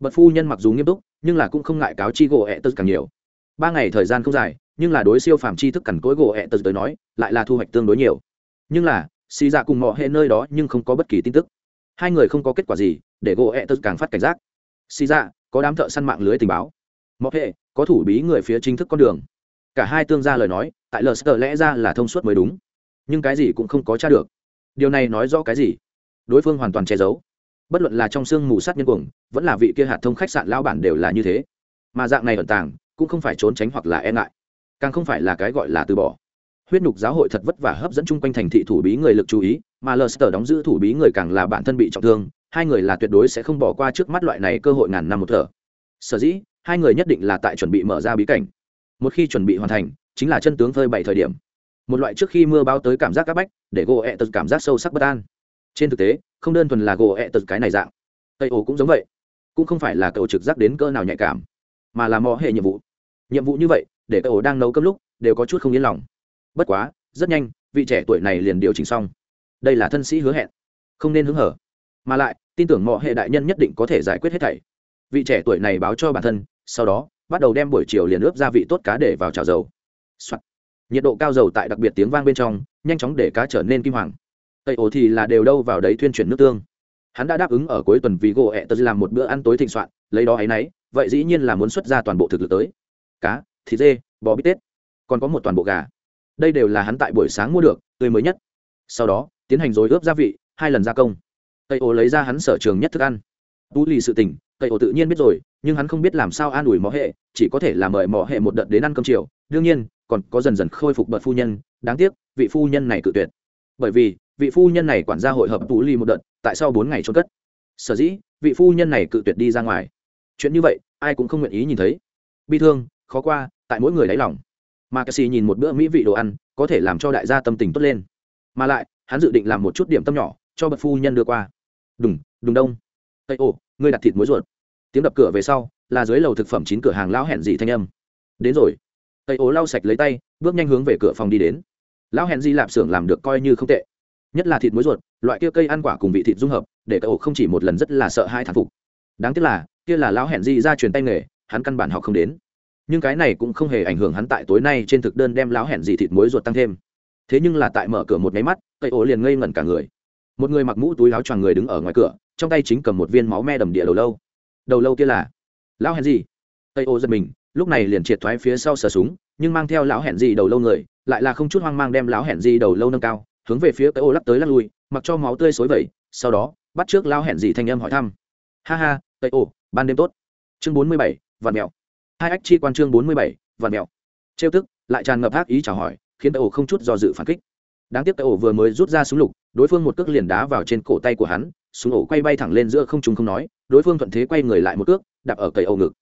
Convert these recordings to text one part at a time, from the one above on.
bật phu nhân mặc dù nghiêm túc, nhưng là cũng không ngại cáo chi gỗ ẹ tật càng nhiều. Ba ngày thời gian không dài, nhưng là đối siêu phàm chi thức cằn cối gỗ ẹ tật tới nói, lại là thu hoạch tương đối nhiều. Nhưng là, xì dạ cùng mọi hệ nơi đó nhưng không có bất kỳ tin tức. Hai người không có kết quả gì, để gỗ ẹ tật càng phát cảnh giác. Xì dạ có đám thợ săn mạng lưới tình báo. Mọi hệ, có thủ bí người phía chính thức con đường. Cả hai tương ra lời nói, tại lờ sờ lẽ ra là thông suốt mới đúng. Nhưng cái gì cũng không có tra được. Điều này nói rõ cái gì? Đối phương hoàn toàn che giấu bất luận là trong sương mù sát nhân cuồng, vẫn là vị kia hạt thông khách sạn lao bản đều là như thế. Mà dạng này ẩn tàng, cũng không phải trốn tránh hoặc là e ngại, càng không phải là cái gọi là từ bỏ. Huyết nhục giáo hội thật vất vả hấp dẫn chung quanh thành thị thủ bí người lực chú ý, mà lờ sờ đóng giữ thủ bí người càng là bản thân bị trọng thương, hai người là tuyệt đối sẽ không bỏ qua trước mắt loại này cơ hội ngàn năm một thở. Sở dĩ, hai người nhất định là tại chuẩn bị mở ra bí cảnh. Một khi chuẩn bị hoàn thành, chính là chân tướng phơi bảy thời điểm. Một loại trước khi mưa bao tới cảm giác áp bách, để gỗ ẹ tật cảm giác sâu sắc bất an. Trên thực tế không đơn thuần là gỗ ẹ tật cái này dạng. Tây ổ cũng giống vậy. Cũng không phải là cậu trực giác đến cỡ nào nhạy cảm, mà là mò hệ nhiệm vụ. Nhiệm vụ như vậy, để cậu đang nấu cơm lúc, đều có chút không yên lòng. Bất quá, rất nhanh, vị trẻ tuổi này liền điều chỉnh xong. Đây là thân sĩ hứa hẹn, không nên hứng hở. Mà lại, tin tưởng mọi hệ đại nhân nhất định có thể giải quyết hết thảy. Vị trẻ tuổi này báo cho bản thân, sau đó, bắt đầu đem buổi chiều liền ướp gia vị tốt cá để vào chảo dầu、Soạn. nhiệt độ cao dầu tại đặc biệt tiếng vang bên trong, nhanh chóng để cá trở nên kim hoàng tây ổ thì là đều đâu vào đấy tuyên truyền nước tương. Hắn đã đáp ứng ở cuối tuần vì gỗ ẹ tật làm một bữa ăn tối thịnh soạn, lấy đó ấ y n ấ y vậy dĩ nhiên là muốn xuất ra toàn bộ thực lực tới. Cá, thịt dê, bò bít tết, còn có một toàn bộ gà. Đây đều là hắn tại buổi sáng mua được, tươi mới nhất. Sau đó, tiến hành rồi ướp gia vị, hai lần gia công. Tây ổ lấy ra hắn sở trường nhất thức ăn. Tú lì sự tình, tây ổ tự nhiên biết rồi, nhưng hắn không biết làm sao an ủi mỏ hệ, chỉ có thể là mời mỏ hệ một đợt đến ăn cơm chiều. Đương nhiên, còn có dần dần khôi phục bậc phu nhân, đáng tiếc, vị phu nhân này cự tuyệt. Bởi vì vị phu nhân này quản gia hội hợp tú ly một đợt, tại sau bốn ngày trốn cất. Sở dĩ, vị phu nhân này cự tuyệt đi ra ngoài. Chuyện như vậy, ai cũng không nguyện ý nhìn thấy. Bi thương, khó qua, tại mỗi người đáy lòng. Mà cassie nhìn một bữa mỹ vị đồ ăn, có thể làm cho đại gia tâm tình tốt lên. Mà lại, hắn dự định làm một chút điểm tâm nhỏ, cho bậc phu nhân đưa qua. Đùng đùng đông. Tây ô, ngươi đặt thịt muối ruột. Tiếng đập cửa về sau, là dưới lầu thực phẩm chín cửa hàng lão hẹn gì thanh âm. Đến rồi. Tây ố lau sạch lấy tay, bước nhanh hướng về cửa phòng đi đến. Lão hẹn gì lạp xưởng làm được coi như không tệ nhất là thịt muối ruột, loại kia cây ăn quả cùng vị thịt dung hợp, để cậu không chỉ một lần rất là sợ hai thản phục. Đáng tiếc là, kia là lão hẹn di ra truyền tay nghề, hắn căn bản học không đến. Nhưng cái này cũng không hề ảnh hưởng hắn tại tối nay trên thực đơn đem lão hẹn di thịt muối ruột tăng thêm. Thế nhưng là tại mở cửa một máy mắt cây ổ liền ngây ngẩn cả người. Một người mặc mũ túi áo choàng người đứng ở ngoài cửa, trong tay chính cầm một viên máu me đầm địa đầu lâu. Đầu lâu kia là lão hẹn gì? Tây ô giật mình, lúc này liền triệt thoái phía sau sờ súng, nhưng mang theo lão hẹn gì đầu lâu người, lại là không chút hoang mang đem lão hẹn gì đầu lâu nâng cao hướng về phía cái ô lắc tới lắc lui, mặc cho máu tươi xối vẩy, sau đó, bắt trước lao hẹn gì thanh âm hỏi thăm. Ha ha tây ô, ban đêm tốt. Chương bốn mươi bảy, vạn mèo hai ách chi quan chương bốn mươi bảy, vạn mèo trêu tức, lại tràn ngập ác ý chào hỏi, khiến tây ô không chút do dự phản kích. Đáng tiếc tây ô vừa mới rút ra súng lục, đối phương một cước liền đá vào trên cổ tay của hắn, súng ổ quay bay thẳng lên giữa không trung không nói, đối phương thuận thế quay người lại một cước, đạp ở cây ô ngực.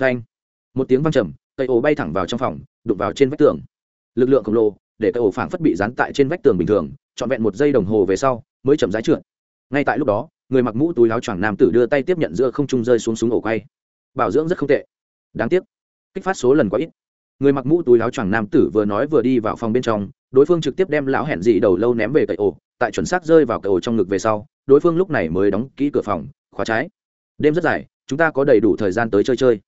Phanh. Một tiếng văng trầm cây ô bay thẳng vào trong phòng, đụng vào trên vách tường. Lực lượng khổng lồ để cái ổ phảng phất bị dán tại trên vách tường bình thường, trọn vẹn một giây đồng hồ về sau, mới chậm rãi trượt. Ngay tại lúc đó, người mặc mũ túi láo choàng nam tử đưa tay tiếp nhận giữa không trung rơi xuống súng ổ quay. Bảo dưỡng rất không tệ. Đáng tiếc, kích phát số lần quá ít. Người mặc mũ túi láo choàng nam tử vừa nói vừa đi vào phòng bên trong, đối phương trực tiếp đem lão hẹn dị đầu lâu ném về cậy ổ. Tại chuẩn xác rơi vào cậy ổ trong ngực về sau, đối phương lúc này mới đóng kỹ cửa phòng, khóa trái. Đêm rất dài, chúng ta có đầy đủ thời gian tới chơi chơi.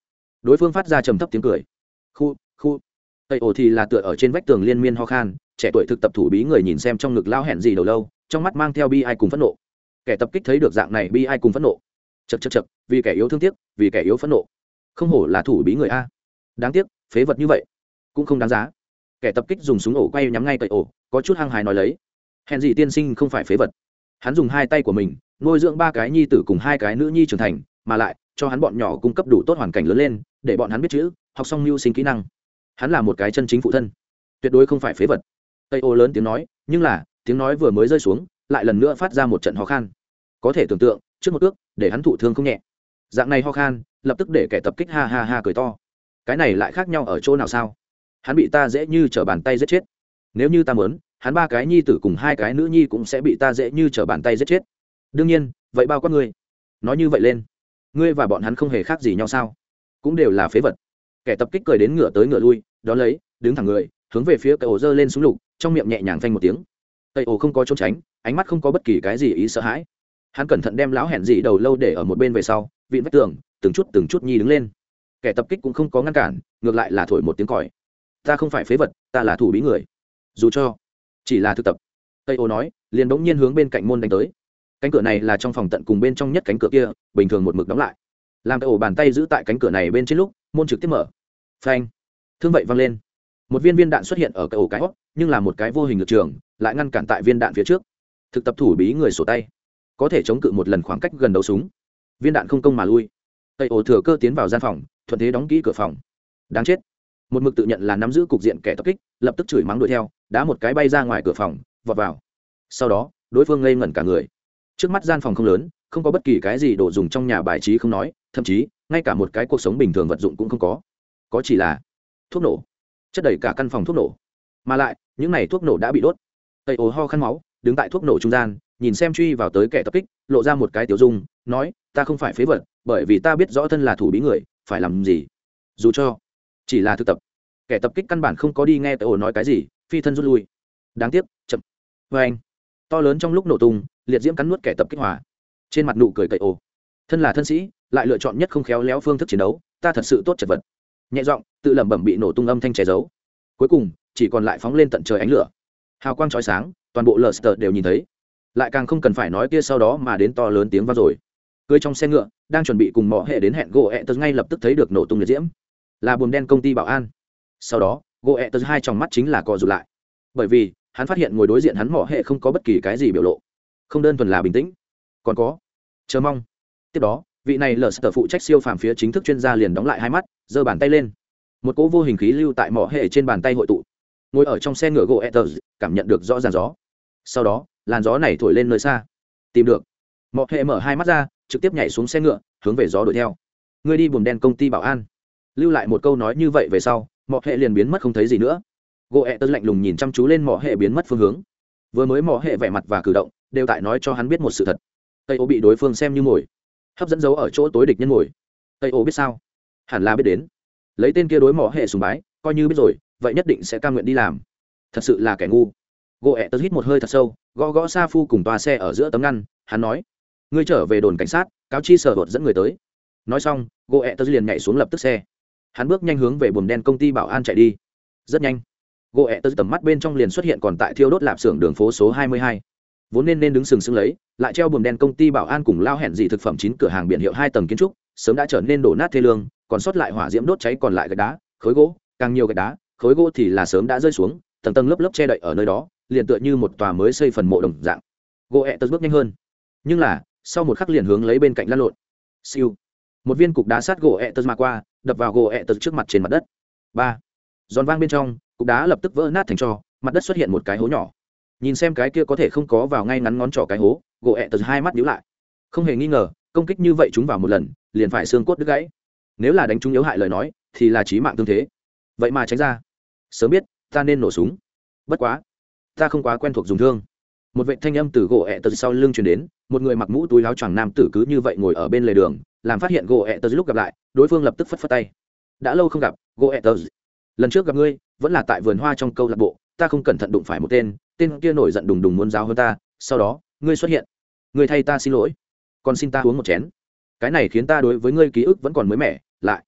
Đối phương phát ra trầm thấp tiếng cười. Khu khu tây ổ thì là tựa ở trên vách tường liên miên ho khan, trẻ tuổi thực tập thủ bí người nhìn xem trong ngực lao hẹn gì đầu lâu, trong mắt mang theo bi ai cùng phẫn nộ. Kẻ tập kích thấy được dạng này bi ai cùng phẫn nộ. Chật chật chật vì kẻ yếu thương tiếc, vì kẻ yếu phẫn nộ. Không hổ là thủ bí người a. Đáng tiếc, phế vật như vậy, cũng không đáng giá. Kẻ tập kích dùng súng ổ quay nhắm ngay cậy ổ có chút hăng hài nói lấy. Hèn gì tiên sinh không phải phế vật. Hắn dùng hai tay của mình, nuôi dưỡng ba cái nhi tử cùng hai cái nữ nhi trưởng thành, mà lại cho hắn bọn nhỏ cung cấp đủ tốt hoàn cảnh lớn lên, để bọn hắn biết chữ, học xong mưu sinh kỹ năng hắn là một cái chân chính phụ thân. Tuyệt đối không phải phế vật. Tây ô lớn tiếng nói, nhưng là, tiếng nói vừa mới rơi xuống, lại lần nữa phát ra một trận ho khan. Có thể tưởng tượng, trước một ước để hắn thụ thương không nhẹ. Dạng này ho khan, lập tức để kẻ tập kích ha ha ha cười to. Cái này lại khác nhau ở chỗ nào sao? Hắn bị ta dễ như t r ở bàn tay giết chết. Nếu như ta mớn hắn ba cái nhi tử cùng hai cái nữ nhi cũng sẽ bị ta dễ như t r ở bàn tay giết chết. Đương nhiên, vậy bao quát ngươi. Nói như vậy lên. Ngươi và bọn hắn không hề khác gì nhau sao? Cũng đều là phế vật kẻ tập kích cười đến ngửa tới ngửa lui, đón lấy, đứng thẳng người, hướng về phía cây ổ giơ lên súng lục, trong miệng nhẹ nhàng phanh một tiếng. Cây ổ không có trốn tránh, ánh mắt không có bất kỳ cái gì ý sợ hãi. Hắn cẩn thận đem lão hẹn dị đầu lâu để ở một bên về sau, vịn vách tường, từng chút từng chút nhi đứng lên. Kẻ tập kích cũng không có ngăn cản, ngược lại là thổi một tiếng còi. Ta không phải phế vật, ta là thủ bí người. Dù cho chỉ là thực tập. Tây ô nói, liền bỗng nhiên hướng bên cạnh môn đánh tới. Cánh cửa này là trong phòng tận cùng bên trong nhất cánh cửa kia, bình thường một mực đóng lại. Làm tây ổ bàn tay giữ tại cánh cửa này bên trên lúc môn trực tiếp mở. Phanh. Thương vậy văng lên. Một viên viên đạn xuất hiện ở cái ổ cái hót nhưng là một cái vô hình lực trường, lại ngăn cản tại viên đạn phía trước. Thực tập thủ bí người sổ tay. Có thể chống cự một lần khoảng cách gần đầu súng. Viên đạn không công mà lui. Tây ổ thừa cơ tiến vào gian phòng, thuận thế đóng kỹ cửa phòng. Đáng chết. Một mực tự nhận là nắm giữ cục diện kẻ tập kích, lập tức chửi mắng đuổi theo, đá một cái bay ra ngoài cửa phòng, vọt vào. Sau đó, đối phương ngây ngẩn cả người. Trước mắt gian phòng không lớn, không có bất kỳ cái gì đồ dùng trong nhà bài trí không nói thậm chí, ngay cả một cái cuộc sống bình thường vật dụng cũng không có. Có chỉ là thuốc nổ. Chất đầy cả căn phòng thuốc nổ. Mà lại, những này thuốc nổ đã bị đốt. Tây ố ho khăn máu, đứng tại thuốc nổ trung gian, nhìn xem truy vào tới kẻ tập kích, lộ ra một cái tiểu dung, nói, ta không phải phế vật, bởi vì ta biết rõ thân là thủ bí người, phải làm gì? Dù cho chỉ là thực tập. Kẻ tập kích căn bản không có đi nghe tây ố nói cái gì, phi thân rút lui. Đáng tiếc, chậm. Vê anh, to lớn trong lúc nổ tung, liệt diễm cắn nuốt kẻ tập kích hòa trên mặt nụ cười cậy ồ. Thân là thân sĩ lại lựa chọn nhất không khéo léo phương thức chiến đấu, ta thật sự tốt chật vật. Nhẹ giọng, tự lẩm bẩm bị nổ tung âm thanh che giấu. Cuối cùng, chỉ còn lại phóng lên tận trời ánh lửa. Hào quang trói sáng, toàn bộ lờ sờ đều nhìn thấy. Lại càng không cần phải nói kia sau đó mà đến to lớn tiếng vang rồi. Cưới trong xe ngựa, đang chuẩn bị cùng mỏ hệ đến hẹn gỗ ẹ tật ngay lập tức thấy được nổ tung liệt diễm. Là buồm đen công ty bảo an. Sau đó, gỗ ẹ tật hai trong mắt chính là co rụt lại. Bởi vì, hắn phát hiện ngồi đối diện hắn mỏ hệ không có bất kỳ cái gì biểu lộ. Không đơn thuần là bình tĩnh. Còn có, chờ mong. Tiếp đó vị này lờ sở phụ trách siêu phàm phía chính thức chuyên gia liền đóng lại hai mắt, giơ bàn tay lên. Một cỗ vô hình khí lưu tại mỏ hệ trên bàn tay hội tụ. Ngồi ở trong xe ngựa gỗ ether cảm nhận được rõ ràng gió. Sau đó, làn gió này thổi lên nơi xa. Tìm được. Mỏ hệ mở hai mắt ra, trực tiếp nhảy xuống xe ngựa, hướng về gió đuổi theo. Ngươi đi buồn đen công ty bảo an. Lưu lại một câu nói như vậy về sau, mỏ hệ liền biến mất không thấy gì nữa. Gỗ ether lạnh lùng nhìn chăm chú lên mỏ hệ biến mất phương hướng. Vừa mới mỏ hệ vẻ mặt và cử động, đều tại nói cho hắn biết một sự thật. Tây ô bị đối phương xem như mồi hấp dẫn dấu ở chỗ tối địch nhân ngồi, tây ô biết sao? Hẳn là biết đến. Lấy tên kia đối mỏ hệ sùng bái coi như biết rồi vậy nhất định sẽ ca nguyện đi làm. Thật sự là kẻ ngu. Gỗ ẹ tớ hít một hơi thật sâu gõ gõ sa phu cùng toa xe ở giữa tấm ngăn hắn nói ngươi trở về đồn cảnh sát cáo chi sở bột dẫn người tới. Nói xong gỗ ẹ tớ liền nhảy xuống lập tức xe. Hắn bước nhanh hướng về buồng đen công ty bảo an chạy đi. Rất nhanh gỗ ẹ tớ tầm mắt bên trong liền xuất hiện còn tại thiêu đốt lạp xưởng đường phố số hai mươi hai vốn nên nên đứng sừng sững lấy, lại treo buồm đen công ty bảo an cùng lao hẹn gì thực phẩm chín cửa hàng biển hiệu hai tầng kiến trúc, sớm đã trở nên đổ nát thê lương, còn sót lại hỏa diễm đốt cháy còn lại gạch đá, khối gỗ, càng nhiều gạch đá, khối gỗ thì là sớm đã rơi xuống, tầng tầng lớp lớp che đậy ở nơi đó, liền tựa như một tòa mới xây phần mộ đồng dạng. Gỗ ẹ tật bước nhanh hơn. Nhưng là, sau một khắc liền hướng lấy bên cạnh lăn lộn. Siêu. Một viên cục đá sát gỗ ẹ tật mà qua, đập vào gỗ ẹ tật trước mặt trên mặt đất. Ba. Giòn vang bên trong, cục đá lập tức vỡ nát thành cho, mặt đất xuất hiện một cái hố nhỏ nhìn xem cái kia có thể không có vào ngay ngắn ngón trỏ cái hố, gỗ ẹ tật hai mắt nhíu lại. Không hề nghi ngờ, công kích như vậy chúng vào một lần, liền phải xương cốt đứt gãy. Nếu là đánh chúng yếu hại lời nói, thì là trí mạng tương thế. Vậy mà tránh ra. Sớm biết, ta nên nổ súng. Bất quá, ta không quá quen thuộc dùng thương. Một vệ thanh âm từ gỗ ẹ tật sau lưng chuyển đến, một người mặc mũ túi láo choàng nam tử cứ như vậy ngồi ở bên lề đường, làm phát hiện gỗ ẹ tật lúc gặp lại, đối phương lập tức phất phất tay. Đã lâu không gặp, gỗ ẹ tật lần trước gặp ngươi, vẫn là tại vườn hoa trong câu lạc bộ ta không cẩn thận đụng phải một tên tên kia nổi giận đùng đùng muốn giáo hơn ta, sau đó, ngươi xuất hiện. Ngươi thay ta xin lỗi. Còn xin ta uống một chén. Cái này khiến ta đối với ngươi ký ức vẫn còn mới mẻ, lại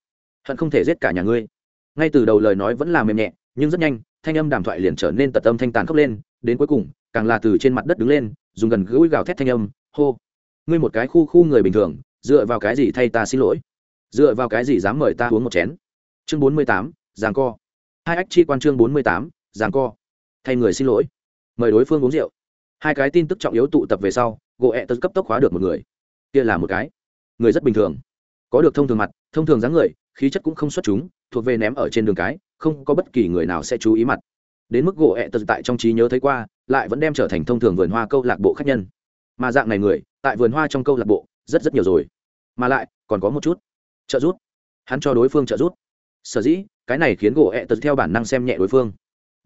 hận không thể giết cả nhà ngươi. Ngay từ đầu lời nói vẫn là mềm nhẹ, nhưng rất nhanh, thanh âm đàm thoại liền trở nên tật âm thanh tàn khốc lên, đến cuối cùng, càng là từ trên mặt đất đứng lên, dùng gần gũi gào thét thanh âm, hô, ngươi một cái khu khu người bình thường, dựa vào cái gì thay ta xin lỗi? Dựa vào cái gì dám mời ta uống một chén? Chương bốn mươi tám giàng co. Hai ách chi quan chương bốn mươi tám giàng co. Thay người xin lỗi. Mời đối phương uống rượu. Hai cái tin tức trọng yếu tụ tập về sau, gỗ ẹ tật cấp tốc hóa được một người. Kia là một cái. Người rất bình thường. Có được thông thường mặt, thông thường dáng người, khí chất cũng không xuất chúng, thuộc về ném ở trên đường cái, không có bất kỳ người nào sẽ chú ý mặt. Đến mức gỗ ẹ tật tại trong trí nhớ thấy qua, lại vẫn đem trở thành thông thường vườn hoa câu lạc bộ khách nhân. Mà dạng này người, tại vườn hoa trong câu lạc bộ, rất rất nhiều rồi. Mà lại, còn có một chút. Trợ rút hắn cho đối phương trợ rút sở dĩ, cái này khiến gỗ ẹ tật theo bản năng xem nhẹ đối phương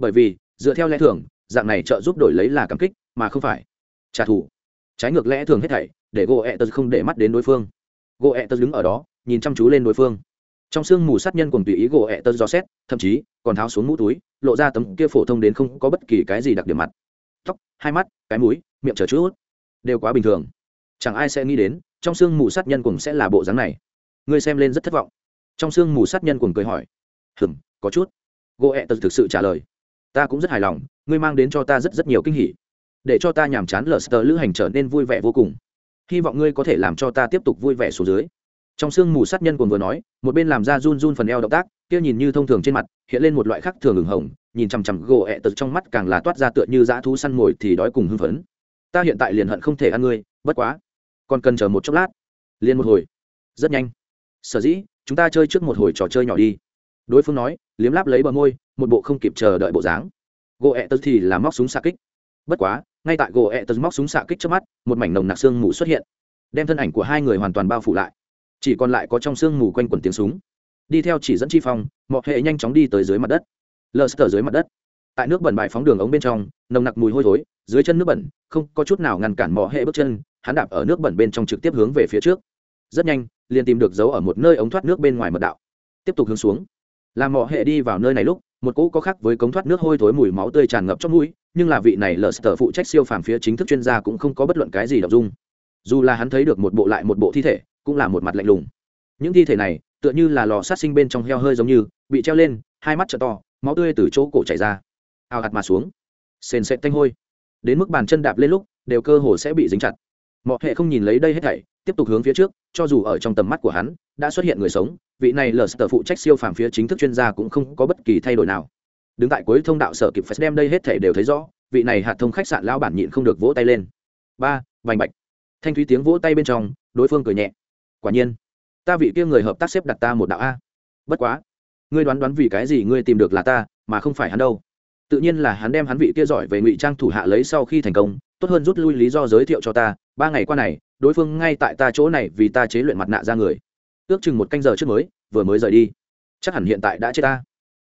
bởi vì, dựa theo lẽ thường, dạng này trợ giúp đổi lấy là cảm kích, mà không phải. Trả thù. Trái ngược lẽ thường hết thảy, để gỗ ẹ tật không để mắt đến đối phương. Gỗ ẹ tật đứng ở đó, nhìn chăm chú lên đối phương. Trong sương mù sát nhân cùng tùy ý gỗ ẹ tật gió xét, thậm chí, còn tháo xuống mũ túi, lộ ra tấm kia phổ thông đến không có bất kỳ cái gì đặc điểm mặt. Tóc, hai mắt, cái mũi, miệng trở chút. Đều quá bình thường. Chẳng ai sẽ nghĩ đến, trong sương mù sát nhân cùng sẽ là bộ dáng này. Ngươi xem lên rất thất vọng. Trong sương mù sát nhân cùng cười hỏi. Hừm, có chút. Gỗ ẹ tật thực sự trả lời ta cũng rất hài lòng, ngươi mang đến cho ta rất rất nhiều kinh hỉ. Để cho ta nhàm chán lờ sờ lữ hành trở nên vui vẻ vô cùng. Hy vọng ngươi có thể làm cho ta tiếp tục vui vẻ xuống dưới. Trong sương mù sát nhân còn vừa nói, một bên làm ra run run phần eo động tác, kia nhìn như thông thường trên mặt, hiện lên một loại khác thường ửng hồng, nhìn chằm chằm gỗ ẹ tật trong mắt càng là toát ra tựa như dã thú săn mồi thì đói cùng hưng phấn. Ta hiện tại liền hận không thể ăn ngươi, bất quá, còn cần chờ một chốc lát. Liền một hồi. Rất nhanh. Sở dĩ, chúng ta chơi trước một hồi trò chơi nhỏ đi đối phương nói, liếm láp lấy bờ môi, một bộ không kịp chờ đợi bộ dáng. Gỗ ẹ tật thì là móc súng xạ kích. Bất quá, ngay tại gỗ ẹ tật móc súng xạ kích trước mắt, một mảnh nồng nặc xương mù xuất hiện, đem thân ảnh của hai người hoàn toàn bao phủ lại. Chỉ còn lại có trong sương mù quanh quần tiếng súng. Đi theo chỉ dẫn chi phong mọi hệ nhanh chóng đi tới dưới mặt đất. Lờ sờ dưới mặt đất. Tại nước bẩn bài phóng đường ống bên trong, nồng nặc mùi hôi thối, dưới chân nước bẩn, không có chút nào ngăn cản mỏ hệ bước chân, hắn đạp ở nước bẩn bên trong trực tiếp hướng về phía trước. Rất nhanh, liền tìm được dấu ở một nơi ống thoát nước bên ngoài mật đạo. Tiếp tục hướng xuống làm mỏ hệ đi vào nơi này lúc, một cỗ có khác với cống thoát nước hôi thối mùi máu tươi tràn ngập trong mũi, nhưng là vị này lờ sờ phụ trách siêu phàm phía chính thức chuyên gia cũng không có bất luận cái gì đọc dung. Dù là hắn thấy được một bộ lại một bộ thi thể, cũng là một mặt lạnh lùng. Những thi thể này, tựa như là lò sát sinh bên trong heo hơi giống như, bị treo lên, hai mắt t to, máu tươi từ chỗ cổ chảy ra. Ào hạt mà xuống. Sền sệt tanh hôi. Đến mức bàn chân đạp lên lúc, đều cơ hồ sẽ bị dính chặt mọi hệ không nhìn lấy đây hết thảy, tiếp tục hướng phía trước, cho dù ở trong tầm mắt của hắn, đã xuất hiện người sống, vị này lờ sờ phụ trách siêu phàm phía chính thức chuyên gia cũng không có bất kỳ thay đổi nào. Đứng tại cuối thông đạo sở kịp phải đem đây hết thảy đều thấy rõ, vị này hạt thông khách sạn lão bản nhịn không được vỗ tay lên. Ba, vành bạch. Thanh thúy tiếng vỗ tay bên trong, đối phương cười nhẹ. Quả nhiên, ta vị kia người hợp tác xếp đặt ta một đạo a. Bất quá, ngươi đoán đoán vì cái gì ngươi tìm được là ta, mà không phải hắn đâu. Tự nhiên là hắn đem hắn vị kia giỏi về ngụy trang thủ hạ lấy sau khi thành công, tốt hơn rút lui lý do giới thiệu cho ta ba ngày qua này, đối phương ngay tại ta chỗ này vì ta chế luyện mặt nạ ra người. Ước chừng một canh giờ trước mới, vừa mới rời đi. Chắc hẳn hiện tại đã chết ta.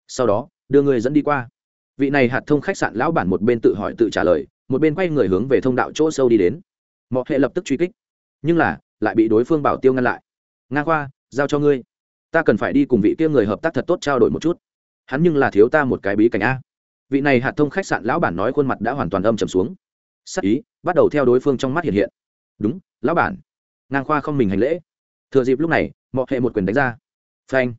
Sau đó, đưa người dẫn đi qua. Vị này hạt thông khách sạn lão bản một bên tự hỏi tự trả lời, một bên quay người hướng về thông đạo chỗ sâu đi đến. Mọi hệ lập tức truy kích. Nhưng là, lại bị đối phương bảo tiêu ngăn lại. Nga khoa, giao cho ngươi. Ta cần phải đi cùng vị kia người hợp tác thật tốt trao đổi một chút. Hắn nhưng là thiếu ta một cái bí cảnh a. Vị này hạt thông khách sạn lão bản nói khuôn mặt đã hoàn toàn âm trầm xuống. Sắc ý bắt đầu theo đối phương trong mắt hiện hiện đúng, lão bản. Ngang khoa không mình hành lễ. Thừa dịp lúc này mọi hệ một quyền đánh ra. Phanh.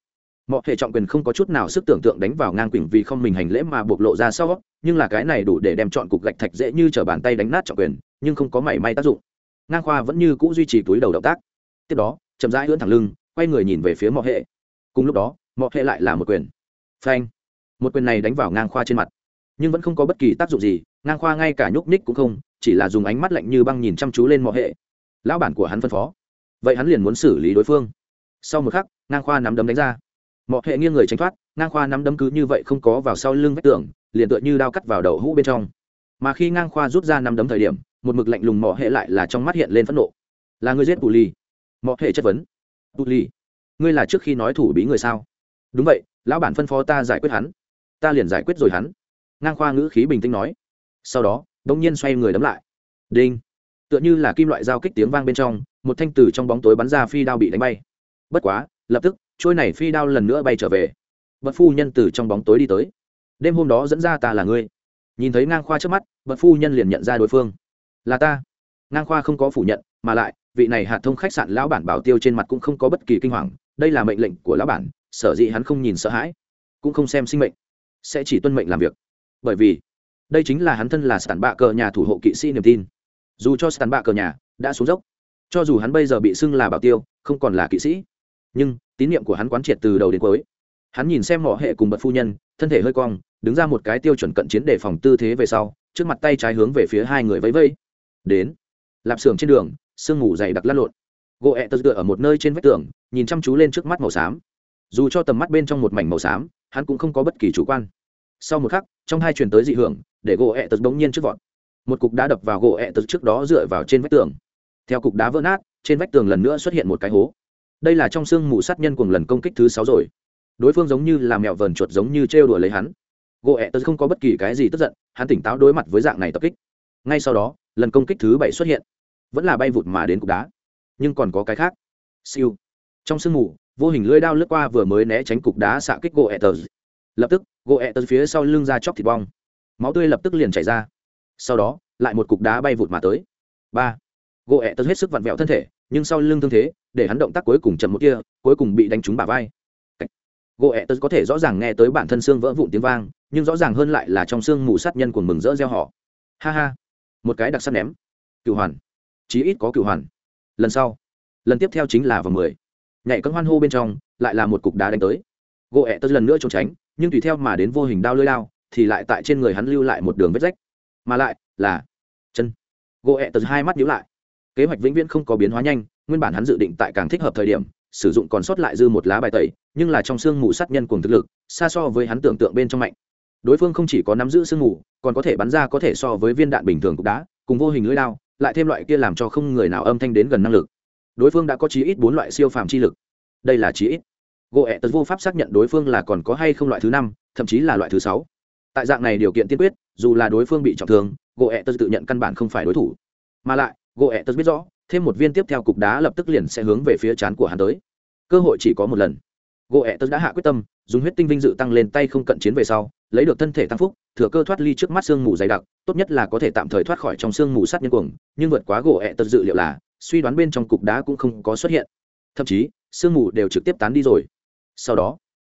Mọi hệ trọng quyền không có chút nào sức tưởng tượng đánh vào ngang quỳnh vì không mình hành lễ mà bộc lộ ra sau. Nhưng là cái này đủ để đem chọn cục gạch thạch dễ như t r ở bàn tay đánh nát trọng quyền, nhưng không có mảy may tác dụng. Ngang khoa vẫn như c ũ duy trì túi đầu động tác. Tiếp đó, chậm rãi ưỡn thẳng lưng, quay người nhìn về phía mọi hệ. Cùng lúc đó mọi hệ lại là một quyền. Phanh. Một quyền này đánh vào ngang khoa trên mặt. Nhưng vẫn không có bất kỳ tác dụng gì, ngang khoa ngay cả nhúc ních cũng không chỉ là dùng ánh mắt lạnh như băng nhìn chăm chú lên mọi hệ. Lão bản của hắn phân phó. Vậy hắn liền muốn xử lý đối phương. Sau một khắc, ngang khoa nắm đấm đánh ra. Mọi hệ nghiêng người tránh thoát, ngang khoa nắm đấm cứ như vậy không có vào sau lưng vách tường, liền tựa như đao cắt vào đầu hũ bên trong. Mà khi ngang khoa rút ra nắm đấm thời điểm, một mực lạnh lùng mỏ hệ lại là trong mắt hiện lên phẫn nộ. Là người giết tù ly mỏ hệ chất vấn. Tù ly ngươi là trước khi nói thủ bí người sao? Đúng vậy, lão bản phân phó ta giải quyết hắn. Ta liền giải quyết rồi hắn. Ngang khoa ngữ khí bình tĩnh nói. Sau đó bỗng nhiên xoay người đấm lại. Đinh. Tựa như là kim loại giao kích tiếng vang bên trong, một thanh từ trong bóng tối bắn ra phi đao bị đánh bay. Bất quá, lập tức, trôi này phi đao lần nữa bay trở về. Bật phu nhân từ trong bóng tối đi tới. Đêm hôm đó dẫn ra ta là ngươi. Nhìn thấy ngang khoa trước mắt, bật phu nhân liền nhận ra đối phương. Là ta. Ngang khoa không có phủ nhận, mà lại, vị này hạt thông khách sạn lão bản bảo tiêu trên mặt cũng không có bất kỳ kinh hoàng. Đây là mệnh lệnh của lão bản, sở dĩ hắn không nhìn sợ hãi, cũng không xem sinh mệnh. Sẽ chỉ tuân mệnh làm việc. Bởi vì đây chính là hắn thân là sàn bạ cờ nhà thủ hộ kỵ sĩ niềm tin. Dù cho sàn bạ cờ nhà đã xuống dốc, cho dù hắn bây giờ bị xưng là bảo tiêu, không còn là kỵ sĩ. Nhưng, tín nhiệm của hắn quán triệt từ đầu đến cuối. Hắn nhìn xem mỏ hệ cùng bật phu nhân, thân thể hơi cong, đứng ra một cái tiêu chuẩn cận chiến để phòng tư thế về sau, trước mặt tay trái hướng về phía hai người vẫy vây đến, lạp xưởng trên đường, sương mù dày đặc lăn lộn. Gỗ ẹ tật tựa ở một nơi trên vách tường, nhìn chăm chú lên trước mắt màu xám. Dù cho tầm mắt bên trong một mảnh màu xám, hắn cũng không có bất kỳ chủ quan sau một khắc, trong hai truyền tới dị hưởng, để gỗ ẹ tật bỗng nhiên trước vọt. Một cục đá đập vào gỗ ẹ tật trước đó dựa vào trên vách tường. Theo cục đá vỡ nát, trên vách tường lần nữa xuất hiện một cái hố. Đây là trong sương mù sát nhân cùng lần công kích thứ sáu rồi. Đối phương giống như là mèo vờn chuột giống như trêu đùa lấy hắn. Gỗ ẹ tật không có bất kỳ cái gì tức giận, hắn tỉnh táo đối mặt với dạng này tập kích. Ngay sau đó, lần công kích thứ bảy xuất hiện. Vẫn là bay vụt mà đến cục đá. Nhưng còn có cái khác. Siêu. Trong sương mù, vô hình lưỡi đao lướt qua vừa mới né tránh cục đá xạ kích gỗ ẹ tật lập tức, gỗ ẹ tật phía sau lưng ra chóc thịt bong. Máu tươi lập tức liền chảy ra. Sau đó, lại một cục đá bay vụt mà tới. Ba. Gỗ ẹ tật hết sức vặn vẹo thân thể, nhưng sau lưng thương thế, để hắn động tác cuối cùng chậm một kia, cuối cùng bị đánh trúng bả vai. Gỗ ẹ tật có thể rõ ràng nghe tới bản thân xương vỡ vụn tiếng vang, nhưng rõ ràng hơn lại là trong xương mù sát nhân của mừng rỡ gieo họ ha ha. Một cái đặc sắc ném. Cựu hoàn. Chí ít có cựu hoàn. Lần sau. Lần tiếp theo chính là vào mười. Nhảy cân hoan hô bên trong, lại là một cục đá đánh tới gỗ ẹ tớ lần nữa trốn tránh, nhưng tùy theo mà đến vô hình đao lưỡi lao, thì lại tại trên người hắn lưu lại một đường vết rách. Mà lại, là chân. Gỗ ẹ tớ hai mắt nhíu lại. Kế hoạch vĩnh viễn không có biến hóa nhanh, nguyên bản hắn dự định tại càng thích hợp thời điểm, sử dụng còn sót lại dư một lá bài tẩy, nhưng là trong xương mù sát nhân cùng thực lực, xa so với hắn tưởng tượng bên trong mạnh. Đối phương không chỉ có nắm giữ sương mù, còn có thể bắn ra có thể so với viên đạn bình thường cục đá, cùng vô hình lưỡi đao lại thêm loại kia làm cho không người nào âm thanh đến gần năng lực. Đối phương đã có chí ít bốn loại siêu phàm chi lực. Đây là chí ít gỗ ẹ tật vô pháp xác nhận đối phương là còn có hay không loại thứ năm, thậm chí là loại thứ sáu. Tại dạng này điều kiện tiên quyết, dù là đối phương bị trọng thương gỗ ẹ tật tự nhận căn bản không phải đối thủ. Mà lại gỗ ẹ tật biết rõ, thêm một viên tiếp theo cục đá lập tức liền sẽ hướng về phía chán của hắn tới. Cơ hội chỉ có một lần. Gỗ ẹ tật đã hạ quyết tâm, dùng huyết tinh vinh dự tăng lên tay không cận chiến về sau, lấy được thân thể tăng phúc, thừa cơ thoát ly trước mắt sương mù dày đặc, tốt nhất là có thể tạm thời thoát khỏi trong sương mù sát nhân cuồng, nhưng vượt quá gỗ ẹ tật dự liệu là, suy đoán bên trong cục đá cũng không có xuất hiện. Thậm chí sương mù đều trực tiếp tán đi rồi sau đó,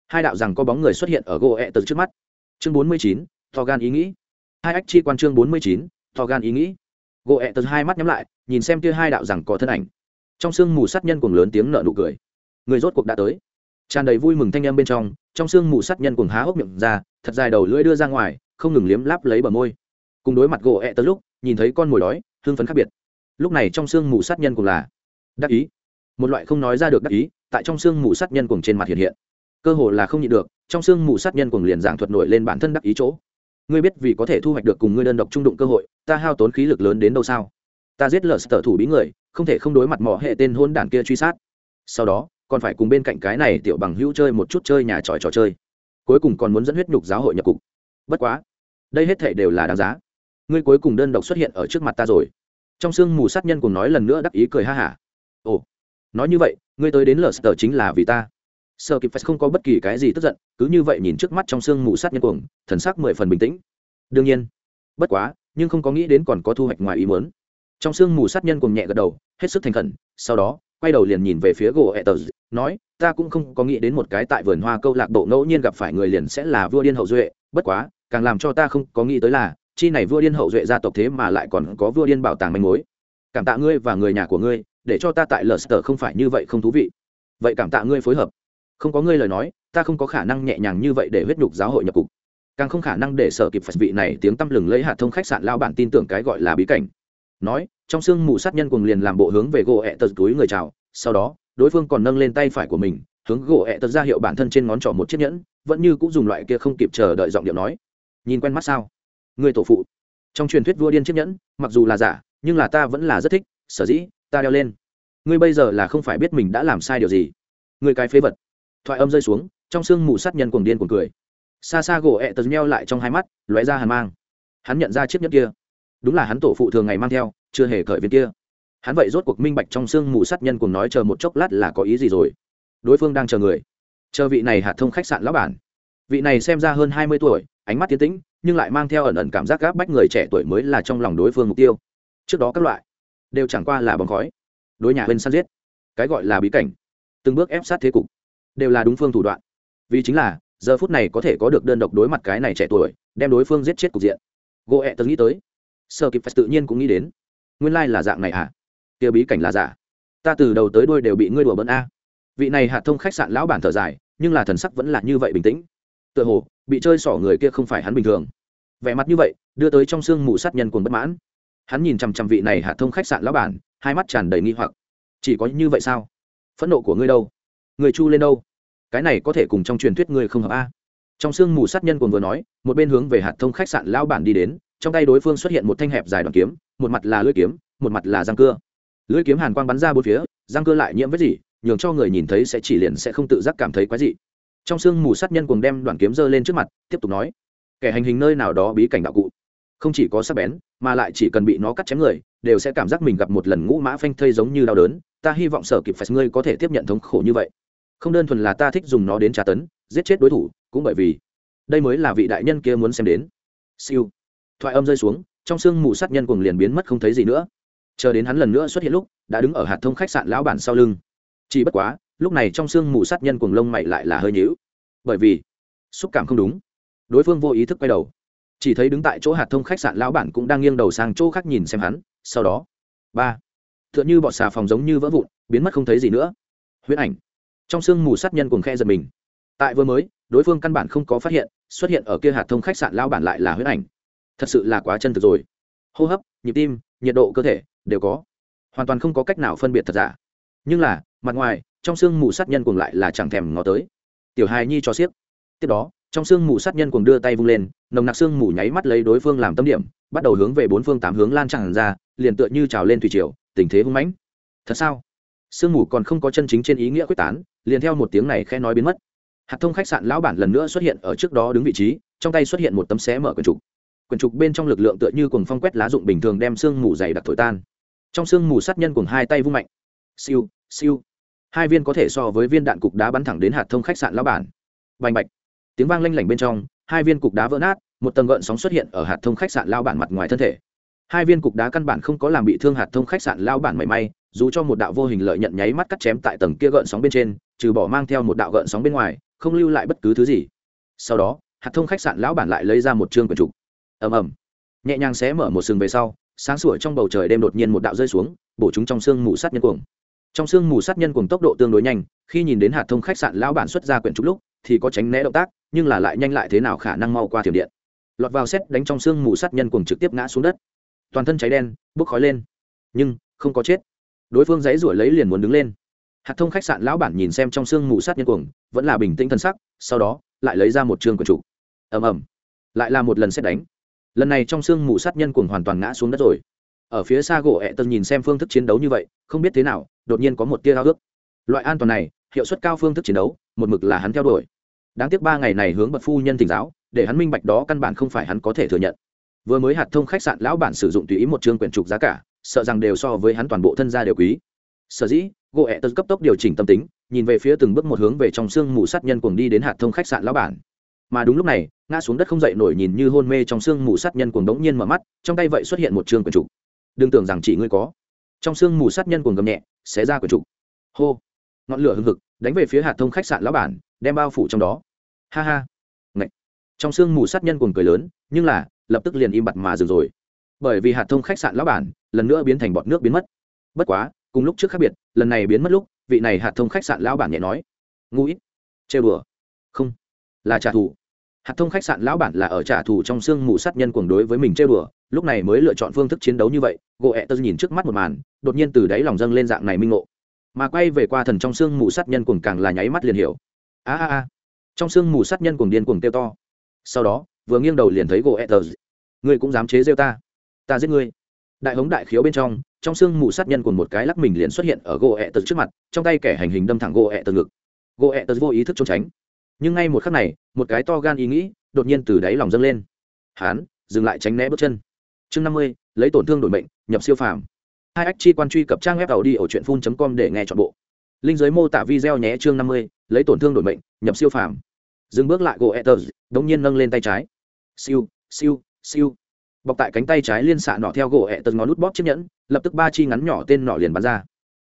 hai đạo rằng có bóng người xuất hiện ở gỗ ẹ tật trước mắt. Chương bốn mươi chín, to gan ý nghĩ. Hai ách chi quan chương bốn mươi chín, to gan ý nghĩ. Gỗ ẹ tật hai mắt nhắm lại, nhìn xem kia hai đạo rằng có thân ảnh. Trong sương mù sát nhân cuồng lớn tiếng nợ nụ cười. Người rốt cuộc đã tới. Tràn đầy vui mừng thanh âm bên trong trong sương mù sát nhân cuồng há hốc miệng ra, thật dài đầu lưỡi đưa ra ngoài, không ngừng liếm láp lấy bờ môi. Cùng đối mặt gỗ ẹ tật lúc, nhìn thấy con mồi đói hương phấn khác biệt. Lúc này trong sương mù sát nhân cùng là đắc ý. Một loại không nói ra được đắc ý tại trong xương mù sát nhân cuồng trên mặt hiện hiện. Cơ hồ là không nhịn được, trong xương mù sát nhân cuồng liền giảng thuật nổi lên bản thân đắc ý chỗ. Ngươi biết vì có thể thu hoạch được cùng ngươi đơn độc trung đụng cơ hội, ta hao tốn khí lực lớn đến đâu sao? Ta giết lờ sở thủ bí người, không thể không đối mặt mỏ hệ tên hôn đản kia truy sát. Sau đó, còn phải cùng bên cạnh cái này tiểu bằng hữu chơi một chút chơi nhà tròi trò chơi. Cuối cùng còn muốn dẫn huyết nhục giáo hội nhập cục. Bất quá, đây hết thể đều là đáng giá. Ngươi cuối cùng đơn độc xuất hiện ở trước mặt ta rồi. Trong sương mù sát nhân cùng nói lần nữa đắc ý cười ha hả nói như vậy, ngươi tới đến lờ sờ chính là vì ta. Sợ kịp phải không có bất kỳ cái gì tức giận, cứ như vậy nhìn trước mắt trong sương mù sát nhân cuồng, thần sắc mười phần bình tĩnh. Đương nhiên, bất quá, nhưng không có nghĩ đến còn có thu hoạch ngoài ý muốn. Trong sương mù sát nhân cuồng nhẹ gật đầu, hết sức thành khẩn, sau đó, quay đầu liền nhìn về phía gỗ ẹ tờ nói, ta cũng không có nghĩ đến một cái tại vườn hoa câu lạc bộ ngẫu nhiên gặp phải người liền sẽ là vua điên hậu duệ, bất quá, càng làm cho ta không có nghĩ tới là, chi này vua điên hậu duệ gia tộc thế mà lại còn có vua điên bảo tàng manh mối. Cảm tạ ngươi và người nhà của ngươi để cho ta tại lờ sờ không phải như vậy không thú vị. Vậy cảm tạ ngươi phối hợp. Không có ngươi lời nói, ta không có khả năng nhẹ nhàng như vậy để huyết nhục giáo hội nhập cục. Càng không khả năng để sở kịp phải vị này tiếng tăm lừng lấy hạt thông khách sạn lao bản tin tưởng cái gọi là bí cảnh. Nói, trong sương mù sát nhân cùng liền làm bộ hướng về gỗ ẹ tật túi người chào, sau đó, đối phương còn nâng lên tay phải của mình, hướng gỗ ẹ tật ra hiệu bản thân trên ngón trỏ một chiếc nhẫn, vẫn như cũng dùng loại kia không kịp chờ đợi giọng điệu nói. Nhìn quen mắt sao? Người tổ phụ. Trong truyền thuyết vua điên chiếc nhẫn, mặc dù là giả, nhưng là ta vẫn là rất thích, sở dĩ ta đeo lên. Ngươi bây giờ là không phải biết mình đã làm sai điều gì. Ngươi cái phế vật. Thoại âm rơi xuống, trong sương mù sát nhân cuồng điên cuồng cười. Xa xa gỗ ẹ tật nheo lại trong hai mắt, lóe ra hàn mang. Hắn nhận ra chiếc nhẫn kia. Đúng là hắn tổ phụ thường ngày mang theo, chưa hề cởi viên kia. Hắn vậy rốt cuộc minh bạch trong sương mù sát nhân cùng nói chờ một chốc lát là có ý gì rồi. Đối phương đang chờ người. Chờ vị này hạt thông khách sạn lão bản. Vị này xem ra hơn hai mươi tuổi, ánh mắt tiến tĩnh, nhưng lại mang theo ẩn ẩn cảm giác gáp bách người trẻ tuổi mới là trong lòng đối phương mục tiêu. Trước đó các loại đều chẳng qua là bóng khói. Đối nhà bên săn giết. Cái gọi là bí cảnh. Từng bước ép sát thế cục. Đều là đúng phương thủ đoạn. Vì chính là, giờ phút này có thể có được đơn độc đối mặt cái này trẻ tuổi, đem đối phương giết chết cục diện. Gỗ ẹ tớ nghĩ tới. Sơ kịp phải tự nhiên cũng nghĩ đến. Nguyên lai là dạng này à kia bí cảnh là giả. Ta từ đầu tới đuôi đều bị ngươi đùa bỡn a. Vị này hạ thông khách sạn lão bản thở dài, nhưng là thần sắc vẫn là như vậy bình tĩnh. Tựa hồ, bị chơi xỏ người kia không phải hắn bình thường. Vẻ mặt như vậy, đưa tới trong xương mù sát nhân cuồng bất mãn hắn nhìn chằm chằm vị này hạ thông khách sạn lão bản, hai mắt tràn đầy nghi hoặc. Chỉ có như vậy sao? Phẫn nộ của ngươi đâu? Người chu lên đâu? Cái này có thể cùng trong truyền thuyết ngươi không hợp a? Trong xương mù sát nhân cuồng vừa nói, một bên hướng về hạt thông khách sạn lão bản đi đến, trong tay đối phương xuất hiện một thanh hẹp dài đoàn kiếm, một mặt là lưỡi kiếm, một mặt là răng cưa. Lưỡi kiếm hàn quang bắn ra bốn phía, răng cưa lại nhiễm vết gì nhường cho người nhìn thấy sẽ chỉ liền sẽ không tự giác cảm thấy quái dị. Trong sương mù sát nhân cùng đem đoàn kiếm giơ lên trước mặt, tiếp tục nói, kẻ hành hình nơi nào đó bí cảnh đạo cụ không chỉ có sắc bén, mà lại chỉ cần bị nó cắt chém người, đều sẽ cảm giác mình gặp một lần ngũ mã phanh thây giống như đau đớn. Ta hy vọng sở kịp phải ngươi có thể tiếp nhận thống khổ như vậy. Không đơn thuần là ta thích dùng nó đến tra tấn, giết chết đối thủ, cũng bởi vì đây mới là vị đại nhân kia muốn xem đến. Siêu. Thoại âm rơi xuống, trong sương mù sát nhân cùng liền biến mất không thấy gì nữa. Chờ đến hắn lần nữa xuất hiện lúc, đã đứng ở hạt thông khách sạn lão bản sau lưng. Chỉ bất quá, lúc này trong xương mù sát nhân cuồng lông mày lại là hơi nhữu bởi vì, xúc cảm không đúng. Đối phương vô ý thức quay đầu chỉ thấy đứng tại chỗ hạt thông khách sạn lão bản cũng đang nghiêng đầu sang chỗ khác nhìn xem hắn, sau đó, ba t h ư ợ n h ư bọt xà phòng giống như vỡ vụn, biến mất không thấy gì nữa. Huyễn ảnh. Trong sương mù sát nhân cuồng khe giật mình. Tại vừa mới, đối phương căn bản không có phát hiện, xuất hiện ở kia hạt thông khách sạn lão bản lại là huyễn ảnh. Thật sự là quá chân thực rồi. Hô hấp, nhịp tim, nhiệt độ cơ thể, đều có. Hoàn toàn không có cách nào phân biệt thật giả. Nhưng là, mặt ngoài, trong sương mù sát nhân cuồng lại là chẳng thèm ngó tới. Tiểu hài nhi cho xiếc. Tiếp đó trong sương mù sát nhân cuồng đưa tay vung lên, nồng nặc sương mù nháy mắt lấy đối phương làm tâm điểm, bắt đầu hướng về bốn phương tám hướng lan tràn ra, liền tựa như trào lên thủy triều, tình thế hung mãnh. Thật sao? Sương mù còn không có chân chính trên ý nghĩa quyết tán, liền theo một tiếng này khe nói biến mất. Hạt thông khách sạn lão bản lần nữa xuất hiện ở trước đó đứng vị trí, trong tay xuất hiện một tấm xé mở quyển trục. Quyển trục bên trong lực lượng tựa như cùng phong quét lá dụng bình thường đem sương mù dày đặc thổi tan. Trong sương mù sát nhân cùng hai tay vung mạnh. Siêu siêu. Hai viên có thể so với viên đạn cục đá bắn thẳng đến hạt thông khách sạn lão bản. Bành bạch tiếng vang lanh lảnh bên trong, hai viên cục đá vỡ nát, một tầng gợn sóng xuất hiện ở hạt thông khách sạn lao bản mặt ngoài thân thể. Hai viên cục đá căn bản không có làm bị thương hạt thông khách sạn lao bản mảy may, dù cho một đạo vô hình lợi nhận nháy mắt cắt chém tại tầng kia gợn sóng bên trên, trừ bỏ mang theo một đạo gợn sóng bên ngoài, không lưu lại bất cứ thứ gì. Sau đó, hạt thông khách sạn lão bản lại lấy ra một chương quyển trục. Ầm ầm. Nhẹ nhàng xé mở một sừng về sau, sáng sủa trong bầu trời đêm đột nhiên một đạo rơi xuống, bổ chúng trong xương mù sát nhân cuồng. Trong xương mù sát nhân cuồng tốc độ tương đối nhanh, khi nhìn đến hạt thông khách sạn lão bản xuất ra quyển trục lúc thì có tránh né động tác, nhưng là lại nhanh lại thế nào khả năng mau qua thiểm điện. Lọt vào xét đánh trong xương mù sát nhân cùng trực tiếp ngã xuống đất. Toàn thân cháy đen, bốc khói lên. Nhưng, không có chết. Đối phương dãy rủi lấy liền muốn đứng lên. Hạt thông khách sạn lão bản nhìn xem trong xương mù sát nhân cuồng, vẫn là bình tĩnh thân sắc, sau đó, lại lấy ra một trường của chủ. Ầm ầm. Lại là một lần xét đánh. Lần này trong xương mù sát nhân cuồng hoàn toàn ngã xuống đất rồi. Ở phía xa gỗ ẹ tân nhìn xem phương thức chiến đấu như vậy, không biết thế nào, đột nhiên có một tia hao ước loại an toàn này hiệu suất cao phương thức chiến đấu, một mực là hắn theo đuổi. Đáng tiếc ba ngày này hướng bậc phu nhân thỉnh giáo, để hắn minh bạch đó căn bản không phải hắn có thể thừa nhận. Vừa mới hạt thông khách sạn lão bản sử dụng tùy ý một chương quyển trục giá cả, sợ rằng đều so với hắn toàn bộ thân gia đều quý. Sở dĩ gỗ ẹ tật cấp tốc điều chỉnh tâm tính, nhìn về phía từng bước một hướng về trong sương mù sát nhân cuồng đi đến hạt thông khách sạn lão bản. Mà đúng lúc này, ngã xuống đất không dậy nổi nhìn như hôn mê trong sương mù sát nhân cuồng đống nhiên mở mắt, trong tay vậy xuất hiện một chương quyển trục. Đừng tưởng rằng chỉ ngươi có. Trong sương mù sát nhân cuồng gầm nhẹ, xé ra quyển trục. Hô ngọn lửa hừng hực, đánh về phía hạt thông khách sạn lão bản, đem bao phủ trong đó. Ha ha. Ngậy. trong sương mù sát nhân cuồng cười lớn, nhưng là, lập tức liền im bặt mà dừng rồi. Bởi vì hạt thông khách sạn lão bản, lần nữa biến thành bọt nước biến mất. Bất quá, cùng lúc trước khác biệt, lần này biến mất lúc, vị này hạt thông khách sạn lão bản nhẹ nói. Ngu ít. Chê bừa không. Là trả thù. Hạt thông khách sạn lão bản là ở trả thù trong sương mù sát nhân cuồng đối với mình chê bừa lúc này mới lựa chọn phương thức chiến đấu như vậy. Gỗ ẹ tơ nhìn trước mắt một màn, đột nhiên từ đáy lòng dâng lên dạng này minh ngộ mà quay về qua thần trong xương mù sát nhân cuồng càng là nháy mắt liền hiểu. A a a. Trong xương mù sát nhân cuồng điên cuồng kêu to. Sau đó, vừa nghiêng đầu liền thấy gỗ etters ngươi cũng dám chế rêu ta. Ta giết ngươi. Đại hống đại khiếu bên trong trong xương mù sát nhân cuồng một cái lắc mình liền xuất hiện ở gỗ etters trước mặt, trong tay kẻ hành hình đâm thẳng gỗ etters ngực. Gỗ etters vô ý thức trốn tránh. Nhưng ngay một khắc này, một cái to gan ý nghĩ đột nhiên từ đáy lòng dâng lên. Hán, dừng lại tránh né bước chân. Chương năm mươi, lấy tổn thương đổi mệnh, nhập siêu phàm hai ách chi quan truy cập trang web tàu đi ở truyện phun com để nghe chọn bộ. Linh giới mô tả video nhé chương năm mươi, lấy tổn thương đổi mệnh, nhập siêu phàm. Dừng bước lại gỗ etters đống nhiên nâng lên tay trái. Siêu siêu siêu. Bọc tại cánh tay trái liên xạ nọ theo gỗ etters ngón nút bóp chiếc nhẫn, lập tức ba chi ngắn nhỏ tên nọ liền bắn ra.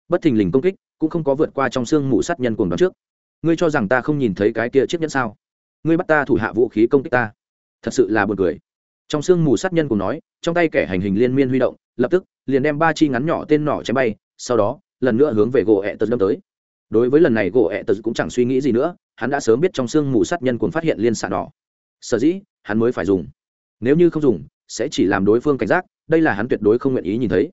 Bất thình lình công kích, cũng không có vượt qua trong xương mù sát nhân cuồng đón trước. Ngươi cho rằng ta không nhìn thấy cái kia chiếc nhẫn sao? Ngươi bắt ta thủ hạ vũ khí công kích ta. Thật sự là buồn cười. Trong xương mù sát nhân cùng nói, trong tay kẻ hành hình liên miên huy động, lập tức liền đem ba chi ngắn nhỏ tên nỏ chém bay, sau đó, lần nữa hướng về gỗ ẹ tật đâm tới. Đối với lần này gỗ ẹ tật cũng chẳng suy nghĩ gì nữa, hắn đã sớm biết trong xương mù sát nhân cuốn phát hiện liên xạ đỏ sở dĩ, hắn mới phải dùng. Nếu như không dùng, sẽ chỉ làm đối phương cảnh giác, đây là hắn tuyệt đối không nguyện ý nhìn thấy.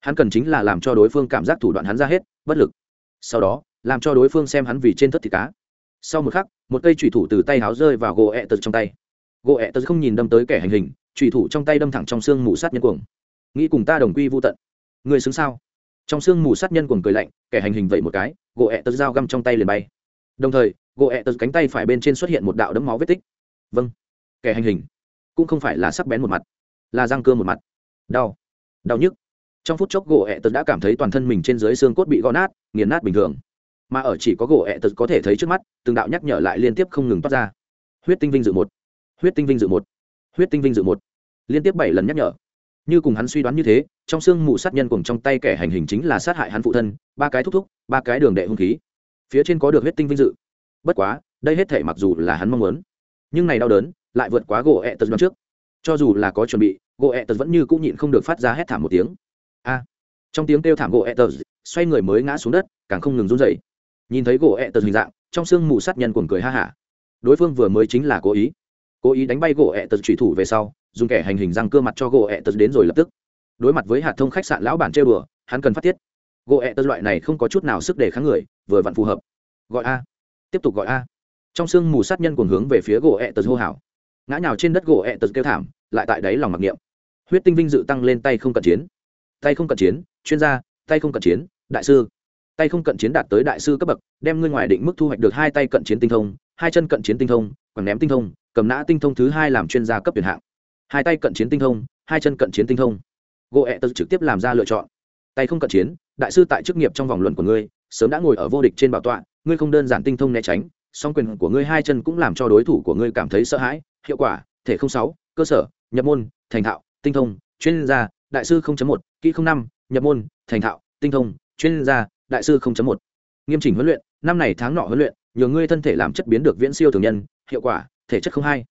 Hắn cần chính là làm cho đối phương cảm giác thủ đoạn hắn ra hết, bất lực. Sau đó, làm cho đối phương xem hắn vì trên thất thịt cá. Sau một khắc, một cây trùy thủ từ tay háo rơi vào gỗ ẹ tật trong tay. Gỗ ẹ tật không nhìn đâm tới kẻ hành hình trùy thủ trong tay đâm thẳng trong xương mù sát nhân cuồng nghĩ cùng ta đồng quy vô tận. Người xứng sao? Trong xương mù sát nhân cuồng cười lạnh, kẻ hành hình vậy một cái, gỗ ẹ tật dao găm trong tay liền bay. Đồng thời, gỗ ẹ tật cánh tay phải bên trên xuất hiện một đạo đấm máu vết tích. Vâng kẻ hành hình. Cũng không phải là sắc bén một mặt, là răng cưa một mặt. Đau đau nhức. Trong phút chốc gỗ ẹ tật đã cảm thấy toàn thân mình trên dưới xương cốt bị gõ nát, nghiền nát bình thường. Mà ở chỉ có gỗ ẹ tật có thể thấy trước mắt, từng đạo nhắc nhở lại liên tiếp không ngừng toát ra. Huyết tinh vinh dự một, huyết tinh vinh dự một, huyết tinh vinh dự một. Liên tiếp bảy lần nhắc nhở như cùng hắn suy đoán như thế, trong xương mù sát nhân cùng trong tay kẻ hành hình chính là sát hại hắn phụ thân, ba cái thúc thúc, ba cái đường đệ hung khí. Phía trên có được huyết tinh vinh dự. Bất quá, đây hết thể mặc dù là hắn mong muốn, nhưng này đau đớn lại vượt quá gỗ ẹ tật trước. Cho dù là có chuẩn bị, gỗ ẹ tật vẫn như cũng nhịn không được phát ra hét thảm một tiếng. A! Trong tiếng kêu thảm gỗ ẹ tật, xoay người mới ngã xuống đất, càng không ngừng run dậy nhìn thấy gỗ ẹ tật hình dạng, trong xương mù sát nhân cuồng cười ha hả. Đối phương vừa mới chính là cố ý cố ý đánh bay gỗ ẹ tật trùy thủ về sau, dùng kẻ hành hình răng cơ mặt cho gỗ ẹ tật đến rồi lập tức. Đối mặt với hạt thông khách sạn lão bản trêu đùa, hắn cần phát tiết. Gỗ ẹ tật loại này không có chút nào sức để kháng người, vừa vặn phù hợp. Gọi a. Tiếp tục gọi a. Trong sương mù sát nhân cuồng hướng về phía gỗ ẹ tật hô hào. Ngã nhào trên đất gỗ ẹ tật kêu thảm, lại tại đáy lòng mặc niệm. Huyết tinh vinh dự tăng lên tay không cận chiến. Tay không cận chiến, chuyên gia, tay không cận chiến, đại sư. Tay không cận chiến đạt tới đại sư cấp bậc, đem ngươi ngoài định mức thu hoạch được hai tay cận chiến tinh thông, hai chân cận chiến tinh thông còn ném tinh thông, cầm nã tinh thông thứ hai làm chuyên gia cấp tuyển hạng. Hai tay cận chiến tinh thông, hai chân cận chiến tinh thông. Gỗ ẹ tật trực tiếp làm ra lựa chọn. Tay không cận chiến, đại sư tại chức nghiệp trong vòng luận của ngươi, sớm đã ngồi ở vô địch trên bảo tọa, ngươi không đơn giản tinh thông né tránh, song quyền của ngươi hai chân cũng làm cho đối thủ của ngươi cảm thấy sợ hãi, hiệu quả, thể không sáu, cơ sở, nhập môn, thành thạo, tinh thông, chuyên gia, đại sư không chấm một, kỹ không năm, nhập môn, thành thạo, tinh thông, chuyên gia, đại sư không chấm một. Nghiêm chỉnh huấn luyện, năm này tháng nọ huấn luyện nhờ ngươi thân thể làm chất biến được viễn siêu thường nhân hiệu quả thể chất không hay,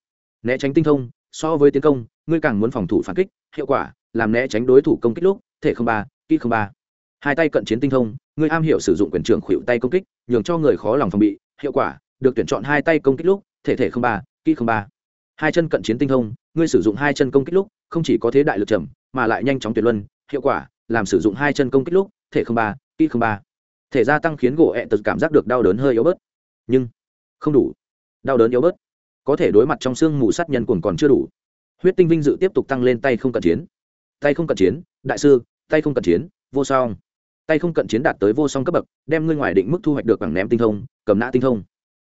né tránh tinh thông so với tiến công ngươi càng muốn phòng thủ phản kích hiệu quả làm né tránh đối thủ công kích lúc thể không ba kỹ không ba. Hai tay cận chiến tinh thông ngươi am hiểu sử dụng quyền trưởng khuỵu tay công kích nhường cho người khó lòng phòng bị hiệu quả được tuyển chọn hai tay công kích lúc thể thể không ba kỹ không ba. Hai chân cận chiến tinh thông ngươi sử dụng hai chân công kích lúc không chỉ có thế đại lực trầm mà lại nhanh chóng tuyệt luân hiệu quả làm sử dụng hai chân công kích lúc thể không ba kỹ không ba. Thể gia tăng khiến gỗ ẹ tật cảm giác được đau đớn hơi yếu bớt nhưng không đủ. Đau đớn yếu bớt. Có thể đối mặt trong xương mù sát nhân cuồng còn chưa đủ. Huyết tinh vinh dự tiếp tục tăng lên tay không cận chiến. Tay không cận chiến, đại sư, tay không cận chiến, vô song. Tay không cận chiến đạt tới vô song cấp bậc, đem ngươi ngoài định mức thu hoạch được bằng ném tinh thông, cầm nã tinh thông.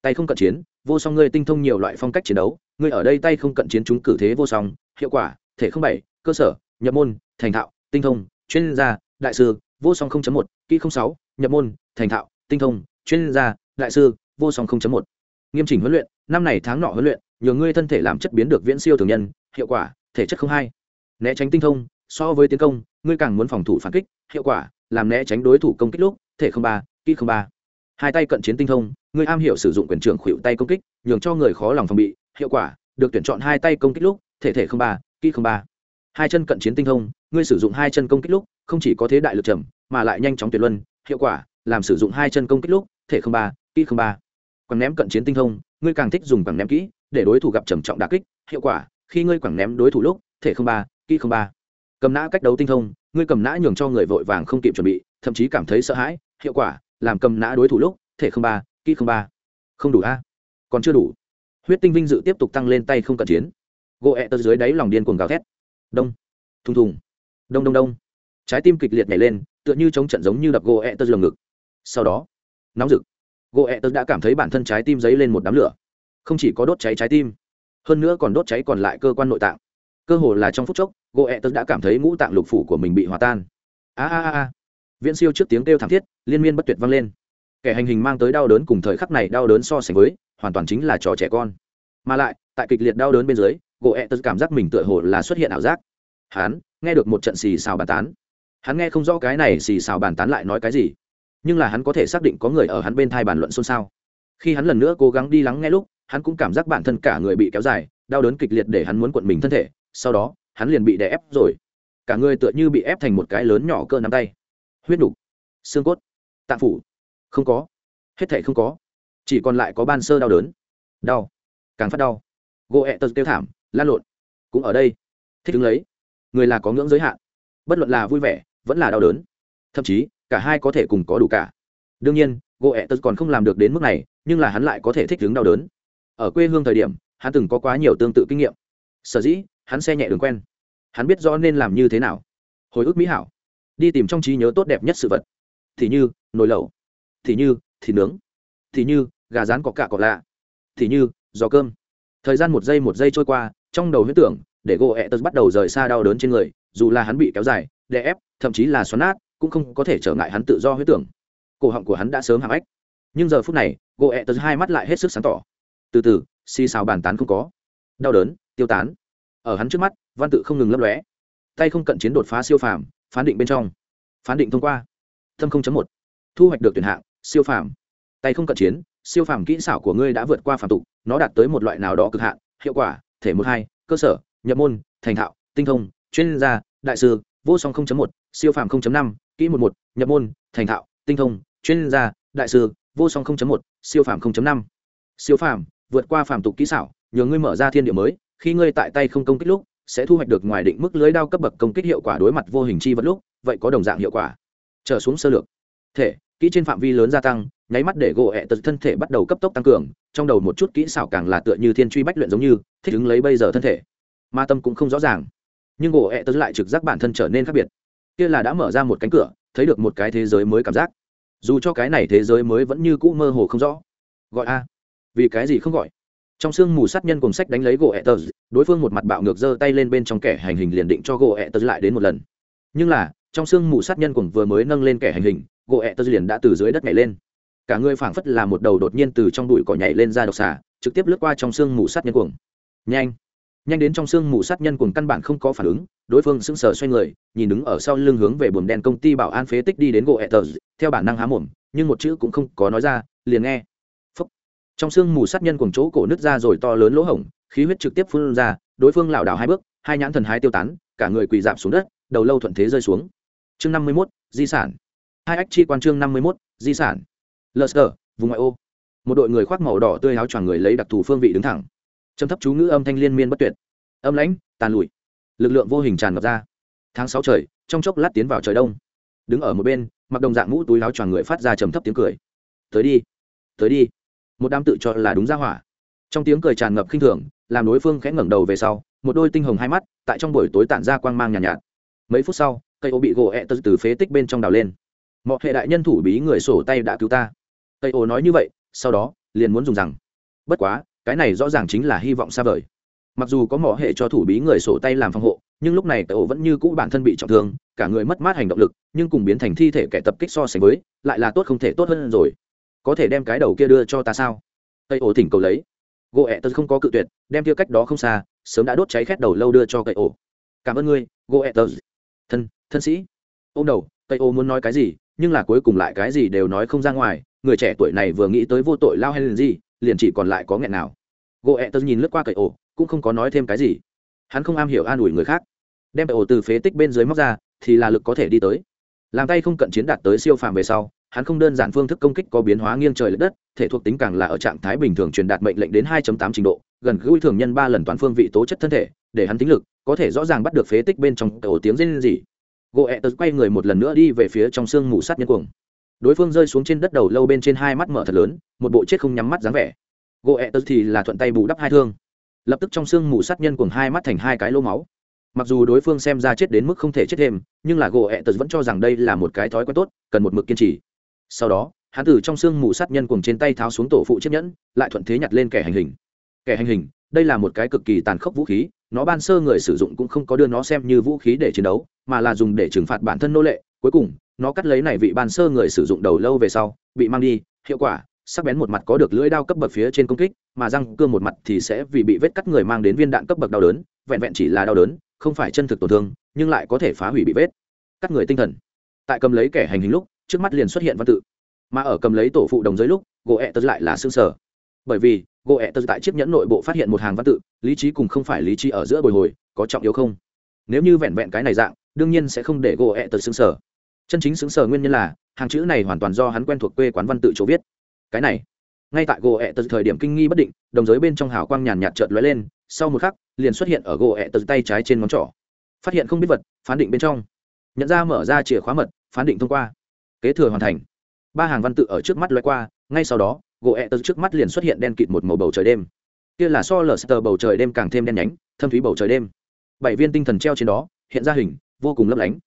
Tay không cận chiến, vô song ngươi tinh thông nhiều loại phong cách chiến đấu, ngươi ở đây tay không cận chiến chúng cử thế vô song, hiệu quả, thể không bảy, cơ sở, nhập môn, thành thạo, tinh thông, chuyên gia, đại sư, vô song một, kỹ không sáu, nhập môn, thành thạo, tinh thông, chuyên gia, đại sư vô song một. Nghiêm chỉnh huấn luyện, năm này tháng nọ huấn luyện, nhờ ngươi thân thể làm chất biến được viễn siêu thường nhân, hiệu quả, thể chất không hai. Né tránh tinh thông, so với tiến công, ngươi càng muốn phòng thủ phản kích, hiệu quả, làm né tránh đối thủ công kích lúc, thể không ba, kỹ không ba. Hai tay cận chiến tinh thông, ngươi am hiểu sử dụng quyền trưởng khuỷu tay công kích, nhường cho người khó lòng phòng bị, hiệu quả, được tuyển chọn hai tay công kích lúc, thể thể không ba, kỹ không ba. Hai chân cận chiến tinh thông, ngươi sử dụng hai chân công kích lúc, không chỉ có thế đại lực trầm, mà lại nhanh chóng tuyệt luân, hiệu quả, làm sử dụng hai chân công kích lúc, thể không ba, kỹ không ba quẳng ném cận chiến tinh thông, ngươi càng thích dùng quẳng ném kỹ, để đối thủ gặp trầm trọng đà kích, hiệu quả, khi ngươi quảng ném đối thủ lúc, thể không ba, kỹ không ba. Cầm nã cách đấu tinh thông, ngươi cầm nã nhường cho người vội vàng không kịp chuẩn bị, thậm chí cảm thấy sợ hãi, hiệu quả, làm cầm nã đối thủ lúc, thể không ba, kỹ không ba. Không đủ a? Còn chưa đủ. Huyết tinh vinh dự tiếp tục tăng lên tay không cận chiến. Gỗ ẹ tơ dưới đáy lòng điên cuồng gào thét. Đông. Thùng thùng. Đông đông đông. Trái tim kịch liệt nhảy lên, tựa như chống trận giống như đập gỗ ẹ tơ lồng ngực. Sau đó, nóng rực gỗ ẹ tơ đã cảm thấy bản thân trái tim dấy lên một đám lửa. Không chỉ có đốt cháy trái tim, hơn nữa còn đốt cháy còn lại cơ quan nội tạng. Cơ hồ là trong phút chốc, gỗ ẹ tơ đã cảm thấy ngũ tạng lục phủ của mình bị hòa tan. A a a a. Viễn siêu trước tiếng kêu thảm thiết, liên miên bất tuyệt vang lên. Kẻ hành hình mang tới đau đớn cùng thời khắc này đau đớn so sánh với, hoàn toàn chính là trò trẻ con. Mà lại, tại kịch liệt đau đớn bên dưới, gỗ ẹ tớ cảm giác mình tựa hồ là xuất hiện ảo giác. Hắn, nghe được một trận xì xào bàn tán. Hắn nghe không rõ cái này xì xào bàn tán lại nói cái gì nhưng là hắn có thể xác định có người ở hắn bên thai bàn luận xôn xao. Khi hắn lần nữa cố gắng đi lắng nghe lúc, hắn cũng cảm giác bản thân cả người bị kéo dài, đau đớn kịch liệt để hắn muốn cuộn mình thân thể, sau đó, hắn liền bị đè ép rồi. Cả người tựa như bị ép thành một cái lớn nhỏ cơ nắm tay. Huyết nục. Xương cốt. Tạng phủ. Không có. Hết thể không có. Chỉ còn lại có ban sơ đau đớn. Đau. Càng phát đau. Gỗ ẹ tật kêu thảm, lan lộn. Cũng ở đây. Thích ứng lấy. Người là có ngưỡng giới hạn. Bất luận là vui vẻ, vẫn là đau đớn. Thậm chí cả hai có thể cùng có đủ cả. Đương nhiên gỗ ẹ tật còn không làm được đến mức này, nhưng là hắn lại có thể thích đứng đau đớn. Ở quê hương thời điểm, hắn từng có quá nhiều tương tự kinh nghiệm. Sở dĩ, hắn xe nhẹ đường quen. Hắn biết rõ nên làm như thế nào. Hồi ức mỹ hảo. Đi tìm trong trí nhớ tốt đẹp nhất sự vật. Thì như, nồi lẩu. Thì như, thịt nướng. Thì như, gà rán có cả cọ lạ. Thì như, giò cơm. Thời gian một giây một giây trôi qua, trong đầu huyết tưởng, để gỗ ẹ tật bắt đầu rời xa đau đớn trên người, dù là hắn bị kéo dài, đè ép, thậm chí là xoắn nát cũng không có thể trở ngại hắn tự do huyết tưởng. Cổ họng của hắn đã sớm hạng ách nhưng giờ phút này gỗ ẹ tật hai mắt lại hết sức sáng tỏ. Từ từ, xì xào bàn tán không có. Đau đớn, tiêu tán. Ở hắn trước mắt, văn tự không ngừng lấp lóe. Tay không cận chiến đột phá siêu phàm, phán định bên trong. Phán định thông qua. Thâm không một. Thu hoạch được tuyển hạng, siêu phàm. Tay không cận chiến, siêu phàm kỹ xảo của ngươi đã vượt qua phàm tục, nó đạt tới một loại nào đó cực hạn, hiệu quả, thể một hai, cơ sở, nhập môn, thành thạo, tinh thông, chuyên gia, đại sư, vô song một siêu phàm năm kỹ một một nhập môn thành thạo tinh thông chuyên gia đại sư vô song 0.1, siêu phàm năm. Siêu phàm vượt qua phàm tục kỹ xảo nhờ ngươi mở ra thiên địa mới khi ngươi tại tay không công kích lúc sẽ thu hoạch được ngoài định mức lưới đao cấp bậc công kích hiệu quả đối mặt vô hình chi vật lúc vậy có đồng dạng hiệu quả. Trở xuống sơ lược. Thể kỹ trên phạm vi lớn gia tăng nháy mắt để gỗ ẹ tật thân thể bắt đầu cấp tốc tăng cường trong đầu một chút kỹ xảo càng là tựa như thiên truy bách luyện giống như thích ứng lấy bây giờ thân thể. Ma tâm cũng không rõ ràng. Nhưng gỗ ẹ tật lại trực giác bản thân trở nên khác biệt kia là đã mở ra một cánh cửa, thấy được một cái thế giới mới cảm giác. Dù cho cái này thế giới mới vẫn như cũ mơ hồ không rõ. Gọi a. Vì cái gì không gọi? Trong sương mù sát nhân cùng sách đánh lấy gỗ ẹ tờ, đối phương một mặt bạo ngược giơ tay lên bên trong kẻ hành hình liền định cho gỗ ẹ tờ lại đến một lần. Nhưng là, trong sương mù sát nhân cùng vừa mới nâng lên kẻ hành hình, gỗ ẹ tờ liền đã từ dưới đất nhảy lên. Cả người phảng phất là một đầu đột nhiên từ trong bụi cỏ nhảy lên ra độc xả trực tiếp lướt qua trong sương mù sát nhân cuồng. Nhanh! Nhanh đến trong sương mù sát nhân cùng căn bản không có phản ứng, đối phương sững sờ xoay người, nhìn đứng ở sau lưng hướng về buồng đen công ty bảo an phế tích đi đến gỗ hẹt tờ theo bản năng há mồm, nhưng một chữ cũng không có nói ra, liền nghe. Trong sương mù sát nhân cùng chỗ cổ nứt ra rồi to lớn lỗ hổng, khí huyết trực tiếp phun ra, đối phương lảo đảo hai bước, hai nhãn thần hai tiêu tán, cả người quỳ giảm xuống đất, đầu lâu thuận thế rơi xuống. Chương năm mươi mốt, di sản. Hai ách chi quan chương năm mươi mốt, di sản. Lờ sờ vùng ngoại ô. Một đội người khoác màu đỏ tươi áo choàng người lấy đặc thù phương vị đứng thẳng trầm thấp chú ngữ âm thanh liên miên bất tuyệt. Âm lãnh tàn lụi. Lực lượng vô hình tràn ngập ra. Tháng sáu trời trong chốc lát tiến vào trời đông. Đứng ở một bên mặc đồng dạng mũ túi láo choàng người phát ra trầm thấp tiếng cười. Tới đi tới đi. Một đám tự cho là đúng ra hỏa. Trong tiếng cười tràn ngập khinh thường làm đối phương khẽ ngẩng đầu về sau một đôi tinh hồng hai mắt tại trong buổi tối tản ra quang mang nhàn nhạt, nhạt. Mấy phút sau cây ô bị gỗ ẹ tơ từ phế tích bên trong đào lên. Mọi hệ đại nhân thủ bí người sổ tay đã cứu ta. Cây ô nói như vậy sau đó liền muốn dùng rằng. Bất quá cái này rõ ràng chính là hy vọng xa vời. Mặc dù có mỏ hệ cho thủ bí người sổ tay làm phòng hộ, nhưng lúc này cây ổ vẫn như cũ bản thân bị trọng thương, cả người mất mát hành động lực, nhưng cùng biến thành thi thể kẻ tập kích so sánh với, lại là tốt không thể tốt hơn rồi. Có thể đem cái đầu kia đưa cho ta sao? Tây ổ thỉnh cầu lấy. Gỗ ẹ tớ không có cự tuyệt, đem kia cách đó không xa, sớm đã đốt cháy khét đầu lâu đưa cho cây ổ. Cảm ơn ngươi, gỗ ẹ tớ thân thân sĩ. Ô m đầu cây ổ muốn nói cái gì, nhưng là cuối cùng lại cái gì đều nói không ra ngoài, người trẻ tuổi này vừa nghĩ tới vô tội lao hay là gì? Liền chỉ còn lại có nghẹn nào. Gỗ ẹ tớ nhìn lướt qua cậy ổ, cũng không có nói thêm cái gì. Hắn không am hiểu an ủi người khác. Đem cậy ổ từ phế tích bên dưới móc ra, thì là lực có thể đi tới. Làm tay không cận chiến đạt tới siêu phàm về sau, hắn không đơn giản phương thức công kích có biến hóa nghiêng trời l ệ đất, thể thuộc tính càng là ở trạng thái bình thường truyền đạt mệnh lệnh đến 2.8 trình độ, gần gũi thường nhân ba lần toàn phương vị tố chất thân thể, để hắn tính lực, có thể rõ ràng bắt được phế tích bên trong cậu tiếng rên rỉ. Gỗ ẹ tật quay người một lần nữa đi về phía trong sương mù sát nhân cuồng đối phương rơi xuống trên đất đầu lâu bên trên hai mắt mở thật lớn, một bộ chết không nhắm mắt dáng vẻ. Gỗ ẹ tớ thì là thuận tay bù đắp hai thương. Lập tức trong xương mù sát nhân cuồng hai mắt thành hai cái lô máu. Mặc dù đối phương xem ra chết đến mức không thể chết thêm, nhưng là gỗ ẹ tớ vẫn cho rằng đây là một cái thói quen tốt, cần một mực kiên trì. Sau đó, hắn từ trong xương mù sát nhân cùng trên tay tháo xuống tổ phụ chiếc nhẫn, lại thuận thế nhặt lên kẻ hành hình. Kẻ hành hình, đây là một cái cực kỳ tàn khốc vũ khí, nó ban sơ người sử dụng cũng không có đưa nó xem như vũ khí để chiến đấu, mà là dùng để trừng phạt bản thân nô lệ. Cuối cùng nó cắt lấy này vị ban sơ người sử dụng đầu lâu về sau, bị mang đi, hiệu quả, sắc bén một mặt có được lưỡi đao cấp bậc phía trên công kích, mà răng cưa một mặt thì sẽ vì bị vết cắt người mang đến viên đạn cấp bậc đau đớn, vẹn vẹn chỉ là đau đớn, không phải chân thực tổn thương, nhưng lại có thể phá hủy bị vết, cắt người tinh thần. Tại cầm lấy kẻ hành hình lúc, trước mắt liền xuất hiện văn tự. Mà ở cầm lấy tổ phụ đồng giới lúc, gỗ ẹ tật lại là xương sở. Bởi vì, gỗ ẹ tật tại chiếc nhẫn nội bộ phát hiện một hàng văn tự, lý trí cùng không phải lý trí ở giữa bồi hồi, có trọng yếu không? Nếu như vẹn vẹn cái này dạng, đương nhiên sẽ không để gỗ ẹ tật xương sở chân chính xứng sở nguyên nhân là, hàng chữ này hoàn toàn do hắn quen thuộc quê quán văn tự chỗ viết. Cái này, ngay tại gỗ ẹ tật thời điểm kinh nghi bất định, đồng giới bên trong hào quang nhàn nhạt trợt lóe lên, sau một khắc, liền xuất hiện ở gỗ ẹ tật tay trái trên ngón trỏ. Phát hiện không biết vật, phán định bên trong. Nhận ra mở ra chìa khóa mật, phán định thông qua. Kế thừa hoàn thành. Ba hàng văn tự ở trước mắt lóe qua, ngay sau đó gỗ ẹ tật trước mắt liền xuất hiện đen kịt một màu bầu trời đêm. Kia là so lờ sờ bầu trời đêm càng thêm đen nhánh, thâm thúy bầu trời đêm. Bảy viên tinh thần treo trên đó, hiện ra hình, vô cùng lấp lánh.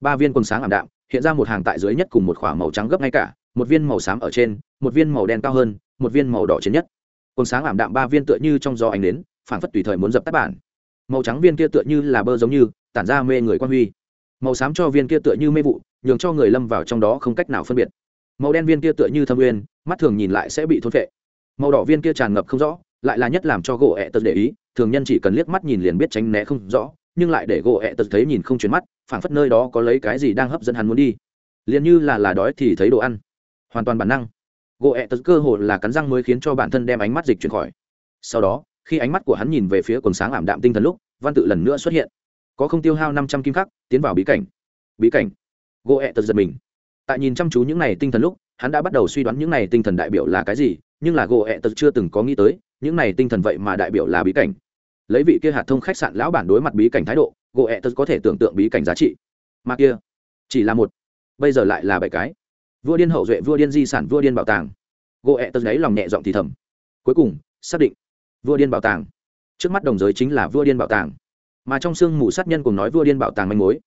Ba viên quần sáng ảm đạm hiện ra một hàng tại dưới nhất cùng một khỏa màu trắng gấp ngay cả, một viên màu xám ở trên, một viên màu đen cao hơn, một viên màu đỏ trên nhất. Cồn sáng ảm đạm ba viên tựa như trong gió ánh đến phản phất tùy thời muốn dập tắt bản. Màu trắng viên kia tựa như là bơ giống như, tản ra mê người quan huy. Màu xám cho viên kia tựa như mê vụ, nhường cho người lâm vào trong đó không cách nào phân biệt. Màu đen viên kia tựa như thâm uyên mắt thường nhìn lại sẽ bị thôn vệ màu đỏ viên kia tràn ngập không rõ, lại là nhất làm cho gỗ ẹ tật để ý, thường nhân chỉ cần liếc mắt nhìn liền biết tránh né không rõ nhưng lại để gỗ ẹ tật thấy nhìn không chuyển mắt, phảng phất nơi đó có lấy cái gì đang hấp dẫn hắn muốn đi. Liền như là là đói thì thấy đồ ăn. Hoàn toàn bản năng. Gỗ ẹ tật cơ hồ là cắn răng mới khiến cho bản thân đem ánh mắt dịch chuyển khỏi. Sau đó, khi ánh mắt của hắn nhìn về phía quần sáng ảm đạm tinh thần lúc, văn tự lần nữa xuất hiện. Có không tiêu hao năm trăm kim khắc, tiến vào bí cảnh. Bí cảnh. Gỗ ẹ tật giật mình. Tại nhìn chăm chú những này tinh thần lúc, hắn đã bắt đầu suy đoán những này tinh thần đại biểu là cái gì, nhưng là gỗ ẹ tật chưa từng có nghĩ tới, những này tinh thần vậy mà đại biểu là bí cảnh lấy vị kia hạt thông khách sạn lão bản đối mặt bí cảnh thái độ gỗ ẹ tật có thể tưởng tượng bí cảnh giá trị. Mà kia, chỉ là một. Bây giờ lại là bảy cái. Vua điên hậu duệ, vua điên di sản, vua điên bảo tàng. Gỗ ẹ tật đấy lòng nhẹ giọng thì thầm. Cuối cùng, xác định, vua điên bảo tàng. Trước mắt đồng giới chính là vua điên bảo tàng. Mà trong sương mù sát nhân cùng nói vua điên bảo tàng manh mối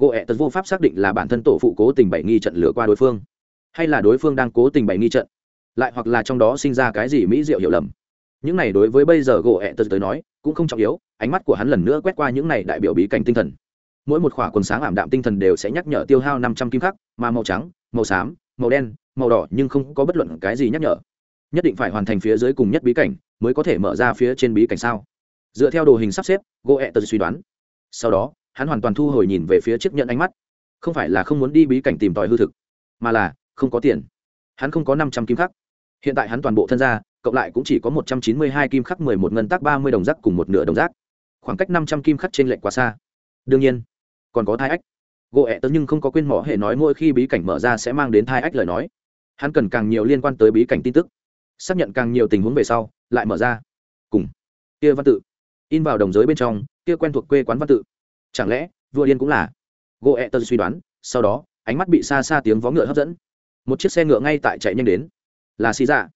gỗ ẹ tật vô pháp xác định là bản thân tổ phụ cố tình bày nghi trận lửa qua đối phương, hay là đối phương đang cố tình bày nghi trận, lại hoặc là trong đó sinh ra cái gì mỹ diệu hiểu lầm những này đối với bây giờ gỗ ẹ tật tới nói, cũng không trọng yếu, ánh mắt của hắn lần nữa quét qua những này đại biểu bí cảnh tinh thần. Mỗi một khỏa quần sáng ảm đạm tinh thần đều sẽ nhắc nhở tiêu hao năm trăm kim khắc, mà màu trắng, màu xám, màu đen, màu đỏ nhưng không có bất luận cái gì nhắc nhở. Nhất định phải hoàn thành phía dưới cùng nhất bí cảnh, mới có thể mở ra phía trên bí cảnh sao? Dựa theo đồ hình sắp xếp, gỗ ẹ tật suy đoán. Sau đó, hắn hoàn toàn thu hồi nhìn về phía chiếc nhận ánh mắt. Không phải là không muốn đi bí cảnh tìm tòi hư thực, mà là không có tiền. Hắn không có năm trăm kim khắc. Hiện tại hắn toàn bộ thân gia cộng lại cũng chỉ có một trăm chín mươi hai kim khắc, mười một ngân tắc ba mươi đồng rác cùng một nửa đồng rác khoảng cách năm trăm kim khắc trên lệnh quá xa. Đương nhiên, còn có thai ách. Gỗ ẹ tớ nhưng không có quên mỏ hệ nói mỗi khi bí cảnh mở ra sẽ mang đến thai ách lời nói. Hắn cần càng nhiều liên quan tới bí cảnh tin tức. Xác nhận càng nhiều tình huống về sau, lại mở ra. Cùng kia văn tự. In vào đồng giới bên trong, kia quen thuộc quê quán văn tự. Chẳng lẽ, vua điên cũng là? Gỗ ẹ tớ suy đoán, sau đó, ánh mắt bị xa xa tiếng vó ngựa hấp dẫn. Một chiếc xe ngựa ngay tại chạy nhanh đến. Là xì dạ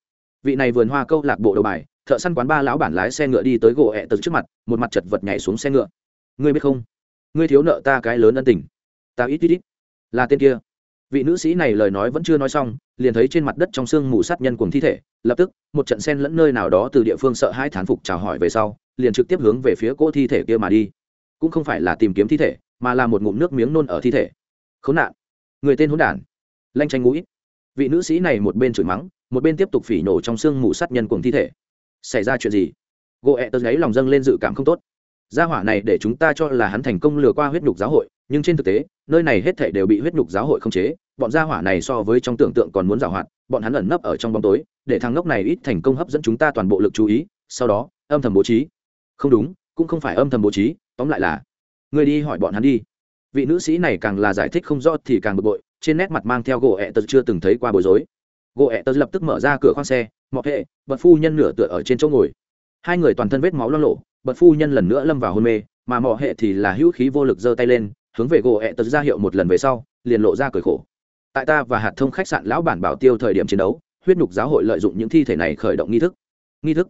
vị này vườn hoa câu lạc bộ đầu bài, thợ săn quán ba lão bản lái xe ngựa đi tới gỗ ẹ tật trước mặt, một mặt chật vật nhảy xuống xe ngựa. Ngươi biết không? Ngươi thiếu nợ ta cái lớn ân tình. Ta ít ít ít. Là tên kia. Vị nữ sĩ này lời nói vẫn chưa nói xong, liền thấy trên mặt đất trong sương mù sát nhân cùng thi thể, lập tức, một trận sen lẫn nơi nào đó từ địa phương sợ hai thán phục chào hỏi về sau, liền trực tiếp hướng về phía cỗ thi thể kia mà đi. Cũng không phải là tìm kiếm thi thể, mà là một ngụm nước miếng nôn ở thi thể. Khốn nạn. Người tên hỗn đản. Lanh tranh ngũi vị nữ sĩ này một bên chửi mắng một bên tiếp tục phỉ nổ trong xương mù sát nhân cùng thi thể. Xảy ra chuyện gì? Gỗ ẹ tớ gáy lòng dâng lên dự cảm không tốt. Gia hỏa này để chúng ta cho là hắn thành công lừa qua huyết nhục giáo hội, nhưng trên thực tế, nơi này hết thể đều bị huyết nhục giáo hội khống chế. Bọn gia hỏa này so với trong tưởng tượng còn muốn giảo hoạt, bọn hắn ẩn nấp ở trong bóng tối, để thằng ngốc này ít thành công hấp dẫn chúng ta toàn bộ lực chú ý, sau đó, âm thầm bố trí. Không đúng, cũng không phải âm thầm bố trí, tóm lại là, người đi hỏi bọn hắn đi. Vị nữ sĩ này càng là giải thích không rõ thì càng bực bội, trên nét mặt mang theo gỗ ẹ tật chưa từng thấy qua bối rối gỗ ẹ Tớ lập tức mở ra cửa khoang xe mọc hệ, bật phu nhân nửa tựa ở trên chỗ ngồi. Hai người toàn thân vết máu lo lộ, bật phu nhân lần nữa lâm vào hôn mê, mà mọ hệ thì là hữu khí vô lực giơ tay lên, hướng về gỗ ẹ Tớ ra hiệu một lần về sau, liền lộ ra cười khổ. Tại ta và hạt thông khách sạn lão bản bảo tiêu thời điểm chiến đấu, huyết nhục giáo hội lợi dụng những thi thể này khởi động nghi thức. Nghi thức?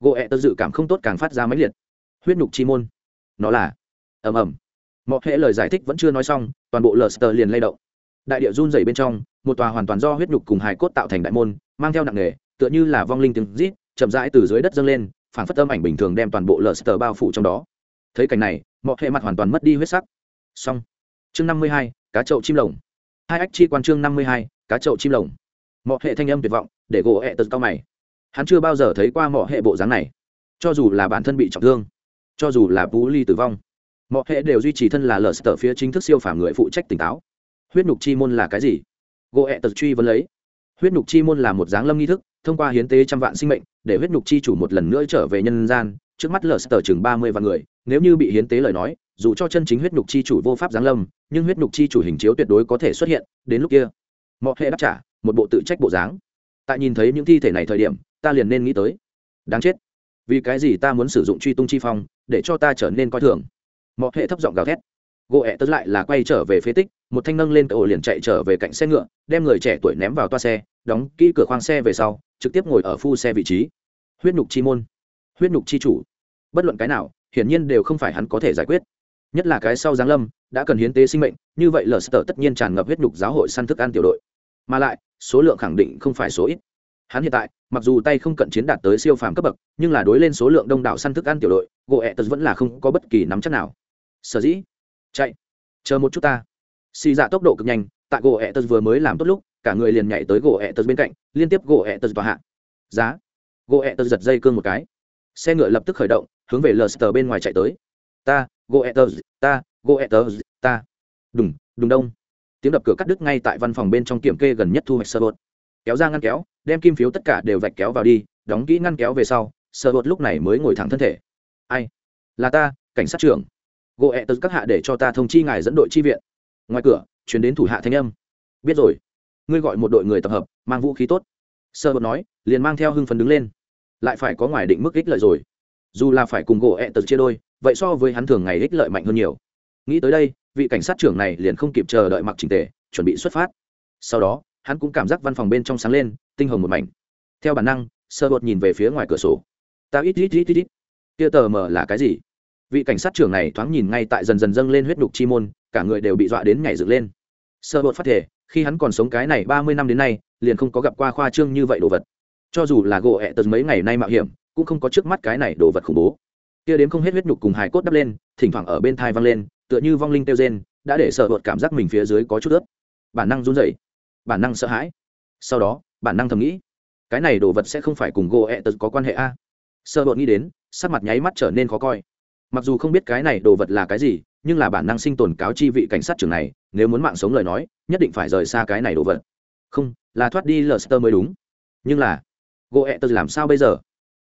Gỗ ẹ Tớ dự cảm không tốt càng phát ra máy liệt. Huyết nhục chi môn? Nó là? Ầm ầm. Mọi hệ lời giải thích vẫn chưa nói xong, toàn bộ lờ sờ liền lay động. Đại địa run dày bên trong một tòa hoàn toàn do huyết nhục cùng hài cốt tạo thành đại môn, mang theo nặng nghề tựa như là vong linh tiếng rít, chậm rãi từ dưới đất dâng lên phản phất âm ảnh bình thường đem toàn bộ lờ sờ bao phủ trong đó. Thấy cảnh này mọi hệ mặt hoàn toàn mất đi huyết sắc. Xong. Chương năm mươi hai, cá chậu chim lồng. Hai ách chi quan chương năm mươi hai, cá chậu chim lồng. Mọi hệ thanh âm tuyệt vọng, để gỗ hệ tật cao mày. Hắn chưa bao giờ thấy qua mọi hệ bộ dáng này. Cho dù là bản thân bị trọng thương, cho dù là bú ly tử vong mọi hệ đều duy trì thân là lờ sờ phía chính thức siêu phàm người phụ trách tỉnh táo. Huyết nhục chi môn là cái gì? Gỗ ẹ tật truy vấn lấy. Huyết nhục chi môn là một dáng lâm nghi thức, thông qua hiến tế trăm vạn sinh mệnh, để huyết nhục chi chủ một lần nữa trở về nhân gian, trước mắt lờ sờ chừng ba mươi vạn người, nếu như bị hiến tế lời nói, dù cho chân chính huyết nhục chi chủ vô pháp giáng lâm, nhưng huyết nhục chi chủ hình chiếu tuyệt đối có thể xuất hiện, đến lúc kia, mọi hệ đáp trả, một bộ tự trách bộ dáng. Tại nhìn thấy những thi thể này thời điểm, ta liền nên nghĩ tới. Đáng chết. Vì cái gì ta muốn sử dụng truy tung chi phong, để cho ta trở nên coi thường? Mọi hệ thấp giọng gào thét gỗ ẹ tớ lại là quay trở về phế tích, một thanh nâng lên cậu liền chạy trở về cạnh xe ngựa, đem người trẻ tuổi ném vào toa xe, đóng kỹ cửa khoang xe về sau, trực tiếp ngồi ở phu xe vị trí. Huyết nhục chi môn. Huyết nhục chi chủ. Bất luận cái nào, hiển nhiên đều không phải hắn có thể giải quyết. Nhất là cái sau giáng lâm, đã cần hiến tế sinh mệnh, như vậy lờ sờ tất nhiên tràn ngập huyết nhục giáo hội săn thức ăn tiểu đội. Mà lại, số lượng khẳng định không phải số ít. Hắn hiện tại, mặc dù tay không cận chiến đạt tới siêu phàm cấp bậc, nhưng là đối lên số lượng đông đảo săn thức ăn tiểu đội, gỗ ẹ tật vẫn là không có bất kỳ nắm chắc nào. Sở dĩ chạy. Chờ một chút ta. Xì dạ tốc độ cực nhanh, tại gỗ ẹ tật vừa mới làm tốt lúc, cả người liền nhảy tới gỗ ẹ tật bên cạnh, liên tiếp gỗ ẹ tật tòa hạ. Giá. Gỗ ẹ tật giật dây cương một cái. Xe ngựa lập tức khởi động, hướng về lờ sờ bên ngoài chạy tới. Ta, gỗ ẹ tật, ta, gỗ ẹ tật, ta. Đùng đùng đông. Tiếng đập cửa cắt đứt ngay tại văn phòng bên trong kiểm kê gần nhất thu hoạch sơ bột. Kéo ra ngăn kéo, đem kim phiếu tất cả đều vạch kéo vào đi, đóng kỹ ngăn kéo về sau, sơ bột lúc này mới ngồi thẳng thân thể. Ai? Là ta, cảnh sát trưởng goethers các hạ để cho ta thông chi ngài dẫn đội chi viện. Ngoài cửa chuyển đến thủ hạ thanh âm. Biết rồi. Ngươi gọi một đội người tập hợp, mang vũ khí tốt. Sơ bột nói, liền mang theo hưng phấn đứng lên. Lại phải có ngoài định mức ích lợi rồi. Dù là phải cùng gỗ ẹ tật chia đôi, vậy so với hắn thường ngày ích lợi mạnh hơn nhiều. Nghĩ tới đây, vị cảnh sát trưởng này liền không kịp chờ đợi mặc trình tề, chuẩn bị xuất phát. Sau đó, hắn cũng cảm giác văn phòng bên trong sáng lên, tinh hồng một mảnh. Theo bản năng, sơ bột nhìn về phía ngoài cửa sổ. Ta ít ít ít ít ít. Kia tờ mờ là cái gì? Vị cảnh sát trưởng này thoáng nhìn ngay tại dần dần dâng lên huyết đục chi môn, cả người đều bị dọa đến nhảy dựng lên. Sơ bột phát thể, khi hắn còn sống cái này ba mươi năm đến nay, liền không có gặp qua khoa trương như vậy đồ vật. Cho dù là gỗ ẹ tật mấy ngày nay mạo hiểm, cũng không có trước mắt cái này đồ vật khủng bố. Kia đếm không hết huyết nhục cùng hài cốt đắp lên, thỉnh thoảng ở bên thai văng lên, tựa như vong linh kêu rên, đã để sợ bột cảm giác mình phía dưới có chút ướt. Bản năng run rẩy, bản năng sợ hãi. Sau đó, bản năng thầm nghĩ, cái này đồ vật sẽ không phải cùng gỗ ẹ tật có quan hệ a. Sợ bột nghĩ đến, sắc mặt nháy mắt trở nên khó coi mặc dù không biết cái này đồ vật là cái gì, nhưng là bản năng sinh tồn cáo chi vị cảnh sát trưởng này, nếu muốn mạng sống lời nói, nhất định phải rời xa cái này đồ vật. Không, là thoát đi lờ mới đúng. Nhưng là gỗ ẹ tớ làm sao bây giờ?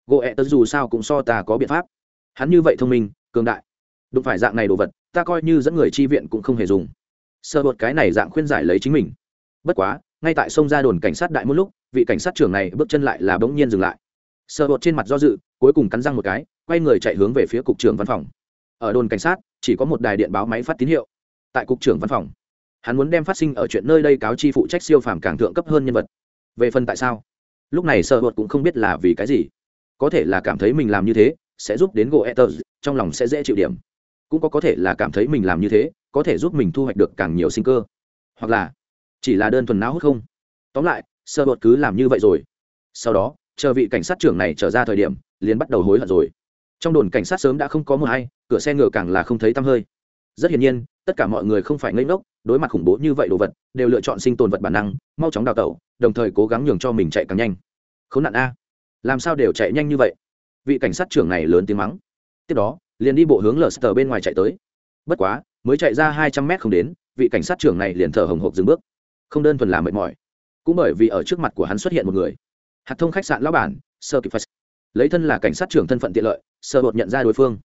Gỗ ẹ tớ dù sao cũng so ta có biện pháp. Hắn như vậy thông minh, cường đại. Đụng phải dạng này đồ vật, ta coi như dẫn người chi viện cũng không hề dùng. Sơ bột cái này dạng khuyên giải lấy chính mình. Bất quá, ngay tại sông ra đồn cảnh sát đại một lúc, vị cảnh sát trưởng này bước chân lại là bỗng nhiên dừng lại. Sơ bột trên mặt do dự, cuối cùng cắn răng một cái quay người chạy hướng về phía cục trưởng văn phòng. Ở đồn cảnh sát, chỉ có một đài điện báo máy phát tín hiệu. Tại cục trưởng văn phòng, hắn muốn đem phát sinh ở chuyện nơi đây cáo chi phụ trách siêu phàm càng thượng cấp hơn nhân vật. Về phần tại sao? Lúc này sợ bột cũng không biết là vì cái gì. Có thể là cảm thấy mình làm như thế, sẽ giúp đến gỗ ether trong lòng sẽ dễ chịu điểm. Cũng có có thể là cảm thấy mình làm như thế, có thể giúp mình thu hoạch được càng nhiều sinh cơ. Hoặc là, chỉ là đơn thuần não hút không? Tóm lại sơ bột cứ làm như vậy rồi. Sau đó, chờ vị cảnh sát trưởng này trở ra thời điểm, liền bắt đầu hối hận rồi trong đồn cảnh sát sớm đã không có mờ hay, cửa xe ngựa càng là không thấy tăm hơi. Rất hiển nhiên, tất cả mọi người không phải ngây ngốc, đối mặt khủng bố như vậy đồ vật, đều lựa chọn sinh tồn vật bản năng, mau chóng đào tẩu, đồng thời cố gắng nhường cho mình chạy càng nhanh. K h ố n nạn a. Làm sao đều chạy nhanh như vậy? Vị cảnh sát trưởng này lớn tiếng mắng. Tiếp đó, liền đi bộ hướng lờ sờ bên ngoài chạy tới. Bất quá, mới chạy ra hai trăm mét không đến, vị cảnh sát trưởng này liền thở hồng hộc dừng bước. Không đơn thuần là mệt mỏi, cũng bởi vì ở trước mặt của hắn xuất hiện một người. Hạt thông khách sạn lão bản sơ kịp phật lấy thân là cảnh sát trưởng thân phận tiện lợi, sơ bột nhận ra đối phương.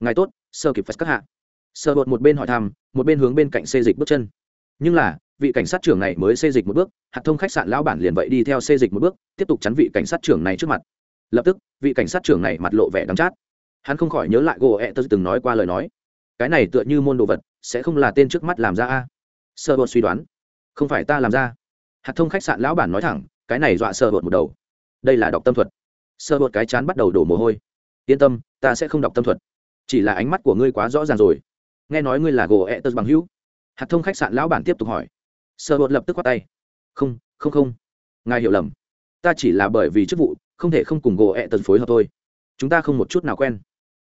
Ngài tốt, sơ kịp phật các hạ. Sơ bột một bên hỏi thăm, một bên hướng bên cạnh xê dịch bước chân. Nhưng là, vị cảnh sát trưởng này mới xê dịch một bước, hạt thông khách sạn lão bản liền vậy đi theo xê dịch một bước, tiếp tục chắn vị cảnh sát trưởng này trước mặt. Lập tức, vị cảnh sát trưởng này mặt lộ vẻ đắng chát. Hắn không khỏi nhớ lại gỗ ẹ tớ từng nói qua lời nói. Cái này tựa như môn đồ vật, sẽ không là tên trước mắt làm ra a. Sơ bột suy đoán. Không phải ta làm ra. Hạt thông khách sạn lão bản nói thẳng, cái này dọa sơ bột một đầu. Đây là đọc tâm thuật sơ bột cái chán bắt đầu đổ mồ hôi. Yên tâm, ta sẽ không đọc tâm thuật. Chỉ là ánh mắt của ngươi quá rõ ràng rồi. Nghe nói ngươi là gỗ ẹ tật bằng hữu. Hạt thông khách sạn lão bản tiếp tục hỏi. Sơ bột lập tức khoát tay. Không không không. Ngài hiểu lầm. Ta chỉ là bởi vì chức vụ, không thể không cùng gỗ ẹ tật phối hợp thôi. Chúng ta không một chút nào quen.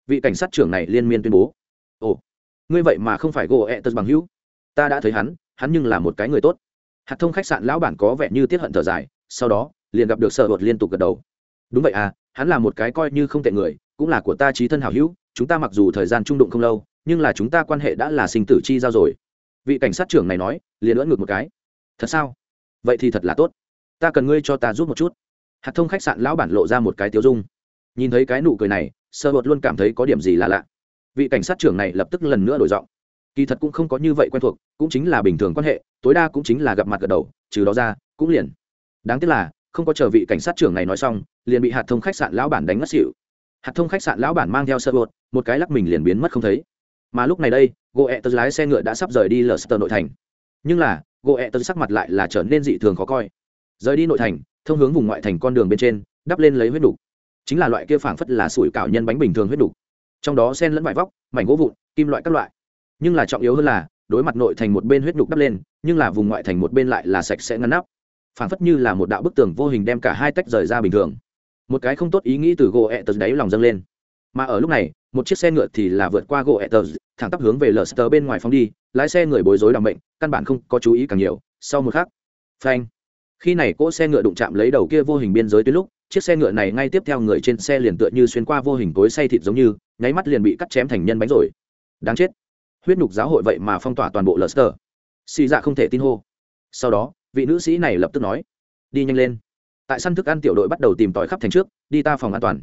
Vị cảnh sát trưởng này liên miên tuyên bố. Ồ, ngươi vậy mà không phải gỗ ẹ tật bằng hữu. Ta đã thấy hắn hắn nhưng là một cái người tốt. Hạt thông khách sạn lão bản có vẻ như tiết hận thở dài, sau đó, liền gặp được sợ bột liên tục gật đầu đúng vậy à hắn là một cái coi như không tệ người, cũng là của ta trí thân hảo hữu, chúng ta mặc dù thời gian trung đụng không lâu, nhưng là chúng ta quan hệ đã là sinh tử chi giao rồi. Vị cảnh sát trưởng này nói, liền lỡ ngược một cái. Thật sao? Vậy thì thật là tốt. Ta cần ngươi cho ta giúp một chút. Hạt thông khách sạn lão bản lộ ra một cái tiêu dung. Nhìn thấy cái nụ cười này, sơ bột luôn cảm thấy có điểm gì là lạ. Vị cảnh sát trưởng này lập tức lần nữa đổi giọng. Kỳ thật cũng không có như vậy quen thuộc, cũng chính là bình thường quan hệ, tối đa cũng chính là gặp mặt gật đầu, trừ đó ra, cũng liền. Đáng tiếc là không có chờ vị cảnh sát trưởng này nói xong, liền bị hạt thông khách sạn lão bản đánh ngất xỉu. Hạt thông khách sạn lão bản mang theo sơ bột một cái lắc mình liền biến mất không thấy. Mà lúc này đây gỗ ẹ tớ lái xe ngựa đã sắp rời đi lờ sơ nội thành. Nhưng là gỗ ẹ tớ sắc mặt lại là trở nên dị thường khó coi. Rời đi nội thành, thông hướng vùng ngoại thành con đường bên trên, đắp lên lấy huyết đục chính là loại kia phảng phất là sủi cảo nhân bánh bình thường huyết đục trong đó sen lẫn vải vóc, mảnh gỗ vụn, kim loại các loại. Nhưng là trọng yếu hơn là, đối mặt nội thành một bên huyết đục đắp lên, nhưng là vùng ngoại thành một bên lại là sạch sẽ ngăn nắp phảng phất như là một đạo bức tường vô hình đem cả hai tách rời ra bình thường. Một cái không tốt ý nghĩ từ gỗ ẹ từ đáy lòng dâng lên. Mà ở lúc này, một chiếc xe ngựa thì là vượt qua gỗ từ thẳng tắp hướng về lờ sờ bên ngoài phóng đi, lái xe người bối rối đảm bệnh căn bản không có chú ý càng nhiều. Sau một khắc, phanh. Khi này cỗ xe ngựa đụng chạm lấy đầu kia vô hình biên giới tới lúc, chiếc xe ngựa này ngay tiếp theo người trên xe liền tựa như xuyên qua vô hình cối say thịt giống như, nháy mắt liền bị cắt chém thành nhân bánh rồi. Đáng chết. Huyết nhục giáo hội vậy mà phong tỏa toàn bộ lờ sơ xì dạ không thể tin hô. Sau đó vị nữ sĩ này lập tức nói, đi nhanh lên. Tại săn thức ăn tiểu đội bắt đầu tìm tòi khắp thành trước, đi ta phòng an toàn.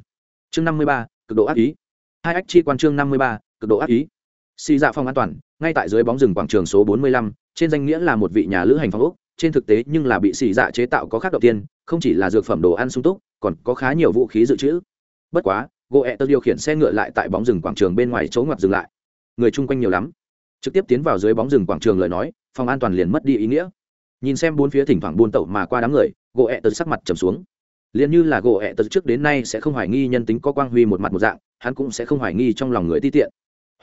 Chương năm mươi ba, cực độ ác ý. Hai ách chi quan chương năm mươi ba, cực độ ác ý. Xì dạ phòng an toàn, ngay tại dưới bóng rừng quảng trường số bốn mươi lăm, trên danh nghĩa là một vị nhà lữ hành phòng úc trên thực tế nhưng là bị xì dạ chế tạo có khác đầu tiên, không chỉ là dược phẩm đồ ăn sung túc, còn có khá nhiều vũ khí dự trữ. Bất quá gỗ ẹ tơ điều khiển xe ngựa lại tại bóng rừng quảng trường bên ngoài chỗ ngoặt dừng lại. Người chung quanh nhiều lắm. Trực tiếp tiến vào dưới bóng rừng quảng trường lời nói, phòng an toàn liền mất đi ý nghĩa nhìn xem bốn phía thỉnh thoảng buôn tẩu mà qua đám người, gỗ ẹ tật sắc mặt trầm xuống. Liền như là gỗ ẹ tật trước đến nay sẽ không hoài nghi nhân tính có quang huy một mặt một dạng, hắn cũng sẽ không hoài nghi trong lòng người ti tiện.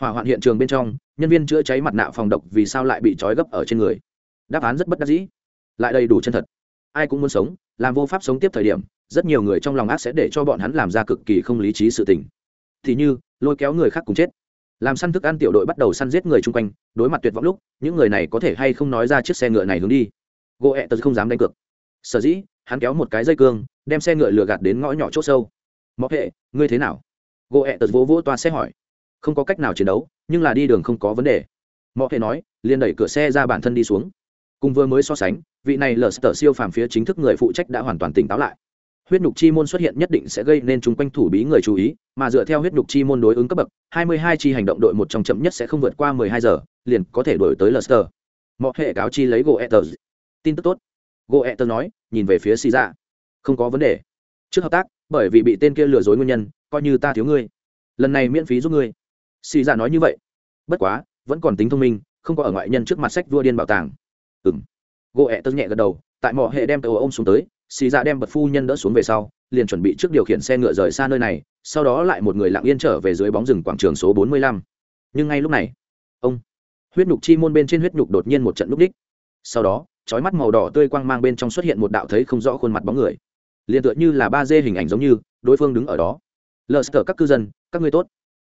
Hỏa hoạn hiện trường bên trong, nhân viên chữa cháy mặt nạ phòng độc vì sao lại bị trói gấp ở trên người? Đáp án rất bất đắc dĩ. Lại đầy đủ chân thật. Ai cũng muốn sống, làm vô pháp sống tiếp thời điểm, rất nhiều người trong lòng ác sẽ để cho bọn hắn làm ra cực kỳ không lý trí sự tình. Thì như, lôi kéo người khác cùng chết. Làm săn thức ăn tiểu đội bắt đầu săn giết người chung quanh, đối mặt tuyệt vọng lúc, những người này có thể hay không nói ra chiếc xe ngựa này hướng đi? Gỗ ẹ tật không dám đánh cược. Sở dĩ, hắn kéo một cái dây cương, đem xe ngựa lừa gạt đến ngõ nhỏ c h ỗ sâu. Mọc hệ ngươi thế nào? Gỗ ẹ tật vỗ vỗ toa xe hỏi. Không có cách nào chiến đấu, nhưng là đi đường không có vấn đề. Mọc hệ nói, liền đẩy cửa xe ra bản thân đi xuống. Cùng vừa mới so sánh, vị này lờ sờ siêu phàm phía chính thức người phụ trách đã hoàn toàn tỉnh táo lại. Huyết nhục chi môn xuất hiện nhất định sẽ gây nên chung quanh thủ bí người chú ý, mà dựa theo huyết nhục chi môn đối ứng cấp bậc 22 chi hành động đội một trong chậm nhất sẽ không vượt qua 12 giờ, liền có thể đổi tới lờ mọi hệ cáo chi lấy gỗ etters tin tức tốt. Gỗ etters nói, nhìn về phía xì dạ. Không có vấn đề. Trước hợp tác, bởi vì bị tên kia lừa dối nguyên nhân, coi như ta thiếu ngươi. Lần này miễn phí giúp ngươi. Xì dạ nói như vậy. Bất quá, vẫn còn tính thông minh, không có ở ngoại nhân trước mặt sách vua điên bảo tàng. Ừng gỗ ẹ tớ nhẹ gật đầu, tại mọi hệ đem tàu ôm xuống tới, xì dạ đem bật phu nhân đỡ xuống về sau, liền chuẩn bị trước điều khiển xe ngựa rời xa nơi này, sau đó lại một người lặng yên trở về dưới bóng rừng quảng trường số bốn mươi lăm. Nhưng ngay lúc này, ông, huyết nhục chi môn bên trên huyết nhục đột nhiên một trận lúc đích. Sau đó trói mắt màu đỏ tươi quang mang bên trong xuất hiện một đạo thấy không rõ khuôn mặt bóng người. Liền tựa như là ba dê hình ảnh giống như, đối phương đứng ở đó. Lờ sờ các cư dân, các ngươi tốt.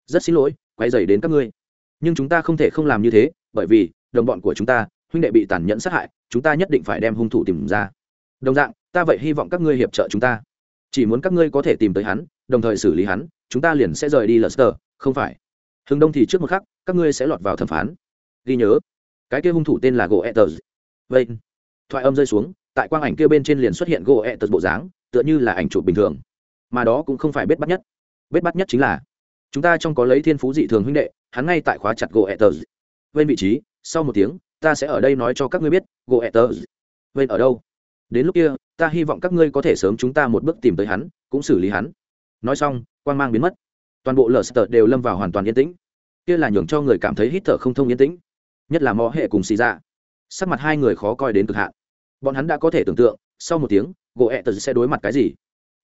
Rất xin lỗi, quay dày đến các ngươi. Nhưng chúng ta không thể không làm như thế, bởi vì, đồng bọn của chúng ta, huynh đệ bị tàn nhẫn sát hại, chúng ta nhất định phải đem hung thủ tìm ra. Đồng dạng, ta vậy hy vọng các ngươi hiệp trợ chúng ta. Chỉ muốn các ngươi có thể tìm tới hắn, đồng thời xử lý hắn, chúng ta liền sẽ rời đi lờ không phải. Hừng đông thì trước một khắc, các ngươi sẽ lọt vào thẩm phán. Ghi nhớ, cái kia hung thủ tên là gỗ etters vậy thoại âm rơi xuống, tại quang ảnh kia bên trên liền xuất hiện gỗ etters bộ dáng, tựa như là ảnh chụp bình thường. Mà đó cũng không phải bết bắt nhất. Bết bắt nhất chính là, chúng ta trong có lấy thiên phú dị thường huynh đệ, hắn ngay tại khóa chặt gỗ etters bên vị trí, sau một tiếng, ta sẽ ở đây nói cho các ngươi biết, gỗ etters bên ở đâu? Đến lúc kia, ta hy vọng các ngươi có thể sớm chúng ta một bước tìm tới hắn, cũng xử lý hắn. Nói xong, quang mang biến mất. Toàn bộ lờ sờ đều lâm vào hoàn toàn yên tĩnh. Kia là nhường cho người cảm thấy hít thở không thông yên tĩnh. Nhất là mõ hệ cùng xì ra sắc mặt hai người khó coi đến cực hạn. Bọn hắn đã có thể tưởng tượng, sau một tiếng, gỗ ẹ tật sẽ đối mặt cái gì?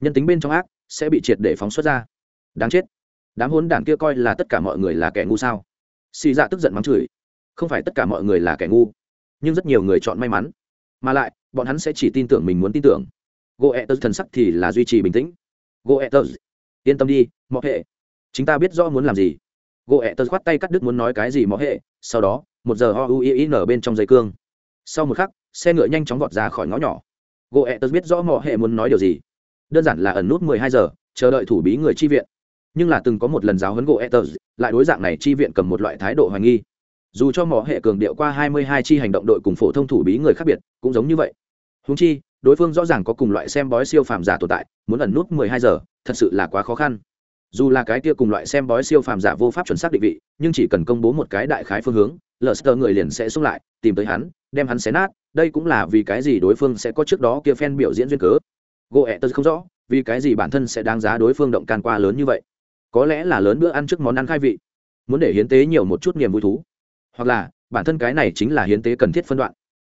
Nhân tính bên trong ác, sẽ bị triệt để phóng xuất ra. Đáng chết. Đám hốn đảng kia coi là tất cả mọi người là kẻ ngu sao? Xì dạ tức giận mắng chửi. Không phải tất cả mọi người là kẻ ngu, nhưng rất nhiều người chọn may mắn. Mà lại, bọn hắn sẽ chỉ tin tưởng mình muốn tin tưởng. Gỗ ẹ tật thần sắc thì là duy trì bình tĩnh. Gỗ ẹ tật yên tâm đi mọi hệ. Chúng ta biết rõ muốn làm gì. Gỗ ẹ tật khoát tay cắt đứt muốn nói cái gì mọi hệ, sau đó một giờ o u i n bên trong dây cương. Sau một khắc, xe ngựa nhanh chóng vọt ra khỏi ngõ nhỏ. Gỗ ẹ tớ biết rõ mọi hệ muốn nói điều gì. Đơn giản là ẩn nút mười hai giờ, chờ đợi thủ bí người chi viện. Nhưng là từng có một lần giáo huấn gỗ ẹ tớ lại đối dạng này chi viện cầm một loại thái độ hoài nghi. Dù cho mỏ hệ cường điệu qua hai mươi hai chi hành động đội cùng phổ thông thủ bí người khác biệt, cũng giống như vậy. Húng chi, đối phương rõ ràng có cùng loại xem bói siêu phàm giả tồn tại, muốn ẩn nút mười hai giờ, thật sự là quá khó khăn. Dù là cái kia cùng loại xem bói siêu phàm giả vô pháp chuẩn xác định vị, nhưng chỉ cần công bố một cái đại khái phương hướng lờ sờ người liền sẽ xuống lại, tìm tới hắn, đem hắn xé nát, đây cũng là vì cái gì đối phương sẽ có trước đó kia fan biểu diễn duyên cớ. Gỗ ẹ tớ không rõ, vì cái gì bản thân sẽ đáng giá đối phương động can qua lớn như vậy. Có lẽ là lớn bữa ăn trước món ăn khai vị, muốn để hiến tế nhiều một chút niềm vui thú. Hoặc là, bản thân cái này chính là hiến tế cần thiết phân đoạn.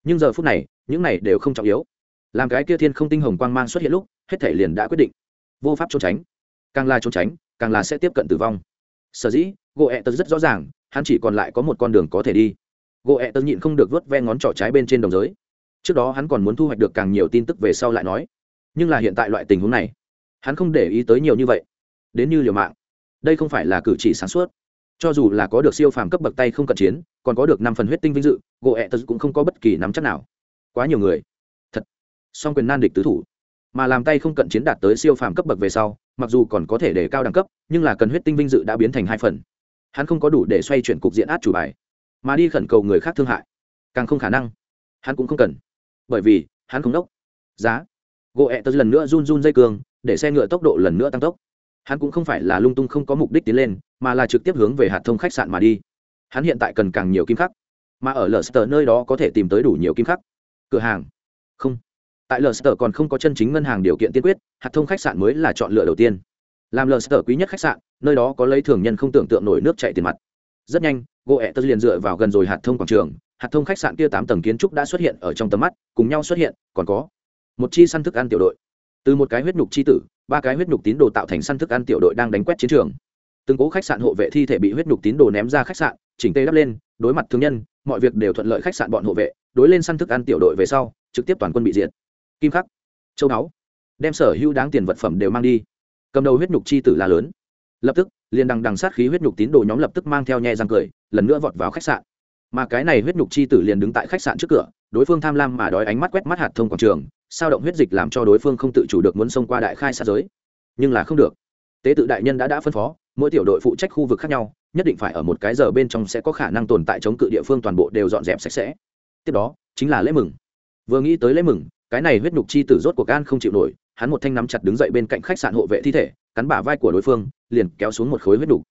Nhưng giờ phút này, những này đều không trọng yếu. Làm cái kia thiên không tinh hồng quang mang xuất hiện lúc, hết thể liền đã quyết định. Vô pháp trốn tránh. Càng là trốn tránh, càng là sẽ tiếp cận tử vong. Sở dĩ, gỗ ẹ tật rất rõ ràng hắn chỉ còn lại có một con đường có thể đi. Gỗ ẹ tật nhịn không được vớt ve ngón trỏ trái bên trên đồng giới. Trước đó hắn còn muốn thu hoạch được càng nhiều tin tức về sau lại nói. Nhưng là hiện tại loại tình huống này, hắn không để ý tới nhiều như vậy. Đến như liều mạng. Đây không phải là cử chỉ sáng suốt. Cho dù là có được siêu phàm cấp bậc tay không cận chiến, còn có được năm phần huyết tinh vinh dự, gỗ ẹ tật cũng không có bất kỳ nắm chắc nào. Quá nhiều người. Thật. Song quyền nan địch tứ thủ. Mà làm tay không cận chiến đạt tới siêu phàm cấp bậc về sau, mặc dù còn có thể để cao đẳng cấp, nhưng là cần huyết tinh vinh dự đã biến thành hai phần hắn không có đủ để xoay chuyển cục diện át chủ bài, mà đi khẩn cầu người khác thương hại. Càng không khả năng, hắn cũng không cần. Bởi vì, hắn không đốc. Giá. Gỗ ẹ tớ lần nữa run run dây cường để xe ngựa tốc độ lần nữa tăng tốc. Hắn cũng không phải là lung tung không có mục đích tiến lên, mà là trực tiếp hướng về hạt thông khách sạn mà đi. Hắn hiện tại cần càng nhiều kim khắc, mà ở lờ sờ nơi đó có thể tìm tới đủ nhiều kim khắc. Cửa hàng. Không. Tại lờ sờ còn không có chân chính ngân hàng điều kiện tiên quyết, hạt thông khách sạn mới là chọn lựa đầu tiên làm lờ sở quý nhất khách sạn nơi đó có lấy thường nhân không tưởng tượng nổi nước chạy tiền mặt. Rất nhanh gỗ ẹ tớ liền dựa vào gần rồi hạt thông quảng trường hạt thông khách sạn kia tám tầng kiến trúc đã xuất hiện ở trong tầm mắt cùng nhau xuất hiện còn có một chi săn thức ăn tiểu đội. Từ một cái huyết nhục chi tử ba cái huyết nhục tín đồ tạo thành săn thức ăn tiểu đội đang đánh quét chiến trường. Từng cố khách sạn hộ vệ thi thể bị huyết nhục tín đồ ném ra khách sạn chỉnh tê đắp lên đối mặt thương nhân mọi việc đều thuận lợi khách sạn bọn hộ vệ đối lên săn thức ăn tiểu đội về sau trực tiếp toàn quân bị diệt. Kim khắc châu Đáo, đem sở hữu đáng tiền vật phẩm đều mang đi cầm đầu huyết nhục chi tử là lớn. Lập tức, liền đằng đằng sát khí huyết nhục tín đồ nhóm lập tức mang theo nhẹ răng cười, lần nữa vọt vào khách sạn. Mà cái này huyết nhục chi tử liền đứng tại khách sạn trước cửa, đối phương tham lam mà đói ánh mắt quét mắt hạt thông quảng trường, sao động huyết dịch làm cho đối phương không tự chủ được muốn xông qua đại khai sát giới. Nhưng là không được. Tế tự đại nhân đã đã phân phó, mỗi tiểu đội phụ trách khu vực khác nhau, nhất định phải ở một cái giờ bên trong sẽ có khả năng tồn tại chống cự địa phương toàn bộ đều dọn dẹp sạch sẽ. Tiếp đó, chính là lễ mừng. Vừa nghĩ tới lễ mừng cái này huyết nhục chi tử rốt cuộc gan không chịu nổi, hắn một thanh nắm chặt đứng dậy bên cạnh khách sạn hộ vệ thi thể, cắn bả vai của đối phương, liền kéo xuống một khối huyết nhục.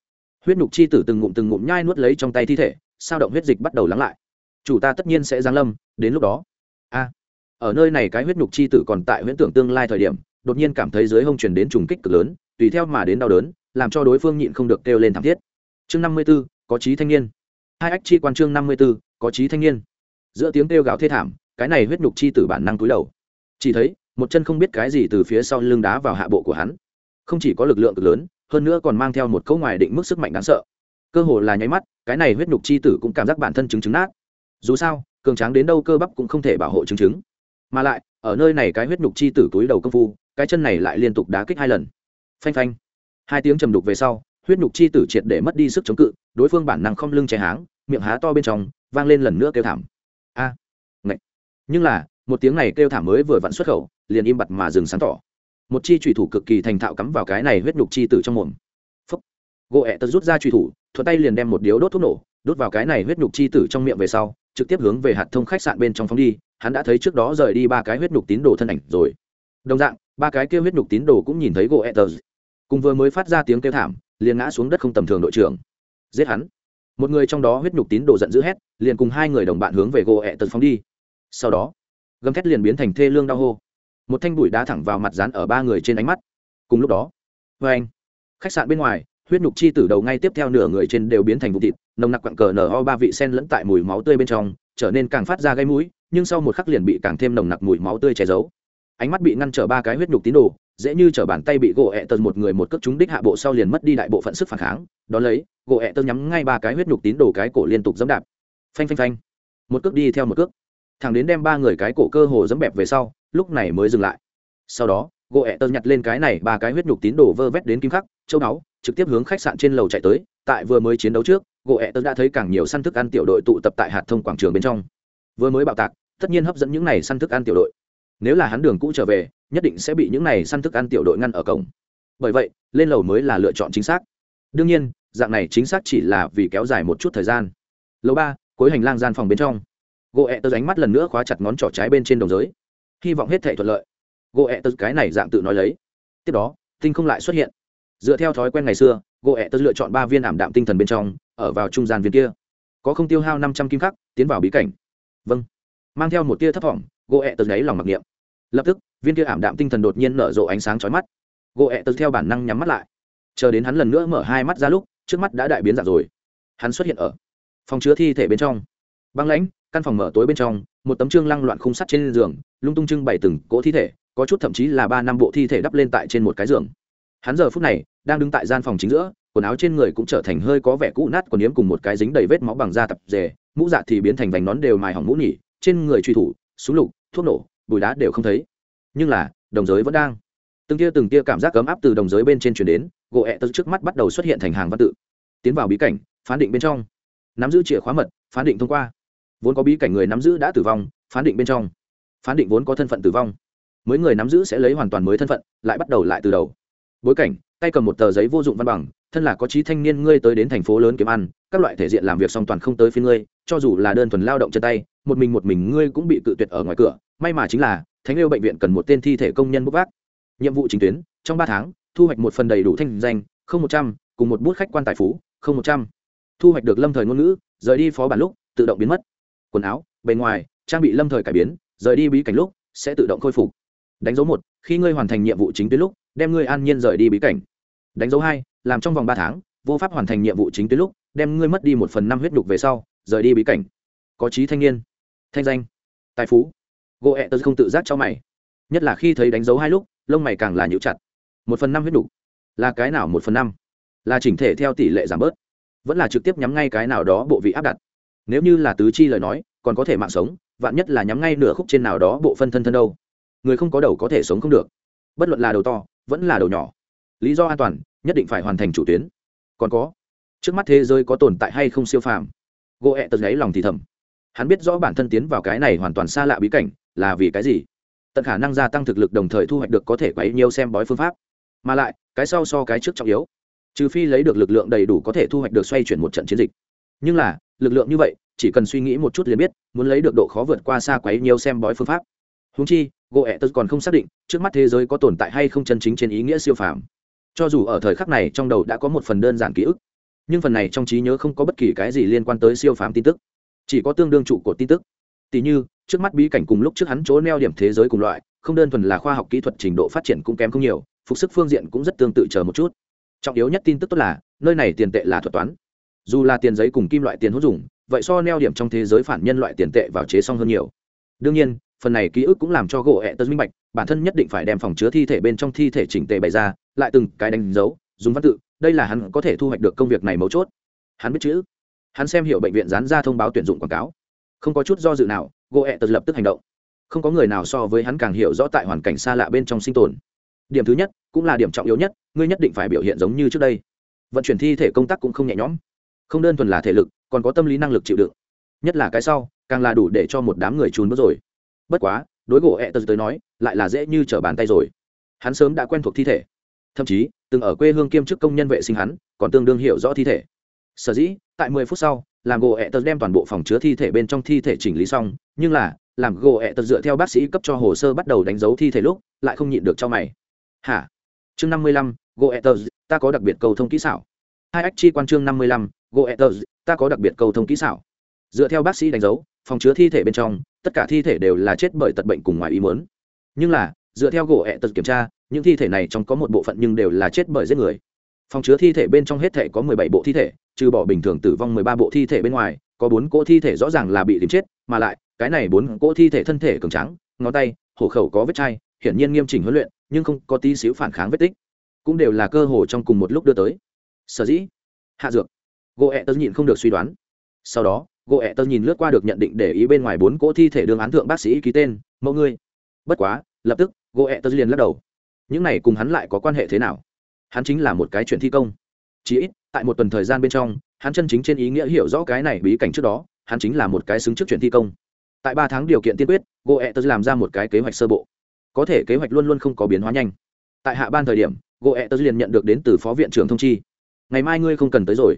Huyết nhục chi tử từng ngụm từng ngụm nhai nuốt lấy trong tay thi thể, sao động huyết dịch bắt đầu lắng lại. Chủ ta tất nhiên sẽ giáng lâm, đến lúc đó. A, ở nơi này cái huyết nhục chi tử còn tại huyễn tưởng tương lai thời điểm, đột nhiên cảm thấy dưới hông truyền đến trùng kích cực lớn, tùy theo mà đến đau đớn, làm cho đối phương nhịn không được kêu lên thảm thiết. Chương năm mươi b ố có trí thanh niên. Hai ách chi quan chương năm mươi b ố có trí thanh niên. Giữa tiếng kêu gào thê thảm cái này huyết nhục chi tử bản năng túi đầu. Chỉ thấy một chân không biết cái gì từ phía sau lưng đá vào hạ bộ của hắn. Không chỉ có lực lượng cực lớn hơn nữa còn mang theo một câu ngoài định mức sức mạnh đáng sợ. Cơ hồ là nháy mắt cái này huyết nhục chi tử cũng cảm giác bản thân chứng chứng nát. Dù sao cường tráng đến đâu cơ bắp cũng không thể bảo hộ chứng chứng. Mà lại ở nơi này cái huyết nhục chi tử túi đầu công phu cái chân này lại liên tục đá kích hai lần. Phanh phanh. Hai tiếng trầm đục về sau huyết nhục chi tử triệt để mất đi sức chống cự đối phương bản năng không lưng che háng miệng há to bên trong vang lên lần nữa kêu thảm. A. à, nhưng là, một tiếng này kêu thảm mới vừa vặn xuất khẩu, liền im bặt mà dừng sáng tỏ. Một chi trùy thủ cực kỳ thành thạo cắm vào cái này huyết nhục chi tử trong mồm. Phấp gỗ ẹ tật rút ra trùy thủ, thuận tay liền đem một điếu đốt thuốc nổ, đốt vào cái này huyết nhục chi tử trong miệng về sau, trực tiếp hướng về hạt thông khách sạn bên trong phóng đi, hắn đã thấy trước đó rời đi ba cái huyết nhục tín đồ thân ảnh rồi. Đồng dạng, ba cái kêu huyết nhục tín đồ cũng nhìn thấy gỗ ẹ tật. Cùng vừa mới phát ra tiếng kêu thảm, liền ngã xuống đất không tầm thường đội trưởng. Giết hắn. Một người trong đó huyết nhục tín đồ giận dữ hét, liền cùng hai người đồng bạn hướng về gỗ ẹ tật phóng đi sau đó, gầm thét liền biến thành thê lương đau hô. Một thanh bụi đá thẳng vào mặt dán ở ba người trên ánh mắt. Cùng lúc đó vê anh, khách sạn bên ngoài, huyết nhục chi tử đầu ngay tiếp theo nửa người trên đều biến thành vụ thịt, nồng nặc quặng cờ nở ho ba vị sen lẫn tại mùi máu tươi bên trong, trở nên càng phát ra gây mũi, nhưng sau một khắc liền bị càng thêm nồng nặc mùi máu tươi che giấu. Ánh mắt bị ngăn trở ba cái huyết nhục tín đồ, dễ như chở bàn tay bị gỗ ẹ tần một người một cước chúng đích hạ bộ sau liền mất đi đại bộ phận sức phản kháng. Đón lấy, gỗ ẹ tần nhắm ngay ba cái huyết nhục tín đồ cái cổ liên tục dẫm đạp. Phanh phanh phanh. Một cước đi theo một cước thằng đến đem ba người cái cổ cơ hồ dẫm bẹp về sau, lúc này mới dừng lại. Sau đó, gỗ ẹ tơ nhặt lên cái này ba cái huyết nhục tín đồ vơ vét đến kim khắc, châu báu, trực tiếp hướng khách sạn trên lầu chạy tới. Tại vừa mới chiến đấu trước, gỗ ẹ tơ đã thấy càng nhiều săn thức ăn tiểu đội tụ tập tại hạt thông quảng trường bên trong. Vừa mới bạo tạc, tất nhiên hấp dẫn những này săn thức ăn tiểu đội. Nếu là hắn đường cũ trở về, nhất định sẽ bị những này săn thức ăn tiểu đội ngăn ở cổng. Bởi vậy, lên lầu mới là lựa chọn chính xác. Đương nhiên, dạng này chính xác chỉ là vì kéo dài một chút thời gian. Lầu ba, cuối hành lang gian phòng bên trong gỗ ẹ tớ ánh mắt lần nữa khóa chặt ngón trỏ trái bên trên đồng giới. Hy vọng hết thể thuận lợi. Gỗ ẹ tớ cái này dạng tự nói lấy. Tiếp đó, tinh không lại xuất hiện. Dựa theo thói quen ngày xưa gỗ ẹ tớ lựa chọn ba viên ảm đạm tinh thần bên trong, ở vào trung gian viên kia. Có không tiêu hao năm trăm kim khắc, tiến vào bí cảnh. Vâng. Mang theo một tia thấp thỏm gỗ ẹ tớ lấy lòng mặc niệm. Lập tức, viên kia ảm đạm tinh thần đột nhiên nở rộ ánh sáng chói mắt. Gỗ ẹ tớ theo bản năng nhắm mắt lại. Chờ đến hắn lần nữa mở hai mắt ra lúc, trước mắt đã đại biến dạng rồi. Hắn xuất hiện ở phòng chứa thi thể bên trong băng lãnh, căn phòng mở tối bên trong, một tấm trương lăng loạn khung sắt trên giường, lung tung trưng bày từng cỗ thi thể, có chút thậm chí là ba năm bộ thi thể đắp lên tại trên một cái giường. Hắn giờ phút này, đang đứng tại gian phòng chính giữa, quần áo trên người cũng trở thành hơi có vẻ cũ nát còn yếm cùng một cái dính đầy vết máu bằng da tập dề mũ dạ thì biến thành vành nón đều mài hỏng mũ nhỉ trên người truy thủ, súng lục, thuốc nổ, bùi đá đều không thấy. Nhưng là, đồng giới vẫn đang. Từng tia từng tia cảm giác ấm áp từ đồng giới bên trên chuyển đến, gỗ ẹ tật trước mắt bắt đầu xuất hiện thành hàng văn tự. Tiến vào bí cảnh, phán định bên trong. Nắm giữ chìa khóa mật, phán định thông qua vốn có bí cảnh người nắm giữ đã tử vong, phán định bên trong. Phán định vốn có thân phận tử vong. Mới người nắm giữ sẽ lấy hoàn toàn mới thân phận, lại bắt đầu lại từ đầu. Bối cảnh, tay cầm một tờ giấy vô dụng văn bằng, thân là có trí thanh niên ngươi tới đến thành phố lớn kiếm ăn, các loại thể diện làm việc song toàn không tới phía ngươi, cho dù là đơn thuần lao động chân tay, một mình một mình ngươi cũng bị cự tuyệt ở ngoài cửa. May mà chính là, thánh yêu bệnh viện cần một tên thi thể công nhân bốc vác. Nhiệm vụ chính tuyến, trong ba tháng, thu hoạch một phần đầy đủ thanh danh, không một trăm, cùng một bút khách quan tài phú, không một trăm. Thu hoạch được lâm thời ngôn ngữ, rời đi phó bản lúc, tự động biến mất quần áo, bề ngoài, trang bị lâm thời cải biến, rời đi bí cảnh lúc, sẽ tự động khôi phục. Đánh dấu một, khi ngươi hoàn thành nhiệm vụ chính tuyến lúc, đem ngươi an nhiên rời đi bí cảnh. Đánh dấu hai, làm trong vòng ba tháng, vô pháp hoàn thành nhiệm vụ chính tuyến lúc, đem ngươi mất đi một phần năm huyết đục về sau, rời đi bí cảnh. Có trí thanh niên, thanh danh, tài phú. Gỗ ẹ tớ không tự giác cho mày. Nhất là khi thấy đánh dấu hai lúc, lông mày càng là nhũ chặt. Một phần năm huyết đục là cái nào một phần năm? Là chỉnh thể theo tỷ lệ giảm bớt. Vẫn là trực tiếp nhắm ngay cái nào đó bộ vị áp đặt nếu như là tứ chi lời nói, còn có thể mạng sống, vạn nhất là nhắm ngay nửa khúc trên nào đó bộ phân thân thân đâu. Người không có đầu có thể sống không được. Bất luận là đầu to, vẫn là đầu nhỏ. Lý do an toàn, nhất định phải hoàn thành chủ tuyến. Còn có, trước mắt thế giới có tồn tại hay không siêu phàm? Gỗ ẹ tật gáy lòng thì thầm. Hắn biết rõ bản thân tiến vào cái này hoàn toàn xa lạ bí cảnh là vì cái gì. Tận khả năng gia tăng thực lực đồng thời thu hoạch được có thể quấy nhiều xem bói phương pháp. Mà lại, cái sau so cái trước trọng yếu. Trừ phi lấy được lực lượng đầy đủ có thể thu hoạch được xoay chuyển một trận chiến dịch. Nhưng là lực lượng như vậy, chỉ cần suy nghĩ một chút liền biết, muốn lấy được độ khó vượt qua xa quấy nhiều xem bói phương pháp. Húng chi gỗ ẹ tớ còn không xác định, trước mắt thế giới có tồn tại hay không chân chính trên ý nghĩa siêu phàm. Cho dù ở thời khắc này trong đầu đã có một phần đơn giản ký ức, nhưng phần này trong trí nhớ không có bất kỳ cái gì liên quan tới siêu phàm tin tức. Chỉ có tương đương trụ cột tin tức. Tỷ như, trước mắt bí cảnh cùng lúc trước hắn chỗ neo điểm thế giới cùng loại, không đơn thuần là khoa học kỹ thuật trình độ phát triển cũng kém không nhiều, phục sức phương diện cũng rất tương tự chờ một chút. Trọng yếu nhất tin tức tốt là, nơi này tiền tệ là thuật toán dù là tiền giấy cùng kim loại tiền hữu dụng, vậy so neo điểm trong thế giới phản nhân loại tiền tệ vào chế xong hơn nhiều. Đương nhiên phần này ký ức cũng làm cho gỗ ẹ tớ minh bạch bản thân nhất định phải đem phòng chứa thi thể bên trong thi thể chỉnh tề bày ra lại từng cái đánh dấu dùng văn tự đây là hắn có thể thu hoạch được công việc này mấu chốt. Hắn biết chữ. Hắn xem hiệu bệnh viện dán ra thông báo tuyển dụng quảng cáo. Không có chút do dự nào gỗ ẹ tớ lập tức hành động. Không có người nào so với hắn càng hiểu rõ tại hoàn cảnh xa lạ bên trong sinh tồn. Điểm thứ nhất cũng là điểm trọng yếu nhất ngươi nhất định phải biểu hiện giống như trước đây. Vận chuyển thi thể công tác cũng không nhẹ nhõm không đơn thuần là thể lực, còn có tâm lý năng lực chịu đựng. Nhất là cái sau, càng là đủ để cho một đám người trốn bước rồi. Bất quá, đối gỗ ẹ tật tới nói, lại là dễ như trở bàn tay rồi. Hắn sớm đã quen thuộc thi thể. Thậm chí, từng ở quê hương kiêm chức công nhân vệ sinh hắn, còn tương đương hiểu rõ thi thể. Sở dĩ, tại mười phút sau, làm gỗ ẹ tật đem toàn bộ phòng chứa thi thể bên trong thi thể chỉnh lý xong, nhưng là, làm gỗ ẹ tật dựa theo bác sĩ cấp cho hồ sơ bắt đầu đánh dấu thi thể lúc, lại không nhịn được cho mày. Hả? Chương năm mươi lăm, gỗ ẹ tật ta có đặc biệt cầu thông kỹ xảo. Hai ách chi quan chương năm mươi lăm gỗ tật ta có đặc biệt cầu thông kỹ xảo. Dựa theo bác sĩ đánh dấu, phòng chứa thi thể bên trong, tất cả thi thể đều là chết bởi tật bệnh cùng ngoài ý muốn. Nhưng là, dựa theo gỗ ẹ tật kiểm tra, những thi thể này trong có một bộ phận nhưng đều là chết bởi giết người. Phòng chứa thi thể bên trong hết thể có mười bảy bộ thi thể, trừ bỏ bình thường tử vong mười ba bộ thi thể bên ngoài, có bốn cỗ thi thể rõ ràng là bị điểm chết, mà lại, cái này bốn cỗ thi thể thân thể cường trắng ngón tay, hổ khẩu có vết chai, hiển nhiên nghiêm chỉnh huấn luyện, nhưng không có tí xíu phản kháng vết tích. Cũng đều là cơ hồ trong cùng một lúc đưa tới. Sở dĩ, hạ dược gỗ ẹ tớ nhịn không được suy đoán. Sau đó gỗ ẹ tớ nhìn lướt qua được nhận định để ý bên ngoài bốn cỗ thi thể đương án thượng bác sĩ ký tên, mẫu ngươi. Bất quá, lập tức gỗ ẹ tớ liền lắc đầu. Những này cùng hắn lại có quan hệ thế nào? Hắn chính là một cái chuyện thi công. Chỉ ít, tại một tuần thời gian bên trong, hắn chân chính trên ý nghĩa hiểu rõ cái này bí cảnh trước đó, hắn chính là một cái xứng trước chuyện thi công. Tại ba tháng điều kiện tiên quyết gỗ ẹ tớ làm ra một cái kế hoạch sơ bộ. Có thể kế hoạch luôn luôn không có biến hóa nhanh. Tại hạ ban thời điểm gỗ ẹ tớ liền nhận được đến từ phó viện trưởng thông chi. Ngày mai ngươi không cần tới rồi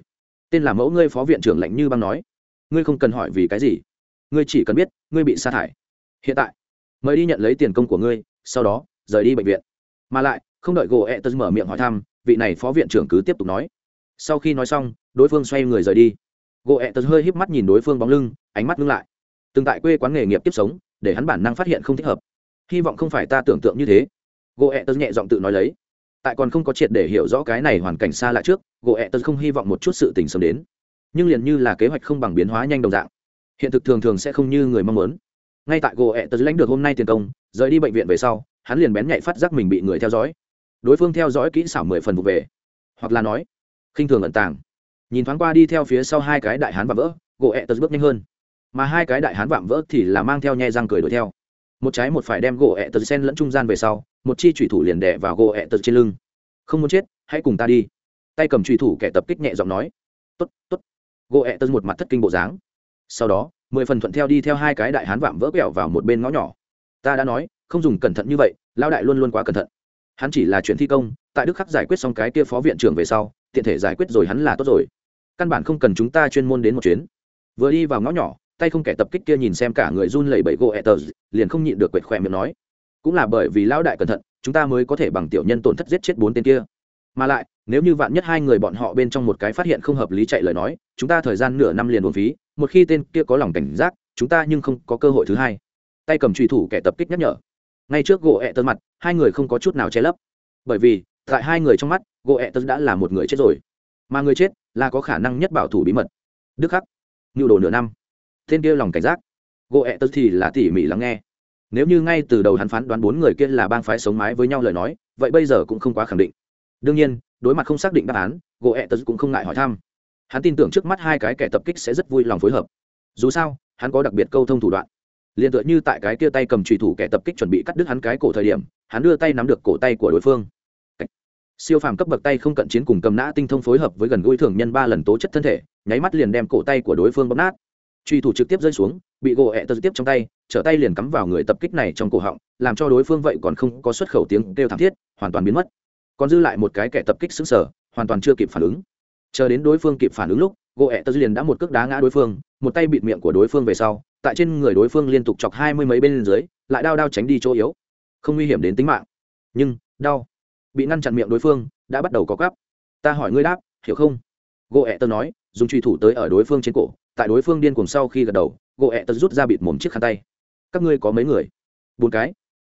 tên là mẫu ngươi phó viện trưởng lạnh như băng nói. Ngươi không cần hỏi vì cái gì. Ngươi chỉ cần biết, ngươi bị sa thải. Hiện tại, mời đi nhận lấy tiền công của ngươi, sau đó, rời đi bệnh viện. Mà lại, không đợi gỗ ẹ e tớ mở miệng hỏi thăm, vị này phó viện trưởng cứ tiếp tục nói. Sau khi nói xong, đối phương xoay người rời đi. Gỗ ẹ e tớ hơi híp mắt nhìn đối phương bóng lưng, ánh mắt ngưng lại. Từng tại quê quán nghề nghiệp tiếp sống, để hắn bản năng phát hiện không thích hợp. Hy vọng không phải ta tưởng tượng như thế. Gỗ ẹ e tớ nhẹ giọng tự nói lấy tại còn không có triệt để hiểu rõ cái này hoàn cảnh xa lạ trước, gỗ ẹ tớ không hy vọng một chút sự tình sớm đến. Nhưng liền như là kế hoạch không bằng biến hóa nhanh đồng dạng. Hiện thực thường thường sẽ không như người mong muốn. Ngay tại gỗ ẹ tớ lãnh được hôm nay tiền công, rời đi bệnh viện về sau, hắn liền bén nhạy phát giác mình bị người theo dõi. Đối phương theo dõi kỹ xảo mười phần vụ về. Hoặc là nói, khinh thường ẩn tàng. Nhìn thoáng qua đi theo phía sau hai cái đại hán vạm vỡ, gỗ ẹ tớ bước nhanh hơn. Mà hai cái đại hán vạm vỡ thì là mang theo nhai răng cười đuổi theo. Một trái một phải đem gỗ ẹ tớ sen lẫn trung gian về sau một chi thủy thủ liền đè vào gỗ ẹ tật trên lưng. Không muốn chết, hãy cùng ta đi. Tay cầm thủy thủ kẻ tập kích nhẹ giọng nói. Tốt tốt. Gỗ ẹ tật một mặt thất kinh bộ dáng. Sau đó, mười phần thuận theo đi theo hai cái đại hán vạm vỡ quẹo vào một bên ngõ nhỏ. Ta đã nói, không dùng cẩn thận như vậy lao đại luôn luôn quá cẩn thận. Hắn chỉ là chuyện thi công, tại đức khắc giải quyết xong cái kia phó viện trưởng về sau, tiện thể giải quyết rồi hắn là tốt rồi. Căn bản không cần chúng ta chuyên môn đến một chuyến. Vừa đi vào ngõ nhỏ, tay không kẻ tập kích kia nhìn xem cả người run lẩy bẩy gỗ etters liền không nhịn được quệt khỏe miệng nói cũng là bởi vì lão đại cẩn thận, chúng ta mới có thể bằng tiểu nhân tổn thất giết chết bốn tên kia. Mà lại, nếu như vạn nhất hai người bọn họ bên trong một cái phát hiện không hợp lý chạy lời nói, chúng ta thời gian nửa năm liền buồn phí, một khi tên kia có lòng cảnh giác, chúng ta nhưng không có cơ hội thứ hai. Tay cầm truy thủ kẻ tập kích nhắc nhở. Ngay trước gỗ ẹ tơ mặt, hai người không có chút nào che lấp. Bởi vì, tại hai người trong mắt, gỗ ẹ tơ đã là một người chết rồi. Mà người chết là có khả năng nhất bảo thủ bí mật. Đức khắc nhu đồ nửa năm. Tên kia lòng cảnh giác. Gỗ ẹ tơ thì là tỉ mỉ lắng nghe nếu như ngay từ đầu hắn phán đoán bốn người kia là bang phái sống mái với nhau lời nói, vậy bây giờ cũng không quá khẳng định. Đương nhiên, đối mặt không xác định đáp án gỗ ẹ tớ cũng không ngại hỏi thăm. Hắn tin tưởng trước mắt hai cái kẻ tập kích sẽ rất vui lòng phối hợp. Dù sao, hắn có đặc biệt câu thông thủ đoạn. Liền tựa như tại cái kia tay cầm trùy thủ kẻ tập kích chuẩn bị cắt đứt hắn cái cổ thời điểm, hắn đưa tay nắm được cổ tay của đối phương. Siêu phàm cấp bậc tay không cận chiến cùng cầm nã tinh thông phối hợp với gần gũi thường nhân ba lần tố chất thân thể, nháy mắt liền đem cổ tay của đối phương bóp nát truy thủ trực tiếp rơi xuống, bị gỗ ẹ tơ tiếp trong tay, trở tay liền cắm vào người tập kích này trong cổ họng, làm cho đối phương vậy còn không có xuất khẩu tiếng kêu thảm thiết, hoàn toàn biến mất. Còn dư lại một cái kẻ tập kích xứng sở hoàn toàn chưa kịp phản ứng. Chờ đến đối phương kịp phản ứng lúc, gỗ ẹ tơ liền đã một cước đá ngã đối phương, một tay bịt miệng của đối phương về sau, tại trên người đối phương liên tục chọc hai mươi mấy bên dưới, lại đau đau tránh đi chỗ yếu. Không nguy hiểm đến tính mạng. Nhưng, đau. Bị ngăn chặn miệng đối phương, đã bắt đầu có gắp. Ta hỏi ngươi đáp, hiểu không? Gỗ ẹ tơ nói, dùng truy thủ tới ở đối phương trên cổ tại đối phương điên cuồng sau khi gật đầu, gỗ ẹ tật rút ra bịt mồm chiếc khăn tay. Các ngươi có mấy người? Bốn cái.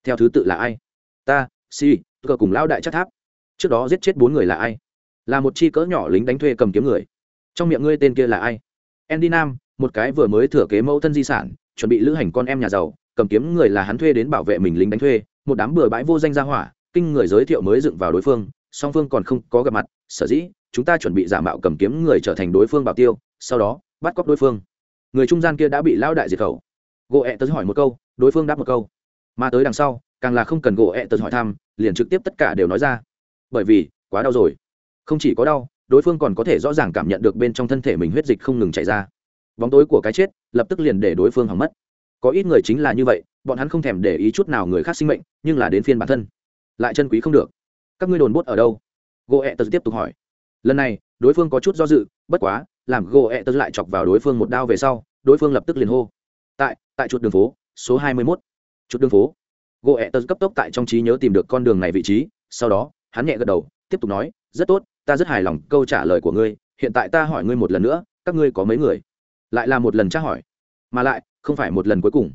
Theo thứ tự là ai? Ta, si, cờ cùng lão đại chắc tháp. Trước đó giết chết bốn người là ai? Là một chi cỡ nhỏ lính đánh thuê cầm kiếm người. Trong miệng ngươi tên kia là ai? Andy nam, một cái vừa mới thừa kế mẫu thân di sản, chuẩn bị lữ hành con em nhà giàu, cầm kiếm người là hắn thuê đến bảo vệ mình lính đánh thuê, một đám bừa bãi vô danh ra hỏa, kinh người giới thiệu mới dựng vào đối phương, song phương còn không có gặp mặt, sở dĩ chúng ta chuẩn bị giả mạo cầm kiếm người trở thành đối phương bảo tiêu, sau đó bắt cóc đối phương. Người trung gian kia đã bị lao đại diệt khẩu. Gỗ ẹ tớ hỏi một câu, đối phương đáp một câu. Mà tới đằng sau, càng là không cần gỗ ẹ tớ hỏi thăm, liền trực tiếp tất cả đều nói ra. Bởi vì, quá đau rồi. Không chỉ có đau, đối phương còn có thể rõ ràng cảm nhận được bên trong thân thể mình huyết dịch không ngừng chảy ra. Bóng tối của cái chết, lập tức liền để đối phương hỏng mất. Có ít người chính là như vậy, bọn hắn không thèm để ý chút nào người khác sinh mệnh, nhưng là đến phiên bản thân. Lại chân quý không được. Các ngươi đồn bốt ở đâu? Gỗ ẹ tớ tiếp tục hỏi. Lần này, đối phương có chút do dự, bất quá làm gỗ ẹ tớ lại chọc vào đối phương một đao về sau, đối phương lập tức liền hô. Tại tại chuột đường phố, số hai mươi mốt. Chuột đường phố. Gỗ ẹ tớ cấp tốc tại trong trí nhớ tìm được con đường này vị trí, sau đó, hắn nhẹ gật đầu, tiếp tục nói, rất tốt, ta rất hài lòng câu trả lời của ngươi, hiện tại ta hỏi ngươi một lần nữa, các ngươi có mấy người? Lại là một lần tra hỏi, mà lại, không phải một lần cuối cùng.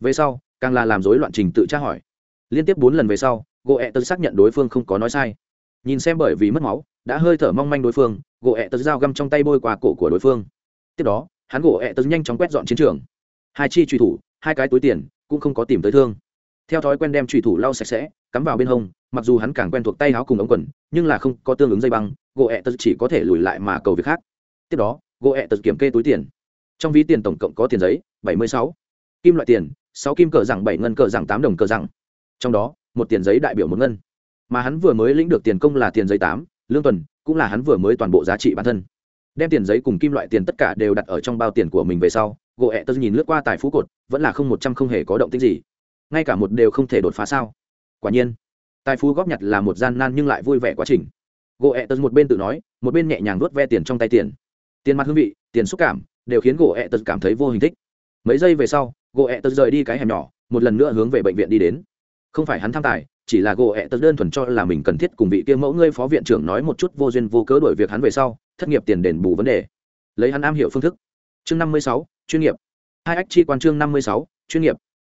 Về sau, càng là làm rối loạn trình tự tra hỏi. Liên tiếp bốn lần về sau, gỗ ẹ tớ xác nhận đối phương không có nói sai. Nhìn xem bởi vì mất máu, đã hơi thở mong manh đối phương gỗ ẹ tớ dao găm trong tay bôi qua cổ của đối phương. Tiếp đó, hắn gỗ ẹ tớ nhanh chóng quét dọn chiến trường. Hai chi truy thủ, hai cái túi tiền, cũng không có tìm tới thương. Theo thói quen đem truy thủ lau sạch sẽ, cắm vào bên hông, mặc dù hắn càng quen thuộc tay áo cùng ống quần, nhưng là không có tương ứng dây băng, gỗ ẹ tớ chỉ có thể lùi lại mà cầu việc khác. Tiếp đó, gỗ ẹ tớ kiểm kê túi tiền. Trong ví tiền tổng cộng có tiền giấy, bảy mươi sáu. Kim loại tiền, sáu kim cờ rằng bảy ngân cờ rằng tám đồng cờ rằng trong đó, một tiền giấy đại biểu một ngân. Mà hắn vừa mới lĩnh được tiền công là tiền giấy tám, lương tuần cũng là hắn vừa mới toàn bộ giá trị bản thân. Đem tiền giấy cùng kim loại tiền tất cả đều đặt ở trong bao tiền của mình về sau, gỗ ẹ tớ nhìn lướt qua tài phú cột, vẫn là không một trăm không hề có động tích gì. Ngay cả một đều không thể đột phá sao? Quả nhiên, tài phú góp nhặt là một gian nan nhưng lại vui vẻ quá trình. Gỗ ẹ tớ một bên tự nói, một bên nhẹ nhàng vuốt ve tiền trong tay tiền. Tiền mặt hương vị, tiền xúc cảm, đều khiến gỗ ẹ tớ cảm thấy vô hình thích. Mấy giây về sau, gỗ ẹ tớ rời đi cái hẻm nhỏ, một lần nữa hướng về bệnh viện đi đến. Không phải hắn tham tài chỉ là gỗ ẹ tật đơn thuần cho là mình cần thiết cùng vị kia mẫu ngươi phó viện trưởng nói một chút vô duyên vô cớ đổi việc hắn về sau, thất nghiệp tiền đền bù vấn đề. Lấy hắn am hiểu phương thức. Chương năm mươi sáu, chuyên nghiệp. Hai ách chi quan chương năm mươi sáu, chuyên nghiệp.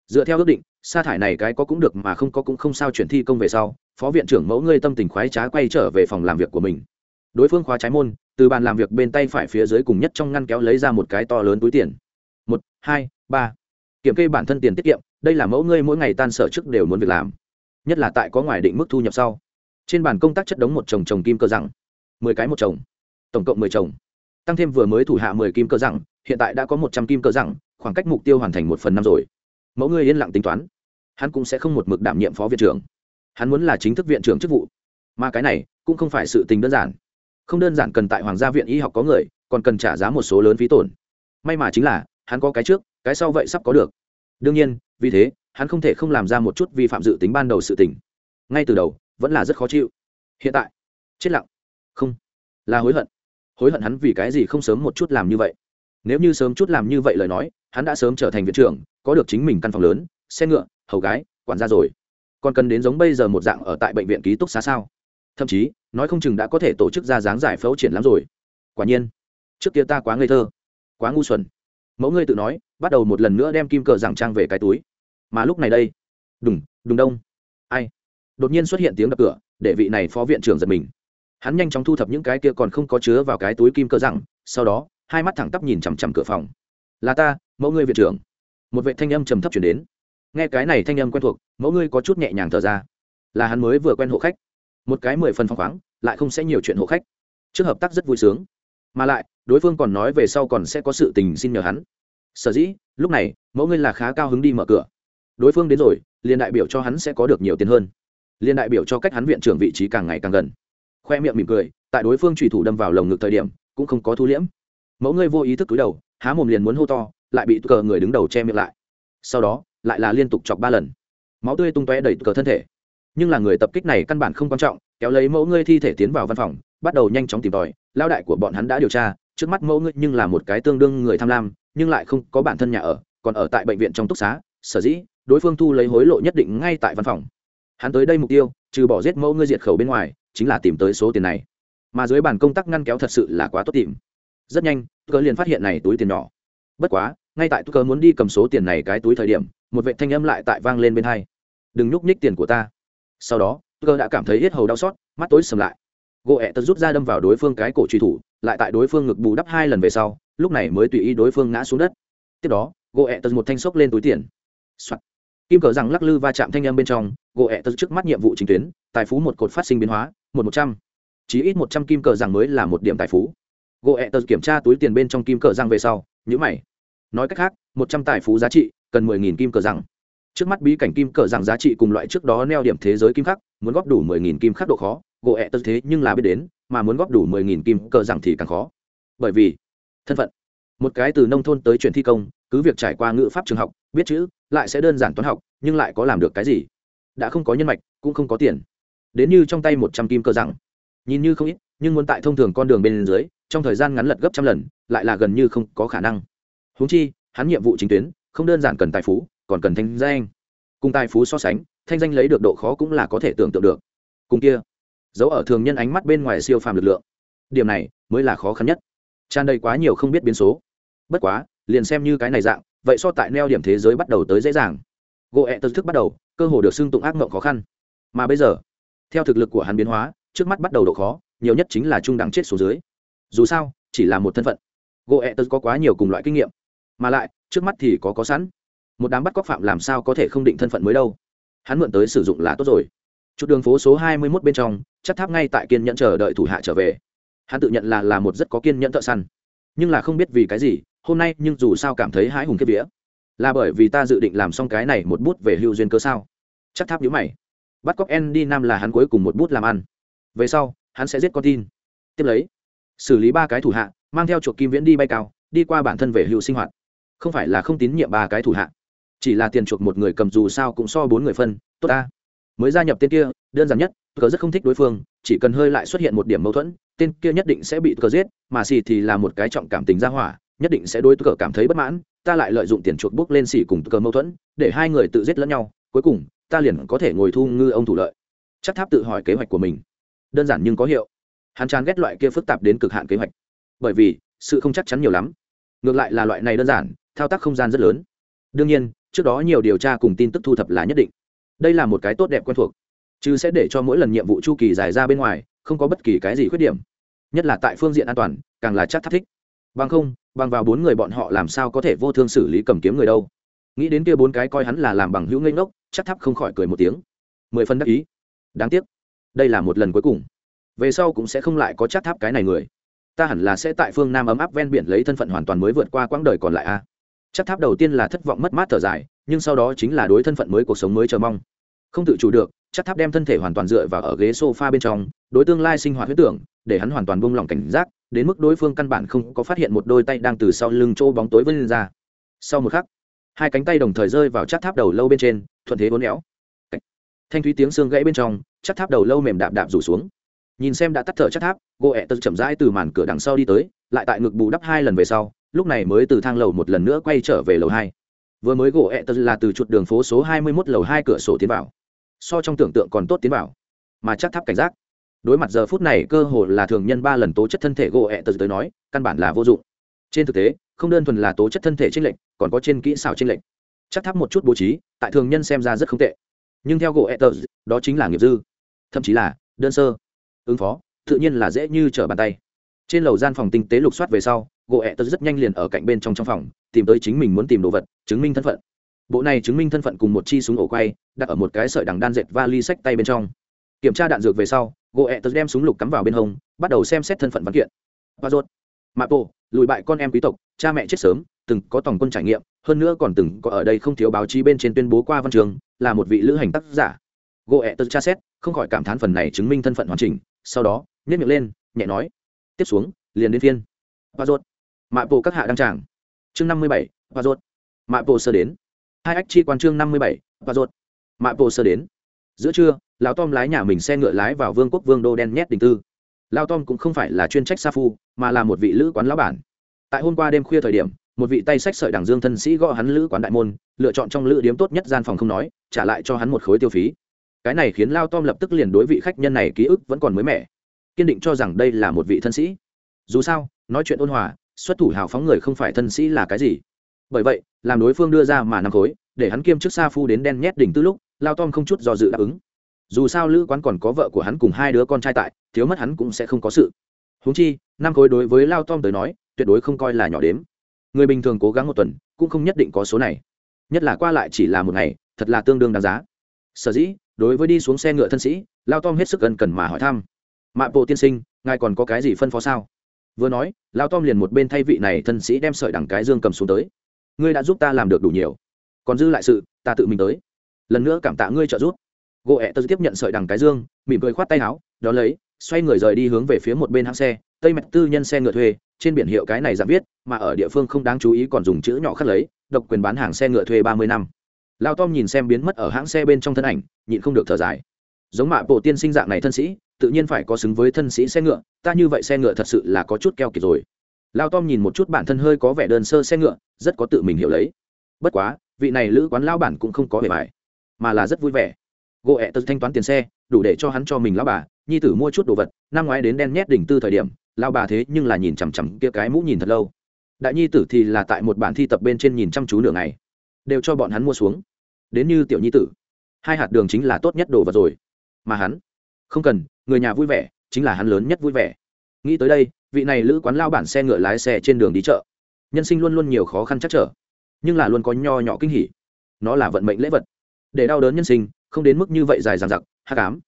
Dựa theo ước định, sa thải này cái có cũng được mà không có cũng không sao chuyển thi công về sau, phó viện trưởng mẫu ngươi tâm tình khoái trá quay trở về phòng làm việc của mình. Đối phương khóa trái môn, từ bàn làm việc bên tay phải phía dưới cùng nhất trong ngăn kéo lấy ra một cái to lớn túi tiền. Một, hai, ba. Kiểm kê bản thân tiền tiết kiệm, đây là mẫu ngươi mỗi ngày tan sở trước đều muốn việc làm nhất là tại có ngoài định mức thu nhập sau. Trên bàn công tác chất đống một chồng chồng kim cơ rằng mười cái một chồng, tổng cộng mười chồng. Tăng thêm vừa mới thủ hạ mười kim cơ rằng hiện tại đã có một trăm kim cơ rằng khoảng cách mục tiêu hoàn thành một phần năm rồi. Mẫu người yên lặng tính toán, hắn cũng sẽ không một mực đảm nhiệm phó viện trưởng. Hắn muốn là chính thức viện trưởng chức vụ, mà cái này cũng không phải sự tình đơn giản. Không đơn giản cần tại hoàng gia viện y học có người, còn cần trả giá một số lớn phí tổn. May mà chính là, hắn có cái trước, cái sau vậy sắp có được. Đương nhiên, vì thế hắn không thể không làm ra một chút vi phạm dự tính ban đầu sự tình. Ngay từ đầu, vẫn là rất khó chịu. Hiện tại, chết lặng. Không, là hối hận. Hối hận hắn vì cái gì không sớm một chút làm như vậy? Nếu như sớm chút làm như vậy lời nói, hắn đã sớm trở thành viện trưởng, có được chính mình căn phòng lớn, xe ngựa, hầu gái, quản gia rồi. Còn cần đến giống bây giờ một dạng ở tại bệnh viện ký túc xá sao? Thậm chí, nói không chừng đã có thể tổ chức ra dáng giải phẫu triển lắm rồi. Quả nhiên, trước kia ta quá ngây thơ, quá ngu xuẩn. Mẫu ngươi tự nói, bắt đầu một lần nữa đem kim cờ giảng trang về cái túi mà lúc này đây, đùng đùng đông. Ai? Đột nhiên xuất hiện tiếng đập cửa, để vị này phó viện trưởng giật mình. Hắn nhanh chóng thu thập những cái kia còn không có chứa vào cái túi kim cơ rằng sau đó, hai mắt thẳng tắp nhìn chằm chằm cửa phòng. Là ta, mẫu ngươi viện trưởng. Một vệ thanh âm trầm thấp chuyển đến. Nghe cái này thanh âm quen thuộc, mẫu ngươi có chút nhẹ nhàng thở ra. Là hắn mới vừa quen hộ khách. Một cái mười phần phăng khoáng, lại không sẽ nhiều chuyện hộ khách. Trước hợp tác rất vui sướng. Mà lại, đối phương còn nói về sau còn sẽ có sự tình xin nhờ hắn. Sở dĩ, lúc này, mẫu ngươi là khá cao hứng đi mở cửa đối phương đến rồi, liền đại biểu cho hắn sẽ có được nhiều tiền hơn. Liền đại biểu cho cách hắn viện trưởng vị trí càng ngày càng gần. Khoe miệng mỉm cười, tại đối phương trùy thủ đâm vào lồng ngực thời điểm, cũng không có thu liễm. Mẫu ngươi vô ý thức túi đầu, há mồm liền muốn hô to, lại bị cờ người đứng đầu che miệng lại. Sau đó, lại là liên tục chọc ba lần. Máu tươi tung tóe đầy cờ thân thể. Nhưng là người tập kích này căn bản không quan trọng, kéo lấy mẫu ngươi thi thể tiến vào văn phòng, bắt đầu nhanh chóng tìm tòi lao đại của bọn hắn đã điều tra, trước mắt mẫu ngươi nhưng là một cái tương đương người tham lam, nhưng lại không có bản thân nhà ở, còn ở tại bệnh viện trong túc xá, sở dĩ đối phương thu lấy hối lộ nhất định ngay tại văn phòng. Hắn tới đây mục tiêu, trừ bỏ giết mẫu ngươi diệt khẩu bên ngoài, chính là tìm tới số tiền này. Mà dưới bàn công tác ngăn kéo thật sự là quá tốt tìm. Rất nhanh cờ liền phát hiện này túi tiền nhỏ. Bất quá, ngay tại cờ muốn đi cầm số tiền này cái túi thời điểm, một vệ thanh âm lại tại vang lên bên hai. Đừng nhúc nhích tiền của ta. Sau đó cờ đã cảm thấy hết hầu đau xót, mắt tối sầm lại. Gỗ ẹ tật rút ra đâm vào đối phương cái cổ truy thủ, lại tại đối phương ngực bù đắp hai lần về sau, lúc này mới tùy ý đối phương ngã xuống đất. Tiếp đó, gỗ ẹ tật một thanh xốc lên túi tiền、Soạn kim cờ rằng lắc lư va chạm thanh âm bên trong, gỗ ẹ tật trước mắt nhiệm vụ chính tuyến, tài phú một cột phát sinh biến hóa, một một trăm. Chí ít một trăm kim cờ rằng mới là một điểm tài phú. Gỗ ẹ tật kiểm tra túi tiền bên trong kim cờ rằng về sau nhữ mày. Nói cách khác, một trăm tài phú giá trị, cần mười nghìn kim cờ rằng. Trước mắt bí cảnh kim cờ rằng giá trị cùng loại trước đó neo điểm thế giới kim khắc, muốn góp đủ mười nghìn kim khắc độ khó, gỗ ẹ tật thế nhưng là biết đến, mà muốn góp đủ mười nghìn kim cờ rằng thì càng khó. Bởi vì, thân phận. Một cái từ nông thôn tới chuyển thi công cứ việc trải qua ngữ pháp trường học, biết chữ, lại sẽ đơn giản toán học, nhưng lại có làm được cái gì? Đã không có nhân mạch, cũng không có tiền. Đến như trong tay một trăm kim cơ rằng nhìn như không ít, nhưng muốn tại thông thường con đường bên dưới, trong thời gian ngắn lật gấp trăm lần, lại là gần như không có khả năng. Húng chi, hắn nhiệm vụ chính tuyến, không đơn giản cần tài phú, còn cần thanh danh. Cùng tài phú so sánh, thanh danh lấy được độ khó cũng là có thể tưởng tượng được. Cùng kia giấu ở thường nhân ánh mắt bên ngoài siêu phàm lực lượng. Điểm này mới là khó khăn nhất. Tràn đầy quá nhiều không biết biến số. Bất quá liền xem như cái này dạng, vậy so tại neo điểm thế giới bắt đầu tới dễ dàng. Gỗ ẹ tật thức bắt đầu, cơ hồ được xưng tụng ác mộng khó khăn. Mà bây giờ, theo thực lực của hắn biến hóa, trước mắt bắt đầu độ khó, nhiều nhất chính là trung đẳng chết số dưới. Dù sao, chỉ là một thân phận. Gỗ ẹ tật có quá nhiều cùng loại kinh nghiệm. Mà lại, trước mắt thì có có sẵn. Một đám bắt cóc phạm làm sao có thể không định thân phận mới đâu. Hắn mượn tới sử dụng là tốt rồi. Chút đường phố số hai mươi 21 bên trong, chắc tháp ngay tại kiên nhẫn chờ đợi thủ hạ trở về. Hắn tự nhận là là một rất có kiên nhẫn thợ săn nhưng là không biết vì cái gì, hôm nay nhưng dù sao cảm thấy hãi hùng kiếp vía. Là bởi vì ta dự định làm xong cái này một bút về hưu duyên cơ sao? Chắc tháp nhữ mày. Bắt cóc andy nam là hắn cuối cùng một bút làm ăn. Về sau, hắn sẽ giết con tin. Tiếp lấy, xử lý ba cái thủ hạ, mang theo chuột kim viễn đi bay cao, đi qua bản thân về hưu sinh hoạt. Không phải là không tín nhiệm ba cái thủ hạ. Chỉ là tiền chuộc một người cầm dù sao cũng so bốn người phân, tốt ta. Mới gia nhập tên kia, đơn giản nhất cờ rất không thích đối phương, chỉ cần hơi lại xuất hiện một điểm mâu thuẫn tên kia nhất định sẽ bị cờ giết, mà xì thì là một cái trọng cảm tình ra hỏa, nhất định sẽ đối cờ cảm thấy bất mãn, ta lại lợi dụng tiền chuộc bước lên xì cùng cờ mâu thuẫn, để hai người tự giết lẫn nhau, cuối cùng, ta liền có thể ngồi thu ngư ông thủ lợi. Chắc tháp tự hỏi kế hoạch của mình. Đơn giản nhưng có hiệu. Hắn chán ghét loại kia phức tạp đến cực hạn kế hoạch. Bởi vì, sự không chắc chắn nhiều lắm. Ngược lại là loại này đơn giản, thao tác không gian rất lớn. Đương nhiên, trước đó nhiều điều tra cùng tin tức thu thập là nhất định. Đây là một cái tốt đẹp quen thuộc. Chứ sẽ để cho mỗi lần nhiệm vụ chu kỳ dài ra bên ngoài không có bất kỳ cái gì khuyết điểm. Nhất là tại phương diện an toàn, càng là chắc tháp thích. Bằng không, bằng vào bốn người bọn họ làm sao có thể vô thương xử lý cầm kiếm người đâu. Nghĩ đến kia bốn cái coi hắn là làm bằng hữu ngây ngốc, chắc tháp không khỏi cười một tiếng. Mười phân đắc ý. Đáng tiếc. Đây là một lần cuối cùng. Về sau cũng sẽ không lại có chắc tháp cái này người. Ta hẳn là sẽ tại phương nam ấm áp ven biển lấy thân phận hoàn toàn mới vượt qua quãng đời còn lại a. Chắc tháp đầu tiên là thất vọng mất mát thở dài, nhưng sau đó chính là đối thân phận mới cuộc sống mới chờ mong. Không tự chủ được chắc tháp đem thân thể hoàn toàn dựa vào ở ghế sofa bên trong, đối tương lai sinh hoạt huyết tưởng, để hắn hoàn toàn buông lỏng cảnh giác, đến mức đối phương căn bản không có phát hiện một đôi tay đang từ sau lưng chỗ bóng tối vươn ra. Sau một khắc, hai cánh tay đồng thời rơi vào chắc tháp đầu lâu bên trên, thuận thế bốn éo. Thanh thúy tiếng xương gãy bên trong, chắc tháp đầu lâu mềm đạp đạp rủ xuống. Nhìn xem đã tắt thở chắc tháp gỗ ẹ tật chậm rãi từ màn cửa đằng sau đi tới, lại tại ngực bù đắp hai lần về sau, lúc này mới từ thang lầu một lần nữa quay trở về lầu hai. Vừa mới gỗ ẹ tật là từ chuột đường phố số hai mươi mốt lầu hai cửa sổ tiến vào so trong tưởng tượng còn tốt tiến vào. Mà chắc tháp cảnh giác. Đối mặt giờ phút này, cơ hồ là thường nhân ba lần tố chất thân thể gỗ ẹ tờ tới nói, căn bản là vô dụng. Trên thực tế, không đơn thuần là tố chất thân thể trên lệnh còn có trên kỹ xảo trên lệnh chắc tháp một chút bố trí, tại thường nhân xem ra rất không tệ. Nhưng theo gỗ ẹ tờ, đó chính là nghiệp dư. Thậm chí là đơn sơ, ứng phó, tự nhiên là dễ như trở bàn tay. Trên lầu gian phòng tinh tế lục soát về sau, gỗ ẹ tật rất nhanh liền ở cạnh bên trong trong phòng, tìm tới chính mình muốn tìm đồ vật, chứng minh thân phận bộ này chứng minh thân phận cùng một chi súng ổ quay, đặt ở một cái sợi đằng đan dệt vali sách tay bên trong. Kiểm tra đạn dược về sau gỗ ẹ tật đem súng lục cắm vào bên hông, bắt đầu xem xét thân phận văn kiện. Và rốt. Mapo, lùi bại con em quý tộc, cha mẹ chết sớm, từng có tổng quân trải nghiệm, hơn nữa còn từng có ở đây không thiếu báo chí bên trên tuyên bố qua văn trường, là một vị lữ hành tác giả. Gỗ ẹ tật tra xét, không khỏi cảm thán phần này chứng minh thân phận hoàn chỉnh, sau đó nhét miệng lên, nhẹ nói, tiếp xuống, liền đến phiên. Và rốt. Mạ bộ các hạ đăng tràng. Chương năm mươi bảy, và rốt. Mạ bộ sơ đến hai ách chi quan chương năm mươi bảy, và ruột mạ bộ sơ đến. Giữa trưa, lão tom lái nhà mình xe ngựa lái vào vương quốc vương đô đen nhét đình tư. Lao tom cũng không phải là chuyên trách sa phu, mà là một vị lữ quán lão bản. Tại hôm qua đêm khuya thời điểm, một vị tay sách sợi đảng dương thân sĩ gõ hắn lữ quán đại môn, lựa chọn trong lữ điếm tốt nhất gian phòng không nói, trả lại cho hắn một khối tiêu phí. Cái này khiến lao tom lập tức liền đối vị khách nhân này ký ức vẫn còn mới mẻ. Kiên định cho rằng đây là một vị thân sĩ. Dù sao, nói chuyện ôn hòa, xuất thủ hào phóng người không phải thân sĩ là cái gì. Bởi vậy làm đối phương đưa ra mà năm khối, để hắn kiêm chức sa phu đến đen nhét đỉnh tư lúc, lao tom không chút do dự đáp ứng. Dù sao lữ quán còn có vợ của hắn cùng hai đứa con trai tại, thiếu mất hắn cũng sẽ không có sự. Húng chi, năm khối đối với lao tom tới nói, tuyệt đối không coi là nhỏ đếm. Người bình thường cố gắng một tuần, cũng không nhất định có số này. Nhất là qua lại chỉ là một ngày, thật là tương đương đáng giá. Sở dĩ, đối với đi xuống xe ngựa thân sĩ, lao tom hết sức gần cần mà hỏi thăm. Mạ bộ tiên sinh, ngài còn có cái gì phân phó sao? Vừa nói, lao tom liền một bên thay vị này thân sĩ đem sợi đằng cái dương cầm xuống tới ngươi đã giúp ta làm được đủ nhiều. Còn dư lại sự, ta tự mình tới. Lần nữa cảm tạ ngươi trợ giúp. Gỗ ẹ tớ tiếp nhận sợi đằng cái dương, mỉm cười khoát tay áo, đón lấy, xoay người rời đi hướng về phía một bên hãng xe, tây mạch tư nhân xe ngựa thuê, trên biển hiệu cái này giảm viết, mà ở địa phương không đáng chú ý còn dùng chữ nhỏ khắc lấy, độc quyền bán hàng xe ngựa thuê ba mươi năm. Lao tom nhìn xem biến mất ở hãng xe bên trong thân ảnh, nhịn không được thở dài. Giống mạ bộ tiên sinh dạng này thân sĩ, tự nhiên phải có xứng với thân sĩ xe ngựa, ta như vậy xe ngựa thật sự là có chút keo kiệt rồi lao tom nhìn một chút bản thân hơi có vẻ đơn sơ xe ngựa, rất có tự mình hiểu lấy. Bất quá, vị này lữ quán lao bản cũng không có vẻ bài mà là rất vui vẻ. Gỗ ẹ tật thanh toán tiền xe, đủ để cho hắn cho mình lao bà, nhi tử mua chút đồ vật, năm ngoái đến đen nhét đỉnh tư thời điểm lao bà thế nhưng là nhìn chằm chằm kia cái mũ nhìn thật lâu. Đại nhi tử thì là tại một bản thi tập bên trên nhìn chăm chú nửa ngày, đều cho bọn hắn mua xuống. Đến như tiểu nhi tử, hai hạt đường chính là tốt nhất đồ vật rồi. Mà hắn, không cần, người nhà vui vẻ, chính là hắn lớn nhất vui vẻ. Nghĩ tới đây vị này lữ quán lao bản xe ngựa lái xe trên đường đi chợ. Nhân sinh luôn luôn nhiều khó khăn chắc trở, nhưng là luôn có nho nhỏ kinh hỉ. Nó là vận mệnh lễ vật. Để đau đớn nhân sinh, không đến mức như vậy dài dằng dặc hát cám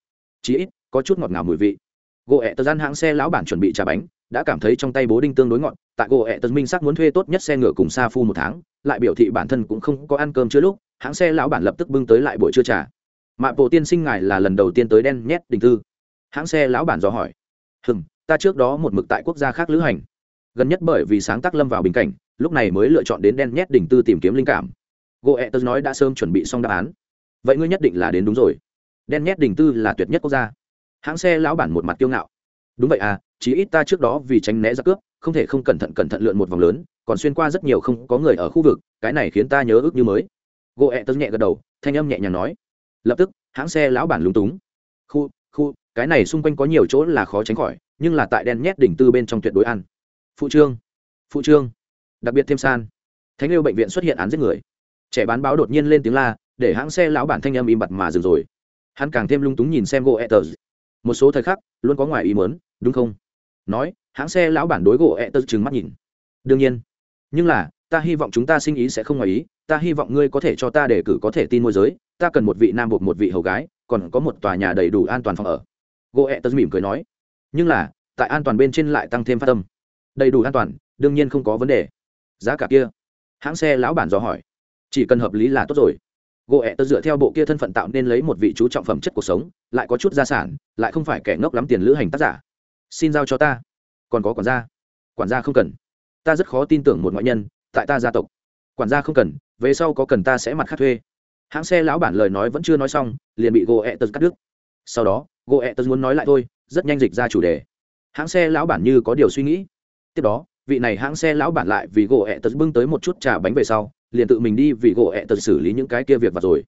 chí ít, có chút ngọt ngào mùi vị. Gỗ ẹ tờ gian hãng xe lão bản chuẩn bị trà bánh, đã cảm thấy trong tay bố đinh tương đối ngọt. Tại gỗ ẹ tờ minh sắc muốn thuê tốt nhất xe ngựa cùng sa phu một tháng, lại biểu thị bản thân cũng không có ăn cơm chưa lúc, hãng xe lão bản lập tức bưng tới lại buổi trưa trà. Mạ bộ tiên sinh ngài là lần đầu tiên tới đen nhét đình tư hãng xe lão bản dò hỏi. Hừng ta trước đó một mực tại quốc gia khác lữ hành. Gần nhất bởi vì sáng tác lâm vào bình cảnh, lúc này mới lựa chọn đến đen nhét đỉnh tư tìm kiếm linh cảm. Gỗ ẹ tớ nói đã sớm chuẩn bị xong đáp án. Vậy ngươi nhất định là đến đúng rồi. Đen nhét đỉnh tư là tuyệt nhất quốc gia. Hãng xe lão bản một mặt kiêu ngạo. Đúng vậy à chỉ ít ta trước đó vì tránh né ra cướp, không thể không cẩn thận cẩn thận lượn một vòng lớn, còn xuyên qua rất nhiều không có người ở khu vực, cái này khiến ta nhớ ước như mới. Gỗ ẹ tớ nhẹ gật đầu, thanh âm nhẹ nhàng nói. Lập tức, hãng xe lão bản lúng túng. Khu khu, cái này xung quanh có nhiều chỗ là khó tránh khỏi nhưng là tại đen nhét đỉnh tư bên trong tuyệt đối ăn phụ trương phụ trương, đặc biệt thêm san. Thánh yêu bệnh viện xuất hiện án giết người. Trẻ bán báo đột nhiên lên tiếng la, để hãng xe lão bản thanh âm im bặt mà dừng rồi. Hắn càng thêm lung túng nhìn xem gỗ etters một số thời khắc, luôn có ngoài ý mớn đúng không? Nói, hãng xe lão bản đối gỗ etters trừng mắt nhìn. Đương nhiên. Nhưng là, ta hy vọng chúng ta sinh ý sẽ không ngoài ý, ta hy vọng ngươi có thể cho ta để cử có thể tin môi giới, ta cần một vị nam buộc một vị hầu gái, còn có một tòa nhà đầy đủ an toàn phòng ở. Gỗ etters mỉm cười nói nhưng là, tại an toàn bên trên lại tăng thêm phát tâm đầy đủ an toàn, đương nhiên không có vấn đề. Giá cả kia. Hãng xe lão bản dò hỏi. Chỉ cần hợp lý là tốt rồi. Gỗ ẹ tớ dựa theo bộ kia thân phận tạo nên lấy một vị chú trọng phẩm chất cuộc sống, lại có chút gia sản, lại không phải kẻ ngốc lắm tiền lữ hành tác giả. Xin giao cho ta. Còn có quản gia. Quản gia không cần. Ta rất khó tin tưởng một ngoại nhân, tại ta gia tộc. Quản gia không cần, về sau có cần ta sẽ mặt khác thuê. Hãng xe lão bản lời nói vẫn chưa nói xong, liền bị gỗ ẹ tớ cắt đứt. Sau đó, gỗ ẹ tớ muốn nói lại thôi rất nhanh dịch ra chủ đề. Hãng xe lão bản như có điều suy nghĩ. Tiếp đó, vị này hãng xe lão bản lại vì gỗ ẹ tật bưng tới một chút trà bánh về sau, liền tự mình đi vì gỗ ẹ tật xử lý những cái kia việc vặt rồi.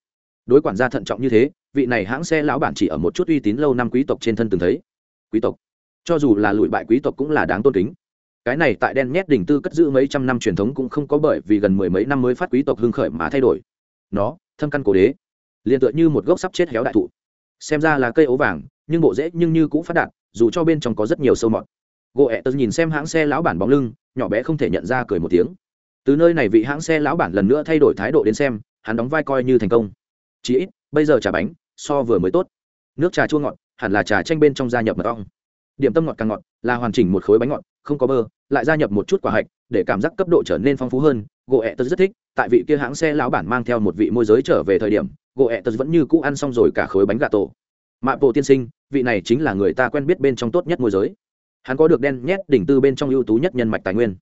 Đối quản gia thận trọng như thế, vị này hãng xe lão bản chỉ ở một chút uy tín lâu năm quý tộc trên thân từng thấy. Quý tộc. Cho dù là lụi bại quý tộc cũng là đáng tôn kính. Cái này tại đen nhét đỉnh tư cất giữ mấy trăm năm truyền thống cũng không có bởi vì gần mười mấy năm mới phát quý tộc hưng khởi mà thay đổi. Nó, thâm căn cổ đế. Liền tựa như một gốc sắp chết héo đại thụ. Xem ra là cây ấu vàng nhưng bộ dễ nhưng như cũng phát đạt, dù cho bên trong có rất nhiều sâu mọt. Gỗ ẹ tớ nhìn xem hãng xe lão bản bóng lưng, nhỏ bé không thể nhận ra cười một tiếng. Từ nơi này vị hãng xe lão bản lần nữa thay đổi thái độ đến xem, hắn đóng vai coi như thành công. Chí ít, bây giờ trà bánh, so vừa mới tốt. Nước trà chua ngọt, hẳn là trà chanh bên trong gia nhập mật ong. Điểm tâm ngọt càng ngọt, là hoàn chỉnh một khối bánh ngọt, không có bơ, lại gia nhập một chút quả hạch, để cảm giác cấp độ trở nên phong phú hơn. Gỗ ẹ tớ rất thích, tại vị kia hãng xe lão bản mang theo một vị môi giới trở về thời điểm, gỗ ẹ tớ vẫn như cũ ăn xong rồi cả khối bánh gà tổ mạ bộ tiên sinh, vị này chính là người ta quen biết bên trong tốt nhất môi giới. Hắn có được đen nhét đỉnh tư bên trong ưu tú nhất nhân mạch tài nguyên.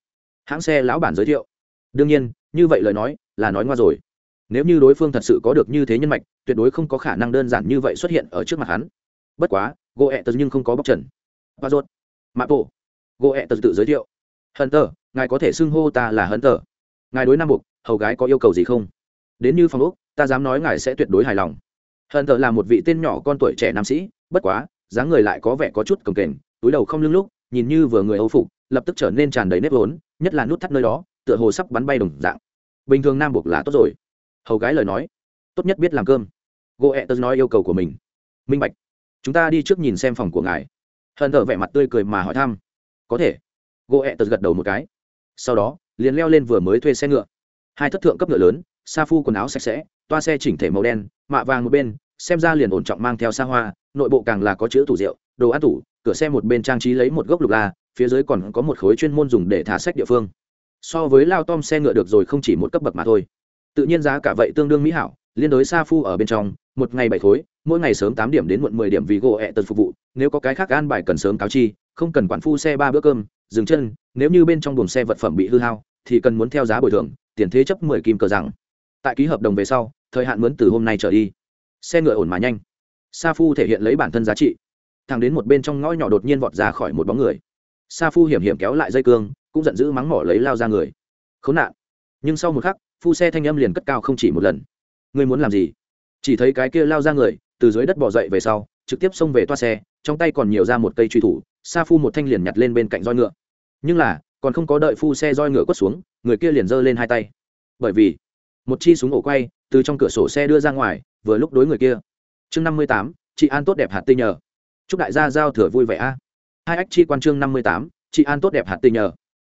Hãng xe lão bản giới thiệu. Đương nhiên, như vậy lời nói, là nói ngoa rồi. Nếu như đối phương thật sự có được như thế nhân mạch, tuyệt đối không có khả năng đơn giản như vậy xuất hiện ở trước mặt hắn. Bất quá gỗ ẹ tật nhưng không có bóc trần. Và rốt. Mạ bộ gỗ ẹ tật tự giới thiệu. Hận tờ ngài có thể xưng hô ta là hận tờ ngài đối nam buộc hầu gái có yêu cầu gì không? Đến như phòng úc ta dám nói ngài sẽ tuyệt đối hài lòng hận thờ là một vị tên nhỏ con tuổi trẻ nam sĩ, bất quá, dáng người lại có vẻ có chút cồng kềnh, túi đầu không lưng lúc, nhìn như vừa người âu phục, lập tức trở nên tràn đầy nếp vốn, nhất là nút thắt nơi đó, tựa hồ sắp bắn bay đồng dạng. Bình thường nam buộc là tốt rồi. Hầu gái lời nói, tốt nhất biết làm cơm. Gỗ ẹ tớ nói yêu cầu của mình. Minh bạch, chúng ta đi trước nhìn xem phòng của ngài. Hận thờ vẻ mặt tươi cười mà hỏi thăm. Có thể. Gỗ ẹ tớ gật đầu một cái. Sau đó, liền leo lên vừa mới thuê xe ngựa. Hai thất thượng cấp ngựa lớn sa phu quần áo sạch sẽ, toa xe chỉnh thể màu đen, mạ vàng một bên, xem ra liền ổn trọng mang theo xa hoa, nội bộ càng là có chữ tủ rượu, đồ ăn tủ, cửa xe một bên trang trí lấy một gốc lục la, phía dưới còn có một khối chuyên môn dùng để thả sách địa phương. So với lao tom xe ngựa được rồi không chỉ một cấp bậc mà thôi. Tự nhiên giá cả vậy tương đương mỹ hảo, liên đối sa phu ở bên trong, một ngày bảy khối, mỗi ngày sớm tám điểm đến muộn mười điểm vì gỗ ẹ tật phục vụ, nếu có cái khác an bài cần sớm cáo chi, không cần quản phu xe ba bữa cơm, dừng chân, nếu như bên trong buồng xe vật phẩm bị hư hao, thì cần muốn theo giá bồi thường, tiền thế chấp mười kim cờ rằng tại ký hợp đồng về sau, thời hạn mướn từ hôm nay trở đi. Xe ngựa ổn mà nhanh. Sa phu thể hiện lấy bản thân giá trị. Thằng đến một bên trong ngõ nhỏ đột nhiên vọt ra khỏi một bóng người. Sa phu hiểm hiểm kéo lại dây cương, cũng giận dữ mắng mỏ lấy lao ra người. Khốn nạn. Nhưng sau một khắc, phu xe thanh âm liền cất cao không chỉ một lần. Ngươi muốn làm gì? Chỉ thấy cái kia lao ra người, từ dưới đất bỏ dậy về sau, trực tiếp xông về toa xe, trong tay còn nhiều ra một cây truy thủ, sa phu một thanh liền nhặt lên bên cạnh roi ngựa. Nhưng là, còn không có đợi phu xe roi ngựa quất xuống, người kia liền giơ lên hai tay. Bởi vì một chi súng ổ quay từ trong cửa sổ xe đưa ra ngoài, vừa lúc đối người kia. Chương năm mươi tám, chị an tốt đẹp hạt tây nhờ. Chúc đại gia giao thừa vui vẻ a. Hai ách chi quan chương năm mươi tám, chị an tốt đẹp hạt tây nhờ.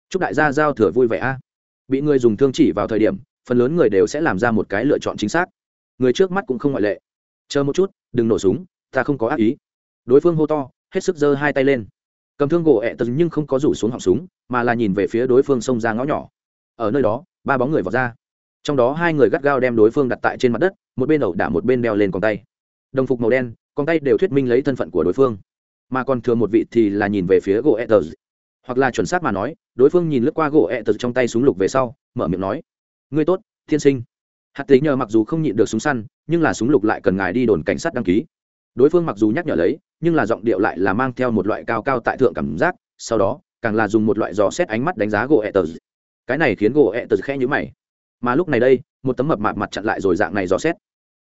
Chúc đại gia giao thừa vui vẻ a. Bị người dùng thương chỉ vào thời điểm, phần lớn người đều sẽ làm ra một cái lựa chọn chính xác. Người trước mắt cũng không ngoại lệ. Chờ một chút, đừng nổ súng, ta không có ác ý. Đối phương hô to, hết sức giơ hai tay lên. Cầm thương gỗ ẹ tật nhưng không có rủ xuống họng súng, mà là nhìn về phía đối phương xông ra ngõ nhỏ. Ở nơi đó, ba bóng người vọt ra trong đó hai người gắt gao đem đối phương đặt tại trên mặt đất, một bên ẩu đả một bên đeo lên con tay. Đồng phục màu đen con tay đều thuyết minh lấy thân phận của đối phương. Mà còn thừa một vị thì là nhìn về phía gỗ etters hoặc là chuẩn xác mà nói, đối phương nhìn lướt qua gỗ etters trong tay súng lục về sau, mở miệng nói, ngươi tốt, thiên sinh. Hạt tính nhờ mặc dù không nhịn được súng săn, nhưng là súng lục lại cần ngài đi đồn cảnh sát đăng ký. Đối phương mặc dù nhắc nhở lấy, nhưng là giọng điệu lại là mang theo một loại cao cao tại thượng cảm giác, sau đó, càng là dùng một loại dò xét ánh mắt đánh giá gỗ etters tờ cái này khiến gỗ etters tờ khẽ nhữ mày mà lúc này đây một tấm mập mạp mặt chặn lại rồi dạng này dò xét.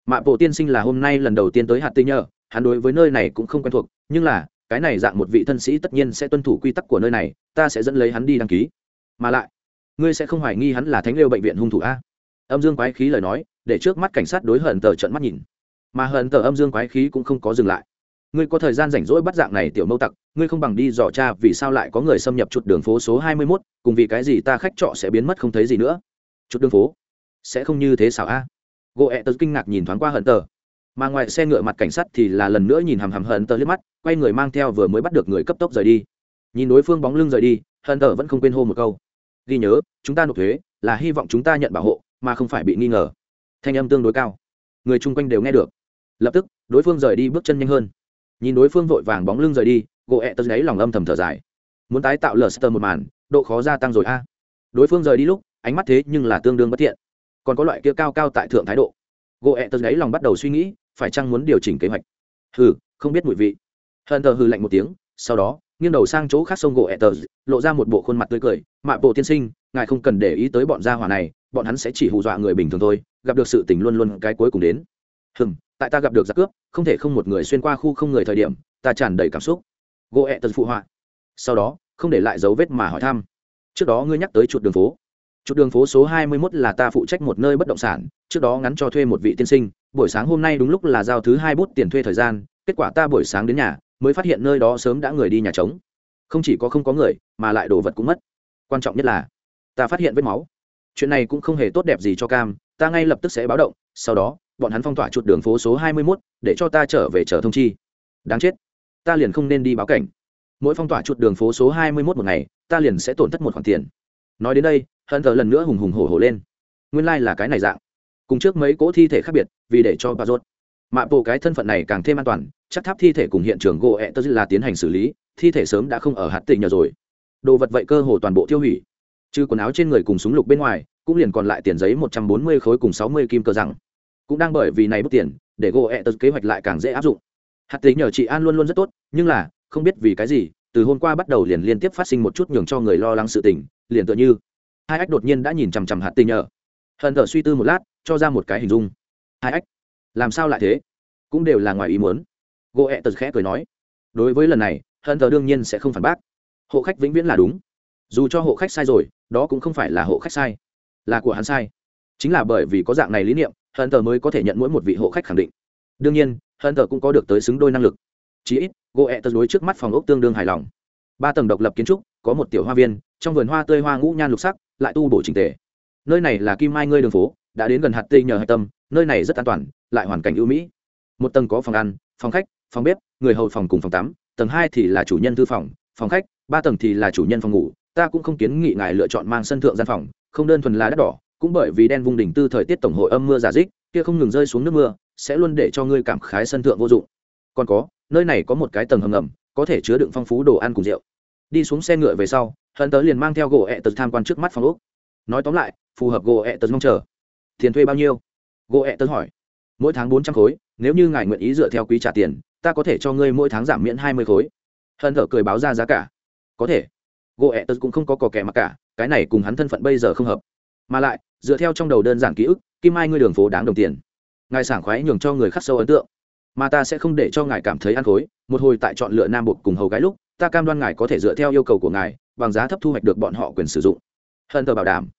Mạ bộ tiên sinh là hôm nay lần đầu tiên tới hạt tinh nhờ hắn đối với nơi này cũng không quen thuộc nhưng là cái này dạng một vị thân sĩ tất nhiên sẽ tuân thủ quy tắc của nơi này ta sẽ dẫn lấy hắn đi đăng ký. Mà lại ngươi sẽ không hoài nghi hắn là thánh liêu bệnh viện hung thủ a? Âm dương quái khí lời nói để trước mắt cảnh sát đối hận tờ trận mắt nhìn. Mà hận tờ âm dương quái khí cũng không có dừng lại. Ngươi có thời gian rảnh rỗi bắt dạng này tiểu mâu tặc ngươi không bằng đi dò cha vì sao lại có người xâm nhập chuột đường phố số hai mươi 21, cùng vì cái gì ta khách trọ sẽ biến mất không thấy gì nữa? Chút đường phố. Sẽ không như thế sao a. Gỗ ẹ tớ kinh ngạc nhìn thoáng qua hận tờ mà ngoài xe ngựa mặt cảnh sát thì là lần nữa nhìn hằm hằm hận tờ liếc mắt, quay người mang theo vừa mới bắt được người cấp tốc rời đi. Nhìn đối phương bóng lưng rời đi hận tờ vẫn không quên hô một câu. Ghi nhớ, chúng ta nộp thuế, là hy vọng chúng ta nhận bảo hộ, mà không phải bị nghi ngờ. Thanh âm tương đối cao. Người chung quanh đều nghe được. Lập tức, đối phương rời đi bước chân nhanh hơn. Nhìn đối phương vội vàng bóng lưng rời đi gỗ ẹ tớ gáy lòng âm thầm thở dài. Muốn tái tạo lờ sơ một màn, độ khó gia tăng rồi a. Đối phương rời đi lúc ánh mắt thế nhưng là tương đương bất thiện. Còn có loại kia cao cao tại thượng thái độ. Gỗ ẹ tớ gáy lòng bắt đầu suy nghĩ, phải chăng muốn điều chỉnh kế hoạch? Hừ, không biết mùi vị. Hờn thờ hừ lạnh một tiếng, sau đó, nghiêng đầu sang chỗ khác sông gỗ ẹ tờ, lộ ra một bộ khuôn mặt tươi cười. Mạ bộ tiên sinh, ngài không cần để ý tới bọn gia hỏa này, bọn hắn sẽ chỉ hù dọa người bình thường thôi, gặp được sự tình luôn luôn cái cuối cùng đến. Hừm, tại ta gặp được giặc cướp, không thể không một người xuyên qua khu không người thời điểm, ta tràn đầy cảm xúc. Gỗ ẹ tật phụ họa. Sau đó, không để lại dấu vết mà hỏi thăm. Trước đó ngươi nhắc tới chuột đường phố. Chút đường phố số 21 là ta phụ trách một nơi bất động sản trước đó ngắn cho thuê một vị tiên sinh buổi sáng hôm nay đúng lúc là giao thứ hai bút tiền thuê thời gian kết quả ta buổi sáng đến nhà mới phát hiện nơi đó sớm đã người đi nhà trống. Không chỉ có không có người mà lại đồ vật cũng mất. Quan trọng nhất là ta phát hiện vết máu. Chuyện này cũng không hề tốt đẹp gì cho cam ta ngay lập tức sẽ báo động sau đó bọn hắn phong tỏa chuột đường phố số 21, để cho ta trở về chờ thông chi. Đáng chết. Ta liền không nên đi báo cảnh. Mỗi phong tỏa chuột đường phố số 21 một ngày ta liền sẽ tổn thất một khoản tiền. Nói đến đây hận thờ lần nữa hùng hùng hổ hổ lên. Nguyên lai、like、là cái này dạng. Cùng trước mấy cỗ thi thể khác biệt, vì để cho bà rốt. Mạ bộ cái thân phận này càng thêm an toàn, chắc tháp thi thể cùng hiện trường gỗ ẹ tơ là tiến hành xử lý, thi thể sớm đã không ở hạt tỉnh nhờ rồi. Đồ vật vậy cơ hồ toàn bộ tiêu hủy. Trừ quần áo trên người cùng súng lục bên ngoài, cũng liền còn lại tiền giấy một trăm bốn mươi khối cùng sáu mươi kim cơ rằng cũng đang bởi vì này bút tiền, để gỗ ẹ tơ kế hoạch lại càng dễ áp dụng. Hạt tính nhờ chị an luôn luôn rất tốt, nhưng là, không biết vì cái gì, từ hôm qua bắt đầu liền liên tiếp phát sinh một chút nhường cho người lo lắng sự tình, liền tựa như hai ách đột nhiên đã nhìn chằm chằm hạt tình nhờ. Hận thờ suy tư một lát, cho ra một cái hình dung. Hai ách, làm sao lại thế? Cũng đều là ngoài ý muốn. Gỗ ẹ tật khẽ cười nói, đối với lần này, hận thờ đương nhiên sẽ không phản bác. Hộ khách vĩnh viễn là đúng. Dù cho hộ khách sai rồi, đó cũng không phải là hộ khách sai, là của hắn sai. Chính là bởi vì có dạng này lý niệm, hận thờ mới có thể nhận mỗi một vị hộ khách khẳng định. Đương nhiên, hận thờ cũng có được tới xứng đôi năng lực. Chí ít, gỗ ẹ tật đối trước mắt phòng ốc tương đương hài lòng. Ba tầng độc lập kiến trúc, có một tiểu hoa viên, trong vườn hoa tươi hoa ngũ nhan lục sắc lại tu bổ trình tề. Nơi này là kim mai ngươi đường phố, đã đến gần hạt tây nhờ hạch tâm, nơi này rất an toàn, lại hoàn cảnh ưu mỹ. Một tầng có phòng ăn, phòng khách, phòng bếp, người hầu phòng cùng phòng tắm, tầng hai thì là chủ nhân thư phòng phòng khách, ba tầng thì là chủ nhân phòng ngủ. Ta cũng không kiến nghị ngài lựa chọn mang sân thượng gian phòng, không đơn thuần là đất đỏ, cũng bởi vì đen vùng đỉnh tư thời tiết tổng hội âm mưa giả dích, kia không ngừng rơi xuống nước mưa, sẽ luôn để cho ngươi cảm khái sân thượng vô dụng. Còn có, nơi này có một cái tầng hầm ngầm, có thể chứa đựng phong phú đồ ăn cùng rượu. Đi xuống xe ngựa về sau hận tớ liền mang theo gỗ ẹ tật tham quan trước mắt phòng úc nói tóm lại, phù hợp gỗ ẹ tật mong chờ. Tiền thuê bao nhiêu? Gỗ ẹ tật hỏi. Mỗi tháng bốn trăm khối, nếu như ngài nguyện ý dựa theo quý trả tiền, ta có thể cho ngươi mỗi tháng giảm miễn hai mươi khối. Hận thở cười báo ra giá cả. Có thể. Gỗ ẹ tật cũng không có cò kẻ mặc cả, cái này cùng hắn thân phận bây giờ không hợp. Mà lại, dựa theo trong đầu đơn giản ký ức, kim mai ngươi đường phố đáng đồng tiền. Ngài sảng khoái nhường cho người khắc sâu ấn tượng. Mà ta sẽ không để cho ngài cảm thấy ăn khối. Một hồi tại chọn lựa nam bột cùng hầu gái lúc, ta cam đoan ngài có thể dựa theo yêu cầu của ngài bằng giá thấp thu hoạch được bọn họ quyền sử dụng. Hận tờ bảo đảm.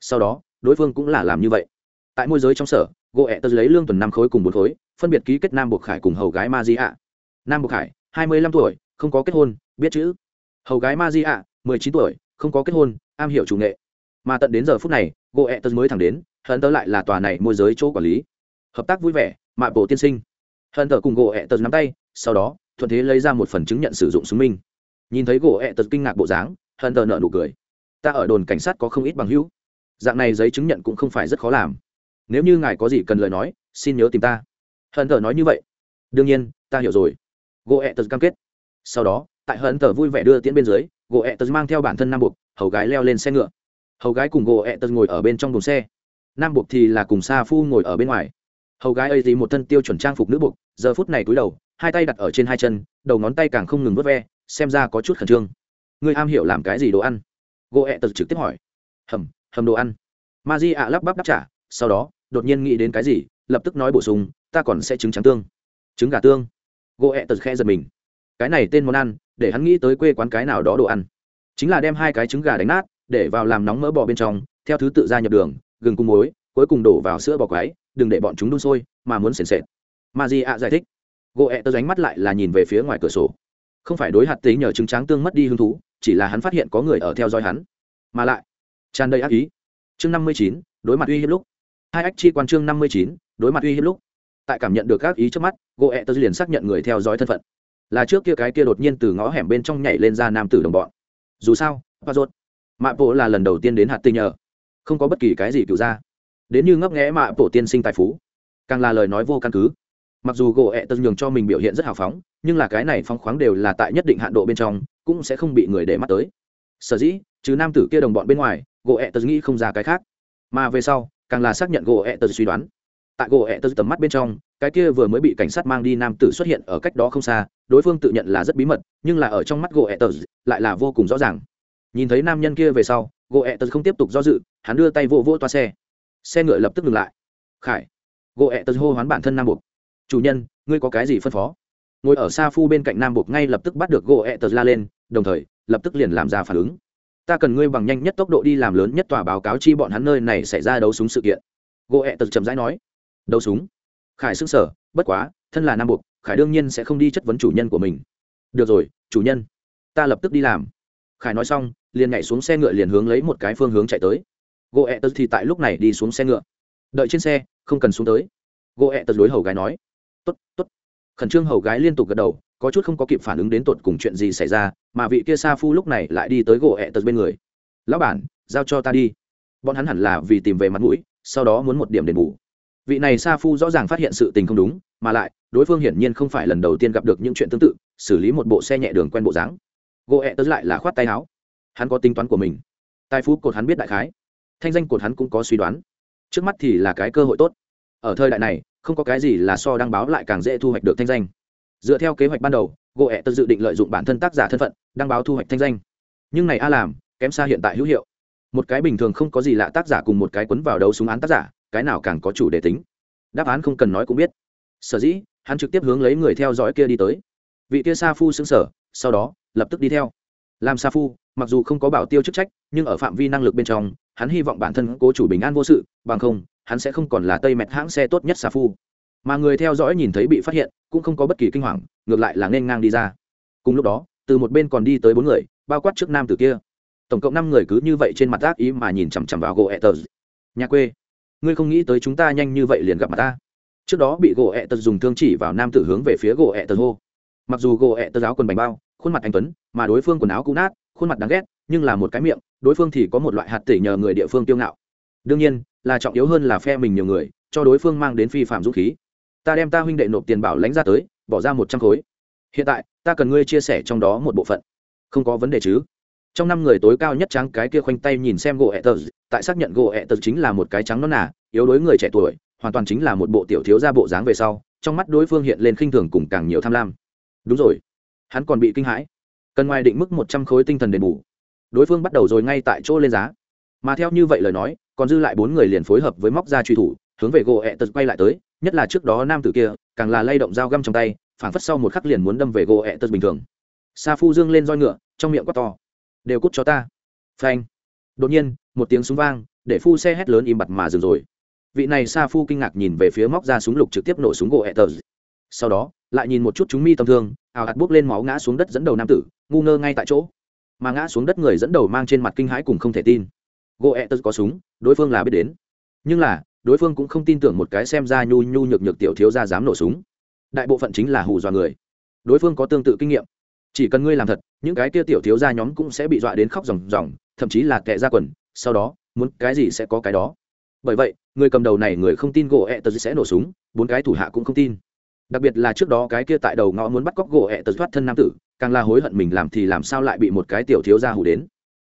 Sau đó, đối phương cũng là làm như vậy. Tại môi giới trong sở gỗ ẹ tớ lấy lương tuần năm khối cùng bốn khối, phân biệt ký kết nam buộc khải cùng hầu gái ma di ạ. Nam buộc khải, hai mươi lăm tuổi, không có kết hôn, biết chữ. Hầu gái ma di ạ, mười chín tuổi, không có kết hôn, am hiểu chủ nghệ. Mà tận đến giờ phút này gỗ ẹ tớ mới thẳng đến, hận tớ lại là tòa này môi giới chỗ quản lý. Hợp tác vui vẻ, mạ bộ tiên sinh. Hận tớ cùng gỗ ẹ tớ nắm tay, sau đó, thuận thế lấy ra một phần chứng nhận sử dụng súng minh. Nhìn thấy gỗ ẹ tật kinh ngạc bộ dáng hận tờ nợ nụ cười. Ta ở đồn cảnh sát có không ít bằng hữu. Dạng này giấy chứng nhận cũng không phải rất khó làm. Nếu như ngài có gì cần lời nói, xin nhớ tìm ta. Hận tờ nói như vậy. Đương nhiên, ta hiểu rồi. Gỗ ẹ tật cam kết. Sau đó, tại hận tờ vui vẻ đưa tiễn bên dưới gỗ ẹ tật mang theo bản thân nam buộc, hầu gái leo lên xe ngựa. Hầu gái cùng gỗ ẹ tật ngồi ở bên trong đồn xe. Nam buộc thì là cùng sa phu ngồi ở bên ngoài. Hầu gái ấy thì một thân tiêu chuẩn trang phục nữ buộc, giờ phút này cúi đầu, hai tay đặt ở trên hai chân, đầu ngón tay càng không ngừng vớt ve, xem ra có chút khẩn trương ngươi am hiểu làm cái gì đồ ăn? Gỗ ẹ tật trực tiếp hỏi. Hầm hầm đồ ăn. Ma di ạ lắp bắp đáp trả, sau đó, đột nhiên nghĩ đến cái gì, lập tức nói bổ sung, ta còn sẽ trứng trắng tương. Trứng gà tương. Gỗ ẹ tật khe giật mình. Cái này tên món ăn, để hắn nghĩ tới quê quán cái nào đó đồ ăn. Chính là đem hai cái trứng gà đánh nát, để vào làm nóng mỡ bò bên trong, theo thứ tự ra nhập đường, gừng cung muối, cuối cùng đổ vào sữa bò quái, đừng để bọn chúng đun sôi, mà muốn sền sệt. Ma di ạ giải thích. Gỗ ẹ tật ránh mắt lại là nhìn về phía ngoài cửa sổ không phải đối hạt tế nhờ chứng tráng tương mất đi hứng thú, chỉ là hắn phát hiện có người ở theo dõi hắn. Mà lại, tràn đầy ác ý. Chương năm mươi chín, đối mặt uy hiếp lúc. Hai ách chi quan chương năm mươi chín, đối mặt uy hiếp lúc. Tại cảm nhận được các ý trước mắt gỗ ẹ tớ liền xác nhận người theo dõi thân phận. Là trước kia cái kia đột nhiên từ ngõ hẻm bên trong nhảy lên ra nam tử đồng bọn. Dù sao pa rốt, mạ bộ là lần đầu tiên đến hạt tinh nhờ. Không có bất kỳ cái gì cựu ra. Đến như ngấp nghẽ mạ bộ tiên sinh tài phú. Càng là lời nói vô căn cứ mặc dù gỗ ẹ tật nhường cho mình biểu hiện rất hào phóng, nhưng là cái này phóng khoáng đều là tại nhất định hạn độ bên trong, cũng sẽ không bị người để mắt tới. Sở dĩ chứ nam tử kia đồng bọn bên ngoài, gỗ ẹ tật nghĩ không ra cái khác. Mà về sau, càng là xác nhận gỗ ẹ tật suy đoán. Tại gỗ ẹ tật tầm mắt bên trong, cái kia vừa mới bị cảnh sát mang đi nam tử xuất hiện ở cách đó không xa, đối phương tự nhận là rất bí mật, nhưng là ở trong mắt gỗ ẹ tờ lại là vô cùng rõ ràng. Nhìn thấy nam nhân kia về sau, gỗ ẹ tờ không tiếp tục do dự, hắn đưa tay vô vô toa xe. Xe ngựa lập tức ngừng lại. Khải. Gỗ ẹ tờ hô hoán bản thân nam buộc chủ nhân, ngươi có cái gì phân phó? Ngồi ở xa phu bên cạnh nam buộc ngay lập tức bắt được gỗ ẹ tờ la lên, đồng thời, lập tức liền làm ra phản ứng. Ta cần ngươi bằng nhanh nhất tốc độ đi làm lớn nhất tòa báo cáo chi bọn hắn nơi này xảy ra đấu súng sự kiện. Gỗ ẹ tờ chậm rãi nói. Đấu súng? Khải xưng sở bất quá, thân là nam buộc khải đương nhiên sẽ không đi chất vấn chủ nhân của mình. Được rồi, chủ nhân, ta lập tức đi làm. Khải nói xong, liền nhảy xuống xe ngựa liền hướng lấy một cái phương hướng chạy tới. Gỗ ẹ tật thì tại lúc này đi xuống xe ngựa. Đợi trên xe, không cần xuống tới. Gỗ ẹ tật lối hầu gái nói tốt tốt. Khẩn trương hầu gái liên tục gật đầu, có chút không có kịp phản ứng đến tột cùng chuyện gì xảy ra, mà vị kia sa phu lúc này lại đi tới gỗ ẹ tật bên người. Lão bản, giao cho ta đi. Bọn hắn hẳn là vì tìm về mặt mũi, sau đó muốn một điểm đền bù. Vị này sa phu rõ ràng phát hiện sự tình không đúng, mà lại, đối phương hiển nhiên không phải lần đầu tiên gặp được những chuyện tương tự, xử lý một bộ xe nhẹ đường quen bộ dáng. Gỗ ẹ tật lại là khoát tay áo. Hắn có tính toán của mình. Tài phú cột hắn biết đại khái. Thanh danh cột hắn cũng có suy đoán. Trước mắt thì là cái cơ hội tốt. Ở thời đại này không có cái gì là so đăng báo lại càng dễ thu hoạch được thanh danh. Dựa theo kế hoạch ban đầu gỗ ẹ tật dự định lợi dụng bản thân tác giả thân phận, đăng báo thu hoạch thanh danh. Nhưng này a làm, kém xa hiện tại hữu hiệu. Một cái bình thường không có gì lạ tác giả cùng một cái quấn vào đấu súng án tác giả, cái nào càng có chủ đề tính? Đáp án không cần nói cũng biết. Sở dĩ, hắn trực tiếp hướng lấy người theo dõi kia đi tới. Vị kia sa phu xứng sở, sau đó, lập tức đi theo. Làm sa phu, mặc dù không có bảo tiêu chức trách, nhưng ở phạm vi năng lực bên trong, hắn hy vọng bản thân cố chủ bình an vô sự, bằng không hắn sẽ không còn là tây mẹt hãng xe tốt nhất sa phu. Mà người theo dõi nhìn thấy bị phát hiện, cũng không có bất kỳ kinh hoàng, ngược lại là nên ngang đi ra. Cùng lúc đó, từ một bên còn đi tới bốn người, bao quát trước nam từ kia. Tổng cộng năm người cứ như vậy trên mặt ác ý mà nhìn chằm chằm vào gỗ ẹ tờ nhà quê, ngươi không nghĩ tới chúng ta nhanh như vậy liền gặp mặt ta? Trước đó bị gỗ ẹ tờ dùng thương chỉ vào nam tử hướng về phía gỗ ẹ tờ hô. Mặc dù gỗ ẹ tờ áo quần bành bao, khuôn mặt anh tuấn, mà đối phương quần áo cũ nát, khuôn mặt đáng ghét, nhưng là một cái miệng, đối phương thì có một loại hạt tỉ nhờ người địa phương tiêu ngạo. Đương nhiên là trọng yếu hơn là phe mình nhiều người, cho đối phương mang đến phi phạm dũng khí. Ta đem ta huynh đệ nộp tiền bảo lãnh ra tới, bỏ ra một trăm khối. Hiện tại, ta cần ngươi chia sẻ trong đó một bộ phận. Không có vấn đề chứ? Trong năm người tối cao nhất trắng cái kia khoanh tay nhìn xem gỗ ẹ tờ, tại xác nhận gỗ ẹ tờ chính là một cái trắng nó nà, yếu đối người trẻ tuổi, hoàn toàn chính là một bộ tiểu thiếu ra bộ dáng về sau, trong mắt đối phương hiện lên khinh thường cùng càng nhiều tham lam. Đúng rồi. Hắn còn bị kinh hãi. Cần ngoài định mức một trăm khối tinh thần đền bù. Đối phương bắt đầu rồi ngay tại chỗ lên giá. Mà theo như vậy lời nói còn dư lại bốn người liền phối hợp với móc ra truy thủ, hướng về gỗ ẹ tật quay lại tới, nhất là trước đó nam tử kia, càng là lay động dao găm trong tay, phảng phất sau một khắc liền muốn đâm về gỗ ẹ tật bình thường. Sa phu dương lên roi ngựa, trong miệng quát to, đều cút cho ta. Phanh. Đột nhiên, một tiếng súng vang, để phu xe hét lớn im bặt mà dừng rồi. Vị này sa phu kinh ngạc nhìn về phía móc ra súng lục trực tiếp nổ súng gỗ ẹ tật. Sau đó, lại nhìn một chút chúng mi tâm thương, ào hạt bốc lên máu ngã xuống đất dẫn đầu nam tử, ngu ngơ ngay tại chỗ. Mà ngã xuống đất người dẫn đầu mang trên mặt kinh hãi cùng không thể tin gỗ ẹ tật có súng, đối phương là biết đến. Nhưng là, đối phương cũng không tin tưởng một cái xem ra nhu nhu nhược nhược tiểu thiếu ra dám nổ súng. Đại bộ phận chính là hù dọa người. Đối phương có tương tự kinh nghiệm. Chỉ cần ngươi làm thật, những cái kia tiểu thiếu ra nhóm cũng sẽ bị dọa đến khóc ròng ròng, thậm chí là tệ ra quần, sau đó, muốn cái gì sẽ có cái đó. Bởi vậy, người cầm đầu này người không tin gỗ ẹ tật sẽ nổ súng, bốn cái thủ hạ cũng không tin. Đặc biệt là trước đó cái kia tại đầu ngõ muốn bắt cóc gỗ ẹ tật thoát thân nam tử, càng là hối hận mình làm thì làm sao lại bị một cái tiểu thiếu ra hù đến.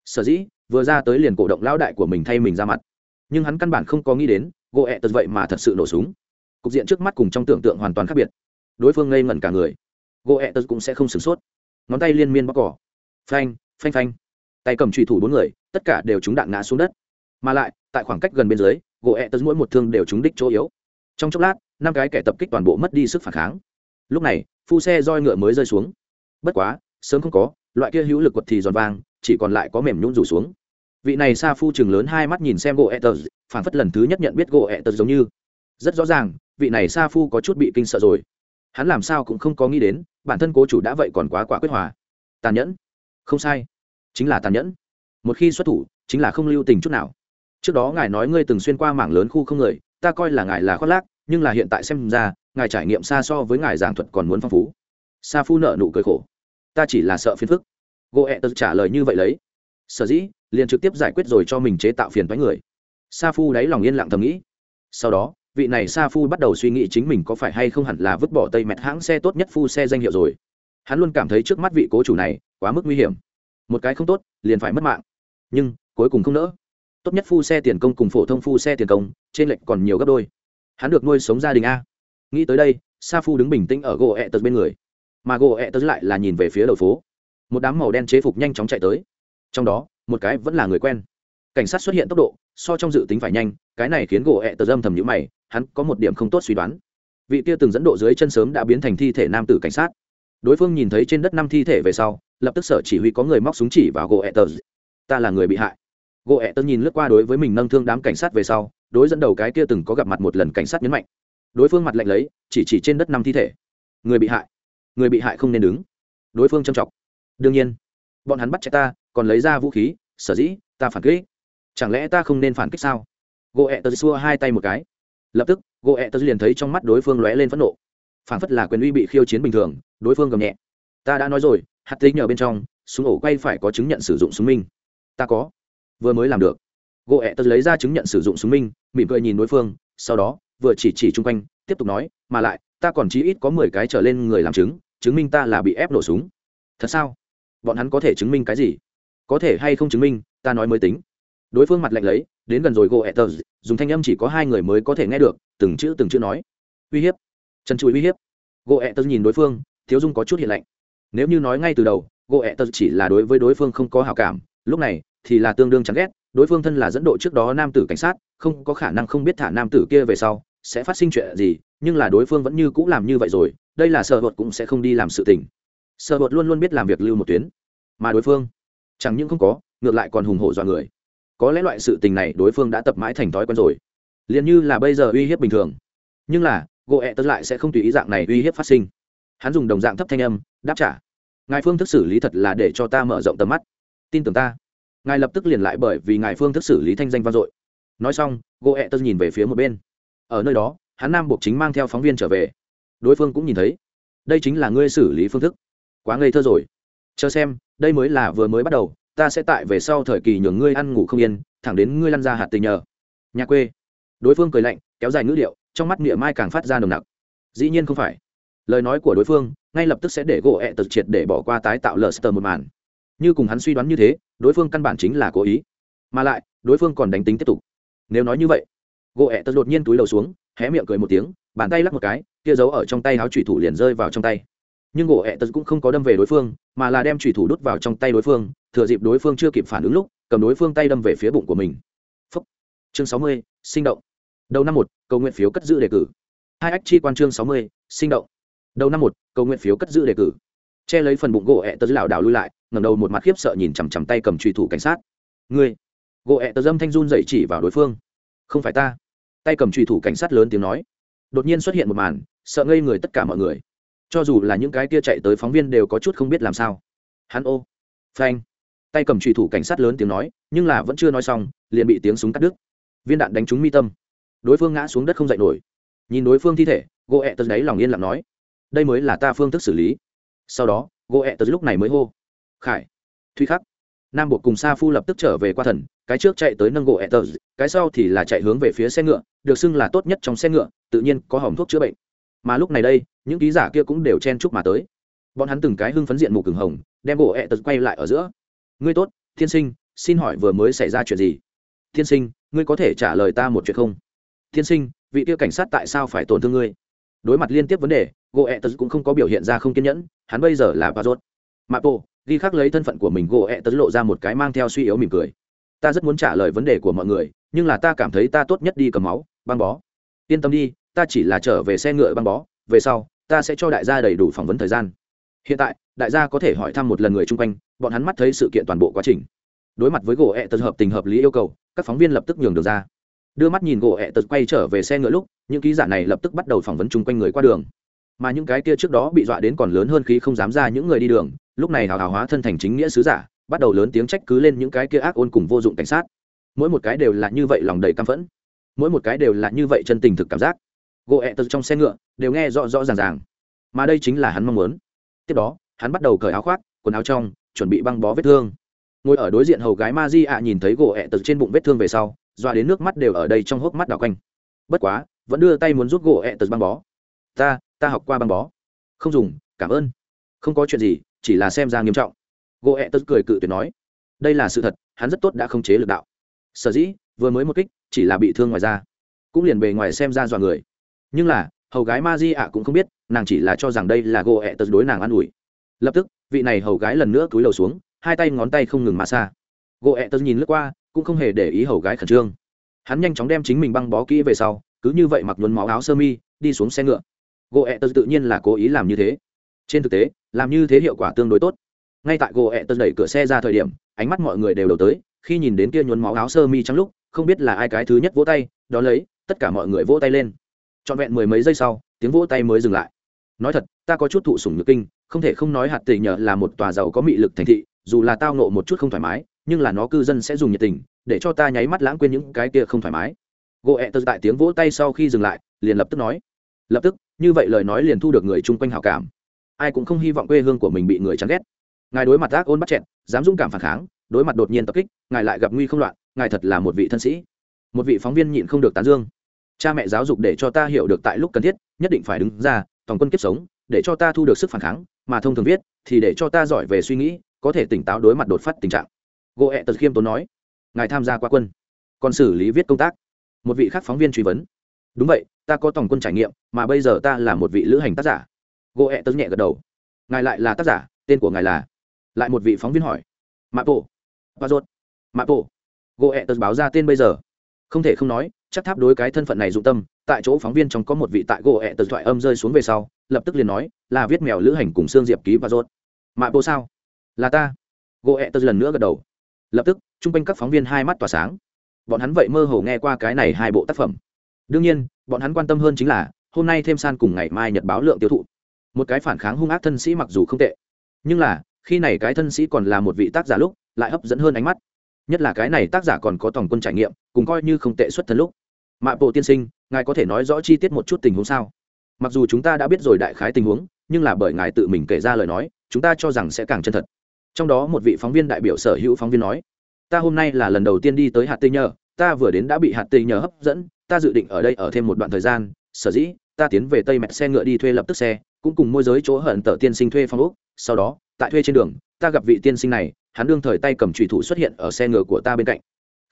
Sở dĩ vừa ra tới liền cổ động lão đại của mình thay mình ra mặt. Nhưng hắn căn bản không có nghĩ đến, gỗ ẹ tật vậy mà thật sự nổ súng. Cục diện trước mắt cùng trong tưởng tượng hoàn toàn khác biệt. Đối phương ngây ngẩn cả người. Gỗ ẹ tật cũng sẽ không sửng sốt. Ngón tay liên miên bóc cỏ. Phanh phanh phanh. Tay cầm trùy thủ bốn người, tất cả đều trúng đạn ngã xuống đất. Mà lại, tại khoảng cách gần bên dưới, gỗ ẹ tật mỗi một thương đều trúng đích chỗ yếu. Trong chốc lát, năm cái kẻ tập kích toàn bộ mất đi sức phản kháng. Lúc này, phu xe roi ngựa mới rơi xuống. Bất quá, sớm không có, loại kia hữu lực quật thì giòn vang, chỉ còn lại có mềm nhún rủ xuống vị này sa phu chừng lớn hai mắt nhìn xem gỗ etters phản phất lần thứ nhất nhận biết gỗ etters giống như. Rất rõ ràng, vị này sa phu có chút bị kinh sợ rồi. Hắn làm sao cũng không có nghĩ đến, bản thân cố chủ đã vậy còn quá quả quyết hòa. Tàn nhẫn. Không sai. Chính là tàn nhẫn. Một khi xuất thủ, chính là không lưu tình chút nào. Trước đó ngài nói ngươi từng xuyên qua mảng lớn khu không người, ta coi là ngài là khoác lác, nhưng là hiện tại xem ra, ngài trải nghiệm xa so với ngài giảng thuật còn muốn phong phú. Sa phu nợ nụ cười khổ. Ta chỉ là sợ phiền phức. Gỗ ẹ tật trả lời như vậy lấy. Sở dĩ liền trực tiếp giải quyết rồi cho mình chế tạo phiền toái người. Sa phu đáy lòng yên lặng thầm nghĩ. Sau đó, vị này sa phu bắt đầu suy nghĩ chính mình có phải hay không hẳn là vứt bỏ tây mẹt hãng xe tốt nhất phu xe danh hiệu rồi. Hắn luôn cảm thấy trước mắt vị cố chủ này quá mức nguy hiểm. Một cái không tốt, liền phải mất mạng. Nhưng, cuối cùng không nỡ. Tốt nhất phu xe tiền công cùng phổ thông phu xe tiền công, trên lệch còn nhiều gấp đôi. Hắn được nuôi sống gia đình a. Nghĩ tới đây, sa phu đứng bình tĩnh ở gỗ ẹ tật bên người. Mà gỗ ẹ tật lại là nhìn về phía đầu phố. Một đám màu đen chế phục nhanh chóng chạy tới. Trong đó một cái vẫn là người quen. Cảnh sát xuất hiện tốc độ, so trong dự tính phải nhanh, cái này khiến gỗ ẹ tờ dâm thầm nhữ mày, hắn có một điểm không tốt suy đoán. Vị kia từng dẫn độ dưới chân sớm đã biến thành thi thể nam tử cảnh sát. Đối phương nhìn thấy trên đất năm thi thể về sau, lập tức sở chỉ huy có người móc súng chỉ vào gỗ ẹ tờ. ta là người bị hại. Gỗ ẹ tờ nhìn lướt qua đối với mình nâng thương đám cảnh sát về sau, đối dẫn đầu cái kia từng có gặp mặt một lần cảnh sát nhấn mạnh. Đối phương mặt lạnh lấy, chỉ chỉ trên đất năm thi thể. Người bị hại. Người bị hại không nên đứng. Đối phương châm trọng. Đương nhiên, bọn hắn bắt chạy ta còn lấy ra vũ khí, sở dĩ, ta phản kích. Chẳng lẽ ta không nên phản kích sao? Gỗ ẹ tật xua hai tay một cái. Lập tức, gỗ ẹ tật liền thấy trong mắt đối phương lóe lên phẫn nộ. Phản phất là quyền uy bị khiêu chiến bình thường, đối phương gầm nhẹ. Ta đã nói rồi, hạt tính nhờ bên trong, súng ổ quay phải có chứng nhận sử dụng súng minh. Ta có. Vừa mới làm được. Gỗ ẹ tật lấy ra chứng nhận sử dụng súng minh, mỉm cười nhìn đối phương, sau đó, vừa chỉ chỉ chung quanh, tiếp tục nói, mà lại, ta còn chí ít có mười cái trở lên người làm chứng chứng minh ta là bị ép nổ súng. Thật sao? Bọn hắn có thể chứng minh cái gì? Có thể hay không chứng minh, ta nói mới tính. Đối phương mặt lạnh lấy, đến gần rồi gỗ ẹ tờ, dùng thanh âm chỉ có hai người mới có thể nghe được, từng chữ từng chữ nói. Uy hiếp. Chân chui uy hiếp. Gỗ ẹ tờ nhìn đối phương, thiếu dung có chút hiện lạnh. Nếu như nói ngay từ đầu, gỗ ẹ tờ chỉ là đối với đối phương không có hào cảm, lúc này thì là tương đương chán ghét, đối phương thân là dẫn độ trước đó nam tử cảnh sát, không có khả năng không biết thả nam tử kia về sau, sẽ phát sinh chuyện gì, nhưng là đối phương vẫn như cũng làm như vậy rồi, đây là sợ bột cũng sẽ không đi làm sự tình. Sợ bột luôn luôn biết làm việc lưu một tuyến. Mà đối phương chẳng những không có, ngược lại còn hùng hổ dọa người. Có lẽ loại sự tình này đối phương đã tập mãi thành thói quen rồi. Liền như là bây giờ uy hiếp bình thường. Nhưng là, gỗ ẹ tớ lại sẽ không tùy ý dạng này uy hiếp phát sinh. Hắn dùng đồng dạng thấp thanh âm, đáp trả. Ngài phương thức xử lý thật là để cho ta mở rộng tầm mắt. Tin tưởng ta. Ngài lập tức liền lại bởi vì ngài phương thức xử lý thanh danh vang dội. Nói xong, gỗ ẹ tớ nhìn về phía một bên. Ở nơi đó, hắn nam buộc chính mang theo phóng viên trở về. Đối phương cũng nhìn thấy. Đây chính là ngươi xử lý phương thức. Quá ngây thơ rồi. Chờ xem đây mới là vừa mới bắt đầu, ta sẽ tại về sau thời kỳ nhường ngươi ăn ngủ không yên, thẳng đến ngươi lăn ra hạt tình nhờ. Nhà quê. Đối phương cười lạnh, kéo dài ngữ điệu, trong mắt miệng mai càng phát ra nồng nặc. Dĩ nhiên không phải. Lời nói của đối phương, ngay lập tức sẽ để gỗ ẹ tật triệt để bỏ qua tái tạo lờ sờ một màn. Như cùng hắn suy đoán như thế, đối phương căn bản chính là cố ý. Mà lại, đối phương còn đánh tính tiếp tục. Nếu nói như vậy, gỗ ẹ tật đột nhiên túi đầu xuống, hé miệng cười một tiếng, bàn tay lắc một cái, kia giấu ở trong tay áo trùy thủ liền rơi vào trong tay nhưng gỗ ẹ tật cũng không có đâm về đối phương, mà là đem trùy thủ đút vào trong tay đối phương, thừa dịp đối phương chưa kịp phản ứng lúc, cầm đối phương tay đâm về phía bụng của mình. Phúc. chương sáu mươi, sinh động. Đầu năm một, cầu nguyện phiếu cất giữ đề cử. Hai ách chi quan chương sáu mươi, sinh động. Đầu năm một, cầu nguyện phiếu cất giữ đề cử. Che lấy phần bụng gỗ ẹ tật lảo đảo lui lại, ngẩng đầu một mặt khiếp sợ nhìn chằm chằm tay cầm trùy thủ cảnh sát. Ngươi. Gỗ ẹ tật dâm thanh run dậy chỉ vào đối phương. Không phải ta. Tay cầm trùy thủ cảnh sát lớn tiếng nói. Đột nhiên xuất hiện một màn, sợ ngây người tất cả mọi người cho dù là những cái kia chạy tới phóng viên đều có chút không biết làm sao. Hắn ô, phanh, tay cầm trùy thủ cảnh sát lớn tiếng nói, nhưng là vẫn chưa nói xong, liền bị tiếng súng cắt đứt. Viên đạn đánh trúng mi tâm. Đối phương ngã xuống đất không dậy nổi. Nhìn đối phương thi thể gỗ ẹ tật đấy lòng yên lặng nói, đây mới là ta phương thức xử lý. Sau đó gỗ ẹ tật lúc này mới hô, khải thuy khắc. Nam bộ cùng sa phu lập tức trở về qua thần, cái trước chạy tới nâng gỗ ẹ tật, cái sau thì là chạy hướng về phía xe ngựa, được xưng là tốt nhất trong xe ngựa, tự nhiên có hỏng thuốc chữa bệnh. Mà lúc này đây những ký giả kia cũng đều chen chúc mà tới. Bọn hắn từng cái hưng phấn diện mục cường hồng, đem gỗ ẹ tật quay lại ở giữa. Ngươi tốt, thiên sinh, xin hỏi vừa mới xảy ra chuyện gì? Thiên sinh, ngươi có thể trả lời ta một chuyện không? Thiên sinh, vị kia cảnh sát tại sao phải tổn thương ngươi? Đối mặt liên tiếp vấn đề, gỗ ẹ tật cũng không có biểu hiện ra không kiên nhẫn, hắn bây giờ là bà rốt. Mapo ghi khắc lấy thân phận của mình, gỗ ẹ tật lộ ra một cái mang theo suy yếu mỉm cười. Ta rất muốn trả lời vấn đề của mọi người, nhưng là ta cảm thấy ta tốt nhất đi cầm máu, băng bó. Yên tâm đi, ta chỉ là trở về xe ngựa băng bó, về sau ta sẽ cho đại gia đầy đủ phỏng vấn thời gian. Hiện tại, đại gia có thể hỏi thăm một lần người chung quanh, bọn hắn mắt thấy sự kiện toàn bộ quá trình. Đối mặt với gỗ ẹ tật hợp tình hợp lý yêu cầu, các phóng viên lập tức nhường đường ra. Đưa mắt nhìn gỗ ẹ tật quay trở về xe ngựa lúc, những ký giả này lập tức bắt đầu phỏng vấn chung quanh người qua đường. Mà những cái kia trước đó bị dọa đến còn lớn hơn khi không dám ra những người đi đường, lúc này hào hào hóa thân thành chính nghĩa sứ giả, bắt đầu lớn tiếng trách cứ lên những cái kia ác ôn cùng vô dụng cảnh sát. Mỗi một cái đều là như vậy lòng đầy căm phẫn. Mỗi một cái đều là như vậy chân tình thực cảm giác gỗ ẹ tật trong xe ngựa đều nghe rõ rõ ràng ràng. Mà đây chính là hắn mong muốn. Tiếp đó, hắn bắt đầu cởi áo khoác, quần áo trong, chuẩn bị băng bó vết thương. Ngồi ở đối diện hầu gái ma di ạ nhìn thấy gỗ ẹ tật trên bụng vết thương về sau doa đến nước mắt đều ở đây trong hốc mắt đào quanh. Bất quá, vẫn đưa tay muốn giúp gỗ ẹ tật băng bó. Ta ta học qua băng bó. Không dùng, cảm ơn. Không có chuyện gì, chỉ là xem ra nghiêm trọng. Gỗ ẹ tật cười cự tuyệt nói. Đây là sự thật, hắn rất tốt đã không chế lực đạo. Sở dĩ, vừa mới một kích, chỉ là bị thương ngoài da, cũng liền bề ngoài xem ra dọa người nhưng là, hầu gái ma di ạ cũng không biết, nàng chỉ là cho rằng đây là gỗ ẹ tật đối nàng an ủi. Lập tức, vị này hầu gái lần nữa cúi đầu xuống, hai tay ngón tay không ngừng mà xa. Gỗ ẹ tật nhìn lướt qua, cũng không hề để ý hầu gái khẩn trương. Hắn nhanh chóng đem chính mình băng bó kỹ về sau, cứ như vậy mặc nhuần máu áo sơ mi, đi xuống xe ngựa. Gỗ ẹ tật tự nhiên là cố ý làm như thế. Trên thực tế, làm như thế hiệu quả tương đối tốt. Ngay tại gỗ ẹ tật đẩy cửa xe ra thời điểm, ánh mắt mọi người đều đầu tới, khi nhìn đến kia nhuần máu áo sơ mi trong lúc, không biết là ai cái thứ nhất vỗ tay, đó lấy, tất cả mọi người vỗ tay lên trọn vẹn mười mấy giây sau, tiếng vỗ tay mới dừng lại. Nói thật, ta có chút thụ sủng nhược kinh, không thể không nói hạt tỷ nhờ là một tòa giàu có mị lực thành thị, dù là tao nộ một chút không thoải mái, nhưng là nó cư dân sẽ dùng nhiệt tình, để cho ta nháy mắt lãng quên những cái kia không thoải mái. Gỗ ẹ tật tại tiếng vỗ tay sau khi dừng lại, liền lập tức nói. Lập tức, như vậy lời nói liền thu được người chung quanh hào cảm. Ai cũng không hy vọng quê hương của mình bị người chán ghét. Ngài đối mặt ác ôn bắt chẹn dám dũng cảm phản kháng, đối mặt đột nhiên tập kích, ngài lại gặp nguy không loạn, ngài thật là một vị thân sĩ. Một vị phóng viên nhịn không được tán dương cha mẹ giáo dục để cho ta hiểu được tại lúc cần thiết, nhất định phải đứng ra, toàn quân kiếp sống, để cho ta thu được sức phản kháng, mà thông thường viết, thì để cho ta giỏi về suy nghĩ, có thể tỉnh táo đối mặt đột phát tình trạng. Gỗ ẹ tật khiêm tốn nói. Ngài tham gia qua quân, còn xử lý viết công tác. Một vị khác phóng viên truy vấn. Đúng vậy, ta có tổng quân trải nghiệm, mà bây giờ ta là một vị lữ hành tác giả. Gỗ ẹ tật nhẹ gật đầu. Ngài lại là tác giả, tên của ngài là? Lại một vị phóng viên hỏi. Mạ bộ và rốt. Mạ bộ gỗ ẹ tật báo ra tên bây giờ. Không thể không nói chắc tháp đối cái thân phận này dụng tâm, tại chỗ phóng viên trong có một vị tại gỗ ẹ tờ thoại âm rơi xuống về sau, lập tức liền nói, là viết mèo lữ hành cùng xương diệp ký và rốt. Mạ bộ sao? Là ta. Gỗ ẹ tờ lần nữa gật đầu. Lập tức, chung quanh các phóng viên hai mắt tỏa sáng. Bọn hắn vậy mơ hồ nghe qua cái này hai bộ tác phẩm. Đương nhiên, bọn hắn quan tâm hơn chính là, hôm nay thêm san cùng ngày mai nhật báo lượng tiêu thụ. Một cái phản kháng hung ác thân sĩ mặc dù không tệ, nhưng là, khi này cái thân sĩ còn là một vị tác giả lúc, lại hấp dẫn hơn ánh mắt. Nhất là cái này tác giả còn có tổng quân trải nghiệm, cùng coi như không tệ xuất thân lúc mạ bộ tiên sinh, ngài có thể nói rõ chi tiết một chút tình huống sao? Mặc dù chúng ta đã biết rồi đại khái tình huống, nhưng là bởi ngài tự mình kể ra lời nói, chúng ta cho rằng sẽ càng chân thật. Trong đó một vị phóng viên đại biểu sở hữu phóng viên nói, ta hôm nay là lần đầu tiên đi tới hạt tây nhờ, ta vừa đến đã bị hạt tây nhờ hấp dẫn, ta dự định ở đây ở thêm một đoạn thời gian, sở dĩ, ta tiến về tây mẹt xe ngựa đi thuê lập tức xe, cũng cùng môi giới chỗ hận tờ tiên sinh thuê phong úc sau đó, tại thuê trên đường, ta gặp vị tiên sinh này, hắn đương thời tay cầm trùy thủ xuất hiện ở xe ngựa của ta bên cạnh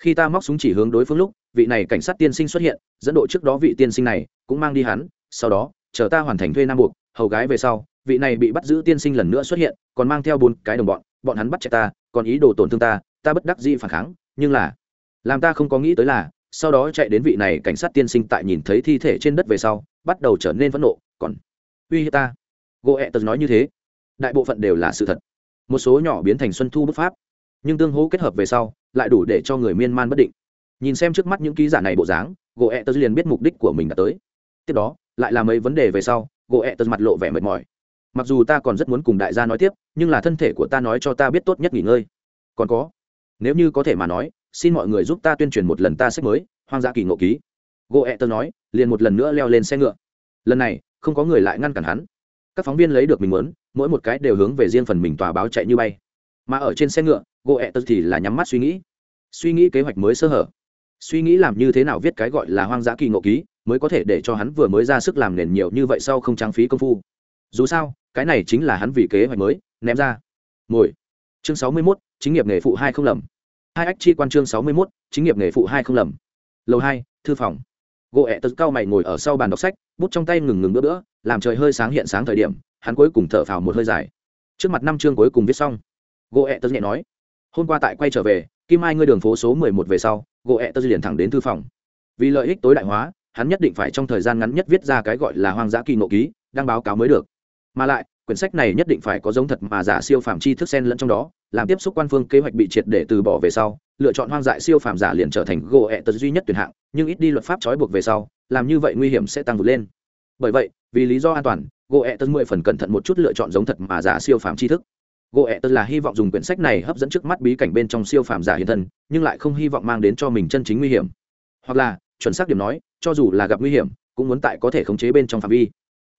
khi ta móc súng chỉ hướng đối phương lúc, vị này cảnh sát tiên sinh xuất hiện, dẫn độ trước đó vị tiên sinh này, cũng mang đi hắn, sau đó, chờ ta hoàn thành thuê nam buộc, hầu gái về sau, vị này bị bắt giữ tiên sinh lần nữa xuất hiện, còn mang theo bốn cái đồng bọn bọn hắn bắt chạy ta, còn ý đồ tổn thương ta ta bất đắc dĩ phản kháng, nhưng là, làm ta không có nghĩ tới là, sau đó chạy đến vị này cảnh sát tiên sinh tại nhìn thấy thi thể trên đất về sau, bắt đầu trở nên phẫn nộ, còn, uy hiếp ta. Gỗ ẹ tật nói như thế. Đại bộ phận đều là sự thật. Một số nhỏ biến thành xuân thu bức pháp nhưng tương hỗ kết hợp về sau, lại đủ để cho người miên man bất định. Nhìn xem trước mắt những ký giả này bộ dáng, gỗ ẹ tớ liền biết mục đích của mình đã tới. Tiếp đó, lại là mấy vấn đề về sau, gỗ ẹ tớ mặt lộ vẻ mệt mỏi. Mặc dù ta còn rất muốn cùng đại gia nói tiếp, nhưng là thân thể của ta nói cho ta biết tốt nhất nghỉ ngơi. Còn có, nếu như có thể mà nói, xin mọi người giúp ta tuyên truyền một lần ta sách mới, hoang dã kỳ ngộ ký. Gỗ ẹ tớ nói, liền một lần nữa leo lên xe ngựa. Lần này, không có người lại ngăn cản hắn. Các phóng viên lấy được mình muốn, mỗi một cái đều hướng về riêng phần mình tòa báo chạy như bay. Mà ở trên xe ngựa gỗ ẹ tớ thì là nhắm mắt suy nghĩ. Suy nghĩ kế hoạch mới sơ hở. Suy nghĩ làm như thế nào viết cái gọi là hoang dã kỳ ngộ ký mới có thể để cho hắn vừa mới ra sức làm nền nhiều như vậy sau không trang phí công phu. Dù sao cái này chính là hắn vì kế hoạch mới ném ra. Ngồi. Chương sáu mươi 61, chính nghiệp nghề phụ hai không lầm. Hai ách chi quan chương sáu mươi 61, chính nghiệp nghề phụ hai không lầm. Lầu hai thư phòng. Gỗ ẹ tật cao mày ngồi ở sau bàn đọc sách bút trong tay ngừng ngừng bữa bữa làm trời hơi sáng hiện sáng thời điểm hắn cuối cùng thở phào một hơi dài. Trước mặt năm chương cuối cùng viết xong. Gỗ ẹ tật nhẹ nói hôm qua tại quay trở về, kim ai ngươi đường phố số mười một về sau, gỗ ẹ Di liền thẳng đến thư phòng. Vì lợi ích tối đại hóa, hắn nhất định phải trong thời gian ngắn nhất viết ra cái gọi là hoang dã kỳ nộ ký đang báo cáo mới được. Mà lại, quyển sách này nhất định phải có giống thật mà giả siêu phàm chi thức sen lẫn trong đó, làm tiếp xúc quan phương kế hoạch bị triệt để từ bỏ về sau, lựa chọn hoang dại siêu phàm giả liền trở thành gỗ ẹ tật duy nhất tuyển hạng, nhưng ít đi luật pháp trói buộc về sau, làm như vậy nguy hiểm sẽ tăng vượt lên. Bởi vậy, vì lý do an toàn, gỗ ẹ tật mười phần cẩn thận một chút lựa chọn giống thật mà giả siêu phàm tri thức gỗ ẹ tật là hy vọng dùng quyển sách này hấp dẫn trước mắt bí cảnh bên trong siêu phàm giả hiện thân, nhưng lại không hy vọng mang đến cho mình chân chính nguy hiểm. Hoặc là, chuẩn xác điểm nói, cho dù là gặp nguy hiểm, cũng muốn tại có thể khống chế bên trong phạm vi.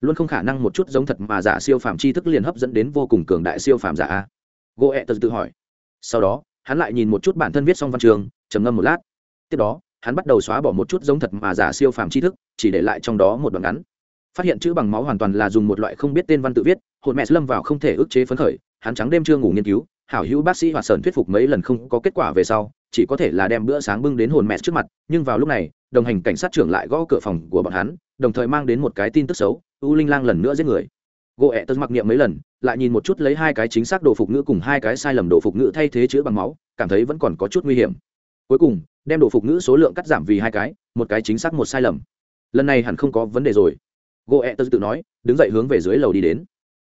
Luôn không khả năng một chút giống thật mà giả siêu phàm tri thức liền hấp dẫn đến vô cùng cường đại siêu phàm giả gỗ ẹ tật tự hỏi. Sau đó, hắn lại nhìn một chút bản thân viết xong văn trường, trầm ngâm một lát. Tiếp đó, hắn bắt đầu xóa bỏ một chút giống thật mà giả siêu phàm tri thức, chỉ để lại trong đó một đoạn ngắn. Phát hiện chữ bằng máu hoàn toàn là dùng một loại không biết tên văn tự viết, hồn mẹ lâm vào không thể ức chế phấn khởi hắn trắng đêm chưa ngủ nghiên cứu, hảo hữu bác sĩ hoạt sơn thuyết phục mấy lần không có kết quả về sau, chỉ có thể là đem bữa sáng bưng đến hồn mẹ trước mặt, nhưng vào lúc này, đồng hành cảnh sát trưởng lại gõ cửa phòng của bọn hắn, đồng thời mang đến một cái tin tức xấu, u linh lang lần nữa giết người. Gỗ ẹ tật mặc niệm mấy lần, lại nhìn một chút lấy hai cái chính xác đồ phục ngữ cùng hai cái sai lầm đồ phục ngữ thay thế chữa bằng máu, cảm thấy vẫn còn có chút nguy hiểm. Cuối cùng, đem đồ phục ngữ số lượng cắt giảm vì hai cái, một cái chính xác một sai lầm. Lần này hẳn không có vấn đề rồi. Gỗ ẹ tật tự nói, đứng dậy hướng về dưới lầu đi đến.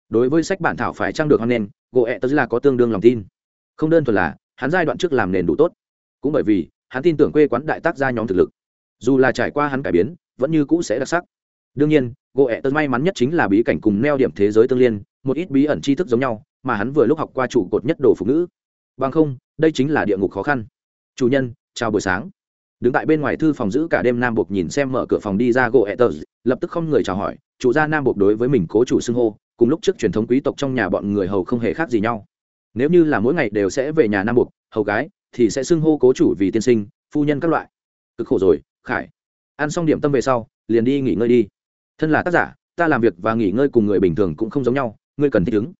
Đối với sách bản thảo phải trang được hoan nghênh gỗ ẹ tớ là có tương đương lòng tin. Không đơn thuần là hắn giai đoạn trước làm nền đủ tốt. Cũng bởi vì hắn tin tưởng quê quán đại tác gia nhóm thực lực. Dù là trải qua hắn cải biến vẫn như cũ sẽ đặc sắc. Đương nhiên gỗ ẹ tớ may mắn nhất chính là bí cảnh cùng neo điểm thế giới tương liên một ít bí ẩn tri thức giống nhau mà hắn vừa lúc học qua trụ cột nhất đồ phụ nữ bằng không đây chính là địa ngục khó khăn. Chủ nhân chào buổi sáng. Đứng tại bên ngoài thư phòng giữ cả đêm nam buộc nhìn xem mở cửa phòng đi ra gỗ ẹ tớ, lập tức không người chào hỏi chủ gia nam buộc đối với mình cố chủ xưng hô cùng lúc trước truyền thống quý tộc trong nhà bọn người hầu không hề khác gì nhau. Nếu như là mỗi ngày đều sẽ về nhà nam buộc hầu gái, thì sẽ xưng hô cố chủ vì tiên sinh, phu nhân các loại. Cực khổ rồi, khải. Ăn xong điểm tâm về sau, liền đi nghỉ ngơi đi. Thân là tác giả, ta làm việc và nghỉ ngơi cùng người bình thường cũng không giống nhau, ngươi cần thích ứng.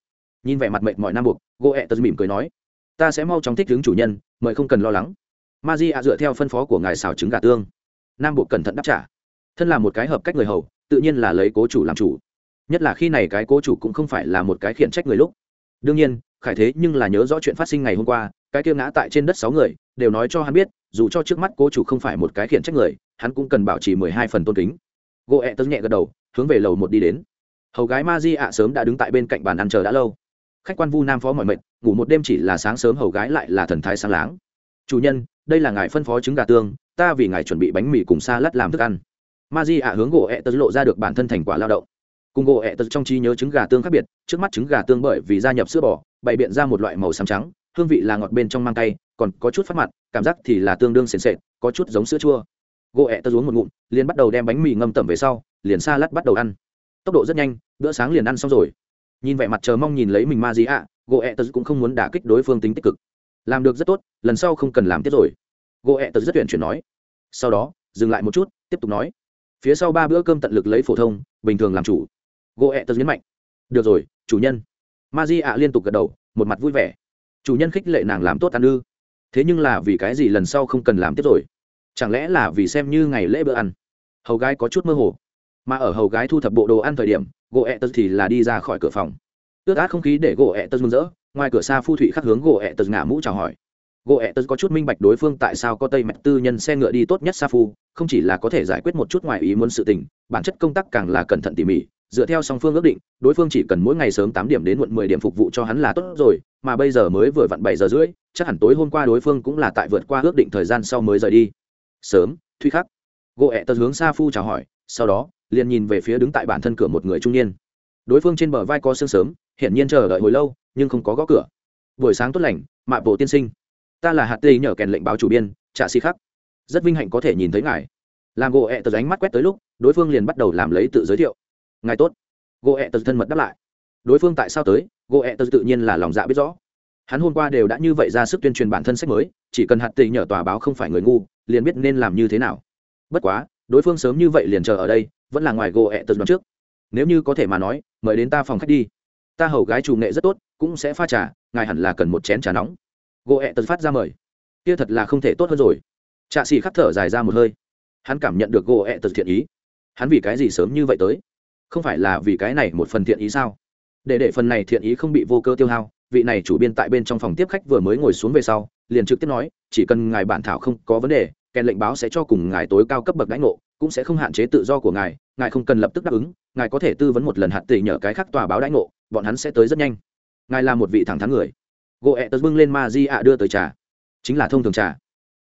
Nhìn vẻ mặt mệt mỏi nam buộc gỗ ẹ tật mỉm cười nói, ta sẽ mau chóng thích ứng chủ nhân, mời không cần lo lắng. Ma di ạ dựa theo phân phó của ngài xào trứng gà tương. Nam buộc cẩn thận đáp trả, thân là một cái hợp cách người hầu, tự nhiên là lấy cố chủ làm chủ nhất là khi này cái cố chủ cũng không phải là một cái khiển trách người lúc. Đương nhiên, khải thế nhưng là nhớ rõ chuyện phát sinh ngày hôm qua, cái kia ngã tại trên đất sáu người, đều nói cho hắn biết, dù cho trước mắt cố chủ không phải một cái khiển trách người, hắn cũng cần bảo trì mười hai phần tôn kính. Gỗ ẹ tớ nhẹ gật đầu, hướng về lầu một đi đến. Hầu gái ma di ạ sớm đã đứng tại bên cạnh bàn ăn chờ đã lâu. Khách quan vu nam phó mọi mệnh ngủ một đêm chỉ là sáng sớm hầu gái lại là thần thái sáng láng. Chủ nhân, đây là ngài phân phó trứng gà tương, ta vì ngài chuẩn bị bánh mì cùng xa lát làm thức ăn. Ma di ạ hướng gỗ ẹ tớ lộ ra được bản thân thành quả lao động cùng gỗ ẹ tật trong trí nhớ trứng gà tương khác biệt, trước mắt trứng gà tương bởi vì gia nhập sữa bò, bày biện ra một loại màu xám trắng, hương vị là ngọt bên trong mang tay còn có chút phát mặt cảm giác thì là tương đương sền sệt, có chút giống sữa chua. Gỗ ẹ tật uống một ngụm, liền bắt đầu đem bánh mì ngâm tẩm về sau, liền xa lát bắt đầu ăn. Tốc độ rất nhanh, bữa sáng liền ăn xong rồi. Nhìn vẻ mặt chờ mong nhìn lấy mình ma gì ạ, gỗ ẹ tật cũng không muốn đả kích đối phương tính tích cực. Làm được rất tốt, lần sau không cần làm tiếp rồi. Gỗ ẹ tật rất tuyển chuyển nói. Sau đó, dừng lại một chút, tiếp tục nói. Phía sau ba bữa cơm tận lực lấy phổ thông, bình thường làm chủ gỗ ẹ tớ nhấn mạnh. Được rồi, chủ nhân. Ma di ạ liên tục gật đầu, một mặt vui vẻ. Chủ nhân khích lệ nàng làm tốt ăn ư. Thế nhưng là vì cái gì lần sau không cần làm tiếp rồi? Chẳng lẽ là vì xem như ngày lễ bữa ăn? Hầu gái có chút mơ hồ. Mà ở hầu gái thu thập bộ đồ ăn thời điểm gỗ ẹ tật thì là đi ra khỏi cửa phòng. Ướt át không khí để gỗ ẹ tật mừng rỡ, ngoài cửa xa phu thủy khắc hướng gỗ ẹ tật ngả mũ chào hỏi. Gỗ ẹ tật có chút minh bạch đối phương tại sao có tây mạch tư nhân xe ngựa đi tốt nhất xa phu, không chỉ là có thể giải quyết một chút ngoài ý muốn sự tình, bản chất công tác càng là cẩn thận tỉ mỉ dựa theo song phương ước định, đối phương chỉ cần mỗi ngày sớm tám điểm đến muộn mười điểm phục vụ cho hắn là tốt rồi, mà bây giờ mới vừa vặn bảy giờ rưỡi, chắc hẳn tối hôm qua đối phương cũng là tại vượt qua ước định thời gian sau mới rời đi. Sớm, thuy khắc. Gỗ ẹ tật hướng sa phu chào hỏi, sau đó, liền nhìn về phía đứng tại bản thân cửa một người trung niên. Đối phương trên bờ vai có sương sớm, hiển nhiên chờ đợi hồi lâu, nhưng không có gõ cửa. Buổi sáng tốt lành, mạ bộ tiên sinh. Ta là hạt tây nhờ kèn lệnh báo chủ biên, trạ si khắc. Rất vinh hạnh có thể nhìn thấy ngài. Làm gỗ ẹ tật ánh mắt quét tới lúc, đối phương liền bắt đầu làm lấy tự giới thiệu ngài tốt. Gỗ ẹ tật thân mật đáp lại. Đối phương tại sao tới? Gỗ ẹ tật tự nhiên là lòng dạ biết rõ. Hắn hôm qua đều đã như vậy ra sức tuyên truyền bản thân sách mới, chỉ cần hạt tây nhờ tòa báo không phải người ngu, liền biết nên làm như thế nào. Bất quá, đối phương sớm như vậy liền chờ ở đây, vẫn là ngoài gỗ ẹ tật đoạn trước. Nếu như có thể mà nói, mời đến ta phòng khách đi. Ta hầu gái chủ nghệ rất tốt, cũng sẽ pha trà, ngài hẳn là cần một chén trà nóng. Gỗ ẹ tật phát ra mời. Kia thật là không thể tốt hơn rồi. Trạ xì khắc thở dài ra một hơi. Hắn cảm nhận được gỗ ẹ tật thiện ý. Hắn vì cái gì sớm như vậy tới? Không phải là vì cái này một phần thiện ý sao? Để để phần này thiện ý không bị vô cơ tiêu hao, vị này chủ biên tại bên trong phòng tiếp khách vừa mới ngồi xuống về sau, liền trực tiếp nói, chỉ cần ngài bản thảo không có vấn đề, kèn lệnh báo sẽ cho cùng ngài tối cao cấp bậc đãi ngộ, cũng sẽ không hạn chế tự do của ngài ngài không cần lập tức đáp ứng, ngài có thể tư vấn một lần hạt tỷ nhờ cái khác tòa báo đãi ngộ, bọn hắn sẽ tới rất nhanh. Ngài là một vị thẳng thắn người. Gỗ ẹ tớ bưng lên ma di ạ đưa tới trà. Chính là thông thường trà.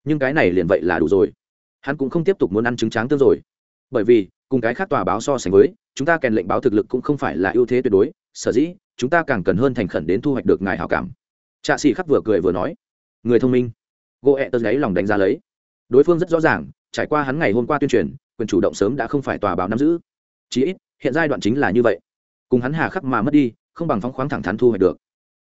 Nhưng cái này liền vậy là đủ rồi. Hắn cũng không tiếp tục muốn ăn trứng tráng tương rồi. Bởi vì cùng cái khác tòa báo so sánh với, chúng ta kèn lệnh báo thực lực cũng không phải là ưu thế tuyệt đối, sở dĩ, chúng ta càng cần hơn thành khẩn đến thu hoạch được ngài hảo cảm. Trạ sĩ khắc vừa cười vừa nói. Người thông minh. Gỗ ẹ tớ gáy lòng đánh giá lấy. Đối phương rất rõ ràng, trải qua hắn ngày hôm qua tuyên truyền, quyền chủ động sớm đã không phải tòa báo nắm giữ. Chí ít, hiện giai đoạn chính là như vậy. Cùng hắn hà khắc mà mất đi, không bằng phóng khoáng thẳng thắn thu hoạch được.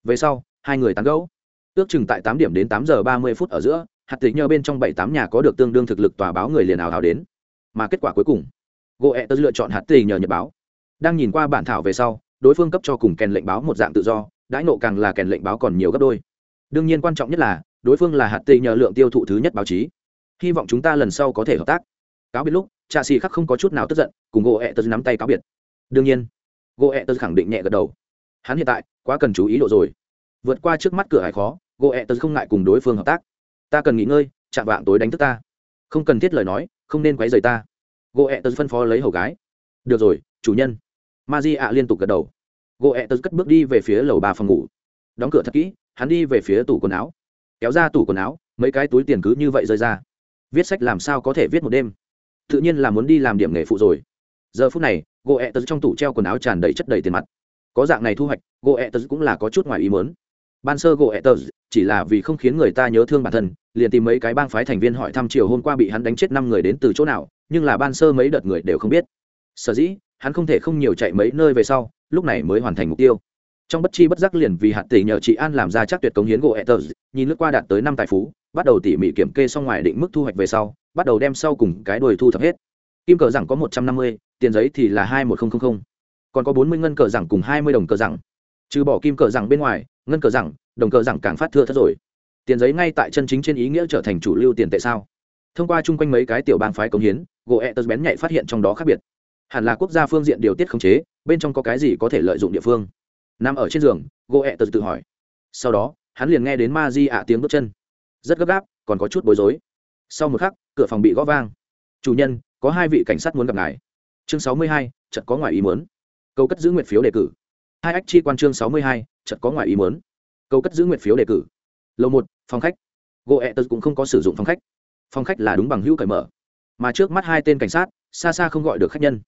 Về sau, hai người tán gẫu. Ước chừng tại tám điểm đến tám giờ ba mươi phút ở giữa, hạt tịch nhờ bên trong bảy tám nhà có được tương đương thực lực tòa báo người liền ảo hào đến. Mà kết quả cuối cùng gỗ ẹ tớ lựa chọn hạt tì nhờ nhật báo. Đang nhìn qua bản thảo về sau, đối phương cấp cho cùng kèn lệnh báo một dạng tự do, đãi nộ càng là kèn lệnh báo còn nhiều gấp đôi. Đương nhiên quan trọng nhất là, đối phương là hạt tì nhờ lượng tiêu thụ thứ nhất báo chí. Hy vọng chúng ta lần sau có thể hợp tác. Cáo biệt lúc trạ xì khắc không có chút nào tức giận, cùng gỗ ẹ tớ nắm tay cáo biệt. Đương nhiên gỗ ẹ tớ khẳng định nhẹ gật đầu. Hắn hiện tại, quá cần chú ý độ rồi. Vượt qua trước mắt cửa hải khó gỗ ẹ tớ không ngại cùng đối phương hợp tác. Ta cần nghỉ ngơi, chạm vạng tối đánh thức ta. Không cần thiết lời nói, không nên quấy rầy ta gỗ ẹ tật phân phó lấy hầu gái. Được rồi, chủ nhân. Ma di ạ liên tục gật đầu. Gỗ ẹ tật cất bước đi về phía lầu ba phòng ngủ. Đóng cửa thật kỹ, hắn đi về phía tủ quần áo. Kéo ra tủ quần áo, mấy cái túi tiền cứ như vậy rơi ra. Viết sách làm sao có thể viết một đêm? Tự nhiên là muốn đi làm điểm nghề phụ rồi. Giờ phút này gỗ ẹ tật trong tủ treo quần áo tràn đầy chất đầy tiền mặt. Có dạng này thu hoạch gỗ ẹ tật cũng là có chút ngoài ý mớn ban sơ gỗ ẹ tật chỉ là vì không khiến người ta nhớ thương bản thân, liền tìm mấy cái bang phái thành viên hỏi thăm chiều hôm qua bị hắn đánh chết năm người đến từ chỗ nào nhưng là ban sơ mấy đợt người đều không biết. Sở dĩ, hắn không thể không nhiều chạy mấy nơi về sau, lúc này mới hoàn thành mục tiêu. Trong bất chi bất giác liền vì hạt tỷ nhờ chị an làm ra chắc tuyệt cống hiến gỗ etters nhìn lướt qua đạt tới năm tài phú, bắt đầu tỉ mỉ kiểm kê xong ngoài định mức thu hoạch về sau, bắt đầu đem sau cùng cái đuổi thu thập hết. Kim cờ rằng có một trăm năm mươi, tiền giấy thì là hai một nghìn còn có bốn mươi ngân cờ rằng cùng hai mươi đồng cờ rằng trừ bỏ kim cờ rằng bên ngoài, ngân cờ rằng đồng cờ rằng càng phát thưa thất rồi. Tiền giấy ngay tại chân chính trên ý nghĩa trở thành chủ lưu tiền tệ sao? Thông qua chung quanh mấy cái tiểu bang phái cống hiến gỗ etters bén nhạy phát hiện trong đó khác biệt. Hẳn là quốc gia phương diện điều tiết khống chế, bên trong có cái gì có thể lợi dụng địa phương? Nằm ở trên giường, gỗ ẹ tật tự hỏi. Sau đó, hắn liền nghe đến ma di ạ tiếng bước chân. Rất gấp gáp, còn có chút bối rối. Sau một khắc, cửa phòng bị gõ vang. Chủ nhân, có hai vị cảnh sát muốn gặp ngài. Chương sáu mươi hai chật có ngoài ý muốn. Câu cất giữ nguyện phiếu đề cử. Hai ách chi quan chương sáu mươi hai chật có ngoài ý muốn. Câu cất giữ nguyện phiếu đề cử. Lầu một, phòng khách. Gỗ ẹ tật cũng không có sử dụng phòng khách. Phòng khách là đúng bằng hữu cởi mở mà trước mắt hai tên cảnh sát, xa xa không gọi được khách nhân.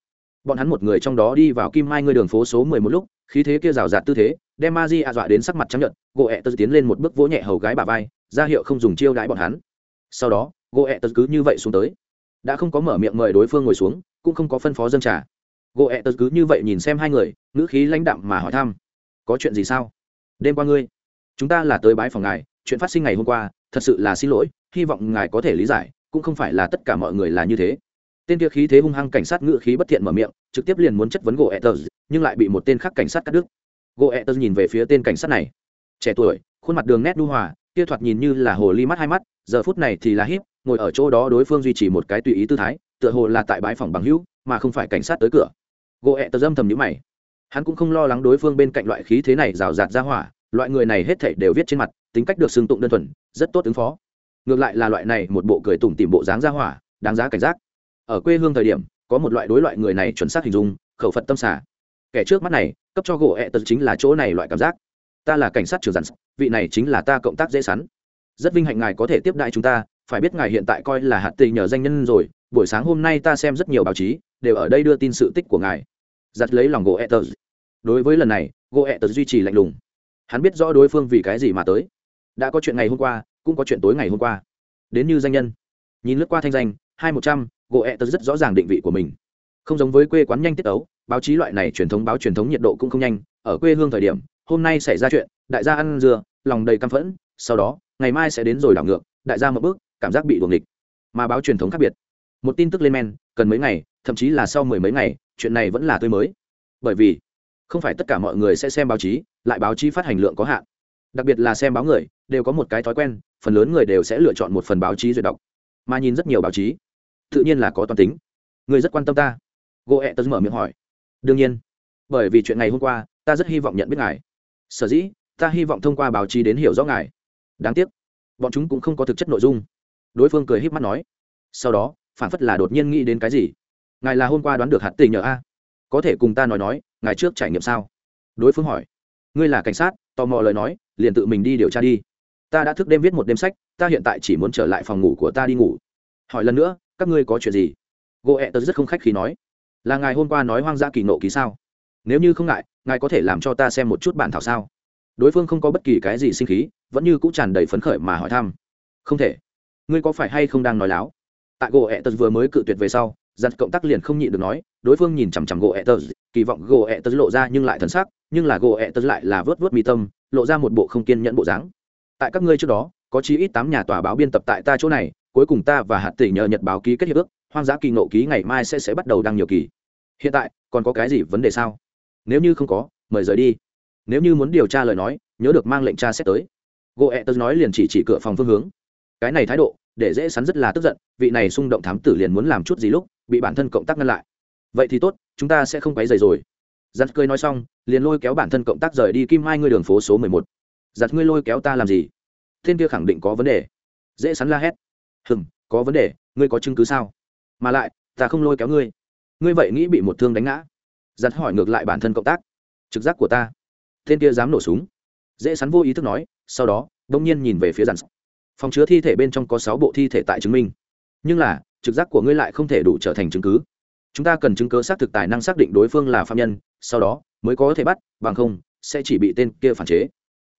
Bọn hắn một người trong đó đi vào kim mai ngươi đường phố số mười một lúc, khí thế kia rào rạt tư thế, đem ma di ạ dọa đến sắc mặt trắng nhận gỗ ẹ tớ tiến lên một bước vỗ nhẹ hầu gái bà vai, ra hiệu không dùng chiêu đãi bọn hắn. Sau đó, gỗ ẹ tớ cứ như vậy xuống tới. Đã không có mở miệng mời đối phương ngồi xuống, cũng không có phân phó dân trà. gỗ ẹ tớ cứ như vậy nhìn xem hai người, ngữ khí lãnh đạm mà hỏi thăm. Có chuyện gì sao? Đêm qua ngươi, chúng ta là tới bái phòng ngài, chuyện phát sinh ngày hôm qua, thật sự là xin lỗi, hy vọng ngài có thể lý giải cũng không phải là tất cả mọi người là như thế. Tên kia khí thế hung hăng cảnh sát ngự khí bất thiện mở miệng, trực tiếp liền muốn chất vấn gỗ etters nhưng lại bị một tên khác cảnh sát cắt đứt. Gỗ etters nhìn về phía tên cảnh sát này. Trẻ tuổi, khuôn mặt đường nét đu hòa, kia thoạt nhìn như là hồ ly mắt hai mắt, giờ phút này thì là híp, ngồi ở chỗ đó đối phương duy trì một cái tùy ý tư thái, tựa hồ là tại bãi phòng bằng hữu, mà không phải cảnh sát tới cửa. Gỗ etters dâm thầm nhíu mày. Hắn cũng không lo lắng đối phương bên cạnh loại khí thế này rào rạt ra hỏa, loại người này hết thảy đều viết trên mặt, tính cách được xưng tụng đơn thuần, rất tốt ứng phó ngược lại là loại này một bộ cười tủm tìm bộ dáng ra hỏa, đáng giá cảnh giác. Ở quê hương thời điểm, có một loại đối loại người này chuẩn xác hình dung, khẩu phật tâm xả kẻ trước mắt này, cấp cho gỗ ẹ tật chính là chỗ này loại cảm giác. Ta là cảnh sát trưởng dặn, vị này chính là ta cộng tác dễ sắn rất vinh hạnh ngài có thể tiếp đại chúng ta, phải biết ngài hiện tại coi là hạt tì nhờ danh nhân rồi, buổi sáng hôm nay ta xem rất nhiều báo chí, đều ở đây đưa tin sự tích của ngài. Giặt lấy lòng gỗ ẹ tật. Đối với lần này, gỗ ẹ tật duy trì lạnh lùng. Hắn biết rõ đối phương vì cái gì mà tới. Đã có chuyện ngày hôm qua cũng có chuyện tối ngày hôm qua. Đến như danh nhân. Nhìn lướt qua thanh danh, hai một trăm, gỗ ẹ tật rất rõ ràng định vị của mình. Không giống với quê quán nhanh tiết ấu báo chí loại này truyền thống báo truyền thống nhiệt độ cũng không nhanh. Ở quê hương thời điểm, hôm nay xảy ra chuyện, đại gia ăn dừa lòng đầy căm phẫn. Sau đó, ngày mai sẽ đến rồi đảo ngược, đại gia một bước, cảm giác bị đuồng địch mà báo truyền thống khác biệt. Một tin tức lên men, cần mấy ngày, thậm chí là sau mười mấy ngày, chuyện này vẫn là tươi mới. Bởi vì, không phải tất cả mọi người sẽ xem báo chí, lại báo chí phát hành lượng có hạn. Đặc biệt là xem báo người đều có một cái thói quen, phần lớn người đều sẽ lựa chọn một phần báo chí duyệt đọc, mà nhìn rất nhiều báo chí, tự nhiên là có toàn tính. Người rất quan tâm ta. Gỗ ẹ tớ mở miệng hỏi. Đương nhiên, bởi vì chuyện ngày hôm qua, ta rất hy vọng nhận biết ngài. Sở dĩ, ta hy vọng thông qua báo chí đến hiểu rõ ngài. Đáng tiếc, bọn chúng cũng không có thực chất nội dung. Đối phương cười h í p mắt nói. Sau đó, phản phất là đột nhiên nghĩ đến cái gì. Ngài là hôm qua đoán được hạt tình nhờ a? Có thể cùng ta nói nói, ngài trước trải nghiệm sao? Đối phương hỏi. Ngươi là cảnh sát, tò mò lời nói, liền tự mình đi điều tra đi ta đã thức đêm viết một đêm sách, ta hiện tại chỉ muốn trở lại phòng ngủ của ta đi ngủ. Hỏi lần nữa, các ngươi có chuyện gì? Gỗ ẹ tớ rất không khách khi nói. Là ngài hôm qua nói hoang dã kỳ nộ ký sao? Nếu như không ngại, ngài có thể làm cho ta xem một chút bản thảo sao? Đối phương không có bất kỳ cái gì sinh khí, vẫn như cũng tràn đầy phấn khởi mà hỏi thăm. Không thể. Ngươi có phải hay không đang nói láo? Tại gỗ ẹ tớ vừa mới cự tuyệt về sau giặt cộng tác liền không nhịn được nói, đối phương nhìn chằm chằm gỗ ẹ tớ, kỳ vọng gỗ ẹ tớ lộ ra nhưng lại thần sắc, nhưng là gỗ ẹ tớ lại là vớt vớt mi tâm, lộ ra một bộ không kiên nhẫn bộ dáng tại các ngươi trước đó, có chí ít tám nhà tòa báo biên tập tại ta chỗ này, cuối cùng ta và hạt tỷ nhờ nhật báo ký kết hiệp ước, hoang dã kỳ ngộ ký ngày mai sẽ sẽ bắt đầu đăng nhiều kỳ. Hiện tại, còn có cái gì vấn đề sao? Nếu như không có, mời rời đi. Nếu như muốn điều tra lời nói, nhớ được mang lệnh tra xét tới. Gỗ ẹ tớ nói liền chỉ chỉ cửa phòng phương hướng. Cái này thái độ, để dễ sắn rất là tức giận, vị này xung động thám tử liền muốn làm chút gì lúc, bị bản thân cộng tác ngăn lại. Vậy thì tốt, chúng ta sẽ không quấy dày rồi. Giặt cười nói xong, liền lôi kéo bản thân cộng tác rời đi kim hai ngươi đường phố số mười một giặt ngươi lôi kéo ta làm gì? Thiên kia khẳng định có vấn đề. Dễ sắn la hét. Hừm, có vấn đề, ngươi có chứng cứ sao? Mà lại, ta không lôi kéo ngươi. Ngươi vậy nghĩ bị một thương đánh ngã. Giặt hỏi ngược lại bản thân cộng tác. Trực giác của ta. Tên kia dám nổ súng. Dễ sắn vô ý thức nói, sau đó, đông nhiên nhìn về phía dàn phòng chứa thi thể bên trong có sáu bộ thi thể tại chứng minh. Nhưng là, trực giác của ngươi lại không thể đủ trở thành chứng cứ. Chúng ta cần chứng cứ xác thực tài năng xác định đối phương là phạm nhân, sau đó, mới có thể bắt, bằng không, sẽ chỉ bị tên kia phản chế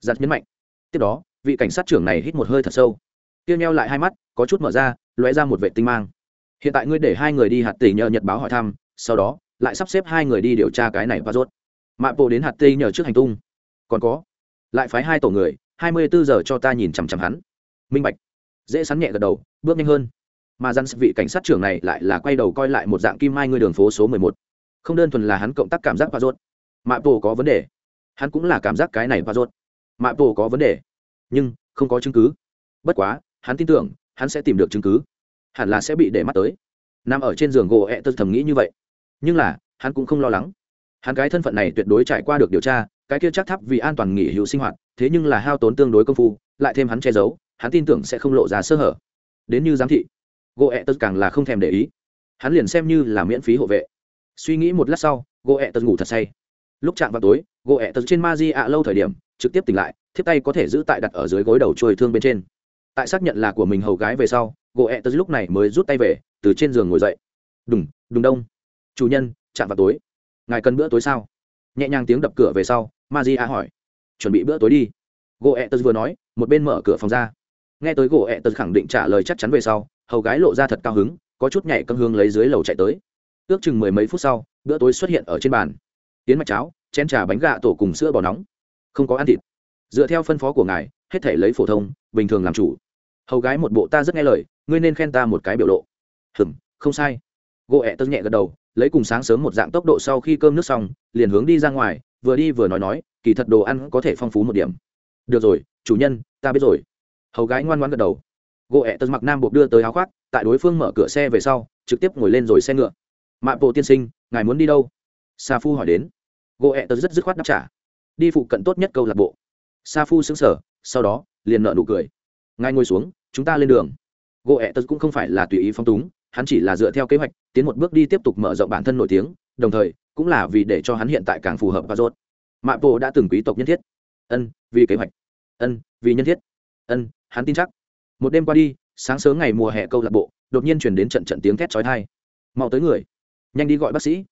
giặt nhấn mạnh. Tiếp đó, vị cảnh sát trưởng này hít một hơi thật sâu. Tiêu nheo lại hai mắt, có chút mở ra, lóe ra một vệ tinh mang. Hiện tại ngươi để hai người đi hạt tỷ nhờ nhật báo hỏi thăm, sau đó, lại sắp xếp hai người đi điều tra cái này và rốt. Mạ bộ đến hạt tỷ nhờ trước hành tung. Còn có, lại phái hai tổ người, hai mươi bốn giờ cho ta nhìn chằm chằm hắn. Minh bạch. Dễ sắn nhẹ gật đầu, bước nhanh hơn. Mà dăn vị cảnh sát trưởng này lại là quay đầu coi lại một dạng kim mai ngươi đường phố số mười một. Không đơn thuần là hắn cộng tác cảm giác và rốt. Mạ bộ có vấn đề. Hắn cũng là cảm giác cái này và rốt mạ bộ có vấn đề. Nhưng, không có chứng cứ. Bất quá, hắn tin tưởng, hắn sẽ tìm được chứng cứ. Hẳn là sẽ bị để mắt tới. Nằm ở trên giường gỗ ẹ tớ thầm nghĩ như vậy. Nhưng là, hắn cũng không lo lắng. Hắn cái thân phận này tuyệt đối trải qua được điều tra, cái kia chắc thắp vì an toàn nghỉ hữu sinh hoạt, thế nhưng là hao tốn tương đối công phu, lại thêm hắn che giấu, hắn tin tưởng sẽ không lộ ra sơ hở. Đến như giám thị, gỗ ẹ tớ càng là không thèm để ý. Hắn liền xem như là miễn phí hộ vệ. Suy nghĩ một lát sau, gỗ ẹ tớ ngủ thật say. Lúc chạm vào tối, gỗ ẹ tớ trên ma di ạ lâu thời điểm trực tiếp tỉnh lại, thiếp tay có thể giữ tại đặt ở dưới gối đầu trôi thương bên trên. Tại xác nhận là của mình hầu gái về sau, gỗ ẹ tớ lúc này mới rút tay về, từ trên giường ngồi dậy. Đùng đùng đông. Chủ nhân, chạm vào tối. Ngài cần bữa tối sao? Nhẹ nhàng tiếng đập cửa về sau ma di a hỏi. Chuẩn bị bữa tối đi. Gỗ ẹ tớ vừa nói, một bên mở cửa phòng ra. Nghe tới gỗ ẹ tớ khẳng định trả lời chắc chắn về sau, hầu gái lộ ra thật cao hứng, có chút nhảy cân hương lấy dưới lầu chạy tới. Ước chừng mười mấy phút sau, bữa tối xuất hiện ở trên bàn. Tiến mạch cháo, chén trà bánh gà tổ cùng sữa bò nóng không có ăn thịt. Dựa theo phân phó của ngài, hết thể lấy phổ thông, bình thường làm chủ. Hầu gái một bộ ta rất nghe lời, ngươi nên khen ta một cái biểu lộ. Hừm, không sai. Gỗ ẹ tớ nhẹ gật đầu, lấy cùng sáng sớm một dạng tốc độ sau khi cơm nước xong, liền hướng đi ra ngoài, vừa đi vừa nói nói, kỳ thật đồ ăn có thể phong phú một điểm. Được rồi, chủ nhân, ta biết rồi. Hầu gái ngoan ngoan gật đầu. Gỗ ẹ tớ mặc nam buộc đưa tới áo khoác, tại đối phương mở cửa xe về sau, trực tiếp ngồi lên rồi xe ngựa. Mạ bộ tiên sinh, ngài muốn đi đâu? Sa phu hỏi đến. Gỗ ẹ tớ rất dứt khoát đáp trả đi phụ cận tốt nhất câu lạc bộ. Sa phu xứng sở sau đó, liền nợ nụ cười. Ngay ngồi xuống, chúng ta lên đường. Gỗ ẹ tật cũng không phải là tùy ý phong túng, hắn chỉ là dựa theo kế hoạch, tiến một bước đi tiếp tục mở rộng bản thân nổi tiếng, đồng thời, cũng là vì để cho hắn hiện tại càng phù hợp và rốt. Mạ bộ đã từng quý tộc nhân thiết. Ân, vì kế hoạch. Ân, vì nhân thiết. Ân, hắn tin chắc. Một đêm qua đi, sáng sớm ngày mùa hè câu lạc bộ, đột nhiên chuyển đến trận trận tiếng thét chói tai. Mau tới người. Nhanh đi gọi bác sĩ.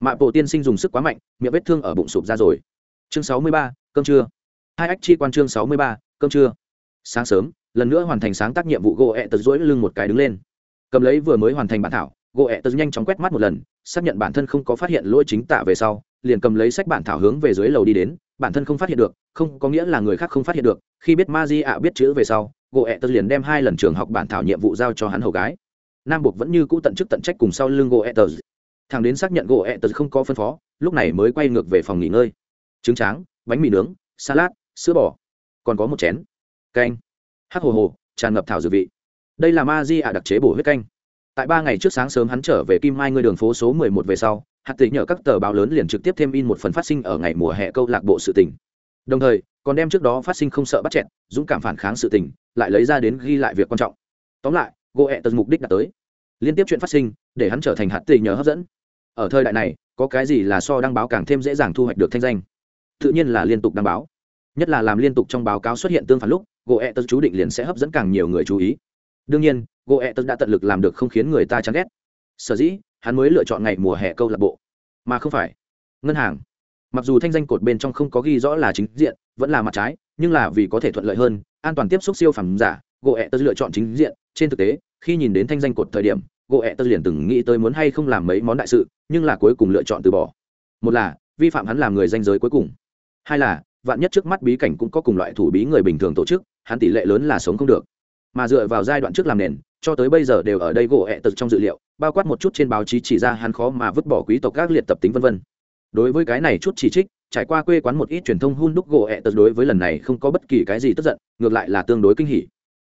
Mạ bộ tiên sinh dùng sức quá mạnh, miệng vết thương ở bụng sụp ra rồi chương sáu mươi ba, cơm trưa. Hai ách chi quan chương sáu mươi ba, cơm trưa. Sáng sớm, lần nữa hoàn thành sáng tác nhiệm vụ gỗ ẹ tật dỗi lưng một cái đứng lên. Cầm lấy vừa mới hoàn thành bản thảo gỗ ẹ tật nhanh chóng quét mắt một lần, xác nhận bản thân không có phát hiện lỗi chính tạ về sau, liền cầm lấy sách bản thảo hướng về dưới lầu đi đến, bản thân không phát hiện được, không có nghĩa là người khác không phát hiện được, khi biết ma di ạ biết chữ về sau gỗ ẹ tật liền đem hai lần trường học bản thảo nhiệm vụ giao cho hắn hầu gái. Nam buộc vẫn như cũ tận chức tận trách cùng sau lưng gỗ ẹ tật. Thằng đến xác nhận gỗ ẹ tật không có phân phó, lúc này mới quay ngược về phòng nghỉ ngơi trứng tráng, bánh mì nướng, salad, sữa bò. Còn có một chén. Canh. Hắc hồ hồ, tràn ngập thảo dược vị. Đây là ma di ạ đặc chế bổ huyết canh. Tại ba ngày trước sáng sớm hắn trở về kim mai ngươi đường phố số mười một về sau hạt Tỷ nhờ các tờ báo lớn liền trực tiếp thêm in một phần phát sinh ở ngày mùa hè câu lạc bộ sự tình. Đồng thời, còn đem trước đó phát sinh không sợ bắt chẹn dũng cảm phản kháng sự tình, lại lấy ra đến ghi lại việc quan trọng. Tóm lại gỗ ẹ tật mục đích đã tới. Liên tiếp chuyện phát sinh, để hắn trở thành hạt Tỷ nhờ hấp dẫn. Ở thời đại này, có cái gì là so đăng báo càng thêm dễ dàng thu hoạch được thanh danh? Tự nhiên là liên tục đăng báo. Nhất là làm liên tục trong báo cáo xuất hiện tương phản lúc gỗ ẹ tật chú định liền sẽ hấp dẫn càng nhiều người chú ý. Đương nhiên gỗ ẹ tật đã tận lực làm được không khiến người ta chán ghét. Sở dĩ, hắn mới lựa chọn ngày mùa hè câu lạc bộ. Mà không phải, ngân hàng. Mặc dù thanh danh cột bên trong không có ghi rõ là chính diện, vẫn là mặt trái, nhưng là vì có thể thuận lợi hơn, an toàn tiếp xúc siêu phẩm giả gỗ ẹ tật lựa chọn chính diện. Trên thực tế, khi nhìn đến thanh danh cột thời điểm gỗ ẹ tật liền từng nghĩ tới muốn hay không làm mấy món đại sự, nhưng là cuối cùng lựa chọn từ bỏ. Một là, vi phạm hắn làm người danh giới cuối cùng hai là, vạn nhất trước mắt bí cảnh cũng có cùng loại thủ bí người bình thường tổ chức, hắn tỷ lệ lớn là sống không được. Mà dựa vào giai đoạn trước làm nền, cho tới bây giờ đều ở đây gỗ hẹ tật trong dự liệu, bao quát một chút trên báo chí chỉ ra hắn khó mà vứt bỏ quý tộc các liệt tập tính vân vân. Đối với cái này chút chỉ trích, trải qua quê quán một ít truyền thông hun đúc gỗ hẹ tật đối với lần này không có bất kỳ cái gì tức giận, ngược lại là tương đối kinh hỉ.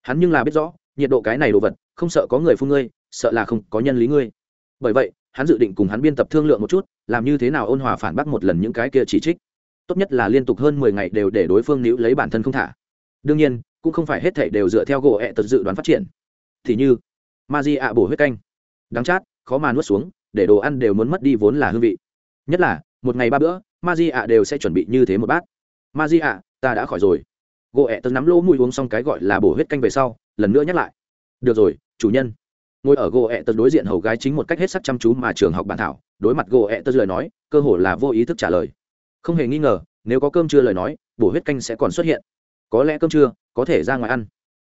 Hắn nhưng là biết rõ, nhiệt độ cái này đồ vật, không sợ có người phun ngươi, sợ là không có nhân lý ngươi. Bởi vậy, hắn dự định cùng hắn biên tập thương lượng một chút, làm như thế nào ôn hòa phản bác một lần những cái kia chỉ trích tốt nhất là liên tục hơn mười ngày đều để đối phương níu lấy bản thân không thả. Đương nhiên, cũng không phải hết thể đều dựa theo gỗ ẹ tật dự đoán phát triển. Thì như, ma di ạ bổ huyết canh. Đắng chát, khó mà nuốt xuống, để đồ ăn đều muốn mất đi vốn là hương vị. Nhất là, một ngày ba bữa, ma di ạ đều sẽ chuẩn bị như thế một bát. Ma di ạ, ta đã khỏi rồi. Gỗ ẹ tật nắm lỗ mùi uống xong cái gọi là bổ huyết canh về sau, lần nữa nhắc lại. Được rồi, chủ nhân. Ngồi ở gỗ ẹ tật đối diện hầu gái chính một cách hết sắc chăm chú mà trường học bản thảo, đối mặt gỗ ẹ tật lời nói, cơ hồ là vô ý thức trả lời không hề nghi ngờ, nếu có cơm trưa lời nói, bổ huyết canh sẽ còn xuất hiện. Có lẽ cơm trưa, có thể ra ngoài ăn.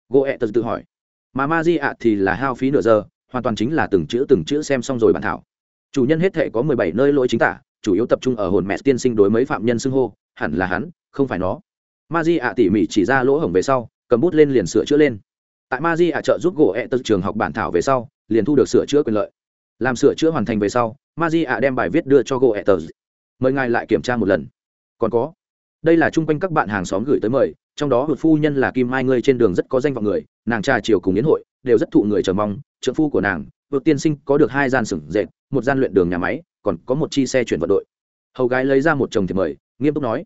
Gỗ ẹ tật tự hỏi. Mà ma di ạ thì là hao phí nửa giờ, hoàn toàn chính là từng chữ từng chữ xem xong rồi bản thảo. Chủ nhân hết thể có mười bảy nơi lỗi chính tả, chủ yếu tập trung ở hồn mẹ tiên sinh đối mấy phạm nhân xưng hô, hẳn là hắn, không phải nó. Ma di ạ tỉ mỉ chỉ ra lỗ hổng về sau, cầm bút lên liền sửa chữa lên. Tại ma di ạ trợ giúp gỗ ẹ tật trường học bản thảo về sau, liền thu được sửa chữa quyền lợi. Làm sửa chữa hoàn thành về sau, ma di ạ đem bài viết đưa cho gỗ ẹ tật mời ngài lại kiểm tra một lần. Còn có, đây là chung quanh các bạn hàng xóm gửi tới mời, trong đó hụt phu nhân là kim mai ngươi trên đường rất có danh vọng người, nàng trà chiều cùng yến hội, đều rất thụ người chờ mong, trợ phu của nàng vượt tiên sinh có được hai gian sửng dệt, một gian luyện đường nhà máy, còn có một chi xe chuyển vận đội. Hầu gái lấy ra một chồng thì mời, nghiêm túc nói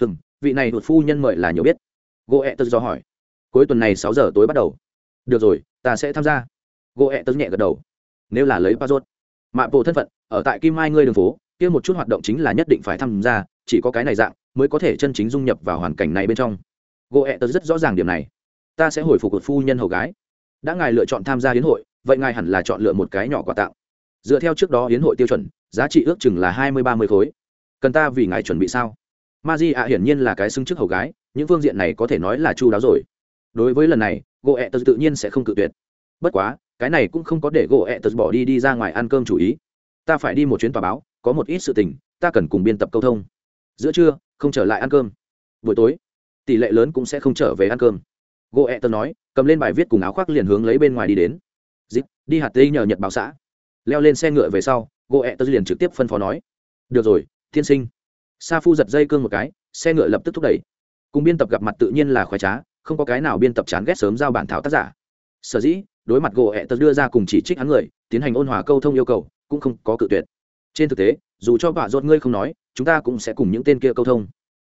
hừng vị này hụt phu nhân mời là nhiều biết. Gỗ ẹ tớ do hỏi, cuối tuần này sáu giờ tối bắt đầu. Được rồi, ta sẽ tham gia. Gỗ ẹ tớ nhẹ gật đầu, nếu là lấy pa rốt mạ bộ thân phận, ở tại kim mai ngươi đường phố kia một chút hoạt động chính là nhất định phải tham gia, chỉ có cái này dạng mới có thể chân chính dung nhập vào hoàn cảnh này bên trong. Gỗ ẹ tớ rất rõ ràng điểm này. Ta sẽ hồi phục một phu nhân hầu gái. Đã ngài lựa chọn tham gia hiến hội, vậy ngài hẳn là chọn lựa một cái nhỏ quà tặng. Dựa theo trước đó hiến hội tiêu chuẩn, giá trị ước chừng là hai mươi ba mươi khối. Cần ta vì ngài chuẩn bị sao? Ma di ạ hiển nhiên là cái xưng chức hầu gái, những phương diện này có thể nói là chu đáo rồi. Đối với lần này gỗ ẹ tớ tự nhiên sẽ không cự tuyệt. Bất quá, cái này cũng không có để gỗ ẹ tớ bỏ đi đi ra ngoài ăn cơm chủ ý ta phải đi một chuyến tòa báo, có một ít sự tình, ta cần cùng biên tập câu thông. Giữa trưa, không trở lại ăn cơm. Buổi tối, tỷ lệ lớn cũng sẽ không trở về ăn cơm. Gỗ ẹ tờ nói, cầm lên bài viết cùng áo khoác liền hướng lấy bên ngoài đi đến. Dịp đi hạt tây nhờ nhật báo xã. Leo lên xe ngựa về sau gỗ ẹ tờ liền trực tiếp phân phó nói, được rồi thiên sinh. Sa phu giật dây cương một cái, xe ngựa lập tức thúc đẩy. Cùng biên tập gặp mặt tự nhiên là khoái trá, không có cái nào biên tập chán ghét sớm giao bản thảo tác giả. Sở dĩ, đối mặt gỗ ẹ tớ đưa ra cùng chỉ trích hắn người, tiến hành ôn hòa câu thông yêu cầu cũng không có cự tuyệt. Trên thực tế, dù cho vạ dốt ngươi không nói, chúng ta cũng sẽ cùng những tên kia câu thông.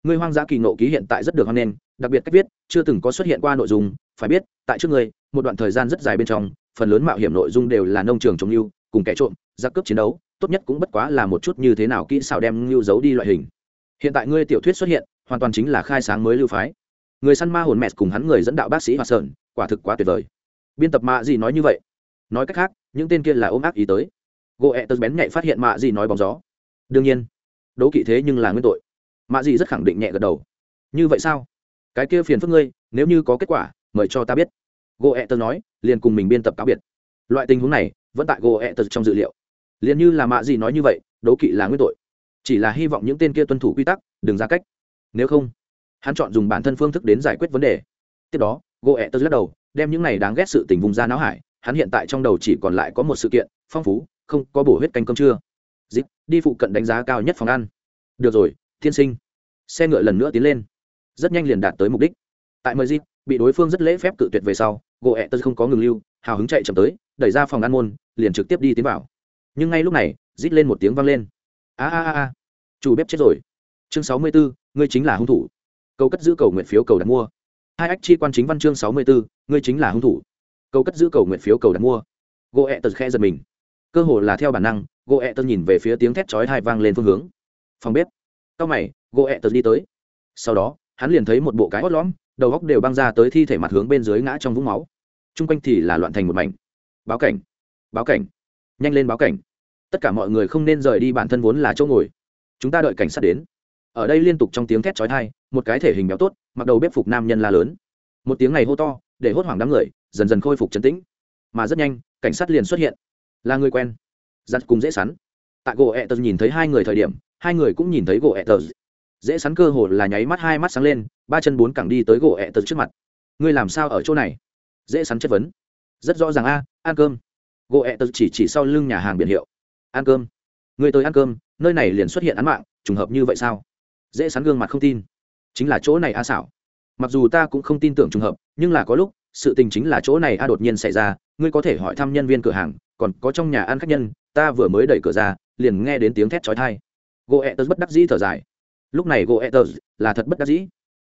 Ngươi hoang dã kỳ nộ ký hiện tại rất được hoan nghênh, đặc biệt cách viết, chưa từng có xuất hiện qua nội dung, phải biết, tại trước ngươi, một đoạn thời gian rất dài bên trong, phần lớn mạo hiểm nội dung đều là nông trường chống lưu, cùng kẻ trộm, giặc cướp chiến đấu, tốt nhất cũng bất quá là một chút như thế nào kỹ xảo đem lưu giấu đi loại hình. Hiện tại ngươi tiểu thuyết xuất hiện, hoàn toàn chính là khai sáng mới lưu phái. Người săn ma hồn mẹ cùng hắn người dẫn đạo bác sĩ hoa sơn, quả thực quá tuyệt vời. Biên tập mạ gì nói như vậy. Nói cách khác, những tên kia là ôm ác ý tới gỗ ẹ tật bén nhạy phát hiện mạ gì nói bóng gió. Đương nhiên đố kỵ thế nhưng là nguyên tội. Mạ gì rất khẳng định nhẹ gật đầu. Như vậy sao? Cái kia phiền phức ngươi, nếu như có kết quả, mời cho ta biết. Gỗ ẹ tật nói, liền cùng mình biên tập cáo biệt. Loại tình huống này, vẫn tại gỗ ẹ tật trong dự liệu. Liền như là mạ gì nói như vậy đố kỵ là nguyên tội. Chỉ là hy vọng những tên kia tuân thủ quy tắc, đừng ra cách. Nếu không, hắn chọn dùng bản thân phương thức đến giải quyết vấn đề. Tiếp đó gỗ ẹ tật lắc đầu, đem những này đáng ghét sự tình vùng ra não hải, hắn hiện tại trong đầu chỉ còn lại có một sự kiện, phong phú không có bổ huyết canh cơm trưa dịp đi phụ cận đánh giá cao nhất phòng ăn. Được rồi, tiên sinh. Xe ngựa lần nữa tiến lên. Rất nhanh liền đạt tới mục đích. Tại mời dịp bị đối phương rất lễ phép cự tuyệt về sau, gỗ ẹ tật không có ngừng lưu, hào hứng chạy chậm tới, đẩy ra phòng ăn môn, liền trực tiếp đi tiến vào. Nhưng ngay lúc này rít lên một tiếng vang lên. A a a chủ bếp chết rồi. Chương sáu mươi bốn ngươi chính là hung thủ. Câu cất giữ cầu nguyện phiếu cầu đặt mua. Hai ách chi quan chính văn chương sáu mươi bốn ngươi chính là hung thủ. Câu cất giữ cầu nguyện phiếu cầu đặt mua. Gỗ ẹ tật khe giật mình cơ hồ là theo bản năng gỗ ẹ tật nhìn về phía tiếng thét chói hai vang lên phương hướng. Phòng bếp. Cao mày gỗ ẹ tật đi tới. Sau đó, hắn liền thấy một bộ cái hót lõm, đầu góc đều băng ra tới thi thể mặt hướng bên dưới ngã trong vũng máu. T r u n g quanh thì là loạn thành một mảnh. Báo cảnh. Báo cảnh. Nhanh lên báo cảnh. Tất cả mọi người không nên rời đi, bản thân vốn là chỗ ngồi. Chúng ta đợi cảnh sát đến. Ở đây liên tục trong tiếng thét trói thai một cái thể hình béo tốt, mặc đầu bếp phục nam nhân la lớn. Một tiếng này hô to, để hốt hoảng đám người, dần dần khôi phục trấn tĩnh. Mà rất nhanh, cảnh sát liền xuất hiện là người quen. Giặt cùng dễ sắn. Tại gỗ ẹ tờ nhìn thấy hai người thời điểm, hai người cũng nhìn thấy gỗ ẹ tờ dễ sắn cơ hồ là nháy mắt hai mắt sáng lên, ba chân bốn cẳng đi tới gỗ ẹ tờ trước mặt. Ngươi làm sao ở chỗ này? Dễ sắn chất vấn. Rất rõ ràng a, ăn cơm. Gỗ ẹ tờ chỉ chỉ sau lưng nhà hàng biển hiệu. Ăn cơm. Người tới ăn cơm, nơi này liền xuất hiện án mạng, trùng hợp như vậy sao? Dễ sắn gương mặt không tin. Chính là chỗ này a xảo. Mặc dù ta cũng không tin tưởng trùng hợp, nhưng là có lúc sự tình chính là chỗ này a đột nhiên xảy ra, ngươi có thể hỏi thăm nhân viên cửa hàng, còn có trong nhà ăn khách nhân, ta vừa mới đẩy cửa ra, liền nghe đến tiếng thét chói tai. Goethez bất đắc dĩ thở dài. Lúc này goethez là thật bất đắc dĩ.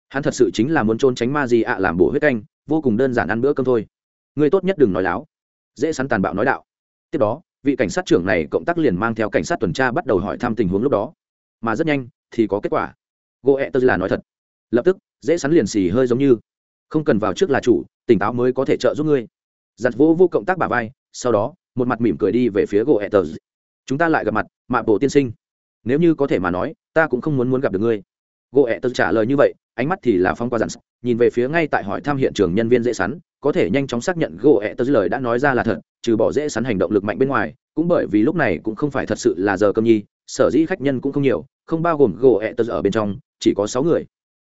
Hắn thật sự chính là muốn trốn tránh ma gì ạ làm bổ huyết canh, vô cùng đơn giản ăn bữa cơm thôi. Ngươi tốt nhất đừng nói láo. Dễ sắn tàn bạo nói đạo. Tiếp đó, vị cảnh sát trưởng này cộng tác liền mang theo cảnh sát tuần tra bắt đầu hỏi thăm tình huống lúc đó. Mà rất nhanh thì có kết quả. Goethez là nói thật. Lập tức, dễ sắn liền xì hơi giống như không cần vào trước là chủ, tỉnh táo mới có thể trợ giúp ngươi. Giặt vô vô cộng tác bà vai, sau đó, một mặt mỉm cười đi về phía gỗ goethez chúng ta lại gặp mặt mạ bộ tiên sinh. Nếu như có thể mà nói, ta cũng không muốn muốn gặp được ngươi. Gỗ goethez trả lời như vậy, ánh mắt thì là phong qua dặn nhìn về phía ngay tại hỏi thăm hiện trường nhân viên dễ sắn, có thể nhanh chóng xác nhận gỗ goethez lời đã nói ra là thật, trừ bỏ dễ sắn hành động lực mạnh bên ngoài, cũng bởi vì lúc này cũng không phải thật sự là giờ cơm nhi, sở dĩ khách nhân cũng không nhiều, không bao gồm goethez ở bên trong, chỉ có sáu người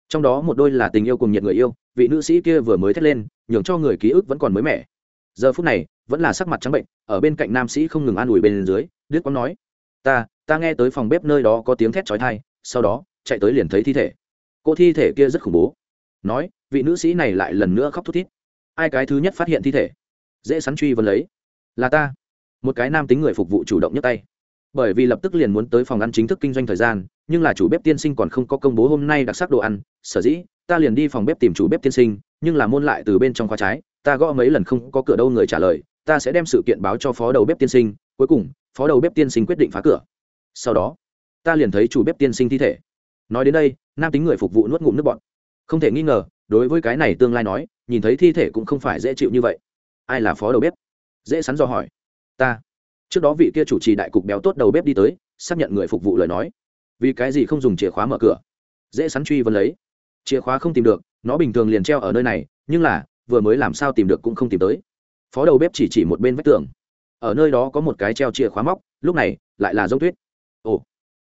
trong đó một đôi là tình yêu cùng nhiệt người yêu, vị nữ sĩ kia vừa mới thét lên, nhường cho người ký ức vẫn còn mới mẻ. Giờ phút này, vẫn là sắc mặt trắng bệnh, ở bên cạnh nam sĩ không ngừng an ủi bên dưới đứt quang nói, ta ta nghe tới phòng bếp nơi đó có tiếng thét chói tai, sau đó, chạy tới liền thấy thi thể. Cô thi thể kia rất khủng bố. Nói, vị nữ sĩ này lại lần nữa khóc thút thít. Ai cái thứ nhất phát hiện thi thể? Dễ sắn truy vấn lấy. Là ta. Một cái nam tính người phục vụ chủ động nhấc tay bởi vì lập tức liền muốn tới phòng ăn chính thức kinh doanh thời gian, nhưng là chủ bếp tiên sinh còn không có công bố hôm nay đặc sắc đồ ăn. Sở dĩ, ta liền đi phòng bếp tìm chủ bếp tiên sinh, nhưng là môn lại từ bên trong khoa trái, ta gõ mấy lần không có cửa đâu người trả lời, ta sẽ đem sự kiện báo cho phó đầu bếp tiên sinh, cuối cùng, phó đầu bếp tiên sinh quyết định phá cửa. Sau đó, ta liền thấy chủ bếp tiên sinh thi thể. Nói đến đây, nam tính người phục vụ nuốt ngụm nước bọn không thể nghi ngờ, đối với cái này tương lai nói, nhìn thấy thi thể cũng không phải dễ chịu như vậy. Ai là phó đầu bếp? Dễ sắn do hỏi. Ta trước đó vị kia chủ trì đại cục béo tốt đầu bếp đi tới, xác nhận người phục vụ lời nói. Vì cái gì không dùng chìa khóa mở cửa? Dễ sắn truy vấn lấy. Chìa khóa không tìm được, nó bình thường liền treo ở nơi này, nhưng là, vừa mới làm sao tìm được cũng không tìm tới. Phó đầu bếp chỉ chỉ một bên vách tường. Ở nơi đó có một cái treo chìa khóa móc, lúc này, lại là dông tuyết ồ,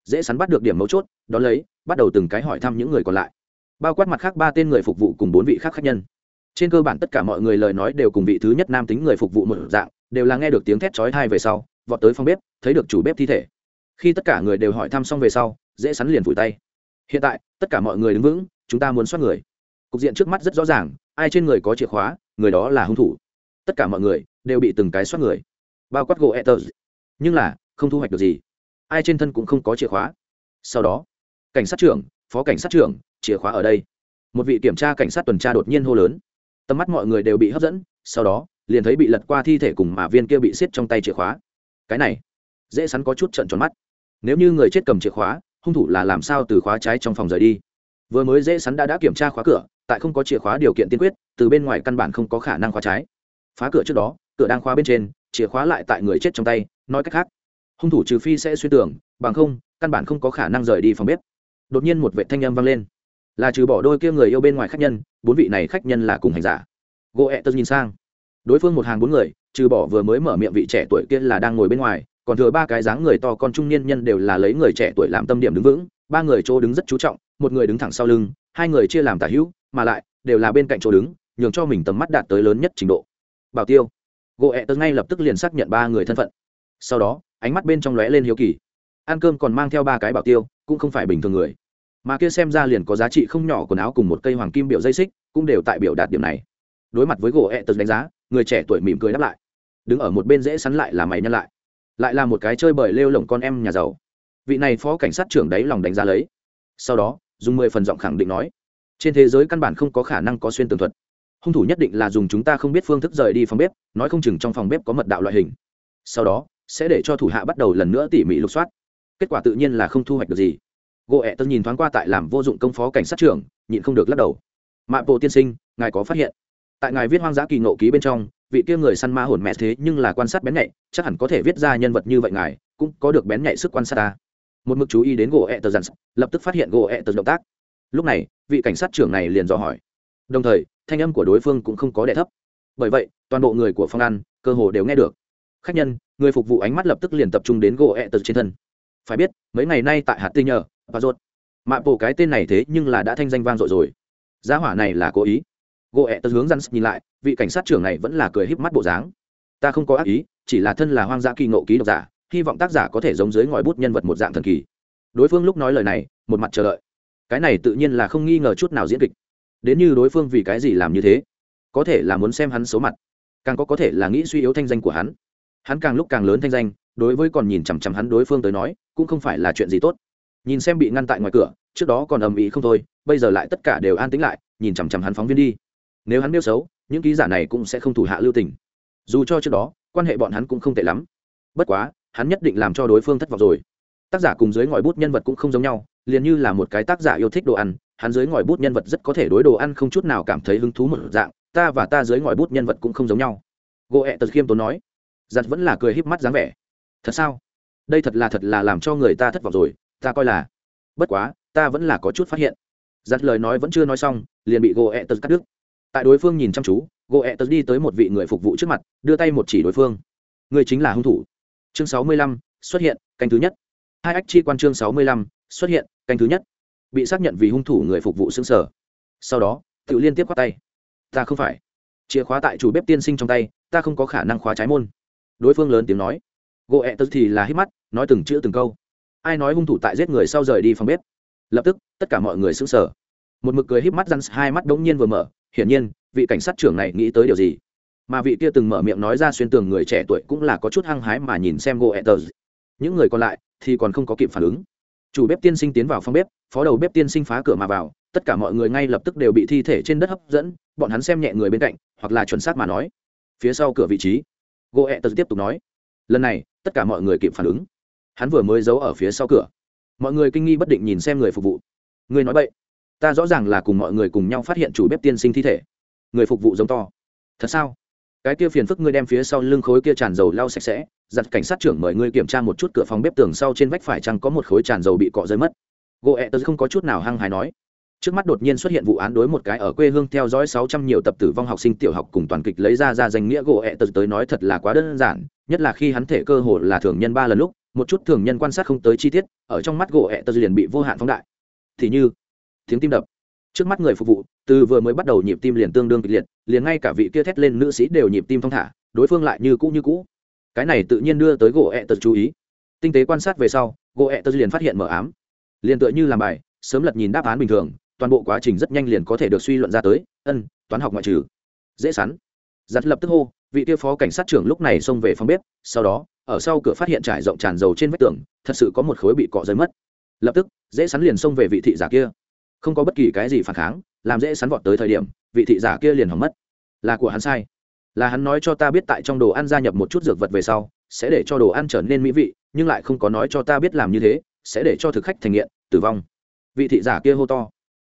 dễ sắn bắt được điểm mấu chốt đón lấy, bắt đầu từng cái hỏi thăm những người còn lại. Bao quát mặt khác ba tên người phục vụ cùng bốn vị khác khác nhân. Trên cơ bản tất cả mọi người lời nói đều cùng vị thứ nhất nam tính người phục vụ một dạng, đều là nghe được tiếng thét chói thai về sau vọt tới phòng bếp, thấy được chủ bếp thi thể. Khi tất cả người đều hỏi thăm xong về sau, dễ sắn liền vùi tay. Hiện tại, tất cả mọi người đứng vững, chúng ta muốn xoát người. Cục diện trước mắt rất rõ ràng, ai trên người có chìa khóa, người đó là hung thủ. Tất cả mọi người đều bị từng cái xoát người. Bao quát gỗ ether nhưng là, không thu hoạch được gì. Ai trên thân cũng không có chìa khóa. Sau đó, cảnh sát trưởng, phó cảnh sát trưởng, chìa khóa ở đây. Một vị kiểm tra cảnh sát tuần tra đột nhiên hô lớn. Tầm mắt mọi người đều bị hấp dẫn, sau đó, liền thấy bị lật qua thi thể cùng mà viên kia bị xiết trong tay chìa khóa cái này dễ sắn có chút trận tròn mắt. Nếu như người chết cầm chìa khóa, hung thủ là làm sao từ khóa trái trong phòng rời đi? Vừa mới dễ sắn đã đã kiểm tra khóa cửa, tại không có chìa khóa điều kiện tiên quyết, từ bên ngoài căn bản không có khả năng khóa trái. Phá cửa trước đó, cửa đang khóa bên trên, chìa khóa lại tại người chết trong tay, nói cách khác, hung thủ trừ phi sẽ suy tưởng, bằng không, căn bản không có khả năng rời đi phòng bếp. Đột nhiên một vệ thanh âm vang lên. Là trừ bỏ đôi kia người yêu bên ngoài khách nhân, bốn vị này khách nhân là cùng hành giả. Gỗ ẹ tớ nhìn sang. Đối phương một hàng bốn người trừ bỏ vừa mới mở miệng vị trẻ tuổi kia là đang ngồi bên ngoài, còn thừa ba cái dáng người to con trung niên nhân đều là lấy người trẻ tuổi làm tâm điểm đứng vững, ba người chỗ đứng rất chú trọng, một người đứng thẳng sau lưng, hai người chia làm tả hữu, mà lại, đều là bên cạnh chỗ đứng, nhường cho mình tầm mắt đạt tới lớn nhất trình độ. Bảo tiêu, gỗ ẹ tớ ngay lập tức liền xác nhận ba người thân phận. Sau đó, ánh mắt bên trong lóe lên hiếu kỳ. Ăn cơm còn mang theo ba cái bảo tiêu, cũng không phải bình thường người. Mà kia xem ra liền có giá trị không nhỏ quần áo cùng một cây hoàng kim biểu dây xích, cũng đều tại biểu đạt điểm này. Đối mặt với gỗ ẹ tớ đánh giá, người trẻ tuổi mỉm cười đáp lại đứng ở một bên dễ sắn lại là mày nhân lại. Lại là một cái chơi bời lêu lồng con em nhà giàu. Vị này phó cảnh sát trưởng đấy lòng đánh giá lấy. Sau đó, dùng mười phần giọng khẳng định nói, trên thế giới căn bản không có khả năng có xuyên tường thuật. Hung thủ nhất định là dùng chúng ta không biết phương thức rời đi phòng bếp, nói không chừng trong phòng bếp có mật đạo loại hình. Sau đó, sẽ để cho thủ hạ bắt đầu lần nữa tỉ mỉ lục soát. Kết quả tự nhiên là không thu hoạch được gì. Gỗ ẹ tân nhìn thoáng qua tại làm vô dụng công phó cảnh sát trưởng, nhịn không được lắc đầu. Mạ bộ tiên sinh, ngài có phát hiện? Tại ngài viết hoang dã kỳ ngộ ký bên trong vị kia người săn ma hồn mẹ thế nhưng là quan sát bén nhạy chắc hẳn có thể viết ra nhân vật như vậy ngài cũng có được bén nhạy sức quan sát ta. Một mực chú ý đến gỗ ẹ tờ dặn lập tức phát hiện gỗ ẹ tờ động tác. Lúc này vị cảnh sát trưởng này liền dò hỏi. Đồng thời thanh âm của đối phương cũng không có đẻ thấp. Bởi vậy toàn bộ người của phong ăn cơ hồ đều nghe được. Khách nhân người phục vụ ánh mắt lập tức liền tập trung đến gỗ ẹ tờ trên thân. Phải biết mấy ngày nay tại hạt tinh nhờ và ruột, mạ bộ cái tên này thế nhưng là đã thanh danh vang dội rồi. Giá hỏa này là cố ý gỗ ẹ tật hướng răn nhìn lại, vị cảnh sát trưởng này vẫn là cười híp mắt bộ dáng. Ta không có ác ý, chỉ là thân là hoang dã kỳ ngộ ký độc giả, hy vọng tác giả có thể giống dưới ngòi bút nhân vật một dạng thần kỳ. Đối phương lúc nói lời này, một mặt chờ đợi. Cái này tự nhiên là không nghi ngờ chút nào diễn kịch. Đến như đối phương vì cái gì làm như thế? Có thể là muốn xem hắn xấu mặt, càng có có thể là nghĩ suy yếu thanh danh của hắn. Hắn càng lúc càng lớn thanh danh, đối với còn nhìn chằm chằm hắn đối phương tới nói, cũng không phải là chuyện gì tốt. Nhìn xem bị ngăn tại ngoài cửa, trước đó còn ầm ĩ không thôi, bây giờ lại tất cả đều an tĩnh lại, nhìn chằm chằm hắn phóng viên đi nếu hắn nêu xấu, những ký giả này cũng sẽ không thủ hạ lưu tình. Dù cho trước đó, quan hệ bọn hắn cũng không tệ lắm. Bất quá, hắn nhất định làm cho đối phương thất vọng rồi. Tác giả cùng dưới ngòi bút nhân vật cũng không giống nhau, liền như là một cái tác giả yêu thích đồ ăn, hắn dưới ngòi bút nhân vật rất có thể đối đồ ăn không chút nào cảm thấy hứng thú một dạng, ta và ta dưới ngòi bút nhân vật cũng không giống nhau. Gỗ ẹ tật khiêm tốn nói giặt vẫn là cười híp mắt dáng vẻ. Thật sao? Đây thật là thật là làm cho người ta thất vọng rồi, ta coi là. Bất quá, ta vẫn là có chút phát hiện. Giặt lời nói vẫn chưa nói xong, liền bị gỗ ẹ tật cắt đứt tại đối phương nhìn chăm chú gỗ ẹ tật đi tới một vị người phục vụ trước mặt, đưa tay một chỉ đối phương. Người chính là hung thủ. Chương sáu mươi lăm, xuất hiện, canh thứ nhất. Hai ách chi quan chương sáu mươi lăm, xuất hiện, canh thứ nhất. Bị xác nhận vì hung thủ người phục vụ xương sở. Sau đó tự liên tiếp khoác tay. Ta không phải. Chìa khóa tại chủ bếp tiên sinh trong tay, ta không có khả năng khóa trái môn. Đối phương lớn tiếng nói. Gỗ ẹ tật thì là hít mắt, nói từng chữ từng câu. Ai nói hung thủ tại giết người sau rời đi phòng bếp? Lập tức, tất cả mọi người xứng sở một mực cười híp mắt răn, hai mắt đống nhiên vừa mở, hiển nhiên, vị cảnh sát trưởng này nghĩ tới điều gì? Mà vị kia từng mở miệng nói ra xuyên tường người trẻ tuổi cũng là có chút hăng hái mà nhìn xem goethers. Những người còn lại thì còn không có kịp phản ứng. Chủ bếp tiên sinh tiến vào phòng bếp, phó đầu bếp tiên sinh phá cửa mà vào, tất cả mọi người ngay lập tức đều bị thi thể trên đất hấp dẫn, bọn hắn xem nhẹ người bên cạnh, hoặc là chuẩn xác mà nói, phía sau cửa vị trí. Goethers tiếp tục nói, lần này, tất cả mọi người kịp phản ứng. Hắn vừa mới giấu ở phía sau cửa. Mọi người kinh nghi bất định nhìn xem người phục vụ. Người nói vậy ta rõ ràng là cùng mọi người cùng nhau phát hiện chủ bếp tiên sinh thi thể. Người phục vụ giống to. Thật sao? Cái kia phiền phức ngươi đem phía sau lưng khối kia tràn dầu lau sạch sẽ, giặt cảnh sát trưởng mời ngươi kiểm tra một chút cửa phòng bếp tường sau trên vách phải chăng có một khối tràn dầu bị cọ rơi mất. Gỗ ẹ tớ không có chút nào hăng hái nói. Trước mắt đột nhiên xuất hiện vụ án đối một cái ở quê hương theo dõi sáu trăm nhiều tập tử vong học sinh tiểu học cùng toàn kịch lấy ra ra danh nghĩa gỗ ẹ tớ tới nói thật là quá đơn giản, nhất là khi hắn thể cơ hồ là thường nhân ba lần lúc, một chút thường nhân quan sát không tới chi tiết, ở trong mắt gỗ ẹ tớ liền bị vô hạn phóng đại. Thì như tiếng tim đập. Trước mắt người phục vụ, từ vừa mới bắt đầu nhịp tim liền tương đương kịch liệt, liền ngay cả vị kia thét lên nữ sĩ đều nhịp tim thong thả, đối phương lại như cũ như cũ. Cái này tự nhiên đưa tới gỗ ẹ tật chú ý. Tinh tế quan sát về sau, gỗ ẹ tật liền phát hiện mở ám. Liền tựa như làm bài, sớm lật nhìn đáp án bình thường, toàn bộ quá trình rất nhanh liền có thể được suy luận ra tới, ân, toán học ngoại trừ. Dễ sắn giặt lập tức hô, vị kia phó cảnh sát trưởng lúc này xông về phòng bếp, sau đó, ở sau cửa phát hiện trải rộng tràn dầu trên vách tường, thật sự có một khối bị cọ rơi mất. Lập tức, dễ sắn liền xông về vị thị giả kia không có bất kỳ cái gì phản kháng, làm dễ sắn vọt tới thời điểm, vị thị giả kia liền hỏng mất. Là của hắn sai. Là hắn nói cho ta biết tại trong đồ ăn gia nhập một chút dược vật về sau, sẽ để cho đồ ăn trở nên mỹ vị, nhưng lại không có nói cho ta biết làm như thế, sẽ để cho thực khách thành nghiện, tử vong. Vị thị giả kia hô to.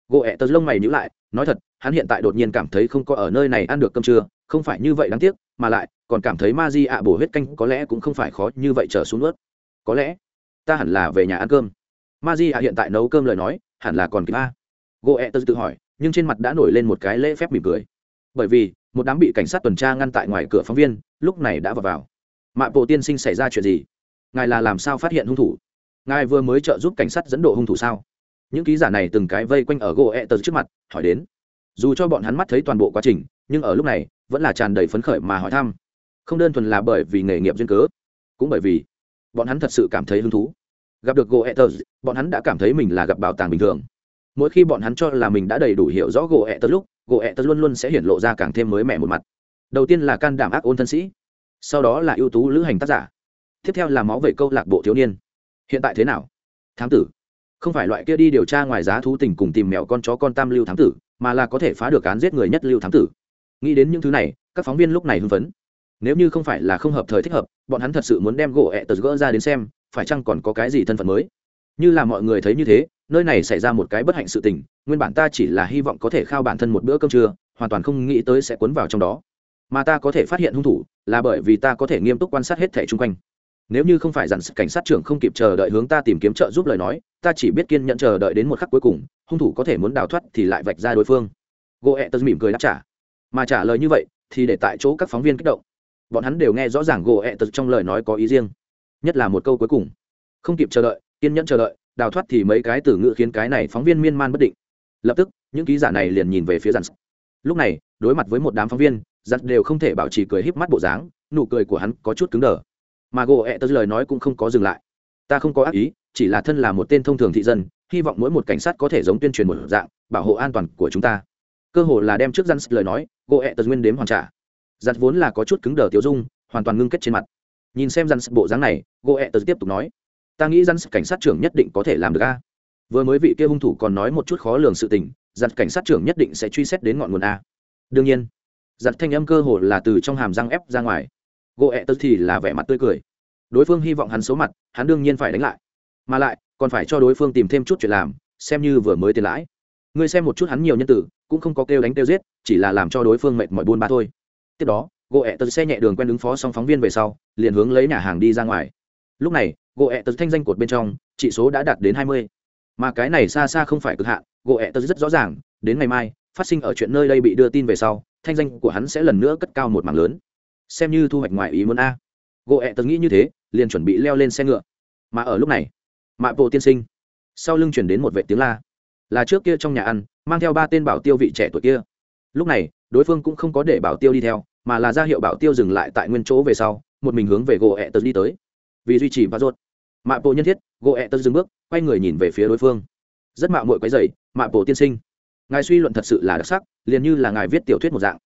Gỗ ẹ tớ lông mày nhữ lại, nói thật, hắn hiện tại đột nhiên cảm thấy không có ở nơi này ăn được cơm trưa, không phải như vậy đáng tiếc, mà lại, còn cảm thấy ma di ạ bổ huyết canh có lẽ cũng không phải khó như vậy trở xuống nước có lẽ, ta hẳn là về nhà ăn cơm. Ma di ạ hiện tại nấu cơm lời nói, hẳn là còn kịp a gỗ ẹ tớ tự hỏi, nhưng trên mặt đã nổi lên một cái lễ phép mỉm cười. Bởi vì, một đám bị cảnh sát tuần tra ngăn tại ngoài cửa phóng viên, lúc này đã vào vào. Mạ bộ tiên sinh xảy ra chuyện gì? Ngài là làm sao phát hiện hung thủ? Ngài vừa mới trợ giúp cảnh sát dẫn độ hung thủ sao? Những ký giả này từng cái vây quanh ở gỗ ẹ tớ trước mặt, hỏi đến. Dù cho bọn hắn mắt thấy toàn bộ quá trình, nhưng ở lúc này, vẫn là tràn đầy phấn khởi mà hỏi thăm. Không đơn thuần là bởi vì nghề nghiệp duyên cớ, cũng bởi vì bọn hắn thật sự cảm thấy hứng thú. Gặp được gỗ ẹ bọn hắn đã cảm thấy mình là gặp bảo tàng bình thường mỗi khi bọn hắn cho là mình đã đầy đủ hiểu rõ gỗ ẹ tật lúc, gỗ ẹ tật luôn luôn sẽ hiện lộ ra càng thêm mới mẻ một mặt. Đầu tiên là can đảm ác ôn thân sĩ, sau đó là ưu tú lữ hành tác giả, tiếp theo là máu về câu lạc bộ thiếu niên. Hiện tại thế nào? Thám tử. Không phải loại kia đi điều tra ngoài giá thú tình cùng tìm mèo con chó con tam lưu thám tử, mà là có thể phá được án giết người nhất lưu thám tử. Nghĩ đến những thứ này, các phóng viên lúc này hưng phấn. Nếu như không phải là không hợp thời thích hợp, bọn hắn thật sự muốn đem gỗ ẹ tật gỡ ra đến xem, phải chăng còn có cái gì thân phận mới? Như là mọi người thấy như thế, nơi này xảy ra một cái bất hạnh sự tình, nguyên bản ta chỉ là hy vọng có thể khao bản thân một bữa cơm trưa, hoàn toàn không nghĩ tới sẽ cuốn vào trong đó. Mà ta có thể phát hiện hung thủ, là bởi vì ta có thể nghiêm túc quan sát hết thẻ chung quanh. Nếu như không phải dặn cảnh sát trưởng không kịp chờ đợi hướng ta tìm kiếm trợ giúp lời nói, ta chỉ biết kiên nhận chờ đợi đến một khắc cuối cùng, hung thủ có thể muốn đào thoát thì lại vạch ra đối phương. Gỗ ẹ e tật mỉm cười đáp trả. Mà trả lời như vậy, thì để tại chỗ các phóng viên kích động. Bọn hắn đều nghe rõ ràng gỗ ẹ e tật trong lời nói có ý riêng, nhất là một câu cuối cùng. Không kịp chờ đợi kiên nhẫn chờ đợi, đào thoát thì mấy cái từ ngữ khiến cái này phóng viên miên man bất định. Lập tức, những ký giả này liền nhìn về phía dàn lúc này, đối mặt với một đám phóng viên dàn đều không thể bảo trì cười híp mắt bộ dáng, nụ cười của hắn có chút cứng đờ. Mà gỗ ẹ tớ lời nói cũng không có dừng lại. Ta không có ác ý, chỉ là thân là một tên thông thường thị dân, hy vọng mỗi một cảnh sát có thể giống tuyên truyền một dạng, bảo hộ an toàn của chúng ta. Cơ hồ là đem trước dân lời nói, gỗ ẹ tớ nguyên đếm hoàn trả. Giặt vốn là có chút cứng đờ tiêu dung, hoàn toàn ngưng kết trên mặt. Nhìn xem dân bộ dáng này, gỗ ẹ tớ tiếp tục nói ta nghĩ dân cảnh sát trưởng nhất định có thể làm được a. Vừa mới vị kia hung thủ còn nói một chút khó lường sự tình giặt cảnh sát trưởng nhất định sẽ truy xét đến ngọn nguồn a. Đương nhiên giặt thanh âm cơ hồ là từ trong hàm răng ép ra ngoài. Gỗ ẹ tớ thì là vẻ mặt tươi cười. Đối phương hy vọng hắn xấu mặt, hắn đương nhiên phải đánh lại. Mà lại, còn phải cho đối phương tìm thêm chút chuyện làm, xem như vừa mới tiền lãi. Ngươi xem một chút hắn nhiều nhân tử, cũng không có kêu đánh kêu giết, chỉ là làm cho đối phương mệt mỏi buôn ba thôi. Tiếp đó, gỗ ẹ tớ xe nhẹ đường quen ứng phó xong phóng viên về sau, liền hướng lấy nhà hàng đi ra ngoài. Lúc này gỗ ẹ tật thanh danh cột bên trong, chỉ số đã đạt đến hai mươi. Mà cái này xa xa không phải cực hạn, gỗ ẹ tật rất rõ ràng, đến ngày mai, phát sinh ở chuyện nơi đây bị đưa tin về sau, thanh danh của hắn sẽ lần nữa cất cao một mảng lớn. Xem như thu hoạch ngoài ý muốn a. Gỗ ẹ tật nghĩ như thế, liền chuẩn bị leo lên xe ngựa. Mà ở lúc này, mạ bộ tiên sinh, sau lưng chuyển đến một vệ tiếng la. Là trước kia trong nhà ăn, mang theo ba tên bảo tiêu vị trẻ tuổi kia. Lúc này, đối phương cũng không có để bảo tiêu đi theo, mà là ra hiệu bảo tiêu dừng lại tại nguyên chỗ về sau, một mình hướng về gỗ ẹ tật đi tới. Vì duy trì và ruột mạ bộ nhân thiết gỗ ẹ tơ dừng bước, quay người nhìn về phía đối phương. Rất mạo mội quấy dày mạ bộ tiên sinh. Ngài suy luận thật sự là đặc sắc, liền như là ngài viết tiểu thuyết một dạng.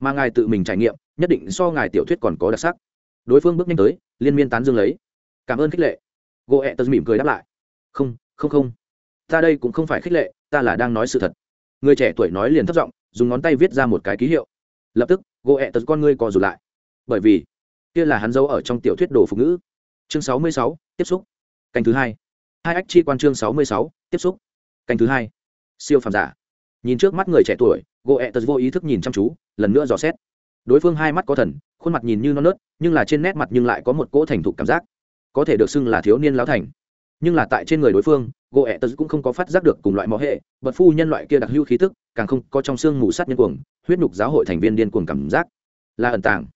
Mà ngài tự mình trải nghiệm, nhất định so ngài tiểu thuyết còn có đặc sắc. Đối phương bước nhanh tới, liên miên tán dương lấy. Cảm ơn khích lệ. Gỗ ẹ tơ mỉm cười đáp lại. Không không không. Ta đây cũng không phải khích lệ, ta là đang nói sự thật. Người trẻ tuổi nói liền thất giọng, dùng ngón tay viết ra một cái ký hiệu. Lập tức gỗ ẹ tật con ngươi co rụt lại. Bởi vì, kia là hắn giấu ở trong tiểu thuyết đồ phục ngữ chương sáu mươi sáu, tiếp xúc. Canh thứ hai. Hai ách chi quan chương sáu mươi sáu, tiếp xúc. Canh thứ hai. Siêu phàm giả. Nhìn trước mắt người trẻ tuổi gỗ ẹ tật vô ý thức nhìn chăm chú, lần nữa dò xét. Đối phương hai mắt có thần, khuôn mặt nhìn như non nớt, nhưng là trên nét mặt nhưng lại có một cỗ thành thục cảm giác. Có thể được xưng là thiếu niên lão thành. Nhưng là tại trên người đối phương gỗ ẹ tật cũng không có phát giác được cùng loại mõ hệ, bật phu nhân loại kia đặc hữu khí tức, càng không có trong xương mù sắt nhân cuồng, huyết nhục giáo hội thành viên điên cuồng cảm giác. Là ẩn tàng.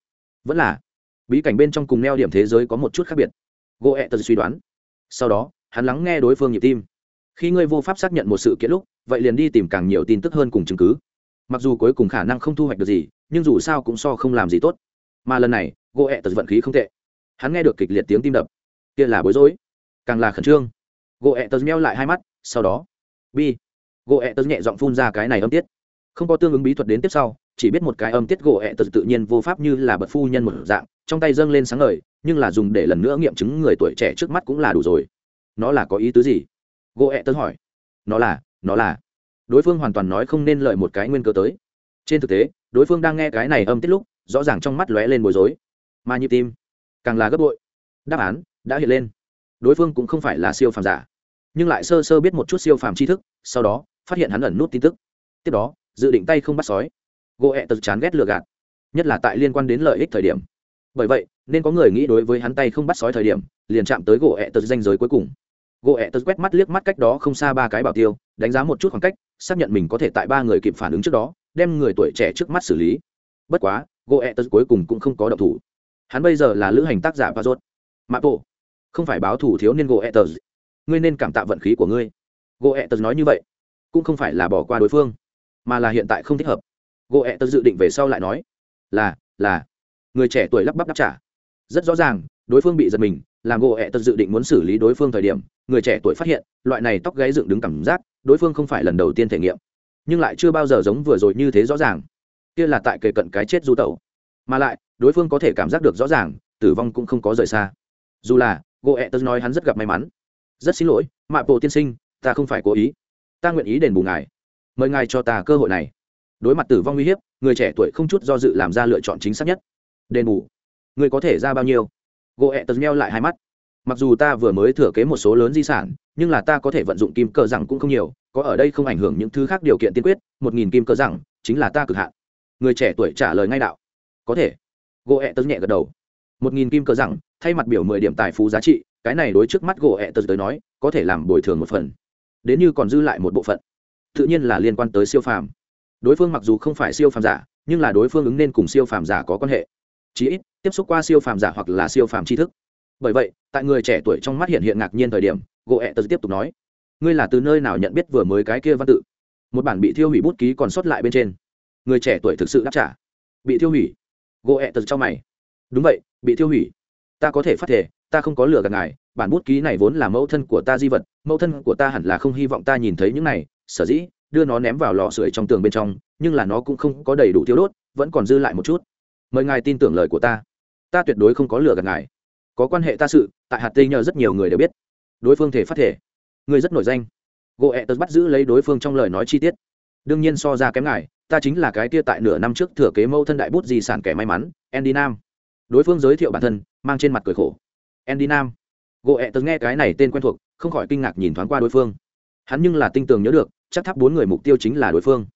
Vẫn là bí cảnh bên trong cùng neo điểm thế giới có một chút khác biệt. Gỗ ẹ tật suy đoán. Sau đó, hắn lắng nghe đối phương nhịp tim. Khi ngươi vô pháp xác nhận một sự kiện lúc, vậy liền đi tìm càng nhiều tin tức hơn cùng chứng cứ. Mặc dù cuối cùng khả năng không thu hoạch được gì, nhưng dù sao cũng so không làm gì tốt. Mà lần này gỗ ẹ tật vận khí không tệ. Hắn nghe được kịch liệt tiếng tim đập. Kia là bối rối. Càng là khẩn trương. Gỗ ẹ tật meo lại hai mắt, sau đó, bi. Gỗ ẹ tật nhẹ giọng phun ra cái này âm tiết không có tương ứng bí thuật đến tiếp sau, chỉ biết một cái âm tiết gỗ ẹ tật tự nhiên vô pháp như là bật phu nhân một dạng, trong tay dâng lên sáng ngời, nhưng là dùng để lần nữa nghiệm chứng người tuổi trẻ trước mắt cũng là đủ rồi. Nó là có ý tứ gì? Gỗ ẹ tật hỏi. Nó là nó là. Đối phương hoàn toàn nói không nên lợi một cái nguyên cơ tới. Trên thực tế, đối phương đang nghe cái này âm tiết lúc, rõ ràng trong mắt lóe lên bối rối. Mà nhịp tim. Càng là gấp bội. Đáp án đã hiện lên. Đối phương cũng không phải là siêu phàm giả, nhưng lại sơ sơ biết một chút siêu phàm tri thức, sau đó, phát hiện hắn ẩn nút tin tức. Tiếp đó dự định tay không bắt sói. Gỗ ẹ tật chán ghét lừa gạt, nhất là tại liên quan đến lợi ích thời điểm. Bởi vậy, nên có người nghĩ đối với hắn tay không bắt sói thời điểm, liền chạm tới gỗ ẹ tật danh giới cuối cùng. Gỗ ẹ tật quét mắt liếc mắt cách đó không xa ba cái bảo tiêu, đánh giá một chút khoảng cách, xác nhận mình có thể tại ba người kịp phản ứng trước đó, đem người tuổi trẻ trước mắt xử lý. Bất quá gỗ ẹ tật cuối cùng cũng không có độc thủ. Hắn bây giờ là lữ hành tác giả và rốt mạ bộ không phải báo thủ thiếu niên gỗ ẹ tật. Ngươi nên cảm tạ vận khí của ngươi. Gỗ ẹ tật nói như vậy, cũng không phải là bỏ qua đối phương mà là hiện tại không thích hợp. Gỗ ẹ tật dự định về sau lại nói, là là. Người trẻ tuổi lắp bắp đáp trả. Rất rõ ràng, đối phương bị giật mình, làm gỗ ẹ tật dự định muốn xử lý đối phương thời điểm, người trẻ tuổi phát hiện, loại này tóc gáy dựng đứng cảm giác, đối phương không phải lần đầu tiên thể nghiệm, nhưng lại chưa bao giờ giống vừa rồi như thế rõ ràng. Kia là tại kề cận cái chết du tẩu. Mà lại, đối phương có thể cảm giác được rõ ràng, tử vong cũng không có rời xa. Dù là gỗ ẹ tớ nói hắn rất gặp may mắn. Rất xin lỗi, mạ bộ tiên sinh, ta không phải cố ý. Ta nguyện ý đền bù ngài mời ngài cho ta cơ hội này. Đối mặt tử vong uy hiếp, người trẻ tuổi không chút do dự làm ra lựa chọn chính xác nhất. Đền bù. Người có thể ra bao nhiêu? Gỗ ẹ tật meo lại hai mắt. Mặc dù ta vừa mới thừa kế một số lớn di sản, nhưng là ta có thể vận dụng kim cờ rằng cũng không nhiều, có ở đây không ảnh hưởng những thứ khác điều kiện tiên quyết, một nghìn kim cờ rằng chính là ta cực hạn. Người trẻ tuổi trả lời ngay đạo. Có thể. Gỗ ẹ tật nhẹ gật đầu. Một nghìn kim cờ rằng thay mặt biểu mười điểm tài phú giá trị, cái này đối trước mắt gỗ ẹ tật tới nói, có thể làm bồi thường một phần. Đến như còn dư lại một bộ phận tự nhiên là liên quan tới siêu phàm. Đối phương mặc dù không phải siêu phàm giả, nhưng là đối phương ứng nên cùng siêu phàm giả có quan hệ. Chí ít, tiếp xúc qua siêu phàm giả hoặc là siêu phàm tri thức. Bởi vậy, tại người trẻ tuổi trong mắt hiện hiện ngạc nhiên thời điểm, gỗ ẹ tớ tiếp tục nói, ngươi là từ nơi nào nhận biết vừa mới cái kia văn tự? Một bản bị thiêu hủy bút ký còn sót lại bên trên. Người trẻ tuổi thực sự đáp trả, bị thiêu hủy. Gỗ ẹ Tự cho mày, đúng vậy, bị thiêu hủy. Ta có thể phát thể ta không có lửa gạt ngài bản bút ký này vốn là mẫu thân của ta di vật, mẫu thân của ta hẳn là không hy vọng ta nhìn thấy những này, sở dĩ đưa nó ném vào lò sưởi trong tường bên trong, nhưng là nó cũng không có đầy đủ tiêu đốt, vẫn còn dư lại một chút. Mời ngài tin tưởng lời của ta. Ta tuyệt đối không có lừa gạt ngài. Có quan hệ ta sự, tại hạt tây nhờ rất nhiều người đều biết. Đối phương thể phát thể. Người rất nổi danh. Gỗ ẹ tớ bắt giữ lấy đối phương trong lời nói chi tiết. Đương nhiên so ra kém ngài, ta chính là cái kia tại nửa năm trước thừa kế mâu thân đại bút di sản kẻ may mắn, andy nam. Đối phương giới thiệu bản thân, mang trên mặt cười khổ. Andy nam gỗ ẹ tớ nghe cái này tên quen thuộc, không khỏi kinh ngạc nhìn thoáng qua đối phương. Hắn nhưng là tinh tường nhớ được, chắc tháp bốn người mục tiêu chính là đối phương.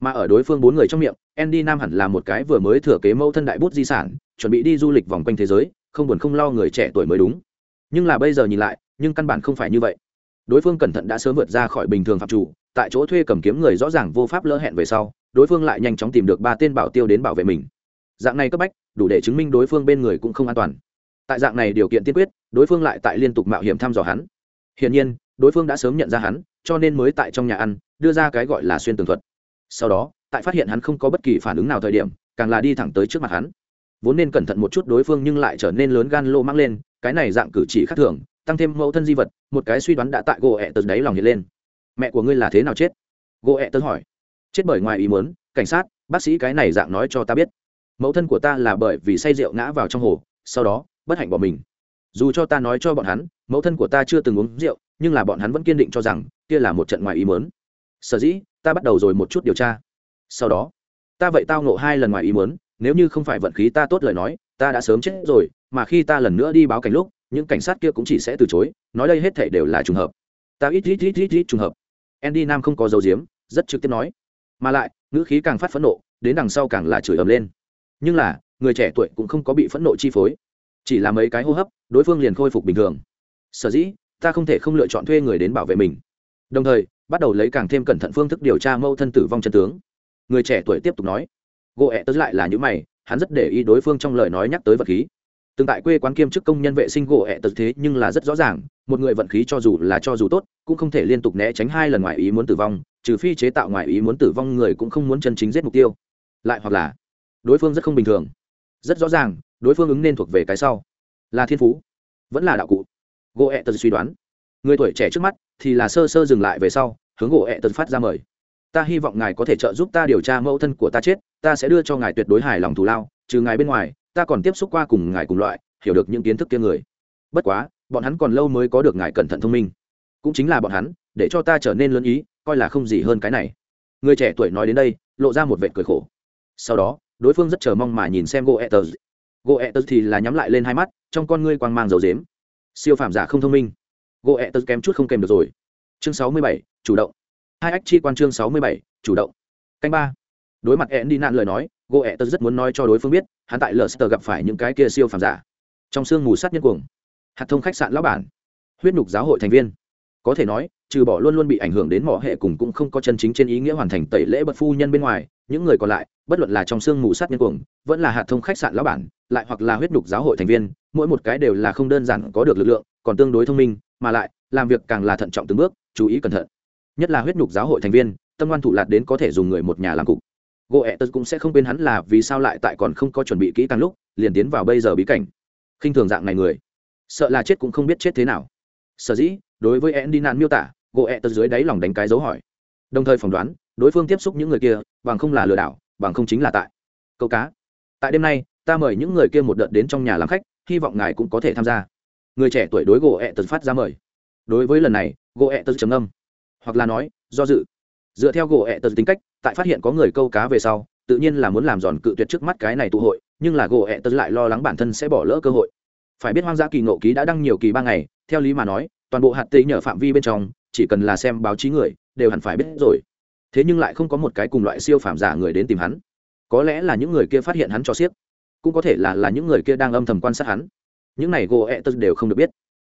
Mà ở đối phương bốn người trong miệng, andy nam hẳn là một cái vừa mới thừa kế mâu thân đại bút di sản, chuẩn bị đi du lịch vòng quanh thế giới, không buồn không lo người trẻ tuổi mới đúng. Nhưng là bây giờ nhìn lại, nhưng căn bản không phải như vậy. Đối phương cẩn thận đã sớm vượt ra khỏi bình thường phạm chủ, tại chỗ thuê cầm kiếm người rõ ràng vô pháp lỡ hẹn về sau, đối phương lại nhanh chóng tìm được ba tên bảo tiêu đến bảo vệ mình. Dạng này cấp bách, đủ để chứng minh đối phương bên người cũng không an toàn tại dạng này điều kiện tiên quyết, đối phương lại tại liên tục mạo hiểm thăm dò hắn. Hiển nhiên, đối phương đã sớm nhận ra hắn, cho nên mới tại trong nhà ăn, đưa ra cái gọi là xuyên tường thuật. Sau đó, tại phát hiện hắn không có bất kỳ phản ứng nào thời điểm, càng là đi thẳng tới trước mặt hắn. Vốn nên cẩn thận một chút đối phương nhưng lại trở nên lớn gan lô mang lên, cái này dạng cử chỉ khác thường, tăng thêm mẫu thân di vật, một cái suy đoán đã tại gỗ ẹ tật đấy lòng hiện lên. Mẹ của ngươi là thế nào chết? Gỗ ẹ tật hỏi. Chết bởi ngoài ý muốn, cảnh sát, bác sĩ cái này dạng nói cho ta biết. Mẫu thân của ta là bởi vì say rượu ngã vào trong hồ, sau đó bất hạnh bỏ mình. Dù cho ta nói cho bọn hắn, mẫu thân của ta chưa từng uống rượu, nhưng là bọn hắn vẫn kiên định cho rằng, kia là một trận ngoài ý mớn sở dĩ, ta bắt đầu rồi một chút điều tra. Sau đó, ta vậy tao nộ hai lần ngoài ý muốn, nếu như không phải vận khí ta tốt lời nói, ta đã sớm chết rồi, mà khi ta lần nữa đi báo cảnh lúc, những cảnh sát kia cũng chỉ sẽ từ chối, nói đây hết thể đều là trùng hợp. Ta ít ít ít ít ít trùng hợp. Andy nam không có dấu diếm rất trực tiếp nói. Mà lại, ngữ khí càng phát phẫn nộ, đến đằng sau càng là chửi ầm lên. Nhưng là, người trẻ tuổi cũng không có bị phẫn nộ chi phối chỉ là mấy cái hô hấp, đối phương liền khôi phục bình thường. Sở dĩ, ta không thể không lựa chọn thuê người đến bảo vệ mình. Đồng thời, bắt đầu lấy càng thêm cẩn thận phương thức điều tra mâu thân tử vong chân tướng. Người trẻ tuổi tiếp tục nói. Gỗ ẹ tớ lại là những mày, hắn rất để ý đối phương trong lời nói nhắc tới vật khí. Từng tại quê quán kiêm chức công nhân vệ sinh gỗ ẹ tật thế nhưng là rất rõ ràng, một người vận khí cho dù là cho dù tốt, cũng không thể liên tục né tránh hai lần ngoài ý muốn tử vong, trừ phi chế tạo ngoài ý muốn tử vong người cũng không muốn chân chính giết mục tiêu. Lại hoặc là, đối phương rất không bình thường. Rất rõ ràng đối phương ứng nên thuộc về cái sau. Là thiên phú, vẫn là đạo cụ. Gỗ ẹ tật suy đoán. Người tuổi trẻ trước mắt thì là sơ sơ dừng lại về sau, hướng gỗ ẹ tật phát ra mời. Ta hy vọng ngài có thể trợ giúp ta điều tra mẫu thân của ta chết, ta sẽ đưa cho ngài tuyệt đối hài lòng thù lao, trừ ngài bên ngoài, ta còn tiếp xúc qua cùng ngài cùng loại, hiểu được những kiến thức kia người. Bất quá, bọn hắn còn lâu mới có được ngài cẩn thận thông minh. Cũng chính là bọn hắn, để cho ta trở nên lớn ý, coi là không gì hơn cái này. Người trẻ tuổi nói đến đây, lộ ra một vệ cười khổ. Sau đó, đối phương rất chờ mong mà nhìn xem gỗ ẹ tật thì là nhắm lại lên hai mắt, trong con ngươi quang mang dầu dếm. Siêu phạm giả không thông minh. Goethers kém chút không kèm được rồi. Chương sáu mươi bảy, chủ động. Hai ách chi quan chương sáu mươi bảy, chủ động. Canh ba. Đối mặt ẹn đi nạn lời nói gỗ ẹ tật rất muốn nói cho đối phương biết, hắn tại lờ gặp phải những cái kia siêu phạm giả. Trong sương mù sát nhân cuồng. Hạt thông khách sạn lão bản. Huyết nhục giáo hội thành viên. Có thể nói, trừ bỏ luôn luôn bị ảnh hưởng đến mỏ hệ cùng cũng không có chân chính trên ý nghĩa hoàn thành tẩy lễ bật phu nhân bên ngoài những người còn lại, bất luận là trong sương mù sát nhân cuồng, vẫn là hạt thông khách sạn lão bản, lại hoặc là huyết nhục giáo hội thành viên, mỗi một cái đều là không đơn giản có được lực lượng, còn tương đối thông minh, mà lại, làm việc càng là thận trọng từng bước, chú ý cẩn thận. Nhất là huyết nhục giáo hội thành viên, tâm ngoan thủ lạt đến có thể dùng người một nhà làm cục. Gỗ ẹ tật cũng sẽ không quên hắn là vì sao lại tại còn không có chuẩn bị kỹ càng lúc, liền tiến vào bây giờ bí cảnh. Khinh thường dạng này người. Sợ là chết cũng không biết chết thế nào. Sở dĩ, đối với e nạn miêu tả gỗ ẹ tật dưới đáy lòng đánh cái dấu hỏi. Đồng thời phỏng đoán đối phương tiếp xúc những người kia, bằng không là lừa đảo, bằng không chính là tại. Câu cá. Tại đêm nay, ta mời những người kia một đợt đến trong nhà làm khách, hy vọng ngài cũng có thể tham gia. Người trẻ tuổi đối gỗ ẹ tật phát ra mời. Đối với lần này, gỗ ẹ tật trầm âm hoặc là nói, do dự. Dựa theo gỗ ẹ tật tính cách, tại phát hiện có người câu cá về sau, tự nhiên là muốn làm giòn cự tuyệt trước mắt cái này tụ hội, nhưng là gỗ ẹ tật lại lo lắng bản thân sẽ bỏ lỡ cơ hội. Phải biết hoang dã kỳ ngộ ký đã đăng nhiều kỳ ba ngày, theo lý mà nói, toàn bộ hạt tế nhờ phạm vi bên trong, chỉ cần là xem báo chí người, đều hẳn phải biết rồi thế nhưng lại không có một cái cùng loại siêu phàm giả người đến tìm hắn. Có lẽ là những người kia phát hiện hắn cho xiếc, cũng có thể là là những người kia đang âm thầm quan sát hắn. Những này gỗ ẹ tật đều không được biết.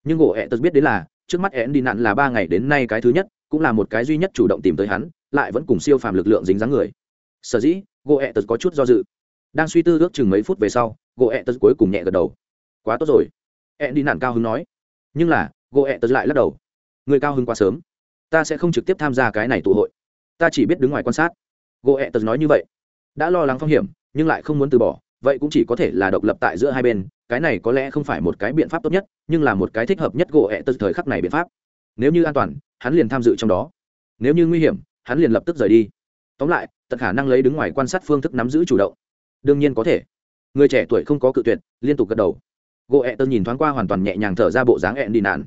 Nhưng gỗ ẹ tật biết đến là, trước mắt én đi nạn là ba ngày đến nay cái thứ nhất, cũng là một cái duy nhất chủ động tìm tới hắn, lại vẫn cùng siêu phàm lực lượng dính dáng người. Sở dĩ, gỗ ẹ tật có chút do dự. Đang suy tư ước chừng mấy phút về sau, gỗ ẹ tật cuối cùng nhẹ gật đầu. Quá tốt rồi. Én đi nạn cao hứng nói. Nhưng là, gỗ ẹ tật lại lắc đầu. Người cao hứng quá sớm. Ta sẽ không trực tiếp tham gia cái này tụ hội ta chỉ biết đứng ngoài quan sát. Gỗ ẹ tật nói như vậy. Đã lo lắng phong hiểm, nhưng lại không muốn từ bỏ, vậy cũng chỉ có thể là độc lập tại giữa hai bên, cái này có lẽ không phải một cái biện pháp tốt nhất, nhưng là một cái thích hợp nhất gỗ ẹ tật thời khắc này biện pháp. Nếu như an toàn, hắn liền tham dự trong đó. Nếu như nguy hiểm, hắn liền lập tức rời đi. Tóm lại tật khả năng lấy đứng ngoài quan sát phương thức nắm giữ chủ động. Đương nhiên có thể. Người trẻ tuổi không có cự tuyệt, liên tục gật đầu. Gỗ ẹ tật nhìn thoáng qua hoàn toàn nhẹ nhàng thở ra bộ dáng ẹn đi nạn.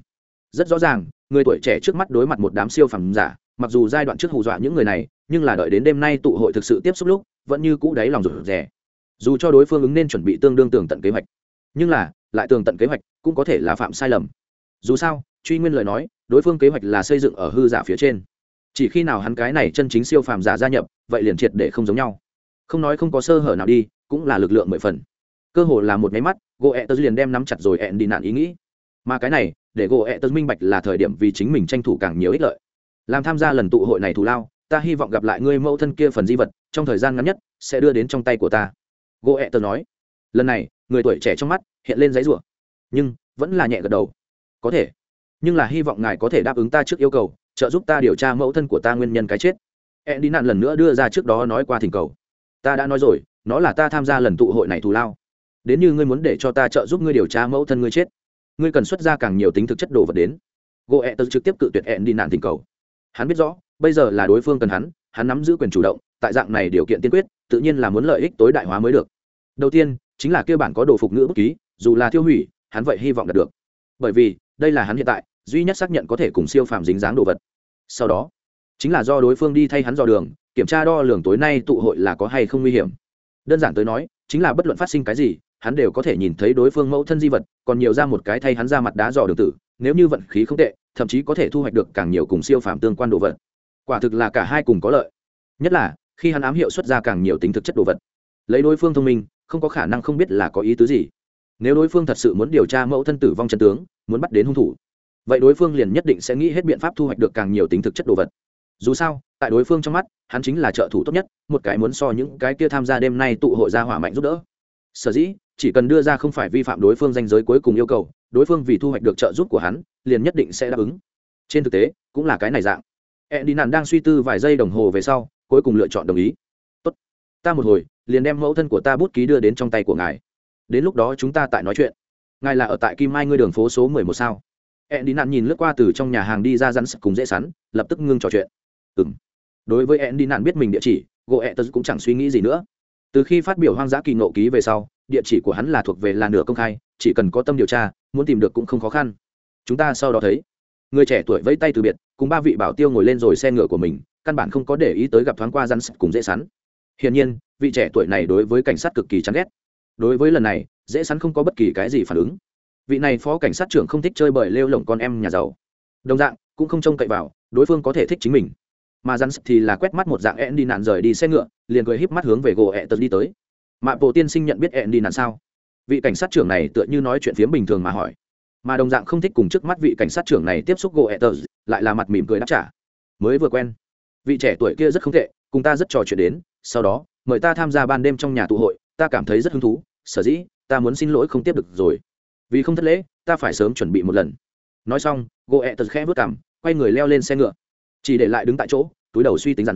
Rất rõ ràng, người tuổi trẻ trước mắt đối mặt một đám siêu phẩm giả mặc dù giai đoạn trước hù dọa những người này, nhưng là đợi đến đêm nay tụ hội thực sự tiếp xúc lúc, vẫn như cũ đáy lòng rủ rè. Dù cho đối phương ứng nên chuẩn bị tương đương tường tận kế hoạch, nhưng là, lại tường tận kế hoạch cũng có thể là phạm sai lầm. Dù sao, truy nguyên lời nói, đối phương kế hoạch là xây dựng ở hư giả phía trên. Chỉ khi nào hắn cái này chân chính siêu phàm giả gia nhập, vậy liền triệt để không giống nhau. Không nói không có sơ hở nào đi, cũng là lực lượng mười phần. Cơ hồ là một máy mắt gỗ ẹ tớ liền đem nắm chặt rồi ẹn đi nạn ý nghĩ. Mà cái này, để gỗ ẹ tớ minh bạch là thời điểm vì chính mình tranh thủ càng nhiều ích lợi làm tham gia lần tụ hội này thù lao, ta hy vọng gặp lại ngươi mẫu thân kia phần di vật, trong thời gian ngắn nhất, sẽ đưa đến trong tay của ta. Gỗ ẹ tờ nói. Lần này, người tuổi trẻ trong mắt hiện lên giấy rủa. Nhưng, vẫn là nhẹ gật đầu. Có thể. Nhưng là hy vọng ngài có thể đáp ứng ta trước yêu cầu, trợ giúp ta điều tra mẫu thân của ta nguyên nhân cái chết. E đi nạn lần nữa đưa ra trước đó nói qua thỉnh cầu. Ta đã nói rồi, nó là ta tham gia lần tụ hội này thù lao. Đến như ngươi muốn để cho ta trợ giúp ngươi điều tra mẫu thân ngươi chết, ngươi cần xuất ra càng nhiều tính thực chất đồ vật đến. Gỗ ẹ tớ trực tiếp cự tuyệt e đi nạn thỉnh cầu hắn biết rõ, bây giờ là đối phương cần hắn hắn nắm giữ quyền chủ động, tại dạng này điều kiện tiên quyết, tự nhiên là muốn lợi ích tối đại hóa mới được. Đầu tiên, chính là kêu bản có đồ phục ngữ bút ký, dù là tiêu hủy, hắn vậy hy vọng đạt được. Bởi vì, đây là hắn hiện tại, duy nhất xác nhận có thể cùng siêu phàm dính dáng đồ vật. Sau đó, chính là do đối phương đi thay hắn dò đường, kiểm tra đo lường tối nay tụ hội là có hay không nguy hiểm. Đơn giản tới nói, chính là bất luận phát sinh cái gì, hắn đều có thể nhìn thấy đối phương mẫu thân di vật, còn nhiều ra một cái thay hắn ra mặt đá dò đường tử, nếu như vận khí không tệ thậm chí có thể thu hoạch được càng nhiều cùng siêu phàm tương quan đồ vật. Quả thực là cả hai cùng có lợi. Nhất là, khi hắn ám hiệu xuất ra càng nhiều tính thực chất đồ vật. Lấy đối phương thông minh, không có khả năng không biết là có ý tứ gì. Nếu đối phương thật sự muốn điều tra mẫu thân tử vong chân tướng, muốn bắt đến hung thủ, vậy đối phương liền nhất định sẽ nghĩ hết biện pháp thu hoạch được càng nhiều tính thực chất đồ vật. Dù sao, tại đối phương trong mắt, hắn chính là trợ thủ tốt nhất, một cái muốn so những cái kia tham gia đêm nay tụ hội ra hỏa mạnh giúp đỡ. Sở dĩ, chỉ cần đưa ra không phải vi phạm đối phương danh giới cuối cùng yêu cầu, đối phương vì thu hoạch được trợ giúp của hắn liền nhất định sẽ đáp ứng. Trên thực tế, cũng là cái này dạng. E đi nàn đang suy tư vài giây đồng hồ về sau, cuối cùng lựa chọn đồng ý. Tốt, ta một hồi, liền đem mẫu thân của ta bút ký đưa đến trong tay của ngài. Đến lúc đó chúng ta tại nói chuyện. Ngài là ở tại kim mai ngươi đường phố số mười một sao? E đi nạn nhìn lướt qua từ trong nhà hàng đi ra rắn sập cùng dễ sắn, lập tức ngưng trò chuyện. Ừ m đối với e đi nạn biết mình địa chỉ gỗ e tớ cũng chẳng suy nghĩ gì nữa. Từ khi phát biểu hoang dã kỳ nộ ký về sau, địa chỉ của hắn là thuộc về là nửa công khai, chỉ cần có tâm điều tra, muốn tìm được cũng không khó khăn chúng ta sau đó thấy. Người trẻ tuổi vẫy tay từ biệt, cùng ba vị bảo tiêu ngồi lên rồi xe ngựa của mình, căn bản không có để ý tới gặp thoáng qua răn sắt cùng dễ sắn. Hiển nhiên, vị trẻ tuổi này đối với cảnh sát cực kỳ chán ghét. Đối với lần này, dễ sắn không có bất kỳ cái gì phản ứng. Vị này phó cảnh sát trưởng không thích chơi bời lêu lỏng con em nhà giàu. Đồng dạng, cũng không trông cậy vào, đối phương có thể thích chính mình. Mà rắn thì là quét mắt một dạng ẹn đi nạn rời đi xe ngựa, liền cười híp mắt hướng về gỗ ẹ tật đi tới. Mạ bộ tiên sinh nhận biết ẹn đi nạn sao? Vị cảnh sát trưởng này tựa như nói chuyện phiếm bình thường mà hỏi mà đồng dạng không thích cùng trước mắt vị cảnh sát trưởng này tiếp xúc gỗ ẹ tật lại là mặt mỉm cười đáp trả. Mới vừa quen. Vị trẻ tuổi kia rất không tệ, cùng ta rất trò chuyện đến, sau đó, mời ta tham gia ban đêm trong nhà tụ hội, ta cảm thấy rất hứng thú, sở dĩ, ta muốn xin lỗi không tiếp được rồi. Vì không thất lễ, ta phải sớm chuẩn bị một lần. Nói xong, gỗ ẹ tật khẽ vớt cảm quay người leo lên xe ngựa. Chỉ để lại đứng tại chỗ, túi đầu suy tính rằng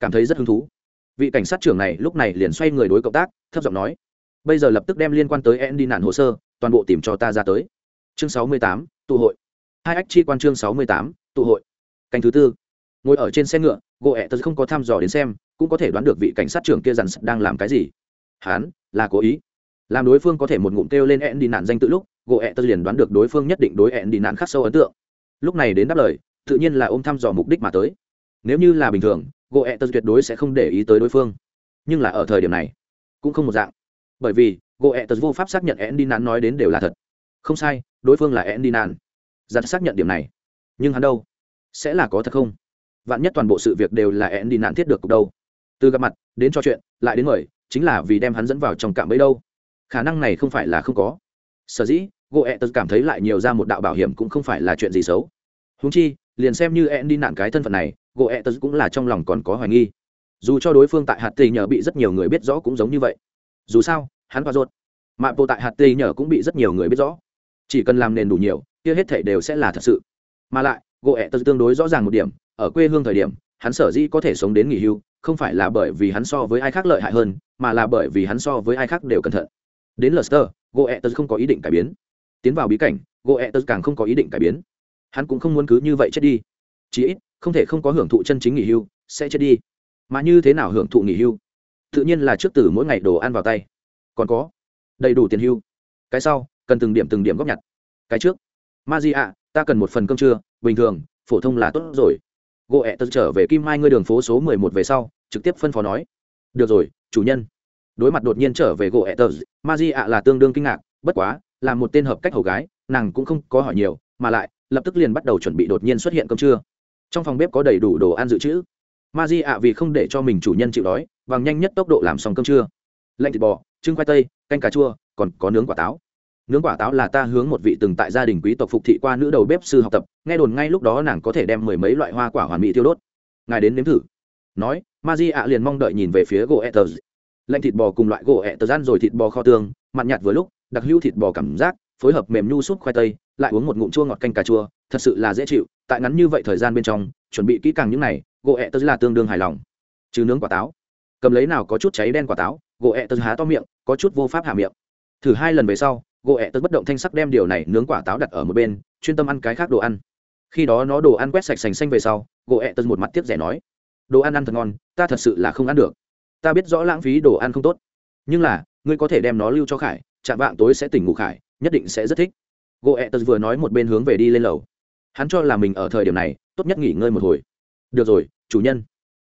cảm thấy rất hứng thú. Vị cảnh sát trưởng này lúc này liền xoay người đối cộng tác, thấp giọng nói. Bây giờ lập tức đem liên quan tới en đi nạn hồ sơ, toàn bộ tìm cho ta ra tới chương sáu mươi tám, tụ hội. Hai ách chi quan chương sáu mươi tám, tụ hội. Canh thứ tư. Ngồi ở trên xe ngựa gỗ ẹ tật không có thăm dò đến xem, cũng có thể đoán được vị cảnh sát trưởng kia dằn đang làm cái gì. Hán là cố ý. Làm đối phương có thể một ngụm kêu lên ẹn đi nạn danh tự lúc gỗ ẹ tật liền đoán được đối phương nhất định đối ẹn đi nạn khắc sâu ấn tượng. Lúc này đến đáp lời, tự nhiên là ôm thăm dò mục đích mà tới. Nếu như là bình thường gỗ ẹ tật tuyệt đối sẽ không để ý tới đối phương. Nhưng là ở thời điểm này, cũng không một dạng. Bởi vì gỗ ẹ tật vô pháp xác nhận ẹn đi nạn nói đến đều là thật. Không sai đối phương là ẹn nan. Giặt xác nhận điểm này. Nhưng hắn đâu? Sẽ là có thật không? Vạn nhất toàn bộ sự việc đều là ẹn nan thiết được cục đâu? Từ gặp mặt, đến trò chuyện, lại đến mời, chính là vì đem hắn dẫn vào trong cạm bẫy đâu. Khả năng này không phải là không có. Sở dĩ gỗ ẹ tật cảm thấy lại nhiều ra một đạo bảo hiểm cũng không phải là chuyện gì xấu. Húng chi, liền xem như ẹn nạn cái thân phận này gỗ ẹ tật cũng là trong lòng còn có hoài nghi. Dù cho đối phương tại hạt tì nhờ bị rất nhiều người biết rõ cũng giống như vậy. Dù sao, hắn và ruột mạng bộ tại hạt tì nhờ cũng bị rất nhiều người biết rõ chỉ cần làm nền đủ nhiều kia hết thể đều sẽ là thật sự. Mà lại gỗ ẹ tật tương đối rõ ràng một điểm ở quê hương thời điểm hắn sở dĩ có thể sống đến nghỉ hưu không phải là bởi vì hắn so với ai khác lợi hại hơn mà là bởi vì hắn so với ai khác đều cẩn thận. Đến Leicester, gỗ ẹ tật không có ý định cải biến. Tiến vào bí cảnh gỗ ẹ tật càng không có ý định cải biến. Hắn cũng không muốn cứ như vậy chết đi. Chí ít không thể không có hưởng thụ chân chính nghỉ hưu sẽ chết đi. Mà như thế nào hưởng thụ nghỉ hưu? Tự nhiên là trước từ mỗi ngày đồ ăn vào tay. Còn có đầy đủ tiền hưu. Cái sau cần từng điểm từng điểm góp nhặt. Cái trước. Ma di ạ, ta cần một phần cơm trưa, bình thường, phổ thông là tốt rồi. Gỗ ẹ tật trở về kim mai ngươi đường phố số mười một về sau, trực tiếp phân phó nói. Được rồi, chủ nhân. Đối mặt đột nhiên trở về gỗ ẹ tật ma di ạ là tương đương kinh ngạc, bất quá, là một tên hợp cách hầu gái, nàng cũng không có hỏi nhiều, mà lại, lập tức liền bắt đầu chuẩn bị đột nhiên xuất hiện cơm trưa. Trong phòng bếp có đầy đủ đồ ăn dự trữ. Ma di ạ vì không để cho mình chủ nhân chịu đói, bằng nhanh nhất tốc độ làm xong cơm trưa. Lạnh thịt bò trưng khoai tây, canh cà chua, còn có nướng quả táo nướng quả táo là ta hướng một vị từng tại gia đình quý tộc phục thị qua nữ đầu bếp sư học tập, nghe đồn ngay lúc đó nàng có thể đem mười mấy loại hoa quả hoàn mỹ tiêu đốt. Ngài đến nếm thử. Nói ma di ạ liền mong đợi nhìn về phía gỗ etters lạnh thịt bò cùng loại gỗ etters ăn rồi thịt bò kho tương mặn nhạt vừa lúc, đặc hữu thịt bò cảm giác, phối hợp mềm nhu súp khoai tây, lại uống một ngụm chua ngọt canh cà chua, thật sự là dễ chịu, tại ngắn như vậy thời gian bên trong, chuẩn bị kỹ càng những này, gỗ etters là tương đương hài lòng. Trừ nướng quả táo, cầm lấy nào có chút cháy đen quả táo, gỗ etters há to miệng, có chút vô pháp hạ miệng. Thử hai lần về sau gỗ ẹ tật bất động thanh sắc đem điều này nướng quả táo đặt ở một bên, chuyên tâm ăn cái khác đồ ăn. Khi đó nó đồ ăn quét sạch sành xanh về sau, gỗ ẹ tật một mặt tiếp rẻ nói, đồ ăn ăn thật ngon, ta thật sự là không ăn được. Ta biết rõ lãng phí đồ ăn không tốt. Nhưng là, ngươi có thể đem nó lưu cho khải, chạm vạng tối sẽ tỉnh ngủ khải, nhất định sẽ rất thích. Gỗ ẹ tật vừa nói một bên hướng về đi lên lầu. Hắn cho là mình ở thời điểm này, tốt nhất nghỉ ngơi một hồi. Được rồi, chủ nhân.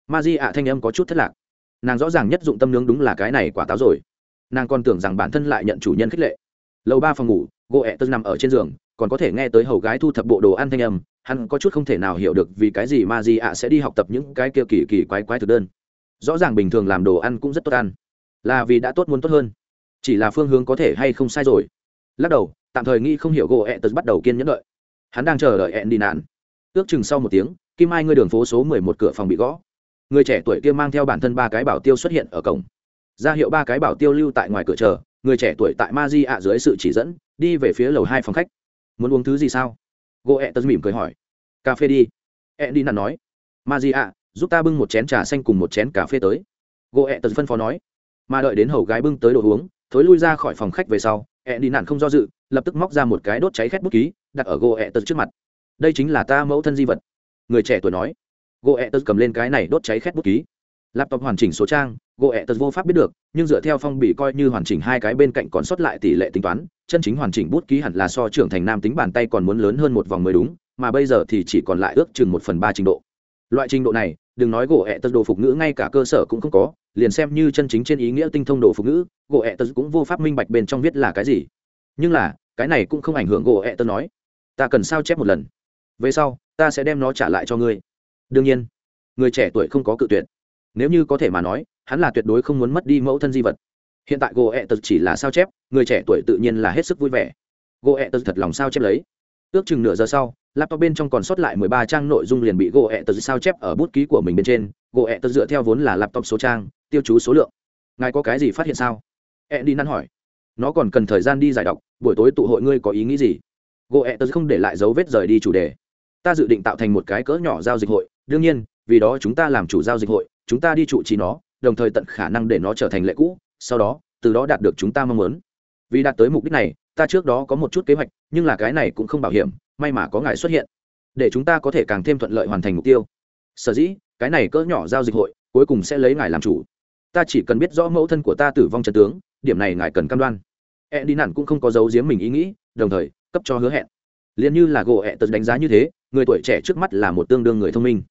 Ma di ạ thanh âm có chút thất lạc. Nàng rõ ràng nhất dụng tâm nướng đúng là cái này quả táo rồi. Nàng còn tưởng rằng bản thân lại nhận chủ nhân khích lệ lầu ba phòng ngủ gỗ ẹ tớ nằm ở trên giường, còn có thể nghe tới hầu gái thu thập bộ đồ ăn thanh âm, hắn có chút không thể nào hiểu được vì cái gì ma di ạ sẽ đi học tập những cái kia kỳ kỳ quái quái thực đơn. Rõ ràng bình thường làm đồ ăn cũng rất tốt ăn, là vì đã tốt muốn tốt hơn, chỉ là phương hướng có thể hay không sai rồi. Lắc đầu, tạm thời nghĩ không hiểu gỗ ẹ tớ bắt đầu kiên nhẫn đợi. Hắn đang chờ đợi ẹn đi nạn. Ước chừng sau một tiếng, kim mai ngươi đường phố số mười một cửa phòng bị gõ. Người trẻ tuổi kia mang theo bản thân ba cái bảo tiêu xuất hiện ở cổng. Ra hiệu ba cái bảo tiêu lưu tại ngoài cửa chờ người trẻ tuổi tại ma di ạ dưới sự chỉ dẫn, đi về phía lầu hai phòng khách. Muốn uống thứ gì sao? Gỗ ẹ tật mỉm cười hỏi. Cà phê đi. Ẹ đi nặn nói. Ma di ạ, giúp ta bưng một chén trà xanh cùng một chén cà phê tới. Gỗ ẹ tật phân phó nói. Mà đợi đến hầu gái bưng tới đồ uống, thối lui ra khỏi phòng khách về sau, ẹ đi nặn không do dự, lập tức móc ra một cái đốt cháy khét bút ký, đặt ở gỗ ẹ tật trước mặt. Đây chính là ta mẫu thân di vật. Người trẻ tuổi nói. Gỗ ẹ tật cầm lên cái này đốt cháy khét bút ký. Laptop hoàn chỉnh số trang gỗ ẹ tật vô pháp biết được, nhưng dựa theo phong bị coi như hoàn chỉnh hai cái bên cạnh còn sót lại tỷ lệ tính toán, chân chính hoàn chỉnh bút ký hẳn là so trưởng thành nam tính bàn tay còn muốn lớn hơn một vòng mới đúng, mà bây giờ thì chỉ còn lại ước chừng một phần ba trình độ. Loại trình độ này, đừng nói gỗ ẹ tật đồ phục ngữ, ngay cả cơ sở cũng không có, liền xem như chân chính trên ý nghĩa tinh thông đồ phục ngữ, gỗ ẹ tật cũng vô pháp minh bạch bên trong viết là cái gì. Nhưng là, cái này cũng không ảnh hưởng gỗ ẹ tật nói. Ta cần sao chép một lần? Về sau, ta sẽ đem nó trả lại cho ngươi. Đương nhiên, người trẻ tuổi không có cự tuyệt. Nếu như có thể mà nói hắn là tuyệt đối không muốn mất đi mẫu thân di vật. Hiện tại gỗ ẹ tật chỉ là sao chép, người trẻ tuổi tự nhiên là hết sức vui vẻ. Gỗ ẹ tật thật lòng sao chép lấy. Ước chừng nửa giờ sau, laptop bên trong còn sót lại mười ba trang nội dung liền bị gỗ ẹ tật sao chép ở bút ký của mình bên trên. Gỗ ẹ tật dựa theo vốn là laptop số trang, tiêu chú số lượng. Ngài có cái gì phát hiện sao? Ẹ đi năn hỏi. Nó còn cần thời gian đi giải đọc, buổi tối tụ hội ngươi có ý nghĩ gì? Gỗ ẹ tật không để lại dấu vết rời đi chủ đề. Ta dự định tạo thành một cái cỡ nhỏ giao dịch hội. Đương nhiên, vì đó chúng ta làm chủ giao dịch hội, chúng ta đi trụ trì nó đồng thời tận khả năng để nó trở thành lệ cũ, sau đó, từ đó đạt được chúng ta mong muốn. Vì đạt tới mục đích này, ta trước đó có một chút kế hoạch, nhưng là cái này cũng không bảo hiểm, may mà có ngài xuất hiện, để chúng ta có thể càng thêm thuận lợi hoàn thành mục tiêu. Sở dĩ, cái này cỡ nhỏ giao dịch hội, cuối cùng sẽ lấy ngài làm chủ. Ta chỉ cần biết rõ mẫu thân của ta tử vong trần tướng, điểm này ngài cần cam đoan. E đi nản cũng không có dấu giếm mình ý nghĩ, đồng thời, cấp cho hứa hẹn. Liền như là gỗ ẹ tật đánh giá như thế, người tuổi trẻ trước mắt là một tương đương người thông minh.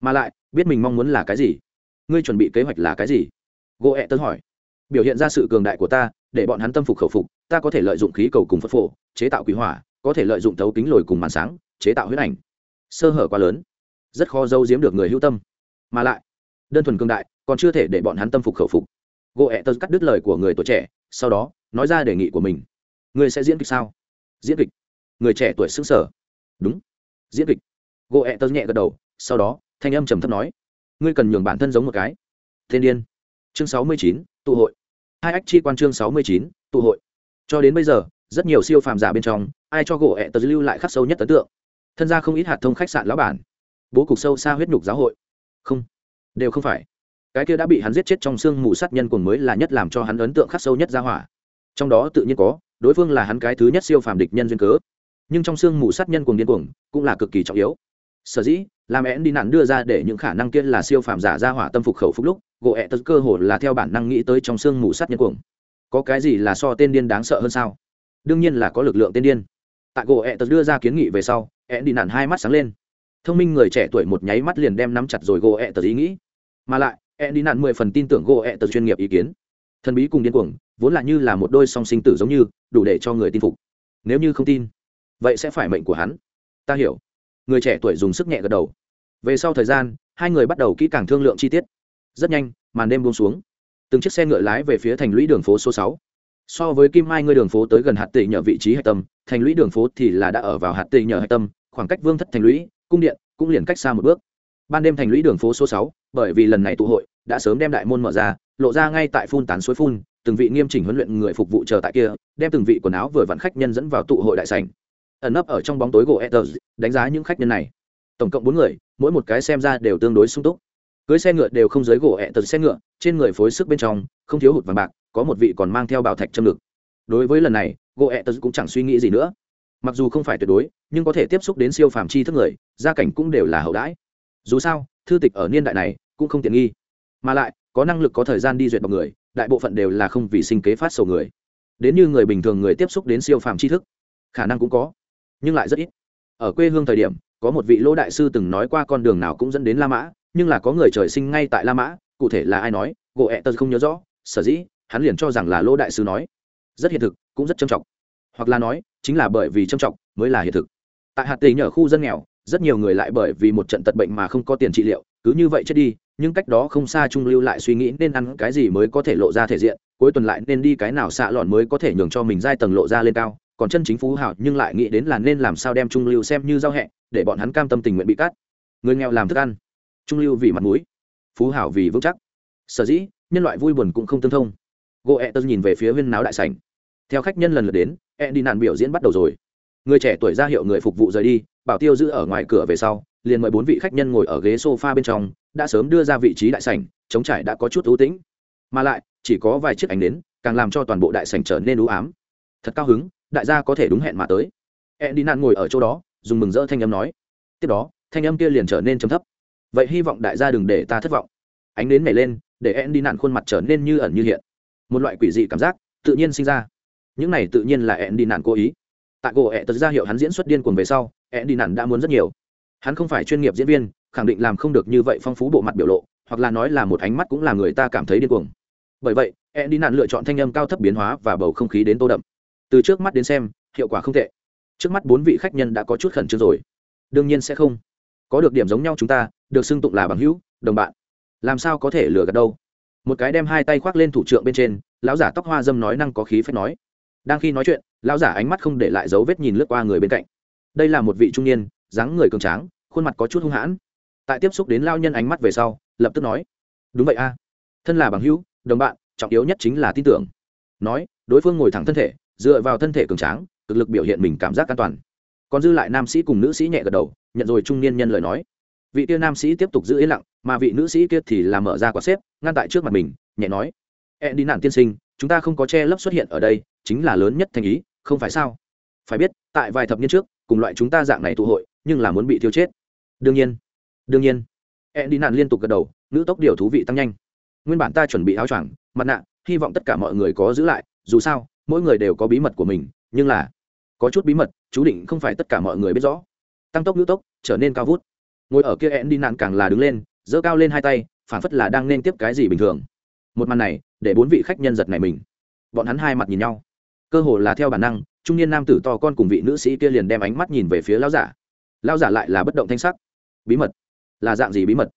Mà lại, biết mình mong muốn là cái gì? Ngươi chuẩn bị kế hoạch là cái gì? Gỗ ẹ tớ hỏi. Biểu hiện ra sự cường đại của ta, để bọn hắn tâm phục khẩu phục, ta có thể lợi dụng khí cầu cùng phật phổ, chế tạo quý hỏa, có thể lợi dụng thấu kính lồi cùng màn sáng, chế tạo huyết ảnh. Sơ hở quá lớn. Rất khó dâu giếm được người hữu tâm. Mà lại, đơn thuần cường đại, còn chưa thể để bọn hắn tâm phục khẩu phục. Gỗ ẹ tớ cắt đứt lời của người tuổi trẻ, sau đó, nói ra đề nghị của mình. Ngươi sẽ diễn kịch sao? Diễn kịch. Người trẻ tuổi xứng sở đúng. Diễn kịch. Gỗ ẹ tớ nhẹ gật đầu, sau đó, thanh âm trầm thấp nói ngươi cần nhường bản thân giống một cái. Thiên điên. Chương sáu mươi chín, tụ hội. Hai ách chi quan chương sáu mươi chín, tụ hội. Cho đến bây giờ, rất nhiều siêu phàm giả bên trong, ai cho gỗ ẹ tật lưu lại khắc sâu nhất ấn tượng? Thân gia không ít hạt thông khách sạn lão bản. Bố cục sâu xa huyết nhục giáo hội. Không. Đều không phải. Cái kia đã bị hắn giết chết trong xương mù sát nhân cuồng mới là nhất làm cho hắn ấn tượng khắc sâu nhất ra hỏa. Trong đó tự nhiên có, đối phương là hắn cái thứ nhất siêu phàm địch nhân duyên cớ. Nhưng trong xương mù sát nhân cuồng điên cuồng, cũng là cực kỳ trọng yếu. Sở dĩ làm én đi nạn đưa ra để những khả năng kia là siêu phạm giả ra hỏa tâm phục khẩu phục lúc, gỗ ẹ tật cơ hồ là theo bản năng nghĩ tới trong xương mù sắt nhân cuồng. Có cái gì là so tên điên đáng sợ hơn sao? Đương nhiên là có lực lượng tên điên. Tại gỗ ẹ tật đưa ra kiến nghị về sau én đi nạn hai mắt sáng lên. Thông minh người trẻ tuổi một nháy mắt liền đem nắm chặt rồi gỗ ẹ tật ý nghĩ. Mà lại én đi nạn mười phần tin tưởng gỗ ẹ tật chuyên nghiệp ý kiến. Thần bí cùng điên cuồng, vốn là như là một đôi song sinh tử giống như, đủ để cho người tin phục. Nếu như không tin, vậy sẽ phải mệnh của hắn. Ta hiểu người trẻ tuổi dùng sức nhẹ gật đầu. Về sau thời gian, hai người bắt đầu kỹ càng thương lượng chi tiết. Rất nhanh, màn đêm buông xuống. Từng chiếc xe ngựa lái về phía thành lũy đường phố số sáu. So với kim mai, ngươi đường phố tới gần hạt tỷ nhờ vị trí hạch tâm, thành lũy đường phố thì là đã ở vào hạt tỷ nhờ hạch tâm, khoảng cách vương thất thành lũy, cung điện cũng liền cách xa một bước. Ban đêm thành lũy đường phố số sáu, bởi vì lần này tụ hội, đã sớm đem đại môn mở ra, lộ ra ngay tại phun tán suối phun, từng vị nghiêm chỉnh huấn luyện người phục vụ chờ tại kia, đem từng vị quần áo vừa vặn khách nhân dẫn vào tụ hội đại sảnh ẩn nấp ở trong bóng tối gỗ Ethers, đánh giá những khách nhân này. Tổng cộng bốn người mỗi một cái xem ra đều tương đối sung túc. Cưới xe ngựa đều không giới gỗ Ethers xe ngựa trên người phối sức bên trong không thiếu hụt vàng bạc có một vị còn mang theo bảo thạch châm lực. đối với lần này gỗ Ethers cũng chẳng suy nghĩ gì nữa. Mặc dù không phải tuyệt đối nhưng có thể tiếp xúc đến siêu phàm chi thức người gia cảnh cũng đều là hậu đãi. Dù sao thư tịch ở niên đại này cũng không tiện nghi. Mà lại có năng lực có thời gian đi duyệt bằng người đại bộ phận đều là không vì sinh kế phát sầu người. Đến như người bình thường người tiếp xúc đến siêu phàm tri thức khả năng cũng có nhưng lại rất ít. Ở quê hương thời điểm, có một vị lỗ đại sư từng nói qua con đường nào cũng dẫn đến la mã, nhưng là có người trời sinh ngay tại la mã, cụ thể là ai nói gỗ ẹ tật không nhớ rõ, sở dĩ, hắn liền cho rằng là lỗ đại sư nói. Rất hiện thực, cũng rất trầm trọng. Hoặc là nói, chính là bởi vì trầm trọng mới là hiện thực. Tại hạt tình ở khu dân nghèo, rất nhiều người lại bởi vì một trận tật bệnh mà không có tiền trị liệu, cứ như vậy chết đi, nhưng cách đó không xa trung lưu lại suy nghĩ nên ăn cái gì mới có thể lộ ra thể diện, cuối tuần lại nên đi cái nào xạ lọn mới có thể nhường cho mình giai tầng lộ ra lên cao còn chân chính phú hảo nhưng lại nghĩ đến là nên làm sao đem trung lưu xem như giao hẹ, để bọn hắn cam tâm tình nguyện bị cắt. Người nghèo làm thức ăn. Trung lưu vì mặt mũi. Phú hảo vì vững chắc. Sở dĩ, nhân loại vui buồn cũng không tương thông. Gỗ ẹ tớ nhìn về phía huyên náo đại sảnh. Theo khách nhân lần lượt đến, ẹ đi nạn biểu diễn bắt đầu rồi. Người trẻ tuổi ra hiệu người phục vụ rời đi, bảo tiêu giữ ở ngoài cửa về sau, liền mời bốn vị khách nhân ngồi ở ghế sofa bên trong, đã sớm đưa ra vị trí đại sảnh chống trải đã có chút ưu tĩnh. Mà lại, chỉ có vài chiếc ánh đến, càng làm cho toàn bộ đại sảnh trở nên ưu ám. Thật cao hứng đại gia có thể đúng hẹn mà tới. E đi nạn ngồi ở chỗ đó, dùng mừng rỡ thanh âm nói. Tiếp đó, thanh âm kia liền trở nên trầm thấp. Vậy hy vọng đại gia đừng để ta thất vọng. Ánh đến nảy lên, để e đi nạn khuôn mặt trở nên như ẩn như hiện. Một loại quỷ dị cảm giác tự nhiên sinh ra. Những này tự nhiên là e đi nạn cố ý. Tại gỗ ẹ tật ra hiệu hắn diễn xuất điên cuồng về sau e đi nạn đã muốn rất nhiều. Hắn không phải chuyên nghiệp diễn viên, khẳng định làm không được như vậy phong phú bộ mặt biểu lộ, hoặc là nói là một ánh mắt cũng là người ta cảm thấy điên cuồng. Bởi vậy e đi nạn lựa chọn thanh âm cao thấp biến hóa và bầu không khí đến tô đậm từ trước mắt đến xem, hiệu quả không tệ. Trước mắt bốn vị khách nhân đã có chút khẩn trương rồi. Đương nhiên sẽ không. Có được điểm giống nhau chúng ta, được xưng tụng là bằng hữu, đồng bạn. Làm sao có thể lừa gạt đâu? Một cái đem hai tay khoác lên thủ trượng bên trên, lão giả tóc hoa dâm nói năng có khí phép nói. Đang khi nói chuyện, lão giả ánh mắt không để lại dấu vết nhìn lướt qua người bên cạnh. Đây là một vị trung niên, dáng người cường tráng, khuôn mặt có chút hung hãn. Tại tiếp xúc đến lao nhân ánh mắt về sau, lập tức nói. Đúng vậy a. Thân là bằng hữu, đồng bạn, trọng yếu nhất chính là tin tưởng. Nói, đối phương ngồi thẳng thân thể dựa vào thân thể cường tráng, cực lực biểu hiện mình cảm giác an toàn. Còn dư lại nam sĩ cùng nữ sĩ nhẹ gật đầu, nhận rồi trung niên nhân lời nói. Vị kia nam sĩ tiếp tục giữ yên lặng, mà vị nữ sĩ kia thì làm mở ra quả xếp, ngăn tại trước mặt mình, nhẹ nói. E đi nạn tiên sinh, chúng ta không có che lấp xuất hiện ở đây, chính là lớn nhất thành ý, không phải sao? Phải biết, tại vài thập niên trước, cùng loại chúng ta dạng này tụ hội, nhưng là muốn bị tiêu chết. Đương nhiên đương nhiên. E đi nạn liên tục gật đầu, nữ tốc điều thú vị tăng nhanh. Nguyên bản ta chuẩn bị áo choàng, mặt nạ, hy vọng tất cả mọi người có giữ lại, dù sao mỗi người đều có bí mật của mình, nhưng là có chút bí mật, chú định không phải tất cả mọi người biết rõ. Tăng tốc, ngữ tốc, trở nên cao vút. Ngồi ở kia én đi nạn càng là đứng lên, giơ cao lên hai tay, phản phất là đang nên tiếp cái gì bình thường. Một màn này, để bốn vị khách nhân giật này mình. Bọn hắn hai mặt nhìn nhau. Cơ hồ là theo bản năng, trung niên nam tử to con cùng vị nữ sĩ kia liền đem ánh mắt nhìn về phía lão giả. Lão giả lại là bất động thanh sắc. Bí mật? Là dạng gì bí mật?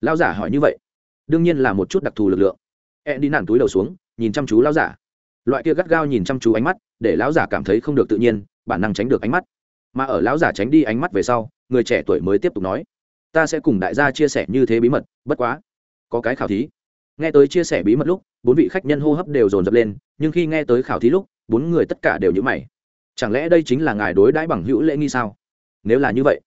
Lão giả hỏi như vậy. Đương nhiên là một chút đặc thù lực lượng. E đi nản túi đầu xuống, nhìn chăm chú lão giả loại kia gắt gao nhìn chăm chú ánh mắt, để lão giả cảm thấy không được tự nhiên, bản năng tránh được ánh mắt. Mà ở lão giả tránh đi ánh mắt về sau, người trẻ tuổi mới tiếp tục nói, ta sẽ cùng đại gia chia sẻ như thế bí mật, bất quá, có cái khảo thí. Nghe tới chia sẻ bí mật lúc, bốn vị khách nhân hô hấp đều dồn dập lên, nhưng khi nghe tới khảo thí lúc, bốn người tất cả đều nhữ mày. Chẳng lẽ đây chính là ngài đối đãi bằng hữu lễ nghi sao? Nếu là như vậy,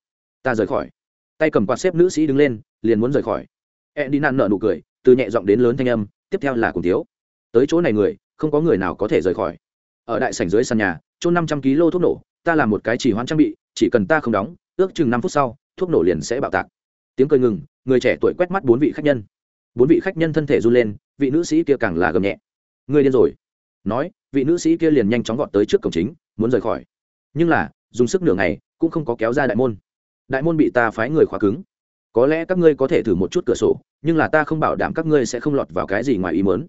ta rời khỏi. Tay cầm quạt xếp nữ sĩ đứng lên, liền muốn rời khỏi. E đi nạn nợ nụ cười, từ nhẹ giọng đến lớn thanh âm, tiếp theo là cùng thiếu. Tới chỗ này người không có người nào có thể rời khỏi. Ở đại sảnh dưới sàn nhà trôn năm trăm kg thuốc nổ, ta làm một cái chỉ hoãn trang bị, chỉ cần ta không đóng, ước chừng năm phút sau, thuốc nổ liền sẽ bạo tạc. Tiếng cười ngừng, người trẻ tuổi quét mắt bốn vị khách nhân. Bốn vị khách nhân thân thể run lên, vị nữ sĩ kia càng là gầm nhẹ. Người điên rồi. Nói, vị nữ sĩ kia liền nhanh chóng gọn tới trước cổng chính, muốn rời khỏi. Nhưng là, dùng sức nửa ngày, cũng không có kéo ra đại môn. Đại môn bị ta phái người khóa cứng. Có lẽ các ngươi có thể thử một chút cửa sổ, nhưng là ta không bảo đảm các ngươi sẽ không lọt vào cái gì ngoài ý mớn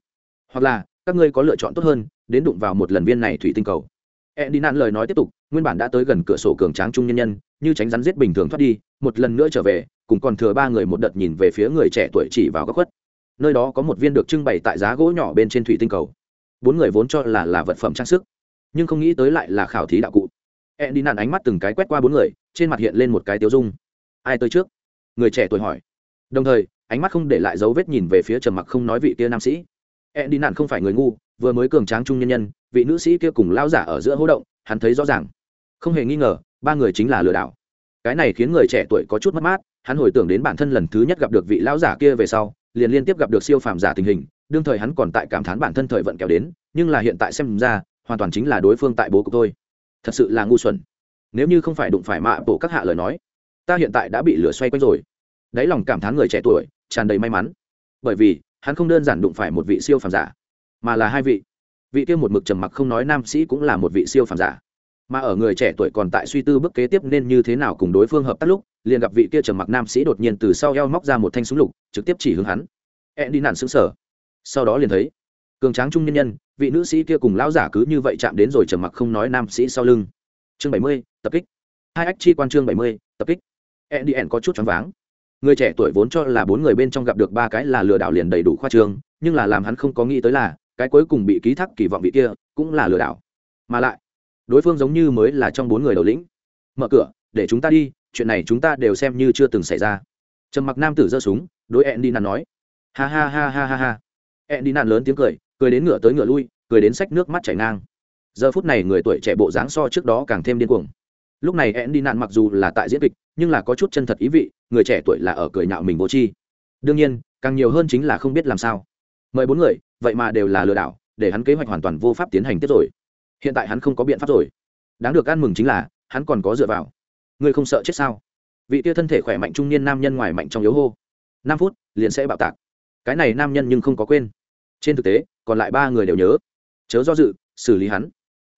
hoặc là các ngươi có lựa chọn tốt hơn, đến đụng vào một lần viên này thủy tinh cầu. E đi nạn lời nói tiếp tục, nguyên bản đã tới gần cửa sổ cường tráng trung nhân nhân, như tránh rắn giết bình thường thoát đi, một lần nữa trở về, cùng còn thừa ba người một đợt nhìn về phía người trẻ tuổi chỉ vào góc khuất. Nơi đó có một viên được trưng bày tại giá gỗ nhỏ bên trên thủy tinh cầu. Bốn người vốn cho là là vật phẩm trang sức, nhưng không nghĩ tới lại là khảo thí đạo cụ. E đi nạn ánh mắt từng cái quét qua bốn người, trên mặt hiện lên một cái tiêu dung. Ai tới trước? người trẻ tuổi hỏi. Đồng thời, ánh mắt không để lại dấu vết nhìn về phía trầm mặc không nói vị kia nam sĩ e đi nạn không phải người ngu, vừa mới cường tráng trung nhân nhân, vị nữ sĩ kia cùng lao giả ở giữa hỗ động, hắn thấy rõ ràng. Không hề nghi ngờ, ba người chính là lừa đảo. Cái này khiến người trẻ tuổi có chút mất mát, hắn hồi tưởng đến bản thân lần thứ nhất gặp được vị lão giả kia về sau, liền liên tiếp gặp được siêu phàm giả tình hình, đương thời hắn còn tại cảm thán bản thân thời vận kéo đến, nhưng là hiện tại xem ra, hoàn toàn chính là đối phương tại bố cục thôi. Thật sự là ngu xuẩn. Nếu như không phải đụng phải mạ bộ các hạ lời nói, ta hiện tại đã bị lửa xoay quanh rồi. Đáy lòng cảm thán người trẻ tuổi, tràn đầy may mắn. Bởi vì hắn không đơn giản đụng phải một vị siêu phàm giả, mà là hai vị. Vị kia một mực trầm mặc không nói nam sĩ cũng là một vị siêu phàm giả. Mà ở người trẻ tuổi còn tại suy tư bước kế tiếp nên như thế nào cùng đối phương hợp tác lúc, liền gặp vị kia trầm mặc nam sĩ đột nhiên từ sau eo móc ra một thanh súng lục, trực tiếp chỉ hướng hắn. E đi nạn xứng sở sau đó liền thấy, cường tráng trung nhân nhân, vị nữ sĩ kia cùng lão giả cứ như vậy chạm đến rồi trầm mặc không nói nam sĩ sau lưng. Chương bảy mươi, tập kích. Hai ách chi quan chương bảy mươi, tập kích. E đi ẻn có chút choáng váng người trẻ tuổi vốn cho là bốn người bên trong gặp được ba cái là lừa đảo liền đầy đủ khoa trương, nhưng là làm hắn không có nghĩ tới là, cái cuối cùng bị ký thác kỳ vọng vị kia, cũng là lừa đảo. Mà lại, đối phương giống như mới là trong bốn người đầu lĩnh. Mở cửa, để chúng ta đi, chuyện này chúng ta đều xem như chưa từng xảy ra. Trầm mặc nam tử giơ súng, đối ẹn đi nàn nói. Ha ha ha ha ha ha. Ẹn đi nàn lớn tiếng cười cười đến ngựa tới ngựa lui, cười đến sách nước mắt chảy ngang. Giờ phút này người tuổi trẻ bộ dáng so trước đó càng thêm điên cuồng. Lúc này ẹn đi nàn mặc dù là tại diễn kịch, nhưng là có chút chân thật ý vị người trẻ tuổi là ở cười nhạo mình vô chi đương nhiên, càng nhiều hơn chính là không biết làm sao. Mời bốn người, vậy mà đều là lừa đảo, để hắn kế hoạch hoàn toàn vô pháp tiến hành tiếp rồi. Hiện tại hắn không có biện pháp rồi. Đáng được ăn mừng chính là, hắn còn có dựa vào. Ngươi không sợ chết sao? Vị tia thân thể khỏe mạnh trung niên nam nhân ngoài mạnh trong yếu hô. Năm phút, liền sẽ bạo tạc. Cái này nam nhân nhưng không có quên. Trên thực tế, còn lại ba người đều nhớ. Chớ do dự, xử lý hắn.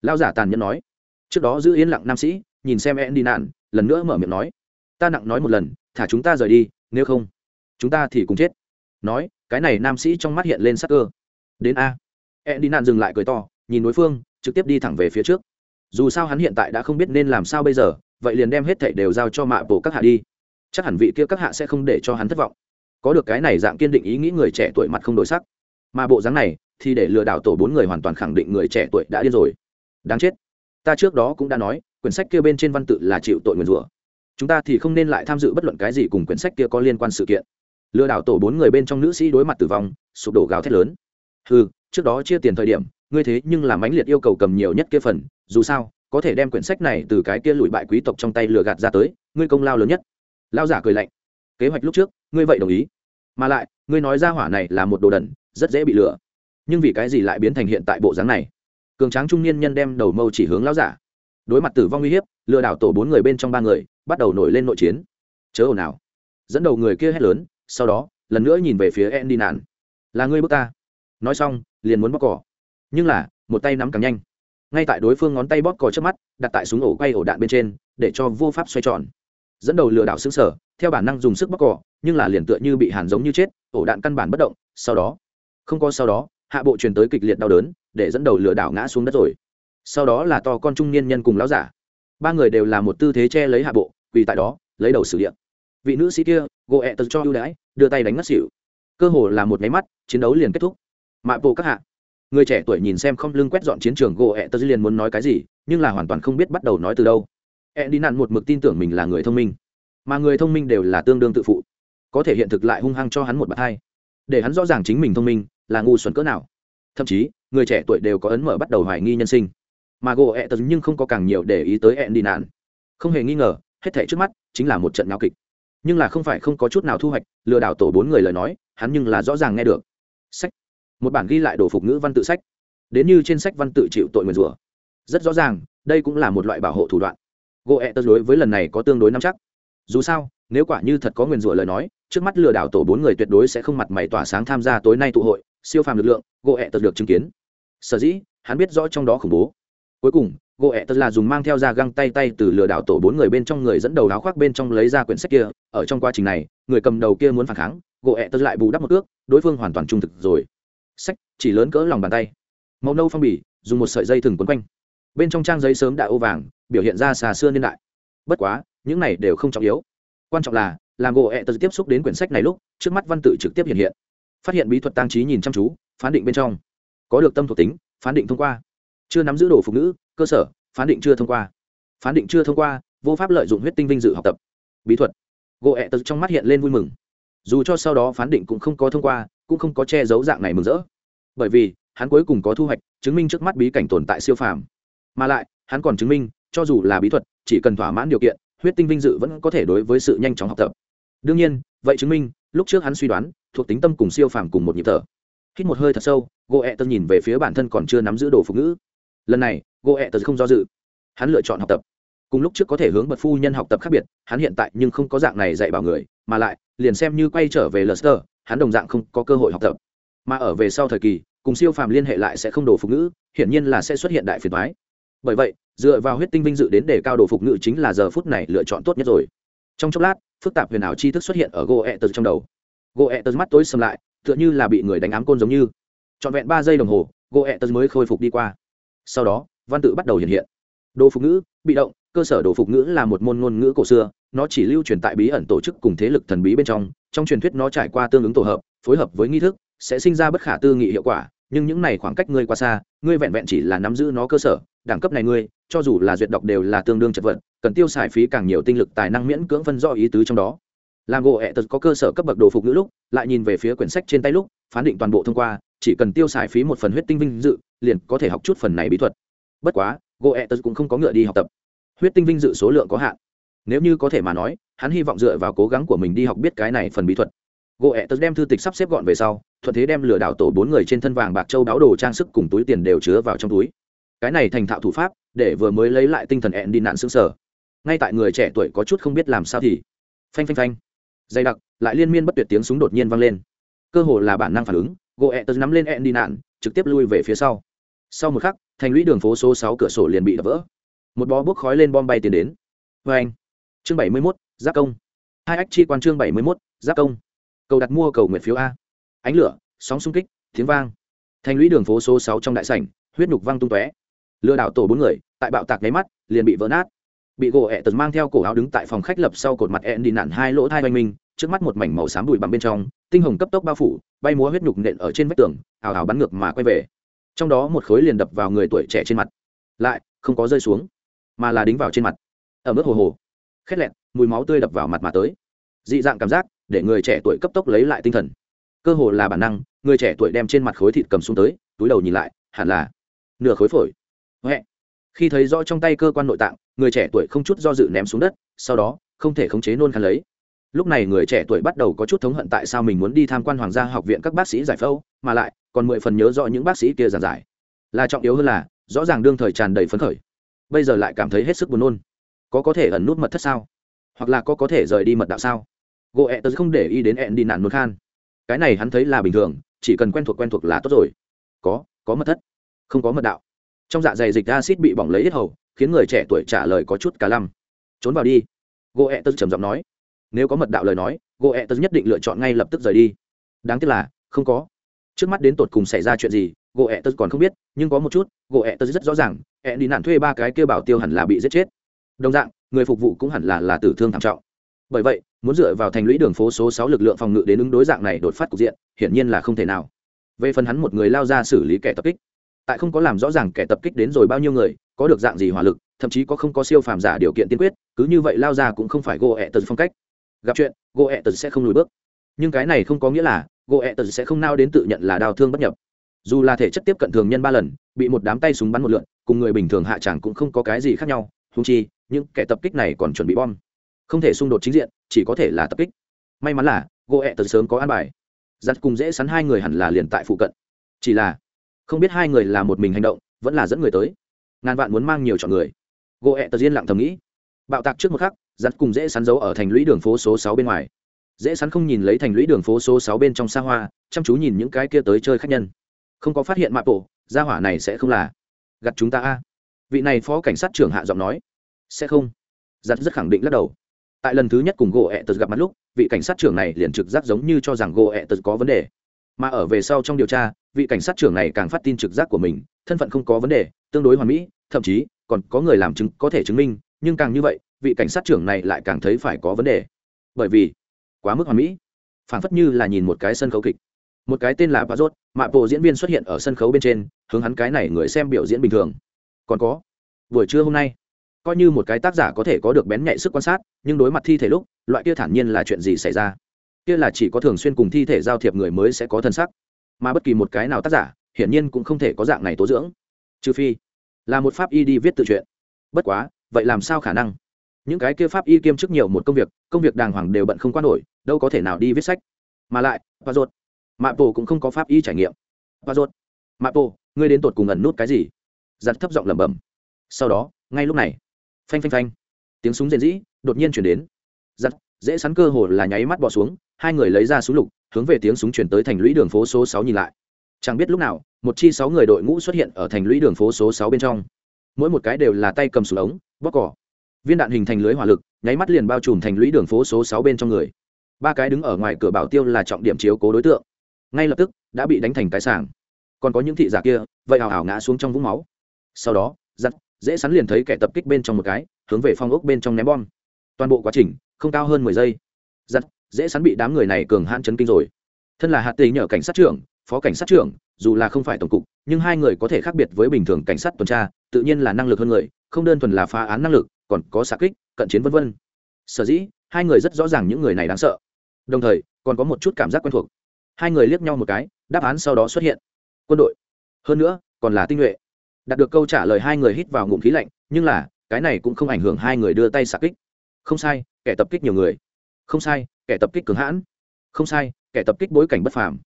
Lao giả tàn nhẫn nói. Trước đó giữ yên lặng nam sĩ, nhìn xem em đi nạn, lần nữa mở miệng nói. Ta nặng nói một lần thả chúng ta rời đi, nếu không, chúng ta thì cùng chết. Nói, cái này nam sĩ trong mắt hiện lên sắc cơ. Đến a. E đi nạn dừng lại cười to, nhìn đối phương, trực tiếp đi thẳng về phía trước. Dù sao hắn hiện tại đã không biết nên làm sao bây giờ, vậy liền đem hết thảy đều giao cho mạ bộ các hạ đi. Chắc hẳn vị kia các hạ sẽ không để cho hắn thất vọng. Có được cái này dạng kiên định ý nghĩ người trẻ tuổi mặt không đổi sắc. Mà bộ dáng này, thì để lừa đảo tổ bốn người hoàn toàn khẳng định người trẻ tuổi đã điên rồi. Đáng chết. Ta trước đó cũng đã nói, quyển sách kia bên trên văn tự là chịu tội nguyền rủa chúng ta thì không nên lại tham dự bất luận cái gì cùng quyển sách kia có liên quan sự kiện. Lừa đảo tổ bốn người bên trong nữ sĩ đối mặt tử vong, sụp đổ gào thét lớn. Ừ trước đó chia tiền thời điểm, ngươi thế nhưng là mãnh liệt yêu cầu cầm nhiều nhất kia phần, dù sao, có thể đem quyển sách này từ cái kia lụi bại quý tộc trong tay lừa gạt ra tới, ngươi công lao lớn nhất. Lao giả cười lạnh. Kế hoạch lúc trước, ngươi vậy đồng ý. Mà lại, ngươi nói ra hỏa này là một đồ đần, rất dễ bị lừa. Nhưng vì cái gì lại biến thành hiện tại bộ dáng này? Cường tráng trung niên nhân đem đầu mâu chỉ hướng lao giả. Đối mặt tử vong uy hiếp, lừa đảo tổ bốn người bên trong ba người bắt đầu nổi lên nội chiến. Chớ ồn ào. Dẫn đầu người kia hét lớn, sau đó, lần nữa nhìn về phía Andy nạn là ngươi bước ta. Nói xong, liền muốn bóc cỏ. Nhưng là, một tay nắm càng nhanh. Ngay tại đối phương ngón tay bóp cò trước mắt, đặt tại súng ổ quay ổ đạn bên trên, để cho vô pháp xoay tròn. Dẫn đầu lừa đảo xứng sở theo bản năng dùng sức bóp cò, nhưng là liền tựa như bị hàn giống như chết, ổ đạn căn bản bất động, sau đó, không có sau đó, hạ bộ truyền tới kịch liệt đau đớn, để dẫn đầu lừa đảo ngã xuống đất rồi. Sau đó là to con trung niên nhân cùng lão giả. Ba người đều là một tư thế che lấy hạ bộ quỳ tại đó, lấy đầu xử điện vị nữ sĩ kia gỗ ẹ tật cho ưu đãi, đưa tay đánh ngất xỉu. Cơ hồ là một máy mắt, chiến đấu liền kết thúc. Mạ bộ các hạ. Người trẻ tuổi nhìn xem không lưng quét dọn chiến trường gỗ ẹ tật liền muốn nói cái gì, nhưng là hoàn toàn không biết bắt đầu nói từ đâu. Ẹ đi nạn một mực tin tưởng mình là người thông minh. Mà người thông minh đều là tương đương tự phụ. Có thể hiện thực lại hung hăng cho hắn một bậc hai. Để hắn rõ ràng chính mình thông minh, là ngu xuẩn cỡ nào. Thậm chí, người trẻ tuổi đều có ấn mở bắt đầu hoài nghi nhân sinh. Mà gỗ ẹ tật nhưng không có càng nhiều để ý tới ẹn đi nạn không hề nghi ngờ hết thảy trước mắt chính là một trận náo kịch. Nhưng là không phải không có chút nào thu hoạch, lừa đảo tổ bốn người lời nói, hắn nhưng là rõ ràng nghe được. Sách. Một bản ghi lại đồ phục ngữ văn tự sách. Đến như trên sách văn tự chịu tội nguyền rủa. Rất rõ ràng, đây cũng là một loại bảo hộ thủ đoạn. Gỗ ẹ đối với lần này có tương đối nắm chắc. Dù sao, nếu quả như thật có nguyền rủa lời nói, trước mắt lừa đảo tổ bốn người tuyệt đối sẽ không mặt mày tỏa sáng tham gia tối nay tụ hội, siêu phàm lực lượng gỗ ẹ được chứng kiến. Sở dĩ, hắn biết rõ trong đó khủng bố. Cuối cùng gỗ ẹ tật là dùng mang theo ra găng tay tay từ lừa đảo tổ bốn người bên trong người dẫn đầu áo khoác bên trong lấy ra quyển sách kia. Ở trong quá trình này, người cầm đầu kia muốn phản kháng, gỗ ẹ tật lại bù đắp một ước, đối phương hoàn toàn trung thực rồi. Sách, chỉ lớn cỡ lòng bàn tay. Màu nâu phong bì, dùng một sợi dây thừng quấn quanh. Bên trong trang giấy sớm đã ô vàng, biểu hiện ra xà xưa niên đại. Bất quá, những này đều không trọng yếu. Quan trọng là, làm gỗ ẹ tật tiếp xúc đến quyển sách này lúc, trước mắt văn tự trực tiếp hiện hiện. Phát hiện bí thuật tăng trí nhìn chăm chú, phán định bên trong. Có được tâm thuộc tính, phán định thông qua chưa nắm giữ đồ phụ nữ, cơ sở, phán định chưa thông qua. Phán định chưa thông qua, vô pháp lợi dụng huyết tinh vinh dự học tập. Bí thuật. Gỗ ẹ tật trong mắt hiện lên vui mừng. Dù cho sau đó phán định cũng không có thông qua, cũng không có che giấu dạng này mừng rỡ. Bởi vì, hắn cuối cùng có thu hoạch, chứng minh trước mắt bí cảnh tồn tại siêu phàm. Mà lại, hắn còn chứng minh, cho dù là bí thuật, chỉ cần thỏa mãn điều kiện, huyết tinh vinh dự vẫn có thể đối với sự nhanh chóng học tập. Đương nhiên, vậy chứng minh, lúc trước hắn suy đoán, thuộc tính tâm cùng siêu phàm cùng một nhịp thở. Hít một hơi thật sâu gỗ ẹ tật nhìn về phía bản thân còn chưa nắm giữ đồ phục ngữ lần này gỗ ẹ tờ không do dự. Hắn lựa chọn học tập. Cùng lúc trước có thể hướng bật phu nhân học tập khác biệt, hắn hiện tại nhưng không có dạng này dạy bảo người, mà lại, liền xem như quay trở về lester hắn đồng dạng không có cơ hội học tập. Mà ở về sau thời kỳ, cùng siêu phàm liên hệ lại sẽ không đổ phục ngữ, hiển nhiên là sẽ xuất hiện đại phiền thoái bởi vậy, dựa vào huyết tinh vinh dự đến để cao đồ phục ngữ chính là giờ phút này lựa chọn tốt nhất rồi. Trong chốc lát, phức tạp huyền ảo tri thức xuất hiện ở gỗ ẹ tờ trong đầu. Gỗ ẹ tờ mắt tối sầm lại, tựa như là bị người đánh ám côn giống như. Trọn vẹn ba giây đồng hồ gỗ ẹ tờ mới khôi phục đi qua sau đó, văn tự bắt đầu hiện hiện. Đồ phục ngữ, bị động, cơ sở đồ phục ngữ là một môn ngôn ngữ cổ xưa, nó chỉ lưu truyền tại bí ẩn tổ chức cùng thế lực thần bí bên trong trong truyền thuyết nó trải qua tương ứng tổ hợp, phối hợp với nghi thức, sẽ sinh ra bất khả tư nghị hiệu quả, nhưng những này khoảng cách ngươi qua xa, ngươi vẹn vẹn chỉ là nắm giữ nó cơ sở, đẳng cấp này ngươi, cho dù là duyệt đọc đều là tương đương chật vật, cần tiêu xài phí càng nhiều tinh lực tài năng miễn cưỡng phân do ý tứ trong đó. Làm gỗ ẹ tật có cơ sở cấp bậc đồ phục ngữ lúc, lại nhìn về phía quyển sách trên tay lúc, phán định toàn bộ thông qua, chỉ cần tiêu xài phí một phần huyết tinh vinh dự liền có thể học chút phần này bí thuật. Bất quá gỗ cũng không có ngựa đi học tập. Huyết tinh vinh dự số lượng có hạn. Nếu như có thể mà nói, hắn hy vọng dựa vào cố gắng của mình đi học biết cái này phần bí thuật. Gỗ đem thư tịch sắp xếp gọn về sau, thuận thế đem lừa đảo tổ bốn người trên thân vàng bạc châu đáo đồ trang sức cùng túi tiền đều chứa vào trong túi. Cái này thành thạo thủ pháp, để vừa mới lấy lại tinh thần ẹn đi nạn xương sở ngay tại người trẻ tuổi có chút không biết làm sao thì, phanh phanh phanh. Dày đặc, lại liên miên bất tuyệt tiếng súng đột nhiên vang lên. Cơ hồ là bản năng phản ứng gỗ nắm lên ẹn đi nạn, trực tiếp lui về phía sau sau một khắc, thành lũy đường phố số sáu cửa sổ liền bị đập vỡ. Một bó bốc khói lên bom bay tiến đến. Vê anh, chương bảy mươi mốt, giáp công. Hai ách chi quan chương bảy mươi mốt, giáp công. Cầu đặt mua cầu nguyện phiếu a. Ánh lửa, sóng xung kích, tiếng vang. Thành lũy đường phố số sáu trong đại sảnh, huyết nhục văng tung tóe. Lừa đảo tổ bốn người, tại bạo tạc nháy mắt, liền bị vỡ nát. Bị gỗ ẹ tật mang theo cổ áo đứng tại phòng khách lập sau cột mặt ẹn đi nản hai lỗ thai oanh minh trước mắt một mảnh màu xám bụi bằng bên trong, tinh hồng cấp tốc bao phủ, bay múa huyết nhục nện ở trên vách tường ảo ảo bắn ngược mà quay về trong đó một khối liền đập vào người tuổi trẻ trên mặt. Lại, không có rơi xuống, mà là đính vào trên mặt. Ở mức hồ hồ, khét lẹn mùi máu tươi đập vào mặt mà tới. Dị dạng cảm giác, để người trẻ tuổi cấp tốc lấy lại tinh thần. Cơ hồ là bản năng, người trẻ tuổi đem trên mặt khối thịt cầm xuống tới, túi đầu nhìn lại, hẳn là nửa khối phổi. Huệ. khi thấy rõ trong tay cơ quan nội tạng, người trẻ tuổi không chút do dự ném xuống đất, sau đó, không thể khống chế nôn khăn lấy. Lúc này người trẻ tuổi bắt đầu có chút thống hận tại sao mình muốn đi tham quan hoàng gia học viện các bác sĩ giải phẫu, mà lại còn mười phần nhớ rõ những bác sĩ kia giảng giải. Là trọng yếu hơn là, rõ ràng đương thời tràn đầy phấn khởi. Bây giờ lại cảm thấy hết sức buồn nôn. Có có thể ẩn nút mật thất sao? Hoặc là có có thể rời đi mật đạo sao? Gỗ ẹ tớ không để ý đến ẹn đi nạn nôn khan. Cái này hắn thấy là bình thường, chỉ cần quen thuộc quen thuộc là tốt rồi. Có có mật thất. Không có mật đạo. Trong dạ dày dịch acid bị bỏng lấy hết hầu, khiến người trẻ tuổi trả lời có chút cả lăm. Trốn vào đi. Gỗ ẹ tớ trầm giọng nói. Nếu có mật đạo lời nói gỗ ẹ tớ nhất định lựa chọn ngay lập tức rời đi. Đáng tiếc là, không có trước mắt đến tột cùng xảy ra chuyện gì, gỗ ẹ tớ còn không biết, nhưng có một chút, gỗ ẹ tớ rất rõ ràng, ẹ đi nạn thuê ba cái kêu bảo tiêu hẳn là bị giết chết. Đồng dạng, người phục vụ cũng hẳn là là tử thương thảm trọng. Bởi vậy, muốn dựa vào thành lũy đường phố số sáu lực lượng phòng ngự đến ứng đối dạng này đột phát cục diện, hiển nhiên là không thể nào. Về phần hắn một người lao ra xử lý kẻ tập kích. Tại không có làm rõ ràng kẻ tập kích đến rồi bao nhiêu người, có được dạng gì hỏa lực, thậm chí có không có siêu phàm giả điều kiện tiên quyết, cứ như vậy lao ra cũng không phải gỗ ẹ tật phong cách. Gặp chuyện, gỗ ẹ tật sẽ không lùi bước. Nhưng cái này không có nghĩa là gỗ ẹ tật sẽ không nao đến tự nhận là đào thương bất nhập. Dù là thể chất tiếp cận thường nhân ba lần, bị một đám tay súng bắn một lượn, cùng người bình thường hạ tràng cũng không có cái gì khác nhau húng chi, những kẻ tập kích này còn chuẩn bị bom. Không thể xung đột chính diện, chỉ có thể là tập kích. May mắn là gỗ ẹ tật sớm có an bài. Giặt cùng dễ sắn hai người hẳn là liền tại phụ cận. Chỉ là, không biết hai người là một mình hành động, vẫn là dẫn người tới. Ngàn vạn muốn mang nhiều chọn người. Gỗ ẹ tờ lặng thầm nghĩ. Bạo tạc trước một khắc, giặt cùng dễ sắn giấu ở thành lũy đường phố số sáu bên ngoài dễ sắn không nhìn lấy thành lũy đường phố số sáu bên trong xa hoa, chăm chú nhìn những cái kia tới chơi khách nhân. Không có phát hiện mạ bộ gia hỏa này sẽ không là gặt chúng ta a. Vị này phó cảnh sát trưởng hạ giọng nói, sẽ không. Giặt rất khẳng định lắc đầu. Tại lần thứ nhất cùng gỗ ẹ tật gặp mặt lúc, vị cảnh sát trưởng này liền trực giác giống như cho rằng gỗ ẹ tật có vấn đề. Mà ở về sau trong điều tra, vị cảnh sát trưởng này càng phát tin trực giác của mình, thân phận không có vấn đề, tương đối hoàn mỹ, thậm chí còn có người làm chứng có thể chứng minh, nhưng càng như vậy, vị cảnh sát trưởng này lại càng thấy phải có vấn đề. Bởi vì quá mức hoàn mỹ. Phảng phất như là nhìn một cái sân khấu kịch. Một cái tên là bà rốt mạ bộ diễn viên xuất hiện ở sân khấu bên trên, hướng hắn cái này người xem biểu diễn bình thường. Còn có, buổi trưa hôm nay, coi như một cái tác giả có thể có được bén nhạy sức quan sát, nhưng đối mặt thi thể lúc, loại kia thản nhiên là chuyện gì xảy ra? Kia là chỉ có thường xuyên cùng thi thể giao thiệp người mới sẽ có thân sắc. Mà bất kỳ một cái nào tác giả, hiển nhiên cũng không thể có dạng này tố dưỡng. Trừ phi, là một pháp y đi viết tự truyện. Bất quá, vậy làm sao khả năng? Những cái kia pháp y kiêm chức nhiều một công việc công việc đàng hoàng đều bận không quan nổi, đâu có thể nào đi viết sách. Mà lại và rột, mạ bộ cũng không có pháp y trải nghiệm. Và rột, mạ bộ ngươi đến tột cùng ẩn nút cái gì? Giặt thấp giọng lẩm bẩm. Sau đó, ngay lúc này, phanh phanh phanh, tiếng súng rền rĩ đột nhiên chuyển đến. Giặt dễ sắn cơ hồ là nháy mắt bỏ xuống, hai người lấy ra súng lục, hướng về tiếng súng chuyển tới thành lũy đường phố số sáu nhìn lại. Chẳng biết lúc nào, một chi sáu người đội ngũ xuất hiện ở thành lũy đường phố số sáu bên trong. Mỗi một cái đều là tay cầm súng ống bóc cỏ viên đạn hình thành lưới hỏa lực, nháy mắt liền bao trùm thành lũy đường phố số sáu bên trong người. Ba cái đứng ở ngoài cửa bảo tiêu là trọng điểm chiếu cố đối tượng. Ngay lập tức, đã bị đánh thành cái sảng. Còn có những thị giả kia, vậy hào hào ngã xuống trong vũng máu. Sau đó giặt dễ sắn liền thấy kẻ tập kích bên trong một cái, hướng về phong ốc bên trong ném bom. Toàn bộ quá trình, không cao hơn mười giây. Giặt dễ sắn bị đám người này cường hãn chấn kinh rồi. Thân là hạt tì nhờ cảnh sát trưởng, phó cảnh sát trưởng, dù là không phải tổng cục, nhưng hai người có thể khác biệt với bình thường cảnh sát tuần tra, tự nhiên là năng lực hơn người, không đơn thuần là phá án năng lực còn có xạ kích, cận chiến vân vân. Sở dĩ, hai người rất rõ ràng những người này đáng sợ. Đồng thời, còn có một chút cảm giác quen thuộc. Hai người liếc nhau một cái, đáp án sau đó xuất hiện. Quân đội. Hơn nữa, còn là tinh nhuệ. Đạt được câu trả lời hai người hít vào ngụm khí lạnh, nhưng là, cái này cũng không ảnh hưởng hai người đưa tay xạ kích. Không sai, kẻ tập kích nhiều người. Không sai, kẻ tập kích cường hãn. Không sai, kẻ tập kích bối cảnh bất phàm.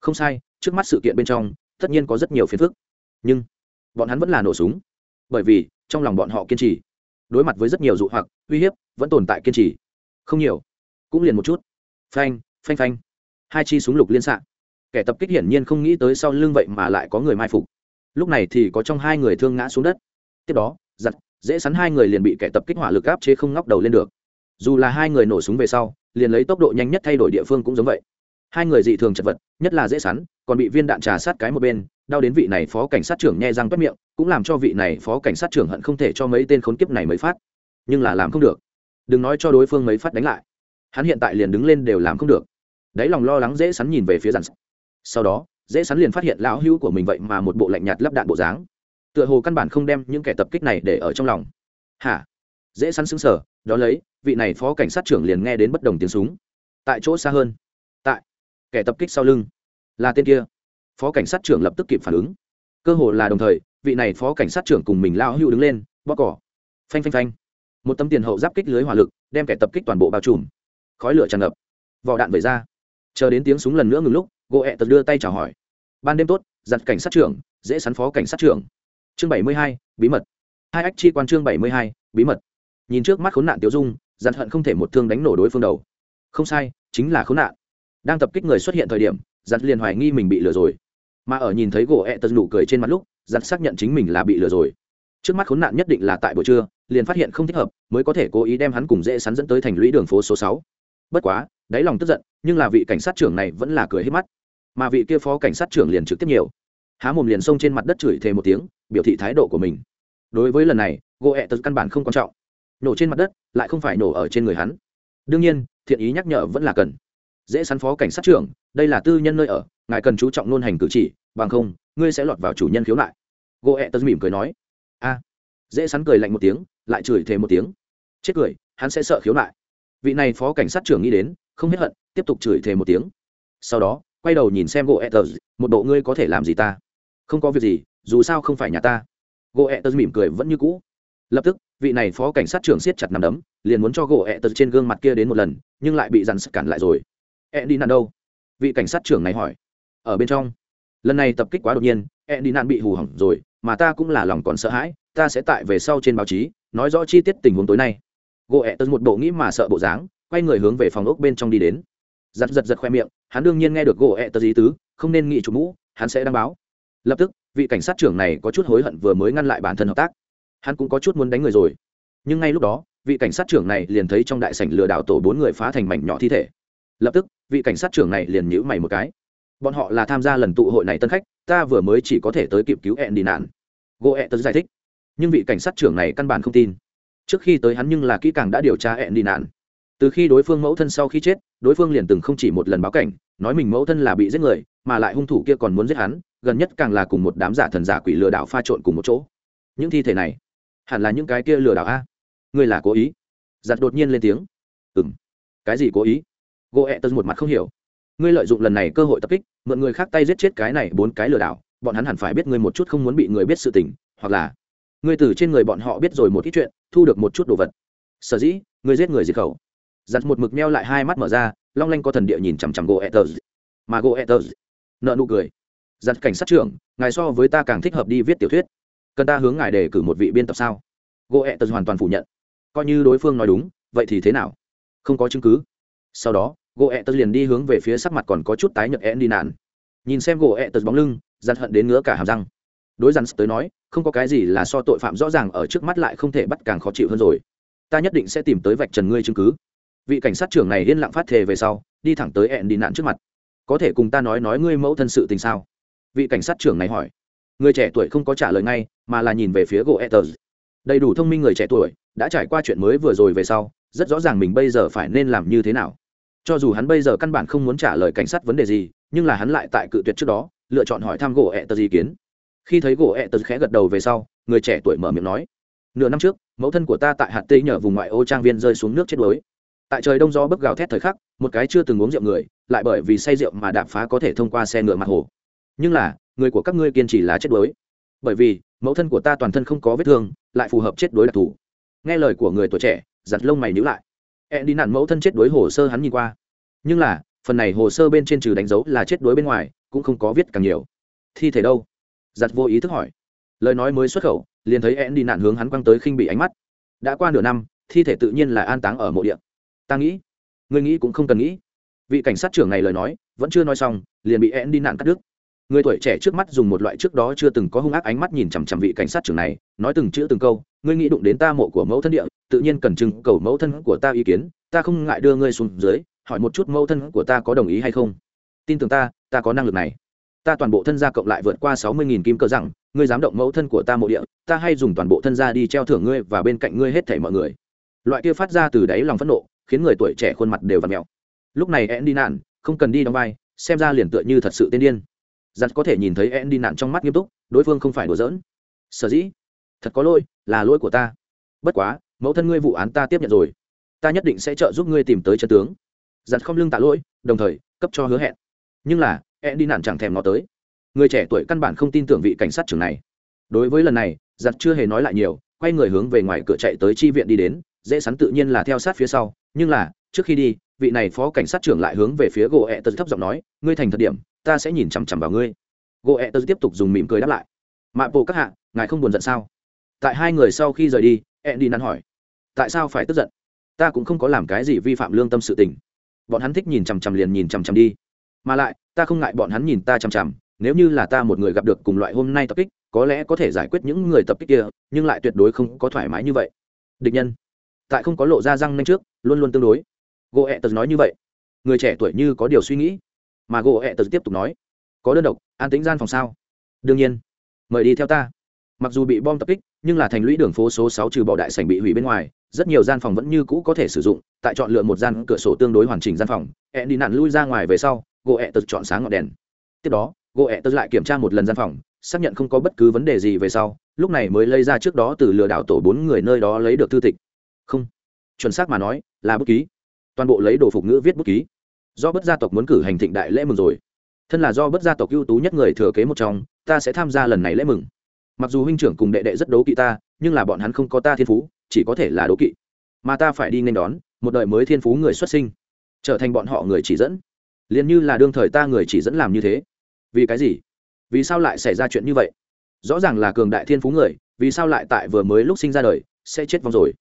Không sai, trước mắt sự kiện bên trong, tất nhiên có rất nhiều phiền phức. Nhưng, bọn hắn vẫn là nổ súng. Bởi vì, trong lòng bọn họ kiên trì đối mặt với rất nhiều dụ hoặc, uy hiếp, vẫn tồn tại kiên trì. Không nhiều. Cũng liền một chút. Phanh phanh phanh. Hai chi súng lục liên xạ. Kẻ tập kích hiển nhiên không nghĩ tới sau lưng vậy mà lại có người mai phục. Lúc này thì có trong hai người thương ngã xuống đất. Tiếp đó giặt dễ sắn hai người liền bị kẻ tập kích hỏa lực áp chế không ngóc đầu lên được. Dù là hai người nổ súng về sau, liền lấy tốc độ nhanh nhất thay đổi địa phương cũng giống vậy. Hai người dị thường chật vật, nhất là dễ sắn, còn bị viên đạn trà sát cái một bên, đau đến vị này phó cảnh sát trưởng nhẹ răng toét miệng cũng làm cho vị này phó cảnh sát trưởng hận không thể cho mấy tên khốn kiếp này mới phát. Nhưng là làm không được. Đừng nói cho đối phương mấy phát đánh lại. Hắn hiện tại liền đứng lên đều làm không được. Đáy lòng lo lắng dễ sắn nhìn về phía dàn sau đó, dễ sắn liền phát hiện lão hữu của mình vậy mà một bộ lạnh nhạt lắp đạn bộ dáng. Tựa hồ căn bản không đem những kẻ tập kích này để ở trong lòng. Hả? Dễ sắn xứng sở đó lấy, vị này phó cảnh sát trưởng liền nghe đến bất đồng tiếng súng. Tại chỗ xa hơn. Tại. Kẻ tập kích sau lưng. Là tên kia. Phó cảnh sát trưởng lập tức kịp phản ứng. Cơ hồ là đồng thời vị này phó cảnh sát trưởng cùng mình lao hưu đứng lên bóc cỏ. Phanh phanh phanh. Một tấm tiền hậu giáp kích lưới hỏa lực, đem kẻ tập kích toàn bộ bao trùm. Khói lửa tràn ngập. Vỏ đạn vẩy ra. Chờ đến tiếng súng lần nữa ngừng lúc, gỗ ẹ tật đưa tay chào hỏi. Ban đêm tốt, giặt cảnh sát trưởng, dễ sắn phó cảnh sát trưởng. Chương bảy mươi hai, bí mật. Hai ách chi quan chương bảy mươi hai, bí mật. Nhìn trước mắt khốn nạn tiêu dung, giặt hận không thể một thương đánh nổ đối phương đầu. Không sai, chính là khốn nạn. Đang tập kích người xuất hiện thời điểm, giặt liền hoài nghi mình bị lừa rồi. Mà ở nhìn thấy gỗ ẹ tật nụ cười trên mặt lúc giặt xác nhận chính mình là bị lừa rồi. Trước mắt khốn nạn nhất định là tại buổi trưa, liền phát hiện không thích hợp, mới có thể cố ý đem hắn cùng dễ sắn dẫn tới thành lũy đường phố số sáu. Bất quá, đáy lòng tức giận, nhưng là vị cảnh sát trưởng này vẫn là cười hết mắt. Mà vị kia phó cảnh sát trưởng liền trực tiếp nhiều. Há mồm liền xông trên mặt đất chửi thề một tiếng, biểu thị thái độ của mình. Đối với lần này gỗ ẹ tật căn bản không quan trọng. Nổ trên mặt đất, lại không phải nổ ở trên người hắn. Đương nhiên, thiện ý nhắc nhở vẫn là cần. Dễ sắn phó cảnh sát trưởng, đây là tư nhân nơi ở, ngài cần chú trọng nôn hành cử chỉ, bằng không, ngươi sẽ lọt vào chủ nhân khiếu nại gỗ ẹ tật mỉm cười nói, a. Dễ sắn cười lạnh một tiếng, lại chửi thề một tiếng. Chết cười, hắn sẽ sợ khiếu nại. Vị này phó cảnh sát trưởng nghĩ đến, không hết hận, tiếp tục chửi thề một tiếng. Sau đó, quay đầu nhìn xem gỗ etters một bộ ngươi có thể làm gì ta? Không có việc gì, dù sao không phải nhà ta. Gỗ etters mỉm cười vẫn như cũ. Lập tức, vị này phó cảnh sát trưởng siết chặt nằm đấm, liền muốn cho gỗ etters trên gương mặt kia đến một lần, nhưng lại bị dằn cản lại rồi. Ẹ đi nạn đâu? Vị cảnh sát trưởng này hỏi. Ở bên trong. Lần này tập kích quá đột nhiên e đi nạn bị hù hỏng rồi mà ta cũng là lòng còn sợ hãi, ta sẽ tại về sau trên báo chí, nói rõ chi tiết tình huống tối nay. Gỗ ẹ tật một bộ nghĩ mà sợ bộ dáng, quay người hướng về phòng ốc bên trong đi đến. Giật giật giật khoe miệng, hắn đương nhiên nghe được gỗ ẹ tật ý tứ, không nên nghị chủ mũ, hắn sẽ đăng báo. Lập tức, vị cảnh sát trưởng này có chút hối hận vừa mới ngăn lại bản thân hợp tác. Hắn cũng có chút muốn đánh người rồi. Nhưng ngay lúc đó, vị cảnh sát trưởng này liền thấy trong đại sảnh lừa đảo tổ bốn người phá thành mảnh nhỏ thi thể. Lập tức, vị cảnh sát trưởng này liền nhíu mày một cái. Bọn họ là tham gia lần tụ hội này tân khách ta vừa mới chỉ có thể tới kịp cứu hẹn đi nạn. Gỗ hẹn tớ giải thích. Nhưng vị cảnh sát trưởng này căn bản không tin. Trước khi tới hắn nhưng là kỹ càng đã điều tra hẹn đi nạn. Từ khi đối phương mẫu thân sau khi chết, đối phương liền từng không chỉ một lần báo cảnh, nói mình mẫu thân là bị giết người, mà lại hung thủ kia còn muốn giết hắn, gần nhất càng là cùng một đám giả thần giả quỷ lừa đảo pha trộn cùng một chỗ. Những thi thể này, hẳn là những cái kia lừa đảo a. Ngươi là cố ý? Giặt đột nhiên lên tiếng. Ừ m cái gì cố ý? Gỗ ẹ tật một mặt không hiểu ngươi lợi dụng lần này cơ hội tập kích, mượn người khác tay giết chết cái này bốn cái lừa đảo, bọn hắn hẳn phải biết ngươi một chút không muốn bị người biết sự tình, hoặc là ngươi từ trên người bọn họ biết rồi một ít chuyện, thu được một chút đồ vật. Sở dĩ, ngươi giết người diệt khẩu. Giặt một mực meo lại hai mắt mở ra, long lanh có thần địa nhìn chằm chằm gỗ etters mà gỗ etters nợ nụ cười. Giặt cảnh sát trưởng, ngài so với ta càng thích hợp đi viết tiểu thuyết. Cần ta hướng ngài để cử một vị biên tập sao? Gỗ etters hoàn toàn phủ nhận. Coi như đối phương nói đúng, vậy thì thế nào? Không có chứng cứ. Sau đó gỗ ẹ tật liền đi hướng về phía sắc mặt còn có chút tái nhợt én đi nạn. Nhìn xem gỗ ẹ tật bóng lưng giặt hận đến ngứa cả hàm răng. Đối rắn tới nói, không có cái gì là so tội phạm rõ ràng ở trước mắt lại không thể bắt càng khó chịu hơn rồi. Ta nhất định sẽ tìm tới vạch trần ngươi chứng cứ. Vị cảnh sát trưởng này yên lặng phát thề về sau, đi thẳng tới ẹn đi nạn trước mặt. Có thể cùng ta nói nói ngươi mẫu thân sự tình sao? Vị cảnh sát trưởng này hỏi. Người trẻ tuổi không có trả lời ngay, mà là nhìn về phía gỗ etters đầy đủ thông minh người trẻ tuổi, đã trải qua chuyện mới vừa rồi về sau, rất rõ ràng mình bây giờ phải nên làm như thế nào cho dù hắn bây giờ căn bản không muốn trả lời cảnh sát vấn đề gì, nhưng là hắn lại tại cự tuyệt trước đó, lựa chọn hỏi thăm gỗ ẹ tật ý kiến. Khi thấy gỗ ẹ tật khẽ gật đầu về sau, người trẻ tuổi mở miệng nói, nửa năm trước, mẫu thân của ta tại hạt tây nhờ vùng ngoại ô trang viên rơi xuống nước chết đuối. Tại trời đông gió bấc gào thét thời khắc, một cái chưa từng uống rượu người, lại bởi vì say rượu mà đạp phá có thể thông qua xe ngựa mặt hồ. Nhưng là, người của các ngươi kiên trì là chết đuối. Bởi vì, mẫu thân của ta toàn thân không có vết thương, lại phù hợp chết đuối đặc thù. Nghe lời của người tuổi trẻ giặt lông mày níu lại. E ẹn đi nạn mẫu thân chết đuối hồ sơ hắn nhìn qua. Nhưng là, phần này hồ sơ bên trên trừ đánh dấu là chết đuối bên ngoài, cũng không có viết càng nhiều. Thi thể đâu? Giặt vô ý thức hỏi. Lời nói mới xuất khẩu, liền thấy e ẹn đi nạn hướng hắn quăng tới khinh bị ánh mắt. Đã qua nửa năm, thi thể tự nhiên là an táng ở mộ điện ta nghĩ người nghĩ cũng không cần nghĩ. Vị cảnh sát trưởng này lời nói, vẫn chưa nói xong, liền bị e ẹn đi nạn cắt đứt người tuổi trẻ trước mắt dùng một loại trước đó chưa từng có hung ác ánh mắt nhìn chằm chằm vị cảnh sát trưởng này, nói từng chữ từng câu, ngươi nghĩ đụng đến ta mộ của mẫu thân địa, tự nhiên cần trưng cầu mẫu thân của ta ý kiến, ta không ngại đưa ngươi xuống dưới, hỏi một chút mẫu thân của ta có đồng ý hay không? Tin tưởng ta ta có năng lực này. Ta toàn bộ thân gia cộng lại vượt qua sáu mươi nghìn kim cơ rằng, ngươi dám động mẫu thân của ta mộ địa, ta hay dùng toàn bộ thân gia đi treo thưởng ngươi và bên cạnh ngươi hết thảy mọi người. Loại kia phát ra từ đáy lòng phẫn nộ, khiến người tuổi trẻ khuôn mặt đều v ặ mẹo lúc này én đi nạn không cần đi đóng vai, xem ra liền tựa như thật sự tiên điên giặt có thể nhìn thấy e én đi nạn trong mắt nghiêm túc, đối phương không phải đùa giỡn. Sở dĩ? Thật có lỗi, là lỗi của ta. Bất quá, mẫu thân ngươi vụ án ta tiếp nhận rồi. Ta nhất định sẽ trợ giúp ngươi tìm tới chân tướng. Giặt không lưng tạ lỗi, đồng thời, cấp cho hứa hẹn. Nhưng là e đi nạn chẳng thèm nó tới. Người trẻ tuổi căn bản không tin tưởng vị cảnh sát trưởng này. Đối với lần này, giặt chưa hề nói lại nhiều, quay người hướng về ngoài cửa chạy tới chi viện đi đến, dễ sắn tự nhiên là theo sát phía sau. Nhưng là, trước khi đi, vị này phó cảnh sát trưởng lại hướng về phía gỗ ẹ tật thấp giọng nói, ngươi thành thật điểm ta sẽ nhìn chằm chằm vào ngươi. Gỗ ẹ tớ tiếp tục dùng mỉm cười đáp lại. Mạ bộ các hạ, ngài không buồn giận sao? Tại hai người sau khi rời đi, ẹ đi năn hỏi. Tại sao phải tức giận? Ta cũng không có làm cái gì vi phạm lương tâm sự tình. Bọn hắn thích nhìn chằm chằm liền nhìn chằm chằm đi. Mà lại, ta không ngại bọn hắn nhìn ta chằm chằm. Nếu như là ta một người gặp được cùng loại hôm nay tập kích, có lẽ có thể giải quyết những người tập kích kia, nhưng lại tuyệt đối không có thoải mái như vậy. Địch nhân. Tại không có lộ ra răng nanh trước, luôn luôn tương đối. Gỗ ẹ tật nói như vậy. Người trẻ tuổi như có điều suy nghĩ mà gỗ ẹ tật tiếp tục nói, có đơn độc, an tính gian phòng sao? Đương nhiên. Mời đi theo ta. Mặc dù bị bom tập kích, nhưng là thành lũy đường phố số sáu trừ bỏ đại sảnh bị hủy bên ngoài, rất nhiều gian phòng vẫn như cũ có thể sử dụng, tại chọn lựa một gian cửa sổ tương đối hoàn chỉnh gian phòng e đi nạn lui ra ngoài về sau, gỗ ẹ tật chọn sáng ngọn đèn. Tiếp đó, gỗ ẹ tật lại kiểm tra một lần gian phòng, xác nhận không có bất cứ vấn đề gì về sau, lúc này mới lấy ra trước đó từ lừa đảo tổ bốn người nơi đó lấy được thư tịch. Không. Chuẩn xác mà nói, là bút ký. Toàn bộ lấy đồ phục ngữ viết bút ký do bất gia tộc muốn cử hành thịnh đại lễ mừng rồi. Thân là do bất gia tộc ưu tú nhất người thừa kế một trong, ta sẽ tham gia lần này lễ mừng. Mặc dù huynh trưởng cùng đệ đệ rất đấu kỵ ta, nhưng là bọn hắn không có ta thiên phú, chỉ có thể là đấu kỵ. Mà ta phải đi nên đón, một đời mới thiên phú người xuất sinh. Trở thành bọn họ người chỉ dẫn. Liền như là đương thời ta người chỉ dẫn làm như thế. Vì cái gì? Vì sao lại xảy ra chuyện như vậy? Rõ ràng là cường đại thiên phú người, vì sao lại tại vừa mới lúc sinh ra đời, sẽ chết vong rồi?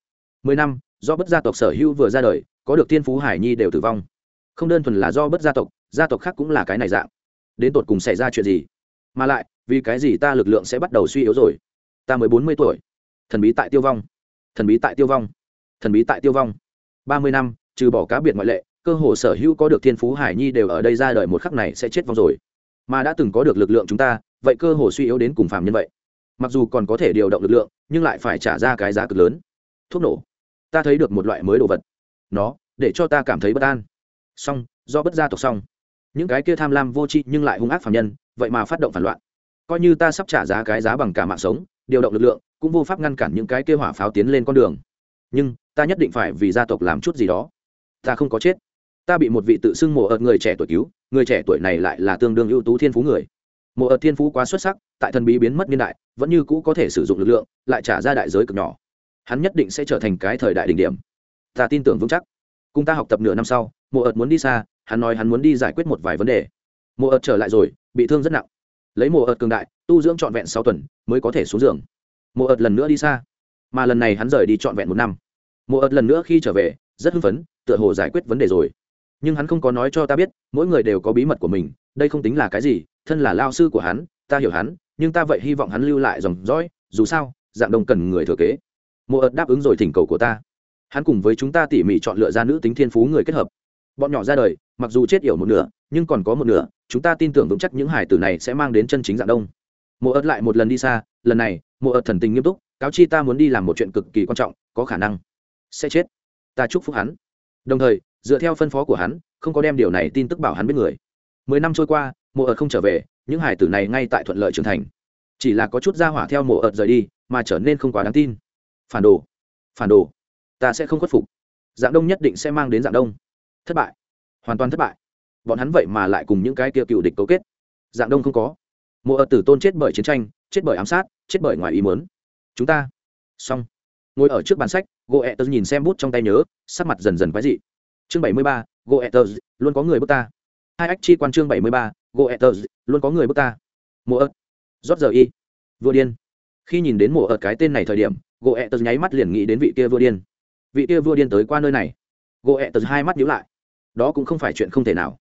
Mười năm, do bất gia tộc sở hữu vừa ra đời, có được thiên phú hải nhi đều tử vong không đơn thuần là do bất gia tộc gia tộc khác cũng là cái này dạng. Đến tột cùng xảy ra chuyện gì? Mà lại, vì cái gì ta lực lượng sẽ bắt đầu suy yếu rồi? Ta mới bốn mươi tuổi. Thần bí tại tiêu vong. Thần bí tại tiêu vong. Thần bí tại tiêu vong. Ba mươi năm, trừ bỏ cá biệt ngoại lệ, cơ hồ sở hữu có được thiên phú hải nhi đều ở đây ra đời một khắc này sẽ chết vong rồi. Mà đã từng có được lực lượng chúng ta, vậy cơ hồ suy yếu đến cùng phàm nhân vậy. Mặc dù còn có thể điều động lực lượng, nhưng lại phải trả ra cái giá cực lớn. Thuốc nổ. Ta thấy được một loại mới đồ vật. Nó, để cho ta cảm thấy bất an song do bất gia tộc xong. Những cái kia tham lam vô tri nhưng lại hung ác phạm nhân, vậy mà phát động phản loạn. Coi như ta sắp trả giá cái giá bằng cả mạng sống, điều động lực lượng, cũng vô pháp ngăn cản những cái kia hỏa pháo tiến lên con đường. Nhưng, ta nhất định phải vì gia tộc làm chút gì đó. Ta không có chết. Ta bị một vị tự xưng mộ ợt người trẻ tuổi cứu, người trẻ tuổi này lại là tương đương ưu tú thiên phú người. Mộ ợt thiên phú quá xuất sắc, tại thần bí biến mất niên đại, vẫn như cũ có thể sử dụng lực lượng, lại trả ra đại giới cực nhỏ. Hắn nhất định sẽ trở thành cái thời đại đỉnh điểm. Ta tin tưởng vững chắc. Cùng ta học tập nửa năm sau mộ ợt muốn đi xa, hắn nói hắn muốn đi giải quyết một vài vấn đề. Mộ ợt trở lại rồi, bị thương rất nặng. Lấy mộ ợt cường đại, tu dưỡng trọn vẹn sáu tuần, mới có thể xuống giường. Mộ ợt lần nữa đi xa, mà lần này hắn rời đi trọn vẹn một năm. Mộ ợt lần nữa khi trở về, rất hưng phấn, tựa hồ giải quyết vấn đề rồi. Nhưng hắn không có nói cho ta biết, mỗi người đều có bí mật của mình, đây không tính là cái gì, thân là lao sư của hắn, ta hiểu hắn, nhưng ta vậy hy vọng hắn lưu lại dòng dõi, dù sao, dạng đông cần người thừa kế. Mộ ợt đáp ứng rồi thỉnh cầu của ta. Hắn cùng với chúng ta tỉ mỉ chọn lựa ra nữ tính thiên phú người kết hợp bọn nhỏ ra đời, mặc dù chết yểu một nửa, nhưng còn có một nửa, chúng ta tin tưởng vững chắc những hải tử này sẽ mang đến chân chính dạng đông. Mộ ớt lại một lần đi xa, lần này, mộ ớt thần tình nghiêm túc, cáo chi ta muốn đi làm một chuyện cực kỳ quan trọng, có khả năng sẽ chết. Ta chúc phúc hắn. Đồng thời, dựa theo phân phó của hắn, không có đem điều này tin tức bảo hắn biết người. Mười năm trôi qua, mộ ớt không trở về, những hải tử này ngay tại thuận lợi trưởng thành. Chỉ là có chút ra hỏa theo mộ ớt rời đi, mà trở nên không quá đáng tin. Phản đồ phản đồ, ta sẽ không khuất phục. Dạng đông nhất định sẽ mang đến dạng đông thất bại. Hoàn toàn thất bại. Bọn hắn vậy mà lại cùng những cái kia cựu địch cấu kết. Dạng đông không có. Mộ ở tử tôn chết bởi chiến tranh, chết bởi ám sát, chết bởi ngoài ý mớn chúng ta. Xong. Ngồi ở trước bàn sách goethe nhìn xem bút trong tay nhớ, sắc mặt dần dần quái dị. Chương bảy mươi ba goethe luôn có người bước ta. Hai ách chi quan chương bảy mươi ba goethe luôn có người bước ta. Mộ ớt rót giờ y. Vua điên. Khi nhìn đến mộ ớt cái tên này thời điểm goethe nháy mắt liền nghĩ đến vị kia vua điên. Vị kia vua điên tới qua nơi này. Goethe hai mắt nhíu lại đó cũng không phải chuyện không thể nào.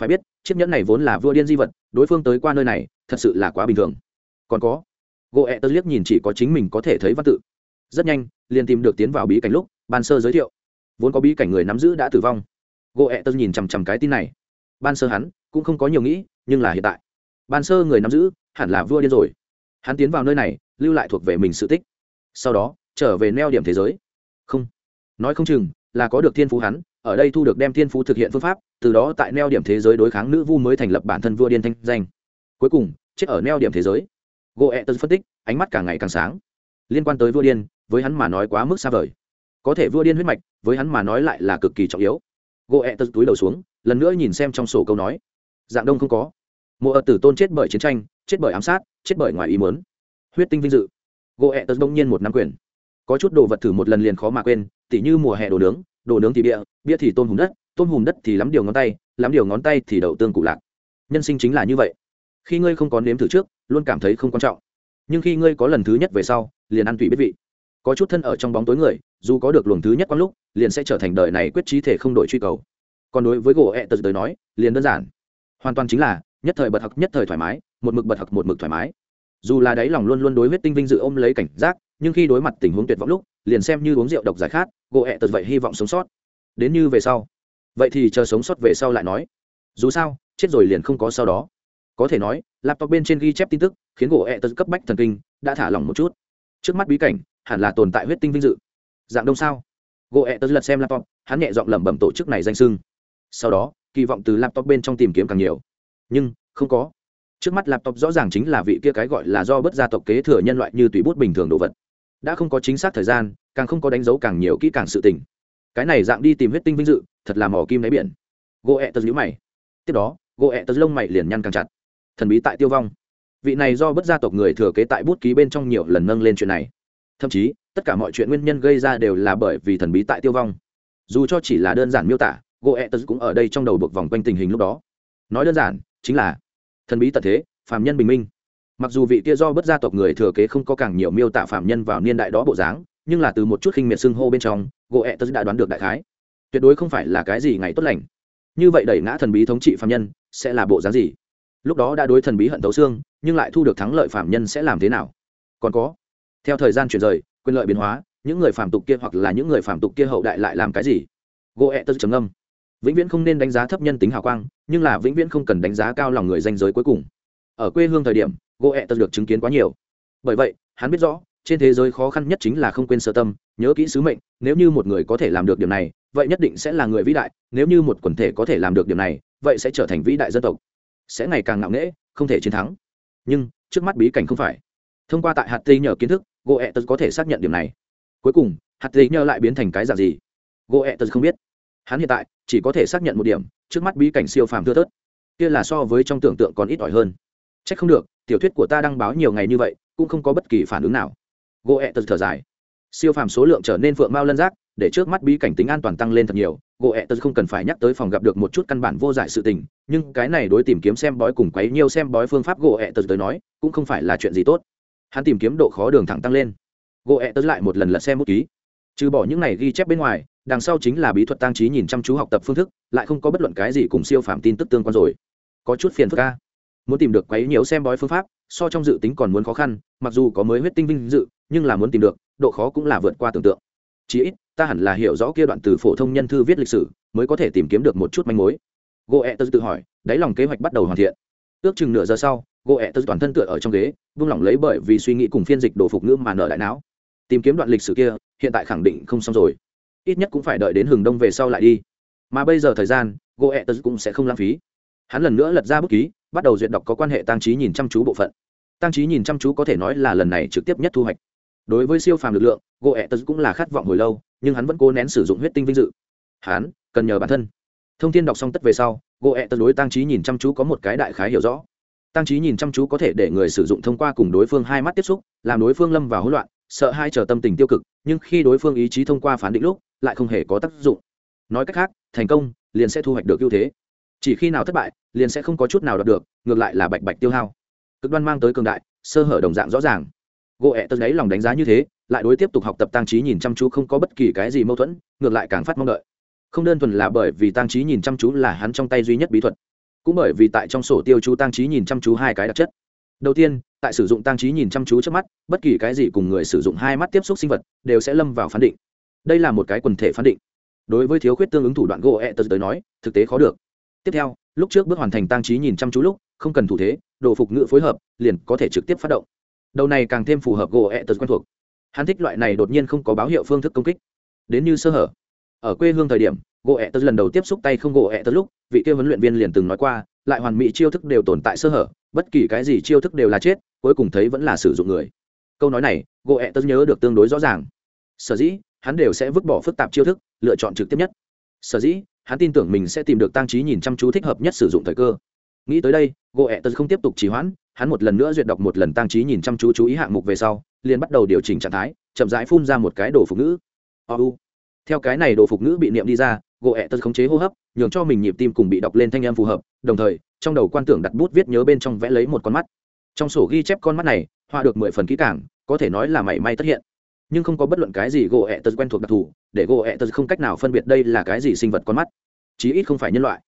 Phải biết, chiếc nhẫn này vốn là vua điên di vật, đối phương tới qua nơi này, thật sự là quá bình thường. Còn có goethe liếc nhìn chỉ có chính mình có thể thấy văn tự. Rất nhanh, liền tìm được tiến vào bí cảnh lúc, ban sơ giới thiệu. Vốn có bí cảnh người nắm giữ đã tử vong. Goethe nhìn chằm chằm cái tin này. Ban sơ hắn, cũng không có nhiều nghĩ, nhưng là hiện tại. Ban sơ người nắm giữ, hẳn là vua điên rồi. Hắn tiến vào nơi này, lưu lại thuộc về mình sự tích. Sau đó, trở về neo điểm thế giới. Không. Nói không chừng là có được thiên phú hắn, ở đây thu được đem thiên phú thực hiện phương pháp, từ đó tại neo điểm thế giới đối kháng nữ vu mới thành lập bản thân vua điên thanh danh. Cuối cùng, chết ở neo điểm thế giới. Goe tân phân tích, ánh mắt càng ngày càng sáng. Liên quan tới vua điên, với hắn mà nói quá mức xa vời. Có thể vua điên huyết mạch, với hắn mà nói lại là cực kỳ trọng yếu. Goe tân túi đầu xuống, lần nữa nhìn xem trong sổ câu nói. Dạng đông không có. Mộ ở tử tôn chết bởi chiến tranh, chết bởi ám sát, chết bởi ngoài ý muốn. Huyết tinh vinh dự. Goe tân đông nhiên một năm quyền. Có chút đồ vật thử một lần liền khó mà quên tỉ như mùa hè đồ nướng đồ nướng thì bia bia thì tôm hùm đất, tôm hùm đất thì lắm điều ngón tay, lắm điều ngón tay thì đậu tương cụ lạc. Nhân sinh chính là như vậy. Khi ngươi không có nếm thử trước, luôn cảm thấy không quan trọng. Nhưng khi ngươi có lần thứ nhất về sau, liền ăn tùy biết vị. Có chút thân ở trong bóng tối người, dù có được luồng thứ nhất quang lúc, liền sẽ trở thành đời này quyết trí thể không đổi truy cầu. Còn đối với gỗ ẹ tật tới nói, liền đơn giản. Hoàn toàn chính là, nhất thời bật học, nhất thời thoải mái, một mực bật học, một mực thoải mái. Dù là đáy lòng luôn luôn đối huyết tinh vinh dự ôm lấy cảnh giác, nhưng khi đối mặt tình huống tuyệt vọng lúc, liền xem như uống rượu độc giải khát gỗ ẹ tật vậy hy vọng sống sót. Đến như về sau. Vậy thì chờ sống sót về sau lại nói. Dù sao, chết rồi liền không có sau đó. Có thể nói, laptop bên trên ghi chép tin tức, khiến gỗ ẹ tật cấp bách thần kinh, đã thả lỏng một chút. Trước mắt bí cảnh, hẳn là tồn tại huyết tinh vinh dự. Dạng đông sao? Gỗ ẹ tật lật xem laptop, hắn nhẹ giọng lẩm bẩm tổ chức này danh sưng. Sau đó, kỳ vọng từ laptop bên trong tìm kiếm càng nhiều. Nhưng, không có. Trước mắt laptop rõ ràng chính là vị kia cái gọi là do bất gia tộc kế thừa nhân loại như tùy bút bình thường đồ vật. Đã không có chính xác thời gian càng không có đánh dấu càng nhiều kỹ càng sự tình. Cái này dạng đi tìm huyết tinh vinh dự, thật là mỏ kim đáy biển. Gỗ ẹ tật nhũ mày. Tiếp đó, gỗ ẹ tật lông mày liền nhăn càng chặt. Thần bí tại tiêu vong. Vị này do bất gia tộc người thừa kế tại bút ký bên trong nhiều lần nâng lên chuyện này. Thậm chí, tất cả mọi chuyện nguyên nhân gây ra đều là bởi vì thần bí tại tiêu vong. Dù cho chỉ là đơn giản miêu tả goethe cũng ở đây trong đầu buộc vòng quanh tình hình lúc đó. Nói đơn giản, chính là thần bí tật thế, phàm nhân bình minh. Mặc dù vị kia do bất gia tộc người thừa kế không có càng nhiều miêu tả phạm nhân vào niên đại đó bộ dáng nhưng là từ một chút khinh miệt xưng hô bên trong gỗ ẹ tớ đã đoán được đại khái. Tuyệt đối không phải là cái gì ngày tốt lành. Như vậy đẩy ngã thần bí thống trị phạm nhân sẽ là bộ dáng gì? Lúc đó đã đối thần bí hận thấu xương, nhưng lại thu được thắng lợi phạm nhân sẽ làm thế nào? Còn có, theo thời gian chuyển rời, quyền lợi biến hóa, những người phạm tục kia hoặc là những người phạm tục kia hậu đại lại làm cái gì? Gỗ ẹ tớ trầm âm vĩnh viễn không nên đánh giá thấp nhân tính hào quang, nhưng là vĩnh viễn không cần đánh giá cao lòng người danh giới cuối cùng. Ở quê hương thời điểm gỗ ẹ tớ được chứng kiến quá nhiều. Bởi vậy, hắn biết rõ trên thế giới khó khăn nhất chính là không quên sơ tâm, nhớ kỹ sứ mệnh, nếu như một người có thể làm được điều này, vậy nhất định sẽ là người vĩ đại, nếu như một quần thể có thể làm được điều này, vậy sẽ trở thành vĩ đại dân tộc. Sẽ ngày càng ngạo nghễ, không thể chiến thắng. Nhưng, trước mắt bí cảnh không phải. Thông qua tại hạt tây nhờ kiến thức gỗ ẹ tật có thể xác nhận điểm này. Cuối cùng, hạt tây nhờ lại biến thành cái dạng gì? Gỗ ẹ tật không biết. Hắn hiện tại, chỉ có thể xác nhận một điểm, trước mắt bí cảnh siêu phàm thưa thớt. Kia là so với trong tưởng tượng còn ít ỏi hơn. C h ắ c không được, tiểu thuyết của ta đăng báo nhiều ngày như vậy, cũng không có bất kỳ phản ứng nào gỗ ẹ tật thở dài. Siêu phàm số lượng trở nên phượng mao lân giác, để trước mắt bí cảnh tính an toàn tăng lên thật nhiều. Gỗ ẹ tật không cần phải nhắc tới phòng gặp được một chút căn bản vô giải sự tình, nhưng cái này đối tìm kiếm xem bói cùng quấy nhiều xem bói phương pháp gỗ ẹ tật tới nói, cũng không phải là chuyện gì tốt. Hắn tìm kiếm độ khó đường thẳng tăng lên. Gỗ ẹ tật lại một lần lật xem bút ký. Trừ bỏ những này ghi chép bên ngoài, đằng sau chính là bí thuật tăng trí nhìn chăm chú học tập phương thức, lại không có bất luận cái gì cùng siêu phàm tin tức tương quan rồi. Có chút phiền phức ca muốn tìm được quấy nhiều xem bói phương pháp, so trong dự tính còn muốn khó khăn, mặc dù có mới huyết tinh vinh dự nhưng là muốn tìm được, độ khó cũng là vượt qua tưởng tượng. Chí ít, ta hẳn là hiểu rõ kia đoạn từ phổ thông nhân thư viết lịch sử, mới có thể tìm kiếm được một chút manh mối. Gỗ ẹ tớ tự hỏi, đáy lòng kế hoạch bắt đầu hoàn thiện. Ước chừng nửa giờ sau gỗ ẹ tớ toàn thân tựa ở trong ghế, vung lỏng lấy bởi vì suy nghĩ cùng phiên dịch đồ phục ngữ mà nợ đại não. Tìm kiếm đoạn lịch sử kia, hiện tại khẳng định không xong rồi. Ít nhất cũng phải đợi đến hừng đông về sau lại đi. Mà bây giờ thời gian gỗ ẹ tớ cũng sẽ không lãng phí. Hắn lần nữa lật ra bút ký, bắt đầu duyệt đọc có quan hệ tăng trí nhìn chăm chú bộ phận. Tăng trí nhìn chăm chú có thể nói là lần này trực tiếp nhất thu hoạch đối với siêu phàm lực lượng gỗ ẹ tật cũng là khát vọng hồi lâu, nhưng hắn vẫn cố nén sử dụng huyết tinh vinh dự. Hắn cần nhờ bản thân. Thông tin đọc xong tất về sau gỗ ẹ tật đối tăng trí nhìn chăm chú có một cái đại khái hiểu rõ. Tăng trí nhìn chăm chú có thể để người sử dụng thông qua cùng đối phương hai mắt tiếp xúc, làm đối phương lâm vào hỗn loạn, sợ hai chờ tâm tình tiêu cực, nhưng khi đối phương ý chí thông qua phán định lúc, lại không hề có tác dụng. Nói cách khác, thành công liền sẽ thu hoạch được ưu thế. Chỉ khi nào thất bại, liền sẽ không có chút nào đạt được, ngược lại là bạch bạch tiêu hao. Cực đoan mang tới cường đại, sơ hở đồng dạng rõ ràng gỗ ẹ tật đấy lòng đánh giá như thế, lại đối tiếp tục học tập tăng trí nhìn chăm chú không có bất kỳ cái gì mâu thuẫn, ngược lại càng phát mong đợi. Không đơn thuần là bởi vì tăng trí nhìn chăm chú là hắn trong tay duy nhất bí thuật, cũng bởi vì tại trong sổ tiêu chú tăng trí nhìn chăm chú hai cái đặc chất. Đầu tiên, tại sử dụng tăng trí nhìn chăm chú trước mắt, bất kỳ cái gì cùng người sử dụng hai mắt tiếp xúc sinh vật đều sẽ lâm vào phán định. Đây là một cái quần thể phán định. Đối với thiếu khuyết tương ứng thủ đoạn gỗ ẹ tật tới nói, thực tế khó được. Tiếp theo, lúc trước bước hoàn thành tăng trí nhìn chăm chú lúc, không cần thủ thế, đồ phục ngữ phối hợp, liền có thể trực tiếp phát động đầu này càng thêm phù hợp gỗ ẹ tật quen thuộc. Hắn thích loại này đột nhiên không có báo hiệu phương thức công kích. Đến như sơ hở. Ở quê hương thời điểm, gỗ ẹ tật lần đầu tiếp xúc tay không gỗ ẹ tật lúc, vị kia huấn luyện viên liền từng nói qua, lại hoàn mỹ chiêu thức đều tồn tại sơ hở, bất kỳ cái gì chiêu thức đều là chết, cuối cùng thấy vẫn là sử dụng người. Câu nói này, gỗ ẹ tật nhớ được tương đối rõ ràng. Sở dĩ, hắn đều sẽ vứt bỏ phức tạp chiêu thức, lựa chọn trực tiếp nhất. Sở dĩ, hắn tin tưởng mình sẽ tìm được tăng trí nhìn chăm chú thích hợp nhất sử dụng thời cơ. Nghĩ tới đây, gỗ ẹ tật không tiếp tục trì hoãn hắn một lần nữa duyệt đọc một lần tăng trí nhìn chăm chú chú ý hạng mục về sau, liền bắt đầu điều chỉnh trạng thái, chậm rãi phun ra một cái đồ phục ngữ. U theo cái này đồ phục ngữ bị niệm đi ra, gỗ ẹ tật khống chế hô hấp, nhường cho mình nhịp tim cùng bị đọc lên thanh âm phù hợp, đồng thời, trong đầu quan tưởng đặt bút viết nhớ bên trong vẽ lấy một con mắt. Trong sổ ghi chép con mắt này, họa được mười phần kỹ cảng có thể nói là mảy may tất hiện. Nhưng không có bất luận cái gì gỗ ẹ tật quen thuộc đặc thù, để gỗ ẹ tật không cách nào phân biệt đây là cái gì sinh vật con mắt. Chí ít không phải nhân loại.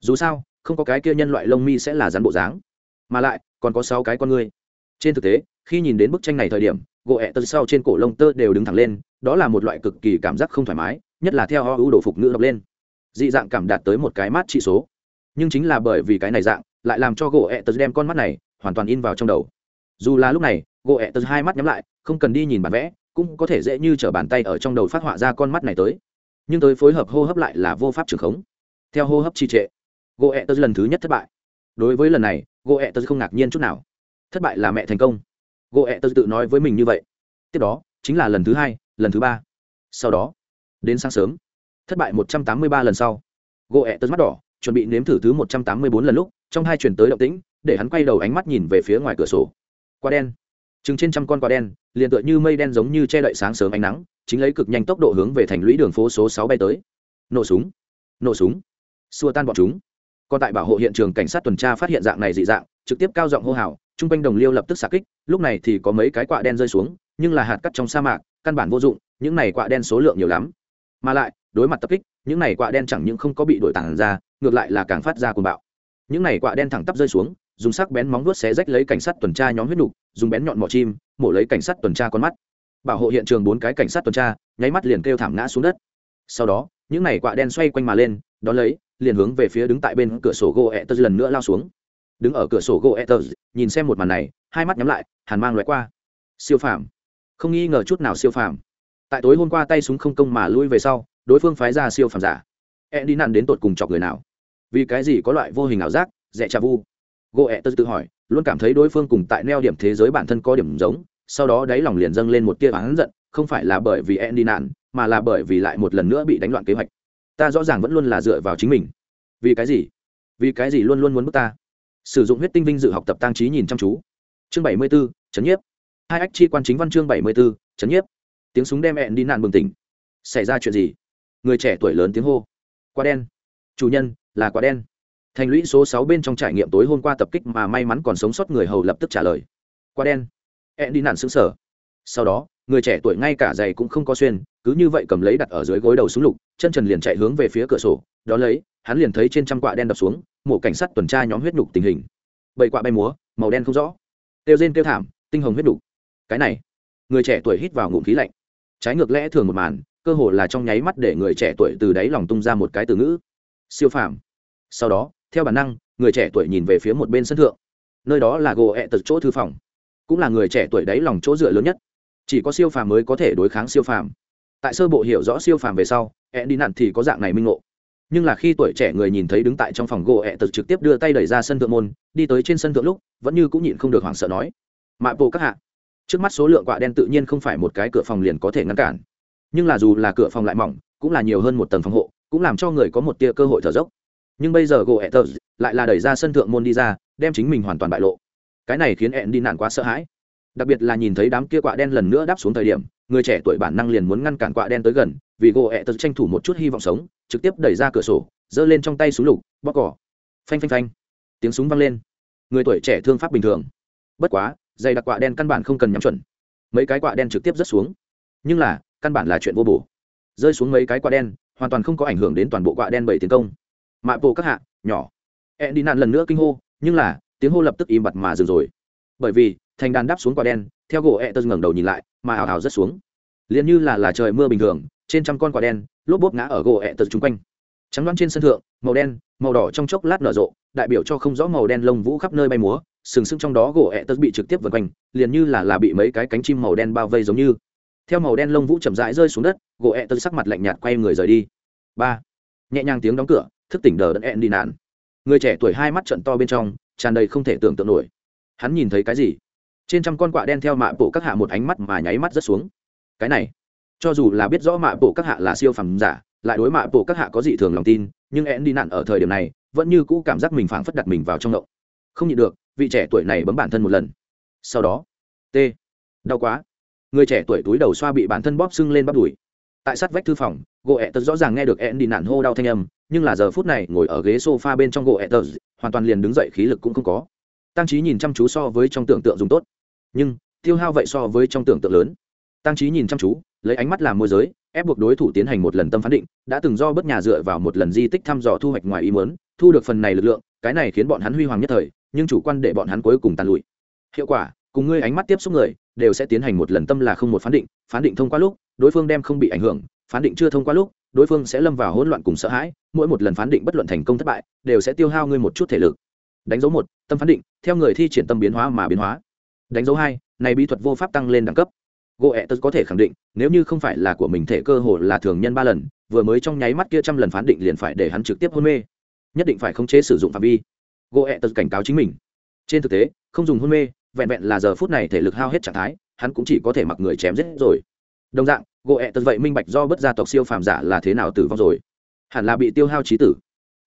Dù sao, không có cái kia nhân loại lông mi sẽ là rắn bộ dáng. Mà lại còn có sáu cái con ngươi. Trên thực tế, khi nhìn đến bức tranh này thời điểm, gỗ ẹ tơ sau trên cổ lông tơ đều đứng thẳng lên, đó là một loại cực kỳ cảm giác không thoải mái, nhất là theo ho ưu đồ phục ngữ đọc lên. Dị dạng cảm đạt tới một cái mát trị số. Nhưng chính là bởi vì cái này dạng, lại làm cho gỗ ẹ tơ đem con mắt này hoàn toàn in vào trong đầu. Dù là lúc này, gỗ ẹ tơ hai mắt nhắm lại, không cần đi nhìn bản vẽ, cũng có thể dễ như t r ở bàn tay ở trong đầu phát họa ra con mắt này tới. Nhưng tới phối hợp hô hấp lại là vô pháp trường khống. Theo hô hấp trì trệ, gỗ ẹ tơ lần thứ nhất thất bại. Đối với lần này gỗ ẹ tơ không ngạc nhiên chút nào. Thất bại là mẹ thành công. Gỗ ẹ tơ tự nói với mình như vậy. Tiếp đó, chính là lần thứ hai, lần thứ ba. Sau đó, đến sáng sớm, thất bại một trăm tám mươi ba lần sau gỗ ẹ tơ mắt đỏ, chuẩn bị nếm thử thứ một trăm tám mươi bốn lần lúc, trong hai chuyển tới động tĩnh, để hắn quay đầu ánh mắt nhìn về phía ngoài cửa sổ. Quả đen. Chừng trên trăm con quả đen, liền tựa như mây đen giống như che đậy sáng sớm ánh nắng, chính lấy cực nhanh tốc độ hướng về thành lũy đường phố số sáu bay tới. Nổ súng. Nổ súng. Xua tan bọn chúng còn tại bảo hộ hiện trường cảnh sát tuần tra phát hiện dạng này dị dạng, trực tiếp cao giọng hô hào, chung quanh đồng liêu lập tức xạ kích, lúc này thì có mấy cái quạ đen rơi xuống, nhưng là hạt cắt trong sa mạc, căn bản vô dụng, những này quạ đen số lượng nhiều lắm. Mà lại, đối mặt tập kích, những này quạ đen chẳng những không có bị đổi tảng ra, ngược lại là càng phát ra cuồng bạo. Những này quạ đen thẳng tắp rơi xuống, dùng sắc bén móng vuốt xé rách lấy cảnh sát tuần tra nhóm huyết nục, dùng bén nhọn mỏ chim, mổ lấy cảnh sát tuần tra con mắt. Bảo hộ hiện trường bốn cái cảnh sát tuần tra, nháy mắt liền kêu thảm ngã xuống đất. Sau đó, những này quạ đen xoay quanh mà lên, đón lấy liền hướng về phía đứng tại bên cửa sổ gỗ lần nữa lao xuống. Đứng ở cửa sổ gỗ nhìn xem một màn này, hai mắt nhắm lại, hàn mang loại qua. Siêu phàm. Không nghi ngờ chút nào siêu phàm. Tại tối hôm qua tay súng không công mà lui về sau, đối phương phái ra siêu phàm giả. E đi nặn đến tột cùng chọc người nào? Vì cái gì có loại vô hình ảo giác? Dẹ trà vu. Gỗ tự hỏi, luôn cảm thấy đối phương cùng tại neo điểm thế giới bản thân có điểm giống, sau đó đáy lòng liền dâng lên một tia oán giận, không phải là bởi vì e đi nạn mà là bởi vì lại một lần nữa bị đánh loạn kế hoạch ta rõ ràng vẫn luôn là dựa vào chính mình. Vì cái gì? Vì cái gì luôn luôn muốn bước ta? Sử dụng huyết tinh vinh dự học tập tăng trí nhìn chăm chú. Chương bảy mươi b ố chấn nhiếp. Hai ách chi quan chính văn chương bảy mươi b ố chấn nhiếp. Tiếng súng đem hẹn đi nạn bừng tỉnh. Xảy ra chuyện gì? Người trẻ tuổi lớn tiếng hô. Quá đen. Chủ nhân, là quá đen. Thành lũy số sáu bên trong trải nghiệm tối hôm qua tập kích mà may mắn còn sống sót người hầu lập tức trả lời. Quá đen. Hẹn đi nạn xứng sở sau đó, người trẻ tuổi ngay cả giày cũng không có xuyên, cứ như vậy cầm lấy đặt ở dưới gối đầu súng lục chân trần liền chạy hướng về phía cửa sổ, đó lấy, hắn liền thấy trên trăm quạ đen đập xuống, mổ cảnh sát tuần tra nhóm huyết nhục tình hình. Bảy quạ bay múa, màu đen không rõ. Tiêu rên tiêu thảm, tinh hồng huyết nhục. Cái này, người trẻ tuổi hít vào ngụm khí lạnh. Trái ngược lẽ thường một màn, cơ hồ là trong nháy mắt để người trẻ tuổi từ đáy lòng tung ra một cái từ ngữ. Siêu phàm. Sau đó, theo bản năng, người trẻ tuổi nhìn về phía một bên sân thượng. Nơi đó là gồ ẹ tật chỗ thư phòng. Cũng là người trẻ tuổi đáy lòng chỗ dựa lớn nhất. Chỉ có siêu phàm mới có thể đối kháng siêu phàm. Tại sơ bộ hiểu rõ siêu phàm về sau ed đi nạn thì có dạng này minh ngộ. Nhưng là khi tuổi trẻ người nhìn thấy đứng tại trong phòng gỗ ẹ tật trực tiếp đưa tay đẩy ra sân thượng môn, đi tới trên sân thượng lúc, vẫn như cũng nhịn không được hoảng sợ nói, mạ bộ các hạ. Trước mắt số lượng quạ đen tự nhiên không phải một cái cửa phòng liền có thể ngăn cản. Nhưng là dù là cửa phòng lại mỏng, cũng là nhiều hơn một tầng phòng hộ, cũng làm cho người có một tia cơ hội thở dốc. Nhưng bây giờ gỗ ẹ tật lại là đẩy ra sân thượng môn đi ra, đem chính mình hoàn toàn bại lộ. Cái này khiến ẹn đi nạn quá sợ hãi đặc biệt là nhìn thấy đám kia quạ đen lần nữa đáp xuống thời điểm, người trẻ tuổi bản năng liền muốn ngăn cản quạ đen tới gần, vì gỗ ẹ tật tranh thủ một chút hy vọng sống, trực tiếp đẩy ra cửa sổ, giơ lên trong tay súng lục bóc cỏ. Phanh phanh phanh. Tiếng súng vang lên. Người tuổi trẻ thương pháp bình thường. Bất quá, dày đặc quạ đen căn bản không cần nhắm chuẩn. Mấy cái quạ đen trực tiếp rớt xuống. Nhưng là, căn bản là chuyện vô bổ. Rơi xuống mấy cái quạ đen, hoàn toàn không có ảnh hưởng đến toàn bộ quạ đen bảy tiến công. Mạ bộ các hạ, nhỏ. E đi nạn lần nữa kinh hô, nhưng là, tiếng hô lập tức im bặt mà dừng rồi bởi vì thành đàn đáp xuống quả đen, theo gỗ ẹ tơ ngẩng đầu nhìn lại, mà ảo ảo rất xuống. Liền như là là trời mưa bình thường, trên trăm con quả đen lốp bốp ngã ở gỗ ẹ tơ chung quanh. Trắng đoán trên sân thượng, màu đen, màu đỏ trong chốc lát nở rộ, đại biểu cho không rõ màu đen lông vũ khắp nơi bay múa, sừng sững trong đó gỗ ẹ tơ bị trực tiếp vượt quanh, liền như là là bị mấy cái cánh chim màu đen bao vây giống như. Theo màu đen lông vũ chậm rãi rơi xuống đất, gỗ ẹ tơ sắc mặt lạnh nhạt quay người rời đi. Ba. Nhẹ nhàng tiếng đóng cửa, thức tỉnh đờ đẫn ẹn đi nạn. Người trẻ tuổi hai mắt trận to bên trong, tràn đầy không thể tưởng tượng nổi hắn nhìn thấy cái gì? Trên trăm con quạ đen theo mạ bộ các hạ một ánh mắt mà nháy mắt rất xuống. Cái này, cho dù là biết rõ mạ bộ các hạ là siêu phẩm giả, lại đối mạ bộ các hạ có dị thường lòng tin, nhưng én đi nạn ở thời điểm này, vẫn như cũ cảm giác mình phảng phất đặt mình vào trong động không nhịn được, vị trẻ tuổi này bấm bản thân một lần. Sau đó, t. Đau quá. Người trẻ tuổi túi đầu xoa bị bản thân bóp sưng lên bắp đùi. Tại sát vách thư phòng, gỗ ẹ tật rõ ràng nghe được én đi nạn hô đau thanh âm, nhưng là giờ phút này ngồi ở ghế s o f a bên trong gỗ ẹ tật hoàn toàn liền đứng dậy, khí lực cũng không có tăng trí nhìn chăm chú so với trong tưởng tượng dùng tốt. Nhưng, tiêu hao vậy so với trong tưởng tượng lớn. Tăng trí nhìn chăm chú, lấy ánh mắt làm môi giới, ép buộc đối thủ tiến hành một lần tâm phán định, đã từng do bất nhà dựa vào một lần di tích thăm dò thu hoạch ngoài ý muốn, thu được phần này lực lượng, cái này khiến bọn hắn huy hoàng nhất thời, nhưng chủ quan để bọn hắn cuối cùng tàn lụi. Hiệu quả, cùng ngươi ánh mắt tiếp xúc người, đều sẽ tiến hành một lần tâm là không một phán định phán định thông qua lúc, đối phương đem không bị ảnh hưởng, phán định chưa thông qua lúc, đối phương sẽ lâm vào hỗn loạn cùng sợ hãi, mỗi một lần phán định bất luận thành công thất bại, đều sẽ tiêu hao ngươi một chút thể lực đánh dấu một, tâm phán định, theo người thi triển tâm biến hóa mà biến hóa. Đánh dấu hai, này bí thuật vô pháp tăng lên đẳng cấp. Gỗ ẹ tật có thể khẳng định, nếu như không phải là của mình thể cơ hồ là thường nhân ba lần, vừa mới trong nháy mắt kia trăm lần phán định liền phải để hắn trực tiếp hôn mê. Nhất định phải khống chế sử dụng phạm vi. Gỗ ẹ tật cảnh cáo chính mình. Trên thực tế, không dùng hôn mê, vẹn vẹn là giờ phút này thể lực hao hết trạng thái, hắn cũng chỉ có thể mặc người chém giết rồi. Đồng dạng, gỗ ẹ tật vậy minh bạch do bất gia tộc siêu phàm giả là thế nào tử vong rồi. Hẳn là bị tiêu hao trí tử.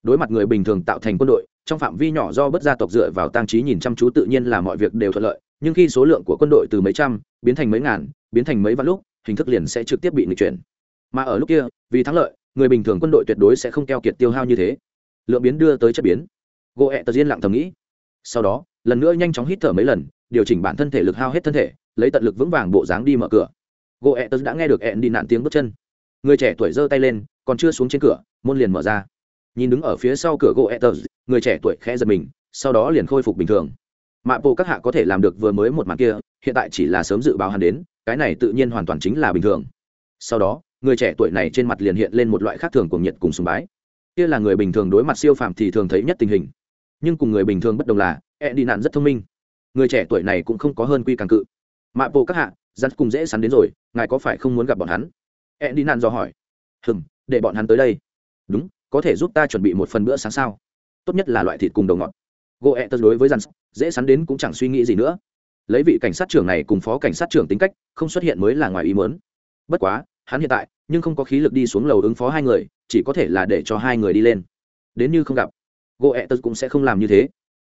Đối mặt người bình thường tạo thành quân đội trong phạm vi nhỏ do bất gia tộc dựa vào tăng trí nhìn chăm chú tự nhiên là mọi việc đều thuận lợi, nhưng khi số lượng của quân đội từ mấy trăm, biến thành mấy ngàn, biến thành mấy vạn lúc, hình thức liền sẽ trực tiếp bị nghịch chuyển. Mà ở lúc kia, vì thắng lợi, người bình thường quân đội tuyệt đối sẽ không keo kiệt tiêu hao như thế. Lượng biến đưa tới chất biến. Gỗ ẹ tờ diên lặng thầm nghĩ. Sau đó, lần nữa nhanh chóng hít thở mấy lần, điều chỉnh bản thân thể lực hao hết thân thể, lấy tận lực vững vàng bộ dáng đi mở cửa. Gỗ ẹ tớ đã nghe được ẹn đi nạn tiếng bước chân. Người trẻ tuổi giơ tay lên, còn chưa xuống trên cửa, môn liền mở ra nhìn đứng ở phía sau cửa gỗ ẹ người trẻ tuổi khẽ giật mình, sau đó liền khôi phục bình thường. Mạ bộ các hạ có thể làm được vừa mới một màn kia, hiện tại chỉ là sớm dự báo hắn đến, cái này tự nhiên hoàn toàn chính là bình thường. Sau đó, người trẻ tuổi này trên mặt liền hiện lên một loại khác thường cuồng nhiệt cùng sùng bái. Kia là người bình thường đối mặt siêu phàm thì thường thấy nhất tình hình. Nhưng cùng người bình thường bất đồng là e đi nạn rất thông minh. Người trẻ tuổi này cũng không có hơn quy càng cự mạ bộ các hạ dắt cùng dễ sắn đến rồi, ngài có phải không muốn gặp bọn hắn? E đi nạn do hỏi. Hừm, để bọn hắn tới đây. Đúng có thể giúp ta chuẩn bị một phần bữa sáng sao? Tốt nhất là loại thịt cùng đầu ngọt. Gỗ ẹ tật đối với dàn dễ sắn đến cũng chẳng suy nghĩ gì nữa. Lấy vị cảnh sát trưởng này cùng phó cảnh sát trưởng tính cách, không xuất hiện mới là ngoài ý mớn bất quá, hắn hiện tại, nhưng không có khí lực đi xuống lầu ứng phó hai người, chỉ có thể là để cho hai người đi lên. Đến như không gặp gỗ ẹ tật cũng sẽ không làm như thế.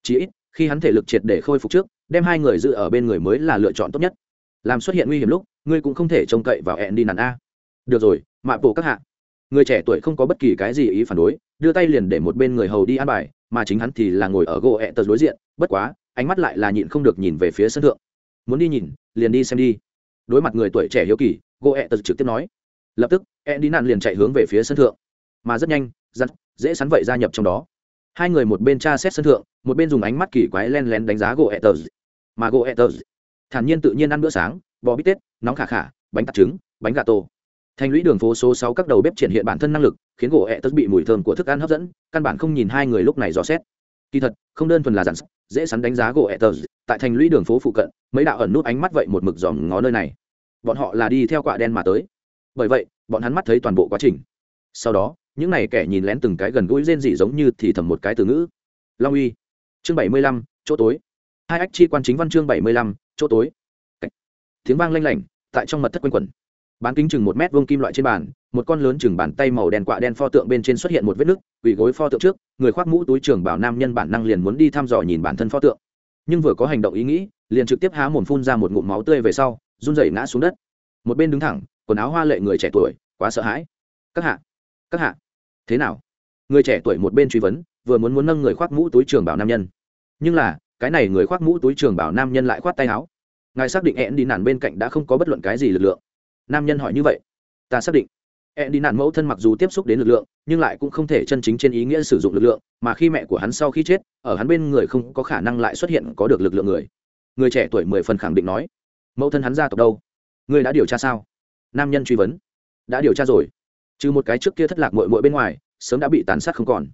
Chỉ ít, khi hắn thể lực triệt để khôi phục trước, đem hai người giữ ở bên người mới là lựa chọn tốt nhất. Làm xuất hiện nguy hiểm lúc, ngươi cũng không thể trông cậy vào ẹn đi nản a. Được rồi, mạ bộ các hạ người trẻ tuổi không có bất kỳ cái gì ý phản đối, đưa tay liền để một bên người hầu đi ăn bài, mà chính hắn thì là ngồi ở gỗ ẹ tật đối diện, bất quá, ánh mắt lại là nhịn không được nhìn về phía sân thượng. Muốn đi nhìn, liền đi xem đi. Đối mặt người tuổi trẻ hiếu kỳ, gỗ ẹ tật trực tiếp nói. Lập tức e đi nạn liền chạy hướng về phía sân thượng. Mà rất nhanh, giặt, dễ sắn vậy gia nhập trong đó. Hai người một bên tra xét sân thượng, một bên dùng ánh mắt kỳ quái len lén đánh giá gỗ ẹ tật mà gỗ ẹ tật thản nhiên tự nhiên ăn bữa sáng, bò bít tết, nóng khả khả, bánh tạt trứng, bánh gà tô thành lũy đường phố số sáu các đầu bếp triển hiện bản thân năng lực khiến gỗ ẹ tớt bị mùi thơm của thức ăn hấp dẫn căn bản không nhìn hai người lúc này dò xét. Kỳ thật không đơn thuần là giản, dễ sắn đánh giá gỗ ẹ tớt. Tại thành lũy đường phố phụ cận mấy đạo ẩn nút ánh mắt vậy một mực dòm ngó nơi này. Bọn họ là đi theo quạ đen mà tới. Bởi vậy bọn hắn mắt thấy toàn bộ quá trình. Sau đó những này kẻ nhìn lén từng cái gần gũi rên dị giống như thì thầm một cái từ ngữ. Long uy. Chương bảy mươi lăm chỗ tối. Hai ách chi quan chính văn chương bảy mươi lăm chỗ tối. Tiếng vang lanh lảnh tại trong mật thất quanh quẩn bán kính chừng một mét vuông kim loại trên bàn, một con lớn chừng bàn tay màu đen quạ đen pho tượng bên trên xuất hiện một vết nứt, quỳ gối pho tượng trước, người khoác mũ túi trường bảo nam nhân bản năng liền muốn đi thăm dò nhìn bản thân pho tượng. Nhưng vừa có hành động ý nghĩ, liền trực tiếp há mồm phun ra một ngụm máu tươi về sau, run rẩy ngã xuống đất. Một bên đứng thẳng, quần áo hoa lệ người trẻ tuổi, quá sợ hãi. Các hạ các hạ, thế nào? Người trẻ tuổi một bên truy vấn, vừa muốn muốn nâng người khoác mũ túi trường bảo nam nhân. Nhưng là, cái này người khoác mũ túi trường bảo nam nhân lại khoát tay áo. Ngài xác định én đi nản bên cạnh đã không có bất luận cái gì lực lượng nam nhân hỏi như vậy. Ta xác định. E đi nạn mẫu thân mặc dù tiếp xúc đến lực lượng, nhưng lại cũng không thể chân chính trên ý nghĩa sử dụng lực lượng, mà khi mẹ của hắn sau khi chết, ở hắn bên người không có khả năng lại xuất hiện có được lực lượng người. Người trẻ tuổi mười phần khẳng định nói. Mẫu thân hắn gia tộc đâu? Người đã điều tra sao? Nam nhân truy vấn. Đã điều tra rồi. Trừ một cái trước kia thất lạc mội mội bên ngoài, sớm đã bị tàn sát không còn.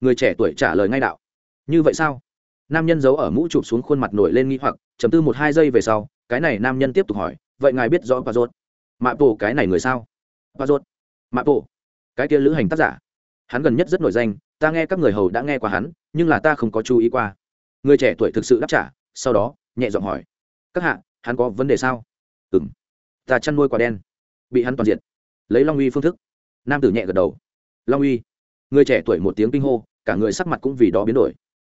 Người trẻ tuổi trả lời ngay đạo. Như vậy sao? Nam nhân giấu ở mũ chụp xuống khuôn mặt nổi lên nghi hoặc chấm tư một hai giây về sau, cái này nam nhân tiếp tục hỏi, vậy ngài biết rõ và rốt? Mạ bộ cái này người sao? Và rốt, mạ bộ cái kia lữ hành tác giả. Hắn gần nhất rất nổi danh, ta nghe các người hầu đã nghe qua hắn, nhưng là ta không có chú ý qua. Người trẻ tuổi thực sự đáp trả, sau đó, nhẹ giọng hỏi. Các hạ, hắn có vấn đề sao? Ừ m ta chăn nuôi quả đen. Bị hắn toàn diện lấy long uy phương thức. Nam tử nhẹ gật đầu. Long uy. Người trẻ tuổi một tiếng kinh hô, cả người sắc mặt cũng vì đó biến đổi.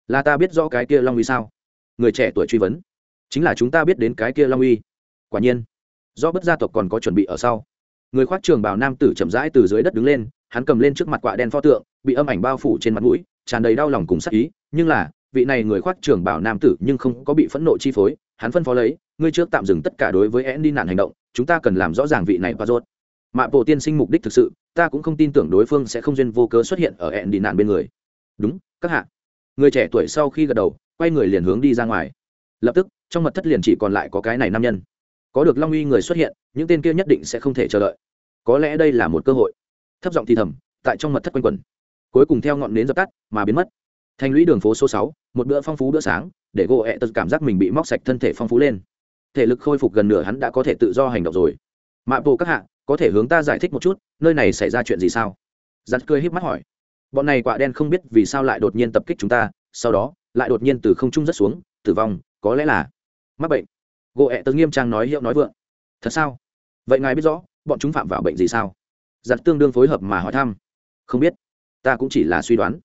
Là ta biết rõ cái kia long uy sao? Người trẻ tuổi truy vấn. Chính là chúng ta biết đến cái kia long uy. Quả nhiên do bất gia tộc còn có chuẩn bị ở sau. Người khoác trường bảo nam tử chậm rãi từ dưới đất đứng lên, hắn cầm lên trước mặt quạ đen pho tượng, bị âm ảnh bao phủ trên mặt mũi, tràn đầy đau lòng cùng sắc ý, nhưng là, vị này người khoác trường bảo nam tử nhưng không có bị phẫn nộ chi phối, hắn phân phó lấy, ngươi trước tạm dừng tất cả đối với én đi nạn hành động, chúng ta cần làm rõ ràng vị này và rốt. Mạ bộ tiên sinh mục đích thực sự, ta cũng không tin tưởng đối phương sẽ không duyên vô cớ xuất hiện ở én đi nạn bên người. Đúng, các hạ. Người trẻ tuổi sau khi gật đầu, quay người liền hướng đi ra ngoài. Lập tức, trong mật thất liền chỉ còn lại có cái này nam nhân có được long uy người xuất hiện, những tên kia nhất định sẽ không thể chờ đợi. Có lẽ đây là một cơ hội. Thấp giọng thì thầm, tại trong mật thất quanh quẩn. Cuối cùng theo ngọn nến dập tắt, mà biến mất. Thành lũy đường phố số sáu, một bữa phong phú bữa sáng, để gỗ ẹ tật cảm giác mình bị móc sạch thân thể phong phú lên. Thể lực khôi phục gần nửa hắn đã có thể tự do hành động rồi. Mạ bộ các hạ, có thể hướng ta giải thích một chút, nơi này xảy ra chuyện gì sao? Giặt cười híp mắt hỏi. Bọn này quả đen không biết vì sao lại đột nhiên tập kích chúng ta, sau đó, lại đột nhiên từ không trung rất xuống, tử vong, có lẽ là mắc bệnh gỗ ẹ tớ nghiêm trang nói hiệu nói vượng. Thật sao? Vậy ngài biết rõ, bọn chúng phạm vào bệnh gì sao? Giặt tương đương phối hợp mà hỏi thăm. Không biết. Ta cũng chỉ là suy đoán.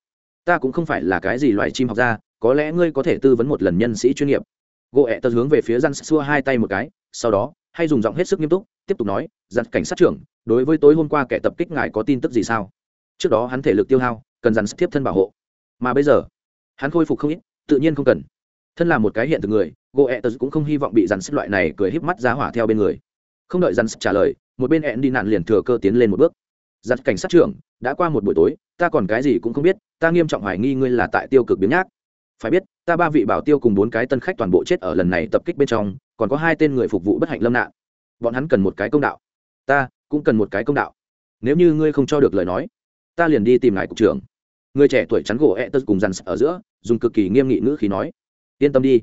Ta cũng không phải là cái gì loài chim học ra có lẽ ngươi có thể tư vấn một lần nhân sĩ chuyên nghiệp. Gỗ ẹ tớ hướng về phía răn xua hai tay một cái, sau đó, hay dùng giọng hết sức nghiêm túc, tiếp tục nói, giặt cảnh sát trưởng, đối với tối hôm qua kẻ tập kích ngài có tin tức gì sao? Trước đó hắn thể lực tiêu hao, cần dàn tiếp thân bảo hộ. Mà bây giờ, hắn khôi phục không ít, tự nhiên không cần thân là một cái hiện thực người goethez cũng không hy vọng bị dàn xếp loại này cười híp mắt giá hỏa theo bên người. Không đợi dàn xếp trả lời, một bên ẹn đi nạn liền thừa cơ tiến lên một bước. Dàn cảnh sát trưởng, đã qua một buổi tối, ta còn cái gì cũng không biết, ta nghiêm trọng hoài nghi ngươi là tại tiêu cực biến nhác. Phải biết, ta ba vị bảo tiêu cùng bốn cái tân khách toàn bộ chết ở lần này tập kích bên trong, còn có hai tên người phục vụ bất hạnh lâm nạn. Bọn hắn cần một cái công đạo. Ta, cũng cần một cái công đạo. Nếu như ngươi không cho được lời nói, ta liền đi tìm ngài cục trưởng. Người trẻ tuổi chắn gỗ e tớ cùng dằn ở giữa, dùng cực kỳ nghiêm nghị ngữ khí nói yên tâm đi.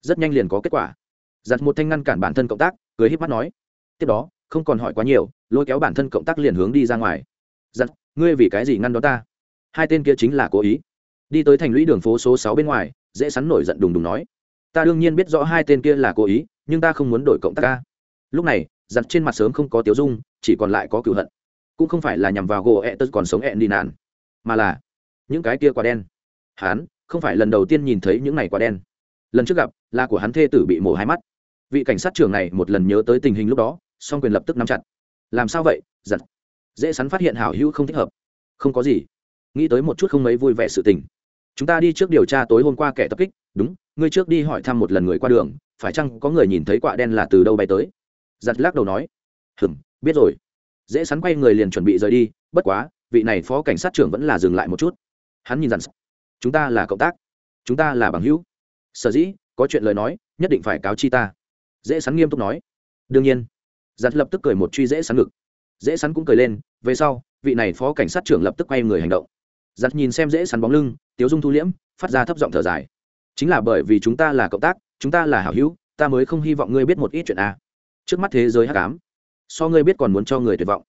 Rất nhanh liền có kết quả. Giặt một thanh ngăn cản bản thân cộng tác cười híp mắt nói. Tiếp đó không còn hỏi quá nhiều lôi kéo bản thân cộng tác liền hướng đi ra ngoài. Giặt ngươi vì cái gì ngăn đó ta? Hai tên kia chính là cố ý. Đi tới thành lũy đường phố số sáu bên ngoài dễ sắn nổi giận đùng đùng nói. Ta đương nhiên biết rõ hai tên kia là cố ý nhưng ta không muốn đổi cộng tác ca. Lúc này giặt trên mặt sớm không có tiếu dung chỉ còn lại có cựu hận. Cũng không phải là nhằm vào gỗ ẹ tớ còn sống ẹn đi nạn mà là những cái kia quả đen. Hán, không phải lần đầu tiên nhìn thấy những này quả đen lần trước gặp, là của hắn thê tử bị mổ hai mắt. Vị cảnh sát trưởng này một lần nhớ tới tình hình lúc đó, song quyền lập tức nắm chặt. Làm sao vậy? Giật. Dễ sắn phát hiện hảo hữu không thích hợp. Không có gì. Nghĩ tới một chút không mấy vui vẻ sự tình. Chúng ta đi trước điều tra tối hôm qua kẻ tập kích. Đúng, ngươi trước đi hỏi thăm một lần người qua đường, phải chăng có người nhìn thấy quạ đen là từ đâu bay tới? Giặt lắc đầu nói. Hừm, biết rồi. Dễ sắn quay người liền chuẩn bị rời đi, bất quá, vị này phó cảnh sát trưởng vẫn là dừng lại một chút. Hắn nhìn dặn chúng ta là cộng tác. Chúng ta là bằng hữu sở dĩ, có chuyện lời nói, nhất định phải cáo chi ta. Dễ sắn nghiêm túc nói. Đương nhiên. Giặt lập tức cười một truy dễ sắn ngực. Dễ sắn cũng cười lên, về sau, vị này phó cảnh sát trưởng lập tức quay người hành động. Giặt nhìn xem dễ sắn bóng lưng, tiếu dung thu liễm, phát ra thấp giọng thở dài. Chính là bởi vì chúng ta là cộng tác, chúng ta là hảo hữu, ta mới không hy vọng ngươi biết một ít chuyện a trước mắt thế giới hắc ám, so ngươi biết còn muốn cho người tuyệt vọng.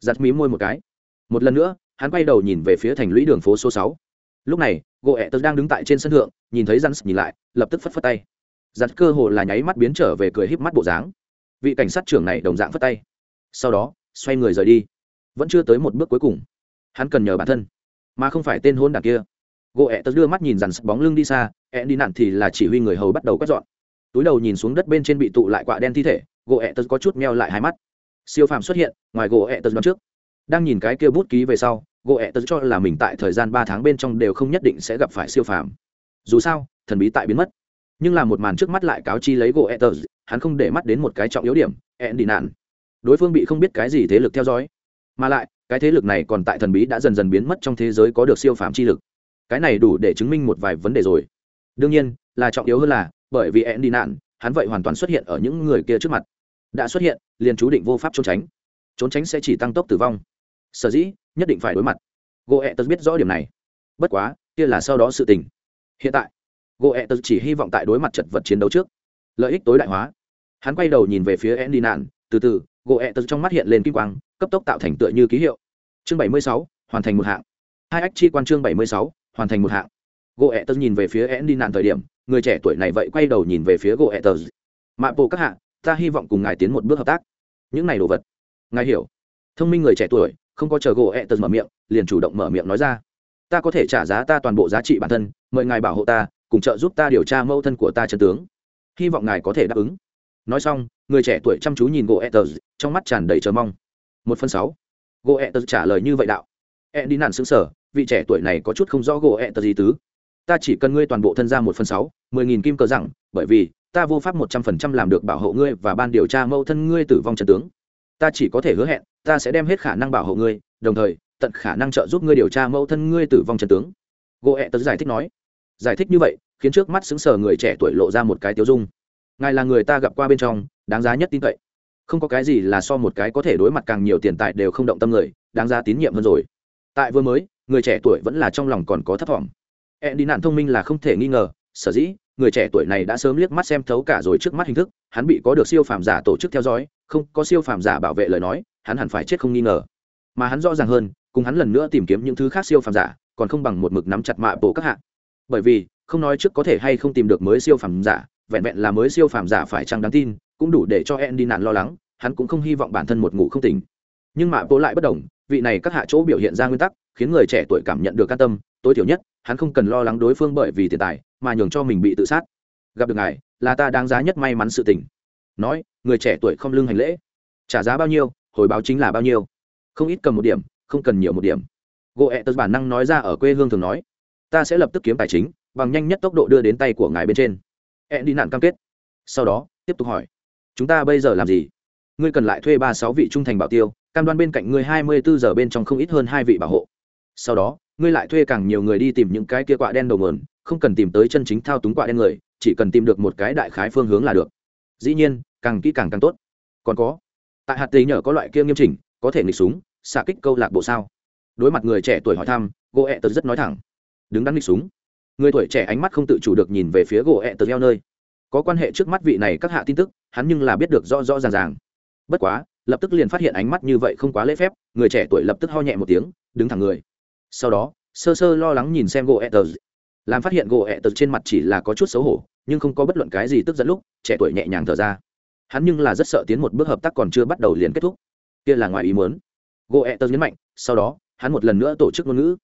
Giặt mí môi một cái. Một lần nữa, hắn quay đầu nhìn về phía thành lũy đường phố số sáu. Lúc này gỗ ẹ tớ đang đứng tại trên sân thượng, nhìn thấy rắn nhìn lại, lập tức phất phất tay. Rắn cơ hồ là nháy mắt biến trở về cười híp mắt bộ dáng. Vị cảnh sát trưởng này đồng dạng phất tay. Sau đó, xoay người rời đi. Vẫn chưa tới một bước cuối cùng. Hắn cần nhờ bản thân, mà không phải tên hôn đảng kia. Gỗ ẹ tớ đưa mắt nhìn dàn bóng lưng đi xa, ẹ đi nặn thì là chỉ huy người hầu bắt đầu quét dọn. Túi đầu nhìn xuống đất bên trên bị tụ lại quạ đen thi thể, gỗ ẹ tớ có chút meo lại hai mắt. Siêu phàm xuất hiện, ngoài gỗ ẹ tớ đoán trước. Đang nhìn cái kia bút ký về sau gỗ ẹ tớ cho là mình tại thời gian ba tháng bên trong đều không nhất định sẽ gặp phải siêu phàm. Dù sao, thần bí tại biến mất. Nhưng là một màn trước mắt lại cáo chi lấy gỗ ẹ tớ, hắn không để mắt đến một cái trọng yếu điểm, ẹn đi nạn. Đối phương bị không biết cái gì thế lực theo dõi. Mà lại, cái thế lực này còn tại thần bí đã dần dần biến mất trong thế giới có được siêu phàm chi lực. Cái này đủ để chứng minh một vài vấn đề rồi. Đương nhiên, là trọng yếu hơn là, bởi vì ẹn đi nạn, hắn vậy hoàn toàn xuất hiện ở những người kia trước mặt. Đã xuất hiện, liền chú định vô pháp trốn tránh. Trốn tránh sẽ chỉ tăng tốc tử vong. Sở dĩ nhất định phải đối mặt. Gỗ ẹ tật biết rõ điểm này. Bất quá, kia là sau đó sự tình. Hiện tại gỗ ẹ tật chỉ hy vọng tại đối mặt chật vật chiến đấu trước, lợi ích tối đại hóa. Hắn quay đầu nhìn về phía ẹn đi nạn từ từ gỗ ẹ tật trong mắt hiện lên kim quang, cấp tốc tạo thành tựa như ký hiệu. Chương bảy mươi sáu, hoàn thành một hạng. Hai ách chi quan chương bảy mươi sáu, hoàn thành một hạng. Gỗ ẹ tật nhìn về phía ẹn đi nạn thời điểm, người trẻ tuổi này vậy quay đầu nhìn về phía gỗ ẹ tật. Mạ bộ các hạng ta hy vọng cùng ngài tiến một bước hợp tác. Những này đồ vật, ngài hiểu. Thông minh người trẻ tuổi không có chờ gỗ ẹ tật mở miệng, liền chủ động mở miệng nói ra. Ta có thể trả giá ta toàn bộ giá trị bản thân, mời ngài bảo hộ ta, cùng trợ giúp ta điều tra mâu thân của ta trần tướng. Hy vọng ngài có thể đáp ứng. Nói xong, người trẻ tuổi chăm chú nhìn gỗ ẹ tật trong mắt tràn đầy chờ mong. Một phần sáu. Gỗ ẹ tật trả lời như vậy đạo. Ẹ đi nản xứng sở vị trẻ tuổi này có chút không rõ gỗ ẹ tật gì tứ. Ta chỉ cần ngươi toàn bộ thân ra một phần sáu, mười nghìn kim cờ rằng bởi vì ta vô pháp một trăm phần trăm làm được bảo hộ ngươi và ban điều tra mâu thân ngươi tử vong trần tướng ta chỉ có thể hứa hẹn, ta sẽ đem hết khả năng bảo hộ ngươi, đồng thời, tận khả năng trợ giúp ngươi điều tra mâu thân ngươi tử vong trần tướng. Gỗ ẹ tớ giải thích nói. Giải thích như vậy, khiến trước mắt xứng sở người trẻ tuổi lộ ra một cái tiêu dung. Ngài là người ta gặp qua bên trong, đáng giá nhất tin cậy. Không có cái gì là so một cái có thể đối mặt càng nhiều tiền tài đều không động tâm người, đáng giá tín nhiệm hơn rồi. Tại vừa mới, người trẻ tuổi vẫn là trong lòng còn có thấp thỏm e đi nạn thông minh là không thể nghi ngờ, sở dĩ người trẻ tuổi này đã sớm liếc mắt xem thấu cả rồi trước mắt hình thức, hắn bị có được siêu phàm giả tổ chức theo dõi, không, có siêu phàm giả bảo vệ lời nói, hắn hẳn phải chết không nghi ngờ. Mà hắn rõ ràng hơn, cùng hắn lần nữa tìm kiếm những thứ khác siêu phàm giả, còn không bằng một mực nắm chặt mạ bộ các hạng bởi vì, không nói trước có thể hay không tìm được mới siêu phàm giả, vẹn vẹn là mới siêu phàm giả phải chăng đáng tin, cũng đủ để cho en đi nạn lo lắng, hắn cũng không hy vọng bản thân một ngủ không tỉnh. Nhưng mạ bộ lại bất đồng, vị này các hạ chỗ biểu hiện ra nguyên tắc, khiến người trẻ tuổi cảm nhận được can tâm tối thiểu nhất, hắn không cần lo lắng đối phương bởi vì tiền tài, mà nhường cho mình bị tự sát. Gặp được ngài, là ta đáng giá nhất may mắn sự tình. Nói, người trẻ tuổi không lưng hành lễ. Trả giá bao nhiêu, hồi báo chính là bao nhiêu. Không ít cầm một điểm, không cần nhiều một điểm. Gỗ ẹ tật bản năng nói ra ở quê hương thường nói. Ta sẽ lập tức kiếm tài chính, bằng nhanh nhất tốc độ đưa đến tay của ngài bên trên. Ẹ đi nạn cam kết. Sau đó, tiếp tục hỏi. Chúng ta bây giờ làm gì? Ngươi cần lại thuê ba sáu vị trung thành bảo tiêu, cam đoan bên cạnh ngươi hai mươi bốn giờ bên trong không ít hơn hai vị bảo hộ. Sau đó ngươi lại thuê càng nhiều người đi tìm những cái kia quạ đen đầu mườn không cần tìm tới chân chính thao túng quạ đen người, chỉ cần tìm được một cái đại khái phương hướng là được. Dĩ nhiên, càng kỹ càng càng tốt. Còn có, tại hạt tì nhờ có loại kia nghiêm chỉnh, có thể nghịch súng, xạ kích câu lạc bộ sao? Đối mặt người trẻ tuổi hỏi thăm gỗ ẹ tật rất nói thẳng. Đứng đắn nghịch súng. Người tuổi trẻ ánh mắt không tự chủ được nhìn về phía gỗ ẹ tật eo nơi. Có quan hệ trước mắt vị này các hạ tin tức, hắn nhưng là biết được rõ rõ ràng ràng. Bất quá, lập tức liền phát hiện ánh mắt như vậy không quá lễ phép, người trẻ tuổi lập tức ho nhẹ một tiếng, đứng thẳng người sau đó, sơ sơ lo lắng nhìn xem gỗ ẹ tật làm phát hiện gỗ ẹ tật trên mặt chỉ là có chút xấu hổ, nhưng không có bất luận cái gì tức giận lúc, trẻ tuổi nhẹ nhàng thở ra. Hắn nhưng là rất sợ tiến một bước hợp tác còn chưa bắt đầu liền kết thúc. Kia là ngoài ý muốn. Gỗ ẹ tật nhấn mạnh, sau đó, hắn một lần nữa tổ chức ngôn ngữ.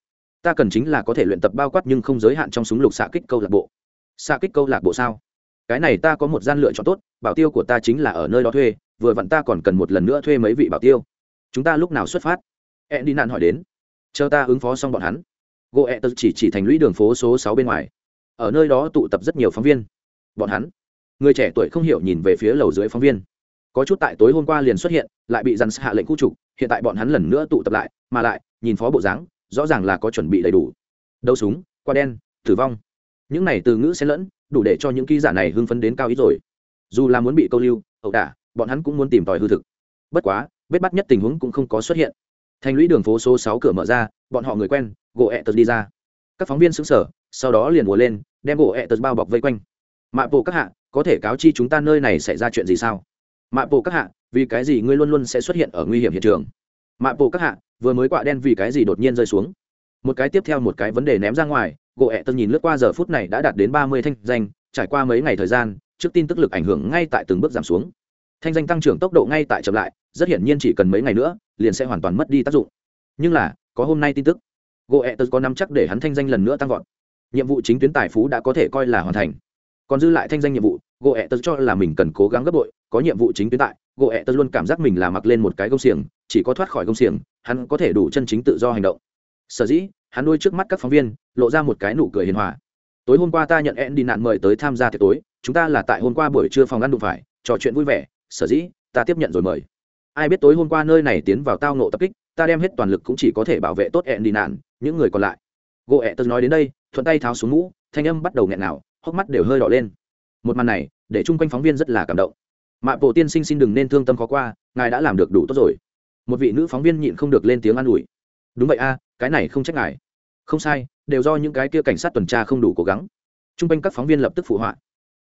Ta cần chính là có thể luyện tập bao quát nhưng không giới hạn trong súng lục xạ kích câu lạc bộ. Xạ kích câu lạc bộ sao? Cái này ta có một gian lựa chọn tốt, bảo tiêu của ta chính là ở nơi đó thuê, vừa vặn ta còn cần một lần nữa thuê mấy vị bảo tiêu. Chúng ta lúc nào xuất phát? E đi nạn hỏi đến chờ ta ứng phó xong bọn hắn. Gỗ ẹ tật chỉ chỉ thành lũy đường phố số sáu bên ngoài. Ở nơi đó tụ tập rất nhiều phóng viên. Bọn hắn, người trẻ tuổi không hiểu nhìn về phía lầu dưới phóng viên. Có chút tại tối hôm qua liền xuất hiện, lại bị dằn hạ lệnh khu trục, hiện tại bọn hắn lần nữa tụ tập lại, mà lại, nhìn phó bộ dáng, rõ ràng là có chuẩn bị đầy đủ. Đấu súng qua đen, tử vong. Những này từ ngữ xen lẫn, đủ để cho những ký giả này hưng phấn đến cao ít rồi. Dù là muốn bị câu lưu, ẩu đả, bọn hắn cũng muốn tìm tòi hư thực. Bất quá vết bắt nhất tình huống cũng không có xuất hiện thành lũy đường phố số sáu cửa mở ra, bọn họ người quen, gỗ ẹ tật đi ra. Các phóng viên xứng sở sau đó liền mùa lên, đem gỗ ẹ tật bao bọc vây quanh. Mạ bộ các hạ, có thể cáo chi chúng ta nơi này xảy ra chuyện gì sao? Mạ bộ các hạ, vì cái gì ngươi luôn luôn sẽ xuất hiện ở nguy hiểm hiện trường? Mạ bộ các hạ, vừa mới quạ đen vì cái gì đột nhiên rơi xuống? Một cái tiếp theo một cái vấn đề ném ra ngoài, gỗ ẹ tật nhìn lướt qua giờ phút này đã đạt đến ba mươi thanh danh, trải qua mấy ngày thời gian, trước tin tức lực ảnh hưởng ngay tại từng bước giảm xuống. Thanh danh tăng trưởng tốc độ ngay tại chậm lại rất hiển nhiên chỉ cần mấy ngày nữa, liền sẽ hoàn toàn mất đi tác dụng. Nhưng là, có hôm nay tin tức. Gỗ ẹ tật có nắm chắc để hắn thanh danh lần nữa tăng vọt. Nhiệm vụ chính tuyến tài phú đã có thể coi là hoàn thành. Còn dư lại thanh danh nhiệm vụ gỗ ẹ tật cho là mình cần cố gắng gấp bội, có nhiệm vụ chính tuyến tại gỗ ẹ tật luôn cảm giác mình là mặc lên một cái gông xiềng, chỉ có thoát khỏi gông xiềng, hắn có thể đủ chân chính tự do hành động. Sở dĩ, hắn nuôi trước mắt các phóng viên, lộ ra một cái nụ cười hiền hòa. Tối hôm qua ta nhận ed đi nạn mời tới tham gia tiệc tối, chúng ta là tại hôm qua buổi trưa phòng ăn đụng phải, trò chuyện vui vẻ, sở dĩ, ta tiếp nhận rồi mời ai biết tối hôm qua nơi này tiến vào tao nộ tập kích, ta đem hết toàn lực cũng chỉ có thể bảo vệ tốt ẹn đi nạn, những người còn lại. Gỗ ẹ tớ nói đến đây, thuận tay tháo xuống mũ, thanh âm bắt đầu nghẹn nào hốc mắt đều hơi đỏ lên. Một màn này, để chung quanh phóng viên rất là cảm động. Mạ bộ tiên sinh xin đừng nên thương tâm khó qua, ngài đã làm được đủ tốt rồi. Một vị nữ phóng viên nhịn không được lên tiếng an ủi. Đúng vậy a, cái này không trách ngài. Không sai, đều do những cái kia cảnh sát tuần tra không đủ cố gắng. T r u n g quanh các phóng viên lập tức phụ họa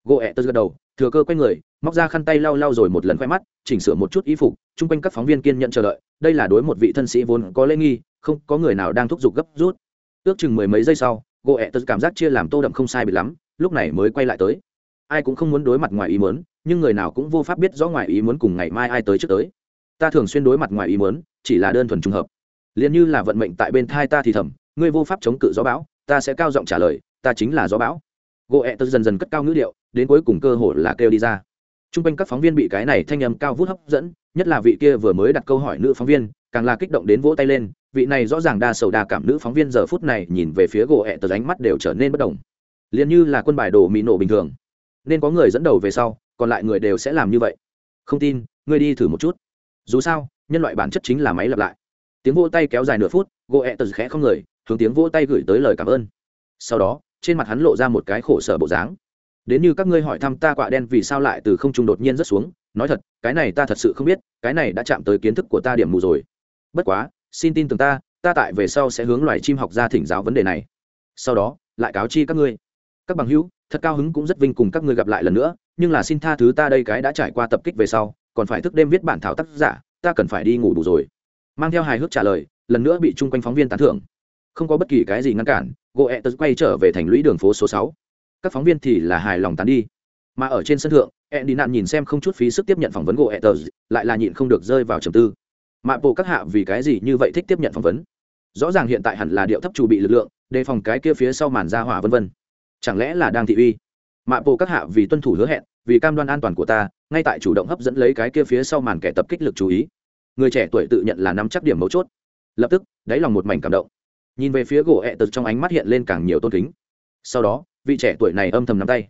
gỗ ẹ tớ gật đầu, thừa cơ quay người, móc ra khăn tay lau lau rồi một lần khoe mắt, chỉnh sửa một chút y phục, chung quanh các phóng viên kiên nhận chờ đợi, đây là đối một vị thân sĩ vốn có lễ nghi, không có người nào đang thúc giục gấp rút. Ước chừng mười mấy giây sau, gỗ ẹ tớ cảm giác chia làm tô đậm không sai bị lắm, lúc này mới quay lại tới. Ai cũng không muốn đối mặt ngoài ý mớn nhưng người nào cũng vô pháp biết rõ ngoài ý muốn cùng ngày mai ai tới trước tới. Ta thường xuyên đối mặt ngoài ý muốn, chỉ là đơn thuần trùng hợp. Liền như là vận mệnh tại bên thai ta thì thầm, ngươi vô pháp chống cự gió bão, ta sẽ cao giọng trả lời, ta chính là gió bão gỗ ẹ tật dần dần cất cao ngữ điệu, đến cuối cùng cơ hội là kêu đi ra. T r u n g quanh các phóng viên bị cái này thanh âm cao vút hấp dẫn, nhất là vị kia vừa mới đặt câu hỏi nữ phóng viên, càng là kích động đến vỗ tay lên, vị này rõ ràng đa sầu đa cảm nữ phóng viên giờ phút này nhìn về phía gỗ ẹ tật ánh mắt đều trở nên bất đồng. Liền như là quân bài đồ mỹ nổ bình thường. Nên có người dẫn đầu về sau, còn lại người đều sẽ làm như vậy. Không tin, ngươi đi thử một chút. Dù sao, nhân loại bản chất chính là máy lặp lại. Tiếng vỗ tay kéo dài nửa phút, gỗ ẹ tật khẽ không người, hướng tiếng vỗ tay gửi tới lời cảm ơn. Sau đó trên mặt hắn lộ ra một cái khổ sở bộ dáng. Đến như các ngươi hỏi thăm ta quạ đen vì sao lại từ không trung đột nhiên rất xuống, nói thật, cái này ta thật sự không biết, cái này đã chạm tới kiến thức của ta điểm mù rồi. Bất quá, xin tin tưởng ta ta tại về sau sẽ hướng loài chim học ra thỉnh giáo vấn đề này. Sau đó, lại cáo chi các ngươi. Các bằng hữu, thật cao hứng cũng rất vinh cùng các ngươi gặp lại lần nữa, nhưng là xin tha thứ ta đây cái đã trải qua tập kích về sau, còn phải thức đêm viết bản thảo tác giả, ta cần phải đi ngủ đủ rồi. Mang theo hài hước trả lời, lần nữa bị chung quanh phóng viên tán thưởng không có bất kỳ cái gì ngăn cản gỗ ẹ tớ quay trở về thành lũy đường phố số sáu. Các phóng viên thì là hài lòng tán đi. Mà ở trên sân thượng ẹ đi nạn nhìn xem không chút phí sức tiếp nhận phỏng vấn gỗ ẹ tớ lại là nhịn không được rơi vào trầm tư. Mạ bộ các hạ vì cái gì như vậy thích tiếp nhận phỏng vấn? Rõ ràng hiện tại hẳn là điệu thấp chủ bị lực lượng, đề phòng cái kia phía sau màn ra hỏa vân vân. Chẳng lẽ là đang thị uy? Mạ bộ các hạ vì tuân thủ hứa hẹn, vì cam đoan an toàn của ta, ngay tại chủ động hấp dẫn lấy cái kia phía sau màn kẻ tập kích lực chú ý. Người trẻ tuổi tự nhận là nắm chắc điểm mấu chốt. Lập tức, đáy lòng một mảnh cảm động nhìn về phía gỗ ẹ tật trong ánh mắt hiện lên càng nhiều tôn kính. Sau đó, vị trẻ tuổi này âm thầm nắm tay.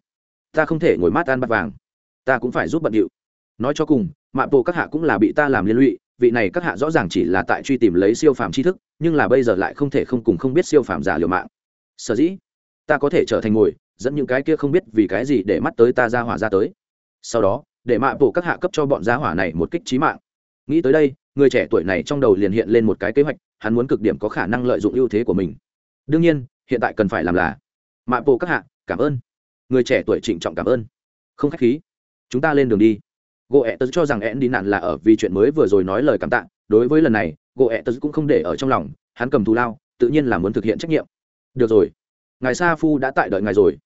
Ta không thể ngồi mát ăn bát vàng. Ta cũng phải giúp bận điệu. Nói cho cùng, mạ bộ các hạ cũng là bị ta làm liên lụy, vị này các hạ rõ ràng chỉ là tại truy tìm lấy siêu phàm tri thức, nhưng là bây giờ lại không thể không cùng không biết siêu phàm giả liều mạng. Sở dĩ, ta có thể trở thành ngồi, dẫn những cái kia không biết vì cái gì để mắt tới ta ra hỏa ra tới. Sau đó, để mạ bộ các hạ cấp cho bọn gia hỏa này một kích trí mạng. Nghĩ tới đây, người trẻ tuổi này trong đầu liền hiện lên một cái kế hoạch hắn muốn cực điểm có khả năng lợi dụng ưu thế của mình. Đương nhiên, hiện tại cần phải làm là, mạ bộ các hạ, cảm ơn. Người trẻ tuổi trịnh trọng cảm ơn. Không k h á c h khí. Chúng ta lên đường đi. Gỗ ẹ tớ cho rằng ẹn đi nạn là ở vì chuyện mới vừa rồi nói lời cảm tạ, đối với lần này, gỗ ẹ tớ cũng không để ở trong lòng, hắn cầm thù lao, tự nhiên là muốn thực hiện trách nhiệm. Được rồi. Ngài sa phu đã tại đợi ngài rồi.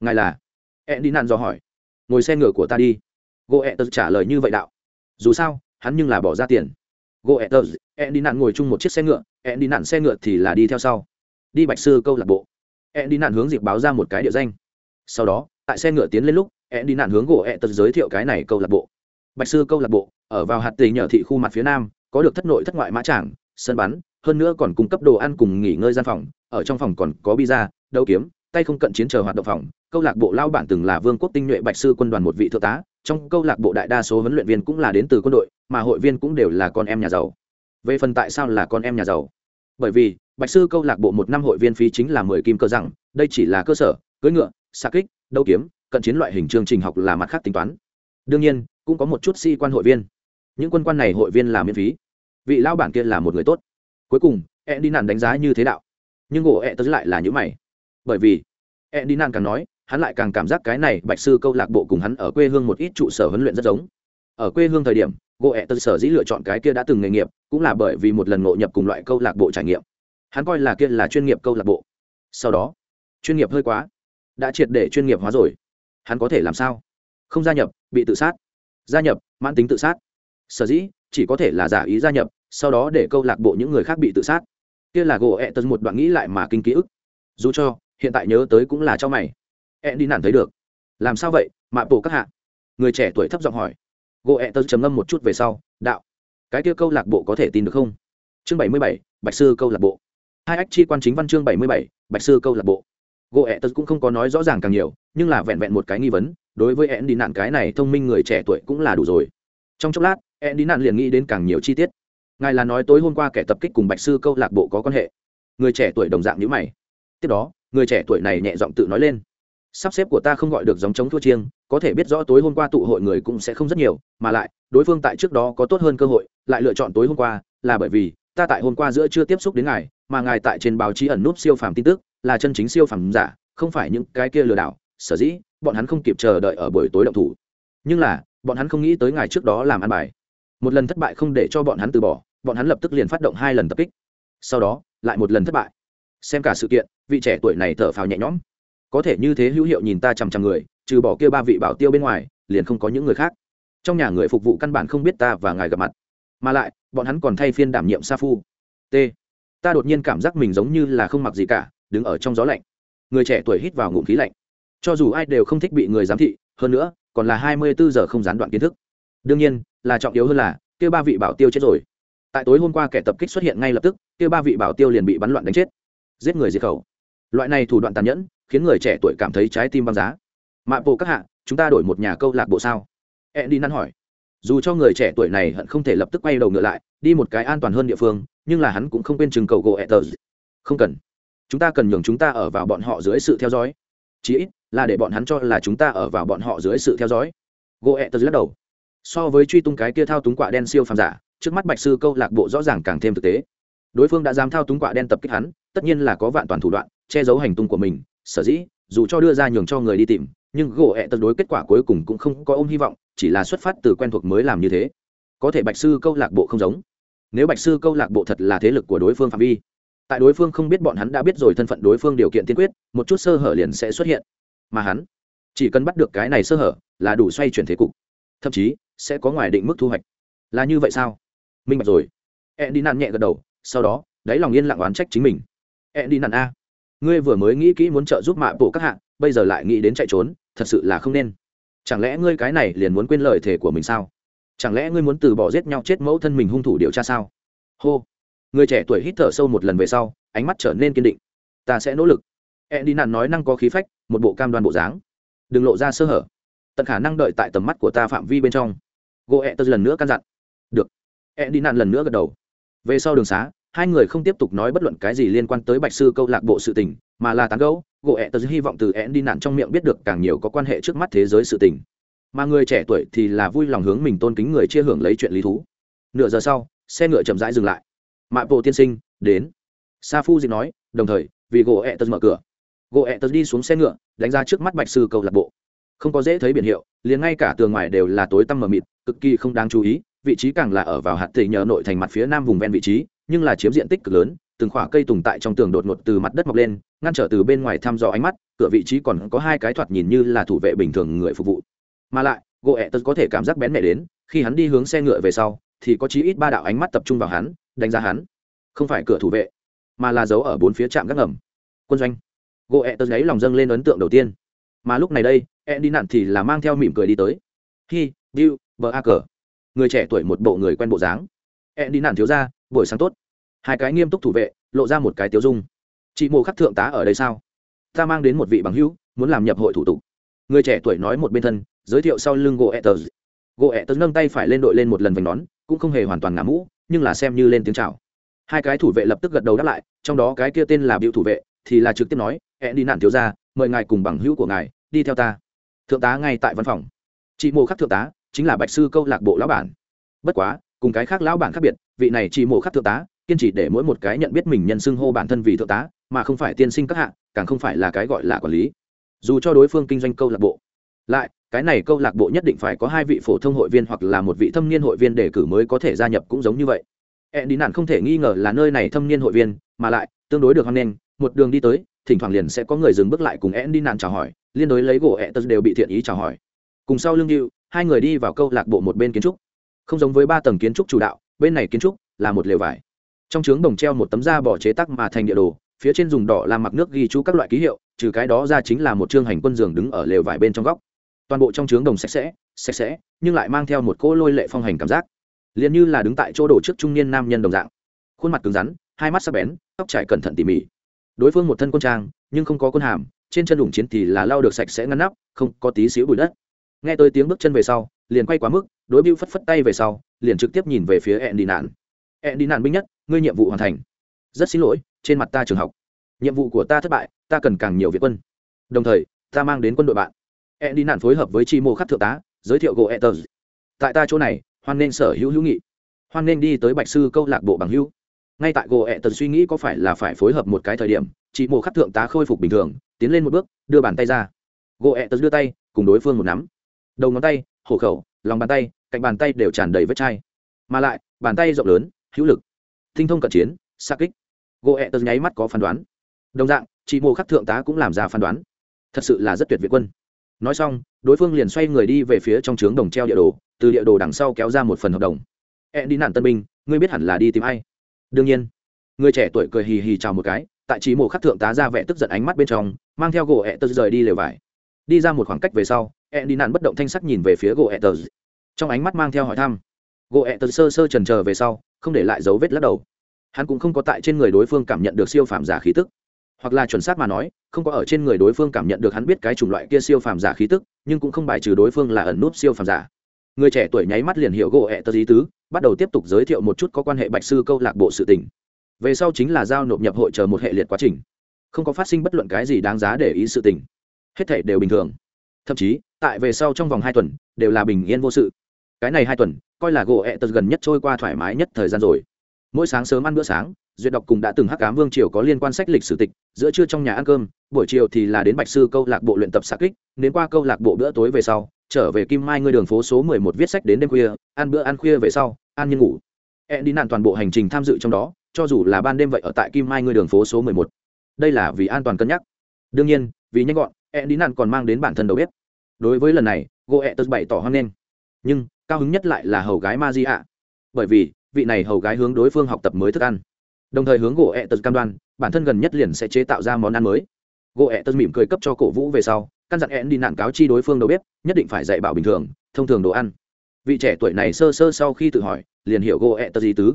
Ngài là? Ẹn đi nạn dò hỏi. Ngồi xe ngựa của ta đi. Gỗ ẹ tớ trả lời như vậy đạo. Dù sao, hắn nhưng là bỏ ra tiền gỗ ẹ tớ ẹn đi nạn ngồi chung một chiếc xe ngựa ẹn đi nạn xe ngựa thì là đi theo sau. Đi bạch sư câu lạc bộ. Ẹn đi nạn hướng dịp báo ra một cái địa danh. Sau đó, tại xe ngựa tiến lên lúc ẹn đi nạn hướng gỗ ẹ giới thiệu cái này câu lạc bộ. Bạch sư câu lạc bộ, ở vào hạt tì nhờ thị khu mặt phía nam, có được thất nội thất ngoại mã trảng sân bắn, hơn nữa còn cung cấp đồ ăn cùng nghỉ ngơi gian phòng, ở trong phòng còn có pizza đấu kiếm, tay không cận chiến chờ hoạt động phòng. Câu lạc bộ lao bản từng là vương quốc tinh nhuệ bạch sư quân đoàn một vị thượng tá trong câu lạc bộ đại đa số huấn luyện viên cũng là đến từ quân đội, mà hội viên cũng đều là con em nhà giàu. Về phần tại sao là con em nhà giàu? Bởi vì, bạch sư câu lạc bộ một năm hội viên phí chính là mười kim cơ rằng đây chỉ là cơ sở, cưỡi ngựa xa kích, đấu kiếm, cận chiến loại hình chương trình học là mặt khác tính toán. Đương nhiên, cũng có một chút si quan hội viên. Những quân quan này hội viên là miễn phí. Vị lao bản kia là một người tốt. Cuối cùng e đi nàn đánh giá như thế đạo. Nhưng gỗ e tớ lại là những mày. Bởi vì e đi nàn càng nói hắn lại càng cảm giác cái này bạch sư câu lạc bộ cùng hắn ở quê hương một ít trụ sở huấn luyện rất giống. Ở quê hương thời điểm gỗ ẹ tân sở dĩ lựa chọn cái kia đã từng nghề nghiệp, cũng là bởi vì một lần ngộ nhập cùng loại câu lạc bộ trải nghiệm. Hắn coi là kia là chuyên nghiệp câu lạc bộ. Sau đó, chuyên nghiệp hơi quá, đã triệt để chuyên nghiệp hóa rồi. Hắn có thể làm sao? Không gia nhập, bị tự sát. Gia nhập, mãn tính tự sát. Sở dĩ, chỉ có thể là giả ý gia nhập, sau đó để câu lạc bộ những người khác bị tự sát. Kia là gỗ ẹ tân một đoạn nghĩ lại mà kinh ký ức. Dù cho, hiện tại nhớ tới cũng là cho mày ed đi nản thấy được. Làm sao vậy, mạ bộ các hạ? Người trẻ tuổi thấp giọng hỏi. Gỗ ed tớ trầm ngâm một chút về sau, đạo. Cái kia câu lạc bộ có thể tin được không? Chương bảy mươi bảy, bạch sư câu lạc bộ. Hai ách chi quan chính văn chương bảy mươi bảy, bạch sư câu lạc bộ. Gỗ ed tớ cũng không có nói rõ ràng càng nhiều, nhưng là vẹn vẹn một cái nghi vấn, đối với ed đi nạn cái này thông minh người trẻ tuổi cũng là đủ rồi. Trong chốc lát ed đi nạn liền nghĩ đến càng nhiều chi tiết. Ngài là nói tối hôm qua kẻ tập kích cùng bạch sư câu lạc bộ có quan hệ. Người trẻ tuổi đồng dạng nhữ mày. Tiếp đó, người trẻ tuổi này nhẹ giọng tự nói lên sắp xếp của ta không gọi được giống chống thua chiêng, có thể biết rõ tối hôm qua tụ hội người cũng sẽ không rất nhiều, mà lại, đối phương tại trước đó có tốt hơn cơ hội, lại lựa chọn tối hôm qua, là bởi vì, ta tại hôm qua giữa chưa tiếp xúc đến ngài, mà ngài tại trên báo chí ẩn nút siêu phàm tin tức, là chân chính siêu phàm giả, không phải những cái kia lừa đảo, sở dĩ, bọn hắn không kịp chờ đợi ở buổi tối động thủ. Nhưng là, bọn hắn không nghĩ tới ngài trước đó làm ăn bài. Một lần thất bại không để cho bọn hắn từ bỏ, bọn hắn lập tức liền phát động hai lần tập kích. Sau đó, lại một lần thất bại. Xem cả sự kiện, vị trẻ tuổi này thở phào nhẹ nhõm có thể như thế hữu hiệu nhìn ta chằm chằm người, trừ bỏ kia ba vị bảo tiêu bên ngoài, liền không có những người khác. Trong nhà người phục vụ căn bản không biết ta và ngài gặp mặt. Mà lại, bọn hắn còn thay phiên đảm nhiệm sa phu. T. Ta đột nhiên cảm giác mình giống như là không mặc gì cả, đứng ở trong gió lạnh. Người trẻ tuổi hít vào ngụm khí lạnh. Cho dù ai đều không thích bị người giám thị, hơn nữa, còn là hai mươi bốn giờ không gián đoạn kiến thức. Đương nhiên, là trọng yếu hơn là, kia ba vị bảo tiêu chết rồi. Tại tối hôm qua kẻ tập kích xuất hiện ngay lập tức, kia ba vị bảo tiêu liền bị bắn loạn đánh chết. Giết người diệt khẩu. Loại này thủ đoạn tàn nhẫn khiến người trẻ tuổi cảm thấy trái tim băng giá. Mạ bộ các hạ, chúng ta đổi một nhà câu lạc bộ sao? Eddie đi năn hỏi. Dù cho người trẻ tuổi này hận không thể lập tức quay đầu ngựa lại, đi một cái an toàn hơn địa phương, nhưng là hắn cũng không quên chừng cầu gỗ e không cần. Chúng ta cần nhường chúng ta ở vào bọn họ dưới sự theo dõi. Chí ít là để bọn hắn cho là chúng ta ở vào bọn họ dưới sự theo dõi. Gỗ ẹ lắc đầu. So với truy tung cái kia thao túng quả đen siêu phàm giả, trước mắt bạch sư câu lạc bộ rõ ràng càng thêm thực tế. Đối phương đã dám thao túng quả đen tập kích hắn, tất nhiên là có vạn toàn thủ đoạn, che giấu hành tung của mình sở dĩ, dù cho đưa ra nhường cho người đi tìm, nhưng gỗ ẹ tật đối kết quả cuối cùng cũng không có ôm hy vọng, chỉ là xuất phát từ quen thuộc mới làm như thế. Có thể bạch sư câu lạc bộ không giống. Nếu bạch sư câu lạc bộ thật là thế lực của đối phương phạm vi, tại đối phương không biết bọn hắn đã biết rồi thân phận đối phương điều kiện tiên quyết, một chút sơ hở liền sẽ xuất hiện. Mà hắn chỉ cần bắt được cái này sơ hở là đủ xoay chuyển thế cục. Thậm chí sẽ có ngoài định mức thu hoạch. Là như vậy sao? Minh bạch rồi. E đi nạn nhẹ gật đầu, sau đó đáy lòng yên lặng oán trách chính mình. E đi nạn a ngươi vừa mới nghĩ kỹ muốn trợ giúp mạ bộ các hạng bây giờ lại nghĩ đến chạy trốn, thật sự là không nên. Chẳng lẽ ngươi cái này liền muốn quên lời thề của mình sao? Chẳng lẽ ngươi muốn từ bỏ giết nhau chết mẫu thân mình hung thủ điều tra sao? Hô. Người trẻ tuổi hít thở sâu một lần về sau, ánh mắt trở nên kiên định. Ta sẽ nỗ lực. E đi nạn nói năng có khí phách, một bộ cam đoan bộ dáng. Đừng lộ ra sơ hở. Tận khả năng đợi tại tầm mắt của ta phạm vi bên trong. Gỗ ẹ tớ lần nữa căn dặn. Được. E đi nạn lần nữa gật đầu. Về sau đường xá hai người không tiếp tục nói bất luận cái gì liên quan tới bạch sư câu lạc bộ sự tình, mà là tán gẫu, gỗ ẹ tớ hy vọng từ én đi nạn trong miệng biết được càng nhiều có quan hệ trước mắt thế giới sự tình. Mà người trẻ tuổi thì là vui lòng hướng mình tôn kính người chia hưởng lấy chuyện lý thú. Nửa giờ sau, xe ngựa chậm rãi dừng lại. Mạ bộ tiên sinh, đến. Sa phu dịch nói, đồng thời, vì gỗ ẹ tớ mở cửa. Gỗ ẹ tớ đi xuống xe ngựa, đánh ra trước mắt bạch sư câu lạc bộ. Không có dễ thấy biển hiệu, liền ngay cả tường ngoài đều là tối tăm mờ mịt, cực kỳ không đáng chú ý, vị trí càng là ở vào hạt tỉ nhờ nội thành mặt phía nam vùng ven vị trí nhưng là chiếm diện tích cực lớn, từng khoả cây tùng tại trong tường đột ngột từ mặt đất mọc lên, ngăn trở từ bên ngoài thăm dò ánh mắt, cửa vị trí còn có hai cái thoạt nhìn như là thủ vệ bình thường người phục vụ. Mà lại gỗ ẹ tật có thể cảm giác bén mẹ đến, khi hắn đi hướng xe ngựa về sau, thì có chí ít ba đạo ánh mắt tập trung vào hắn, đánh giá hắn. Không phải cửa thủ vệ, mà là giấu ở bốn phía trạm gác ngầm. Quân doanh. Gỗ ẹ tật gáy lòng dâng lên ấn tượng đầu tiên. Mà lúc này đây ed đi nạn thì là mang theo mỉm cười đi tới. Hi, bill, bờ a cờ. Người trẻ tuổi một bộ người quen bộ dáng. Ed đi nạn thiếu ra buổi sáng tốt. Hai cái nghiêm túc thủ vệ, lộ ra một cái tiêu dung. Chị mộ khắc thượng tá ở đây sao? Ta mang đến một vị bằng hữu, muốn làm nhập hội thủ tục. Người trẻ tuổi nói một bên thân, giới thiệu sau lưng gỗ etters gỗ etters nâng tay phải lên đội lên một lần vành nón, cũng không hề hoàn toàn ngã mũ, nhưng là xem như lên tiếng chào. Hai cái thủ vệ lập tức gật đầu đáp lại, trong đó cái kia tên là biểu thủ vệ, thì là trực tiếp nói e đi nạn thiếu ra mời ngài cùng bằng hữu của ngài, đi theo ta. Thượng tá ngay tại văn phòng. Chị mộ khắc thượng tá, chính là bạch sư câu lạc bộ lão bản. Bất quá cùng cái khác lão bản khác biệt, vị này chỉ mộ khắc thượng tá, kiên trì để mỗi một cái nhận biết mình nhân xưng hô bản thân vì thượng tá, mà không phải tiên sinh các hạng càng không phải là cái gọi là quản lý. Dù cho đối phương kinh doanh câu lạc bộ, lại, cái này câu lạc bộ nhất định phải có hai vị phổ thông hội viên hoặc là một vị thâm niên hội viên để cử mới có thể gia nhập cũng giống như vậy. E đi nạn không thể nghi ngờ là nơi này thâm niên hội viên, mà lại, tương đối được hoan nghênh, một đường đi tới, thỉnh thoảng liền sẽ có người dừng bước lại cùng e đi nạn chào hỏi, liên đối lấy gỗ e ẹ tật đều bị thiện ý chào hỏi. Cùng sau lưng hữu hai người đi vào câu lạc bộ một bên kiến trúc không giống với ba tầng kiến trúc chủ đạo, bên này kiến trúc là một lều vải. Trong trướng đồng treo một tấm da bỏ chế tắc mà thành địa đồ, phía trên dùng đỏ làm mặc nước ghi chú các loại ký hiệu, trừ cái đó ra chính là một trương hành quân giường đứng ở lều vải bên trong góc. Toàn bộ trong trướng đồng sạch sẽ sạch sẽ, nhưng lại mang theo một cỗ lôi lệ phong hành cảm giác. Liền như là đứng tại chỗ đổ trước trung niên nam nhân đồng dạng. Khuôn mặt cứng rắn, hai mắt sắc bén, tóc trải cẩn thận tỉ mỉ. Đối phương một thân quân trang, nhưng không có quân hàm, trên chân đủng chiến thì là lau được sạch sẽ ngăn nắp, không có tí xíu bụi đất. Nghe tới tiếng bước chân về sau, liền quay quá mức đối bưu phất phất tay về sau, liền trực tiếp nhìn về phía ẹn đi nạn ẹn đi nạn binh nhất, ngươi nhiệm vụ hoàn thành. Rất xin lỗi, trên mặt ta trường học. Nhiệm vụ của ta thất bại, ta cần càng nhiều việc quân. Đồng thời, ta mang đến quân đội bạn. Ẹn đi nạn phối hợp với chi mô khắc thượng tá, giới thiệu gỗ etters tại ta chỗ này, hoan nên sở hữu hữu nghị. Hoan nên đi tới bạch sư câu lạc bộ bằng hữu. Ngay tại gỗ etters suy nghĩ có phải là phải phối hợp một cái thời điểm chị mô khắc thượng tá khôi phục bình thường, tiến lên một bước, đưa bàn tay ra. Gỗ ẹ tớ đưa tay, cùng đối phương một nắm. Đầu ngón tay, hổ khẩu, lòng bàn tay cạnh bàn tay đều tràn đầy vết chai. Mà lại, bàn tay rộng lớn, hữu lực. Tinh thông cận chiến, xa kích. Gỗ ẹ tật nháy mắt có phán đoán. Đồng dạng chị mô khắc thượng tá cũng làm ra phán đoán. Thật sự là rất tuyệt việt quân. Nói xong, đối phương liền xoay người đi về phía trong trướng đồng treo địa đồ, từ địa đồ đằng sau kéo ra một phần hợp đồng. E đi nạn tân binh, ngươi biết hẳn là đi tìm ai? Đương nhiên. Người trẻ tuổi cười hì hì chào một cái, tại trí mộ khắc thượng tá ra vẻ tức giận ánh mắt bên trong, mang theo gỗ ẹ tơ rời đi lều vải. Đi ra một khoảng cách về sau e đi nạn bất động thanh sắc nhìn về phía gỗ ẹ tơ trong ánh mắt mang theo hỏi thăm. Gỗ ẹ tơ sơ sơ trần trờ về sau, không để lại dấu vết lắc đầu. Hắn cũng không có tại trên người đối phương cảm nhận được siêu phàm giả khí tức. Hoặc là chuẩn xác mà nói, không có ở trên người đối phương cảm nhận được hắn biết cái chủng loại kia siêu phàm giả khí tức, nhưng cũng không bài trừ đối phương là ẩn nút siêu phàm giả. Người trẻ tuổi nháy mắt liền hiểu gỗ ẹ tơ ý tứ, bắt đầu tiếp tục giới thiệu một chút có quan hệ bạch sư câu lạc bộ sự tình. Về sau chính là giao nộp nhập hội chờ một hệ liệt quá trình. Không có phát sinh bất luận cái gì đáng giá để ý sự tình. Hết thể đều bình thường. Thậm chí, tại về sau trong vòng hai tuần, đều là bình yên vô sự cái này hai tuần, coi là gỗ ẹ tật gần nhất trôi qua thoải mái nhất thời gian rồi. Mỗi sáng sớm ăn bữa sáng, duyệt đọc cùng đã từng hắc cám vương triều có liên quan sách lịch sử tịch, giữa trưa trong nhà ăn cơm, buổi chiều thì là đến bạch sư câu lạc bộ luyện tập xạ kích, đến qua câu lạc bộ bữa tối về sau, trở về kim mai ngươi đường phố số mười một viết sách đến đêm khuya, ăn bữa ăn khuya về sau, ăn như ngủ. E đi nạn toàn bộ hành trình tham dự trong đó, cho dù là ban đêm vậy ở tại kim mai ngươi đường phố số mười một. Đây là vì an toàn cân nhắc. Đương nhiên, vì nhanh gọn e đi nạn còn mang đến bản thân đầu bếp. Đối với lần này, gỗ ẹ tớ bày tỏ hoan nghênh. Nhưng cao hứng nhất lại là hầu gái ma di ạ. Bởi vì, vị này hầu gái hướng đối phương học tập mới thức ăn. Đồng thời hướng gỗ ẹ tật cam đoan, bản thân gần nhất liền sẽ chế tạo ra món ăn mới. Gỗ ẹ tật mỉm cười cấp cho cổ vũ về sau, căn dặn ẹn đi nạn cáo chi đối phương đầu bếp, nhất định phải dạy bảo bình thường, thông thường đồ ăn. Vị trẻ tuổi này sơ sơ sau khi tự hỏi, liền hiểu gỗ ẹ tật gì tứ.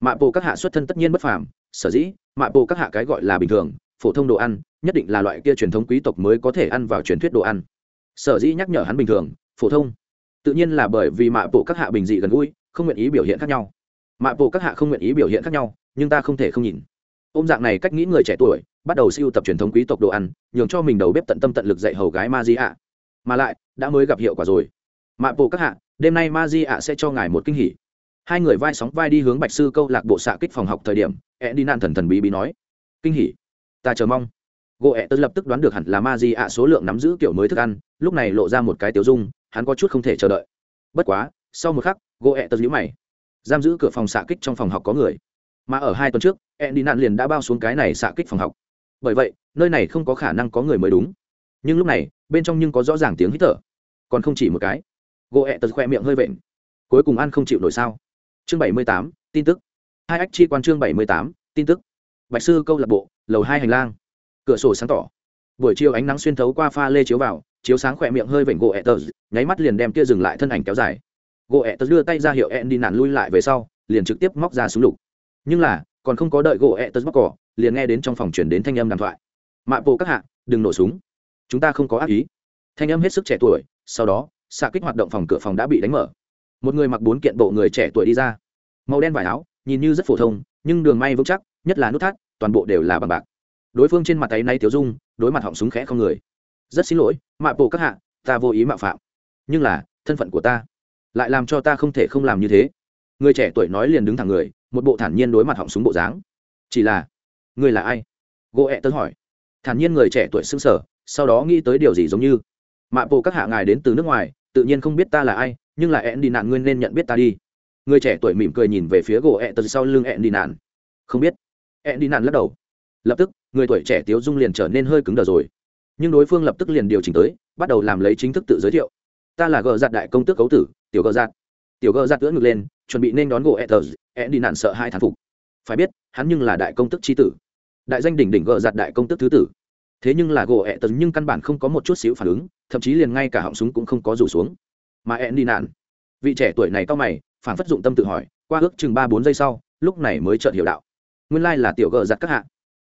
Mạ bộ các hạ xuất thân tất nhiên bất phàm, sở dĩ, mạ bộ các hạ cái gọi là bình thường, phổ thông đồ ăn, nhất định là loại kia truyền thống quý tộc mới có thể ăn vào truyền thuyết đồ ăn. Sở dĩ nhắc nhở hắn bình thường, phổ thông tự nhiên là bởi vì mạ bộ các hạ bình dị gần gũi, không nguyện ý biểu hiện khác nhau. Mạ bộ các hạ không nguyện ý biểu hiện khác nhau, nhưng ta không thể không nhìn. Ôm dạng này cách nghĩ người trẻ tuổi, bắt đầu siêu tập truyền thống quý tộc đồ ăn, nhường cho mình đầu bếp tận tâm tận lực dạy hầu gái ma di ạ. Mà lại, đã mới gặp hiệu quả rồi. Mạ bộ các hạ, đêm nay ma di ạ sẽ cho ngài một kinh hỉ. Hai người vai sóng vai đi hướng bạch sư câu lạc bộ xạ kích phòng học thời điểm e đi nạn thần thần bí bí nói. Kinh hỉ. Ta chờ mong. Gỗ ẹ tớ lập tức đoán được hẳn là ma di ạ số lượng nắm giữ kiểu mới thức ăn, lúc này lộ ra một cái tiểu dung hắn có chút không thể chờ đợi. Bất quá, sau một khắc gỗ ẹ tật nhíu mày. Giam giữ cửa phòng xạ kích trong phòng học có người. Mà ở hai tuần trước e đi nạn liền đã bao xuống cái này xạ kích phòng học. Bởi vậy, nơi này không có khả năng có người mới đúng. Nhưng lúc này, bên trong nhưng có rõ ràng tiếng hít thở. Còn không chỉ một cái. Gỗ ẹ tật khoe miệng hơi vện. Cuối cùng ăn không chịu nổi sao? Chương bảy mươi tám, tin tức. Hai ách chi quan chương bảy mươi tám, tin tức. Bạch sư câu lạc bộ, lầu hai hành lang. Cửa sổ sáng tỏ. Buổi chiều ánh nắng xuyên thấu qua pha lê chiếu vào chiếu sáng khỏe miệng hơi vểnh gỗ ẹ tờ, nháy mắt liền đem kia dừng lại thân ảnh kéo dài. Gỗ ẹ tờ đưa tay ra hiệu ẹn đi nản lui lại về sau, liền trực tiếp móc ra súng lục. Nhưng là, còn không có đợi gỗ ẹ tờ móc cỏ, liền nghe đến trong phòng chuyển đến thanh âm đàm thoại. Mạ bộ các hạ, đừng nổ súng. Chúng ta không có ác ý. Thanh âm hết sức trẻ tuổi, sau đó, xạ kích hoạt động phòng cửa phòng đã bị đánh mở. Một người mặc bốn kiện bộ người trẻ tuổi đi ra. Màu đen vải áo, nhìn như rất phổ thông, nhưng đường may vững chắc, nhất là nút thắt, toàn bộ đều là bằng bạc. Đối phương trên mặt tay nay thiếu dung, đối mặt họng súng khẽ không người rất xin lỗi, mạ bộ các hạ, ta vô ý mạo phạm. Nhưng là, thân phận của ta lại làm cho ta không thể không làm như thế. Người trẻ tuổi nói liền đứng thẳng người, một bộ thản nhiên đối mặt họng súng bộ dáng. Chỉ là, người là ai? Gỗ ẹ tân hỏi. Thản nhiên người trẻ tuổi xưng sở sau đó nghĩ tới điều gì giống như? Mạ bộ các hạ ngài đến từ nước ngoài, tự nhiên không biết ta là ai, nhưng là ẹn đi nạn nguyên nên nhận biết ta đi. Người trẻ tuổi mỉm cười nhìn về phía gỗ ẹ tân sau lưng ẹn đi nạn. Không biết. Ẹn đi nạn lắc đầu. Lập tức, người tuổi trẻ tiếu dung liền trở nên hơi cứng đờ rồi nhưng đối phương lập tức liền điều chỉnh tới, bắt đầu làm lấy chính thức tự giới thiệu. Ta là gờ giặt đại công tước cấu tử, tiểu gờ giặt. Tiểu gờ giặt ưỡn ngược lên, chuẩn bị nên đón gỗ etters ed đi nạn sợ hai thán phục. Phải biết, hắn nhưng là đại công tước tri tử. Đại danh đỉnh đỉnh gờ giặt đại công tước thứ tử. Thế nhưng là gỗ etters nhưng căn bản không có một chút xíu phản ứng, thậm chí liền ngay cả họng súng cũng không có rủ xuống. Mà ed đi nạn. Vị trẻ tuổi này cao mày, phản phất dụng tâm tự hỏi, qua ước chừng ba bốn giây sau, lúc này mới chợt hiểu đạo. Nguyên lai là tiểu gờ giặt các hạ.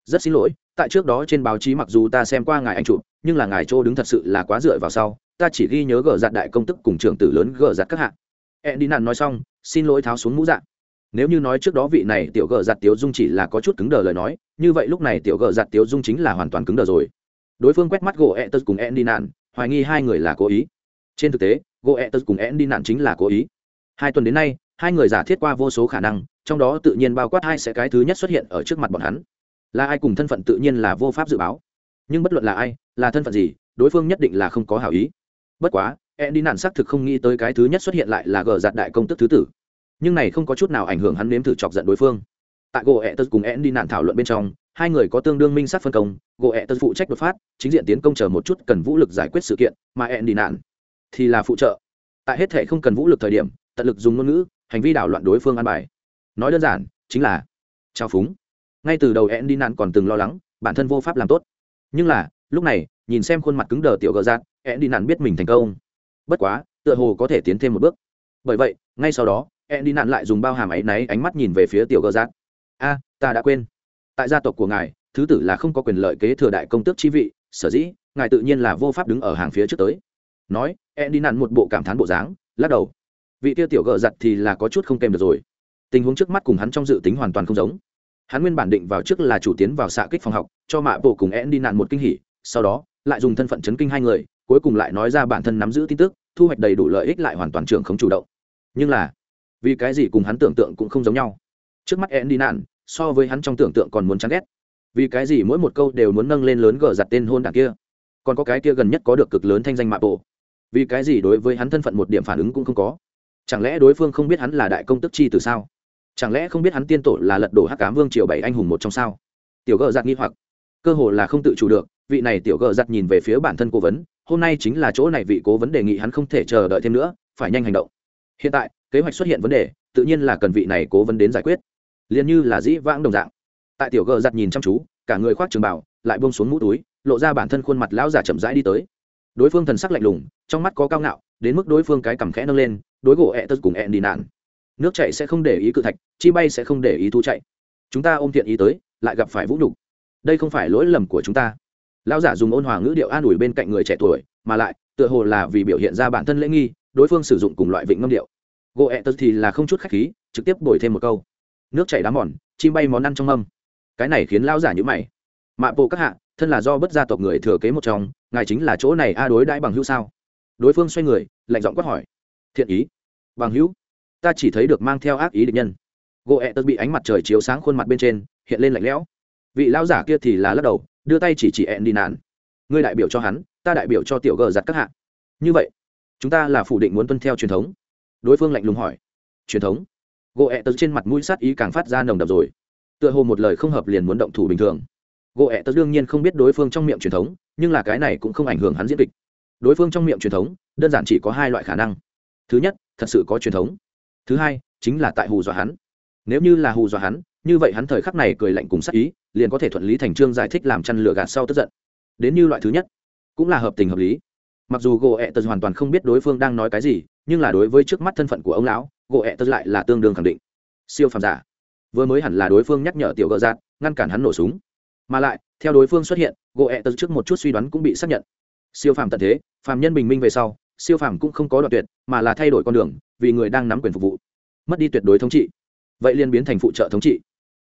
Rất xin lỗi tại trước đó trên báo chí mặc dù ta xem qua ngài anh chụp, nhưng là ngài chỗ đứng thật sự là quá dựa vào sau, ta chỉ ghi nhớ gờ giặt đại công tức cùng trưởng tử lớn gờ giặt các hạng. E đi nạn nói xong, xin lỗi tháo xuống mũ dạng nếu như nói trước đó vị này tiểu gờ giặt tiếu dung chỉ là có chút cứng đờ lời nói, như vậy lúc này tiểu gờ giặt tiếu dung chính là hoàn toàn cứng đờ rồi. Đối phương quét mắt gỗ e tật cùng e đi nạn hoài nghi hai người là cố ý. Trên thực tế, gỗ e tật cùng e đi nạn chính là cố ý. Hai tuần đến nay, hai người giả thiết qua vô số khả năng, trong đó tự nhiên bao quát hai sẽ cái thứ nhất xuất hiện ở trước mặt bọn hắn là ai cùng thân phận tự nhiên là vô pháp dự báo. Nhưng bất luận là ai, là thân phận gì, đối phương nhất định là không có hảo ý. Bất quá e đi nạn xác thực không nghĩ tới cái thứ nhất xuất hiện lại là gờ giặt đại công tức thứ tử. Nhưng này không có chút nào ảnh hưởng hắn nếm thử chọc giận đối phương. Tại gỗ ẹ tật cùng e đi nạn thảo luận bên trong, hai người có tương đương minh sát phân công, gỗ ẹ tật phụ trách đột phát, chính diện tiến công chờ một chút cần vũ lực giải quyết sự kiện, mà e đi nạn thì là phụ trợ. Tại hết thể không cần vũ lực thời điểm, tận lực dùng ngôn ngữ, hành vi đảo loạn đối phương an bài. Nói đơn giản, chính là trao phúng ngay từ đầu e đi nạn còn từng lo lắng, bản thân vô pháp làm tốt. Nhưng là, lúc này, nhìn xem khuôn mặt cứng đờ tiểu gờ giạt e đi nạn biết mình thành công. Bất quá, tựa hồ có thể tiến thêm một bước. Bởi vậy, ngay sau đó e đi nạn lại dùng bao hàm áy náy ánh mắt nhìn về phía tiểu gờ giạt a, ta đã quên. Tại gia tộc của ngài, thứ tử là không có quyền lợi kế thừa đại công tước chi vị, sở dĩ, ngài tự nhiên là vô pháp đứng ở hàng phía trước tới. Nói e đi nạn một bộ cảm thán bộ dáng, lắc đầu. Vị tiêu tiểu gờ giặt thì là có chút không kèm được rồi. Tình huống trước mắt cùng hắn trong dự tính hoàn toàn không giống hắn nguyên bản định vào trước là chủ tiến vào xạ kích phòng học, cho mạ bộ cùng én đi nạn một kinh hỉ, sau đó, lại dùng thân phận chấn kinh hai người, cuối cùng lại nói ra bản thân nắm giữ tin tức, thu hoạch đầy đủ lợi ích lại hoàn toàn trưởng không chủ động. Nhưng là, vì cái gì cùng hắn tưởng tượng cũng không giống nhau. Trước mắt én đi nạn, so với hắn trong tưởng tượng còn muốn chán ghét. Vì cái gì mỗi một câu đều muốn nâng lên lớn gờ giặt tên hôn đảng kia? Còn có cái kia gần nhất có được cực lớn thanh danh mạ bộ vì cái gì đối với hắn thân phận một điểm phản ứng cũng không có? Chẳng lẽ đối phương không biết hắn là đại công tức chi từ sao? Chẳng lẽ không biết hắn tiên tổ là lật đổ hắc cám vương triều bảy anh hùng một trong sao? Tiểu gờ giặt nghi hoặc. Cơ hồ là không tự chủ được, vị này tiểu gờ giặt nhìn về phía bản thân cố vấn, hôm nay chính là chỗ này vị cố vấn đề nghị hắn không thể chờ đợi thêm nữa, phải nhanh hành động. Hiện tại, kế hoạch xuất hiện vấn đề, tự nhiên là cần vị này cố vấn đến giải quyết. Liền như là dĩ vãng đồng dạng. Tại tiểu gờ giặt nhìn chăm chú, cả người khoác trường bảo lại bông xuống mũ túi, lộ ra bản thân khuôn mặt lão giả chậm rãi đi tới. Đối phương thần sắc lạnh lùng, trong mắt có cao ngạo, đến mức đối phương cái cằm khẽ nâng lên, đối gỗ ẹ tật cùng ẹn đi nạn nước chạy sẽ không để ý cự thạch, chi bay sẽ không để ý thu chạy. Chúng ta ôm thiện ý tới, lại gặp phải vũ nhục. Đây không phải lỗi lầm của chúng ta. Lão giả dùng ôn hòa ngữ điệu an ủi bên cạnh người trẻ tuổi, mà lại, tựa hồ là vì biểu hiện ra bản thân lễ nghi, đối phương sử dụng cùng loại vịnh ngâm điệu. Gỗ ẹ tật thì là không chút khách khí, trực tiếp đổi thêm một câu. Nước chảy đá mòn chim bay món ăn trong âm cái này khiến lao giả nhữ mày. Mạ bộ các hạ, thân là do bất gia tộc người thừa kế một trong, ngài chính là chỗ này a đối đãi bằng hữu sao? Đối phương xoay người, lạnh giọng quát hỏi. Thiện ý. Bằng hữu ta chỉ thấy được mang theo ác ý địch nhân. Gỗ ẹ tật bị ánh mặt trời chiếu sáng khuôn mặt bên trên, hiện lên lạnh lẽo. Vị lão giả kia thì là lắc đầu, đưa tay chỉ chỉ ẹn đi nạn ngươi đại biểu cho hắn, ta đại biểu cho tiểu gờ giặt các hạ. Như vậy, chúng ta là phủ định muốn tuân theo truyền thống. Đối phương lạnh lùng hỏi. Truyền thống? Gỗ ẹ tật trên mặt mũi sát ý càng phát ra nồng đậm rồi. Tựa hồ một lời không hợp liền muốn động thủ bình thường. Gỗ ẹ tật đương nhiên không biết đối phương trong miệng truyền thống, nhưng là cái này cũng không ảnh hưởng hắn diễn kịch. Đối phương trong miệng truyền thống, đơn giản chỉ có hai loại khả năng. Thứ nhất, thật sự có truyền thống thứ hai, chính là tại hù dọa hắn. Nếu như là hù dọa hắn, như vậy hắn thời khắc này cười lạnh cùng sắc ý, liền có thể thuận lý thành trương giải thích làm chăn lửa gạt sau tức giận. Đến như loại thứ nhất, cũng là hợp tình hợp lý. Mặc dù gỗ ẹ tật hoàn toàn không biết đối phương đang nói cái gì, nhưng là đối với trước mắt thân phận của ông lão, gỗ ẹ tật lại là tương đương khẳng định. Siêu phàm giả. Vừa mới hẳn là đối phương nhắc nhở tiểu gợ dạt ngăn cản hắn nổ súng. Mà lại, theo đối phương xuất hiện, gỗ ẹ tật trước một chút suy đoán cũng bị xác nhận. Siêu phàm tận thế, phàm nhân bình minh về sau, siêu phàm cũng không có đoạn tuyệt, mà là thay đổi con đường vì người đang nắm quyền phục vụ. Mất đi tuyệt đối thống trị. Vậy liên biến thành phụ trợ thống trị.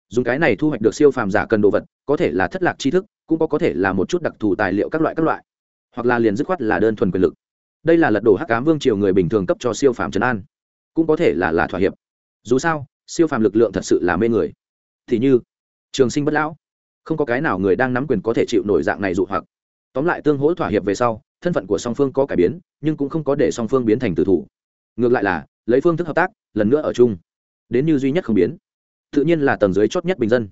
Dùng cái này thu hoạch được siêu phàm giả cần đồ vật, có thể là thất lạc tri thức, cũng có có thể là một chút đặc thù tài liệu các loại các loại. Hoặc là liền dứt khoát là đơn thuần quyền lực. Đây là lật đổ hắc cám vương triều người bình thường cấp cho siêu phàm trấn an. Cũng có thể là là thỏa hiệp. Dù sao, siêu phàm lực lượng thật sự là mê người. Thì như, trường sinh bất lão. Không có cái nào người đang nắm quyền có thể chịu nổi dạng này dụ hoặc. Tóm lại tương hỗ thỏa hiệp về sau, thân phận của song phương có cải biến, nhưng cũng không có để song phương biến thành tử thủ ngược lại là, lấy phương thức hợp tác, lần nữa ở chung. Đến như duy nhất không biến. Tự nhiên là tầng dưới chót nhất bình dân.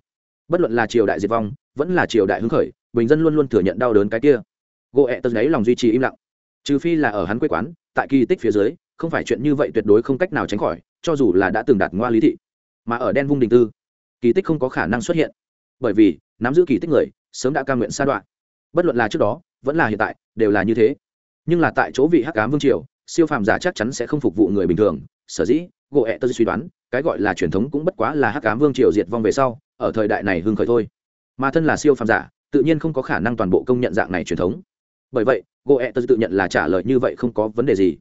Bất luận là triều đại diệt vong, vẫn là triều đại hứng khởi, bình dân luôn luôn thừa nhận đau đớn cái kia. Gỗ ẹ tật đấy lòng duy trì im lặng. Trừ phi là ở hắn quê quán, tại kỳ tích phía dưới, không phải chuyện như vậy tuyệt đối không cách nào tránh khỏi, cho dù là đã từng đạt ngoa lý thị. Mà ở đen vung đình tư, kỳ tích không có khả năng xuất hiện. Bởi vì, nắm giữ kỳ tích người, sớm đã ca nguyện sa đoạn. Bất luận là trước đó, vẫn là hiện tại, đều là như thế. Nhưng là tại chỗ vị hắc cám vương triều siêu phàm giả chắc chắn sẽ không phục vụ người bình thường. Sở dĩ gỗ ẹ tơ suy đoán, cái gọi là truyền thống cũng bất quá là hắc cám vương triều diệt vong về sau, ở thời đại này hưng khởi thôi. Mà thân là siêu phàm giả, tự nhiên không có khả năng toàn bộ công nhận dạng này truyền thống. Bởi vậy gỗ ẹ tơ tự nhận là trả lời như vậy không có vấn đề gì.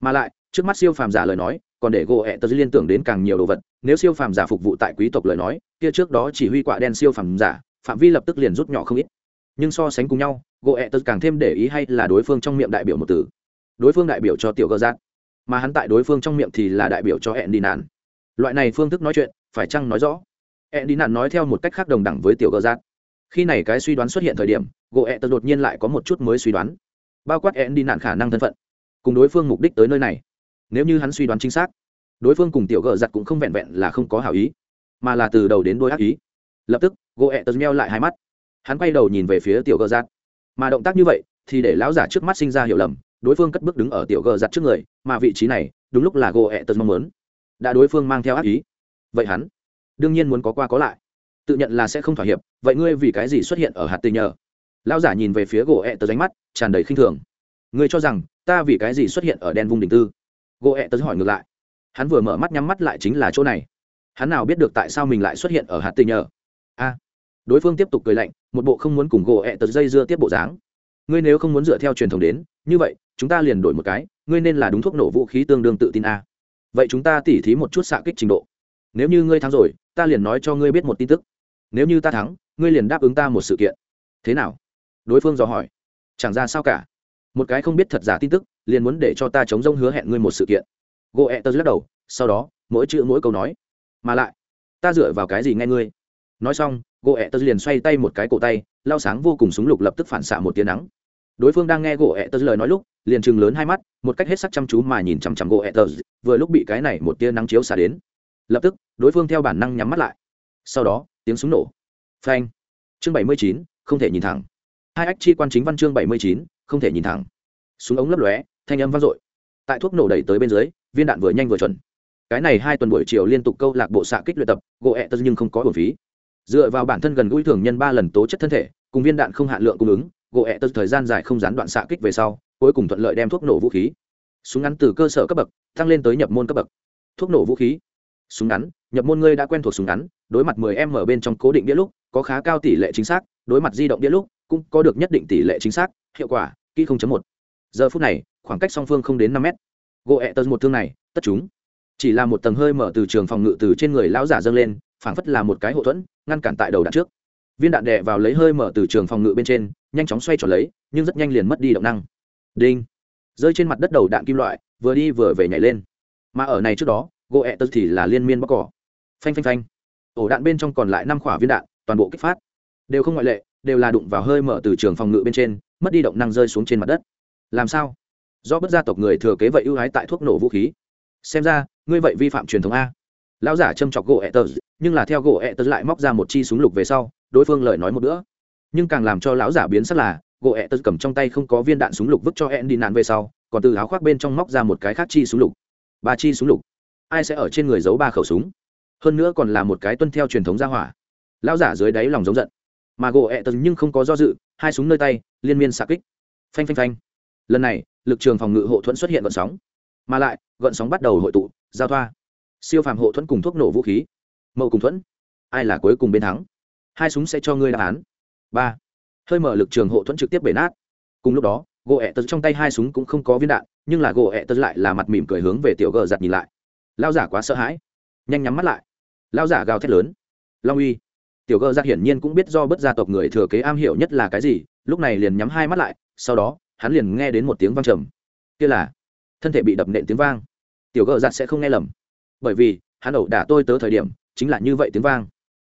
Mà lại, trước mắt siêu phàm giả lời nói, còn để gỗ ẹ tơ liên tưởng đến càng nhiều đồ vật. Nếu siêu phàm giả phục vụ tại quý tộc lời nói, kia trước đó chỉ huy quạ đen siêu phàm giả, phạm vi lập tức liền rút nhỏ không ít. Nhưng so sánh cùng nhau gỗ ẹ tơ càng thêm để ý hay là đối phương trong miệng đại biểu một từ đối phương đại biểu cho tiểu gơ giác mà hắn tại đối phương trong miệng thì là đại biểu cho hẹn đi nạn loại này phương thức nói chuyện, phải chăng nói rõ? hẹn đi nạn nói theo một cách khác đồng đẳng với tiểu gơ giác khi này cái suy đoán xuất hiện thời điểm, gỗ ẹ tật đột nhiên lại có một chút mới suy đoán. Bao quát hẹn đi nạn khả năng thân phận, cùng đối phương mục đích tới nơi này. Nếu như hắn suy đoán chính xác, đối phương cùng tiểu gợ giặt cũng không vẹn vẹn là không có hảo ý, mà là từ đầu đến đôi ác ý. Lập tức, gỗ ẹ tật meo lại hai mắt. Hắn quay đầu nhìn về phía tiểu gợ giặt mà động tác như vậy thì để lão giả trước mắt sinh ra hiểu lầm đối phương cất bước đứng ở tiểu gờ giặt trước người, mà vị trí này, đúng lúc là gỗ ẹ tật mong muốn. Đã đối phương mang theo ác ý. Vậy hắn, đương nhiên muốn có qua có lại. Tự nhận là sẽ không thỏa hiệp, vậy ngươi vì cái gì xuất hiện ở hạt tây nhờ? Lão giả nhìn về phía gỗ ẹ tật ánh mắt, tràn đầy khinh thường. Ngươi cho rằng, ta vì cái gì xuất hiện ở đen vung đình tư? Gỗ ẹ tật hỏi ngược lại. Hắn vừa mở mắt nhắm mắt lại chính là chỗ này. Hắn nào biết được tại sao mình lại xuất hiện ở hạt tây nhờ? A. Đối phương tiếp tục cười lạnh, một bộ không muốn cùng gỗ ẹ tật dây dưa tiếp bộ dáng. Ngươi nếu không muốn dựa theo truyền thống đến, như vậy chúng ta liền đổi một cái, ngươi nên là đúng thuốc nổ vũ khí tương đương tự tin a. Vậy chúng ta tỉ thí một chút xạ kích trình độ. Nếu như ngươi thắng rồi, ta liền nói cho ngươi biết một tin tức. Nếu như ta thắng, ngươi liền đáp ứng ta một sự kiện. Thế nào? Đối phương dò hỏi. Chẳng ra sao cả. Một cái không biết thật giả tin tức, liền muốn để cho ta chống rông hứa hẹn ngươi một sự kiện. Gỗ ẹ e tớ lắc đầu, sau đó, mỗi chữ mỗi câu nói. Mà lại, ta dựa vào cái gì nghe ngươi? Nói xong gỗ ẹ e tớ liền xoay tay một cái cổ tay lao sáng vô cùng súng lục lập tức phản xạ một tiếng nắng đối phương đang nghe gỗ ẹ tớ lời nói lúc, liền chừng lớn hai mắt, một cách hết sắc chăm chú mà nhìn chằm chằm gỗ ẹ tớ vừa lúc bị cái này một tia nắng chiếu xả đến. Lập tức, đối phương theo bản năng nhắm mắt lại. Sau đó, tiếng súng nổ. Phanh. Chương bảy mươi chín, không thể nhìn thẳng. Hai ách chi quan chính văn chương bảy mươi chín, không thể nhìn thẳng. Súng ống lấp lóe, thanh âm vang dội. Tại thuốc nổ đẩy tới bên dưới, viên đạn vừa nhanh vừa chuẩn. Cái này hai tuần buổi chiều liên tục câu lạc bộ xạ kích luyện tập, gỗ ẹ tớ nhưng không có hồn phí. Dựa vào bản thân gần gũi thường nhân ba lần tố chất thân thể, cùng viên đạn không hạn lượng cung ứng gỗ ẹ tật thời gian dài không gián đoạn xạ kích về sau, cuối cùng thuận lợi đem thuốc nổ vũ khí. Súng ngắn từ cơ sở cấp bậc tăng lên tới nhập môn cấp bậc. Thuốc nổ vũ khí. Súng ngắn, nhập môn ngươi đã quen thuộc súng ngắn, đối mặt 10 m bên trong cố định đĩa lúc, có khá cao tỷ lệ chính xác, đối mặt di động đĩa lúc, cũng có được nhất định tỷ lệ chính xác, hiệu quả, kỹ 0.1. giờ phút này, khoảng cách song phương không đến năm mét. Gỗ ẹ tật một thương này, tất chúng. Chỉ là một tầng hơi mở từ trường phòng ngự từ trên người lão giả dâng lên, phảng phất là một cái hậu thuẫn, ngăn cản tại đầu đạn trước viên đạn đè vào lấy hơi mở từ trường phòng ngự bên trên, nhanh chóng xoay tròn lấy, nhưng rất nhanh liền mất đi động năng. Đinh. Rơi trên mặt đất đầu đạn kim loại, vừa đi vừa về nhảy lên. Mà ở này trước đó gỗ ẹ tật thì là liên miên bóc cỏ. Phanh phanh phanh. Ổ đạn bên trong còn lại năm quả viên đạn, toàn bộ kích phát. Đều không ngoại lệ, đều là đụng vào hơi mở từ trường phòng ngự bên trên, mất đi động năng rơi xuống trên mặt đất. Làm sao? Do bất gia tộc người thừa kế vậy ưu ái tại thuốc nổ vũ khí. Xem ra, ngươi vậy vi phạm truyền thống a. Lão giả châm chọc gỗ ẹ tờ nhưng là theo gỗ ẹ tờ lại móc ra một chi súng lục về sau đối phương lời nói một nữa nhưng càng làm cho lão giả biến sắc là, gỗ ẹ tật cầm trong tay không có viên đạn súng lục vứt cho ẹn đi nạn về sau, còn từ áo khoác bên trong móc ra một cái khác chi súng lục. Ba chi súng lục. Ai sẽ ở trên người giấu ba khẩu súng? Hơn nữa còn là một cái tuân theo truyền thống gia hỏa. Lão giả dưới đáy lòng giống giận. Mà gỗ ẹ tật nhưng không có do dự, hai súng nơi tay, liên miên xạ kích. Phanh phanh phanh. Lần này, lực trường phòng ngự hộ thuẫn xuất hiện gợn sóng. Mà lại gợn sóng bắt đầu hội tụ, giao thoa. Siêu phàm hộ thuẫn cùng thuốc nổ vũ khí. Mậu cùng thuẫn. Ai là cuối cùng bên thắng? Hai súng sẽ cho ngươi đáp án. Ba. Hơi mở lực trường hộ thuẫn trực tiếp bể nát. Cùng lúc đó, gỗ ẹ tật trong tay hai súng cũng không có viên đạn, nhưng là gỗ ẹ tật lại là mặt mỉm cười hướng về tiểu gờ giặt nhìn lại. Lao giả quá sợ hãi. Nhanh nhắm mắt lại. Lao giả gào thét lớn. Long uy. Tiểu gờ giặt hiển nhiên cũng biết do bất gia tộc người thừa kế am hiểu nhất là cái gì, lúc này liền nhắm hai mắt lại, sau đó, hắn liền nghe đến một tiếng vang trầm. Kia là, thân thể bị đập nện tiếng vang. Tiểu gờ giặt sẽ không nghe lầm. Bởi vì, hắn ẩu đả tôi tớ thời điểm, chính là như vậy tiếng vang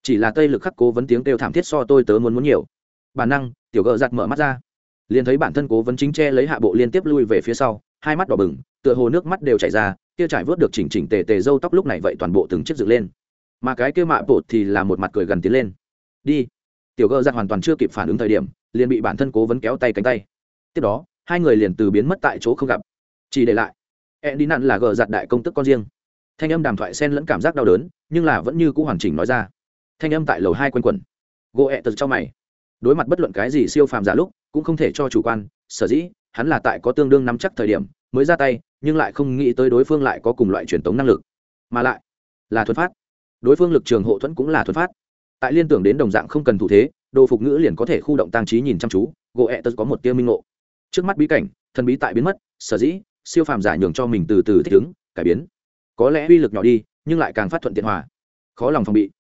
chỉ là tây lực khắc cố vấn tiếng kêu thảm thiết so tôi tớ muốn muốn nhiều. Bản năng, tiểu gờ giặt mở mắt ra. Liền thấy bản thân cố vấn chính che lấy hạ bộ liên tiếp lui về phía sau, hai mắt đỏ bừng, tựa hồ nước mắt đều chảy ra, kia trải vớt được chỉnh chỉnh tề tề dâu tóc lúc này vậy toàn bộ từng chiếc dựng lên. Mà cái kia mạ bột thì là một mặt cười gần tiến lên. Đi. Tiểu gờ giặt hoàn toàn chưa kịp phản ứng thời điểm, liền bị bản thân cố vấn kéo tay cánh tay. Tiếp đó, hai người liền từ biến mất tại chỗ không gặp. Chỉ để lại. E đi nặn là gờ giặt đại công tức con riêng. Thanh âm đàm thoại xen lẫn cảm giác đau đớn, nhưng là vẫn như c ũ hoàn chỉnh nói ra thanh âm tại lầu hai quanh quẩn. Gỗ ẹ tật cho mày. Đối mặt bất luận cái gì siêu phàm giả lúc, cũng không thể cho chủ quan, sở dĩ, hắn là tại có tương đương nắm chắc thời điểm, mới ra tay, nhưng lại không nghĩ tới đối phương lại có cùng loại truyền thống năng lực. Mà lại, là thuần phát. Đối phương lực trường hộ thuẫn cũng là thuần phát. Tại liên tưởng đến đồng dạng không cần thủ thế, đồ phục ngữ liền có thể khu động tăng trí nhìn chăm chú gỗ ẹ tật có một tiêu minh ngộ. Trước mắt bí cảnh, thần bí tại biến mất, sở dĩ, siêu phàm giả nhường cho mình từ từ thích ứng, cải biến. Có lẽ uy lực nhỏ đi, nhưng lại càng phát thuận tiện hòa. Khó lòng phòng bị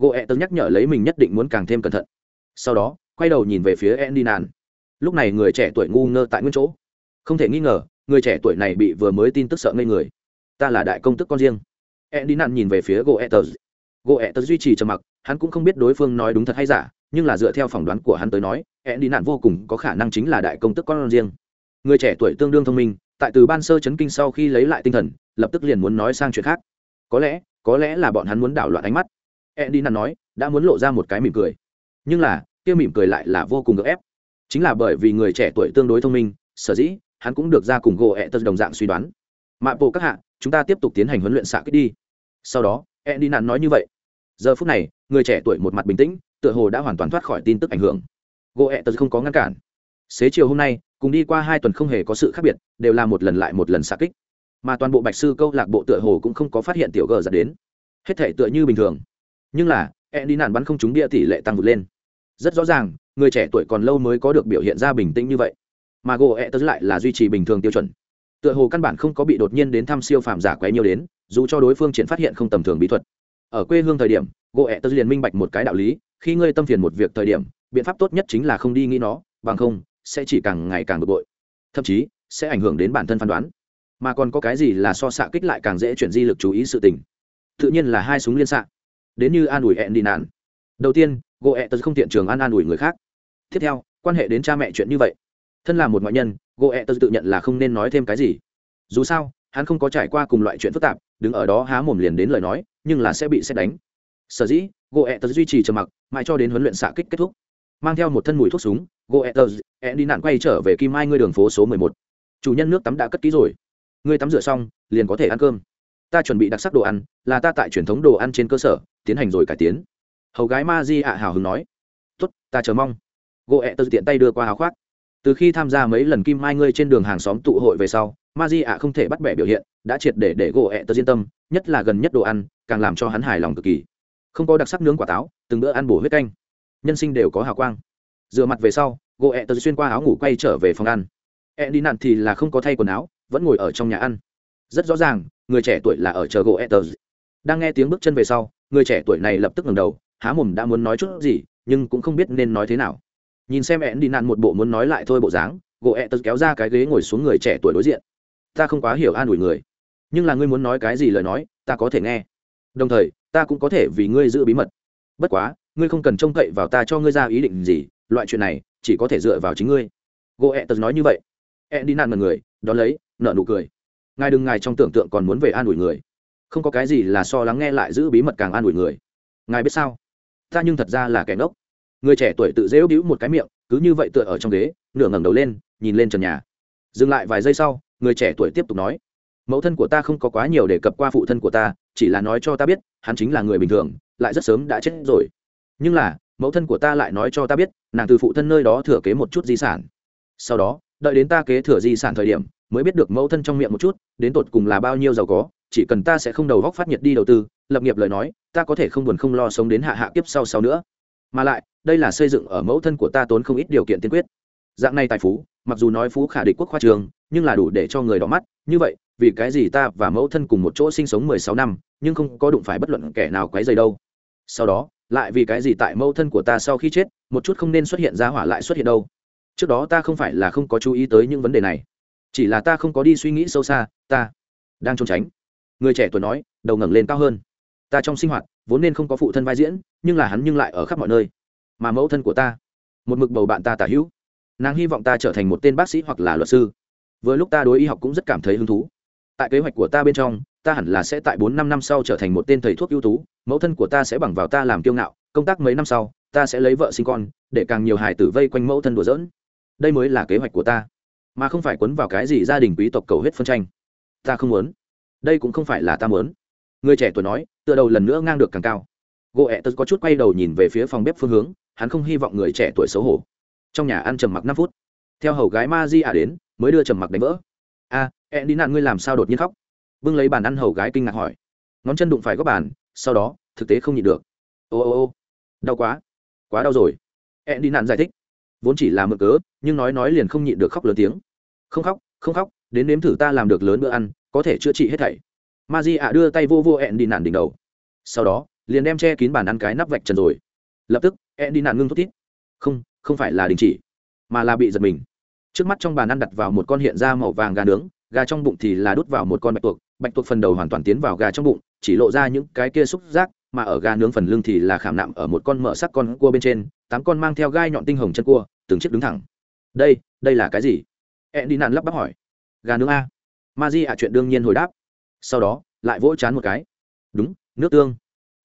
gỗ ẹ e tớ nhắc nhở lấy mình nhất định muốn càng thêm cẩn thận. Sau đó, quay đầu nhìn về phía andy nàn lúc này người trẻ tuổi ngu ngơ tại nguyên chỗ. Không thể nghi ngờ, người trẻ tuổi này bị vừa mới tin tức sợ ngây người. Ta là đại công tức con riêng. Andy nàn nhìn về phía gỗ ẹ e tớ gỗ ẹ e tớ duy trì trầm mặc, hắn cũng không biết đối phương nói đúng thật hay giả, nhưng là dựa theo phỏng đoán của hắn tới nói, andy nàn vô cùng có khả năng chính là đại công tức con riêng. Người trẻ tuổi tương đương thông minh, tại từ ban sơ chấn kinh sau khi lấy lại tinh thần, lập tức liền muốn nói sang chuyện khác. Có lẽ có lẽ là bọn hắn muốn đảo loạn ánh mắt eddie năn nói, đã muốn lộ ra một cái mỉm cười. Nhưng là, kia mỉm cười lại là vô cùng gấp ép. Chính là bởi vì người trẻ tuổi tương đối thông minh, sở dĩ, hắn cũng được ra cùng gỗ ẹ tật đồng dạng suy đoán. Mạ bộ các hạ, chúng ta tiếp tục tiến hành huấn luyện xạ kích đi. Sau đó eddie năn nói như vậy. Giờ phút này, người trẻ tuổi một mặt bình tĩnh, tựa hồ đã hoàn toàn thoát khỏi tin tức ảnh hưởng. Gỗ ẹ tật không có ngăn cản. Xế chiều hôm nay, cùng đi qua hai tuần không hề có sự khác biệt, đều là một lần lại một lần xạ kích. Mà toàn bộ bạch sư câu lạc bộ tựa hồ cũng không có phát hiện tiểu gờ giật đến. Hết thể tựa như bình thường nhưng là e đi nạn bắn không trúng bia tỷ lệ tăng vượt lên. Rất rõ ràng, người trẻ tuổi còn lâu mới có được biểu hiện ra bình tĩnh như vậy. Mà gỗ e tớ lại là duy trì bình thường tiêu chuẩn. Tựa hồ căn bản không có bị đột nhiên đến thăm siêu phàm giả quấy nhiều đến, dù cho đối phương triển phát hiện không tầm thường bí thuật. Ở quê hương thời điểm, gỗ ẹ tớ liền minh bạch một cái đạo lý, khi ngươi tâm phiền một việc thời điểm, biện pháp tốt nhất chính là không đi nghĩ nó, bằng không, sẽ chỉ càng ngày càng bực bội. Thậm chí, sẽ ảnh hưởng đến bản thân phán đoán. Mà còn có cái gì là so xạ kích lại càng dễ chuyển di lực chú ý sự tình? Tự nhiên là hai súng liên xạ đến như an ủi hẹn đi nạn đầu tiên gỗ ẹ tật không tiện trường an an ủi người khác. Tiếp theo, quan hệ đến cha mẹ chuyện như vậy. Thân là một ngoại nhân gỗ ẹ tật tự nhận là không nên nói thêm cái gì. Dù sao, hắn không có trải qua cùng loại chuyện phức tạp, đứng ở đó há mồm liền đến lời nói, nhưng là sẽ bị xét đánh. Sở dĩ gỗ ẹ tật duy trì trầm mặc, mãi cho đến huấn luyện xạ kích kết thúc. Mang theo một thân mùi thuốc súng goethers e đi nạn quay trở về kim mai ngươi đường phố số mười một. Chủ nhân nước tắm đã cất kỹ rồi. Ngươi tắm rửa xong, liền có thể ăn cơm ta chuẩn bị đặc sắc đồ ăn, là ta tại truyền thống đồ ăn trên cơ sở, tiến hành rồi cải tiến. Hầu gái ma di ạ hào hứng nói. Tốt, ta chờ mong. Goethers tiện tay đưa qua hào khoác. Từ khi tham gia mấy lần kim mai ngươi trên đường hàng xóm tụ hội về sau ma di ạ không thể bắt bẻ biểu hiện, đã triệt để để goethers yên tâm, nhất là gần nhất đồ ăn, càng làm cho hắn hài lòng cực kỳ. Không có đặc sắc nướng quả táo, từng bữa ăn bổ huyết canh. Nhân sinh đều có hào quang. Dựa mặt về sau, gỗ ẹ tớ xuyên qua áo ngủ quay trở về phòng ăn. Ẹ đi nạn thì là không có thay quần áo, vẫn ngồi ở trong nhà ăn rất rõ ràng, người trẻ tuổi là ở chờ gỗ etters đang nghe tiếng bước chân về sau, người trẻ tuổi này lập tức ngẩng đầu, há mồm đã muốn nói chút gì, nhưng cũng không biết nên nói thế nào. Nhìn xem e đi nạn một bộ muốn nói lại thôi bộ dáng gỗ etters kéo ra cái ghế ngồi xuống người trẻ tuổi đối diện. Ta không quá hiểu an ủi người, nhưng là ngươi muốn nói cái gì lời nói, ta có thể nghe. Đồng thời, ta cũng có thể vì ngươi giữ bí mật. Bất quá, ngươi không cần trông cậy vào ta cho ngươi ra ý định gì, loại chuyện này chỉ có thể dựa vào chính ngươi. Gỗ ẹ tật nói như vậy. Ẹ đi nạn mật người, đón lấy nợ nụ cười ngài đừng ngài trong tưởng tượng còn muốn về an ủi người. Không có cái gì là so lắng nghe lại giữ bí mật càng an ủi người. Ngài biết sao? Ta nhưng thật ra là kẻ ngốc. Người trẻ tuổi tự dễu đĩu một cái miệng, cứ như vậy tựa ở trong ghế, nửa ngẩng đầu lên, nhìn lên trần nhà. Dừng lại vài giây sau, người trẻ tuổi tiếp tục nói. Mẫu thân của ta không có quá nhiều đề cập qua phụ thân của ta, chỉ là nói cho ta biết, hắn chính là người bình thường, lại rất sớm đã chết rồi. Nhưng là, mẫu thân của ta lại nói cho ta biết, nàng từ phụ thân nơi đó thừa kế một chút di sản. Sau đó, đợi đến ta kế thừa di sản thời điểm, mới biết được mẫu thân trong miệng một chút đến tột cùng là bao nhiêu giàu có, chỉ cần ta sẽ không đầu góc phát nhiệt đi đầu tư, lập nghiệp lời nói, ta có thể không buồn không lo sống đến hạ hạ kiếp sau sau nữa. Mà lại, đây là xây dựng ở mẫu thân của ta tốn không ít điều kiện tiên quyết. Dạng này tài phú, mặc dù nói phú khả địch quốc khoa trường, nhưng là đủ để cho người đỏ mắt. Như vậy, vì cái gì ta và mẫu thân cùng một chỗ sinh sống mười sáu năm, nhưng không có đụng phải bất luận kẻ nào quấy dày đâu. Sau đó, lại vì cái gì tại mẫu thân của ta sau khi chết, một chút không nên xuất hiện ra hỏa lại xuất hiện đâu. Trước đó ta không phải là không có chú ý tới những vấn đề này chỉ là ta không có đi suy nghĩ sâu xa, ta đang trốn tránh. Người trẻ tuổi nói, đầu ngẩng lên cao hơn. Ta trong sinh hoạt vốn nên không có phụ thân vai diễn, nhưng là hắn nhưng lại ở khắp mọi nơi. Mà mẫu thân của ta, một mực bầu bạn ta tả hữu. Nàng hy vọng ta trở thành một tên bác sĩ hoặc là luật sư. Với lúc ta đối y học cũng rất cảm thấy hứng thú. Tại kế hoạch của ta bên trong, ta hẳn là sẽ tại bốn năm năm sau trở thành một tên thầy thuốc ưu tú. Mẫu thân của ta sẽ bằng vào ta làm kiêu ngạo, công tác mấy năm sau, ta sẽ lấy vợ sinh con, để càng nhiều hài tử vây quanh mẫu thân đùa dỡn đây mới là kế hoạch của ta mà không phải quấn vào cái gì gia đình quý tộc cầu hết phân tranh. Ta không muốn. Đây cũng không phải là ta muốn. Người trẻ tuổi nói tựa đầu lần nữa ngang được càng cao. Gỗ ẹ tật có chút quay đầu nhìn về phía phòng bếp phương hướng hắn không hy vọng người trẻ tuổi xấu hổ. Trong nhà ăn trầm mặc năm phút. Theo hầu gái ma di ả đến mới đưa trầm mặc đánh vỡ. A à, đi nạn ngươi làm sao đột nhiên khóc? Bưng lấy bàn ăn hầu gái kinh ngạc hỏi. Ngón chân đụng phải góc bàn sau đó thực tế không nhịn được. Ô ô ô đau quá quá đau rồi. E đi nạn giải thích vốn chỉ là mượn cớ, nhưng nói nói liền không nhịn được khóc lớn tiếng. Không khóc không khóc, đến nếm thử ta làm được lớn bữa ăn, có thể chữa trị hết thảy. Ma di ạ đưa tay vô vô ẹn đi nản đỉnh đầu. Sau đó, liền đem che kín bàn ăn cái nắp vạch trần rồi. Lập tức, ẹn đi nản ngưng thút thít. Không không phải là đình chỉ, mà là bị giật mình. Trước mắt trong bàn ăn đặt vào một con hiện ra màu vàng gà nướng, gà trong bụng thì là đút vào một con bạch tuộc bạch tuộc phần đầu hoàn toàn tiến vào gà trong bụng, chỉ lộ ra những cái kia xúc giác, mà ở gà nướng phần lưng thì là khảm nạm ở một con mở sắc con cua bên trên, tám con mang theo gai nhọn tinh hồng chân cua, từng chiếc đứng thẳng. Đây đây là cái gì? E đi nạn lắp bắp hỏi. Gà nướng a. Ma di ạ chuyện đương nhiên hồi đáp. Sau đó, lại vỗ chán một cái. Đúng, nước tương.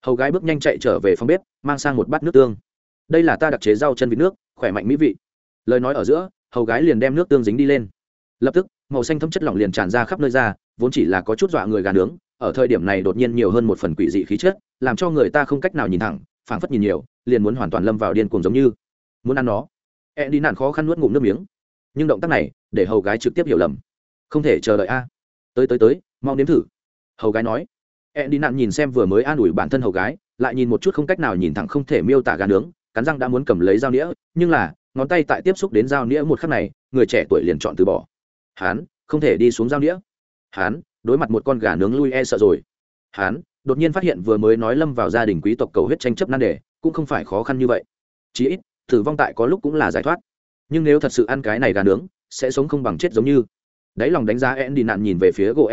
Hầu gái bước nhanh chạy trở về phòng bếp, mang sang một bát nước tương. Đây là ta đặc chế rau chân vịt nước, khỏe mạnh mỹ vị. Lời nói ở giữa, hầu gái liền đem nước tương dính đi lên. Lập tức, màu xanh thấm chất lỏng liền tràn ra khắp nơi ra vốn chỉ là có chút dọa người gà nướng, ở thời điểm này đột nhiên nhiều hơn một phần quỷ dị khí chất, làm cho người ta không cách nào nhìn thẳng, phảng phất nhìn nhiều, liền muốn hoàn toàn lâm vào điên cuồng giống như. Muốn ăn nó. E đi nạn khó khăn nuốt ngụm nước miếng. Nhưng động tác này, để hầu gái trực tiếp hiểu lầm. Không thể chờ đợi a. Tới tới tới, mau nếm thử. Hầu gái nói. E đi nạn nhìn xem vừa mới an ủi bản thân hầu gái, lại nhìn một chút không cách nào nhìn thẳng không thể miêu tả gà nướng, cắn răng đã muốn cầm lấy dao nĩa, nhưng là, ngón tay tại tiếp xúc đến dao nĩa một khắc này, người trẻ tuổi liền chọn từ bỏ. Hán, không thể đi xuống dao nĩa hán, đối mặt một con gà nướng lui e sợ rồi. Hán, đột nhiên phát hiện vừa mới nói lâm vào gia đình quý tộc cầu huyết tranh chấp nan đề, cũng không phải khó khăn như vậy. Chí ít, tử vong tại có lúc cũng là giải thoát. Nhưng nếu thật sự ăn cái này gà nướng, sẽ sống không bằng chết giống như. Đáy lòng đánh giá en đi nạn nhìn về phía gỗ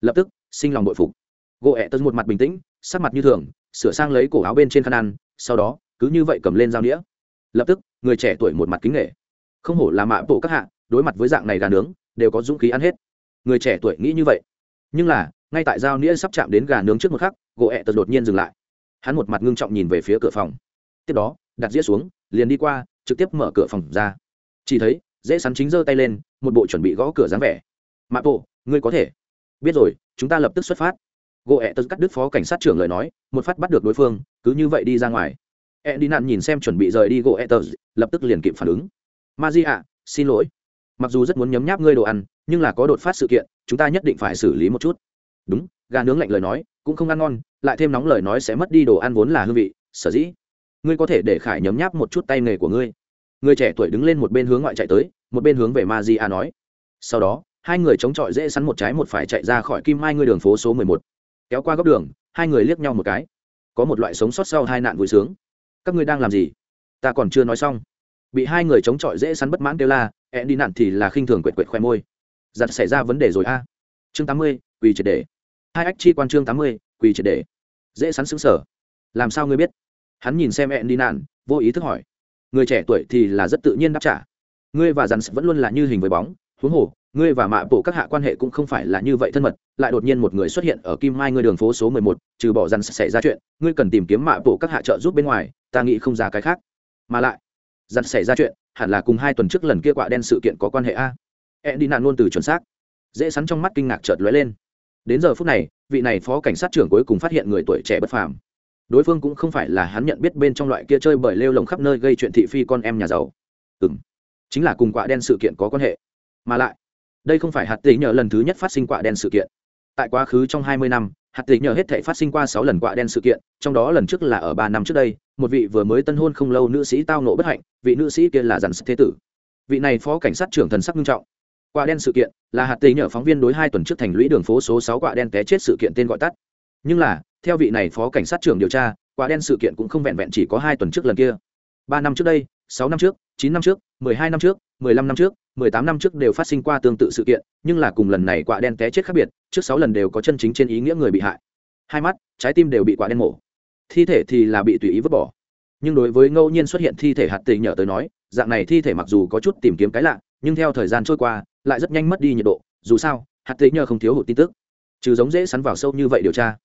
lập tức, sinh lòng bội phục. Gỗ một mặt bình tĩnh, sắc mặt như thường, sửa sang lấy cổ áo bên trên khăn ăn, sau đó, cứ như vậy cầm lên dao đĩa lập tức, người trẻ tuổi một mặt kính nghệ không hổ là mạ bộ các hạ, đối mặt với dạng này gà nướng, đều có dũng khí ăn hết người trẻ tuổi nghĩ như vậy. Nhưng là, ngay tại dao nĩa sắp chạm đến gà nướng trước một khắc, gỗ ẹ tật đột nhiên dừng lại. Hắn một mặt ngưng trọng nhìn về phía cửa phòng. Tiếp đó, đặt dĩa xuống, liền đi qua, trực tiếp mở cửa phòng ra. Chỉ thấy, dễ sắn chính giơ tay lên, một bộ chuẩn bị gõ cửa dáng vẻ. Mạ bộ ngươi có thể. Biết rồi, chúng ta lập tức xuất phát. Gỗ ẹ tật cắt đứt phó cảnh sát trưởng lời nói, một phát bắt được đối phương, cứ như vậy đi ra ngoài. E đi nạn nhìn xem chuẩn bị rời đi gỗ ẹ tật, lập tức liền kịp phản ứng. Ma di ạ, xin lỗi. Mặc dù rất muốn nhấm nháp ngươi đồ ăn nhưng là có đột phát sự kiện, chúng ta nhất định phải xử lý một chút. Đúng, gà nướng lạnh lời nói, cũng không ăn ngon, lại thêm nóng lời nói sẽ mất đi đồ ăn vốn là hương vị, sở dĩ. Ngươi có thể để khải nhấm nháp một chút tay nghề của ngươi. Người trẻ tuổi đứng lên một bên hướng ngoại chạy tới, một bên hướng về ma di a nói. Sau đó, hai người chống chọi dễ sắn một trái một phải chạy ra khỏi kim mai ngươi đường phố số mười một. Kéo qua góc đường, hai người liếc nhau một cái. Có một loại sống sót sau hai nạn vui sướng. Các ngươi đang làm gì? Ta còn chưa nói xong. Bị hai người chống chọi dễ sắn bất mãn kêu la, ẹn đi nạn thì là khinh thường quệt quệt khoe môi giặt xảy ra vấn đề rồi a. Chương tám mươi, quỳ triệt đề hai ách chi quan chương tám mươi, quỳ triệt đề dễ sắn xứng sở làm sao ngươi biết? Hắn nhìn xem ẹn đi nạn vô ý thức hỏi. Người trẻ tuổi thì là rất tự nhiên đáp trả. Ngươi và dàn vẫn luôn là như hình với bóng. Huống hồ, ngươi và mạ bộ các hạ quan hệ cũng không phải là như vậy thân mật, lại đột nhiên một người xuất hiện ở kim mai ngươi đường phố số mười một, trừ bỏ dàn xảy ra chuyện, ngươi cần tìm kiếm mạ bộ các hạ trợ giúp bên ngoài, ta nghĩ không ra cái khác. Mà lại dàn xảy ra chuyện, hẳn là cùng hai tuần trước lần kia quạ đen sự kiện có quan hệ a e đi nạn luôn từ chuẩn xác. Dễ sắn trong mắt kinh ngạc chợt lóe lên. Đến giờ phút này, vị này phó cảnh sát trưởng cuối cùng phát hiện người tuổi trẻ bất phàm. Đối phương cũng không phải là hắn nhận biết bên trong loại kia chơi bởi lêu lồng khắp nơi gây chuyện thị phi con em nhà giàu. Ừ m chính là cùng quạ đen sự kiện có quan hệ. Mà lại, đây không phải hạt tỷ nhờ lần thứ nhất phát sinh quạ đen sự kiện. Tại quá khứ trong hai mươi năm, hạt tỷ nhờ hết thể phát sinh qua sáu lần quạ đen sự kiện, trong đó lần trước là ở ba năm trước đây, một vị vừa mới tân hôn không lâu nữ sĩ tao nộ bất hạnh, vị nữ sĩ kia là dàn thế tử. Vị này phó cảnh sát trưởng thần sắc nghiêm trọng quạ đen sự kiện là hạt tỷ nhờ phóng viên đối hai tuần trước thành lũy đường phố số sáu quạ đen té chết sự kiện tên gọi tắt. Nhưng là, theo vị này phó cảnh sát trưởng điều tra quạ đen sự kiện cũng không vẹn vẹn chỉ có hai tuần trước lần kia. Ba năm trước đây, sáu năm trước, chín năm trước, mười hai năm trước, mười lăm năm trước, mười tám năm trước đều phát sinh qua tương tự sự kiện, nhưng là cùng lần này quạ đen té chết khác biệt, trước sáu lần đều có chân chính trên ý nghĩa người bị hại. Hai mắt, trái tim đều bị quạ đen mổ. Thi thể thì là bị tùy ý vứt bỏ. Nhưng đối với ngẫu nhiên xuất hiện thi thể hạt tình nhở tới nói, dạng này thi thể mặc dù có chút tìm kiếm cái lạ, nhưng theo thời gian trôi qua lại rất nhanh mất đi nhiệt độ, dù sao, hạt thế nhờ không thiếu hụt tin tức. Trừ giống dễ sắn vào sâu như vậy điều tra.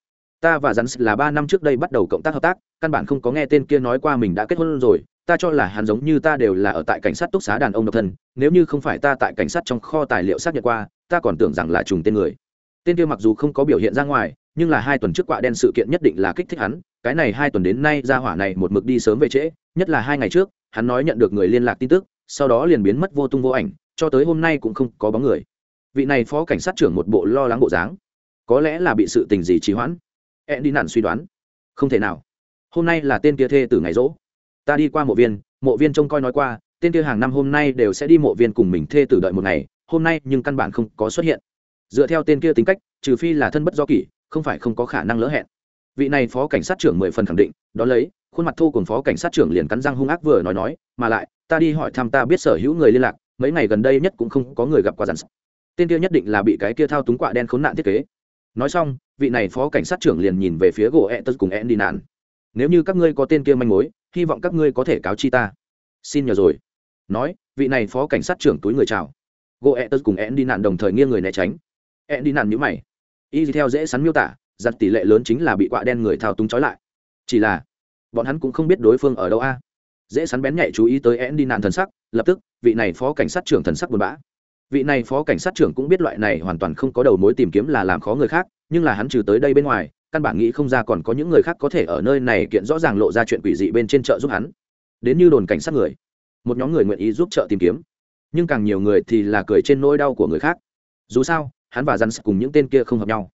Ta và rắn là ba năm trước đây bắt đầu cộng tác hợp tác, căn bản không có nghe tên kia nói qua mình đã kết hôn rồi, ta cho là hắn giống như ta đều là ở tại cảnh sát túc xá đàn ông độc thân, nếu như không phải ta tại cảnh sát trong kho tài liệu xác nhận qua, ta còn tưởng rằng là trùng tên người. Tên kia mặc dù không có biểu hiện ra ngoài, nhưng là hai tuần trước quạ đen sự kiện nhất định là kích thích hắn, cái này hai tuần đến nay ra hỏa này một mực đi sớm về trễ, nhất là hai ngày trước, hắn nói nhận được người liên lạc tin tức, sau đó liền biến mất vô tung vô ảnh cho tới hôm nay cũng không có bóng người. Vị này phó cảnh sát trưởng một bộ lo lắng bộ dáng. Có lẽ là bị sự tình gì trì hoãn. E đi nản suy đoán. Không thể nào. Hôm nay là tên kia thê từ ngày rỗ. Ta đi qua mộ viên mộ viên trông coi nói qua, tên kia hàng năm hôm nay đều sẽ đi mộ viên cùng mình thê tử đợi một ngày, hôm nay nhưng căn bản không có xuất hiện. Dựa theo tên kia tính cách, trừ phi là thân bất do kỷ, không phải không có khả năng lỡ hẹn. Vị này phó cảnh sát trưởng mười phần khẳng định, đó lấy, khuôn mặt thô cùng phó cảnh sát trưởng liền cắn răng hung ác vừa nói nói, mà lại, ta đi hỏi thăm ta biết sở hữu người liên lạc mấy ngày gần đây nhất cũng không có người gặp qua dàn tên kia nhất định là bị cái kia thao túng quạ đen khốn nạn thiết kế. Nói xong, vị này phó cảnh sát trưởng liền nhìn về phía gỗ e tật cùng e đi nạn nếu như các ngươi có tên kia manh mối, hy vọng các ngươi có thể cáo chi ta. Xin nhờ rồi. Nói, vị này phó cảnh sát trưởng túi người chào. Gỗ e tật cùng e đi nạn đồng thời nghiêng người né tránh. E đi nạn nhữ mày. Y theo dễ sắn miêu tả giặt tỷ lệ lớn chính là bị quạ đen người thao túng trói lại. Chỉ là, bọn hắn cũng không biết đối phương ở đâu a dễ sắn bén nhạy chú ý tới e đi nạn thần sắc, lập tức, vị này phó cảnh sát trưởng thần sắc buồn bã. Vị này phó cảnh sát trưởng cũng biết loại này hoàn toàn không có đầu mối tìm kiếm là làm khó người khác, nhưng là hắn trừ tới đây bên ngoài, căn bản nghĩ không ra còn có những người khác có thể ở nơi này kiện rõ ràng lộ ra chuyện quỷ dị bên trên chợ giúp hắn. Đến như đồn cảnh sát người, một nhóm người nguyện ý giúp chợ tìm kiếm. Nhưng càng nhiều người thì là cười trên nỗi đau của người khác. Dù sao, hắn và rắn cùng những tên kia không hợp nhau.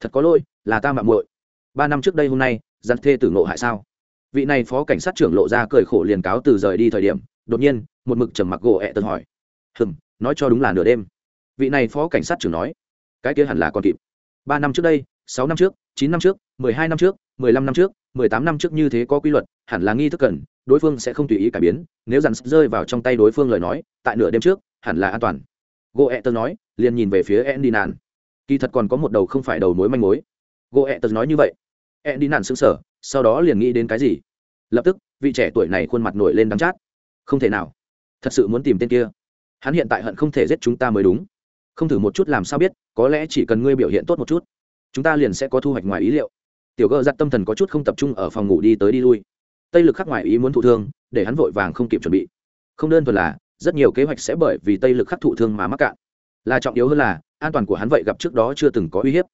Thật có lỗi, là ta mạng muội. Ba năm trước đây hôm nay rắn thê tử nộ hại sao? Vị này phó cảnh sát trưởng lộ ra cười khổ liền cáo từ rời đi thời điểm, đột nhiên, một mực trầm mặc gỗ ẹ tần hỏi. Hừm, nói cho đúng là nửa đêm. Vị này phó cảnh sát trưởng nói. Cái kia hẳn là còn kịp. Ba năm trước đây, sáu năm trước, chín năm trước, mười hai năm trước, mười lăm năm trước, mười tám năm trước như thế có quy luật, hẳn là nghi thức cần, đối phương sẽ không tùy ý cải biến, nếu dàn rơi vào trong tay đối phương lời nói, tại nửa đêm trước, hẳn là an toàn. Gỗ ẹ tớ nói, liền nhìn về phía andy nàn kỳ thật còn có một đầu không phải đầu mối manh mối. Gỗ ẹ tớ nói như vậy. Andy nàn xứng sờ sau đó liền nghĩ đến cái gì? Lập tức, vị trẻ tuổi này khuôn mặt nổi lên đắng chát. Không thể nào. Thật sự muốn tìm tên kia. Hắn hiện tại hận không thể giết chúng ta mới đúng. Không thử một chút làm sao biết, có lẽ chỉ cần ngươi biểu hiện tốt một chút, chúng ta liền sẽ có thu hoạch ngoài ý liệu. Tiểu gơ giặt tâm thần có chút không tập trung ở phòng ngủ đi tới đi lui. Tây lực khắc ngoài ý muốn thụ thương, để hắn vội vàng không kịp chuẩn bị. Không đơn thuần là, rất nhiều kế hoạch sẽ bởi vì tây lực khắc thụ thương mà mắc cạn. Là trọng yếu hơn là, an toàn của hắn vậy gặp trước đó chưa từng có uy hiếp.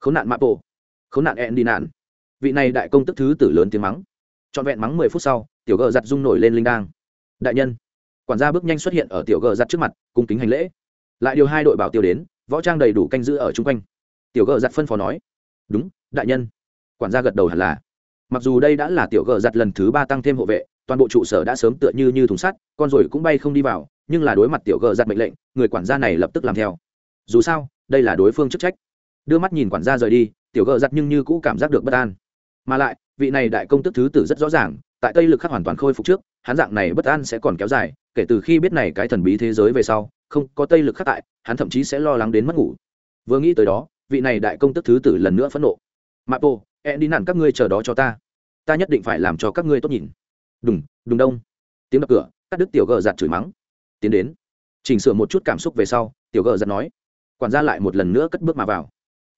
Khốn nạn mạ bộ khốn nạn ẹn đi nạn vị này đại công tức thứ tử lớn tiếng mắng. Trọn vẹn mắng mười phút sau, tiểu gờ giặt rung nổi lên linh đang đại nhân, quản gia bước nhanh xuất hiện ở tiểu gờ giặt trước mặt, cung kính hành lễ. Lại điều hai đội bảo tiêu đến, võ trang đầy đủ canh giữ ở chung quanh. Tiểu gờ giặt phân phó nói, đúng, đại nhân. Quản gia gật đầu hẳn là. Mặc dù đây đã là tiểu gờ giặt lần thứ ba tăng thêm hộ vệ, toàn bộ trụ sở đã sớm tựa như như thùng sắt, con rồi cũng bay không đi vào, nhưng là đối mặt tiểu gờ giặt mệnh lệnh, người quản gia này lập tức làm theo. Dù sao, đây là đối phương chức trách. Đưa mắt nhìn quản gia rời đi, tiểu gờ giặt nhưng như cũ cảm giác được bất an mà lại, vị này đại công tức thứ tử rất rõ ràng, tại tây lực khắc hoàn toàn khôi phục trước, hắn dạng này bất an sẽ còn kéo dài, kể từ khi biết này cái thần bí thế giới về sau, không có tây lực khắc tại, hắn thậm chí sẽ lo lắng đến mất ngủ. Vừa nghĩ tới đó, vị này đại công tức thứ tử lần nữa phẫn nộ. Mapo e đi nản các ngươi chờ đó cho ta. Ta nhất định phải làm cho các ngươi tốt nhìn. Đùng đùng đông. Tiếng đập cửa các đức tiểu gờ giặt chửi mắng. Tiến đến. Chỉnh sửa một chút cảm xúc về sau, tiểu gờ giặt nói. Quản gia lại một lần nữa cất bước mà vào.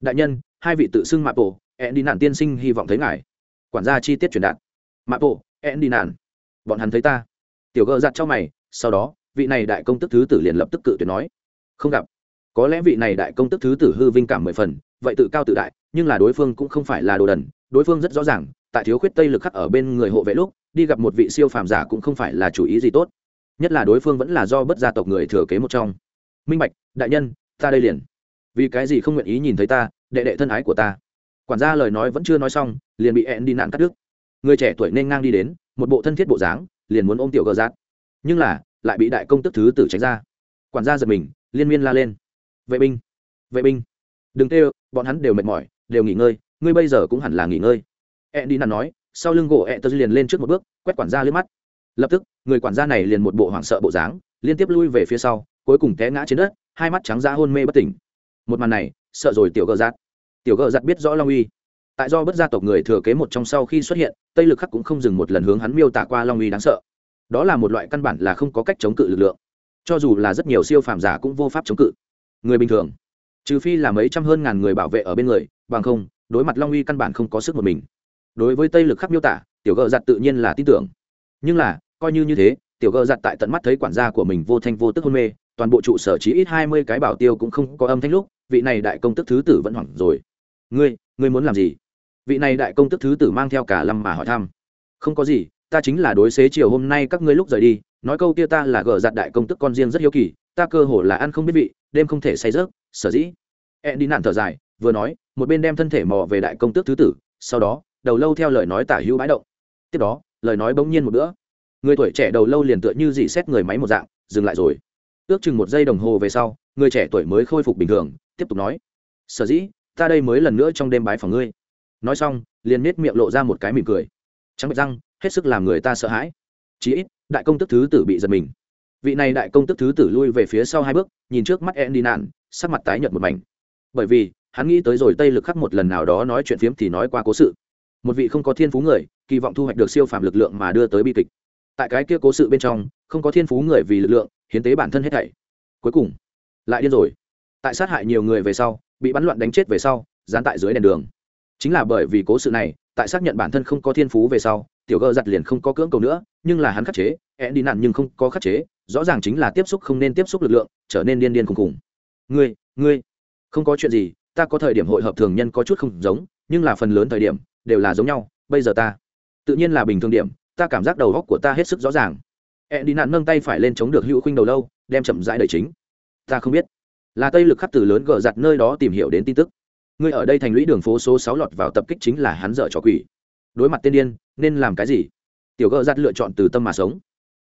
Đại nhân, hai vị tự xưng mapo e đi nạn tiên sinh hy vọng thấy ngài. Quản gia chi tiết truyền đạt. Mapo e đi nạn bọn hắn thấy ta. Tiểu gợ giặt cho mày, sau đó, vị này đại công tức thứ tử liền lập tức cự tuyệt nói. Không gặp. Có lẽ vị này đại công tức thứ tử hư vinh cảm mười phần, vậy tự cao tự đại, nhưng là đối phương cũng không phải là đồ đần. Đối phương rất rõ ràng, tại thiếu khuyết tây lực khắc ở bên người hộ vệ lúc, đi gặp một vị siêu phàm giả cũng không phải là chủ ý gì tốt. Nhất là đối phương vẫn là do bất gia tộc người thừa kế một trong. Minh bạch, đại nhân, ta đây liền. Vì cái gì không nguyện ý nhìn thấy ta, đệ đệ thân ái của ta? Quản gia lời nói vẫn chưa nói xong, liền bị ẹn đi nạn cắt đứt. Người trẻ tuổi nên ngang đi đến, một bộ thân thiết bộ dáng, liền muốn ôm tiểu gờ rát nhưng là, lại bị đại công tức thứ tử tránh ra. Quản gia giật mình, liên miên la lên. Vệ binh vệ binh, đừng tê bọn hắn đều mệt mỏi, đều nghỉ ngơi, ngươi bây giờ cũng hẳn là nghỉ ngơi. E đi nạn nói, sau lưng gỗ e tớ liền lên trước một bước, quét quản gia lên mắt. Lập tức, người quản gia này liền một bộ hoảng sợ bộ dáng, liên tiếp lui về phía sau, cuối cùng té ngã trên đất, hai mắt trắng ra hôn mê bất tỉnh. Một màn này, sợ rồi tiểu gờ giặt tiểu gờ giặt biết rõ long uy. Tại do bất gia tộc người thừa kế một trong sau khi xuất hiện, tây lực khắc cũng không dừng một lần hướng hắn miêu tả qua long uy đáng sợ. Đó là một loại căn bản là không có cách chống cự lực lượng. Cho dù là rất nhiều siêu phàm giả cũng vô pháp chống cự. Người bình thường, trừ phi là mấy trăm hơn ngàn người bảo vệ ở bên người, bằng không, đối mặt long uy căn bản không có sức một mình. Đối với tây lực khắc miêu tả, tiểu gợ giặt tự nhiên là tin tưởng. Nhưng là, coi như như thế, tiểu gợ giặt tại tận mắt thấy quản gia của mình vô thanh vô tức hôn mê, toàn bộ trụ sở chí ít hai mươi cái bảo tiêu cũng không có âm thanh lúc, vị này đại công tức thứ tử vẫn hoảng rồi ngươi ngươi muốn làm gì? Vị này đại công tức thứ tử mang theo cả lâm mà hỏi thăm. Không có gì, ta chính là đối xế chiều hôm nay các ngươi lúc rời đi, nói câu kia ta là gờ giặt đại công tức con riêng rất hiếu kỳ, ta cơ hồ là ăn không biết vị, đêm không thể say rớt sở dĩ. E đi nạn thở dài, vừa nói, một bên đem thân thể mò về đại công tước thứ tử, sau đó, đầu lâu theo lời nói tả hữu bãi động. Tiếp đó, lời nói bỗng nhiên một bữa. Người tuổi trẻ đầu lâu liền tựa như dị xét người máy một dạng, dừng lại rồi. Ước chừng một giây đồng hồ về sau, người trẻ tuổi mới khôi phục bình thường, tiếp tục nói. Sở dĩ ta đây mới lần nữa trong đêm bái phòng ngươi. Nói xong, liền nết miệng lộ ra một cái mỉm cười. Trắng bạch răng, hết sức làm người ta sợ hãi. Chí ít, đại công tức thứ tử bị giật mình. Vị này đại công tức thứ tử lui về phía sau hai bước, nhìn trước mắt Andy nạn sắc mặt tái nhợt một mảnh. Bởi vì, hắn nghĩ tới rồi tây lực khắc một lần nào đó nói chuyện phiếm thì nói qua cố sự. Một vị không có thiên phú người, kỳ vọng thu hoạch được siêu phàm lực lượng mà đưa tới bi kịch. Tại cái kia cố sự bên trong, không có thiên phú người vì lực lượng, hiến tế bản thân hết thảy. Cuối cùng, lại điên rồi. Tại sát hại nhiều người về sau bị bắn loạn đánh chết về sau, dán tại dưới đèn đường. Chính là bởi vì cố sự này, tại xác nhận bản thân không có thiên phú về sau, tiểu gơ giặt liền không có cưỡng cầu nữa, nhưng là hắn khắc chế e đi nạn nhưng không có khắc chế, rõ ràng chính là tiếp xúc không nên tiếp xúc lực lượng, trở nên điên điên khùng khùng. Ngươi ngươi, không có chuyện gì, ta có thời điểm hội hợp thường nhân có chút không giống, nhưng là phần lớn thời điểm, đều là giống nhau, bây giờ ta, tự nhiên là bình thường điểm, ta cảm giác đầu góc của ta hết sức rõ ràng. E đi nạn nâng tay phải lên chống được hữu khuynh đầu lâu, đem chậm rãi đời chính. Ta không biết là tây lực khắc từ lớn gờ giặt nơi đó tìm hiểu đến tin tức. Ngươi ở đây thành lũy đường phố số sáu lọt vào tập kích chính là hắn dở trò quỷ. Đối mặt tiên điên, nên làm cái gì? Tiểu gờ giặt lựa chọn từ tâm mà sống.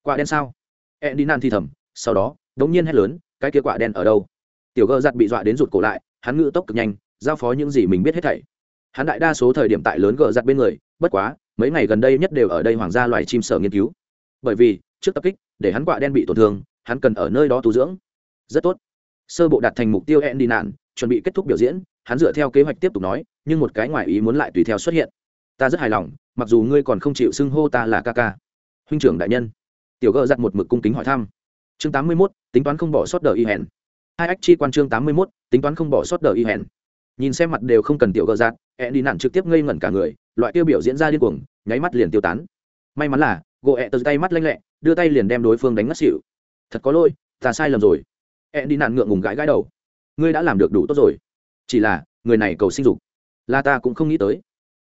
Quả đen sao? E đi nan thi thầm, sau đó, đống nhiên hét lớn, cái kia quả đen ở đâu? Tiểu gờ giặt bị dọa đến rụt cổ lại, hắn ngự tốc cực nhanh, giao phó những gì mình biết hết thảy. Hắn đại đa số thời điểm tại lớn gờ giặt bên người, bất quá, mấy ngày gần đây nhất đều ở đây hoàng gia loài chim sở nghiên cứu. Bởi vì, trước tập kích, để hắn quả đen bị tổn thương, hắn cần ở nơi đó tu dưỡng. Rất tốt sơ bộ đạt thành mục tiêu hẹn đi nạn chuẩn bị kết thúc biểu diễn, hắn dựa theo kế hoạch tiếp tục nói, nhưng một cái ngoài ý muốn lại tùy theo xuất hiện. Ta rất hài lòng, mặc dù ngươi còn không chịu xưng hô ta là ca ca. Huynh trưởng đại nhân. Tiểu gợ giặt một mực cung kính hỏi thăm. Chương tám mươi mốt, tính toán không bỏ sót đờ y hẹn. Hai ách chi quan chương tám mươi mốt, tính toán không bỏ sót đờ y hẹn. Nhìn xem mặt đều không cần tiểu gợ giặt hẹn đi nạn trực tiếp ngây ngẩn cả người, loại tiêu biểu diễn ra điên cuồng, nháy mắt liền tiêu tán. May mắn là gỗ hẹ tờ tay mắt lanh lẹ, đưa tay liền đem đối phương đánh ngất xỉu. Thật có lỗi, ta sai lầm rồi ẹ đi nạn ngượng ngùng gãi gãi đầu. Ngươi đã làm được đủ tốt rồi. Chỉ là, người này cầu sinh dục. Là ta cũng không nghĩ tới.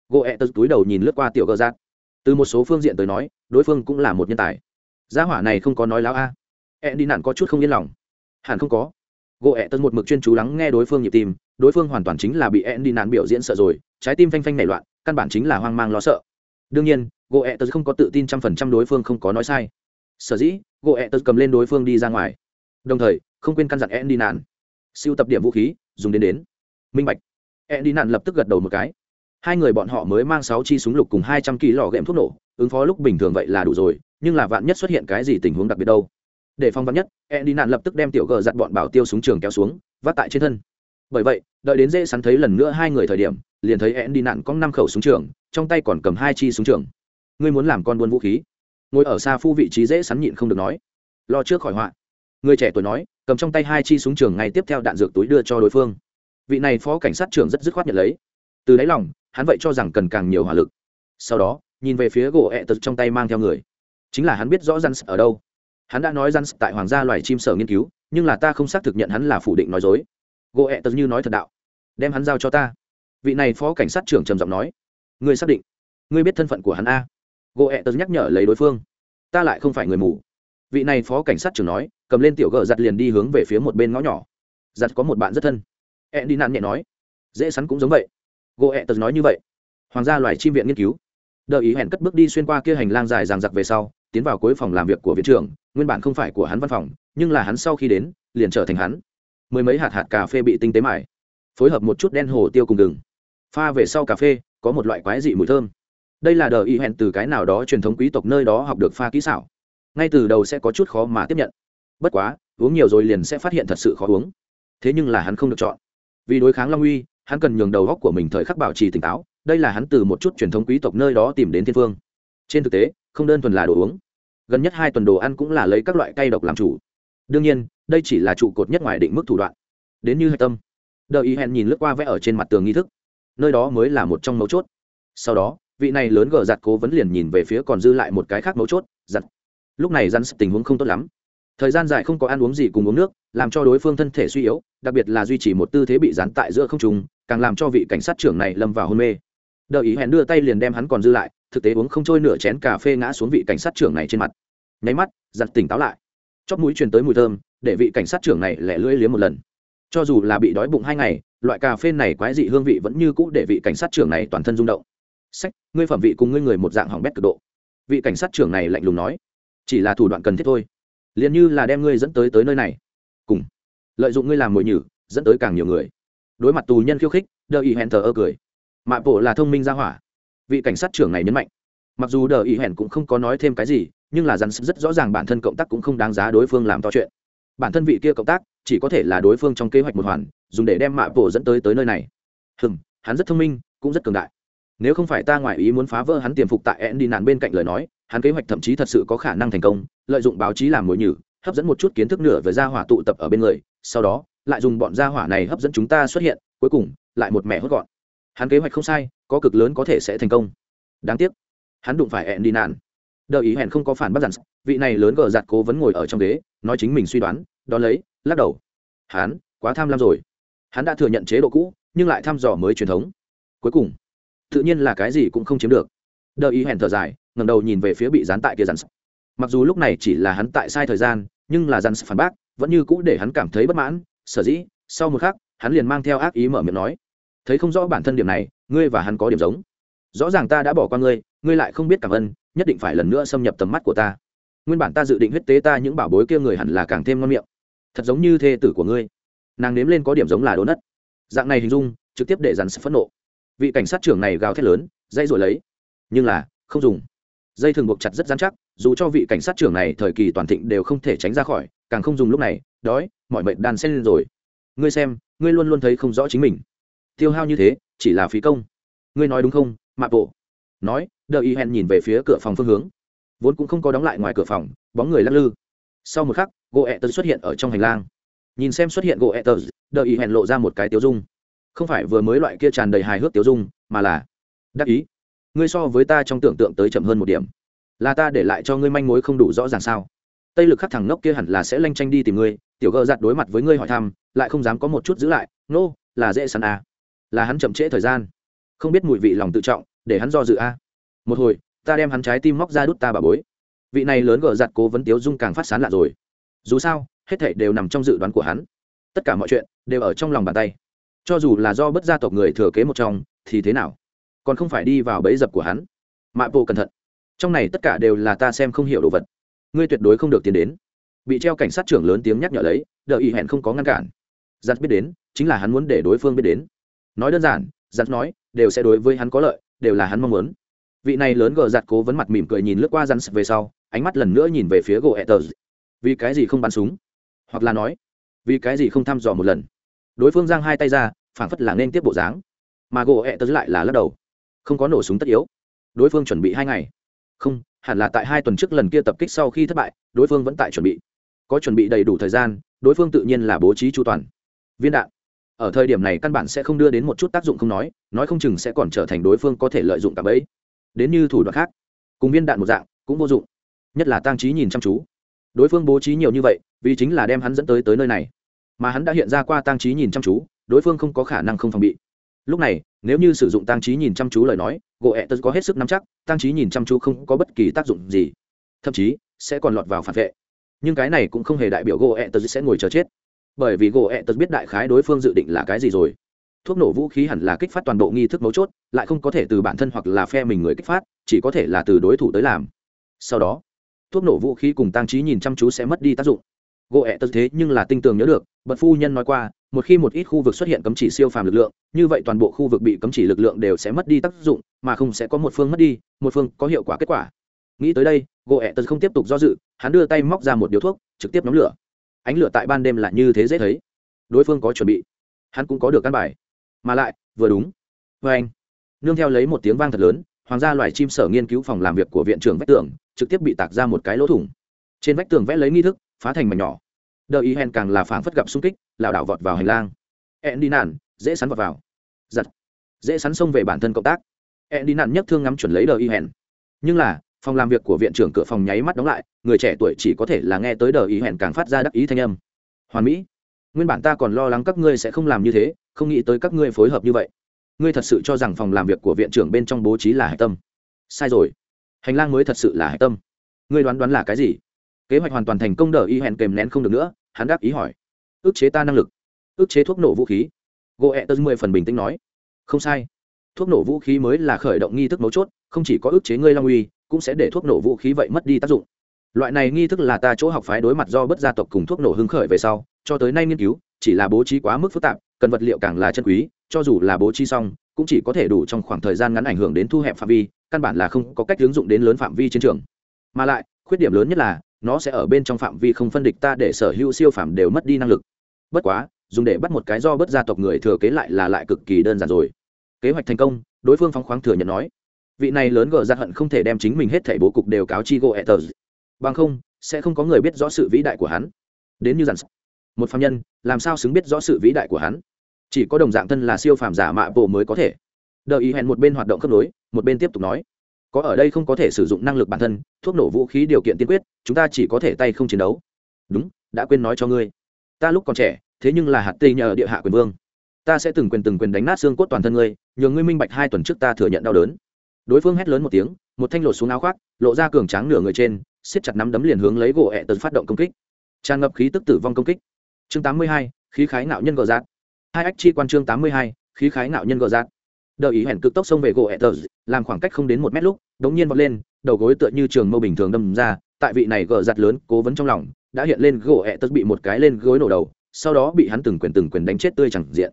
Gỗ ẹ tờ túi đầu nhìn lướt qua tiểu gơ giác. Từ một số phương diện tới nói, đối phương cũng là một nhân tài. Gia hỏa này không có nói láo a. Ẹ đi nạn có chút không yên lòng. Hẳn không có. Gỗ ẹ e tật một mực chuyên chú lắng nghe đối phương nhịp tim, đối phương hoàn toàn chính là bị ẹ đi nạn biểu diễn sợ rồi, trái tim phanh phanh nảy loạn, căn bản chính là hoang mang lo sợ. Đương nhiên gỗ ẹ tật không có tự tin trăm phần trăm đối phương không có nói sai. Sở dĩ gỗ ẹ tật cầm lên đối phương đi ra ngoài. Đồng thời không quên căn dặn e đi nạn siêu tập điểm vũ khí, dùng đến đến. Minh bạch. E đi nạn lập tức gật đầu một cái. Hai người bọn họ mới mang sáu chi súng lục cùng hai trăm kỳ lò ghẹm thuốc nổ, ứng phó lúc bình thường vậy là đủ rồi, nhưng là vạn nhất xuất hiện cái gì tình huống đặc biệt đâu. Để phong vắn nhất e đi nạn lập tức đem tiểu gờ dặn bọn bảo tiêu súng trường kéo xuống, vác tại trên thân. Bởi vậy, đợi đến dễ sắn thấy lần nữa hai người thời điểm, liền thấy e đi nạn có năm khẩu súng trường, trong tay còn cầm hai chi súng trường. Ngươi muốn làm con buôn vũ khí? Ngồi ở xa phu vị trí dễ sắn nhịn không được nói. Lo trước khỏi họa người trẻ tuổi nói, cầm trong tay hai chi súng trường ngay tiếp theo đạn dược túi đưa cho đối phương. Vị này phó cảnh sát trưởng rất dứt khoát nhận lấy. Từ đáy lòng, hắn vậy cho rằng cần càng nhiều hỏa lực. Sau đó, nhìn về phía gỗ ẹ tật trong tay mang theo người. Chính là hắn biết rõ răn ở đâu. Hắn đã nói răn tại hoàng gia loài chim sở nghiên cứu, nhưng là ta không xác thực nhận hắn là phủ định nói dối. Gỗ ẹ tật như nói thật đạo. Đem hắn giao cho ta. Vị này phó cảnh sát trưởng trầm giọng nói. Ngươi xác định. Ngươi biết thân phận của hắn a. Gỗ ẹ tật nhắc nhở lấy đối phương. Ta lại không phải người mù vị này phó cảnh sát trưởng nói, cầm lên tiểu gờ giặt liền đi hướng về phía một bên ngõ nhỏ. Giặt có một bạn rất thân. E đi nạn nhẹ nói, dễ sắn cũng giống vậy. Gỗ ẹ e tật nói như vậy. Hoàng gia loài chim viện nghiên cứu. Đợi ý hẹn cất bước đi xuyên qua kia hành lang dài ràng giặc về sau, tiến vào cuối phòng làm việc của viện trưởng, nguyên bản không phải của hắn văn phòng, nhưng là hắn sau khi đến, liền trở thành hắn. Mười mấy hạt hạt cà phê bị tinh tế mải phối hợp một chút đen hồ tiêu cùng gừng. Pha về sau cà phê, có một loại quái dị mùi thơm. Đây là đờ y hẹn từ cái nào đó truyền thống quý tộc nơi đó học được pha kỹ xảo ngay từ đầu sẽ có chút khó mà tiếp nhận. Bất quá, uống nhiều rồi liền sẽ phát hiện thật sự khó uống. Thế nhưng là hắn không được chọn. Vì đối kháng long uy, hắn cần nhường đầu góc của mình thời khắc bảo trì tỉnh táo, đây là hắn từ một chút truyền thống quý tộc nơi đó tìm đến thiên phương. Trên thực tế, không đơn thuần là đồ uống. Gần nhất hai tuần đồ ăn cũng là lấy các loại cây độc làm chủ. Đương nhiên, đây chỉ là trụ cột nhất ngoài định mức thủ đoạn. Đến như hạch tâm đợi ý hẹn nhìn lướt qua vẽ ở trên mặt tường nghi thức. Nơi đó mới là một trong mấu chốt. Sau đó, vị này lớn gờ giặt cố vấn liền nhìn về phía còn dư lại một cái khác mấu chốt, giặt lúc này rắn tình huống không tốt lắm. Thời gian dài không có ăn uống gì cùng uống nước, làm cho đối phương thân thể suy yếu, đặc biệt là duy trì một tư thế bị dán tại giữa không trùng càng làm cho vị cảnh sát trưởng này lâm vào hôn mê. Đợi ý hẹn đưa tay liền đem hắn còn dư lại, thực tế uống không trôi nửa chén cà phê ngã xuống vị cảnh sát trưởng này trên mặt. Nháy mắt giặt tỉnh táo lại. Chóp mũi truyền tới mùi thơm, để vị cảnh sát trưởng này lẻ lưỡi liếm một lần. Cho dù là bị đói bụng hai ngày, loại cà phê này quái dị hương vị vẫn như cũ để vị cảnh sát trưởng này toàn thân rung động. Sách, ngươi phẩm vị cùng ngươi người một dạng hỏng bét cực độ. Vị cảnh sát trưởng này lạnh lùng nói chỉ là thủ đoạn cần thiết thôi. Liền như là đem ngươi dẫn tới tới nơi này. Cùng lợi dụng ngươi làm mồi nhử, dẫn tới càng nhiều người. Đối mặt tù nhân khiêu khích, đờ ý hẹn thờ ơ cười. Mạ bộ là thông minh ra hỏa. Vị cảnh sát trưởng này nhấn mạnh. Mặc dù đờ ý hẹn cũng không có nói thêm cái gì, nhưng là rắn rất rõ ràng bản thân cộng tác cũng không đáng giá đối phương làm to chuyện. Bản thân vị kia cộng tác, chỉ có thể là đối phương trong kế hoạch một hoàn, dùng để đem mạ bộ dẫn tới tới nơi này. Hừm, hắn rất thông minh, cũng rất cường đại nếu không phải ta ngoại ý muốn phá vỡ hắn tiềm phục tại ẹn đi nạn bên cạnh lời nói, hắn kế hoạch thậm chí thật sự có khả năng thành công, lợi dụng báo chí làm mồi nhử, hấp dẫn một chút kiến thức nửa về gia hỏa tụ tập ở bên người, sau đó, lại dùng bọn gia hỏa này hấp dẫn chúng ta xuất hiện, cuối cùng, lại một mẹ hốt gọn. Hắn kế hoạch không sai, có cực lớn có thể sẽ thành công. Đáng tiếc, hắn đụng phải ẹn đi nạn đợi ý hẹn không có phản bác giản vị này lớn gờ giặt cố vẫn ngồi ở trong ghế, nói chính mình suy đoán, đón lấy, lắc đầu. Hắn, quá tham lam rồi. Hắn đã thừa nhận chế độ cũ, nhưng lại thăm dò mới truyền thống. Cuối cùng tự nhiên là cái gì cũng không chiếm được. Đợi ý hẹn thở dài, ngẩng đầu nhìn về phía bị dán tại kia dàn mặc dù lúc này chỉ là hắn tại sai thời gian, nhưng là dàn phản bác, vẫn như cũ để hắn cảm thấy bất mãn. Sở dĩ, sau một khắc, hắn liền mang theo ác ý mở miệng nói, thấy không rõ bản thân điểm này, ngươi và hắn có điểm giống. Rõ ràng ta đã bỏ qua ngươi ngươi lại không biết cảm ơn, nhất định phải lần nữa xâm nhập tầm mắt của ta. Nguyên bản ta dự định huyết tế ta những bảo bối kia người hẳn là càng thêm ngon miệng. Thật giống như thê tử của ngươi. Nàng nếm lên có điểm giống là đố nất. Dạng này hình dung, trực tiếp để dàn sự phẫn nộ vị cảnh sát trưởng này gào thét lớn dây rồi lấy. Nhưng là, không dùng. Dây thường buộc chặt rất dán chắc, dù cho vị cảnh sát trưởng này thời kỳ toàn thịnh đều không thể tránh ra khỏi, càng không dùng lúc này, đói, mọi mệnh đàn xen lên rồi. Ngươi xem, ngươi luôn luôn thấy không rõ chính mình. Tiêu hao như thế, chỉ là phí công. Ngươi nói đúng không mạ bộ? Nói, đợi y hẹn nhìn về phía cửa phòng phương hướng. Vốn cũng không có đóng lại ngoài cửa phòng, bóng người lắc lư. Sau một khắc gỗ ẹ tật xuất hiện ở trong hành lang. Nhìn xem xuất hiện gỗ ẹ tật đợi y hẹn lộ ra một cái tiêu dung không phải vừa mới loại kia tràn đầy hài hước tiêu dung mà là đắc ý. Ngươi so với ta trong tưởng tượng tới chậm hơn một điểm. Là ta để lại cho ngươi manh mối không đủ rõ ràng sao? Tây lực khắc thằng ngốc kia hẳn là sẽ lanh tranh đi tìm ngươi tiểu gơ giặt đối mặt với ngươi hỏi thăm lại không dám có một chút giữ lại. Nô、no, là dễ săn à. là hắn chậm trễ thời gian. Không biết mùi vị lòng tự trọng để hắn do dự a à. một hồi ta đem hắn trái tim móc ra đút ta bà bối. Vị này lớn gợ giặt cố vấn tiếu dung càng phát sán lạ rồi. Dù sao hết thảy đều nằm trong dự đoán của hắn. Tất cả mọi chuyện đều ở trong lòng bàn tay cho dù là do bất gia tộc người thừa kế một trong, thì thế nào? Còn không phải đi vào bẫy dập của hắn. Mạ bộ cẩn thận. Trong này tất cả đều là ta xem không hiểu đồ vật. Ngươi tuyệt đối không được tiến đến. Bị treo cảnh sát trưởng lớn tiếng nhắc nhở lấy đợi ý hẹn không có ngăn cản. Giặt biết đến, chính là hắn muốn để đối phương biết đến. Nói đơn giản giặt nói, đều sẽ đối với hắn có lợi, đều là hắn mong muốn. Vị này lớn gờ giặt cố vấn mặt mỉm cười nhìn lướt qua rắn về sau, ánh mắt lần nữa nhìn về phía gỗ etters vì cái gì không bắn súng? Hoặc là nói, vì cái gì không thăm dò một lần? Đối phương giang hai tay ra, phảng phất là nên tiếp bộ dáng. Mà gỗ etters lại là lắc đầu. Không có nổ súng tất yếu. Đối phương chuẩn bị hai ngày. Không, hẳn là tại hai tuần trước lần kia tập kích sau khi thất bại, đối phương vẫn tại chuẩn bị. Có chuẩn bị đầy đủ thời gian, đối phương tự nhiên là bố trí chu toàn. Viên đạn. Ở thời điểm này căn bản sẽ không đưa đến một chút tác dụng không nói nói không chừng sẽ còn trở thành đối phương có thể lợi dụng cả bẫy. Đến như thủ đoạn khác, cùng viên đạn một dạng, cũng vô dụng. Nhất là tăng trí nhìn chăm chú. Đối phương bố trí nhiều như vậy, vì chính là đem hắn dẫn tới tới nơi này mà hắn đã hiện ra qua tăng trí nhìn chăm chú, đối phương không có khả năng không phòng bị. Lúc này, nếu như sử dụng tăng trí nhìn chăm chú lời nói gỗ ẹ tật có hết sức nắm chắc tăng trí nhìn chăm chú không có bất kỳ tác dụng gì. Thậm chí, sẽ còn lọt vào phản vệ. Nhưng cái này cũng không hề đại biểu gỗ ẹ tật sẽ ngồi chờ chết. Bởi vì gỗ ẹ tật biết đại khái đối phương dự định là cái gì rồi. Thuốc nổ vũ khí hẳn là kích phát toàn bộ nghi thức mấu chốt, lại không có thể từ bản thân hoặc là phe mình người kích phát, chỉ có thể là từ đối thủ tới làm. Sau đó, thuốc nổ vũ khí cùng tăng trí nhìn chăm chú sẽ mất đi tác dụng. Gỗ ẹ tật thế nhưng là tinh tường nhớ được bật phu nhân nói qua, một khi một ít khu vực xuất hiện cấm chỉ siêu phàm lực lượng, như vậy toàn bộ khu vực bị cấm chỉ lực lượng đều sẽ mất đi tác dụng, mà không sẽ có một phương mất đi, một phương có hiệu quả kết quả. Nghĩ tới đây gỗ ẹ tật không tiếp tục do dự, hắn đưa tay móc ra một điếu thuốc, trực tiếp nhóm lửa. Ánh lửa tại ban đêm là như thế dễ thấy. Đối phương có chuẩn bị. Hắn cũng có được căn bài. Mà lại, vừa đúng. Vê anh, nương theo lấy một tiếng vang thật lớn, hoàng gia loài chim sở nghiên cứu phòng làm việc của viện trưởng vách tường, trực tiếp bị tạc ra một cái lỗ thủng. Trên vách tường vẽ lấy nghi thức, phá thành mảnh nhỏ đờ ý hèn càng là phảng phất gặp xung kích, lảo đảo vọt vào hành lang. Ẹn đi nản, dễ sắn vọt vào. Giật. Dễ sắn xông về bản thân cộng tác. Ẹn đi nản nhấc thương ngắm chuẩn lấy đờ ý hèn nhưng là, phòng làm việc của viện trưởng cửa phòng nháy mắt đóng lại, người trẻ tuổi chỉ có thể là nghe tới đờ ý hèn càng phát ra đắc ý thanh âm. Hoàn mỹ, nguyên bản ta còn lo lắng các ngươi sẽ không làm như thế, không nghĩ tới các ngươi phối hợp như vậy. Ngươi thật sự cho rằng phòng làm việc của viện trưởng bên trong bố trí là hạch tâm. Sai rồi. Hành lang mới thật sự là hạch tâm. Ngươi đoán đoán là cái gì? Kế hoạch hoàn toàn thành công đờ y hẹn kèm nén không được nữa, hắn đáp ý hỏi. Ước chế ta năng lực. Ước chế thuốc nổ vũ khí. Gỗ ẹ e Tơ mười phần bình tĩnh nói. Không sai. Thuốc nổ vũ khí mới là khởi động nghi thức mấu chốt, không chỉ có ước chế ngươi long uy, cũng sẽ để thuốc nổ vũ khí vậy mất đi tác dụng. Loại này nghi thức là ta chỗ học phái đối mặt do bất gia tộc cùng thuốc nổ hưng khởi về sau, cho tới nay nghiên cứu, chỉ là bố trí quá mức phức tạp, cần vật liệu càng là chân quý, cho dù là bố trí xong, cũng chỉ có thể đủ trong khoảng thời gian ngắn ảnh hưởng đến thu hẹp phạm vi, căn bản là không có cách ứng dụng đến lớn phạm vi chiến trường. Mà lại khuyết điểm lớn nhất là, nó sẽ ở bên trong phạm vi không phân địch ta để sở hữu siêu phẩm đều mất đi năng lực. Bất quá, dùng để bắt một cái do bất gia tộc người thừa kế lại là lại cực kỳ đơn giản rồi. Kế hoạch thành công, đối phương phóng khoáng thừa nhận nói. Vị này lớn gờ ra hận không thể đem chính mình hết thảy bố cục đều cáo chi goethers bằng không, sẽ không có người biết rõ sự vĩ đại của hắn. Đến như dặn, một phạm nhân, làm sao xứng biết rõ sự vĩ đại của hắn? Chỉ có đồng dạng thân là siêu phàm giả mạ bộ mới có thể. Đợi ý hẹn một bên hoạt động khớp nối, một bên tiếp tục nói có ở đây không có thể sử dụng năng lực bản thân, thuốc nổ vũ khí điều kiện tiên quyết, chúng ta chỉ có thể tay không chiến đấu. Đúng, đã quên nói cho ngươi. Ta lúc còn trẻ, thế nhưng là hạt tây nhờ địa hạ quyền vương. Ta sẽ từng quyền từng quyền đánh nát xương cốt toàn thân ngươi, nhờ ngươi minh bạch hai tuần trước ta thừa nhận đau đớn. Đối phương hét lớn một tiếng, một thanh lột xuống áo khoác, lộ ra cường tráng nửa người trên, siết chặt nắm đấm liền hướng lấy gỗ ẹ tật phát động công kích. Tràn ngập khí tức tử vong công kích. Chương tám mươi hai, khí khái ngạo nhân gờ giác hai ách chi quan chương tám mươi hai, khí khái ngạo nhân gờ giác đợi ý hẹn cực tốc xông về gỗ ẹ tật làm khoảng cách không đến một mét lúc, đống nhiên vọt lên, đầu gối tựa như trường mâu bình thường đâm ra, tại vị này gờ giặt lớn cố vấn trong lòng, đã hiện lên gỗ ẹ tật bị một cái lên gối nổ đầu, sau đó bị hắn từng quyền từng quyền đánh chết tươi chẳng diện.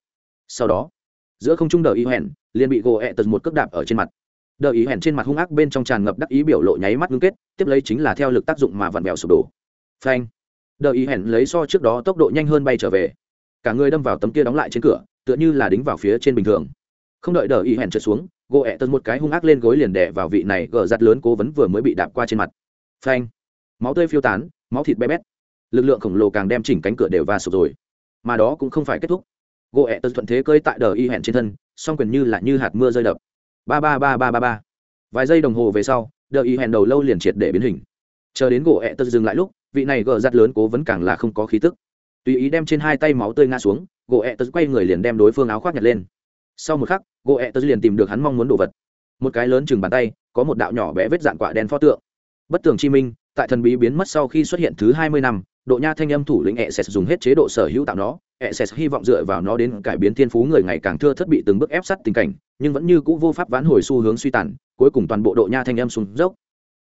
Sau đó, giữa không trung đợi ý hẹn, liền bị gỗ ẹ tật một cước đạp ở trên mặt. Đợi ý hẹn trên mặt hung ác bên trong tràn ngập đắc ý biểu lộ nháy mắt ngưng kết, tiếp lấy chính là theo lực tác dụng mà vặn vẹo sụp đổ. Phanh! Đợi ý hẹn lấy so trước đó tốc độ nhanh hơn bay trở về. Cả người đâm vào tấm kia đóng lại trên cửa, tựa như là đính vào phía trên bình thường không đợi đợi Y hẹn trượt xuống, gỗ ẹ tật một cái hung ác lên gối liền đè vào vị này gờ giặt lớn cố vấn vừa mới bị đạp qua trên mặt. Phanh. Máu tươi phiêu tán, máu thịt bé bét. Lực lượng khổng lồ càng đem chỉnh cánh cửa đều va sụp rồi. Mà đó cũng không phải kết thúc. Gỗ ẹ tật thuận thế cơi tại đờ y hẹn trên thân, song quyền như là như hạt mưa rơi đập. Ba ba ba ba ba ba. Vài giây đồng hồ về sau, đờ y hẹn đầu lâu liền triệt để biến hình. Chờ đến gỗ ẹ tật dừng lại lúc, vị này gờ giặt lớn cố vẫn càng là không có khí tức. Tùy ý đem trên hai tay máu tươi ngã xuống, gỗ ẹ tật quay người liền đem đối phương áo khoác nhặt lên sau một khắc gỗ ẹ tớ liền tìm được hắn mong muốn đồ vật. Một cái lớn chừng bàn tay có một đạo nhỏ bé vết dạn quả đen pho tượng. Bất tường chi minh tại thần bí biến mất sau khi xuất hiện thứ hai mươi năm độ nha thanh âm thủ lĩnh ẹ s dùng hết chế độ sở hữu tạo nó. Ẹ s hy vọng dựa vào nó đến cải biến thiên phú người ngày càng thưa thất bị từng bước ép sát tình cảnh nhưng vẫn như cũ vô pháp vãn hồi xu hướng suy tàn cuối cùng toàn bộ độ nha thanh âm xuống dốc.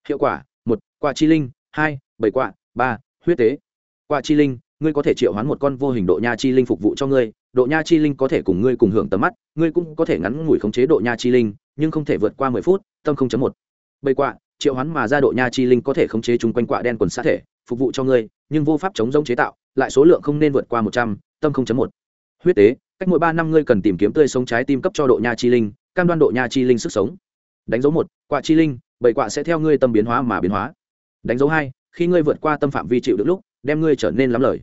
Hiệu quả một quả chi linh hai bảy quả, ba huyết tế. Quả chi linh ngươi có thể triệu hoán một con vô hình độ nha chi linh phục vụ cho ngươi độ nha chi linh có thể cùng ngươi cùng hưởng tầm mắt, ngươi cũng có thể ngắn ngủi khống chế độ nha chi linh, nhưng không thể vượt qua mười phút, tâm không chấm một. Bầy quạ, triệu hoán mà ra độ nha chi linh có thể khống chế chung quanh quạ đen quần xã thể, phục vụ cho ngươi, nhưng vô pháp chống giống chế tạo, lại số lượng không nên vượt qua một trăm, tâm không chấm một. Huyết tế, cách mỗi ba năm ngươi cần tìm kiếm tươi sống trái tim cấp cho độ nha chi linh, cam đoan độ nha chi linh sức sống. Đánh dấu một, quạ chi linh bảy quạ sẽ theo ngươi tâm biến hóa mà biến hóa. Đánh dấu hai, khi ngươi vượt qua tâm phạm vi chịu được lúc, đem ngươi trở nên lắm lời.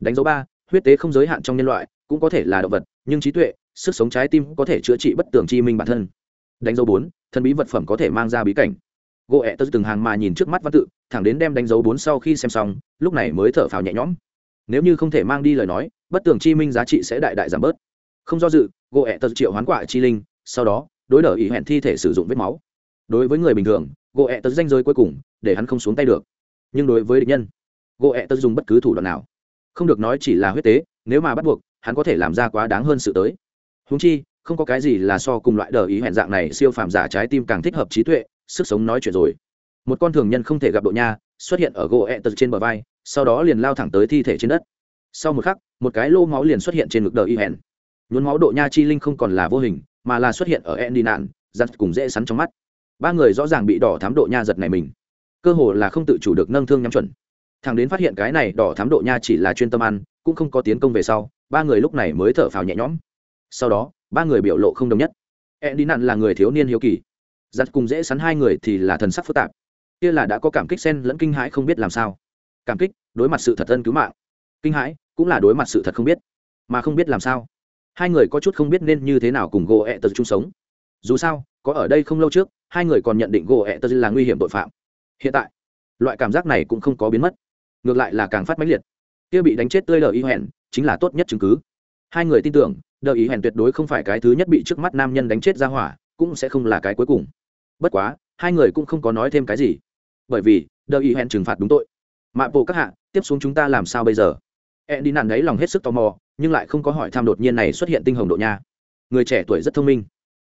Đánh dấu ba, huyết tế không giới hạn trong nhân loại cũng có thể là động vật, nhưng trí tuệ, sức sống trái tim có thể chữa trị bất tường chi minh bản thân. Đánh dấu bốn thân bí vật phẩm có thể mang ra bí cảnh. Gỗ ẹ tớ từng hàng mà nhìn trước mắt văn tự, thẳng đến đem đánh dấu bốn sau khi xem xong, lúc này mới thở phào nhẹ nhõm. Nếu như không thể mang đi lời nói, bất tường chi minh giá trị sẽ đại đại giảm bớt. Không do dự gỗ ẹ tớ triệu hoán quả chi linh, sau đó, đối đỡ ý hẹn thi thể sử dụng vết máu. Đối với người bình thường gỗ ẹ tớ danh giới cuối cùng, để hắn không xuống tay được. Nhưng đối với địch nhân gỗ ẹ tớ dùng bất cứ thủ đoạn nào. Không được nói chỉ là huyết tế, nếu mà bắt buộc hắn có thể làm ra quá đáng hơn sự tới. Húng chi, không có cái gì là so cùng loại đờ ý hẹn dạng này siêu phàm giả trái tim càng thích hợp trí tuệ, sức sống nói chuyện rồi. Một con thường nhân không thể gặp độ nha, xuất hiện ở gỗ ẹ tật trên bờ vai, sau đó liền lao thẳng tới thi thể trên đất. Sau một khắc, một cái lô máu liền xuất hiện trên ngực đờ y hẹn. Nhuốm máu độ nha chi linh không còn là vô hình, mà là xuất hiện ở en đi nạn, giặt cùng dễ sắn trong mắt. Ba người rõ ràng bị đỏ thám độ nha giật này mình. Cơ hồ là không tự chủ được nâng thương nhắm chuẩn thằng đến phát hiện cái này đỏ thám độ nha chỉ là chuyên tâm ăn, cũng không có tiến công về sau, ba người lúc này mới thở phào nhẹ nhõm. Sau đó, ba người biểu lộ không đồng nhất. E đi nạn là người thiếu niên hiếu kỳ. Giặt cùng dễ sắn hai người thì là thần sắc phức tạp. Kia là đã có cảm kích sen lẫn kinh hãi không biết làm sao. Cảm kích, đối mặt sự thật ân cứu mạng. Kinh hãi, cũng là đối mặt sự thật không biết. Mà không biết làm sao. Hai người có chút không biết nên như thế nào cùng gỗ ẹ tật chung sống. Dù sao, có ở đây không lâu trước, hai người còn nhận định gỗ ẹ tật là nguy hiểm tội phạm. Hiện tại, loại cảm giác này cũng không có biến mất ngược lại là càng phát mãnh liệt. Kia bị đánh chết tươi lờ y hẹn, chính là tốt nhất chứng cứ. Hai người tin tưởng, đờ ý hẹn tuyệt đối không phải cái thứ nhất bị trước mắt nam nhân đánh chết ra hỏa, cũng sẽ không là cái cuối cùng. Bất quá, hai người cũng không có nói thêm cái gì. Bởi vì, đờ ý hẹn trừng phạt đúng tội. Mạ bộ các hạ, tiếp xuống chúng ta làm sao bây giờ? E đi nạn đấy lòng hết sức tò mò, nhưng lại không có hỏi thăm đột nhiên này xuất hiện tinh hồng độ nha. Người trẻ tuổi rất thông minh.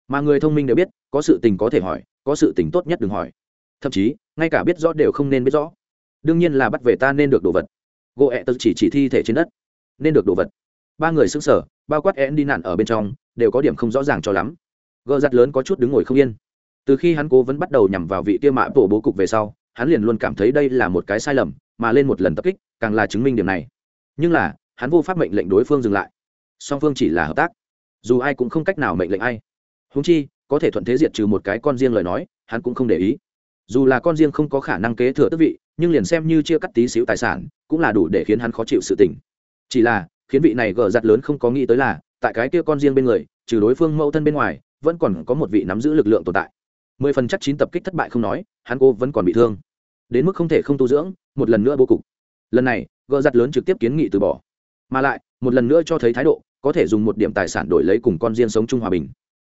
Mà người thông minh đều biết, có sự tình có thể hỏi, có sự tình tốt nhất đừng hỏi. Thậm chí, ngay cả biết rõ đều không nên biết rõ đương nhiên là bắt về ta nên được đồ vật. Gỗ ẹ tật chỉ chỉ thi thể trên đất. Nên được đồ vật. Ba người xứng sở bao quát én đi nạn ở bên trong, đều có điểm không rõ ràng cho lắm. Gợ giặt lớn có chút đứng ngồi không yên. Từ khi hắn cố vẫn bắt đầu nhằm vào vị tiêu mã bộ bố cục về sau, hắn liền luôn cảm thấy đây là một cái sai lầm, mà lên một lần tập kích, càng là chứng minh điểm này. Nhưng là, hắn vô pháp mệnh lệnh đối phương dừng lại. Song phương chỉ là hợp tác. Dù ai cũng không cách nào mệnh lệnh ai. Húng chi, có thể thuận thế diệt trừ một cái con riêng lời nói, hắn cũng không để ý. Dù là con riêng không có khả năng kế thừa tước vị nhưng liền xem như chia cắt tí xíu tài sản, cũng là đủ để khiến hắn khó chịu sự tình. Chỉ là, khiến vị này gờ giặt lớn không có nghĩ tới là, tại cái kia con riêng bên người, trừ đối phương mẫu thân bên ngoài, vẫn còn có một vị nắm giữ lực lượng tồn tại. Mười phần chắc chín tập kích thất bại không nói, hắn cô vẫn còn bị thương. Đến mức không thể không tu dưỡng, một lần nữa bố cục. Lần này, gờ giặt lớn trực tiếp kiến nghị từ bỏ. Mà lại, một lần nữa cho thấy thái độ, có thể dùng một điểm tài sản đổi lấy cùng con riêng sống chung hòa bình.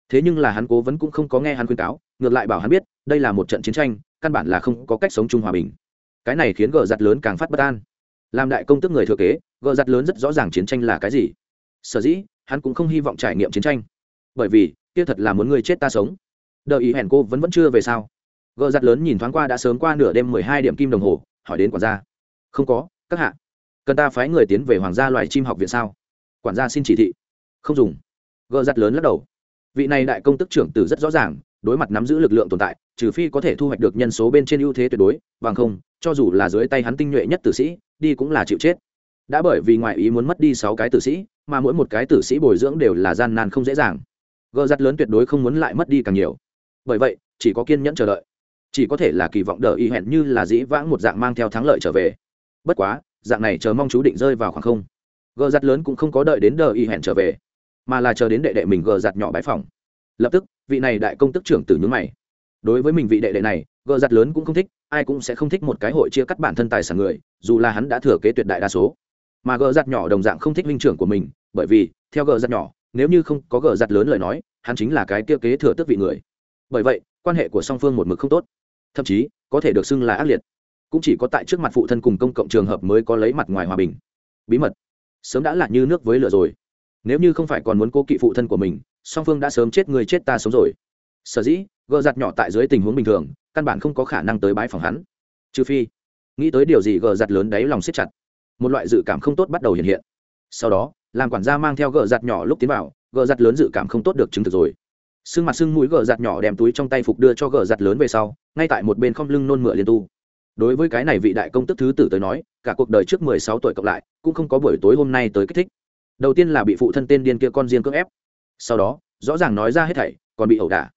Thế nhưng là hắn cố vẫn cũng không có nghe hắn khuyên cáo, ngược lại bảo hắn biết, đây là một trận chiến tranh, căn bản là không có cách sống chung hòa bình cái này khiến gờ giặt lớn càng phát bất an. Làm đại công tức người thừa kế, gờ giặt lớn rất rõ ràng chiến tranh là cái gì. Sở dĩ, hắn cũng không hy vọng trải nghiệm chiến tranh. Bởi vì, kia thật là muốn người chết ta sống. Đợi ý hẹn cô vẫn vẫn chưa về sao? Gờ giặt lớn nhìn thoáng qua đã sớm qua nửa đêm mười hai điểm kim đồng hồ, hỏi đến quản gia. Không có, các hạ. Cần ta phái người tiến về hoàng gia loài chim học viện sao? Quản gia xin chỉ thị. Không dùng. Gờ giặt lớn lắc đầu. Vị này đại công tức trưởng tử rất rõ ràng, đối mặt nắm giữ lực lượng tồn tại trừ phi có thể thu hoạch được nhân số bên trên ưu thế tuyệt đối, bằng không, cho dù là dưới tay hắn tinh nhuệ nhất tử sĩ, đi cũng là chịu chết. Đã bởi vì ngoại ý muốn mất đi sáu cái tử sĩ, mà mỗi một cái tử sĩ bồi dưỡng đều là gian nan không dễ dàng. Gờ giặt lớn tuyệt đối không muốn lại mất đi càng nhiều. Bởi vậy, chỉ có kiên nhẫn chờ đợi. Chỉ có thể là kỳ vọng đợi y hẹn như là dĩ vãng một dạng mang theo thắng lợi trở về. Bất quá, dạng này chờ mong chú định rơi vào khoảng không. Gờ giặt lớn cũng không có đợi đến đợi y hẹn trở về, mà là chờ đến đệ đệ mình gờ giặt nhỏ bãi phòng lập tức, vị này đại công tức trưởng tử nhướng mày đối với mình vị đệ đệ này gợ giặt lớn cũng không thích, ai cũng sẽ không thích một cái hội chia cắt bản thân tài sản người, dù là hắn đã thừa kế tuyệt đại đa số. Mà gợ giặt nhỏ đồng dạng không thích linh trưởng của mình, bởi vì, theo gợ giặt nhỏ, nếu như không có gợ giặt lớn lời nói, hắn chính là cái kia kế thừa tước vị người. Bởi vậy, quan hệ của song phương một mực không tốt. Thậm chí, có thể được xưng là ác liệt. Cũng chỉ có tại trước mặt phụ thân cùng công cộng trường hợp mới có lấy mặt ngoài hòa bình. Bí mật. Sớm đã là như nước với lửa rồi. Nếu như không phải còn muốn cố kỵ phụ thân của mình, song phương đã sớm chết người chết ta sống rồi. Sở dĩ gờ giặt nhỏ tại dưới tình huống bình thường, căn bản không có khả năng tới bãi phòng hắn. Trừ phi, nghĩ tới điều gì gờ giặt lớn đáy lòng siết chặt. Một loại dự cảm không tốt bắt đầu hiện hiện. Sau đó, làm quản gia mang theo gờ giặt nhỏ lúc tiến vào gờ giặt lớn dự cảm không tốt được chứng thực rồi. Sưng mặt sưng mũi gờ giặt nhỏ đem túi trong tay phục đưa cho gờ giặt lớn về sau, ngay tại một bên không lưng nôn mửa liên tu. Đối với cái này vị đại công tức thứ tử tới nói, cả cuộc đời trước mười sáu tuổi cộng lại, cũng không có buổi tối hôm nay tới kích thích. Đầu tiên là bị phụ thân tên điên kia con riêng cưỡng ép. Sau đó, rõ ràng nói ra hết thảy, còn bị ẩu đả.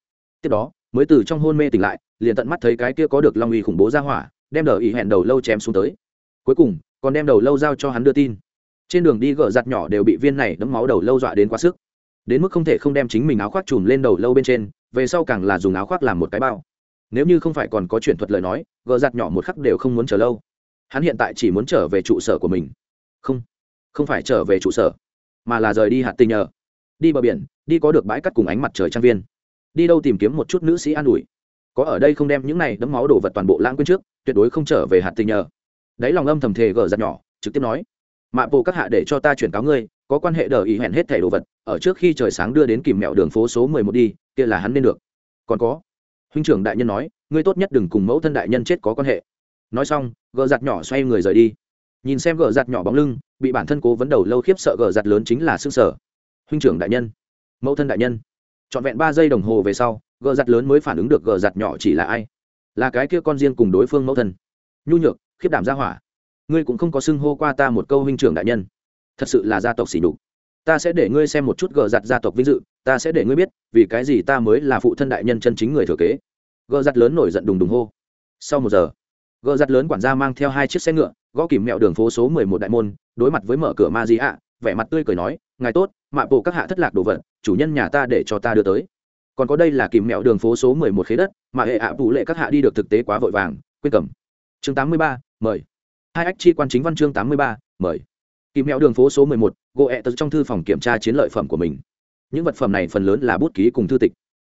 Tiếp đó mới từ trong hôn mê tỉnh lại, liền tận mắt thấy cái kia có được long uy khủng bố ra hỏa, đem đờ ý hẹn đầu lâu chém xuống tới. Cuối cùng, còn đem đầu lâu giao cho hắn đưa tin. Trên đường đi gỡ giặt nhỏ đều bị viên này đấm máu đầu lâu dọa đến quá sức. Đến mức không thể không đem chính mình áo khoác chùm lên đầu lâu bên trên, về sau càng là dùng áo khoác làm một cái bao. Nếu như không phải còn có chuyển thuật lời nói, gỡ giặt nhỏ một khắc đều không muốn chờ lâu. Hắn hiện tại chỉ muốn trở về trụ sở của mình. Không không phải trở về trụ sở, mà là rời đi hạt tình nhờ. Đi bờ biển, đi có được bãi cắt cùng ánh mặt trời trang viên đi đâu tìm kiếm một chút nữ sĩ an ủi. Có ở đây không đem những này đấm máu đổ vật toàn bộ lãng quên trước, tuyệt đối không trở về hạt tình nhờ. Đấy lòng âm thầm thề gờ giặt nhỏ, trực tiếp nói. Mạ bộ các hạ để cho ta chuyển cáo ngươi, có quan hệ đờ ý hẹn hết thẻ đồ vật, ở trước khi trời sáng đưa đến kìm mẹo đường phố số mười một đi, kia là hắn nên được. Còn có, huynh trưởng đại nhân nói, ngươi tốt nhất đừng cùng mẫu thân đại nhân chết có quan hệ. Nói xong, gờ giặt nhỏ xoay người rời đi. Nhìn xem gờ giặt nhỏ bóng lưng, bị bản thân cố vấn đầu lâu khiếp sợ gờ giặt lớn chính là xương sở huynh trưởng đại nhân, mẫu thân đại nhân trọn vẹn ba giây đồng hồ về sau, gờ giặt lớn mới phản ứng được gờ giặt nhỏ chỉ là ai? Là cái kia con riêng cùng đối phương mẫu thân. Nhu nhược, khiếp đảm ra hỏa. Ngươi cũng không có xưng hô qua ta một câu huynh trưởng đại nhân. Thật sự là gia tộc xỉ đục ta sẽ để ngươi xem một chút gờ giặt gia tộc vinh dự, ta sẽ để ngươi biết, vì cái gì ta mới là phụ thân đại nhân chân chính người thừa kế. Gờ giặt lớn nổi giận đùng đùng hô. Sau một giờ, gờ giặt lớn quản gia mang theo hai chiếc xe ngựa, gõ kìm mẹo đường phố số mười một đại môn, đối mặt với mở cửa ma di ạ, vẻ mặt tươi cười nói, ngài tốt, mạ bộ các hạ thất lạc đồ vật chủ nhân nhà ta để cho ta đưa tới. Còn có đây là kìm mẹo đường phố số mười một khế đất, mà hệ ạ à vụ lệ các hạ đi được thực tế quá vội vàng, quên cầm. Chương tám mươi ba, mời. Hai ách chi quan chính văn chương tám mươi ba, mời. Kìm mẹo đường phố số mười một, gỗ ẹ tật trong thư phòng kiểm tra chiến lợi phẩm của mình. Những vật phẩm này phần lớn là bút ký cùng thư tịch.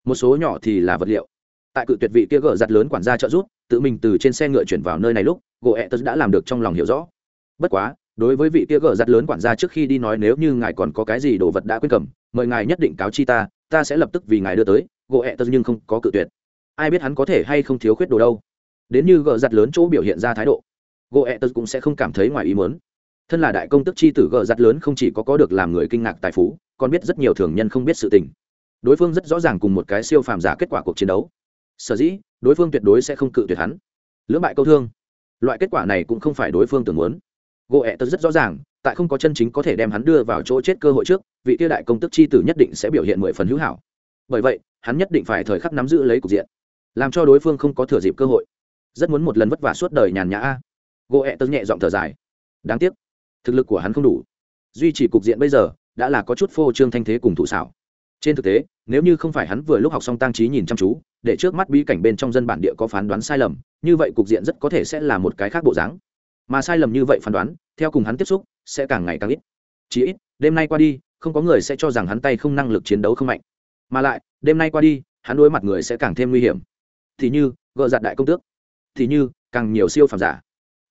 Một số nhỏ thì là vật liệu. Tại cự tuyệt vị kia gỡ giặt lớn quản gia trợ giúp, tự mình từ trên xe ngựa chuyển vào nơi này lúc, gỗ ẹ tật đã làm được trong lòng hiểu rõ. Bất quá, đối với vị kia gỡ giặt lớn quản gia trước khi đi nói nếu như ngài còn có cái gì đồ vật đã quên cầm mời ngài nhất định cáo chi ta ta sẽ lập tức vì ngài đưa tới, gỗ ẹ tật nhưng không có cự tuyệt. Ai biết hắn có thể hay không thiếu khuyết đồ đâu. Đến như gờ giặt lớn chỗ biểu hiện ra thái độ, gỗ ẹ tật cũng sẽ không cảm thấy ngoài ý muốn. Thân là đại công tức chi tử gờ giặt lớn không chỉ có có được làm người kinh ngạc tài phú, còn biết rất nhiều thường nhân không biết sự tình. Đối phương rất rõ ràng cùng một cái siêu phàm giả kết quả cuộc chiến đấu. Sở dĩ, đối phương tuyệt đối sẽ không cự tuyệt hắn. Lưỡng bại câu thương. Loại kết quả này cũng không phải đối phương tưởng muốn gỗ ẹ tật rất rõ ràng, tại không có chân chính có thể đem hắn đưa vào chỗ chết cơ hội trước, vị tiêu đại công tức chi tử nhất định sẽ biểu hiện mười phần hữu hảo. Bởi vậy, hắn nhất định phải thời khắc nắm giữ lấy cục diện, làm cho đối phương không có thừa dịp cơ hội. Rất muốn một lần vất vả suốt đời nhàn nhã a. Gỗ ẹ tật nhẹ giọng thở dài. Đáng tiếc, thực lực của hắn không đủ. Duy trì cục diện bây giờ, đã là có chút phô trương thanh thế cùng thủ xảo. Trên thực tế, nếu như không phải hắn vừa lúc học xong tăng trí nhìn chăm chú, để trước mắt bí cảnh bên trong dân bản địa có phán đoán sai lầm, như vậy cục diện rất có thể sẽ là một cái khác bộ dáng mà sai lầm như vậy phán đoán, theo cùng hắn tiếp xúc, sẽ càng ngày càng ít. Chỉ ít, đêm nay qua đi, không có người sẽ cho rằng hắn tay không năng lực chiến đấu không mạnh. Mà lại, đêm nay qua đi, hắn đối mặt người sẽ càng thêm nguy hiểm. Thì như gợ giặt đại công tước. Thì như, càng nhiều siêu phàm giả.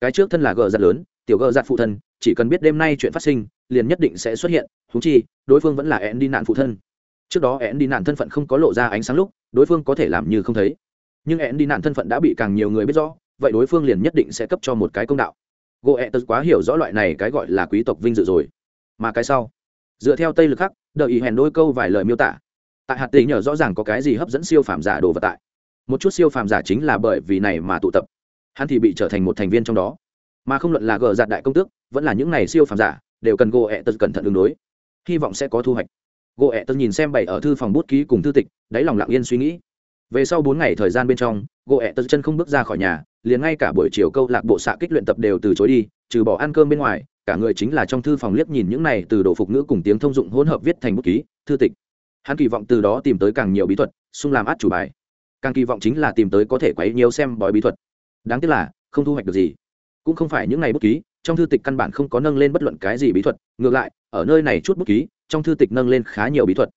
Cái trước thân là gợ giặt lớn, tiểu gợ giặt phụ thân, chỉ cần biết đêm nay chuyện phát sinh, liền nhất định sẽ xuất hiện thú chi, đối phương vẫn là én đi nạn phụ thân. Trước đó én đi nạn thân phận không có lộ ra ánh sáng lúc, đối phương có thể làm như không thấy. Nhưng én đi nạn thân phận đã bị càng nhiều người biết rõ, vậy đối phương liền nhất định sẽ cấp cho một cái công đạo gỗ ẹ tật quá hiểu rõ loại này cái gọi là quý tộc vinh dự rồi. Mà cái sau? Dựa theo tây lực khắc, đợi ý hèn đôi câu vài lời miêu tả. Tại hạt tình nhờ rõ ràng có cái gì hấp dẫn siêu phàm giả đồ vật tại. Một chút siêu phàm giả chính là bởi vì này mà tụ tập. Hắn thì bị trở thành một thành viên trong đó. Mà không luận là gờ giạt đại công tước, vẫn là những này siêu phàm giả, đều cần gỗ ẹ tật cẩn thận đường đối. Hy vọng sẽ có thu hoạch. Gỗ ẹ tật nhìn xem bày ở thư phòng bút ký cùng thư tịch, đáy lòng lặng yên suy nghĩ. Về sau bốn ngày thời gian bên trong gỗ ẹ tật chân không bước ra khỏi nhà liền ngay cả buổi chiều câu lạc bộ xạ kích luyện tập đều từ chối đi, trừ bỏ ăn cơm bên ngoài, cả người chính là trong thư phòng liếc nhìn những này từ đồ phục ngữ cùng tiếng thông dụng hỗn hợp viết thành bút ký, thư tịch. Hắn kỳ vọng từ đó tìm tới càng nhiều bí thuật, xung làm át chủ bài. Càng kỳ vọng chính là tìm tới có thể quấy nhiều xem bói bí thuật. Đáng tiếc là, không thu hoạch được gì. Cũng không phải những này bút ký, trong thư tịch căn bản không có nâng lên bất luận cái gì bí thuật, ngược lại, ở nơi này chút bút ký, trong thư tịch nâng lên khá nhiều bí thuật.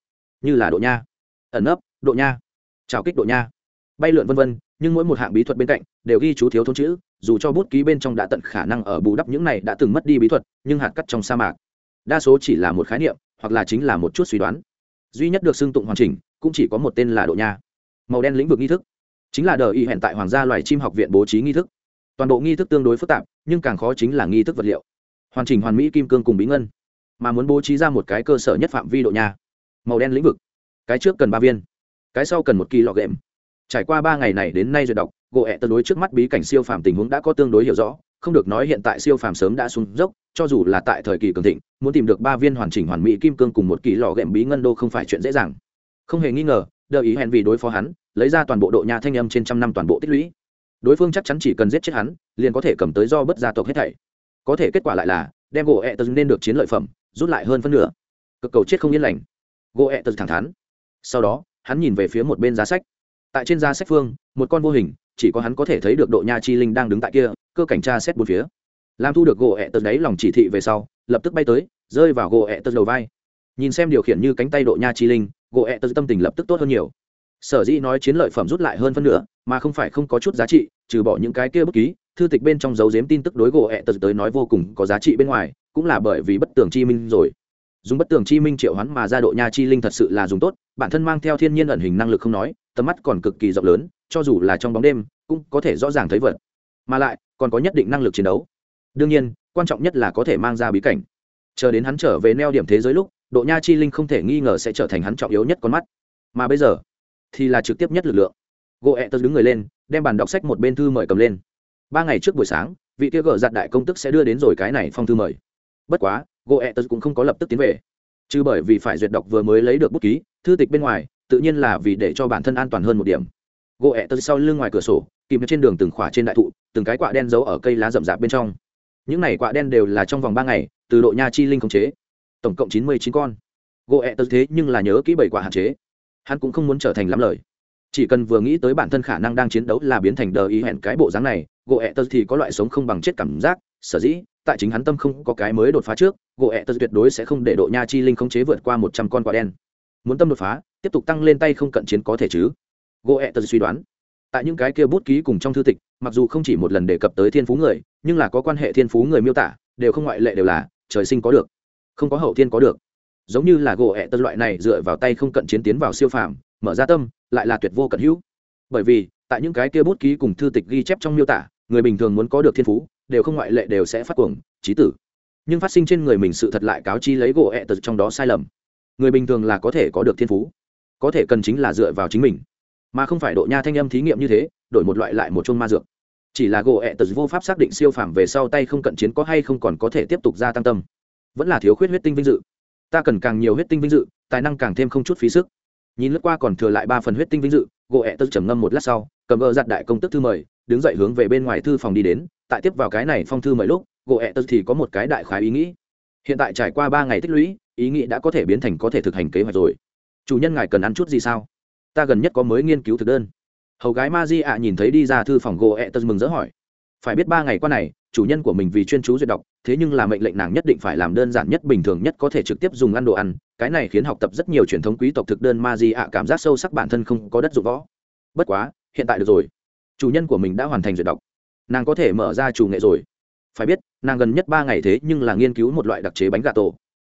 Như là độ nha. Ẩn ấp độ nha. Trào kích độ nha bay lượn vân vân, nhưng mỗi một hạng bí thuật bên cạnh đều ghi chú thiếu thốn chữ, dù cho bút ký bên trong đã tận khả năng ở bù đắp những này đã từng mất đi bí thuật, nhưng hạt cắt trong sa mạc. Đa số chỉ là một khái niệm, hoặc là chính là một chút suy đoán. Duy nhất được xưng tụng hoàn chỉnh, cũng chỉ có một tên là độ nha. Màu đen lĩnh vực nghi thức. Chính là đờ y hẹn tại hoàng gia loài chim học viện bố trí nghi thức. Toàn bộ nghi thức tương đối phức tạp, nhưng càng khó chính là nghi thức vật liệu. Hoàn chỉnh hoàn mỹ kim cương cùng bí ngân. Mà muốn bố trí ra một cái cơ sở nhất phạm vi độ nhà màu đen lĩnh vực. Cái trước cần ba viên. Cái sau cần một kỳ lọ ghệm trải qua ba ngày này đến nay rồi đọc, gỗ ẹ tật đối trước mắt bí cảnh siêu phàm tình huống đã có tương đối hiểu rõ, không được nói hiện tại siêu phàm sớm đã xuống dốc, cho dù là tại thời kỳ cường thịnh, muốn tìm được ba viên hoàn chỉnh hoàn mỹ kim cương cùng một kỳ lò ghẹm bí ngân đô không phải chuyện dễ dàng. Không hề nghi ngờ, đợi ý hẹn vì đối phó hắn, lấy ra toàn bộ độ nhà thanh âm trên trăm năm toàn bộ tích lũy. Đối phương chắc chắn chỉ cần giết chết hắn, liền có thể cầm tới do bất gia tộc hết thảy. Có thể kết quả lại là, đem gỗ ẹ tật nên được chiến lợi phẩm, rút lại hơn phân nửa. Cực cầu chết không yên lành. Gỗ ẹ tật thẳng thắn. Sau đó, hắn nhìn về phía một bên giá sách tại trên da sách phương, một con vô hình, chỉ có hắn có thể thấy được độ nha chi linh đang đứng tại kia, cơ cảnh tra xét bốn phía. Làm thu được gỗ ẹ tật đấy lòng chỉ thị về sau, lập tức bay tới, rơi vào gỗ ẹ tật đầu vai. Nhìn xem điều khiển như cánh tay độ nha chi linh, gỗ ẹ tật tâm tình lập tức tốt hơn nhiều. Sở dĩ nói chiến lợi phẩm rút lại hơn phân nửa, mà không phải không có chút giá trị, trừ bỏ những cái kia bất ký, thư tịch bên trong dấu dếm tin tức đối gỗ ẹ tật tới nói vô cùng có giá trị bên ngoài, cũng là bởi vì bất tường chi minh rồi. Dùng bất tường chi minh triệu hoán mà ra độ nha chi linh thật sự là dùng tốt, bản thân mang theo thiên nhiên ẩn hình năng lực không nói tầm mắt còn cực kỳ rộng lớn, cho dù là trong bóng đêm, cũng có thể rõ ràng thấy vật. Mà lại, còn có nhất định năng lực chiến đấu. Đương nhiên, quan trọng nhất là có thể mang ra bí cảnh. Chờ đến hắn trở về neo điểm thế giới lúc, độ nha chi linh không thể nghi ngờ sẽ trở thành hắn trọng yếu nhất con mắt. Mà bây giờ, thì là trực tiếp nhất lực lượng. Gỗ ẹ tớ đứng người lên, đem bàn đọc sách một bên thư mời cầm lên. Ba ngày trước buổi sáng, vị kia gờ giặt đại công tức sẽ đưa đến rồi cái này phong thư mời. Bất quá, gỗ ẹ tớ cũng không có lập tức tiến về. Chứ bởi vì phải duyệt đọc vừa mới lấy được bút ký, thư tịch bên ngoài tự nhiên là vì để cho bản thân an toàn hơn một điểm. Gỗ ẹ tớ sau lưng ngoài cửa sổ, kìm trên đường từng khỏa trên đại thụ, từng cái quạ đen giấu ở cây lá rậm rạp bên trong. Những này quạ đen đều là trong vòng ba ngày, từ độ nha chi linh khống chế. Tổng cộng chín mươi chín con. Gỗ ẹ tớ thế nhưng là nhớ kỹ bảy quả hạn chế. Hắn cũng không muốn trở thành lắm lời. Chỉ cần vừa nghĩ tới bản thân khả năng đang chiến đấu là biến thành đờ ý hẹn cái bộ dáng này, gỗ ẹ tớ thì có loại sống không bằng chết cảm giác, sở dĩ, tại chính hắn tâm không có cái mới đột phá trước, gỗ ẹ tớ tuyệt đối sẽ không để độ nha chi linh khống chế vượt qua một trăm con quả đen muốn tâm đột phá, tiếp tục tăng lên tay không cận chiến có thể chứ? Gỗ ẹ tật suy đoán. Tại những cái kia bút ký cùng trong thư tịch, mặc dù không chỉ một lần đề cập tới thiên phú người, nhưng là có quan hệ thiên phú người miêu tả, đều không ngoại lệ đều là, trời sinh có được. Không có hậu thiên có được. Giống như là gỗ ẹ tật loại này dựa vào tay không cận chiến tiến vào siêu phàm, mở ra tâm, lại là tuyệt vô cận hữu. Bởi vì, tại những cái kia bút ký cùng thư tịch ghi chép trong miêu tả, người bình thường muốn có được thiên phú, đều không ngoại lệ đều sẽ phát cuồng trí tử. Nhưng phát sinh trên người mình sự thật lại cáo chi lấy gỗ ẹ tật trong đó sai lầm người bình thường là có thể có được thiên phú, có thể cần chính là dựa vào chính mình, mà không phải độ nha thanh âm thí nghiệm như thế, đổi một loại lại một chôn ma dược. Chỉ là gỗ ẹ tật vô pháp xác định siêu phàm về sau tay không cận chiến có hay không còn có thể tiếp tục gia tăng tâm. Vẫn là thiếu khuyết huyết tinh vinh dự. Ta cần càng nhiều huyết tinh vinh dự, tài năng càng thêm không chút phí sức. Nhìn lướt qua còn thừa lại ba phần huyết tinh vinh dự, gỗ ẹ tật trầm ngâm một lát sau, cầm ơ giặt đại công tức thư mời, đứng dậy hướng về bên ngoài thư phòng đi đến. Tại tiếp vào cái này phong thư mời lúc, gỗ ẹ tật thì có một cái đại khái ý nghĩ hiện tại trải qua ba ngày tích lũy, ý nghĩ đã có thể biến thành có thể thực hành kế hoạch rồi. Chủ nhân ngài cần ăn chút gì sao? Ta gần nhất có mới nghiên cứu thực đơn. Hầu gái ma di ạ nhìn thấy đi ra thư phòng gỗ ẹ tật mừng rỡ hỏi. Phải biết ba ngày qua này, chủ nhân của mình vì chuyên chú duyệt đọc, thế nhưng là mệnh lệnh nàng nhất định phải làm đơn giản nhất bình thường nhất có thể trực tiếp dùng ăn đồ ăn. Cái này khiến học tập rất nhiều truyền thống quý tộc thực đơn ma di ạ cảm giác sâu sắc bản thân không có đất dụng võ. Bất quá, hiện tại được rồi. Chủ nhân của mình đã hoàn thành duyệt đọc. Nàng có thể mở ra chủ nghệ rồi. Phải biết nàng gần nhất ba ngày thế nhưng là nghiên cứu một loại đặc chế bánh gà tổ.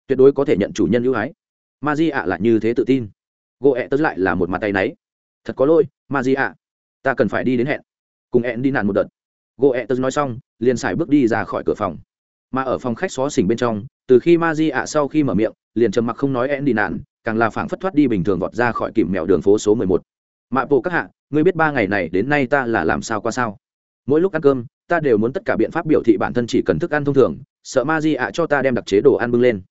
Tuyệt đối có thể nhận chủ nhân ưu ái. Ma di ạ lại như thế tự tin. Gỗ ẹ tớ lại là một mặt tay náy. Thật có lỗi ma di ạ ta cần phải đi đến hẹn. Cùng hẹn đi nạn một đợt. Gỗ ẹ tớ nói xong, liền xài bước đi ra khỏi cửa phòng. Mà ở phòng khách xó xỉnh bên trong, từ khi ma di ạ sau khi mở miệng, liền trầm mặc không nói hẹn đi nạn càng là phảng phất thoát đi bình thường vọt ra khỏi kìm mèo đường phố số mười một. Mạ bộ các hạ, ngươi biết ba ngày này đến nay ta là làm sao qua sao? Mỗi lúc ăn cơm ta đều muốn tất cả biện pháp biểu thị bản thân chỉ cần thức ăn thông thường, sợ ma di ạ cho ta đem đặc chế đồ ăn bưng lên.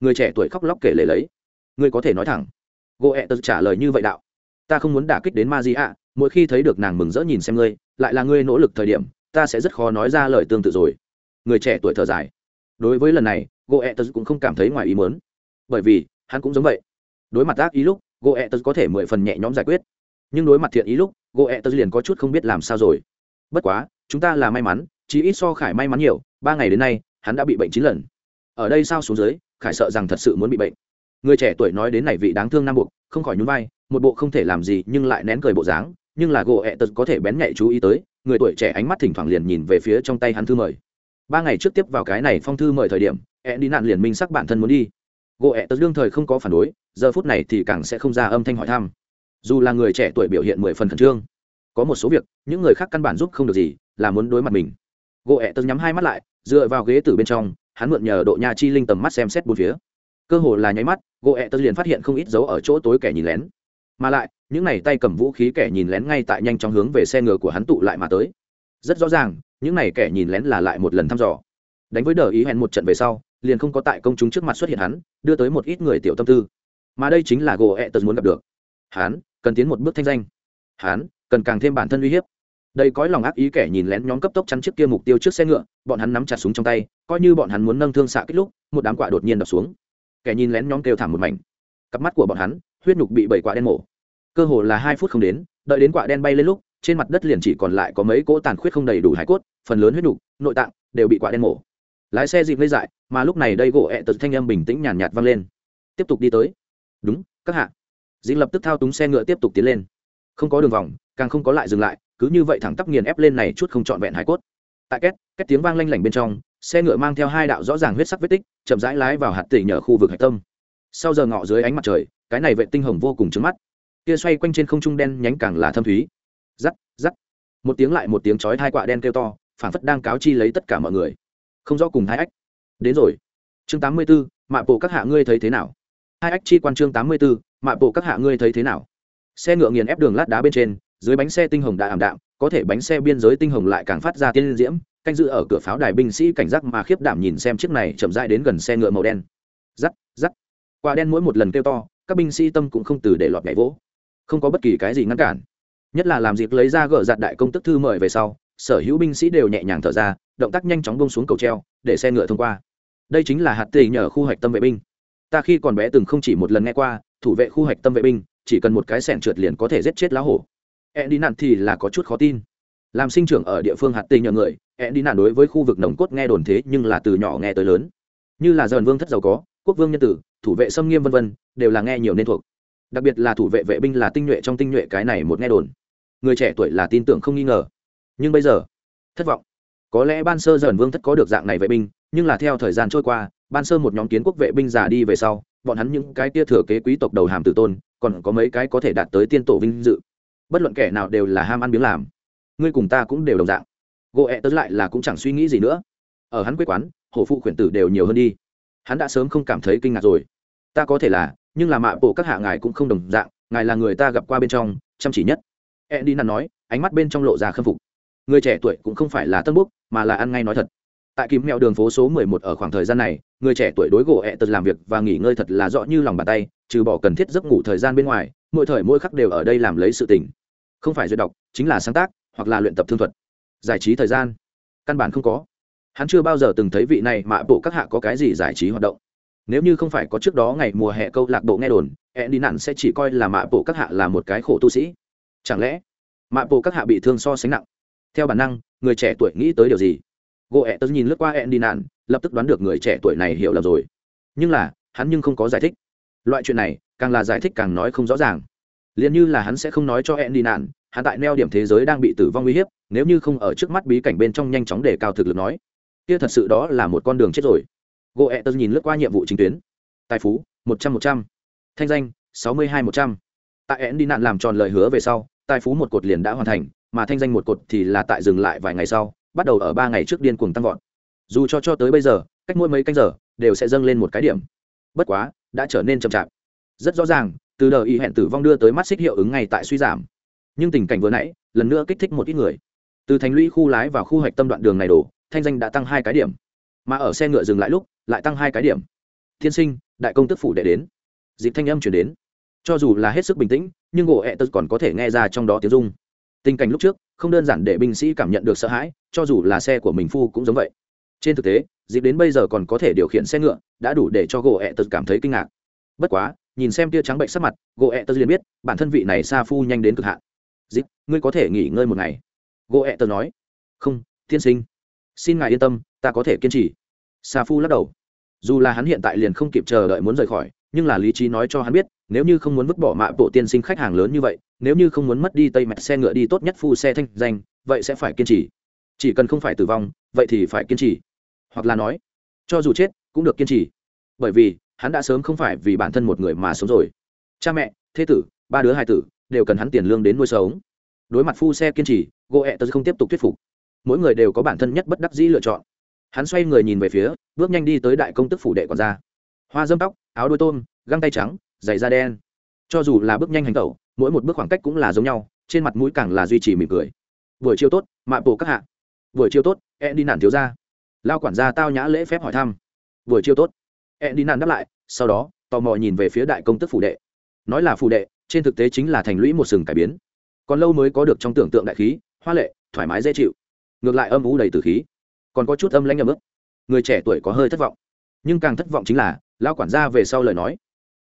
Người trẻ tuổi khóc lóc kể lể lấy. Ngươi có thể nói thẳng. Gỗ ẹ tật trả lời như vậy đạo. Ta không muốn đả kích đến ma di ạ, mỗi khi thấy được nàng mừng rỡ nhìn xem ngươi, lại là ngươi nỗ lực thời điểm, ta sẽ rất khó nói ra lời tương tự rồi. Người trẻ tuổi thở dài. Đối với lần này gỗ ẹ tật cũng không cảm thấy ngoài ý mớn bởi vì, hắn cũng giống vậy. Đối mặt ác ý lúc gỗ ẹ tật có thể mười phần nhẹ nhõm giải quyết. Nhưng đối mặt thiện ý lúc gỗ ẹ tật liền có chút không biết làm sao rồi. Bất quá chúng ta là may mắn chỉ ít so khải may mắn nhiều, ba ngày đến nay, hắn đã bị bệnh chín lần. Ở đây sao xuống dưới, khải sợ rằng thật sự muốn bị bệnh. Người trẻ tuổi nói đến này vị đáng thương nam buộc, không khỏi nhún vai, một bộ không thể làm gì nhưng lại nén cười bộ dáng, nhưng là gỗ ẹ tật có thể bén nhạy chú ý tới, người tuổi trẻ ánh mắt thỉnh thoảng liền nhìn về phía trong tay hắn thư mời. Ba ngày trước tiếp vào cái này phong thư mời thời điểm, ẹ đi nạn liền minh sắc bản thân muốn đi. Gỗ ẹ tật đương thời không có phản đối, giờ phút này thì càng sẽ không ra âm thanh hỏi thăm. Dù là người trẻ tuổi biểu hiện mười phần khẩn trương, có một số việc, những người khác căn bản giúp không được gì là muốn đối mặt mình. Gỗ ẹ tớ nhắm hai mắt lại, dựa vào ghế từ bên trong, hắn mượn nhờ độ nha chi linh tầm mắt xem xét bốn phía. Cơ hồ là nháy mắt, gỗ ẹ tớ liền phát hiện không ít dấu ở chỗ tối kẻ nhìn lén. Mà lại, những này tay cầm vũ khí kẻ nhìn lén ngay tại nhanh chóng hướng về xe ngựa của hắn tụ lại mà tới. Rất rõ ràng, những này kẻ nhìn lén là lại một lần thăm dò. Đánh với đờ ý hẹn một trận về sau, liền không có tại công chúng trước mặt xuất hiện hắn, đưa tới một ít người tiểu tâm tư. Mà đây chính là gỗ ẹ tớ muốn gặp được. Hắn, cần tiến một bước thanh danh. Hắn, cần càng thêm bản thân uy hiếp đây cõi lòng ác ý kẻ nhìn lén nhóm cấp tốc chắn chiếc kia mục tiêu trước xe ngựa, bọn hắn nắm chặt súng trong tay, coi như bọn hắn muốn nâng thương xạ kích lúc, một đám quả đột nhiên đập xuống. Kẻ nhìn lén nhóm kêu thảm một mảnh. Cặp mắt của bọn hắn, huyết nhục bị bảy quả đen mổ. Cơ hồ là hai phút không đến, đợi đến quả đen bay lên lúc, trên mặt đất liền chỉ còn lại có mấy cỗ tàn khuyết không đầy đủ hải cốt, phần lớn huyết nhục, nội tạng đều bị quả đen mổ. Lái xe dịp lây dại, mà lúc này đây gỗ ẹ tật thanh âm bình tĩnh nhàn nhạt vang lên. Tiếp tục đi tới. Đúng, các hạ. Dịp lập tức thao túng xe ngựa tiếp tục tiến lên. Không có đường vòng, càng không có lại dừng lại cứ như vậy thẳng tắp nghiền ép lên này chút không trọn vẹn hải cốt. Tại két két tiếng vang lanh lảnh bên trong xe ngựa mang theo hai đạo rõ ràng huyết sắc vết tích chậm rãi lái vào hạt tỷ nhờ khu vực hạch tâm. Sau giờ ngọ dưới ánh mặt trời cái này vệ tinh hồng vô cùng trứng mắt. Kia xoay quanh trên không trung đen nhánh càng là thâm thúy. Rắc rắc. Một tiếng lại một tiếng chói hai quạ đen kêu to phản phất đang cáo chi lấy tất cả mọi người. Không rõ cùng hai ách. Đến rồi. Chương tám mươi 84, mạ bộ các hạ ngươi thấy thế nào? Hai ách chi quan chương tám mươi 84, mạ bộ các hạ ngươi thấy thế nào? Xe ngựa nghiền ép đường lát đá bên trên dưới bánh xe tinh hồng đã ảm đạm, có thể bánh xe biên giới tinh hồng lại càng phát ra tiên diễm, canh giữ ở cửa pháo đài binh sĩ cảnh giác mà khiếp đảm nhìn xem chiếc này chậm rãi đến gần xe ngựa màu đen. Giắt giắt quả đen mỗi một lần kêu to, các binh sĩ tâm cũng không từ để lọt nhảy vỗ. Không có bất kỳ cái gì ngăn cản. Nhất là làm dịp lấy ra gỡ giặt đại công tức thư mời về sau, sở hữu binh sĩ đều nhẹ nhàng thở ra, động tác nhanh chóng bông xuống cầu treo, để xe ngựa thông qua. Đây chính là hạt tì nhờ khu hoạch tâm vệ binh. Ta khi còn bé từng không chỉ một lần nghe qua, thủ vệ khu hoạch tâm vệ binh, chỉ cần một cái sẻn trượt liền có thể giết chết lá hổ e đi nạn thì là có chút khó tin. Làm sinh trưởng ở địa phương hạt tây nhờ người e đi nạn đối với khu vực nồng cốt nghe đồn thế nhưng là từ nhỏ nghe tới lớn. Như là dần vương thất giàu có, quốc vương nhân tử, thủ vệ xâm nghiêm vân vân, đều là nghe nhiều nên thuộc. Đặc biệt là thủ vệ vệ binh là tinh nhuệ trong tinh nhuệ cái này một nghe đồn. Người trẻ tuổi là tin tưởng không nghi ngờ. Nhưng bây giờ, thất vọng. Có lẽ ban sơ dần vương thất có được dạng này vệ binh, nhưng là theo thời gian trôi qua, ban sơ một nhóm kiến quốc vệ binh già đi về sau, bọn hắn những cái tia thừa kế quý tộc đầu hàm tử tôn, còn có mấy cái có thể đạt tới tiên tổ vinh dự bất luận kẻ nào đều là ham ăn biếng làm. Ngươi cùng ta cũng đều đồng dạng. Gỗ ẹ tớ lại là cũng chẳng suy nghĩ gì nữa. Ở hắn quế quán, hổ phụ khuyển tử đều nhiều hơn đi. Hắn đã sớm không cảm thấy kinh ngạc rồi. Ta có thể là, nhưng là mạ bộ các hạ ngài cũng không đồng dạng, ngài là người ta gặp qua bên trong, chăm chỉ nhất. E đi năn nói, ánh mắt bên trong lộ ra khâm phục. Người trẻ tuổi cũng không phải là tân búc, mà là ăn ngay nói thật tại kìm mèo đường phố số mười một ở khoảng thời gian này, người trẻ tuổi đối gỗ ẹ tật làm việc và nghỉ ngơi thật là rõ như lòng bàn tay, trừ bỏ cần thiết giấc ngủ thời gian bên ngoài, mỗi thời mỗi khắc đều ở đây làm lấy sự tình không phải duyệt đọc, chính là sáng tác, hoặc là luyện tập thương thuật. Giải trí thời gian? Căn bản không có. Hắn chưa bao giờ từng thấy vị này mạ bộ các hạ có cái gì giải trí hoạt động. Nếu như không phải có trước đó ngày mùa hè câu lạc bộ nghe đồn e đi nạn sẽ chỉ coi là mạ bộ các hạ là một cái khổ tu sĩ. Chẳng lẽ mạ bộ các hạ bị thương so sánh nặng? Theo bản năng, người trẻ tuổi nghĩ tới điều gì? Gỗ ẹ tớ nhìn lướt qua ẹn đi nạn lập tức đoán được người trẻ tuổi này hiểu lầm rồi. Nhưng là, hắn nhưng không có giải thích. Loại chuyện này, càng là giải thích càng nói không rõ ràng. Liền như là hắn sẽ không nói cho ẹn đi nạn hắn tại neo điểm thế giới đang bị tử vong uy hiếp, nếu như không ở trước mắt bí cảnh bên trong nhanh chóng để cao thực lực nói, kia thật sự đó là một con đường chết rồi. Gỗ ẹ tớ nhìn lướt qua nhiệm vụ chính tuyến. Tài phú, một trăm một trăm. Thanh danh, sáu mươi hai một trăm. Tại ẹn đi nạn làm tròn lời hứa về sau, tài phú một cột liền đã hoàn thành, mà thanh danh một cột thì là tại dừng lại vài ngày sau bắt đầu ở ba ngày trước điên cuồng tăng vọt. Dù cho cho tới bây giờ, cách mỗi mấy canh giờ, đều sẽ dâng lên một cái điểm. Bất quá, đã trở nên chậm chạp. Rất rõ ràng, từ đờ y hẹn tử vong đưa tới mắt xích hiệu ứng ngay tại suy giảm. Nhưng tình cảnh vừa nãy, lần nữa kích thích một ít người. Từ thành lũy khu lái vào khu hạch tâm đoạn đường này đổ, thanh danh đã tăng hai cái điểm. Mà ở xe ngựa dừng lại lúc, lại tăng hai cái điểm. Thiên sinh, đại công tức phủ đệ đến. Dịp thanh âm chuyển đến. Cho dù là hết sức bình tĩnh, nhưng gỗ ẹ tật còn có thể nghe ra trong đó tiếng dung tình cảnh lúc trước, không đơn giản để binh sĩ cảm nhận được sợ hãi, cho dù là xe của mình phu cũng giống vậy. Trên thực tế, dịp đến bây giờ còn có thể điều khiển xe ngựa, đã đủ để cho gỗ ẹ tật cảm thấy kinh ngạc. Bất quá, nhìn xem tia trắng bệnh sắc mặt, gỗ ẹ tật liền biết, bản thân vị này xa phu nhanh đến cực hạn. Dịp, ngươi có thể nghỉ ngơi một ngày. Gỗ ẹ tật nói. Không, tiên sinh. Xin ngài yên tâm, ta có thể kiên trì. Xa phu lắc đầu. Dù là hắn hiện tại liền không kịp chờ đợi muốn rời khỏi, nhưng là lý trí nói cho hắn biết nếu như không muốn vứt bỏ mạ bộ tiên sinh khách hàng lớn như vậy, nếu như không muốn mất đi tây mạch xe ngựa đi tốt nhất phu xe thanh danh, vậy sẽ phải kiên trì. Chỉ cần không phải tử vong, vậy thì phải kiên trì. Hoặc là nói, cho dù chết, cũng được kiên trì. Bởi vì, hắn đã sớm không phải vì bản thân một người mà sống rồi. Cha mẹ, thế tử, ba đứa hai tử, đều cần hắn tiền lương đến nuôi sống. Đối mặt phu xe kiên trì gỗ ẹ tớ không tiếp tục thuyết phục. Mỗi người đều có bản thân nhất bất đắc dĩ lựa chọn. Hắn xoay người nhìn về phía, bước nhanh đi tới đại công tức phủ đệ còn ra hoa dâm tóc, áo đôi tôm, găng tay trắng dày da đen. Cho dù là bước nhanh hành tẩu, mỗi một bước khoảng cách cũng là giống nhau, trên mặt mũi càng là duy trì mỉm cười. Buổi chiều tốt, mạ bộ các hạ. Buổi chiều tốt e đi nản thiếu ra lao quản gia tao nhã lễ phép hỏi thăm. Buổi chiều tốt. E đi nản đáp lại, sau đó, tò mò nhìn về phía đại công tức phủ đệ. Nói là phủ đệ, trên thực tế chính là thành lũy một sừng cải biến. Còn lâu mới có được trong tưởng tượng đại khí, hoa lệ, thoải mái dễ chịu. Ngược lại âm ú đầy từ khí. Còn có chút âm lãnh ấm ức người trẻ tuổi có hơi thất vọng. Nhưng càng thất vọng chính là, lao quản gia về sau lời nói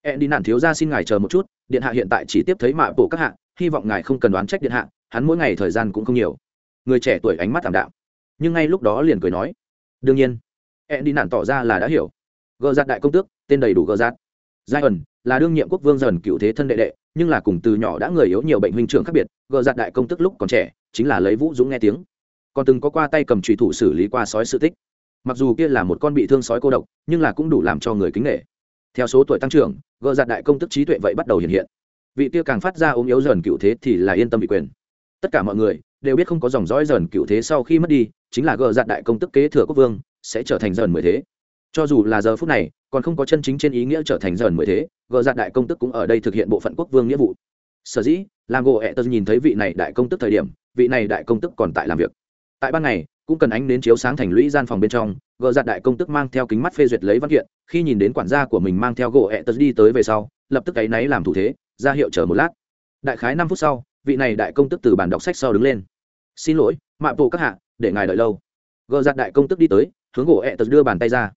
e đi nản thiếu ra xin ngài chờ một chút điện hạ hiện tại chỉ tiếp thấy mạ bộ các hạ hy vọng ngài không cần đoán trách điện hạ hắn mỗi ngày thời gian cũng không nhiều. Người trẻ tuổi ánh mắt thảm đạm. Nhưng ngay lúc đó liền cười nói đương nhiên. E đi nản tỏ ra là đã hiểu. Gờ giạt đại công tước tên đầy đủ gờ giạt, giai ẩn là đương nhiệm quốc vương dần cựu thế thân đệ đệ nhưng là cùng từ nhỏ đã người yếu nhiều bệnh huynh trưởng khác biệt gờ giạt đại công tức lúc còn trẻ chính là lấy vũ dũng nghe tiếng. Còn từng có qua tay cầm trùy thủ xử lý qua sói sự tích. Mặc dù kia là một con bị thương sói cô độc nhưng là cũng đủ làm cho người kính nghệ theo số tuổi tăng trưởng gợ giặt đại công tức trí tuệ vậy bắt đầu hiện hiện. Vị kia càng phát ra ốm yếu dần cựu thế thì là yên tâm bị quyền. Tất cả mọi người đều biết không có dòng dõi dần cựu thế sau khi mất đi, chính là gợ giặt đại công tức kế thừa quốc vương sẽ trở thành dần mười thế. Cho dù là giờ phút này, còn không có chân chính trên ý nghĩa trở thành dần mười thế gợ giặt đại công tức cũng ở đây thực hiện bộ phận quốc vương nghĩa vụ. Sở dĩ làm gỗ ẹ tân nhìn thấy vị này đại công tức thời điểm, vị này đại công tức còn tại làm việc. Tại ban ngày cũng cần ánh đến chiếu sáng thành lũy gian phòng bên trong gợ giặt đại công tức mang theo kính mắt phê duyệt lấy văn kiện, khi nhìn đến quản gia của mình mang theo gỗ ẹ tớ đi tới về sau, lập tức áy náy làm thủ thế, ra hiệu chờ một lát. Đại khái năm phút sau, vị này đại công tức từ bàn đọc sách sau đứng lên. Xin lỗi, mạ bộ các hạ, để ngài đợi lâu. Gợ giặt đại công tức đi tới, hướng gỗ ẹ tật đưa bàn tay ra.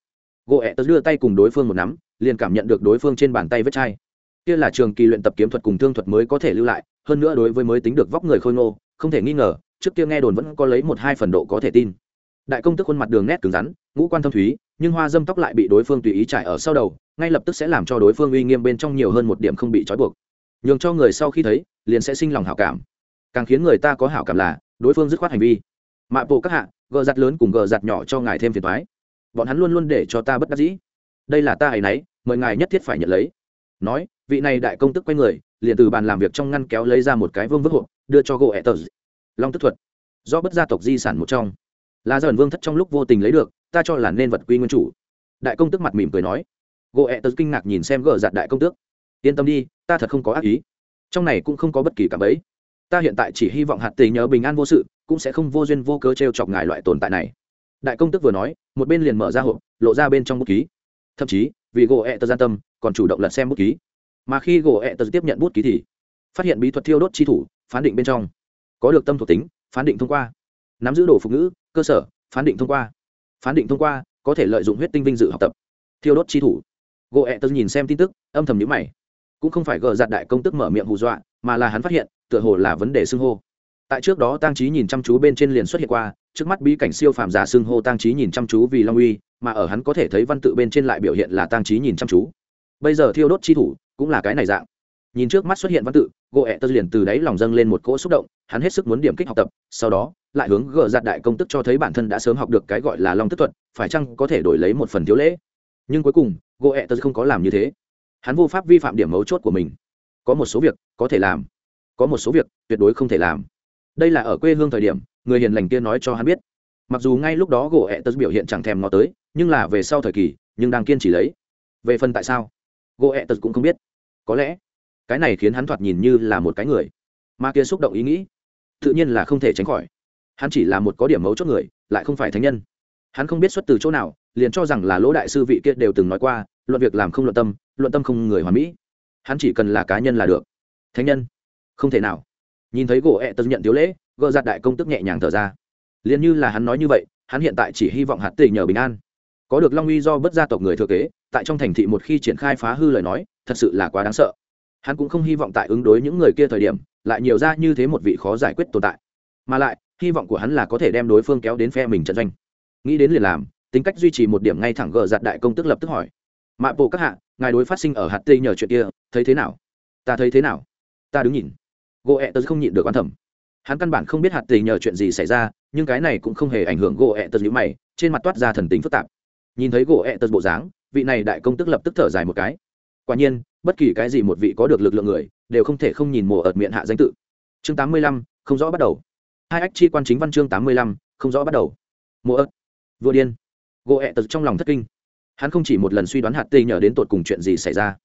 Gỗ ẹ tật đưa tay cùng đối phương một nắm, liền cảm nhận được đối phương trên bàn tay vết chai. Kia là trường kỳ luyện tập kiếm thuật cùng thương thuật mới có thể lưu lại, hơn nữa đối với mới tính được vóc người khôi ngô, không thể nghi ngờ trước kia nghe đồn vẫn có lấy một hai phần độ có thể tin. Đại công tức khuôn mặt đường nét cứng rắn, ngũ quan thâm thúy, nhưng hoa dâm tóc lại bị đối phương tùy ý trải ở sau đầu, ngay lập tức sẽ làm cho đối phương uy nghiêm bên trong nhiều hơn một điểm không bị trói buộc. Nhường cho người sau khi thấy, liền sẽ sinh lòng hảo cảm. Càng khiến người ta có hảo cảm là, đối phương dứt khoát hành vi. Mạ bộ các hạ, gờ giặt lớn cùng gờ giặt nhỏ cho ngài thêm phiền thoái bọn hắn luôn luôn để cho ta bất đắc dĩ. Đây là ta hay nấy, mời ngài nhất thiết phải nhận lấy. Nói, vị này đại công tức quay người, liền từ bàn làm việc trong ngăn kéo lấy ra một cái vương vức hộp, đưa cho gỗ ẹ tờ long tức thuật. Do bất gia tộc di sản một trong. Là dần vương thất trong lúc vô tình lấy được, ta cho là nên vật quy nguyên chủ. Đại công tức mặt mỉm cười nói. Gỗ ẹ tớ kinh ngạc nhìn xem gờ giặt đại công tước. Yên tâm đi, ta thật không có ác ý. Trong này cũng không có bất kỳ cảm ấy ta hiện tại chỉ hy vọng hạt tề nhớ bình an vô sự, cũng sẽ không vô duyên vô cớ t r e o chọc ngài loại tồn tại này. Đại công tức vừa nói, một bên liền mở ra hộp, lộ ra bên trong bút ký. Thậm chí, vì gỗ ẹ tớ gian tâm, còn chủ động lật xem bút ký. Mà khi gỗ ẹ tớ tiếp nhận bút ký thì, phát hiện bí thuật thiêu đốt chi thủ, phán định bên trong có được tâm thuộc tính, phán định thông qua. Nắm giữ đồ phục ngữ, cơ sở, phán định thông qua. Phán định thông qua, có thể lợi dụng huyết tinh vinh dự học tập. Thiêu đốt chi thủ. Gỗ ẹ tớ nhìn xem tin tức, âm thầm nhữ mày. Cũng không phải gờ dạt đại công tức mở miệng hù dọa, mà là hắn phát hiện, tựa hồ là vấn đề xưng hô. Tại trước đó tăng trí nhìn chăm chú bên trên liền xuất hiện qua, trước mắt bí cảnh siêu phàm giả xưng hô tăng trí nhìn chăm chú vì long uy, mà ở hắn có thể thấy văn tự bên trên lại biểu hiện là tăng trí nhìn chăm chú. Bây giờ thiêu đốt chi thủ, cũng là cái này dạng. Nhìn trước mắt xuất hiện văn tự, gỗ ẹ tớ liền từ đáy lòng dâng lên một cỗ xúc động hắn hết sức muốn điểm kích học tập, sau đó, lại hướng gờ giặt đại công tức cho thấy bản thân đã sớm học được cái gọi là long tức thuật, phải chăng có thể đổi lấy một phần thiếu lễ. Nhưng cuối cùng gỗ ẹ tớ không có làm như thế. Hắn vô pháp vi phạm điểm mấu chốt của mình. Có một số việc, có thể làm. Có một số việc, tuyệt đối không thể làm. Đây là ở quê hương thời điểm, người hiền lành kia nói cho hắn biết. Mặc dù ngay lúc đó gỗ ẹ tớ biểu hiện chẳng thèm nó tới, nhưng là về sau thời kỳ, nhưng đang kiên trì lấy. Về phần tại sao gỗ ẹ tớ cũng không biết. Có lẽ, cái này khiến hắn thoạt nhìn như là một cái người, mà kia xúc động ý nghĩ tự nhiên là không thể tránh khỏi. Hắn chỉ là một có điểm mấu chốt người, lại không phải thánh nhân. Hắn không biết xuất từ chỗ nào, liền cho rằng là lỗ đại sư vị kia đều từng nói qua, luận việc làm không luận tâm luận tâm không người hoàn mỹ. Hắn chỉ cần là cá nhân là được. Thánh nhân? Không thể nào. Nhìn thấy gỗ ẹ tật nhận thiếu lễ, gợ giặt đại công tức nhẹ nhàng thở ra. Liền như là hắn nói như vậy, hắn hiện tại chỉ hy vọng hạt tỷ nhờ bình an. Có được long uy do bất gia tộc người thừa kế, tại trong thành thị một khi triển khai phá hư lời nói, thật sự là quá đáng sợ. Hắn cũng không hy vọng tại ứng đối những người kia thời điểm lại nhiều ra như thế một vị khó giải quyết tồn tại. Mà lại, hy vọng của hắn là có thể đem đối phương kéo đến phe mình trận doanh. Nghĩ đến liền làm, tính cách duy trì một điểm ngay thẳng gờ giặt đại công tức lập tức hỏi. Mạ bộ các hạ, ngài đối phát sinh ở hạt tây nhờ chuyện kia, thấy thế nào? Ta thấy thế nào? Ta đứng nhìn. Gỗ ẹ tớ không nhịn được quan thẩm hắn căn bản không biết hạt tây nhờ chuyện gì xảy ra, nhưng cái này cũng không hề ảnh hưởng gỗ ẹ tớ nhữ mày, trên mặt toát ra thần tính phức tạp. Nhìn thấy gỗ ẹ tớ bộ dáng, vị này đại công tức lập tức thở dài một cái. Quả nhiên, bất kỳ cái gì một vị có được lực lượng người đều không thể không nhìn mồ ợt miệng hạ danh tự. Chương tám mươi lăm, không rõ bắt đầu. Hai ách chi quan chính văn chương tám mươi lăm, không rõ bắt đầu. Mùa ớt vua điên. Gỗ ẹ tật trong lòng thất kinh. Hắn không chỉ một lần suy đoán hạt tây nhờ đến tột cùng chuyện gì xảy ra,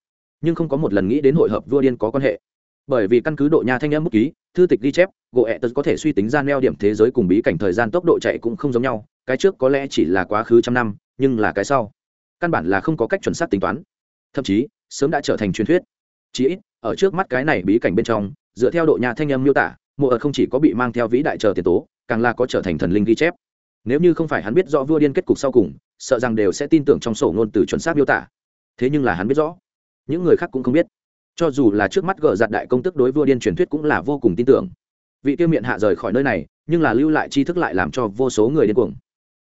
nhưng không có một lần nghĩ đến hội hợp vua điên có quan hệ. Bởi vì căn cứ độ nhà thanh âm bút ký, thư tịch ghi chép gỗ ẹ tật có thể suy tính ra neo điểm thế giới cùng bí cảnh thời gian tốc độ chạy cũng không giống nhau, cái trước có lẽ chỉ là quá khứ trăm năm, nhưng là cái sau. Căn bản là không có cách chuẩn xác tính toán. Thậm chí, sớm đã trở thành truyền thuyết. Chí ít ở trước mắt cái này bí cảnh bên trong, dựa theo độ nhà thanh âm miêu tả, mộ ở không chỉ có bị mang theo vĩ đại chờ tiền tố, càng là có trở thành thần linh ghi chép. Nếu như không phải hắn biết rõ vua điên kết cục sau cùng, sợ rằng đều sẽ tin tưởng trong sổ ngôn từ chuẩn xác miêu tả. Thế nhưng là hắn biết rõ, những người khác cũng không biết. Cho dù là trước mắt gỡ giặt đại công tức đối vua điên truyền thuyết cũng là vô cùng tin tưởng. Vị tiêu miệng hạ rời khỏi nơi này, nhưng là lưu lại tri thức lại làm cho vô số người điên cuồng.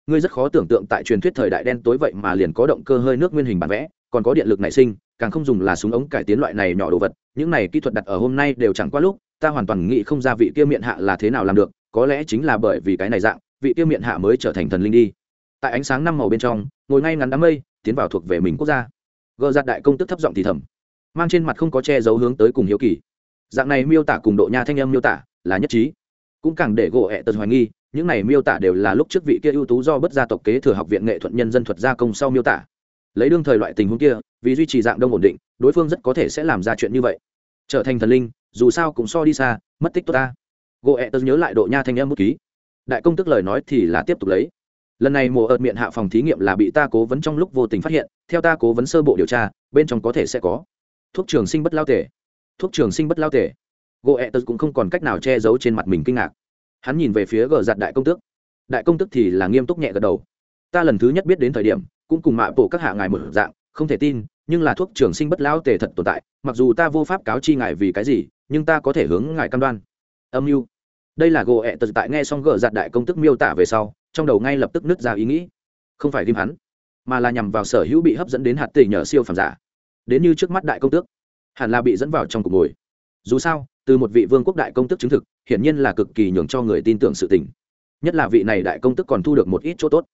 Ngươi rất khó tưởng tượng tại truyền thuyết thời đại đen tối vậy mà liền có động cơ hơi nước nguyên hình bản vẽ, còn có điện lực nảy sinh, càng không dùng là súng ống cải tiến loại này nhỏ đồ vật những này kỹ thuật đặt ở hôm nay đều chẳng qua lúc, ta hoàn toàn nghĩ không ra vị kia miệng hạ là thế nào làm được, có lẽ chính là bởi vì cái này dạng, vị kia miệng hạ mới trở thành thần linh đi. Tại ánh sáng năm màu bên trong, ngồi ngay ngắn đám mây, tiến vào thuộc về mình quốc gia. Gờ giặt đại công tức thấp giọng thì thầm. Mang trên mặt không có che giấu hướng tới cùng hiếu kỳ. Dạng này miêu tả cùng độ nha thanh âm miêu tả là nhất trí. Cũng càng để gỗ ẹ tật hoài nghi, những này miêu tả đều là lúc trước vị kia ưu tú do bất gia tộc kế thừa học viện nghệ thuật nhân dân thuật gia công sau miêu tả lấy đương thời loại tình huống kia, vì duy trì dạng đông ổn định, đối phương rất có thể sẽ làm ra chuyện như vậy. Trở thành thần linh, dù sao cũng so đi xa, mất tích tốt ta. Gỗ ẹ tớ nhớ lại độ nha thanh âm bút ký. Đại công tức lời nói thì là tiếp tục lấy. Lần này mùa ợt miệng hạ phòng thí nghiệm là bị ta cố vấn trong lúc vô tình phát hiện, theo ta cố vấn sơ bộ điều tra, bên trong có thể sẽ có. Thuốc trường sinh bất lao tể thuốc trường sinh bất lao tể gỗ ẹ tớ cũng không còn cách nào che giấu trên mặt mình kinh ngạc. Hắn nhìn về phía gờ giặt đại công tước đại công tức thì là nghiêm túc nhẹ gật đầu. Ta lần thứ nhất biết đến thời điểm cũng cùng mạ bộ các hạ ngài một dạng, không thể tin, nhưng là thuốc trường sinh bất lão tề thật tồn tại, mặc dù ta vô pháp cáo chi ngài vì cái gì, nhưng ta có thể hướng ngài cam đoan. Âm mưu. Đây là gỗ ẹ tật tại nghe xong gờ giặt đại công tức miêu tả về sau, trong đầu ngay lập tức nứt ra ý nghĩ. Không phải ghim hắn, mà là nhằm vào sở hữu bị hấp dẫn đến hạt tỷ nhờ siêu phàm giả. Đến như trước mắt đại công tước, hẳn là bị dẫn vào trong cuộc ngồi. Dù sao, từ một vị vương quốc đại công tức chứng thực, hiển nhiên là cực kỳ nhường cho người tin tưởng sự tình. Nhất là vị này đại công tức còn thu được một ít chỗ tốt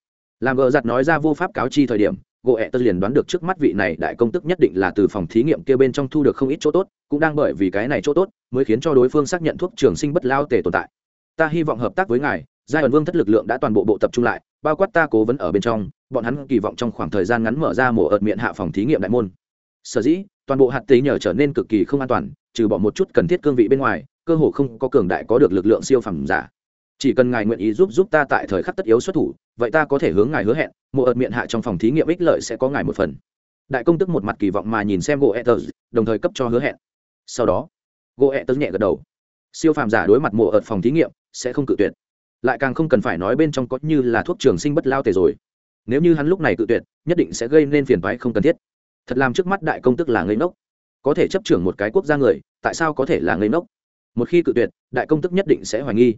làm gờ giặt nói ra vô pháp cáo chi thời điểm, gỗ ẹ tật liền đoán được trước mắt vị này đại công tức nhất định là từ phòng thí nghiệm kia bên trong thu được không ít chỗ tốt, cũng đang bởi vì cái này chỗ tốt, mới khiến cho đối phương xác nhận thuốc trường sinh bất lao tề tồn tại. Ta hy vọng hợp tác với ngài, giai ẩn vương thất lực lượng đã toàn bộ bộ tập trung lại, bao quát ta cố vấn ở bên trong, bọn hắn kỳ vọng trong khoảng thời gian ngắn mở ra mổ ợt miệng hạ phòng thí nghiệm đại môn. Sở dĩ, toàn bộ hạt tế nhờ trở nên cực kỳ không an toàn, trừ bỏ một chút cần thiết cương vị bên ngoài, cơ hồ không có cường đại có được lực lượng siêu phẩm giả chỉ cần ngài nguyện ý giúp giúp ta tại thời khắc tất yếu xuất thủ, vậy ta có thể hướng ngài hứa hẹn, mộ ợt miệng hạ trong phòng thí nghiệm ích lợi sẽ có ngài một phần. Đại công tức một mặt kỳ vọng mà nhìn xem gỗ etters đồng thời cấp cho hứa hẹn. Sau đó gỗ etters nhẹ gật đầu. Siêu phàm giả đối mặt mộ ợt phòng thí nghiệm, sẽ không cự tuyệt. Lại càng không cần phải nói bên trong có như là thuốc trường sinh bất lao tề rồi. Nếu như hắn lúc này cự tuyệt, nhất định sẽ gây nên phiền toái không cần thiết. Thật làm trước mắt đại công tức là ngây ngốc. Có thể chấp trưởng một cái quốc gia người, tại sao có thể là ngây ngốc? Một khi cự tuyệt, đại công tức nhất định sẽ hoài nghi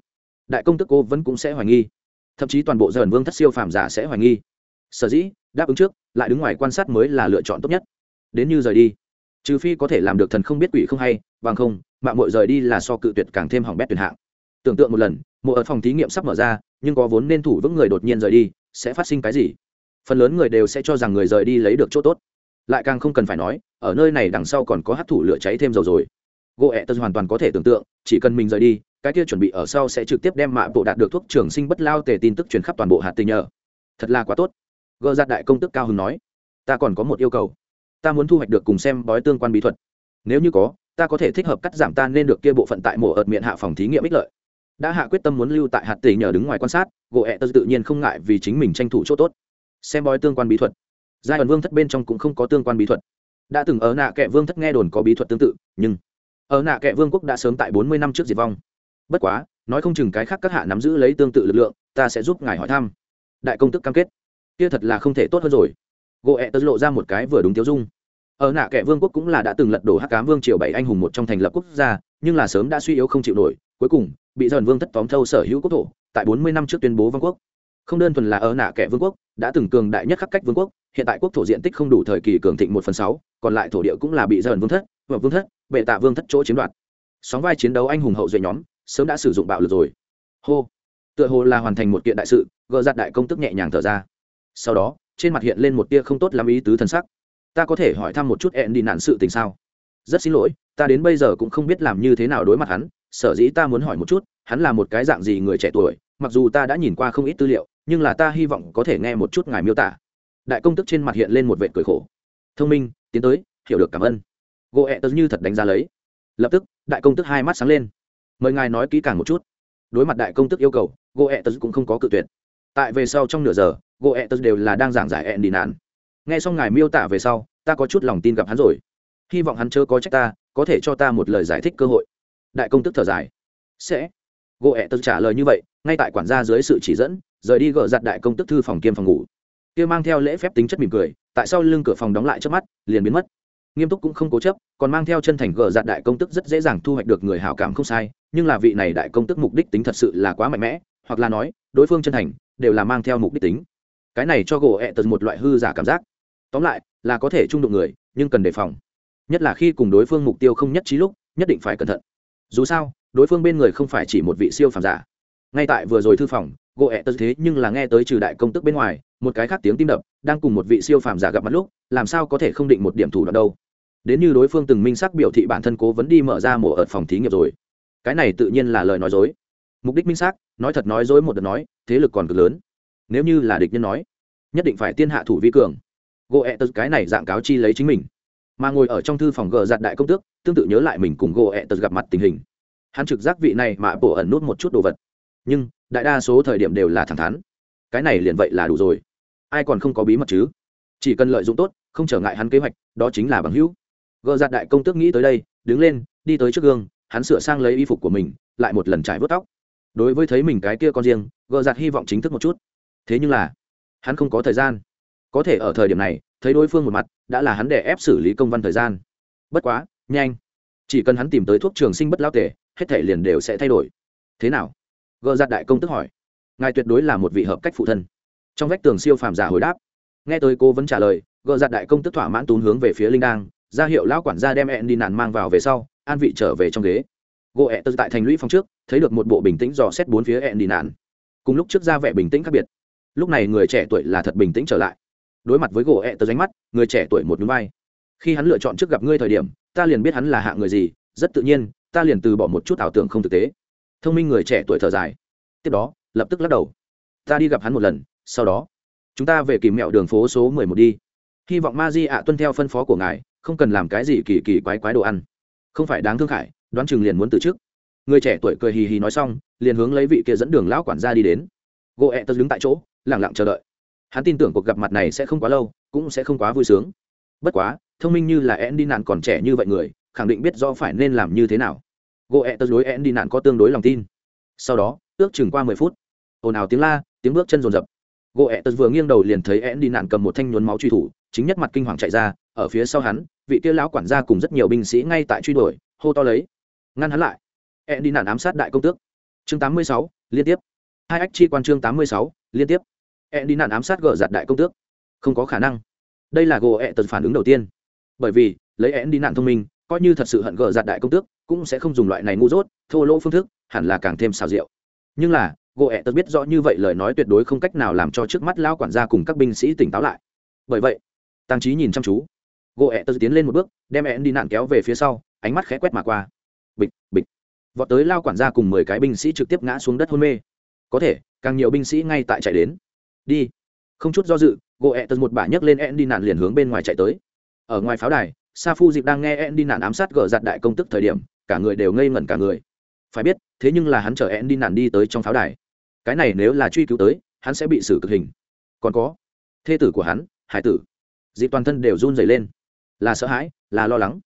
đại công tức cô vẫn cũng sẽ hoài nghi. Thậm chí toàn bộ dần vương thất siêu phàm giả sẽ hoài nghi. Sở dĩ, đáp ứng trước, lại đứng ngoài quan sát mới là lựa chọn tốt nhất. Đến như rời đi. Trừ phi có thể làm được thần không biết quỷ không hay, bằng không, mạng mội rời đi là so cự tuyệt càng thêm hỏng bét tuyệt hạng. Tưởng tượng một lần, mộ ở phòng thí nghiệm sắp mở ra, nhưng có vốn nên thủ vững người đột nhiên rời đi, sẽ phát sinh cái gì? Phần lớn người đều sẽ cho rằng người rời đi lấy được chỗ tốt. Lại càng không cần phải nói, ở nơi này đằng sau còn có hát thủ lửa cháy thêm dầu rồi gỗ ẹ tật hoàn toàn có thể tưởng tượng, chỉ cần mình rời đi, cái kia chuẩn bị ở sau sẽ trực tiếp đem mạ bộ đạt được thuốc trường sinh bất lao tề tin tức truyền khắp toàn bộ hạt tình nhờ. Thật là quá tốt. Gỡ ra đại công tức cao hưng nói, ta còn có một yêu cầu. Ta muốn thu hoạch được cùng xem bói tương quan bí thuật. Nếu như có, ta có thể thích hợp cắt giảm tan nên được kia bộ phận tại mổ ợt miệng hạ phòng thí nghiệm ích lợi. Đã hạ quyết tâm muốn lưu tại hạt tỷ nhờ đứng ngoài quan sát gỗ ẹ tơ tự nhiên không ngại vì chính mình tranh thủ chỗ tốt. Xem bói tương quan bí thuật. Giai đoạn vương thất bên trong cũng không có tương quan bí thuật. Đã từng ở nạ kệ vương thất nghe đồn có bí thuật tương tự, nhưng ở nạ kệ vương quốc đã sớm tại bốn mươi năm trước diệt vong. Bất quá, nói không chừng cái khác các hạ nắm giữ lấy tương tự lực lượng, ta sẽ giúp ngài hỏi thăm. Đại công tức cam kết. Kia thật là không thể tốt hơn rồi. Gỗ ẹ tớ lộ ra một cái vừa đúng tiêu dung. Ở nạ kẻ vương quốc cũng là đã từng lật đổ hắc cám vương triều bảy anh hùng một trong thành lập quốc gia, nhưng là sớm đã suy yếu không chịu nổi, cuối cùng, bị dần vương thất tóm thâu sở hữu quốc thổ, tại bốn mươi năm trước tuyên bố vương quốc. Không đơn thuần là ở nạ kẻ vương quốc, đã từng cường đại nhất khắc cách vương quốc, hiện tại quốc thổ diện tích không đủ thời kỳ cường thịnh một phần sáu, còn lại thổ địa cũng là bị dần vương thất và vương thất, bệ tạ vương thất chỗ chiếm đoạt. Sóng vai chiến đấu anh hùng hậu duệ nhóm, sớm đã sử dụng bạo lực rồi. Hô. Tựa hồ là hoàn thành một kiện đại sự gỡ giặt đại công tức nhẹ nhàng thở ra. Sau đó, trên mặt hiện lên một tia không tốt lắm ý tứ thân sắc. Ta có thể hỏi thăm một chút ẹn đi nạn sự tình sao? Rất xin lỗi, ta đến bây giờ cũng không biết làm như thế nào đối mặt hắn. Sở dĩ ta muốn hỏi một chút, hắn là một cái dạng gì người trẻ tuổi? Mặc dù ta đã nhìn qua không ít tư liệu, nhưng là ta hy vọng có thể nghe một chút ngài miêu tả. Đại công tức trên mặt hiện lên một vệ cười khổ. Thông minh, tiến tới, hiểu được cảm ơn gỗ ẹ tớ như thật đánh giá lấy. Lập tức, đại công tức hai mắt sáng lên. Mời ngài nói kỹ càng một chút. Đối mặt đại công tức yêu cầu, gỗ ẹ tớ cũng không có cự tuyệt. Tại về sau trong nửa giờ, gỗ ẹ tớ đều là đang giảng giải ẹn đi nạn. Nghe xong ngài miêu tả về sau, ta có chút lòng tin gặp hắn rồi. Hy vọng hắn chớ có trách ta, có thể cho ta một lời giải thích cơ hội. Đại công tức thở dài. Sẽ. Gỗ ẹ tớ trả lời như vậy, ngay tại quản gia dưới sự chỉ dẫn, rời đi gỡ giặt đại công tức thư phòng kiêm phòng ngủ. Kia mang theo lễ phép tính chất mỉm cười, tại sao lưng cửa phòng đóng lại trước mắt, liền biến mất nghiêm túc cũng không cố chấp, còn mang theo chân thành gờ dạt đại công tức rất dễ dàng thu hoạch được người hảo cảm không sai, nhưng là vị này đại công tức mục đích tính thật sự là quá mạnh mẽ, hoặc là nói, đối phương chân thành, đều là mang theo mục đích tính. Cái này cho gỗ ẹ tật một loại hư giả cảm giác. Tóm lại, là có thể trung đụng người, nhưng cần đề phòng. Nhất là khi cùng đối phương mục tiêu không nhất trí lúc, nhất định phải cẩn thận. Dù sao, đối phương bên người không phải chỉ một vị siêu phàm giả. Ngay tại vừa rồi thư phòng gỗ ẹ tật thế nhưng là nghe tới trừ đại công tức bên ngoài, một cái khác tiếng tim đập, đang cùng một vị siêu phàm giả gặp mặt lúc, làm sao có thể không định một điểm thủ đoạn đâu. Đến như đối phương từng minh xác biểu thị bản thân cố vấn đi mở ra mổ ở phòng thí nghiệm rồi. Cái này tự nhiên là lời nói dối. Mục đích minh xác, nói thật nói dối một đợt nói, thế lực còn cực lớn. Nếu như là địch nhân nói, nhất định phải tiên hạ thủ vi cường. Gỗ ẹ tật cái này dạng cáo chi lấy chính mình. Mà ngồi ở trong thư phòng gờ giặt đại công tước, tương tự nhớ lại mình cùng gỗ ẹ tật gặp mặt tình hình. Hắn trực giác vị này mà bổ ẩn nút một chút đồ vật nhưng đại đa số thời điểm đều là thẳng thắn. Cái này liền vậy là đủ rồi. Ai còn không có bí mật chứ? Chỉ cần lợi dụng tốt, không trở ngại hắn kế hoạch, đó chính là bằng hữu. Gợ giặt đại công tước nghĩ tới đây, đứng lên, đi tới trước gương, hắn sửa sang lấy y phục của mình, lại một lần trải vớt tóc. Đối với thấy mình cái kia con riêng gợ giặt hy vọng chính thức một chút. Thế nhưng là, hắn không có thời gian. Có thể ở thời điểm này, thấy đối phương một mặt, đã là hắn để ép xử lý công văn thời gian. Bất quá, nhanh. Chỉ cần hắn tìm tới thuốc trường sinh bất lao tể hết thể liền đều sẽ thay đổi. Thế nào? Gờ giặt đại công tức hỏi. Ngài tuyệt đối là một vị hợp cách phụ thân. Trong vách tường siêu phàm giả hồi đáp. Nghe tới cô vẫn trả lời, gờ giặt đại công tức thỏa mãn tún hướng về phía linh đang ra hiệu lão quản gia đem ẹn đi nàn mang vào về sau, an vị trở về trong ghế. Gỗ ẹ tật tại thành lũy phòng trước, thấy được một bộ bình tĩnh dò xét bốn phía ẹn đi nàn cùng lúc trước ra vẻ bình tĩnh khác biệt. Lúc này người trẻ tuổi là thật bình tĩnh trở lại. Đối mặt với gỗ ẹ tật ránh mắt, người trẻ tuổi một núi vai. Khi hắn lựa chọn trước gặp ngươi thời điểm, ta liền biết hắn là hạng người gì, rất tự nhiên, ta liền từ bỏ một chút ảo tưởng không thực tế thông minh người trẻ tuổi thở dài. Tiếp đó, lập tức lắc đầu. Ta đi gặp hắn một lần, sau đó, chúng ta về kìm mẹo đường phố số mười một đi. Hy vọng ma di ạ tuân theo phân phó của ngài, không cần làm cái gì kỳ kỳ quái quái đồ ăn. Không phải đáng thương khải, đoán chừng liền muốn từ chức người trẻ tuổi cười hì hì nói xong, liền hướng lấy vị kia dẫn đường lão quản gia đi đến. Gỗ ẹ tật đứng tại chỗ lẳng lặng chờ đợi. Hắn tin tưởng cuộc gặp mặt này sẽ không quá lâu, cũng sẽ không quá vui sướng. Bất quá, thông minh như là én đi nạn còn trẻ như vậy người, khẳng định biết do phải nên làm như thế nào gỗ ẹ tật đối én đi nạn có tương đối lòng tin. Sau đó, ước chừng qua mười phút. Ồn ào tiếng la, tiếng bước chân rồn rập. Gỗ ẹ tật vừa nghiêng đầu liền thấy én đi nạn cầm một thanh nhuốm máu truy thủ, chính nhất mặt kinh hoàng chạy ra, ở phía sau hắn, vị kia lão quản gia cùng rất nhiều binh sĩ ngay tại truy đuổi, hô to lấy. Ngăn hắn lại. Én đi nạn ám sát đại công tước. Chương tám mươi sáu, liên tiếp. Hai ách chi quan chương tám mươi sáu, liên tiếp. Én đi nạn ám sát gỡ giặt đại công tước. Không có khả năng. Đây là gỗ ẹ tật phản ứng đầu tiên. Bởi vì, lấy én đi nạn thông minh coi như thật sự hận gờ giặt đại công tước, cũng sẽ không dùng loại này ngu dốt, thô lỗ phương thức, hẳn là càng thêm xào rượu nhưng là gỗ ẹ tật biết rõ như vậy lời nói tuyệt đối không cách nào làm cho trước mắt lao quản gia cùng các binh sĩ tỉnh táo lại. Bởi vậy tăng trí nhìn chăm chú. Gỗ ẹ tật tiến lên một bước, đem ẹn đi nạn kéo về phía sau, ánh mắt khẽ quét mà qua. Bịch bịch. Vọt tới lao quản gia cùng mười cái binh sĩ trực tiếp ngã xuống đất hôn mê. Có thể, càng nhiều binh sĩ ngay tại chạy đến. Đi. Không chút do dự gỗ ẹ tật một bả nhấc lên ẹn đi nạn liền hướng bên ngoài chạy tới. Ở ngoài pháo đài sa phu dịp đang nghe ẹn đi nạn ám sát gờ giặt đại công tức thời điểm, cả người đều ngây ngẩn cả người. Phải biết, thế nhưng là hắn chở ẹn đi nạn đi tới trong pháo đài. Cái này nếu là truy cứu tới, hắn sẽ bị xử cực hình. Còn có, thê tử của hắn, hải tử. Dịp toàn thân đều run dày lên. Là sợ hãi, là lo lắng.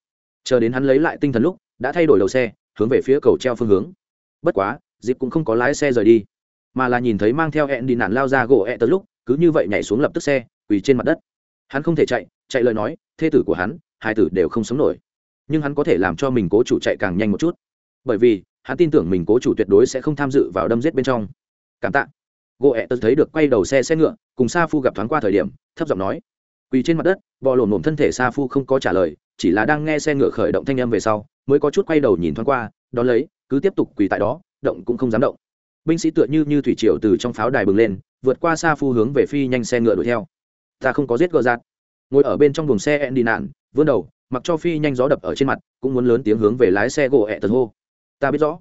Chờ đến hắn lấy lại tinh thần lúc, đã thay đổi đầu xe, hướng về phía cầu treo phương hướng. Bất quá dịp cũng không có lái xe rời đi, mà là nhìn thấy mang theo hẹn đi nạn lao ra gỗ hẹ tới lúc, cứ như vậy nhảy xuống lập tức xe, quỳ trên mặt đất. Hắn không thể chạy chạy lời nói, thê tử của hắn hai tử đều không sống nổi. Nhưng hắn có thể làm cho mình cố chủ chạy càng nhanh một chút. Bởi vì, hắn tin tưởng mình cố chủ tuyệt đối sẽ không tham dự vào đâm giết bên trong. Cảm tạ. Gỗ ẹ tớ thấy được quay đầu xe xe ngựa, cùng sa phu gặp thoáng qua thời điểm, thấp giọng nói. Quỳ trên mặt đất, bò lổm lổm thân thể sa phu không có trả lời, chỉ là đang nghe xe ngựa khởi động thanh âm về sau, mới có chút quay đầu nhìn thoáng qua, đón lấy, cứ tiếp tục quỳ tại đó, động cũng không dám động. Binh sĩ tựa như như thủy triều từ trong pháo đài bừng lên, vượt qua sa phu hướng về phi nhanh xe ngựa đuổi theo. Ta không có giết gờ giạt. Ngồi ở bên trong buồng xe ẹn đi nạn vươn đầu, mặc cho phi nhanh gió đập ở trên mặt, cũng muốn lớn tiếng hướng về lái xe gỗ ẹ tật hô. Ta biết rõ.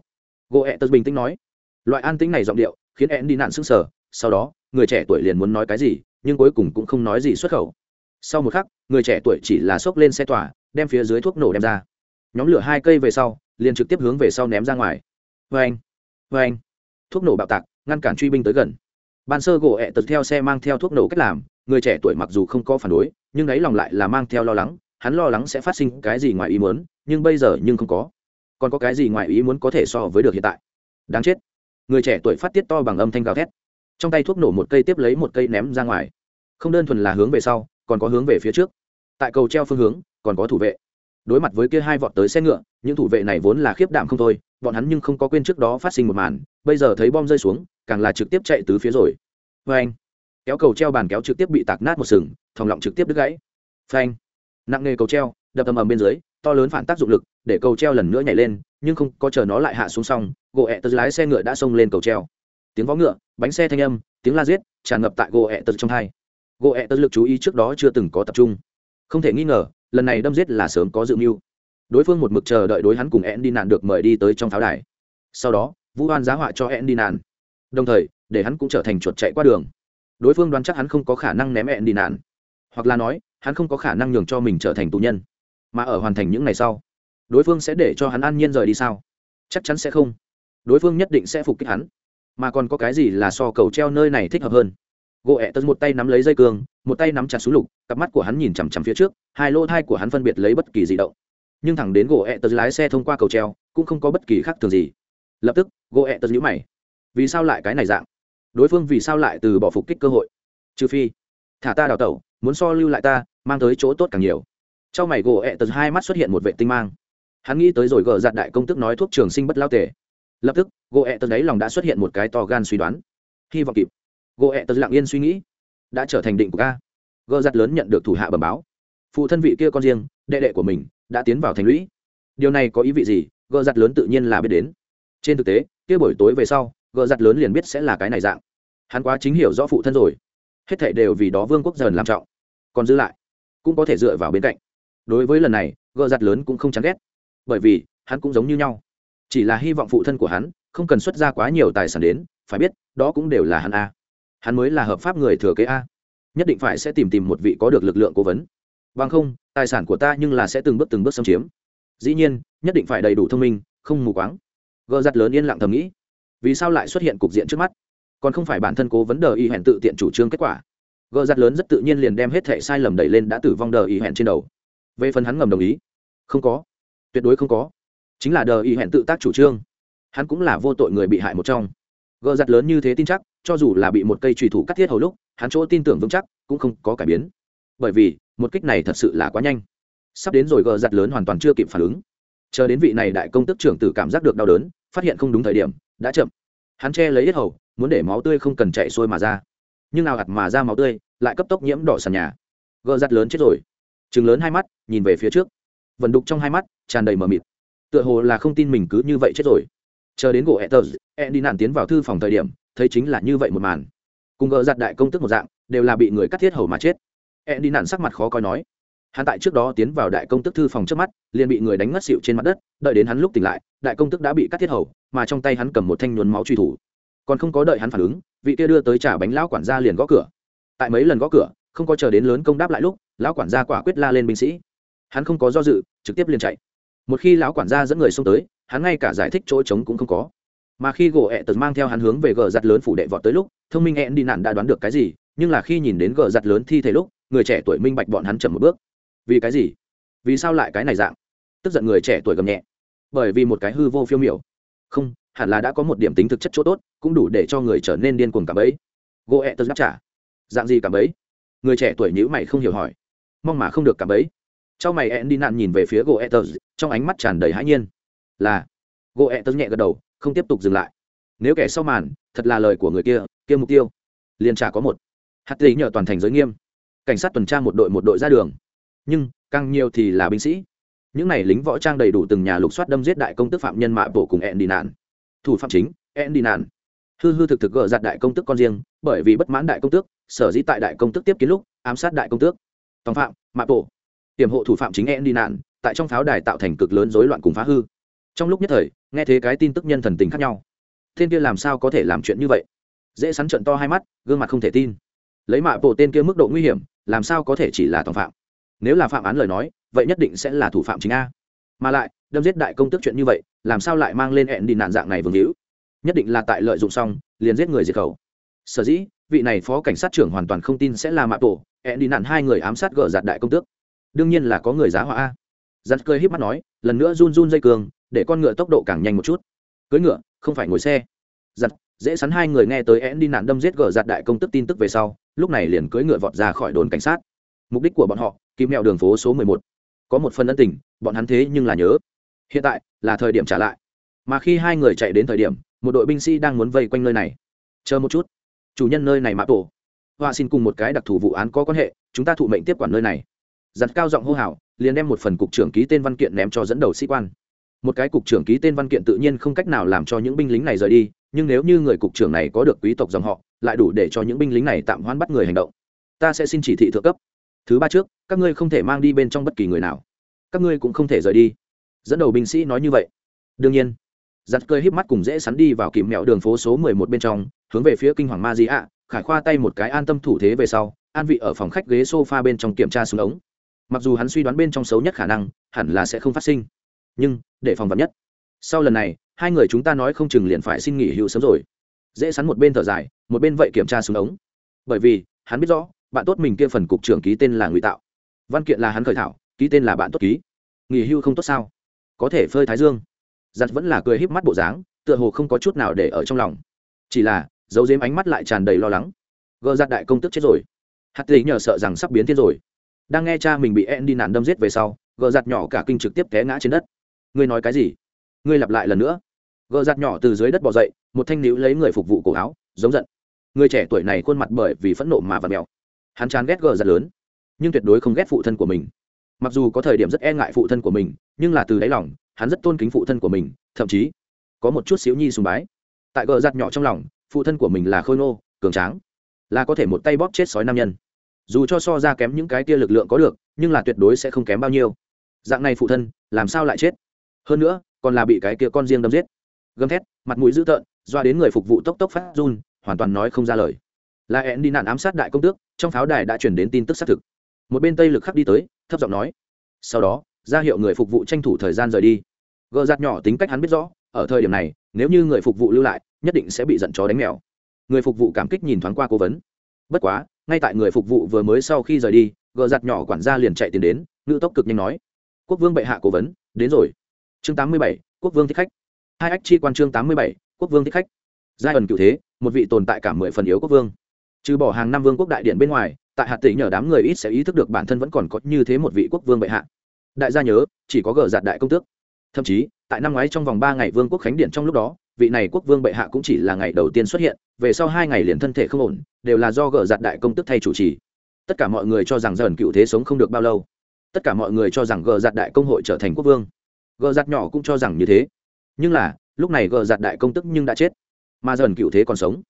Gỗ ẹ tật bình tĩnh nói. Loại an tĩnh này giọng điệu, khiến én đi nạn sững sờ, sau đó, người trẻ tuổi liền muốn nói cái gì, nhưng cuối cùng cũng không nói gì xuất khẩu. Sau một khắc, người trẻ tuổi chỉ là xốc lên xe tỏa, đem phía dưới thuốc nổ đem ra. Nhóm lửa hai cây về sau, liền trực tiếp hướng về sau ném ra ngoài. Vê anh vê anh thuốc nổ bạo tạc, ngăn cản truy binh tới gần. Ban sơ gỗ ẹ tật theo xe mang theo thuốc nổ cách làm, người trẻ tuổi mặc dù không có phản đối, nhưng ấy lòng lại là mang theo lo lắng hắn lo lắng sẽ phát sinh cái gì ngoài ý muốn, nhưng bây giờ nhưng không có. Còn có cái gì ngoài ý muốn có thể so với được hiện tại? Đáng chết. Người trẻ tuổi phát tiết to bằng âm thanh gào thét. Trong tay thuốc nổ một cây tiếp lấy một cây ném ra ngoài. Không đơn thuần là hướng về sau, còn có hướng về phía trước. Tại cầu treo phương hướng, còn có thủ vệ. Đối mặt với kia hai vọt tới xe ngựa, những thủ vệ này vốn là khiếp đảm không thôi, bọn hắn nhưng không có quên trước đó phát sinh một màn, bây giờ thấy bom rơi xuống, càng là trực tiếp chạy tứ phía rồi. Vê anh kéo cầu treo bàn kéo trực tiếp bị tạc nát một sừng, thòng lọng trực tiếp đứt gãy. Phanh nặng nghề cầu treo, đập ầm ầm bên dưới, to lớn phản tác dụng lực, để cầu treo lần nữa nhảy lên, nhưng không có chờ nó lại hạ xuống xong, gỗ ẹ tật lái xe ngựa đã xông lên cầu treo. Tiếng vó ngựa, bánh xe thanh âm, tiếng la giết, tràn ngập tại gỗ ẹ tật trong hai. Gỗ ẹ tật lực chú ý trước đó chưa từng có tập trung. Không thể nghi ngờ, lần này đâm giết là sớm có dự mưu. Đối phương một mực chờ đợi đối hắn cùng ẹn đi nạn được mời đi tới trong pháo đài. Sau đó, vũ oan giá họa cho ẹn đi nạn. Đồng thời, để hắn cũng trở thành chuột chạy qua đường. Đối phương đoán chắc hắn không có khả năng ném ẹn đi nạn. Hoặc là nói hắn không có khả năng nhường cho mình trở thành tù nhân, mà ở hoàn thành những ngày sau, đối phương sẽ để cho hắn an nhiên rời đi sao? Chắc chắn sẽ không. Đối phương nhất định sẽ phục kích hắn, mà còn có cái gì là so cầu treo nơi này thích hợp hơn? Gỗ ẹ tật một tay nắm lấy dây cương, một tay nắm chặt xuống lục, cặp mắt của hắn nhìn chằm chằm phía trước, hai lỗ thai của hắn phân biệt lấy bất kỳ di động. Nhưng thẳng đến gỗ ẹ tật lái xe thông qua cầu treo, cũng không có bất kỳ khác thường gì. Lập tức, gỗ ẹ tật nhũ mày. Vì sao lại cái này dạng? Đối phương vì sao lại từ bỏ phục kích cơ hội? Trừ phi, thả ta đào tẩu muốn so lưu lại ta, mang tới chỗ tốt càng nhiều. Trong mày gỗ ẹ tật hai mắt xuất hiện một vệ tinh mang. Hắn nghĩ tới rồi gờ giặt đại công tức nói thuốc trường sinh bất lao tề. Lập tức, gỗ ẹ tật đấy lòng đã xuất hiện một cái to gan suy đoán. Hy vọng kịp. Gỗ ẹ tật lặng yên suy nghĩ. Đã trở thành định của ca gờ giặt lớn nhận được thủ hạ bẩm báo. Phụ thân vị kia con riêng, đệ đệ của mình, đã tiến vào thành lũy. Điều này có ý vị gì? Gờ giặt lớn tự nhiên là biết đến. Trên thực tế, kia buổi tối về sau gờ giặt lớn liền biết sẽ là cái này dạng. Hắn quá chính hiểu rõ phụ thân rồi. Hết thảy đều vì đó vương quốc dần làm trọng còn giữ lại, cũng có thể dựa vào bên cạnh. Đối với lần này, gờ giặt lớn cũng không chán ghét, bởi vì hắn cũng giống như nhau. Chỉ là hy vọng phụ thân của hắn không cần xuất ra quá nhiều tài sản đến, phải biết, đó cũng đều là hắn a. Hắn mới là hợp pháp người thừa kế a. Nhất định phải sẽ tìm tìm một vị có được lực lượng cố vấn. Bằng không, tài sản của ta nhưng là sẽ từng bước từng bước xâm chiếm. Dĩ nhiên, nhất định phải đầy đủ thông minh, không mù quáng. Gờ giặt lớn yên lặng thầm nghĩ. Vì sao lại xuất hiện cục diện trước mắt? Còn không phải bản thân cố vấn đờ y hẹn tự tiện chủ trương kết quả gờ giặt lớn rất tự nhiên liền đem hết thệ sai lầm đẩy lên đã tử vong đờ y hẹn trên đầu. Về phần hắn ngầm đồng ý. Không có. Tuyệt đối không có. Chính là đờ y hẹn tự tác chủ trương. Hắn cũng là vô tội người bị hại một trong. Gờ giặt lớn như thế tin chắc, cho dù là bị một cây trùy thủ cắt thiết hầu lúc, hắn chỗ tin tưởng vững chắc, cũng không có cải biến. Bởi vì, một kích này thật sự là quá nhanh. Sắp đến rồi gờ giặt lớn hoàn toàn chưa kịp phản ứng. Chờ đến vị này đại công tức trưởng tử cảm giác được đau đớn, phát hiện không đúng thời điểm, đã chậm. Hắn che lấy hết hầu, muốn để máu tươi không cần chạy xuôi mà ra nhưng nào ạt mà ra máu tươi, lại cấp tốc nhiễm đỏ sàn nhà. Gờ giặt lớn chết rồi. Chừng lớn hai mắt, nhìn về phía trước. Vần đục trong hai mắt, tràn đầy mờ mịt. Tựa hồ là không tin mình cứ như vậy chết rồi. Chờ đến gỗ etters e đi nạn tiến vào thư phòng thời điểm, thấy chính là như vậy một màn. Cùng gỡ giặt đại công tức một dạng, đều là bị người cắt thiết hầu mà chết. E đi nạn sắc mặt khó coi nói. Hắn tại trước đó tiến vào đại công tức thư phòng trước mắt, liền bị người đánh ngất xịu trên mặt đất, đợi đến hắn lúc tỉnh lại, đại công tức đã bị cắt thiết hầu, mà trong tay hắn cầm một thanh nhuốm máu truy thủ còn không có đợi hắn phản ứng, vị kia đưa tới trả bánh lão quản gia liền gõ cửa. Tại mấy lần gõ cửa, không có chờ đến lớn công đáp lại lúc, lão quản gia quả quyết la lên binh sĩ. Hắn không có do dự, trực tiếp liền chạy. Một khi lão quản gia dẫn người xông tới, hắn ngay cả giải thích chỗ trống cũng không có. Mà khi gỗ ẹ tật mang theo hắn hướng về gờ giặt lớn phủ đệ vọt tới lúc, thông minh ẹn đi nạn đã đoán được cái gì, nhưng là khi nhìn đến gờ giặt lớn thi thể lúc, người trẻ tuổi minh bạch bọn hắn chậm một bước. Vì cái gì? Vì sao lại cái này dạng? Tức giận người trẻ tuổi gầm nhẹ. Bởi vì một cái hư vô phiêu miểu. Không hẳn là đã có một điểm tính thực chất chỗ tốt, cũng đủ để cho người trở nên điên cuồng cảm ấy. Gỗ ẹ tớ đáp trả. Dạng gì cảm ấy? Người trẻ tuổi nhữ mày không hiểu hỏi. Mong mà không được cảm ấy. Trong mày ẹn đi nạn nhìn về phía gỗ ẹ tớ, trong ánh mắt tràn đầy hãi nhiên. Là. Gỗ ẹ tớ nhẹ gật đầu, không tiếp tục dừng lại. Nếu kẻ sau màn, thật là lời của người kia kia mục tiêu. Liền trả có một. Hạt tỷ nhờ toàn thành giới nghiêm. Cảnh sát tuần tra một đội một đội ra đường. Nhưng, càng nhiều thì là binh sĩ. Những n à y lính võ trang đầy đủ từng nhà lục soát đâm giết đại công tức phạm nhân mạ bổ cùng ẹn đi nạn thủ phạm chính ẹn đi nạn hư hư thực thực gỡ giặt đại công tước con riêng bởi vì bất mãn đại công tước sở dĩ tại đại công tước tiếp kiến lúc ám sát đại công tước. Tòng phạm mạ bộ, tiềm hộ thủ phạm chính ẹn đi nạn tại trong pháo đài tạo thành cực lớn rối loạn cùng phá hư. Trong lúc nhất thời nghe thế cái tin tức nhân thần tình khác nhau. Thiên kia làm sao có thể làm chuyện như vậy? Dễ sắn trận to hai mắt gương mặt không thể tin. Lấy mạ bộ tên kia mức độ nguy hiểm làm sao có thể chỉ là tòng phạm? Nếu là phạm án lời nói vậy nhất định sẽ là thủ phạm chính a. Mà lại đâm giết đại công tức chuyện như vậy, làm sao lại mang lên hẹn đi nạn dạng này vương hữu? Nhất định là tại lợi dụng xong, liền giết người diệt khẩu. Sở dĩ, vị này phó cảnh sát trưởng hoàn toàn không tin sẽ là mạ tổ hẹn đi nạn hai người ám sát gỡ giạt đại công tước. Đương nhiên là có người giá họa a. Giặt cười híp mắt nói, lần nữa run run dây cường, để con ngựa tốc độ càng nhanh một chút. Cưới ngựa, không phải ngồi xe. Giặt, dễ sắn hai người nghe tới én đi nạn đâm giết gờ giặt đại công tức tin tức về sau, lúc này liền cưỡi ngựa vọt ra khỏi đồn cảnh sát. Mục đích của bọn họ kim mẹo đường phố số mười một. Có một phần ân tình, bọn hắn thế nhưng là nhớ hiện tại là thời điểm trả lại. Mà khi hai người chạy đến thời điểm, một đội binh sĩ đang muốn vây quanh nơi này. Chờ một chút. Chủ nhân nơi này mã tổ. Họa xin cùng một cái đặc thù vụ án có quan hệ, chúng ta thụ mệnh tiếp quản nơi này. Giặt cao giọng hô hào, liền đem một phần cục trưởng ký tên văn kiện ném cho dẫn đầu sĩ quan. Một cái cục trưởng ký tên văn kiện tự nhiên không cách nào làm cho những binh lính này rời đi, nhưng nếu như người cục trưởng này có được quý tộc dòng họ, lại đủ để cho những binh lính này tạm hoãn bắt người hành động. Ta sẽ xin chỉ thị thượng cấp. Thứ ba trước, các ngươi không thể mang đi bên trong bất kỳ người nào. Các ngươi cũng không thể rời đi dẫn đầu binh sĩ nói như vậy. Đương nhiên, giặt cơ híp mắt cùng dễ sắn đi vào kìm mẹo đường phố số mười một bên trong, hướng về phía kinh hoàng ma di ạ, khải khoa tay một cái an tâm thủ thế về sau, an vị ở phòng khách ghế s o f a bên trong kiểm tra súng ống. Mặc dù hắn suy đoán bên trong xấu nhất khả năng, hẳn là sẽ không phát sinh. Nhưng, để phòng vật nhất. Sau lần này, hai người chúng ta nói không chừng liền phải xin nghỉ hưu sớm rồi. Dễ sắn một bên thở dài, một bên vậy kiểm tra súng ống. Bởi vì, hắn biết rõ, bạn tốt mình kia phần cục trưởng ký tên là ngụy tạo. Văn kiện là hắn khởi thảo, ký tên là bạn tốt ký. Nghỉ hưu không tốt sao? Có thể phơi thái dương. Giặt vẫn là cười híp mắt bộ dáng, tựa hồ không có chút nào để ở trong lòng. Chỉ là, dấu dếm ánh mắt lại tràn đầy lo lắng. Gờ giặt đại công tức chết rồi. Hạt tỷ nhờ sợ rằng sắp biến thiên rồi. Đang nghe cha mình bị en đi nạn đâm giết về sau, gờ giặt nhỏ cả kinh trực tiếp té ngã trên đất. Ngươi nói cái gì? Ngươi lặp lại lần nữa. Gờ giặt nhỏ từ dưới đất bỏ dậy, một thanh níu lấy người phục vụ cổ áo, giống giận. Người trẻ tuổi này khuôn mặt bởi vì phẫn nộ mà và mèo. Hắn chán ghét gờ giặt lớn, nhưng tuyệt đối không ghét phụ thân của mình mặc dù có thời điểm rất e ngại phụ thân của mình, nhưng là từ đáy lòng, hắn rất tôn kính phụ thân của mình, thậm chí có một chút xíu nhi sùng bái. Tại gờ giặt nhỏ trong lòng, phụ thân của mình là khôi nô cường tráng, là có thể một tay bóp chết sói nam nhân. Dù cho so ra kém những cái tia lực lượng có được, nhưng là tuyệt đối sẽ không kém bao nhiêu. Dạng này phụ thân, làm sao lại chết? Hơn nữa, còn là bị cái kia con riêng đâm giết. Gầm thét, mặt mũi dữ tợn, doa đến người phục vụ tốc tốc phát run, hoàn toàn nói không ra lời. Là hẹn đi nạn ám sát đại công tước, trong pháo đài đã chuyển đến tin tức xác thực. Một bên tây lực khắc đi tới thấp giọng nói. Sau đó, ra hiệu người phục vụ tranh thủ thời gian rời đi. Gờ giặt nhỏ tính cách hắn biết rõ, ở thời điểm này, nếu như người phục vụ lưu lại, nhất định sẽ bị giận chó đánh mèo. Người phục vụ cảm kích nhìn thoáng qua cố vấn. Bất quá, ngay tại người phục vụ vừa mới sau khi rời đi, gờ giặt nhỏ quản gia liền chạy tiền đến ngự tốc cực nhanh nói. Quốc vương bệ hạ cố vấn, đến rồi. Chương tám mươi bảy, quốc vương thích khách. Hai ách chi quan chương tám mươi bảy, quốc vương thích khách. Giai ẩn cựu thế, một vị tồn tại cả mười phần yếu quốc vương. Trừ bỏ hàng năm vương quốc đại điện bên ngoài tại hạt tỷ nhờ đám người ít sẽ ý thức được bản thân vẫn còn có như thế một vị quốc vương bệ hạ. Đại gia nhớ, chỉ có gờ giạt đại công tước. Thậm chí, tại năm ngoái trong vòng ba ngày vương quốc khánh điện trong lúc đó, vị này quốc vương bệ hạ cũng chỉ là ngày đầu tiên xuất hiện, về sau hai ngày liền thân thể không ổn, đều là do gờ giạt đại công tước thay chủ trì. Tất cả mọi người cho rằng dần cựu thế sống không được bao lâu. Tất cả mọi người cho rằng gờ giạt đại công hội trở thành quốc vương. Gờ giạt nhỏ cũng cho rằng như thế. Nhưng là, lúc này gờ giạt đại công tức nhưng đã chết, mà dần cựu thế còn sống.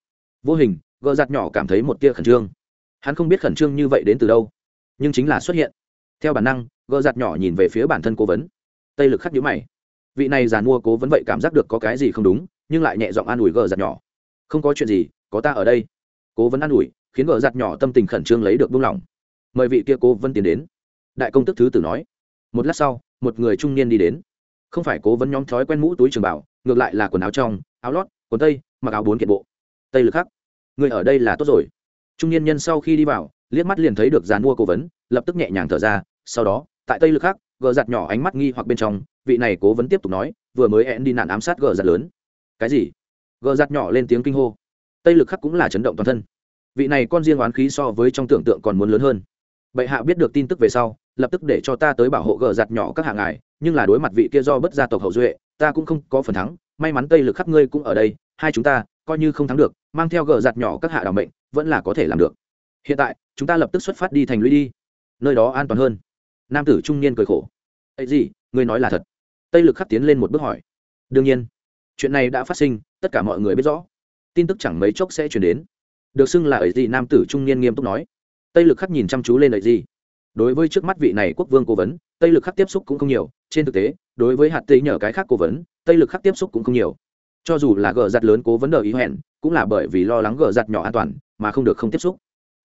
Vô hình, gờ giạt nhỏ cảm thấy một tia khẩn trương hắn không biết khẩn trương như vậy đến từ đâu, nhưng chính là xuất hiện. Theo bản năng gờ giạt nhỏ nhìn về phía bản thân cố vấn. Tây lực khắc nhữ mày. Vị này giàn mua cố vấn vậy cảm giác được có cái gì không đúng, nhưng lại nhẹ giọng an ủi gờ giạt nhỏ. Không có chuyện gì, có ta ở đây. Cố vấn an ủi, khiến gờ giạt nhỏ tâm tình khẩn trương lấy được buông lỏng. Mời vị kia cố vấn tiến đến. Đại công tức thứ tử nói. Một lát sau, một người trung niên đi đến. Không phải cố vấn nhóm thói quen mũ túi trường bảo, ngược lại là quần áo trong, áo lót, quần tây, mặc áo bốn kiện bộ. Tây lực khắc, người ở đây là tốt rồi trung niên nhân sau khi đi vào, liếc mắt liền thấy được giàn mua cố vấn, lập tức nhẹ nhàng thở ra, sau đó, tại tây lực khắc gờ giặt nhỏ ánh mắt nghi hoặc bên trong, vị này cố vấn tiếp tục nói, vừa mới hẹn đi nạn ám sát gờ giặt lớn. Cái gì? Gờ giặt nhỏ lên tiếng kinh hô. Tây lực khắc cũng là chấn động toàn thân. Vị này con riêng oán khí so với trong tưởng tượng còn muốn lớn hơn. Bệ hạ biết được tin tức về sau, lập tức để cho ta tới bảo hộ gờ giặt nhỏ các hạng ngài, nhưng là đối mặt vị kia do bất gia tộc hậu duệ, ta cũng không có phần thắng. May mắn tây lực khắp ngươi cũng ở đây, hai chúng ta coi như không thắng được mang theo gờ giặt nhỏ các hạ đảo mệnh, vẫn là có thể làm được. Hiện tại, chúng ta lập tức xuất phát đi thành lũy đi. Nơi đó an toàn hơn. Nam tử trung niên cười khổ. Ấy gì ngươi nói là thật. Tây lực khắc tiến lên một bước hỏi. Đương nhiên, chuyện này đã phát sinh, tất cả mọi người biết rõ. Tin tức chẳng mấy chốc sẽ chuyển đến. Được xưng là ấy gì, nam tử trung niên nghiêm túc nói. Tây lực khắc nhìn chăm chú lên ấy gì. Đối với trước mắt vị này quốc vương cố vấn, tây lực khắc tiếp xúc cũng không nhiều. Trên thực tế, đối với hạt tế nhờ cái khác cố vấn, tây lực khắc tiếp xúc cũng không nhiều cho dù là gờ giặt lớn cố vấn đề ý hẹn, cũng là bởi vì lo lắng gờ giặt nhỏ an toàn mà không được không tiếp xúc.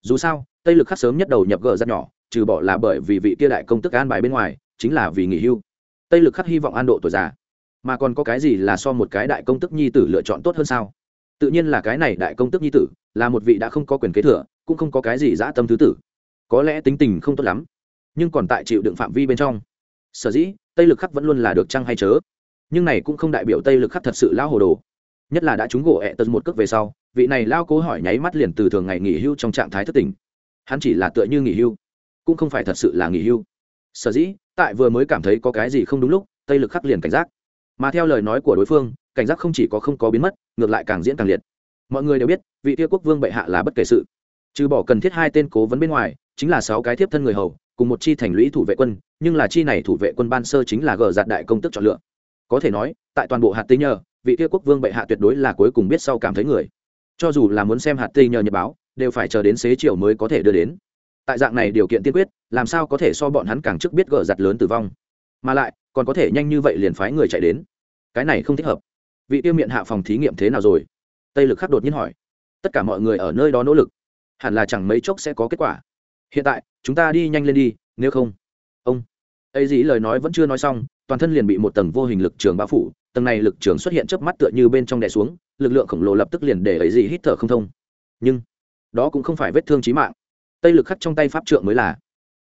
Dù sao, tây lực khắc sớm nhất đầu nhập gờ giặt nhỏ, trừ bỏ là bởi vì vị kia đại công tức an bài bên ngoài, chính là vì nghỉ hưu. Tây lực khắc hy vọng an độ tuổi già. Mà còn có cái gì là so một cái đại công tức nhi tử lựa chọn tốt hơn sao? Tự nhiên là cái này đại công tức nhi tử, là một vị đã không có quyền kế thừa, cũng không có cái gì dã tâm thứ tử. Có lẽ tính tình không tốt lắm, nhưng còn tại chịu đựng phạm vi bên trong. Sở dĩ, tây lực khắc vẫn luôn là được trăng hay chớ? Nhưng này cũng không đại biểu tây lực khắc thật sự lao hồ đồ. Nhất là đã trúng gỗ ẹ tật một cước về sau, vị này lao cố hỏi nháy mắt liền từ thường ngày nghỉ hưu trong trạng thái thất tình hắn chỉ là tựa như nghỉ hưu, cũng không phải thật sự là nghỉ hưu. Sở dĩ, tại vừa mới cảm thấy có cái gì không đúng lúc, tây lực khắc liền cảnh giác. Mà theo lời nói của đối phương, cảnh giác không chỉ có không có biến mất, ngược lại càng diễn càng liệt. Mọi người đều biết, vị tiêu quốc vương bệ hạ là bất kể sự. Trừ bỏ cần thiết hai tên cố vấn bên ngoài, chính là sáu cái thiếp thân người hầu, cùng một chi thành lũy thủ vệ quân, nhưng là chi này thủ vệ quân ban sơ chính là gờ giạt đại công tức chọn lựa có thể nói, tại toàn bộ hạt tây nhờ, vị kia quốc vương bệ hạ tuyệt đối là cuối cùng biết sau cảm thấy người. Cho dù là muốn xem hạt tây nhờ nhật báo, đều phải chờ đến xế chiều mới có thể đưa đến. Tại dạng này điều kiện tiên quyết, làm sao có thể so bọn hắn càng trước biết gỡ giặt lớn tử vong? Mà lại, còn có thể nhanh như vậy liền phái người chạy đến. Cái này không thích hợp. Vị tiêu miệng hạ phòng thí nghiệm thế nào rồi? Tây lực khắc đột nhiên hỏi. Tất cả mọi người ở nơi đó nỗ lực. Hẳn là chẳng mấy chốc sẽ có kết quả. Hiện tại, chúng ta đi nhanh lên đi, nếu không. Ông. Ấy dĩ lời nói vẫn chưa nói xong toàn thân liền bị một tầng vô hình lực trường bao phủ, tầng này lực trường xuất hiện trước mắt tựa như bên trong đè xuống, lực lượng khổng lồ lập tức liền để ấy gì hít thở không thông. Nhưng, đó cũng không phải vết thương chí mạng. Tây lực khắc trong tay pháp trượng mới là.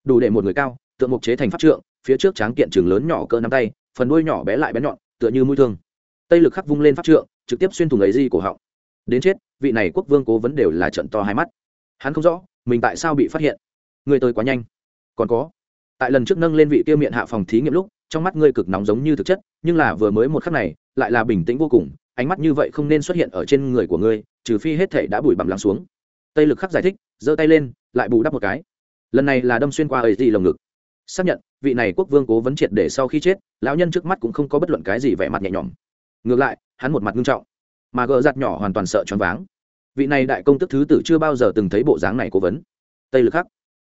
Đủ để một người cao, tượng mục chế thành pháp trượng, phía trước tráng kiện trường lớn nhỏ cỡ nắm tay, phần đuôi nhỏ bé lại bé nhọn, tựa như mũi thương. Tây lực khắc vung lên pháp trượng, trực tiếp xuyên thủng ấy gì cổ họng. Đến chết, vị này quốc vương cố vấn đều là trận to hai mắt. Hắn không rõ, mình tại sao bị phát hiện. Người tôi quá nhanh. Còn có, tại lần trước nâng lên vị tiêu miệng hạ phòng thí nghiệm lúc trong mắt ngươi cực nóng giống như thực chất, nhưng là vừa mới một khắc này, lại là bình tĩnh vô cùng, ánh mắt như vậy không nên xuất hiện ở trên người của ngươi, trừ phi hết thể đã bụi bặm lắng xuống. Tây lực khắc giải thích, giơ tay lên, lại bù đắp một cái. Lần này là đâm xuyên qua ấy gì lồng ngực. Xác nhận, vị này quốc vương cố vấn triệt để sau khi chết, lão nhân trước mắt cũng không có bất luận cái gì vẻ mặt nhẹ nhõm. Ngược lại, hắn một mặt nghiêm trọng, mà gỡ giặt nhỏ hoàn toàn sợ choáng váng. Vị này đại công tức thứ tử chưa bao giờ từng thấy bộ dáng này cố vấn. Tây lực khắc,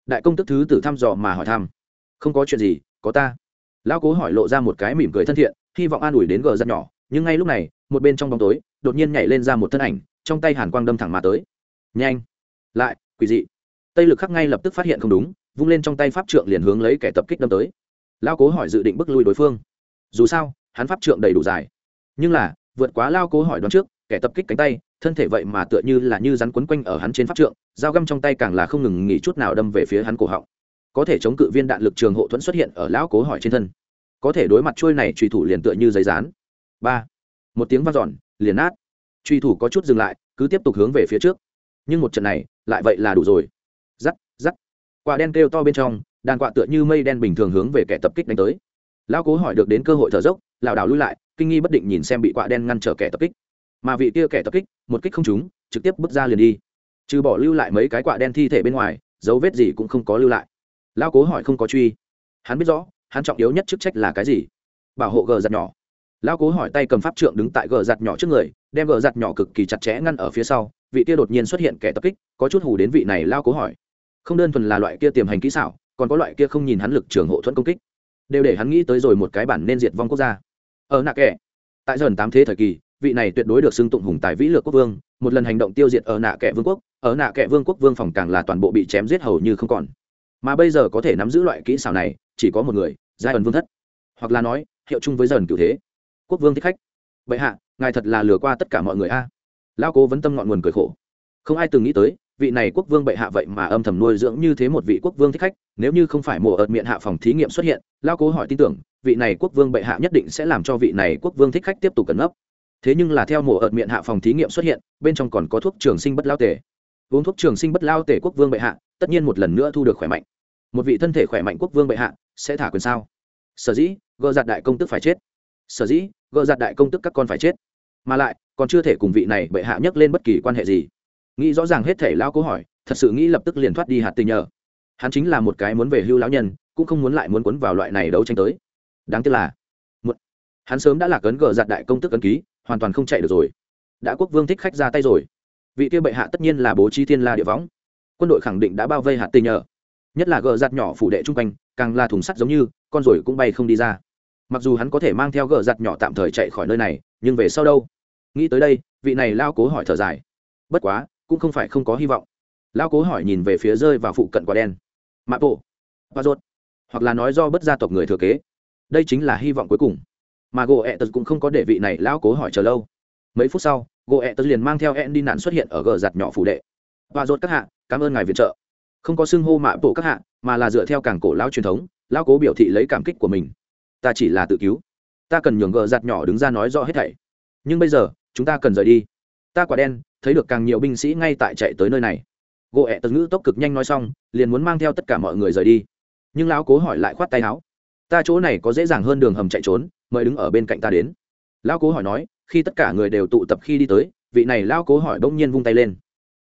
đại công tức thứ tử thăm dò mà hỏi thăm, không có chuyện gì, có ta lão cố hỏi lộ ra một cái mỉm cười thân thiện, hy vọng an ủi đến gờ giặt nhỏ, nhưng ngay lúc này, một bên trong bóng tối, đột nhiên nhảy lên ra một thân ảnh, trong tay hàn quang đâm thẳng mà tới. Nhanh! Lại, quỷ dị! Tây lực khắc ngay lập tức phát hiện không đúng, vung lên trong tay pháp trượng liền hướng lấy kẻ tập kích đâm tới. Lao cố hỏi dự định bức lui đối phương. Dù sao, hắn pháp trượng đầy đủ dài. Nhưng là, vượt quá lao cố hỏi đoán trước, kẻ tập kích cánh tay, thân thể vậy mà tựa như là như rắn quấn quanh ở hắn trên pháp trượng, dao găm trong tay càng là không ngừng nghỉ chút nào đâm về phía hắn cổ họng có thể chống cự viên đạn lực trường hộ thuẫn xuất hiện ở lão cố hỏi trên thân. Có thể đối mặt trôi này truy thủ liền tựa như giấy rán ba. Một tiếng v a n giòn liền nát. Truy thủ có chút dừng lại, cứ tiếp tục hướng về phía trước. Nhưng một trận này, lại vậy là đủ rồi. Giắt giắt quả đen kêu to bên trong, đàn quạ tựa như mây đen bình thường hướng về kẻ tập kích đánh tới. Lão cố hỏi được đến cơ hội thở dốc, lảo đảo lui lại, kinh nghi bất định nhìn xem bị quạ đen ngăn trở kẻ tập kích. Mà vị kia kẻ tập kích, một kích không trúng, trực tiếp bước ra liền đi. Trừ bỏ lưu lại mấy cái quạ đen thi thể bên ngoài, dấu vết gì cũng không có lưu lại lão cố hỏi không có truy. Hắn biết rõ, hắn trọng yếu nhất chức trách là cái gì? Bảo hộ gờ giặt nhỏ. Lão cố hỏi tay cầm pháp trượng đứng tại gờ giặt nhỏ trước người, đem gờ giặt nhỏ cực kỳ chặt chẽ ngăn ở phía sau, vị kia đột nhiên xuất hiện kẻ tập kích, có chút hù đến vị này lao cố hỏi. Không đơn thuần là loại kia tiềm hành kỹ xảo, còn có loại kia không nhìn hắn lực trường hộ thuẫn công kích. Đều để hắn nghĩ tới rồi một cái bản nên diệt vong quốc gia. Ở nạ kẻ, tại dần tám thế thời kỳ, vị này tuyệt đối được xưng tụng hùng tài vĩ lược quốc vương, một lần hành động tiêu diệt ở nạ kẻ vương quốc, ở nạ kẻ vương quốc vương phòng càng là toàn bộ bị chém giết hầu như không còn mà bây giờ có thể nắm giữ loại kỹ xảo này, chỉ có một người giai ẩn vương thất. Hoặc là nói, hiệu chung với dần cựu thế. Quốc vương thích khách. Vậy hạ, ngài thật là lừa qua tất cả mọi người a. Lao cố vấn tâm ngọn nguồn cười khổ. Không ai từng nghĩ tới, vị này quốc vương bệ hạ vậy mà âm thầm nuôi dưỡng như thế một vị quốc vương thích khách, nếu như không phải mùa ợt miệng hạ phòng thí nghiệm xuất hiện lao cố hỏi tin tưởng, vị này quốc vương bệ hạ nhất định sẽ làm cho vị này quốc vương thích khách tiếp tục cẩn nấp thế nhưng là theo mùa ợt miệng hạ phòng thí nghiệm xuất hiện, bên trong còn có thuốc trường sinh bất lao tể uống thuốc trường sinh bất lao tể quốc vương bệ hạ, tất nhiên một lần nữa thu được khỏe mạnh một vị thân thể khỏe mạnh quốc vương bệ hạ sẽ thả quyền sao? Sở dĩ gợ giặt đại công tức phải chết. Sở dĩ gợ giặt đại công tức các con phải chết. Mà lại còn chưa thể cùng vị này bệ hạ nhắc lên bất kỳ quan hệ gì. Nghĩ rõ ràng hết thể lao câu hỏi thật sự nghĩ lập tức liền thoát đi hạt tình nhờ. Hắn chính là một cái muốn về hưu lão nhân cũng không muốn lại muốn cuốn vào loại này đấu tranh tới. Đáng tiếc là một, hắn sớm đã là cấn gờ giặt đại công tức cấn ký hoàn toàn không chạy được rồi. Đã quốc vương thích khách ra tay rồi. Vị kia bệ hạ tất nhiên là bố trí thiên la địa võng. Quân đội khẳng định đã bao vây hạt tình nhờ nhất là gờ giặt nhỏ phủ đệ chung quanh, càng là thùng sắt giống như, con rồi cũng bay không đi ra. Mặc dù hắn có thể mang theo gờ giặt nhỏ tạm thời chạy khỏi nơi này, nhưng về sau đâu? Nghĩ tới đây, vị này lao cố hỏi thở dài. Bất quá, cũng không phải không có hy vọng. Lao cố hỏi nhìn về phía rơi vào phụ cận quả đen. Mạ bộ và rốt, hoặc là nói do bất gia tộc người thừa kế. Đây chính là hy vọng cuối cùng. Mà gỗ ẹ tật cũng không có để vị này lao cố hỏi chờ lâu. Mấy phút sau gỗ ẹ tật liền mang theo ẹn đi nạn xuất hiện ở gờ giặt nhỏ phủ đệ. Và rốt các hạ, cảm ơn ngài viện trợ không có xưng hô mạ bộ các hạ, mà là dựa theo cảng cổ lao truyền thống lao cố biểu thị lấy cảm kích của mình. Ta chỉ là tự cứu. Ta cần nhường gờ giặt nhỏ đứng ra nói rõ hết thảy. Nhưng bây giờ, chúng ta cần rời đi. Ta quả đen, thấy được càng nhiều binh sĩ ngay tại chạy tới nơi này. Gỗ ẹ tật ngữ tốc cực nhanh nói xong, liền muốn mang theo tất cả mọi người rời đi. Nhưng lão cố hỏi lại khoát tay áo. Ta chỗ này có dễ dàng hơn đường hầm chạy trốn, mời đứng ở bên cạnh ta đến. Lão cố hỏi nói, khi tất cả người đều tụ tập khi đi tới, vị này lão cố hỏi bỗng nhiên vung tay lên.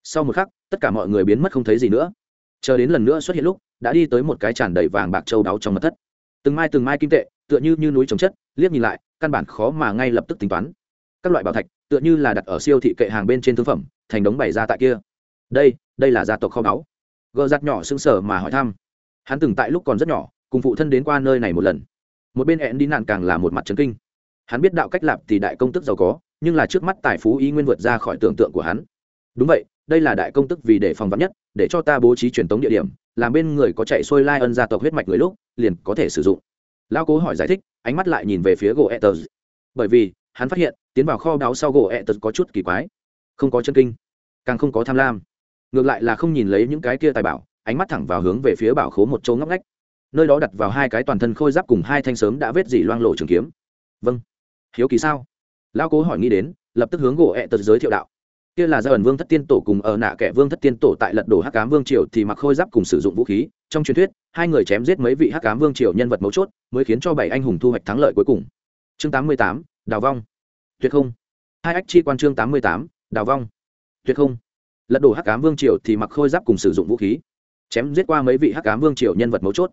Sau một khắc, tất cả mọi người biến mất không thấy gì nữa chờ đến lần nữa xuất hiện lúc đã đi tới một cái tràn đầy vàng bạc châu đáo trong mật thất. Từng mai từng mai kim tệ tựa như, như núi trồng chất liếc nhìn lại căn bản khó mà ngay lập tức tính toán. Các loại bảo thạch tựa như là đặt ở siêu thị kệ hàng bên trên thương phẩm thành đống bày ra tại kia. Đây đây là gia tộc kho báu. Gờ giặt nhỏ sững sờ mà hỏi thăm. Hắn từng tại lúc còn rất nhỏ cùng phụ thân đến qua nơi này một lần. Một bên hẹn đi nạn càng là một mặt trấn kinh. Hắn biết đạo cách lạp thì đại công tức giàu có nhưng là trước mắt tài phú ý nguyên vượt ra khỏi tưởng tượng của hắn. Đúng vậy đây là đại công tức vì để phòng vắn nhất, để cho ta bố trí truyền tống địa điểm, làm bên người có chạy xuôi lai ân gia tộc huyết mạch người lúc, liền có thể sử dụng. Lao cố hỏi giải thích, ánh mắt lại nhìn về phía gỗ etters bởi vì, hắn phát hiện, tiến vào kho đáo sau gỗ etters có chút kỳ quái. Không có chân kinh, càng không có tham lam. Ngược lại là không nhìn lấy những cái kia tài bảo, ánh mắt thẳng vào hướng về phía bảo khố một chỗ ngóc ngách. Nơi đó đặt vào hai cái toàn thân khôi giáp cùng hai thanh sớm đã vết dỉ loang lộ trường kiếm. Vâng. Hiếu kỳ sao? Lao cố hỏi nghĩ đến, lập tức hướng gỗ ẹ tật giới thiệu đạo kia là do ẩn vương thất tiên tổ cùng ở nạ kẻ vương thất tiên tổ tại lật đổ hắc cám vương triều thì mặc khôi giáp cùng sử dụng vũ khí. Trong truyền thuyết, hai người chém giết mấy vị hắc cám vương triều nhân vật mấu chốt, mới khiến cho bảy anh hùng thu hoạch thắng lợi cuối cùng. Chương tám mươi tám, đào vong. Tuyệt không. Hai ách chi quan chương tám mươi tám, đào vong. Tuyệt không. Lật đổ hắc cám vương triều thì mặc khôi giáp cùng sử dụng vũ khí. Chém giết qua mấy vị hắc cám vương triều nhân vật mấu chốt.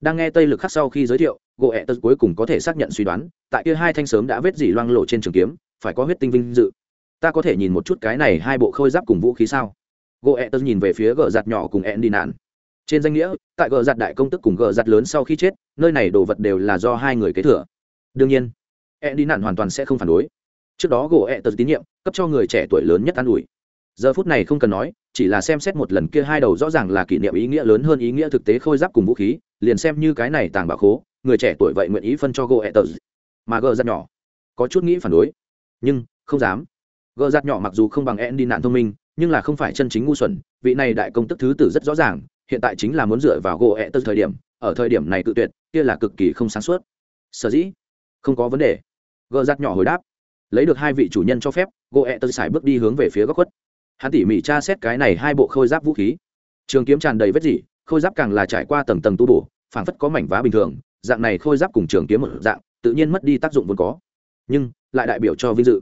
Đang nghe tây lực khắc sau khi giới thiệu, gỗ ẹ tật cuối cùng có thể xác nhận suy đoán, tại kia hai thanh sớm đã vết dỉ loang lộ trên trường kiếm, phải có huyết tinh vinh dự ta có thể nhìn một chút cái này hai bộ khôi giáp cùng vũ khí sao? Gỗ ẹ e Tớ nhìn về phía gờ giặt nhỏ cùng ẹn đi nạn. Trên danh nghĩa, tại gờ giặt đại công tức cùng gờ giặt lớn sau khi chết, nơi này đồ vật đều là do hai người kế thừa. Đương nhiên ẹn đi nạn hoàn toàn sẽ không phản đối. Trước đó gỗ ẹ Tớ tín nhiệm, cấp cho người trẻ tuổi lớn nhất an ủi. Giờ phút này không cần nói, chỉ là xem xét một lần kia hai đầu rõ ràng là kỷ niệm ý nghĩa lớn hơn ý nghĩa thực tế khôi giáp cùng vũ khí, liền xem như cái này tàng bảo khố, người trẻ tuổi vậy nguyện ý phân cho gỗ ẹ Tớ mà gờ giặt nhỏ có chút nghĩ phản đối, nhưng không dám gờ giặt nhỏ mặc dù không bằng en đi nạn thông minh, nhưng là không phải chân chính ngu xuẩn, vị này đại công tức thứ tử rất rõ ràng, hiện tại chính là muốn dựa vào gỗ ẹ tức thời điểm, ở thời điểm này cự tuyệt, kia là cực kỳ không sáng suốt. Sở dĩ? Không có vấn đề. Gờ giặt nhỏ hồi đáp. Lấy được hai vị chủ nhân cho phép gỗ ẹ tức xài bước đi hướng về phía góc khuất. Hắn tỉ mỉ tra xét cái này hai bộ khôi giáp vũ khí. Trường kiếm tràn đầy vết dỉ khôi giáp càng là trải qua tầng tầng tu bổ, phảng phất có mảnh vá bình thường, dạng này khôi giáp cùng trường kiếm một dạng, tự nhiên mất đi tác dụng vốn có. Nhưng, lại đại biểu cho vinh dự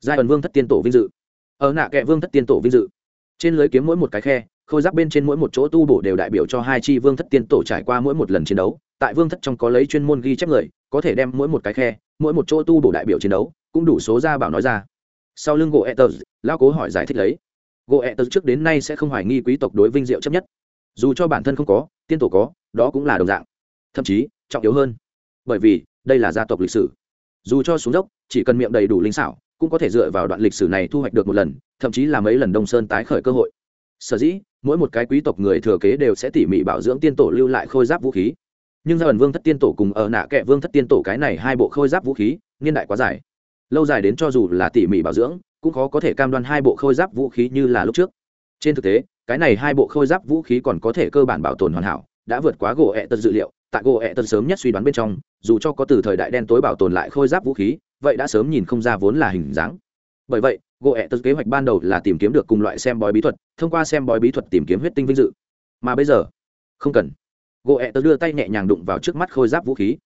giai ẩn vương thất tiên tổ vinh dự. Ở nạ kệ vương thất tiên tổ vinh dự. Trên lưới kiếm mỗi một cái khe, khôi giáp bên trên mỗi một chỗ tu bổ đều đại biểu cho hai chi vương thất tiên tổ trải qua mỗi một lần chiến đấu. Tại vương thất trong có lấy chuyên môn ghi chép người, có thể đem mỗi một cái khe, mỗi một chỗ tu bổ đại biểu chiến đấu, cũng đủ số ra bảo nói ra. Sau lưng gỗ etters lao cố hỏi giải thích lấy. Gỗ etters trước đến nay sẽ không hoài nghi quý tộc đối vinh diệu chấp nhất. Dù cho bản thân không có, tiên tổ có, đó cũng là đồng dạng. Thậm chí, trọng yếu hơn, bởi vì đây là gia tộc lịch sử. Dù cho xuống dốc, chỉ cần miệng đầy đủ linh xảo cũng có thể dựa vào đoạn lịch sử này thu hoạch được một lần, thậm chí là mấy lần đông sơn tái khởi cơ hội. Sở dĩ, mỗi một cái quý tộc người thừa kế đều sẽ tỉ mỉ bảo dưỡng tiên tổ lưu lại khôi giáp vũ khí. Nhưng gia ẩn vương thất tiên tổ cùng ở nạ kệ vương thất tiên tổ cái này hai bộ khôi giáp vũ khí, niên đại quá dài. Lâu dài đến cho dù là tỉ mỉ bảo dưỡng, cũng khó có thể cam đoan hai bộ khôi giáp vũ khí như là lúc trước. Trên thực tế, cái này hai bộ khôi giáp vũ khí còn có thể cơ bản bảo tồn hoàn hảo, đã vượt quá gỗ ẹ tật dự liệu, tại gỗ ẹ tật sớm nhất suy đoán bên trong, dù cho có từ thời đại đen tối bảo tồn lại khôi giáp vũ khí vậy đã sớm nhìn không ra vốn là hình dáng. Bởi vậy gỗ ẹ tật kế hoạch ban đầu là tìm kiếm được cùng loại xem bói bí thuật, thông qua xem bói bí thuật tìm kiếm huyết tinh vinh dự. Mà bây giờ, không cần. Gỗ ẹ tật đưa tay nhẹ nhàng đụng vào trước mắt khôi giáp vũ khí.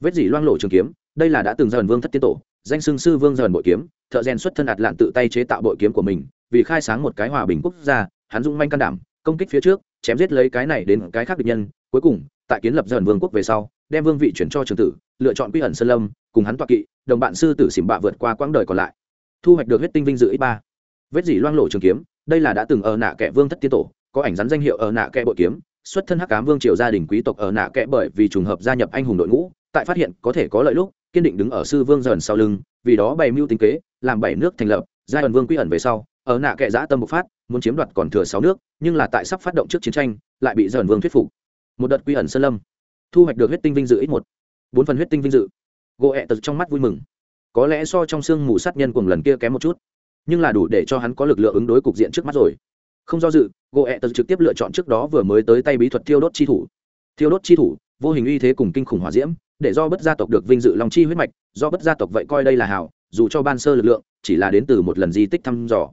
Vết dỉ loang lộ trường kiếm, đây là đã từng dần vương thất tiên tổ, danh xưng sư vương dần bội kiếm, thợ rèn xuất thân đạt lạn tự tay chế tạo bội kiếm của mình, vì khai sáng một cái hòa bình quốc gia, hắn dung manh can đảm, công kích phía trước, chém giết lấy cái này đến cái khác địch nhân, cuối cùng, tại kiến lập dần vương quốc về sau, đem vương vị chuyển cho trường tử, lựa chọn quy ẩn sơn lâm cùng hắn toa kỵ, đồng bạn sư tử xỉm bạ vượt qua quãng đời còn lại. Thu hoạch được huyết tinh vinh dự ít ba. Vết dỉ loang lộ trường kiếm, đây là đã từng ở nạ kẻ vương thất tiên tổ, có ảnh rắn danh hiệu ở nạ kẻ bội kiếm, xuất thân hắc cám vương triều gia đình quý tộc ở nạ kẻ bởi vì trùng hợp gia nhập anh hùng đội ngũ, tại phát hiện có thể có lợi lúc, kiên định đứng ở sư vương dần sau lưng, vì đó bày mưu tính kế, làm bảy nước thành lập, giai ẩn vương quy ẩn về sau, ở nạ kệ giã tâm bộc phát, muốn chiếm đoạt còn thừa sáu nước, nhưng là tại sắp phát động trước chiến tranh, lại bị dần vương thuyết phục. Một đợt quy ẩn sơn lâm, thu hoạch được huyết tinh vinh dự ít một. Bốn phần huyết tinh vinh dự gỗ ẹ tật trong mắt vui mừng. Có lẽ so trong xương mù sát nhân cùng lần kia kém một chút, nhưng là đủ để cho hắn có lực lượng ứng đối cục diện trước mắt rồi. Không do dự, gỗ ẹ tật trực tiếp lựa chọn trước đó vừa mới tới tay bí thuật thiêu đốt chi thủ. Thiêu đốt chi thủ, vô hình uy thế cùng kinh khủng hỏa diễm, để do bất gia tộc được vinh dự lòng chi huyết mạch, do bất gia tộc vậy coi đây là hảo, dù cho ban sơ lực lượng, chỉ là đến từ một lần di tích thăm dò.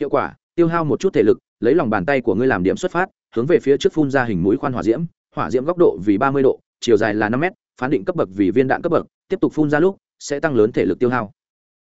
Hiệu quả, tiêu hao một chút thể lực, lấy lòng bàn tay của ngươi làm điểm xuất phát, hướng về phía trước phun ra hình mũi khoan hỏa diễm hỏa diễm góc độ vì ba mươi độ, chiều dài là năm mét phán định cấp bậc vì viên đạn cấp bậc, tiếp tục phun ra lúc, sẽ tăng lớn thể lực tiêu hao.